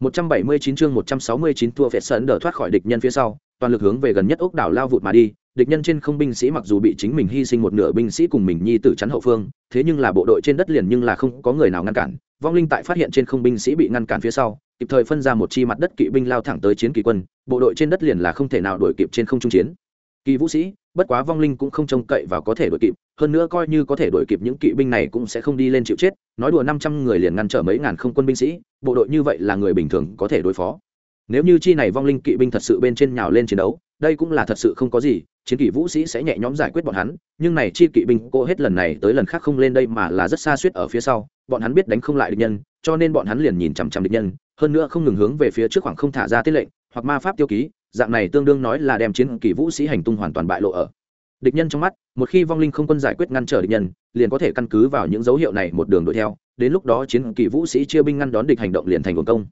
một trăm bảy mươi chín chương một trăm sáu mươi chín thua phệt sấn đỡ thoát khỏi địch nhân phía sau, toàn lực hướng về gần nhất ốc đảo lao vụt mà đi. Địch nhân trên không binh sĩ mặc dù bị chính mình hy sinh một nửa binh sĩ cùng mình nhi tử chắn hậu phương, thế nhưng là bộ đội trên đất liền nhưng là không có người nào ngăn cản. Vong linh tại phát hiện trên không binh sĩ bị ngăn cản phía sau kịp thời phân ra một chi mặt đất kỵ binh lao thẳng tới chiến kỳ quân, bộ đội trên đất liền là không thể nào đuổi kịp trên không trung chiến. Kỳ vũ sĩ, bất quá vong linh cũng không trông cậy vào có thể đuổi kịp, hơn nữa coi như có thể đuổi kịp những kỵ binh này cũng sẽ không đi lên chịu chết, nói đùa năm trăm người liền ngăn trở mấy ngàn không quân binh sĩ, bộ đội như vậy là người bình thường có thể đối phó. Nếu như chi này vong linh kỵ binh thật sự bên trên nhào lên chiến đấu, đây cũng là thật sự không có gì, chiến kỷ vũ sĩ sẽ nhẹ nhõm giải quyết bọn hắn, nhưng này chi kỵ binh cô hết lần này tới lần khác không lên đây mà là rất xa suýt ở phía sau, bọn hắn biết đánh không lại địch nhân, cho nên bọn hắn liền nhìn chằm chằm địch nhân hơn nữa không ngừng hướng về phía trước khoảng không thả ra tiết lệnh, hoặc ma pháp tiêu ký, dạng này tương đương nói là đem chiến kỳ vũ sĩ hành tung hoàn toàn bại lộ ở. Địch nhân trong mắt, một khi vong linh không quân giải quyết ngăn trở địch nhân, liền có thể căn cứ vào những dấu hiệu này một đường đuổi theo, đến lúc đó chiến kỳ vũ sĩ chia binh ngăn đón địch hành động liền thành công công.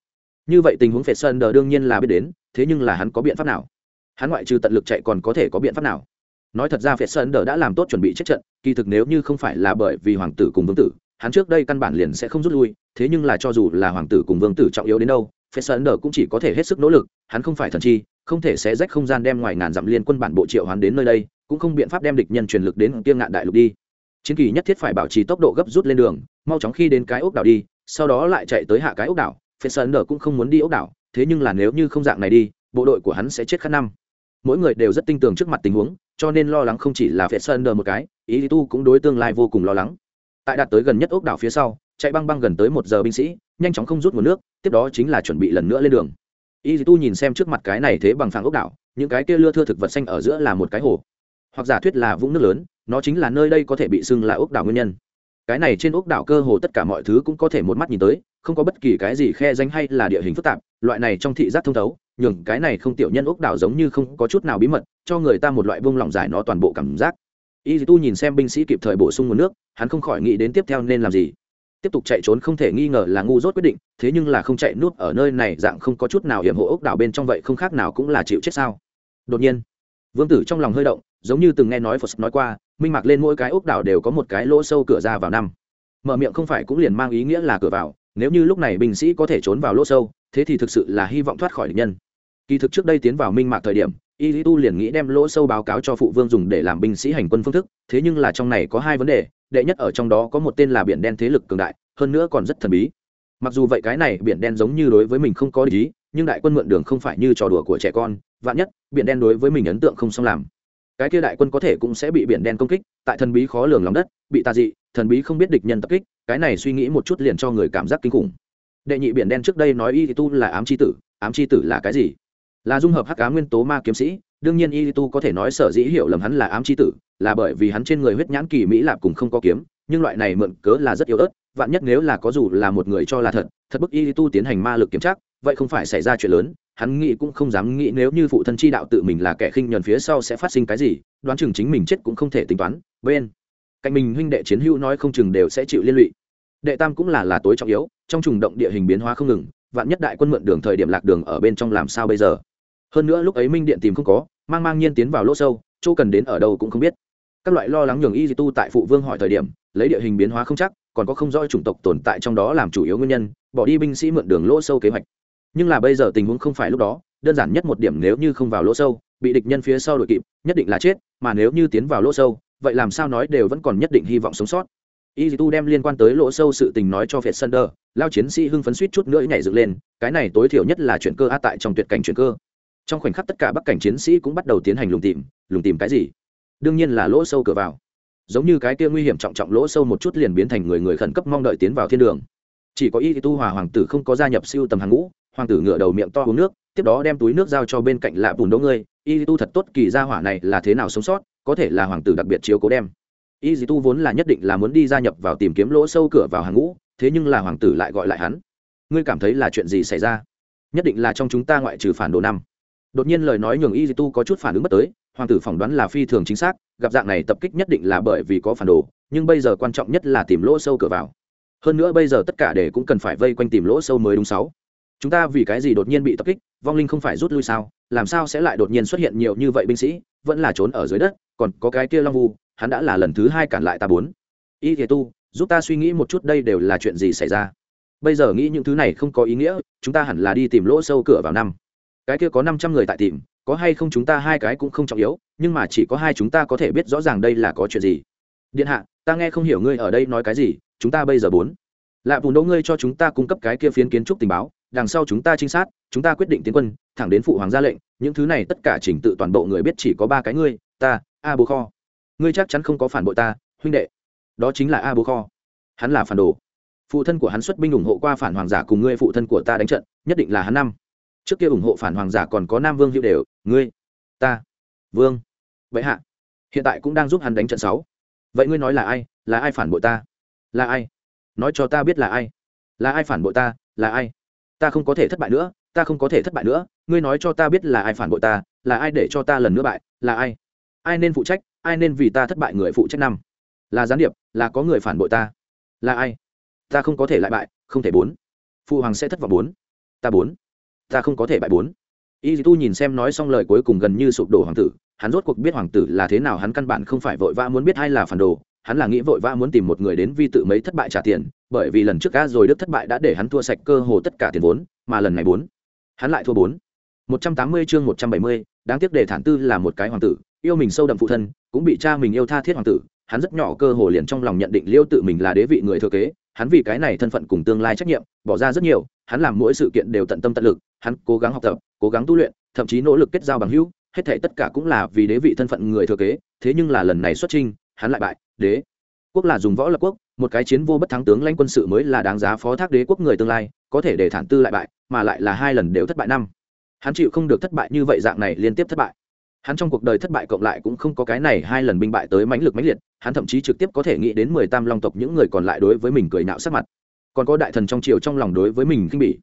Như vậy tình huống phệt sơn đờ đương nhiên là biết đến, thế nhưng là hắn có biện pháp nào? Hắn ngoại trừ tận lực chạy còn có thể có biện pháp nào? Nói thật ra phệt sơn đờ đã làm tốt chuẩn bị chết trận, kỳ thực nếu như không phải là bởi vì hoàng tử cùng vương tử hắn trước đây căn bản liền sẽ không rút lui, thế nhưng là cho dù là hoàng tử cùng vương tử trọng yếu đến đâu phệt sơn đờ cũng chỉ có thể hết sức nỗ lực, hắn không phải thần chi, không thể sẽ rách không gian đem ngoài ngàn dặm liên quân bản bộ triệu hoán đến nơi đây, cũng không biện pháp đem địch nhân truyền lực đến kia ngạn đại lục đi. Chiến kỳ nhất thiết phải bảo trì tốc độ gấp rút lên đường, mau chóng khi đến cái ốc đảo đi, sau đó lại chạy tới hạ cái ốc đảo phết sơn đờ cũng không muốn đi ốc đảo, thế nhưng là nếu như không dạng này đi, bộ đội của hắn sẽ chết khát năm. Mỗi người đều rất tin tưởng trước mặt tình huống, cho nên lo lắng không chỉ là phết sơn đờ một cái, ý tu cũng đối tương lai vô cùng lo lắng tại đạt tới gần nhất ốc đảo phía sau, chạy băng băng gần tới một giờ binh sĩ, nhanh chóng không rút nguồn nước, tiếp đó chính là chuẩn bị lần nữa lên đường. Y tu nhìn xem trước mặt cái này thế bằng phẳng ốc đảo, những cái kia lưa thưa thực vật xanh ở giữa là một cái hồ. Hoặc giả thuyết là vũng nước lớn, nó chính là nơi đây có thể bị xưng là ốc đảo nguyên nhân. Cái này trên ốc đảo cơ hồ tất cả mọi thứ cũng có thể một mắt nhìn tới, không có bất kỳ cái gì khe danh hay là địa hình phức tạp, loại này trong thị giác thông thấu, nhường cái này không tiểu nhân ốc đảo giống như không có chút nào bí mật, cho người ta một loại vung lòng giải nó toàn bộ cảm giác. Y tu nhìn xem binh sĩ kịp thời bổ sung nguồn nước hắn không khỏi nghĩ đến tiếp theo nên làm gì. Tiếp tục chạy trốn không thể nghi ngờ là ngu dốt quyết định, thế nhưng là không chạy nuốt ở nơi này dạng không có chút nào hiểm hộ ốc đảo bên trong vậy không khác nào cũng là chịu chết sao. Đột nhiên, vương tử trong lòng hơi động, giống như từng nghe nói phật nói qua, minh mạc lên mỗi cái ốc đảo đều có một cái lỗ sâu cửa ra vào năm. Mở miệng không phải cũng liền mang ý nghĩa là cửa vào, nếu như lúc này binh sĩ có thể trốn vào lỗ sâu, thế thì thực sự là hy vọng thoát khỏi địch nhân. Kỳ thực trước đây tiến vào minh mạc thời điểm, y lý tu liền nghĩ đem lỗ sâu báo cáo cho phụ vương dùng để làm binh sĩ hành quân phương thức, thế nhưng là trong này có hai vấn đề đệ nhất ở trong đó có một tên là biển đen thế lực cường đại, hơn nữa còn rất thần bí. Mặc dù vậy cái này biển đen giống như đối với mình không có lý, nhưng đại quân mượn đường không phải như trò đùa của trẻ con, vạn nhất, biển đen đối với mình ấn tượng không xong làm. Cái kia đại quân có thể cũng sẽ bị biển đen công kích, tại thần bí khó lường lòng đất, bị tà dị, thần bí không biết địch nhân tập kích, cái này suy nghĩ một chút liền cho người cảm giác kinh khủng. Đệ nhị biển đen trước đây nói y thì tu là ám c h i tử, ám c h i tử là cái gì? Là dung hợp hắc cá nguyên tố ma kiếm sĩ đương nhiên y tu có thể nói sở dĩ hiểu lầm hắn là ám c h i tử, là bởi vì hắn trên người huyết nhãn kỳ mỹ lạp cùng không có kiếm, nhưng loại này mượn cớ là rất yếu ớt, vạn nhất nếu là có dù là một người cho là thật thật bức y tu tiến hành ma lực kiểm tra, vậy không phải xảy ra chuyện lớn, hắn nghĩ cũng không dám nghĩ nếu như phụ thân chi đạo tự mình là kẻ khinh nhuần phía sau sẽ phát sinh cái gì, đoán chừng chính mình chết cũng không thể tính toán. Bên cạnh mình huynh đệ chiến hữu nói không chừng đều sẽ chịu liên lụy. Đệ tam cũng là là tối trọng yếu, trong trùng động địa hình biến hóa không ngừng, vạn nhất đại quân mượn đường thời điểm lạc đường ở bên trong làm sao bây giờ? Hơn nữa lúc ấy minh điện tìm không có, mang mang nhiên tiến vào lỗ sâu, chỗ cần đến ở đâu cũng không biết. Các loại lo lắng nhường y di tu tại phụ vương hỏi thời điểm, lấy địa hình biến hóa không chắc, còn có không rõ chủng tộc tồn tại trong đó làm chủ yếu nguyên nhân, bỏ đi binh sĩ mượn đường lỗ sâu kế hoạch. Nhưng là bây giờ tình huống không phải lúc đó, đơn giản nhất một điểm nếu như không vào lỗ sâu, bị địch nhân phía sau đội kịp, nhất định là chết, mà nếu như tiến vào lỗ sâu, vậy làm sao nói đều vẫn còn nhất định hy vọng sống sót. Y tu đem liên quan tới lỗ sâu sự tình nói cho việt đờ lao chiến sĩ hưng phấn suýt chút nữa nhảy dựng lên, cái này tối thiểu nhất là chuyện cơ a tại trong tuyệt cảnh chuyện cơ trong khoảnh khắc tất cả bắc cảnh chiến sĩ cũng bắt đầu tiến hành lùng tìm lùng tìm cái gì? Đương nhiên là lỗ sâu cửa vào. Giống như cái kia nguy hiểm trọng trọng lỗ sâu một chút liền biến thành người người khẩn cấp mong đợi tiến vào thiên đường. Chỉ có y tu hòa hoàng tử không có gia nhập siêu tầm hàng ngũ, hoàng tử ngựa đầu miệng to uống nước, tiếp đó đem túi nước giao cho bên cạnh lạ bùn đỗ ngươi. Y tu thật tốt, kỳ gia hỏa này là thế nào sống sót, có thể là hoàng tử đặc biệt chiếu cố đem. Y tu vốn là nhất định là muốn đi gia nhập vào tìm kiếm lỗ sâu cửa vào hàng ngũ, thế nhưng là hoàng tử lại gọi lại hắn. Ngươi cảm thấy là chuyện gì xảy ra? Nhất định là trong chúng ta ngoại trừ phản đồ năm đột nhiên lời nói nhường y Di tu có chút phản ứng bất tới, hoàng tử phỏng đoán là phi thường chính xác, gặp dạng này tập kích nhất định là bởi vì có phản đồ, nhưng bây giờ quan trọng nhất là tìm lỗ sâu cửa vào. Hơn nữa bây giờ tất cả để cũng cần phải vây quanh tìm lỗ sâu mới đúng sáu. Chúng ta vì cái gì đột nhiên bị tập kích, vong linh không phải rút lui sao? Làm sao sẽ lại đột nhiên xuất hiện nhiều như vậy binh sĩ, vẫn là trốn ở dưới đất, còn có cái kia long vu, hắn đã là lần thứ hai cản lại ta bốn. Y thì tu giúp ta suy nghĩ một chút đây đều là chuyện gì xảy ra? Bây giờ nghĩ những thứ này không có ý nghĩa, chúng ta hẳn là đi tìm lỗ sâu cửa vào năm cái kia có năm trăm người tại tìm, có hay không chúng ta hai cái cũng không trọng yếu, nhưng mà chỉ có hai chúng ta có thể biết rõ ràng đây là có chuyện gì. Điện hạ, ta nghe không hiểu ngươi ở đây nói cái gì, chúng ta bây giờ bốn. Lạ bùn đỗ ngươi cho chúng ta cung cấp cái kia phiến kiến trúc tình báo, đằng sau chúng ta trinh sát, chúng ta quyết định tiến quân, thẳng đến phụ hoàng ra lệnh, những thứ này tất cả chỉnh tự toàn bộ người biết chỉ có ba cái ngươi, ta, a bố kho. Ngươi chắc chắn không có phản bội ta, huynh đệ. Đó chính là a bố kho. Hắn là phản đồ. Phụ thân của hắn xuất binh ủng hộ qua phản hoàng giả cùng ngươi phụ thân của ta đánh trận, nhất định là hắn năm trước kia ủng hộ phản hoàng giả còn có nam vương hữu đều, ngươi, ta, vương vậy hạ, hiện tại cũng đang giúp hắn đánh trận sáu. Vậy ngươi nói là ai là ai phản bội ta? Là ai? Nói cho ta biết là ai. Là ai phản bội ta? Là ai? Ta không có thể thất bại nữa, ta không có thể thất bại nữa, ngươi nói cho ta biết là ai phản bội ta, là ai để cho ta lần nữa bại, là ai? Ai nên phụ trách, ai nên vì ta thất bại người phụ trách năm? Là gián điệp, là có người phản bội ta, là ai? Ta không có thể lại bại, không thể bốn. Phụ hoàng sẽ thất vọng bốn. Ta bốn ta không có thể bại bốn. Y tu nhìn xem nói xong lời cuối cùng gần như sụp đổ hoàng tử, hắn rốt cuộc biết hoàng tử là thế nào, hắn căn bản không phải vội vã muốn biết hay là phản đồ, hắn là nghĩ vội vã muốn tìm một người đến vi tự mấy thất bại trả tiền, bởi vì lần trước cá rồi đức thất bại đã để hắn thua sạch cơ hồ tất cả tiền vốn, mà lần này bốn, hắn lại thua bốn. Một trăm tám mươi chương một trăm bảy mươi, đáng tiếc để thản tư là một cái hoàng tử, yêu mình sâu đậm phụ thân, cũng bị cha mình yêu tha thiết hoàng tử hắn rất nhỏ cơ hồ liền trong lòng nhận định liêu tự mình là đế vị người thừa kế, hắn vì cái này thân phận cùng tương lai trách nhiệm, bỏ ra rất nhiều, hắn làm mỗi sự kiện đều tận tâm tận lực, hắn cố gắng học tập, cố gắng tu luyện, thậm chí nỗ lực kết giao bằng hữu, hết thể tất cả cũng là vì đế vị thân phận người thừa kế, thế nhưng là lần này xuất trinh hắn lại bại, đế quốc là dùng võ lập quốc, một cái chiến vô bất thắng tướng lãnh quân sự mới là đáng giá phó thác đế quốc người tương lai, có thể để thản tư lại bại, mà lại là hai lần đều thất bại năm. Hắn chịu không được thất bại như vậy dạng này liên tiếp thất bại hắn trong cuộc đời thất bại cộng lại cũng không có cái này hai lần binh bại tới mãnh lực mãnh liệt, hắn thậm chí trực tiếp có thể nghĩ đến mười tam long tộc những người còn lại đối với mình cười nạo sắc mặt. Còn có đại thần trong triều trong lòng đối với mình khinh bỉ.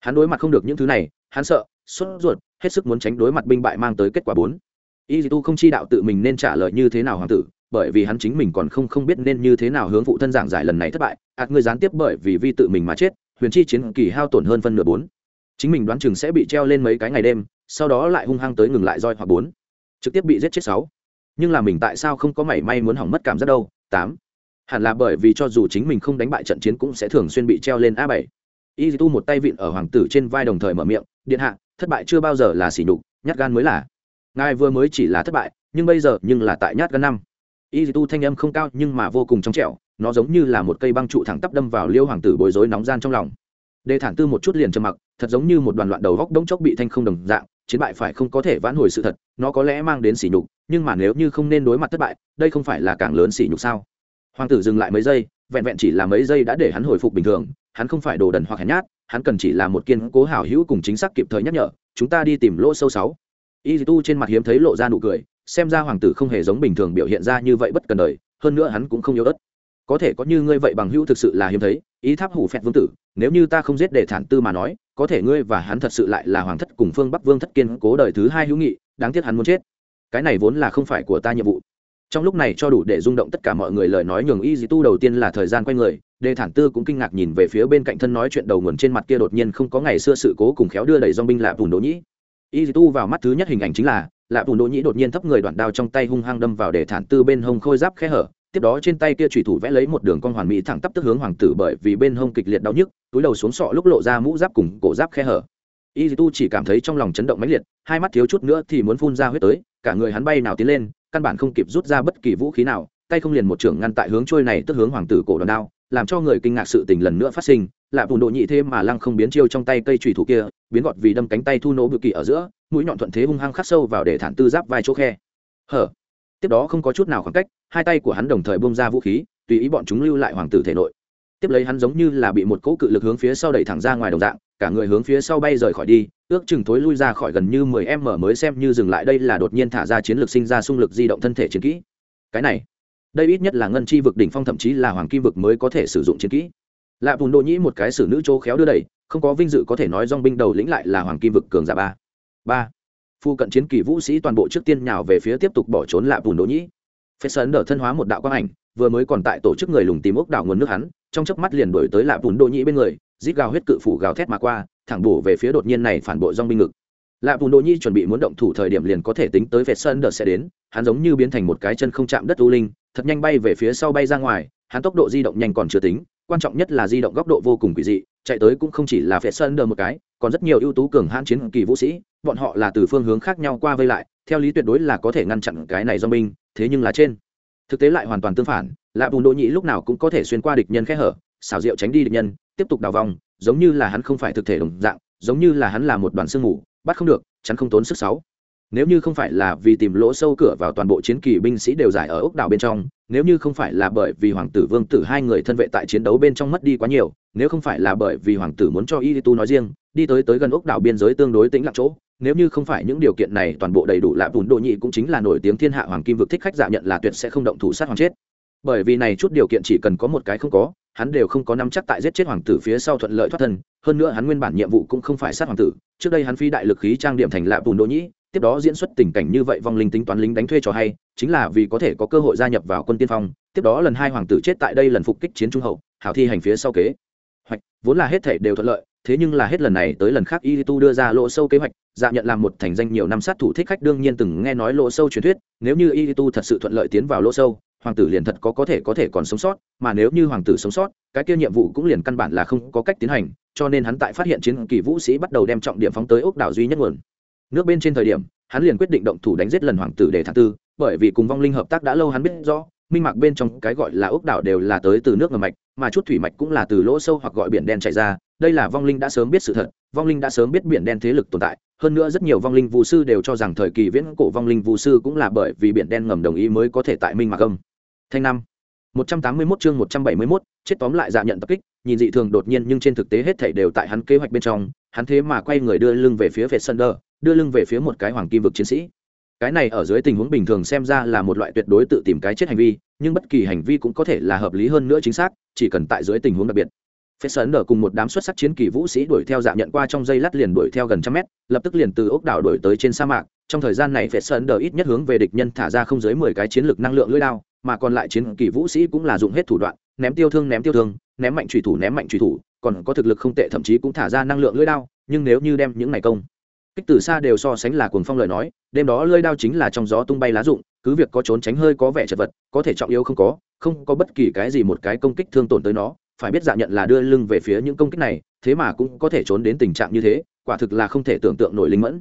Hắn đối mặt không được những thứ này, hắn sợ, sốt ruột, hết sức muốn tránh đối mặt binh bại mang tới kết quả bốn. Y tu không chi đạo tự mình nên trả lời như thế nào hoàng tử, bởi vì hắn chính mình còn không không biết nên như thế nào hướng phụ thân giảng giải lần này thất bại, ạt người gián tiếp bởi vì vi tự mình mà chết, huyền chi chiến kỳ hao tổn hơn phân nửa bốn. Chính mình đoán chừng sẽ bị treo lên mấy cái ngày đêm, sau đó lại hung hăng tới ngừng lại roi hoặc bốn trực tiếp bị giết chết sáu. Nhưng là mình tại sao không có mảy may muốn hỏng mất cảm giác đâu, tám. Hẳn là bởi vì cho dù chính mình không đánh bại trận chiến cũng sẽ thường xuyên bị treo lên a bảy. Y tu một tay vịn ở hoàng tử trên vai đồng thời mở miệng, điện hạ, thất bại chưa bao giờ là sỉ nhục, nhát gan mới là. Ngài vừa mới chỉ là thất bại, nhưng bây giờ nhưng là tại nhát gan năm. Y tu thanh âm không cao nhưng mà vô cùng trong trẻo, nó giống như là một cây băng trụ thẳng tắp đâm vào liêu hoàng tử bối rối nóng gian trong lòng. Đề thản tư một chút liền trầm mặc, thật giống như một đoàn loạn đầu góc đống chốc bị thanh không đồng dạng chiến bại phải không có thể vãn hồi sự thật, nó có lẽ mang đến sỉ nhục, nhưng mà nếu như không nên đối mặt thất bại, đây không phải là càng lớn sỉ nhục sao? Hoàng tử dừng lại mấy giây, vẹn vẹn chỉ là mấy giây đã để hắn hồi phục bình thường, hắn không phải đồ đần hoặc hèn nhát, hắn cần chỉ là một kiên cố hảo hữu cùng chính xác kịp thời nhắc nhở, chúng ta đi tìm lỗ sâu sáu. Y tu trên mặt hiếm thấy lộ ra nụ cười, xem ra hoàng tử không hề giống bình thường biểu hiện ra như vậy bất cần đời, hơn nữa hắn cũng không yếu ớt. Có thể có như ngươi vậy bằng hữu thực sự là hiếm thấy, ý tháp hủ phẹt vương tử nếu như ta không giết để thản tư mà nói, có thể ngươi và hắn thật sự lại là hoàng thất cùng phương bắc vương thất kiên cố đời thứ hai hữu nghị, đáng tiếc hắn muốn chết. Cái này vốn là không phải của ta nhiệm vụ. Trong lúc này cho đủ để rung động tất cả mọi người lời nói nhường y dì tu đầu tiên là thời gian quay người, đề thản tư cũng kinh ngạc nhìn về phía bên cạnh thân nói chuyện đầu nguồn trên mặt kia đột nhiên không có ngày xưa sự cố cùng khéo đưa đẩy dong binh lạ bùn đỗ nhĩ. Y dì tu vào mắt thứ nhất hình ảnh chính là lạ bùn đỗ nhĩ đột nhiên thấp người đoạn đao trong tay hung hăng đâm vào để thản tư bên hông khôi giáp khe hở tiếp đó trên tay kia chủy thủ vẽ lấy một đường con hoàn mỹ thẳng tắp tức hướng hoàng tử bởi vì bên hông kịch liệt đau nhức, túi đầu xuống sọ lúc lộ ra mũ giáp cùng cổ giáp khe hở. Y tu chỉ cảm thấy trong lòng chấn động mãnh liệt, hai mắt thiếu chút nữa thì muốn phun ra huyết tới, cả người hắn bay nào tiến lên, căn bản không kịp rút ra bất kỳ vũ khí nào, tay không liền một trưởng ngăn tại hướng trôi này tức hướng hoàng tử cổ đòn đao, làm cho người kinh ngạc sự tình lần nữa phát sinh, lạ bùn độ nhị thêm mà lăng không biến chiêu trong tay cây trùy thủ kia, biến gọt vì đâm cánh tay thu nỗ bự kỳ ở giữa, mũi nhọn thuận thế hung hăng khắc sâu vào để thản tư giáp vai chỗ khe. Hở? Tiếp đó không có chút nào khoảng cách, hai tay của hắn đồng thời bông ra vũ khí, tùy ý bọn chúng lưu lại hoàng tử thể nội. Tiếp lấy hắn giống như là bị một cỗ cự lực hướng phía sau đẩy thẳng ra ngoài đồng dạng, cả người hướng phía sau bay rời khỏi đi, ước chừng thối lui ra khỏi gần như mười em mở mới xem như dừng lại đây là đột nhiên thả ra chiến lược sinh ra xung lực di động thân thể chiến kỹ. Cái này, đây ít nhất là ngân chi vực đỉnh phong thậm chí là hoàng kim vực mới có thể sử dụng chiến kỹ. Lạ bùn đô nhĩ một cái xử nữ chỗ khéo đưa đẩy, không có vinh dự có thể nói dong binh đầu lĩnh lại là hoàng kim vực cường giả ba. Ba phu cận chiến kỳ vũ sĩ toàn bộ trước tiên nhào về phía tiếp tục bỏ trốn lạ bùn đỗ nhĩ. Phết sơn đỡ thân hóa một đạo quang ảnh, vừa mới còn tại tổ chức người lùng tìm ốc đảo nguồn nước hắn, trong chớp mắt liền đổi tới lạ bùn đỗ nhĩ bên người, rít gào huyết cự phủ gào thét mà qua, thẳng bổ về phía đột nhiên này phản bội dong binh ngực. Lạ bùn đỗ nhĩ chuẩn bị muốn động thủ thời điểm liền có thể tính tới phết sơn đỡ sẽ đến, hắn giống như biến thành một cái chân không chạm đất u linh, thật nhanh bay về phía sau bay ra ngoài, hắn tốc độ di động nhanh còn chưa tính, quan trọng nhất là di động góc độ vô cùng quỷ dị chạy tới cũng không chỉ là phết sơn đờ một cái, còn rất nhiều ưu tú cường hãn chiến kỳ vũ sĩ, bọn họ là từ phương hướng khác nhau qua vây lại, theo lý tuyệt đối là có thể ngăn chặn cái này do binh, thế nhưng là trên thực tế lại hoàn toàn tương phản lạ bùn đỗ nhĩ lúc nào cũng có thể xuyên qua địch nhân khe hở, xảo diệu tránh đi địch nhân, tiếp tục đào vòng, giống như là hắn không phải thực thể đồng dạng, giống như là hắn là một đoàn sương mù, bắt không được, chắn không tốn sức sáu nếu như không phải là vì tìm lỗ sâu cửa vào toàn bộ chiến kỳ binh sĩ đều giải ở ốc đảo bên trong, nếu như không phải là bởi vì hoàng tử vương tử hai người thân vệ tại chiến đấu bên trong mất đi quá nhiều, nếu không phải là bởi vì hoàng tử muốn cho y tu nói riêng, đi tới tới gần ốc đảo biên giới tương đối tĩnh lặng chỗ, nếu như không phải những điều kiện này toàn bộ đầy đủ lạ bùn Độ nhị cũng chính là nổi tiếng thiên hạ hoàng kim vực thích khách giả nhận là tuyệt sẽ không động thủ sát hoàng chết. Bởi vì này chút điều kiện chỉ cần có một cái không có, hắn đều không có nắm chắc tại giết chết hoàng tử phía sau thuận lợi thoát thân, hơn nữa hắn nguyên bản nhiệm vụ cũng không phải sát hoàng tử, trước đây hắn phi đại lực khí trang điểm thành lạ bùn đồ nhị tiếp đó diễn xuất tình cảnh như vậy vong linh tính toán lính đánh thuê cho hay, chính là vì có thể có cơ hội gia nhập vào quân tiên phong, tiếp đó lần hai hoàng tử chết tại đây lần phục kích chiến trung hậu, hảo thi hành phía sau kế. Hoạch, vốn là hết thể đều thuận lợi, thế nhưng là hết lần này tới lần khác y tu đưa ra lỗ sâu kế hoạch dạ nhận làm một thành danh nhiều năm sát thủ thích khách đương nhiên từng nghe nói lỗ sâu truyền thuyết, nếu như y tu thật sự thuận lợi tiến vào lỗ sâu, hoàng tử liền thật có có thể có thể còn sống sót, mà nếu như hoàng tử sống sót, cái kia nhiệm vụ cũng liền căn bản là không có cách tiến hành, cho nên hắn tại phát hiện chiến kỳ vũ sĩ bắt đầu đem trọng điểm phóng tới ốc đảo duy nhất nguồn nước bên trên thời điểm hắn liền quyết định động thủ đánh giết lần hoàng tử để thẳng tư bởi vì cùng vong linh hợp tác đã lâu hắn biết rõ minh mạc bên trong cái gọi là ốc đảo đều là tới từ nước ngầm mạch mà chút thủy mạch cũng là từ lỗ sâu hoặc gọi biển đen chảy ra đây là vong linh đã sớm biết sự thật vong linh đã sớm biết biển đen thế lực tồn tại hơn nữa rất nhiều vong linh vũ sư đều cho rằng thời kỳ viễn cổ vong linh vũ sư cũng là bởi vì biển đen ngầm đồng ý mới có thể tại minh mạc âm. Thanh năm một trăm tám mươi 181 chương một trăm bảy mươi 171, chết tóm lại dạ nhận tập kích nhìn dị thường đột nhiên nhưng trên thực tế hết thảy đều tại hắn kế hoạch bên trong hắn thế mà quay người đưa lưng về phía vệ sân đơ đưa lưng về phía một cái hoàng kim vực chiến sĩ. Cái này ở dưới tình huống bình thường xem ra là một loại tuyệt đối tự tìm cái chết hành vi, nhưng bất kỳ hành vi cũng có thể là hợp lý hơn nữa chính xác, chỉ cần tại dưới tình huống đặc biệt. Phết sơn ở cùng một đám xuất sắc chiến kỳ vũ sĩ đuổi theo dạng nhận qua trong dây lát liền đuổi theo gần trăm mét, lập tức liền từ ốc đảo đuổi tới trên sa mạc. Trong thời gian này phết sơn ở ít nhất hướng về địch nhân thả ra không dưới mười cái chiến lược năng lượng lưỡi đao, mà còn lại chiến kỳ vũ sĩ cũng là dùng hết thủ đoạn, ném tiêu thương, ném tiêu thương, ném mạnh trùy thủ, ném mạnh trùy thủ, còn có thực lực không tệ, thậm chí cũng thả ra năng lượng lưỡi đao, nhưng nếu như đem những này công kích từ xa đều so sánh là cuồng phong lời nói, đêm đó lơi đao chính là trong gió tung bay lá rụng, cứ việc có trốn tránh hơi có vẻ chật vật, có thể trọng yếu không có không có bất kỳ cái gì một cái công kích thương tổn tới nó, phải biết dạ nhận là đưa lưng về phía những công kích này, thế mà cũng có thể trốn đến tình trạng như thế, quả thực là không thể tưởng tượng nổi linh mẫn.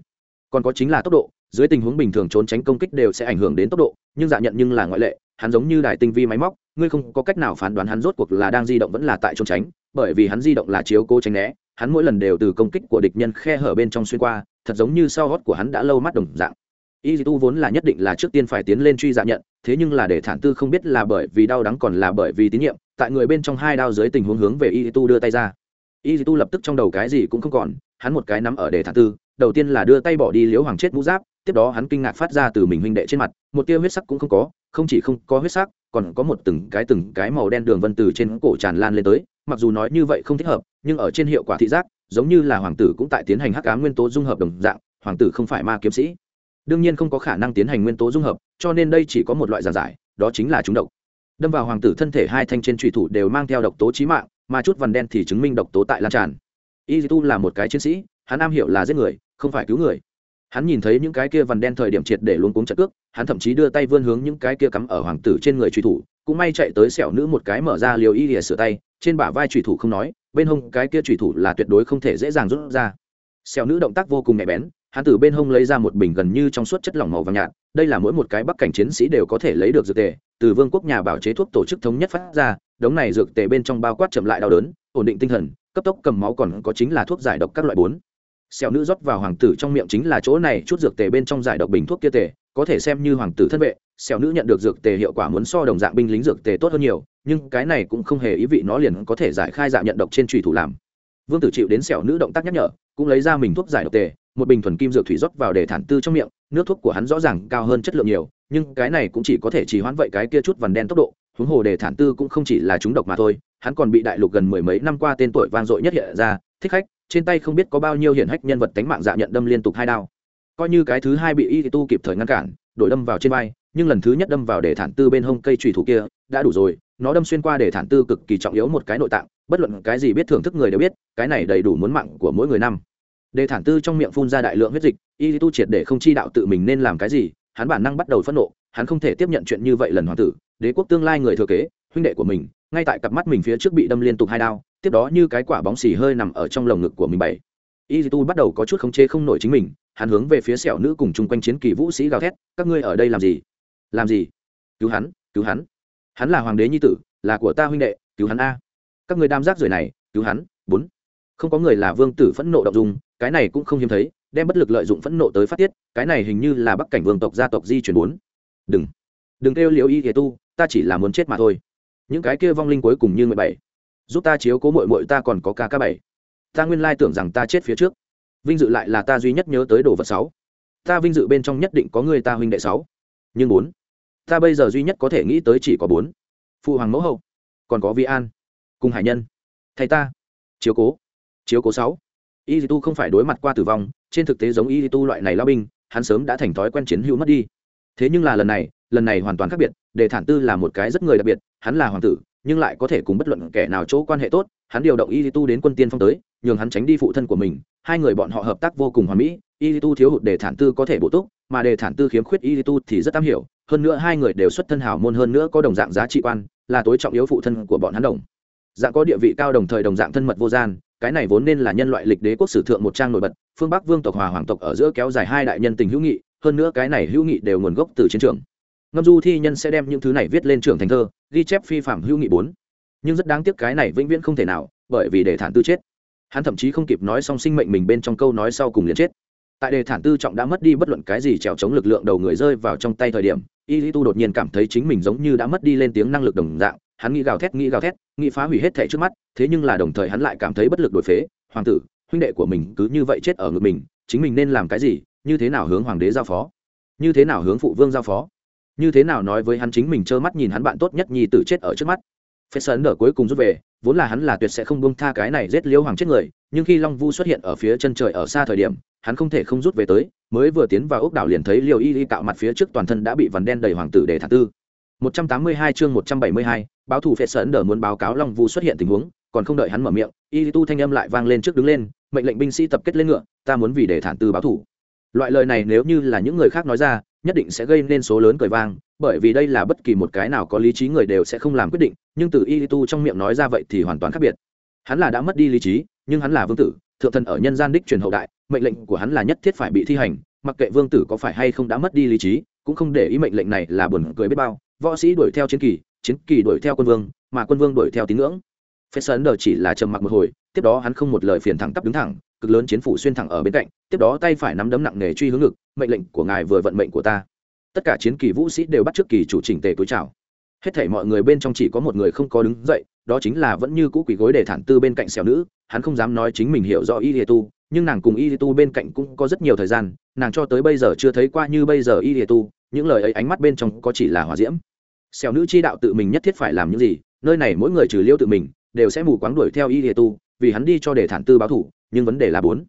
Còn có chính là tốc độ, dưới tình huống bình thường trốn tránh công kích đều sẽ ảnh hưởng đến tốc độ, nhưng dạ nhận nhưng là ngoại lệ, hắn giống như đài tinh vi máy móc, ngươi không có cách nào phán đoán hắn rốt cuộc là đang di động vẫn là tại trốn tránh, bởi vì hắn di động là chiếu cố tránh né, hắn mỗi lần đều từ công kích của địch nhân khe hở bên trong xuyên qua thật giống như sau hót của hắn đã lâu mắt đồng dạng. Y tu vốn là nhất định là trước tiên phải tiến lên truy dạ nhận, thế nhưng là để thản tư không biết là bởi vì đau đắng còn là bởi vì tín nhiệm, tại người bên trong hai đao dưới tình huống hướng về y tu đưa tay ra. Y tu lập tức trong đầu cái gì cũng không còn, hắn một cái nắm ở để thản tư, đầu tiên là đưa tay bỏ đi liếu hoàng chết mũ giáp, tiếp đó hắn kinh ngạc phát ra từ mình huynh đệ trên mặt, một tia huyết sắc cũng không có, không chỉ không có huyết sắc, còn có một từng cái từng cái màu đen đường vân từ trên cổ tràn lan lên tới, mặc dù nói như vậy không thích hợp nhưng ở trên hiệu quả thị giác, giống như là hoàng tử cũng tại tiến hành hắc cá nguyên tố dung hợp đồng dạng, hoàng tử không phải ma kiếm sĩ. Đương nhiên không có khả năng tiến hành nguyên tố dung hợp, cho nên đây chỉ có một loại giàn giải, đó chính là chúng độc. Đâm vào hoàng tử thân thể hai thanh trên trùy thủ đều mang theo độc tố trí mạng, mà chút vằn đen thì chứng minh độc tố tại lan tràn. Y tu là một cái chiến sĩ, hắn am hiểu là giết người, không phải cứu người. Hắn nhìn thấy những cái kia vằn đen thời điểm triệt để luôn cuống chặt cước, hắn thậm chí đưa tay vươn hướng những cái kia cắm ở hoàng tử trên người truy thủ, cũng may chạy tới sẹo nữ một cái mở ra liều y lìa sửa tay, trên bả vai truy thủ không nói bên hông cái kia truy thủ là tuyệt đối không thể dễ dàng rút ra. Sẹo nữ động tác vô cùng nhạy bén, hắn từ bên hông lấy ra một bình gần như trong suốt chất lỏng màu vàng nhạt, đây là mỗi một cái bắc cảnh chiến sĩ đều có thể lấy được dược tề, từ vương quốc nhà bảo chế thuốc tổ chức thống nhất phát ra, đống này dược tề bên trong bao quát chậm lại đau đớn, ổn định tinh thần, cấp tốc cầm máu còn có chính là thuốc giải độc các loại bốn. Xẻo nữ rót vào hoàng tử trong miệng chính là chỗ này, chút dược tề bên trong giải độc bình thuốc kia tề, có thể xem như hoàng tử thân vệ xẻo nữ nhận được dược tề hiệu quả muốn so đồng dạng binh lính dược tề tốt hơn nhiều, nhưng cái này cũng không hề ý vị nó liền có thể giải khai dạng nhận độc trên trùy thủ làm. Vương tử chịu đến xẻo nữ động tác nhắc nhở, cũng lấy ra mình thuốc giải độc tề, một bình thuần kim dược thủy rót vào để thản tư trong miệng, nước thuốc của hắn rõ ràng cao hơn chất lượng nhiều, nhưng cái này cũng chỉ có thể chỉ hoãn vậy cái kia chút vằn đen tốc độ, huống hồ để thản tư cũng không chỉ là chúng độc mà thôi, hắn còn bị đại lục gần mười mấy năm qua tên tuổi vang dội nhất hiện ra, thích khách, trên tay không biết có bao nhiêu hiển hách nhân vật tánh mạng dạ nhận đâm liên tục hai đao. Coi như cái thứ hai bị y tu kịp thời ngăn cản, đổi đâm vào trên vai nhưng lần thứ nhất đâm vào để thản tư bên hông cây trùy thủ kia, đã đủ rồi, nó đâm xuyên qua để thản tư cực kỳ trọng yếu một cái nội tạng, bất luận cái gì biết thưởng thức người đều biết, cái này đầy đủ muốn mạng của mỗi người năm. Để thản tư trong miệng phun ra đại lượng huyết dịch, y tu triệt để không chi đạo tự mình nên làm cái gì, hắn bản năng bắt đầu phẫn nộ, hắn không thể tiếp nhận chuyện như vậy lần hoàng tử, đế quốc tương lai người thừa kế, huynh đệ của mình, ngay tại cặp mắt mình phía trước bị đâm liên tục hai đao, tiếp đó như cái quả bóng xì hơi nằm ở trong lồng ngực của mình bảy. Y tu bắt đầu có chút khống chế không nổi chính mình, hắn hướng về phía sẹo nữ cùng chung quanh chiến kỳ vũ sĩ gào thét, các ngươi ở đây làm gì? Làm gì? Cứu hắn cứu hắn. Hắn là hoàng đế nhi tử, là của ta huynh đệ, cứu hắn a. Các người đam giác rưởi này, cứu hắn. Bốn. Không có người là vương tử phẫn nộ động dung, cái này cũng không hiếm thấy, đem bất lực lợi dụng phẫn nộ tới phát tiết, cái này hình như là bắc cảnh vương tộc gia tộc di chuyển bốn. Đừng. Đừng kêu liễu y kể tu, ta chỉ là muốn chết mà thôi. Những cái kia vong linh cuối cùng như mười bảy. Giúp ta chiếu cố mội mội ta còn có ca ca bảy. Ta nguyên lai tưởng rằng ta chết phía trước. Vinh dự lại là ta duy nhất nhớ tới đồ vật sáu. Ta vinh dự bên trong nhất định có người ta huynh đệ sáu. Nhưng bốn ta bây giờ duy nhất có thể nghĩ tới chỉ có bốn. Phụ hoàng mẫu hậu, còn có vi an, cùng hải nhân thầy ta, chiếu cố chiếu cố sáu. Y tu không phải đối mặt qua tử vong, trên thực tế giống y tu loại này lao binh, hắn sớm đã thành thói quen chiến hữu mất đi. Thế nhưng là lần này lần này hoàn toàn khác biệt, đề thản tư là một cái rất người đặc biệt, hắn là hoàng tử, nhưng lại có thể cùng bất luận kẻ nào chỗ quan hệ tốt, hắn điều động y tu đến quân tiên phong tới, nhường hắn tránh đi phụ thân của mình, hai người bọn họ hợp tác vô cùng hoàn mỹ y tu thiếu hụt đề thản tư có thể bổ túc, mà đề thản tư khiếm khuyết y tu thì rất am hiểu, hơn nữa hai người đều xuất thân hào môn hơn nữa có đồng dạng giá trị quan, là tối trọng yếu phụ thân của bọn hắn đồng. Dạng có địa vị cao đồng thời đồng dạng thân mật vô gian, cái này vốn nên là nhân loại lịch đế quốc sử thượng một trang nổi bật, phương bắc vương tộc hòa hoàng tộc ở giữa kéo dài hai đại nhân tình hữu nghị, hơn nữa cái này hữu nghị đều nguồn gốc từ chiến trường. Ngâm du thi nhân sẽ đem những thứ này viết lên trường thành thơ, ghi chép phi phạm hữu nghị bốn. Nhưng rất đáng tiếc cái này vĩnh viễn không thể nào, bởi vì để thản tư chết. Hắn thậm chí không kịp nói xong sinh mệnh mình bên trong câu nói sau cùng liền chết tại đề thản tư trọng đã mất đi bất luận cái gì trèo chống lực lượng đầu người rơi vào trong tay thời điểm, y lý tu đột nhiên cảm thấy chính mình giống như đã mất đi lên tiếng năng lực đồng dạng, hắn nghĩ gào thét, nghĩ gào thét, nghĩ phá hủy hết thẻ trước mắt, thế nhưng là đồng thời hắn lại cảm thấy bất lực đổi phế, hoàng tử, huynh đệ của mình cứ như vậy chết ở ngực mình, chính mình nên làm cái gì, như thế nào hướng hoàng đế giao phó? Như thế nào hướng phụ vương giao phó? Như thế nào nói với hắn chính mình trơ mắt nhìn hắn bạn tốt nhất nhi tử chết ở trước mắt phết sơn ở cuối cùng rút về vốn là hắn là tuyệt sẽ không buông tha cái này giết liêu hoàng chết người nhưng khi long vu xuất hiện ở phía chân trời ở xa thời điểm hắn không thể không rút về tới mới vừa tiến vào ốc đảo liền thấy liều y y cạo mặt phía trước toàn thân đã bị vằn đen đầy hoàng tử để thả tư. 182 chương 172, báo thủ phệ sơn đờ muốn báo cáo long vu xuất hiện tình huống còn không đợi hắn mở miệng y tu thanh âm lại vang lên trước đứng lên mệnh lệnh binh sĩ tập kết lên ngựa ta muốn vì để thản tư báo thủ. Loại lời này nếu như là những người khác nói ra nhất định sẽ gây nên số lớn cười vang, bởi vì đây là bất kỳ một cái nào có lý trí người đều sẽ không làm quyết định, nhưng từ y tu trong miệng nói ra vậy thì hoàn toàn khác biệt. Hắn là đã mất đi lý trí, nhưng hắn là vương tử, thượng thần ở nhân gian đích truyền hậu đại, mệnh lệnh của hắn là nhất thiết phải bị thi hành, mặc kệ vương tử có phải hay không đã mất đi lý trí, cũng không để ý mệnh lệnh này là buồn cười biết bao. Võ sĩ đuổi theo chiến kỳ chiến kỳ đuổi theo quân vương, mà quân vương đuổi theo tín ngưỡng. Phép sơn đờ chỉ là trầm mặc một hồi, tiếp đó hắn không một lời phiền thẳng tắp đứng thẳng cực lớn chiến phủ xuyên thẳng ở bên cạnh, tiếp đó tay phải nắm đấm nặng nề truy hướng ngực, mệnh lệnh của ngài vừa vận mệnh của ta. Tất cả chiến kỳ vũ sĩ đều bắt trước kỳ chủ chỉnh tề túi chào. Hết thảy mọi người bên trong chỉ có một người không có đứng dậy, đó chính là vẫn như cũ quỳ gối để thản tư bên cạnh xẻo nữ, hắn không dám nói chính mình hiểu rõ y lìa tu, nhưng nàng cùng y lìa tu bên cạnh cũng có rất nhiều thời gian, nàng cho tới bây giờ chưa thấy qua như bây giờ y lìa tu, những lời ấy ánh mắt bên trong có chỉ là hòa diễm. Xẻo nữ chi đạo tự mình nhất thiết phải làm những gì, nơi này mỗi người trừ liêu tự mình, đều sẽ mù quáng đuổi theo y lìa tu, vì hắn đi cho để thản tư báo thủ nhưng vấn đề là bốn.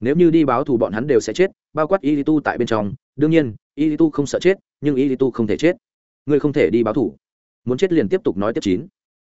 Nếu như đi báo thù bọn hắn đều sẽ chết, bao quát y tu tại bên trong, đương nhiên, y tu không sợ chết, nhưng y tu không thể chết. Ngươi không thể đi báo thù. Muốn chết liền tiếp tục nói tiếp chín.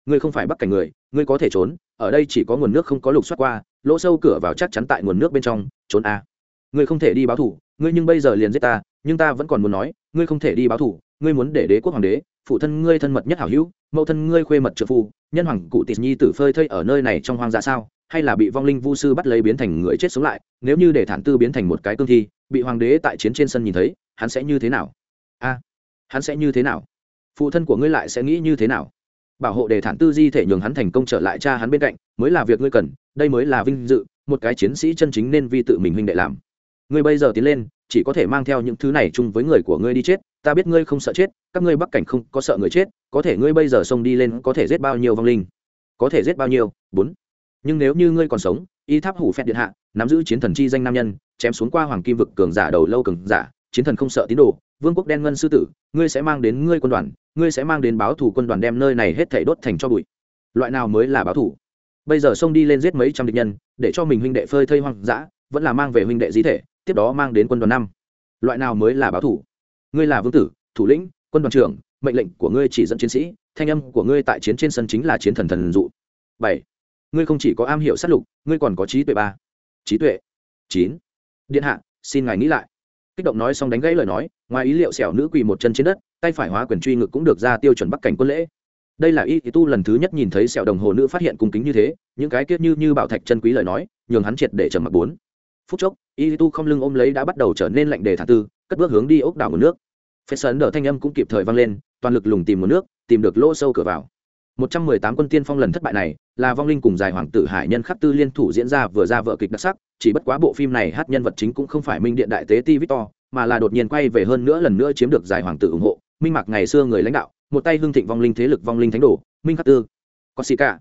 Ngươi không phải bắt cảnh người, ngươi có thể trốn, ở đây chỉ có nguồn nước không có lục xoát qua, lỗ sâu cửa vào chắc chắn tại nguồn nước bên trong, trốn a. Ngươi không thể đi báo thù, ngươi nhưng bây giờ liền giết ta, nhưng ta vẫn còn muốn nói, ngươi không thể đi báo thù, ngươi muốn để đế quốc hoàng đế, phụ thân ngươi thân mật nhất hảo hữu, mẫu thân ngươi khuê mật trợ phu, nhân hoàng cụ tịt nhi tử phơi thây ở nơi này trong hoang dã sao? Hay là bị vong linh vu sư bắt lấy biến thành người chết sống lại, nếu như để thản tư biến thành một cái cương thi, bị hoàng đế tại chiến trên sân nhìn thấy, hắn sẽ như thế nào? A, hắn sẽ như thế nào? Phụ thân của ngươi lại sẽ nghĩ như thế nào? Bảo hộ để thản tư di thể nhường hắn thành công trở lại cha hắn bên cạnh, mới là việc ngươi cần, đây mới là vinh dự, một cái chiến sĩ chân chính nên vi tự mình huynh đệ làm. Ngươi bây giờ tiến lên, chỉ có thể mang theo những thứ này chung với người của ngươi đi chết, ta biết ngươi không sợ chết, các ngươi bắc cảnh không có sợ người chết, có thể ngươi bây giờ xông đi lên có thể giết bao nhiêu vong linh? Có thể giết bao nhiêu? Bốn nhưng nếu như ngươi còn sống, y tháp hủ phẹt điện hạ, nắm giữ chiến thần chi danh nam nhân, chém xuống qua hoàng kim vực cường giả đầu lâu cường giả, chiến thần không sợ tín đồ, vương quốc đen ngân sư tử, ngươi sẽ mang đến ngươi quân đoàn, ngươi sẽ mang đến báo thủ quân đoàn đem nơi này hết thảy đốt thành cho bụi. Loại nào mới là báo thủ bây giờ xông đi lên giết mấy trăm địch nhân, để cho mình huynh đệ phơi thây hoang dã, vẫn là mang về huynh đệ di thể, tiếp đó mang đến quân đoàn năm. Loại nào mới là báo thủ ngươi là vương tử, thủ lĩnh, quân đoàn trưởng, mệnh lệnh của ngươi chỉ dẫn chiến sĩ, thanh âm của ngươi tại chiến trên sân chính là chiến thần thần dụ. Bảy ngươi không chỉ có am hiểu sát lục, ngươi còn có trí tuệ ba. Trí tuệ? Chín. Điện hạ, xin ngài nghĩ lại. Kích động nói xong đánh gãy lời nói, ngoài ý liệu xẻo nữ quỳ một chân trên đất, tay phải hóa quyền truy ngực cũng được ra tiêu chuẩn bắc cảnh quân lễ. Đây là y tu lần thứ nhất nhìn thấy sẹo đồng hồ nữ phát hiện cung kính như thế, những cái kiết như như bảo thạch chân quý lời nói, nhường hắn triệt để trầm mặc bốn. Phút chốc, y tu không lưng ôm lấy đã bắt đầu trở nên lạnh đề thả tư, cất bước hướng đi ốc đảo nguồn nước. Phép sơn đỡ thanh âm cũng kịp thời vang lên, toàn lực lùng tìm nguồn nước, tìm được lỗ sâu cửa vào. 118 quân tiên phong lần thất bại này là vong linh cùng dài hoàng tử hải nhân khắc tư liên thủ diễn ra vừa ra vợ kịch đặc sắc chỉ bất quá bộ phim này hát nhân vật chính cũng không phải minh điện đại tế ti victor mà là đột nhiên quay về hơn nữa lần nữa chiếm được giải hoàng tử ủng hộ minh mặc ngày xưa người lãnh đạo một tay hương thịnh vong linh thế lực vong linh thánh đồ minh khắc tư Corsica.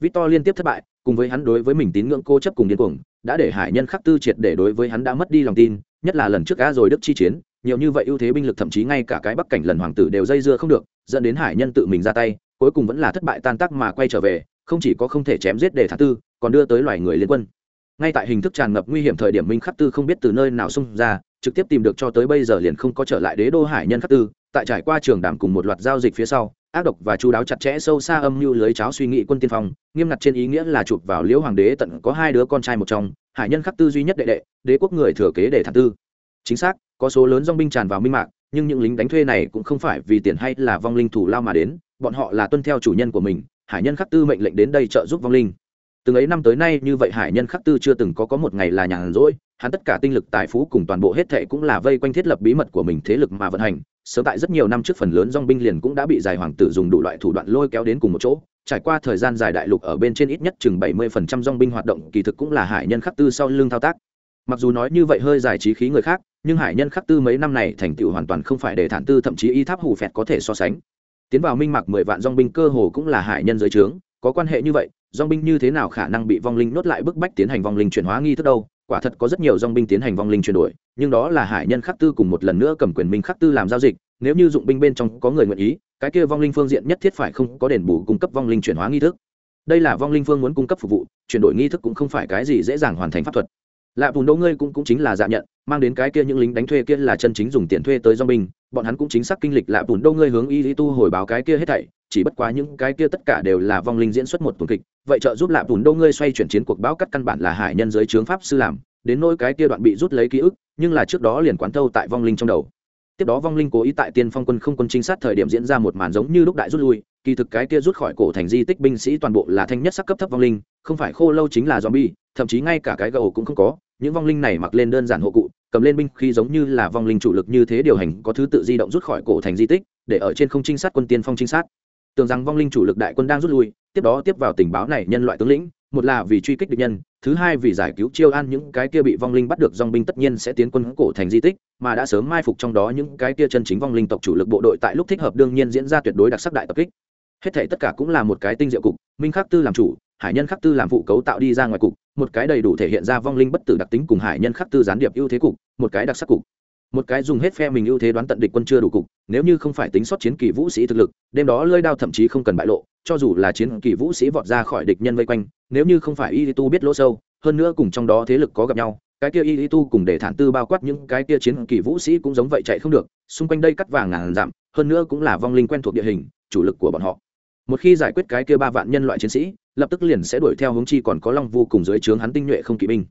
Victor liên tiếp thất bại, cùng với hắn đối với mình tín ngưỡng cô chấp cùng điên cuồng, đã để Hải Nhân khắc tư triệt để đối với hắn đã mất đi lòng tin, nhất là lần trước á rồi Đức chi chiến, nhiều như vậy ưu thế binh lực thậm chí ngay cả cái Bắc cảnh lần hoàng tử đều dây dưa không được, dẫn đến Hải Nhân tự mình ra tay, cuối cùng vẫn là thất bại tan tác mà quay trở về, không chỉ có không thể chém giết để thả tư, còn đưa tới loài người liên quân. Ngay tại hình thức tràn ngập nguy hiểm thời điểm minh khắc tư không biết từ nơi nào xông ra trực tiếp tìm được cho tới bây giờ liền không có trở lại đế đô hải nhân khắc tư tại trải qua trường đàm cùng một loạt giao dịch phía sau ác độc và chú đáo chặt chẽ sâu xa âm mưu lưới cháo suy nghĩ quân tiên phong nghiêm ngặt trên ý nghĩa là chụp vào liễu hoàng đế tận có hai đứa con trai một trong hải nhân khắc tư duy nhất đệ đệ đế quốc người thừa kế để thản tư. Chính xác có số lớn dong binh tràn vào minh mạc nhưng những lính đánh thuê này cũng không phải vì tiền hay là vong linh thủ lao mà đến bọn họ là tuân theo chủ nhân của mình, hải nhân khắc tư mệnh lệnh đến đây trợ giúp vong linh. Từng ấy năm tới nay như vậy hải nhân khắc tư chưa từng có có một ngày là nhàn rỗi, hắn tất cả tinh lực tài phú cùng toàn bộ hết thệ cũng là vây quanh thiết lập bí mật của mình thế lực mà vận hành. Sớm tại rất nhiều năm trước phần lớn dong binh liền cũng đã bị giải hoàng tử dùng đủ loại thủ đoạn lôi kéo đến cùng một chỗ. Trải qua thời gian dài đại lục ở bên trên ít nhất chừng bảy mươi phần trăm dong binh hoạt động, kỳ thực cũng là hải nhân khắc tư sau lưng thao tác. Mặc dù nói như vậy hơi giải trí khí người khác, nhưng hải nhân khắc tư mấy năm này thành tựu hoàn toàn không phải để thản tư, thậm chí y tháp hủ phẹt có thể so sánh tiến vào minh mạc mười vạn dong binh cơ hồ cũng là hải nhân dưới trướng có quan hệ như vậy dong binh như thế nào khả năng bị vong linh nốt lại bức bách tiến hành vong linh chuyển hóa nghi thức đâu? Quả thật có rất nhiều dong binh tiến hành vong linh chuyển đổi nhưng đó là hải nhân khắc tư cùng một lần nữa cầm quyền minh khắc tư làm giao dịch nếu như dụng binh bên trong có người nguyện ý cái kia vong linh phương diện nhất thiết phải không có đền bù cung cấp vong linh chuyển hóa nghi thức. Đây là vong linh phương muốn cung cấp phục vụ chuyển đổi nghi thức cũng không phải cái gì dễ dàng hoàn thành pháp thuật. Lạ bùn đỗ ngươi cũng, cũng chính là dạ nhận mang đến cái kia những lính đánh thuê kia là chân chính dùng tiền thuê tới do binh bọn hắn cũng chính xác kinh lịch lạ bùn đô ngươi hướng y lý tu hồi báo cái kia hết thảy, chỉ bất quá những cái kia tất cả đều là vong linh diễn xuất một tuần kịch, vậy trợ giúp lạ bùn đô ngươi xoay chuyển chiến cuộc báo cắt căn bản là hải nhân giới trướng pháp sư làm, đến nỗi cái kia đoạn bị rút lấy ký ức, nhưng là trước đó liền quán thâu tại vong linh trong đầu tiếp đó vong linh cố ý tại tiên phong quân không quân trinh sát thời điểm diễn ra một màn giống như lúc đại rút lui, kỳ thực cái kia rút khỏi cổ thành di tích binh sĩ toàn bộ là thanh nhất sắc cấp thấp vong linh, không phải khô lâu chính là zombie, thậm chí ngay cả cái gầu cũng không có, những vong linh này mặc lên đơn giản hộ cụ, cầm lên binh khi giống như là vong linh chủ lực như thế điều hành, có thứ tự di động rút khỏi cổ thành di tích, để ở trên không trinh sát quân tiên phong trinh sát. Tưởng rằng vong linh chủ lực đại quân đang rút lui, tiếp đó tiếp vào tình báo này nhân loại tướng lĩnh, một là vì truy kích địch nhân thứ hai vì giải cứu chiêu an, những cái kia bị vong linh bắt được dong binh tất nhiên sẽ tiến quân cổ thành di tích, mà đã sớm mai phục trong đó những cái kia chân chính vong linh tộc chủ lực bộ đội tại lúc thích hợp đương nhiên diễn ra tuyệt đối đặc sắc đại tập kích. Hết thể tất cả cũng là một cái tinh diệu cục, minh khắc tư làm chủ, hải nhân khắc tư làm phụ cấu tạo đi ra ngoài cục, một cái đầy đủ thể hiện ra vong linh bất tử đặc tính cùng hải nhân khắc tư gián điệp ưu thế cục, một cái đặc sắc cục. Một cái dùng hết phe mình ưu thế đoán tận địch quân chưa đủ cục, nếu như không phải tính sót chiến kỳ vũ sĩ thực lực, đêm đó lơi đao thậm chí không cần bại lộ cho dù là chiến kỳ vũ sĩ vọt ra khỏi địch nhân vây quanh, nếu như không phải y tu biết lỗ sâu, hơn nữa cùng trong đó thế lực có gặp nhau, cái kia y tu cùng để thản tư bao quát những cái kia chiến kỳ vũ sĩ cũng giống vậy chạy không được, xung quanh đây cắt vàng ngàn dặm, hơn nữa cũng là vong linh quen thuộc địa hình, chủ lực của bọn họ. Một khi giải quyết cái kia ba vạn nhân loại chiến sĩ, lập tức liền sẽ đuổi theo hướng chi còn có long Vu cùng dưới trướng hắn tinh nhuệ không kỵ binh.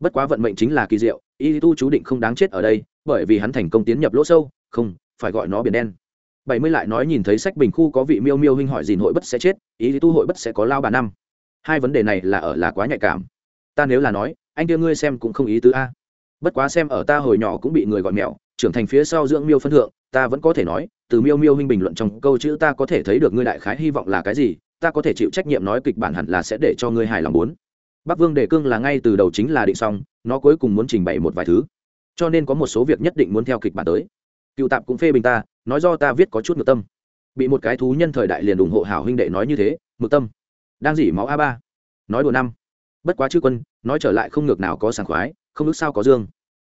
Bất quá vận mệnh chính là kỳ diệu y tu chú định không đáng chết ở đây, bởi vì hắn thành công tiến nhập lỗ sâu, không, phải gọi nó biển đen bảy mươi lại nói nhìn thấy sách bình khu có vị miêu miêu huynh hỏi dìn hội bất sẽ chết, ý lý tu hội bất sẽ có lao bà năm. Hai vấn đề này là ở là quá nhạy cảm. Ta nếu là nói, anh kia ngươi xem cũng không ý tứ a. Bất quá xem ở ta hồi nhỏ cũng bị người gọi mẹo trưởng thành phía sau dưỡng miêu phân thượng, ta vẫn có thể nói, từ miêu miêu huynh bình luận trong câu chữ ta có thể thấy được ngươi đại khái hy vọng là cái gì, ta có thể chịu trách nhiệm nói kịch bản hẳn là sẽ để cho ngươi hài lòng muốn bắc vương đề cương là ngay từ đầu chính là định xong, nó cuối cùng muốn trình bày một vài thứ. Cho nên có một số việc nhất định muốn theo kịch bản tới. Cựu tạp cũng phê bình ta nói do ta viết có chút ngược tâm. Bị một cái thú nhân thời đại liền ủng hộ hảo huynh đệ nói như thế, ngược tâm. Đang dỉ máu a ba. Nói đùa năm. Bất quá chữ quân, nói trở lại không ngược nào có sảng khoái, không ước sao có dương.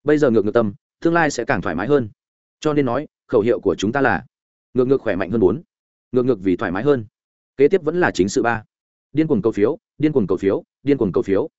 Bây giờ ngược ngược tâm, tương lai sẽ càng thoải mái hơn. Cho nên nói, khẩu hiệu của chúng ta là ngược ngược khỏe mạnh hơn bốn. Ngược ngược vì thoải mái hơn. Kế tiếp vẫn là chính sự ba. Điên cuồng cầu phiếu, điên cuồng cầu phiếu, điên cuồng cầu phiếu.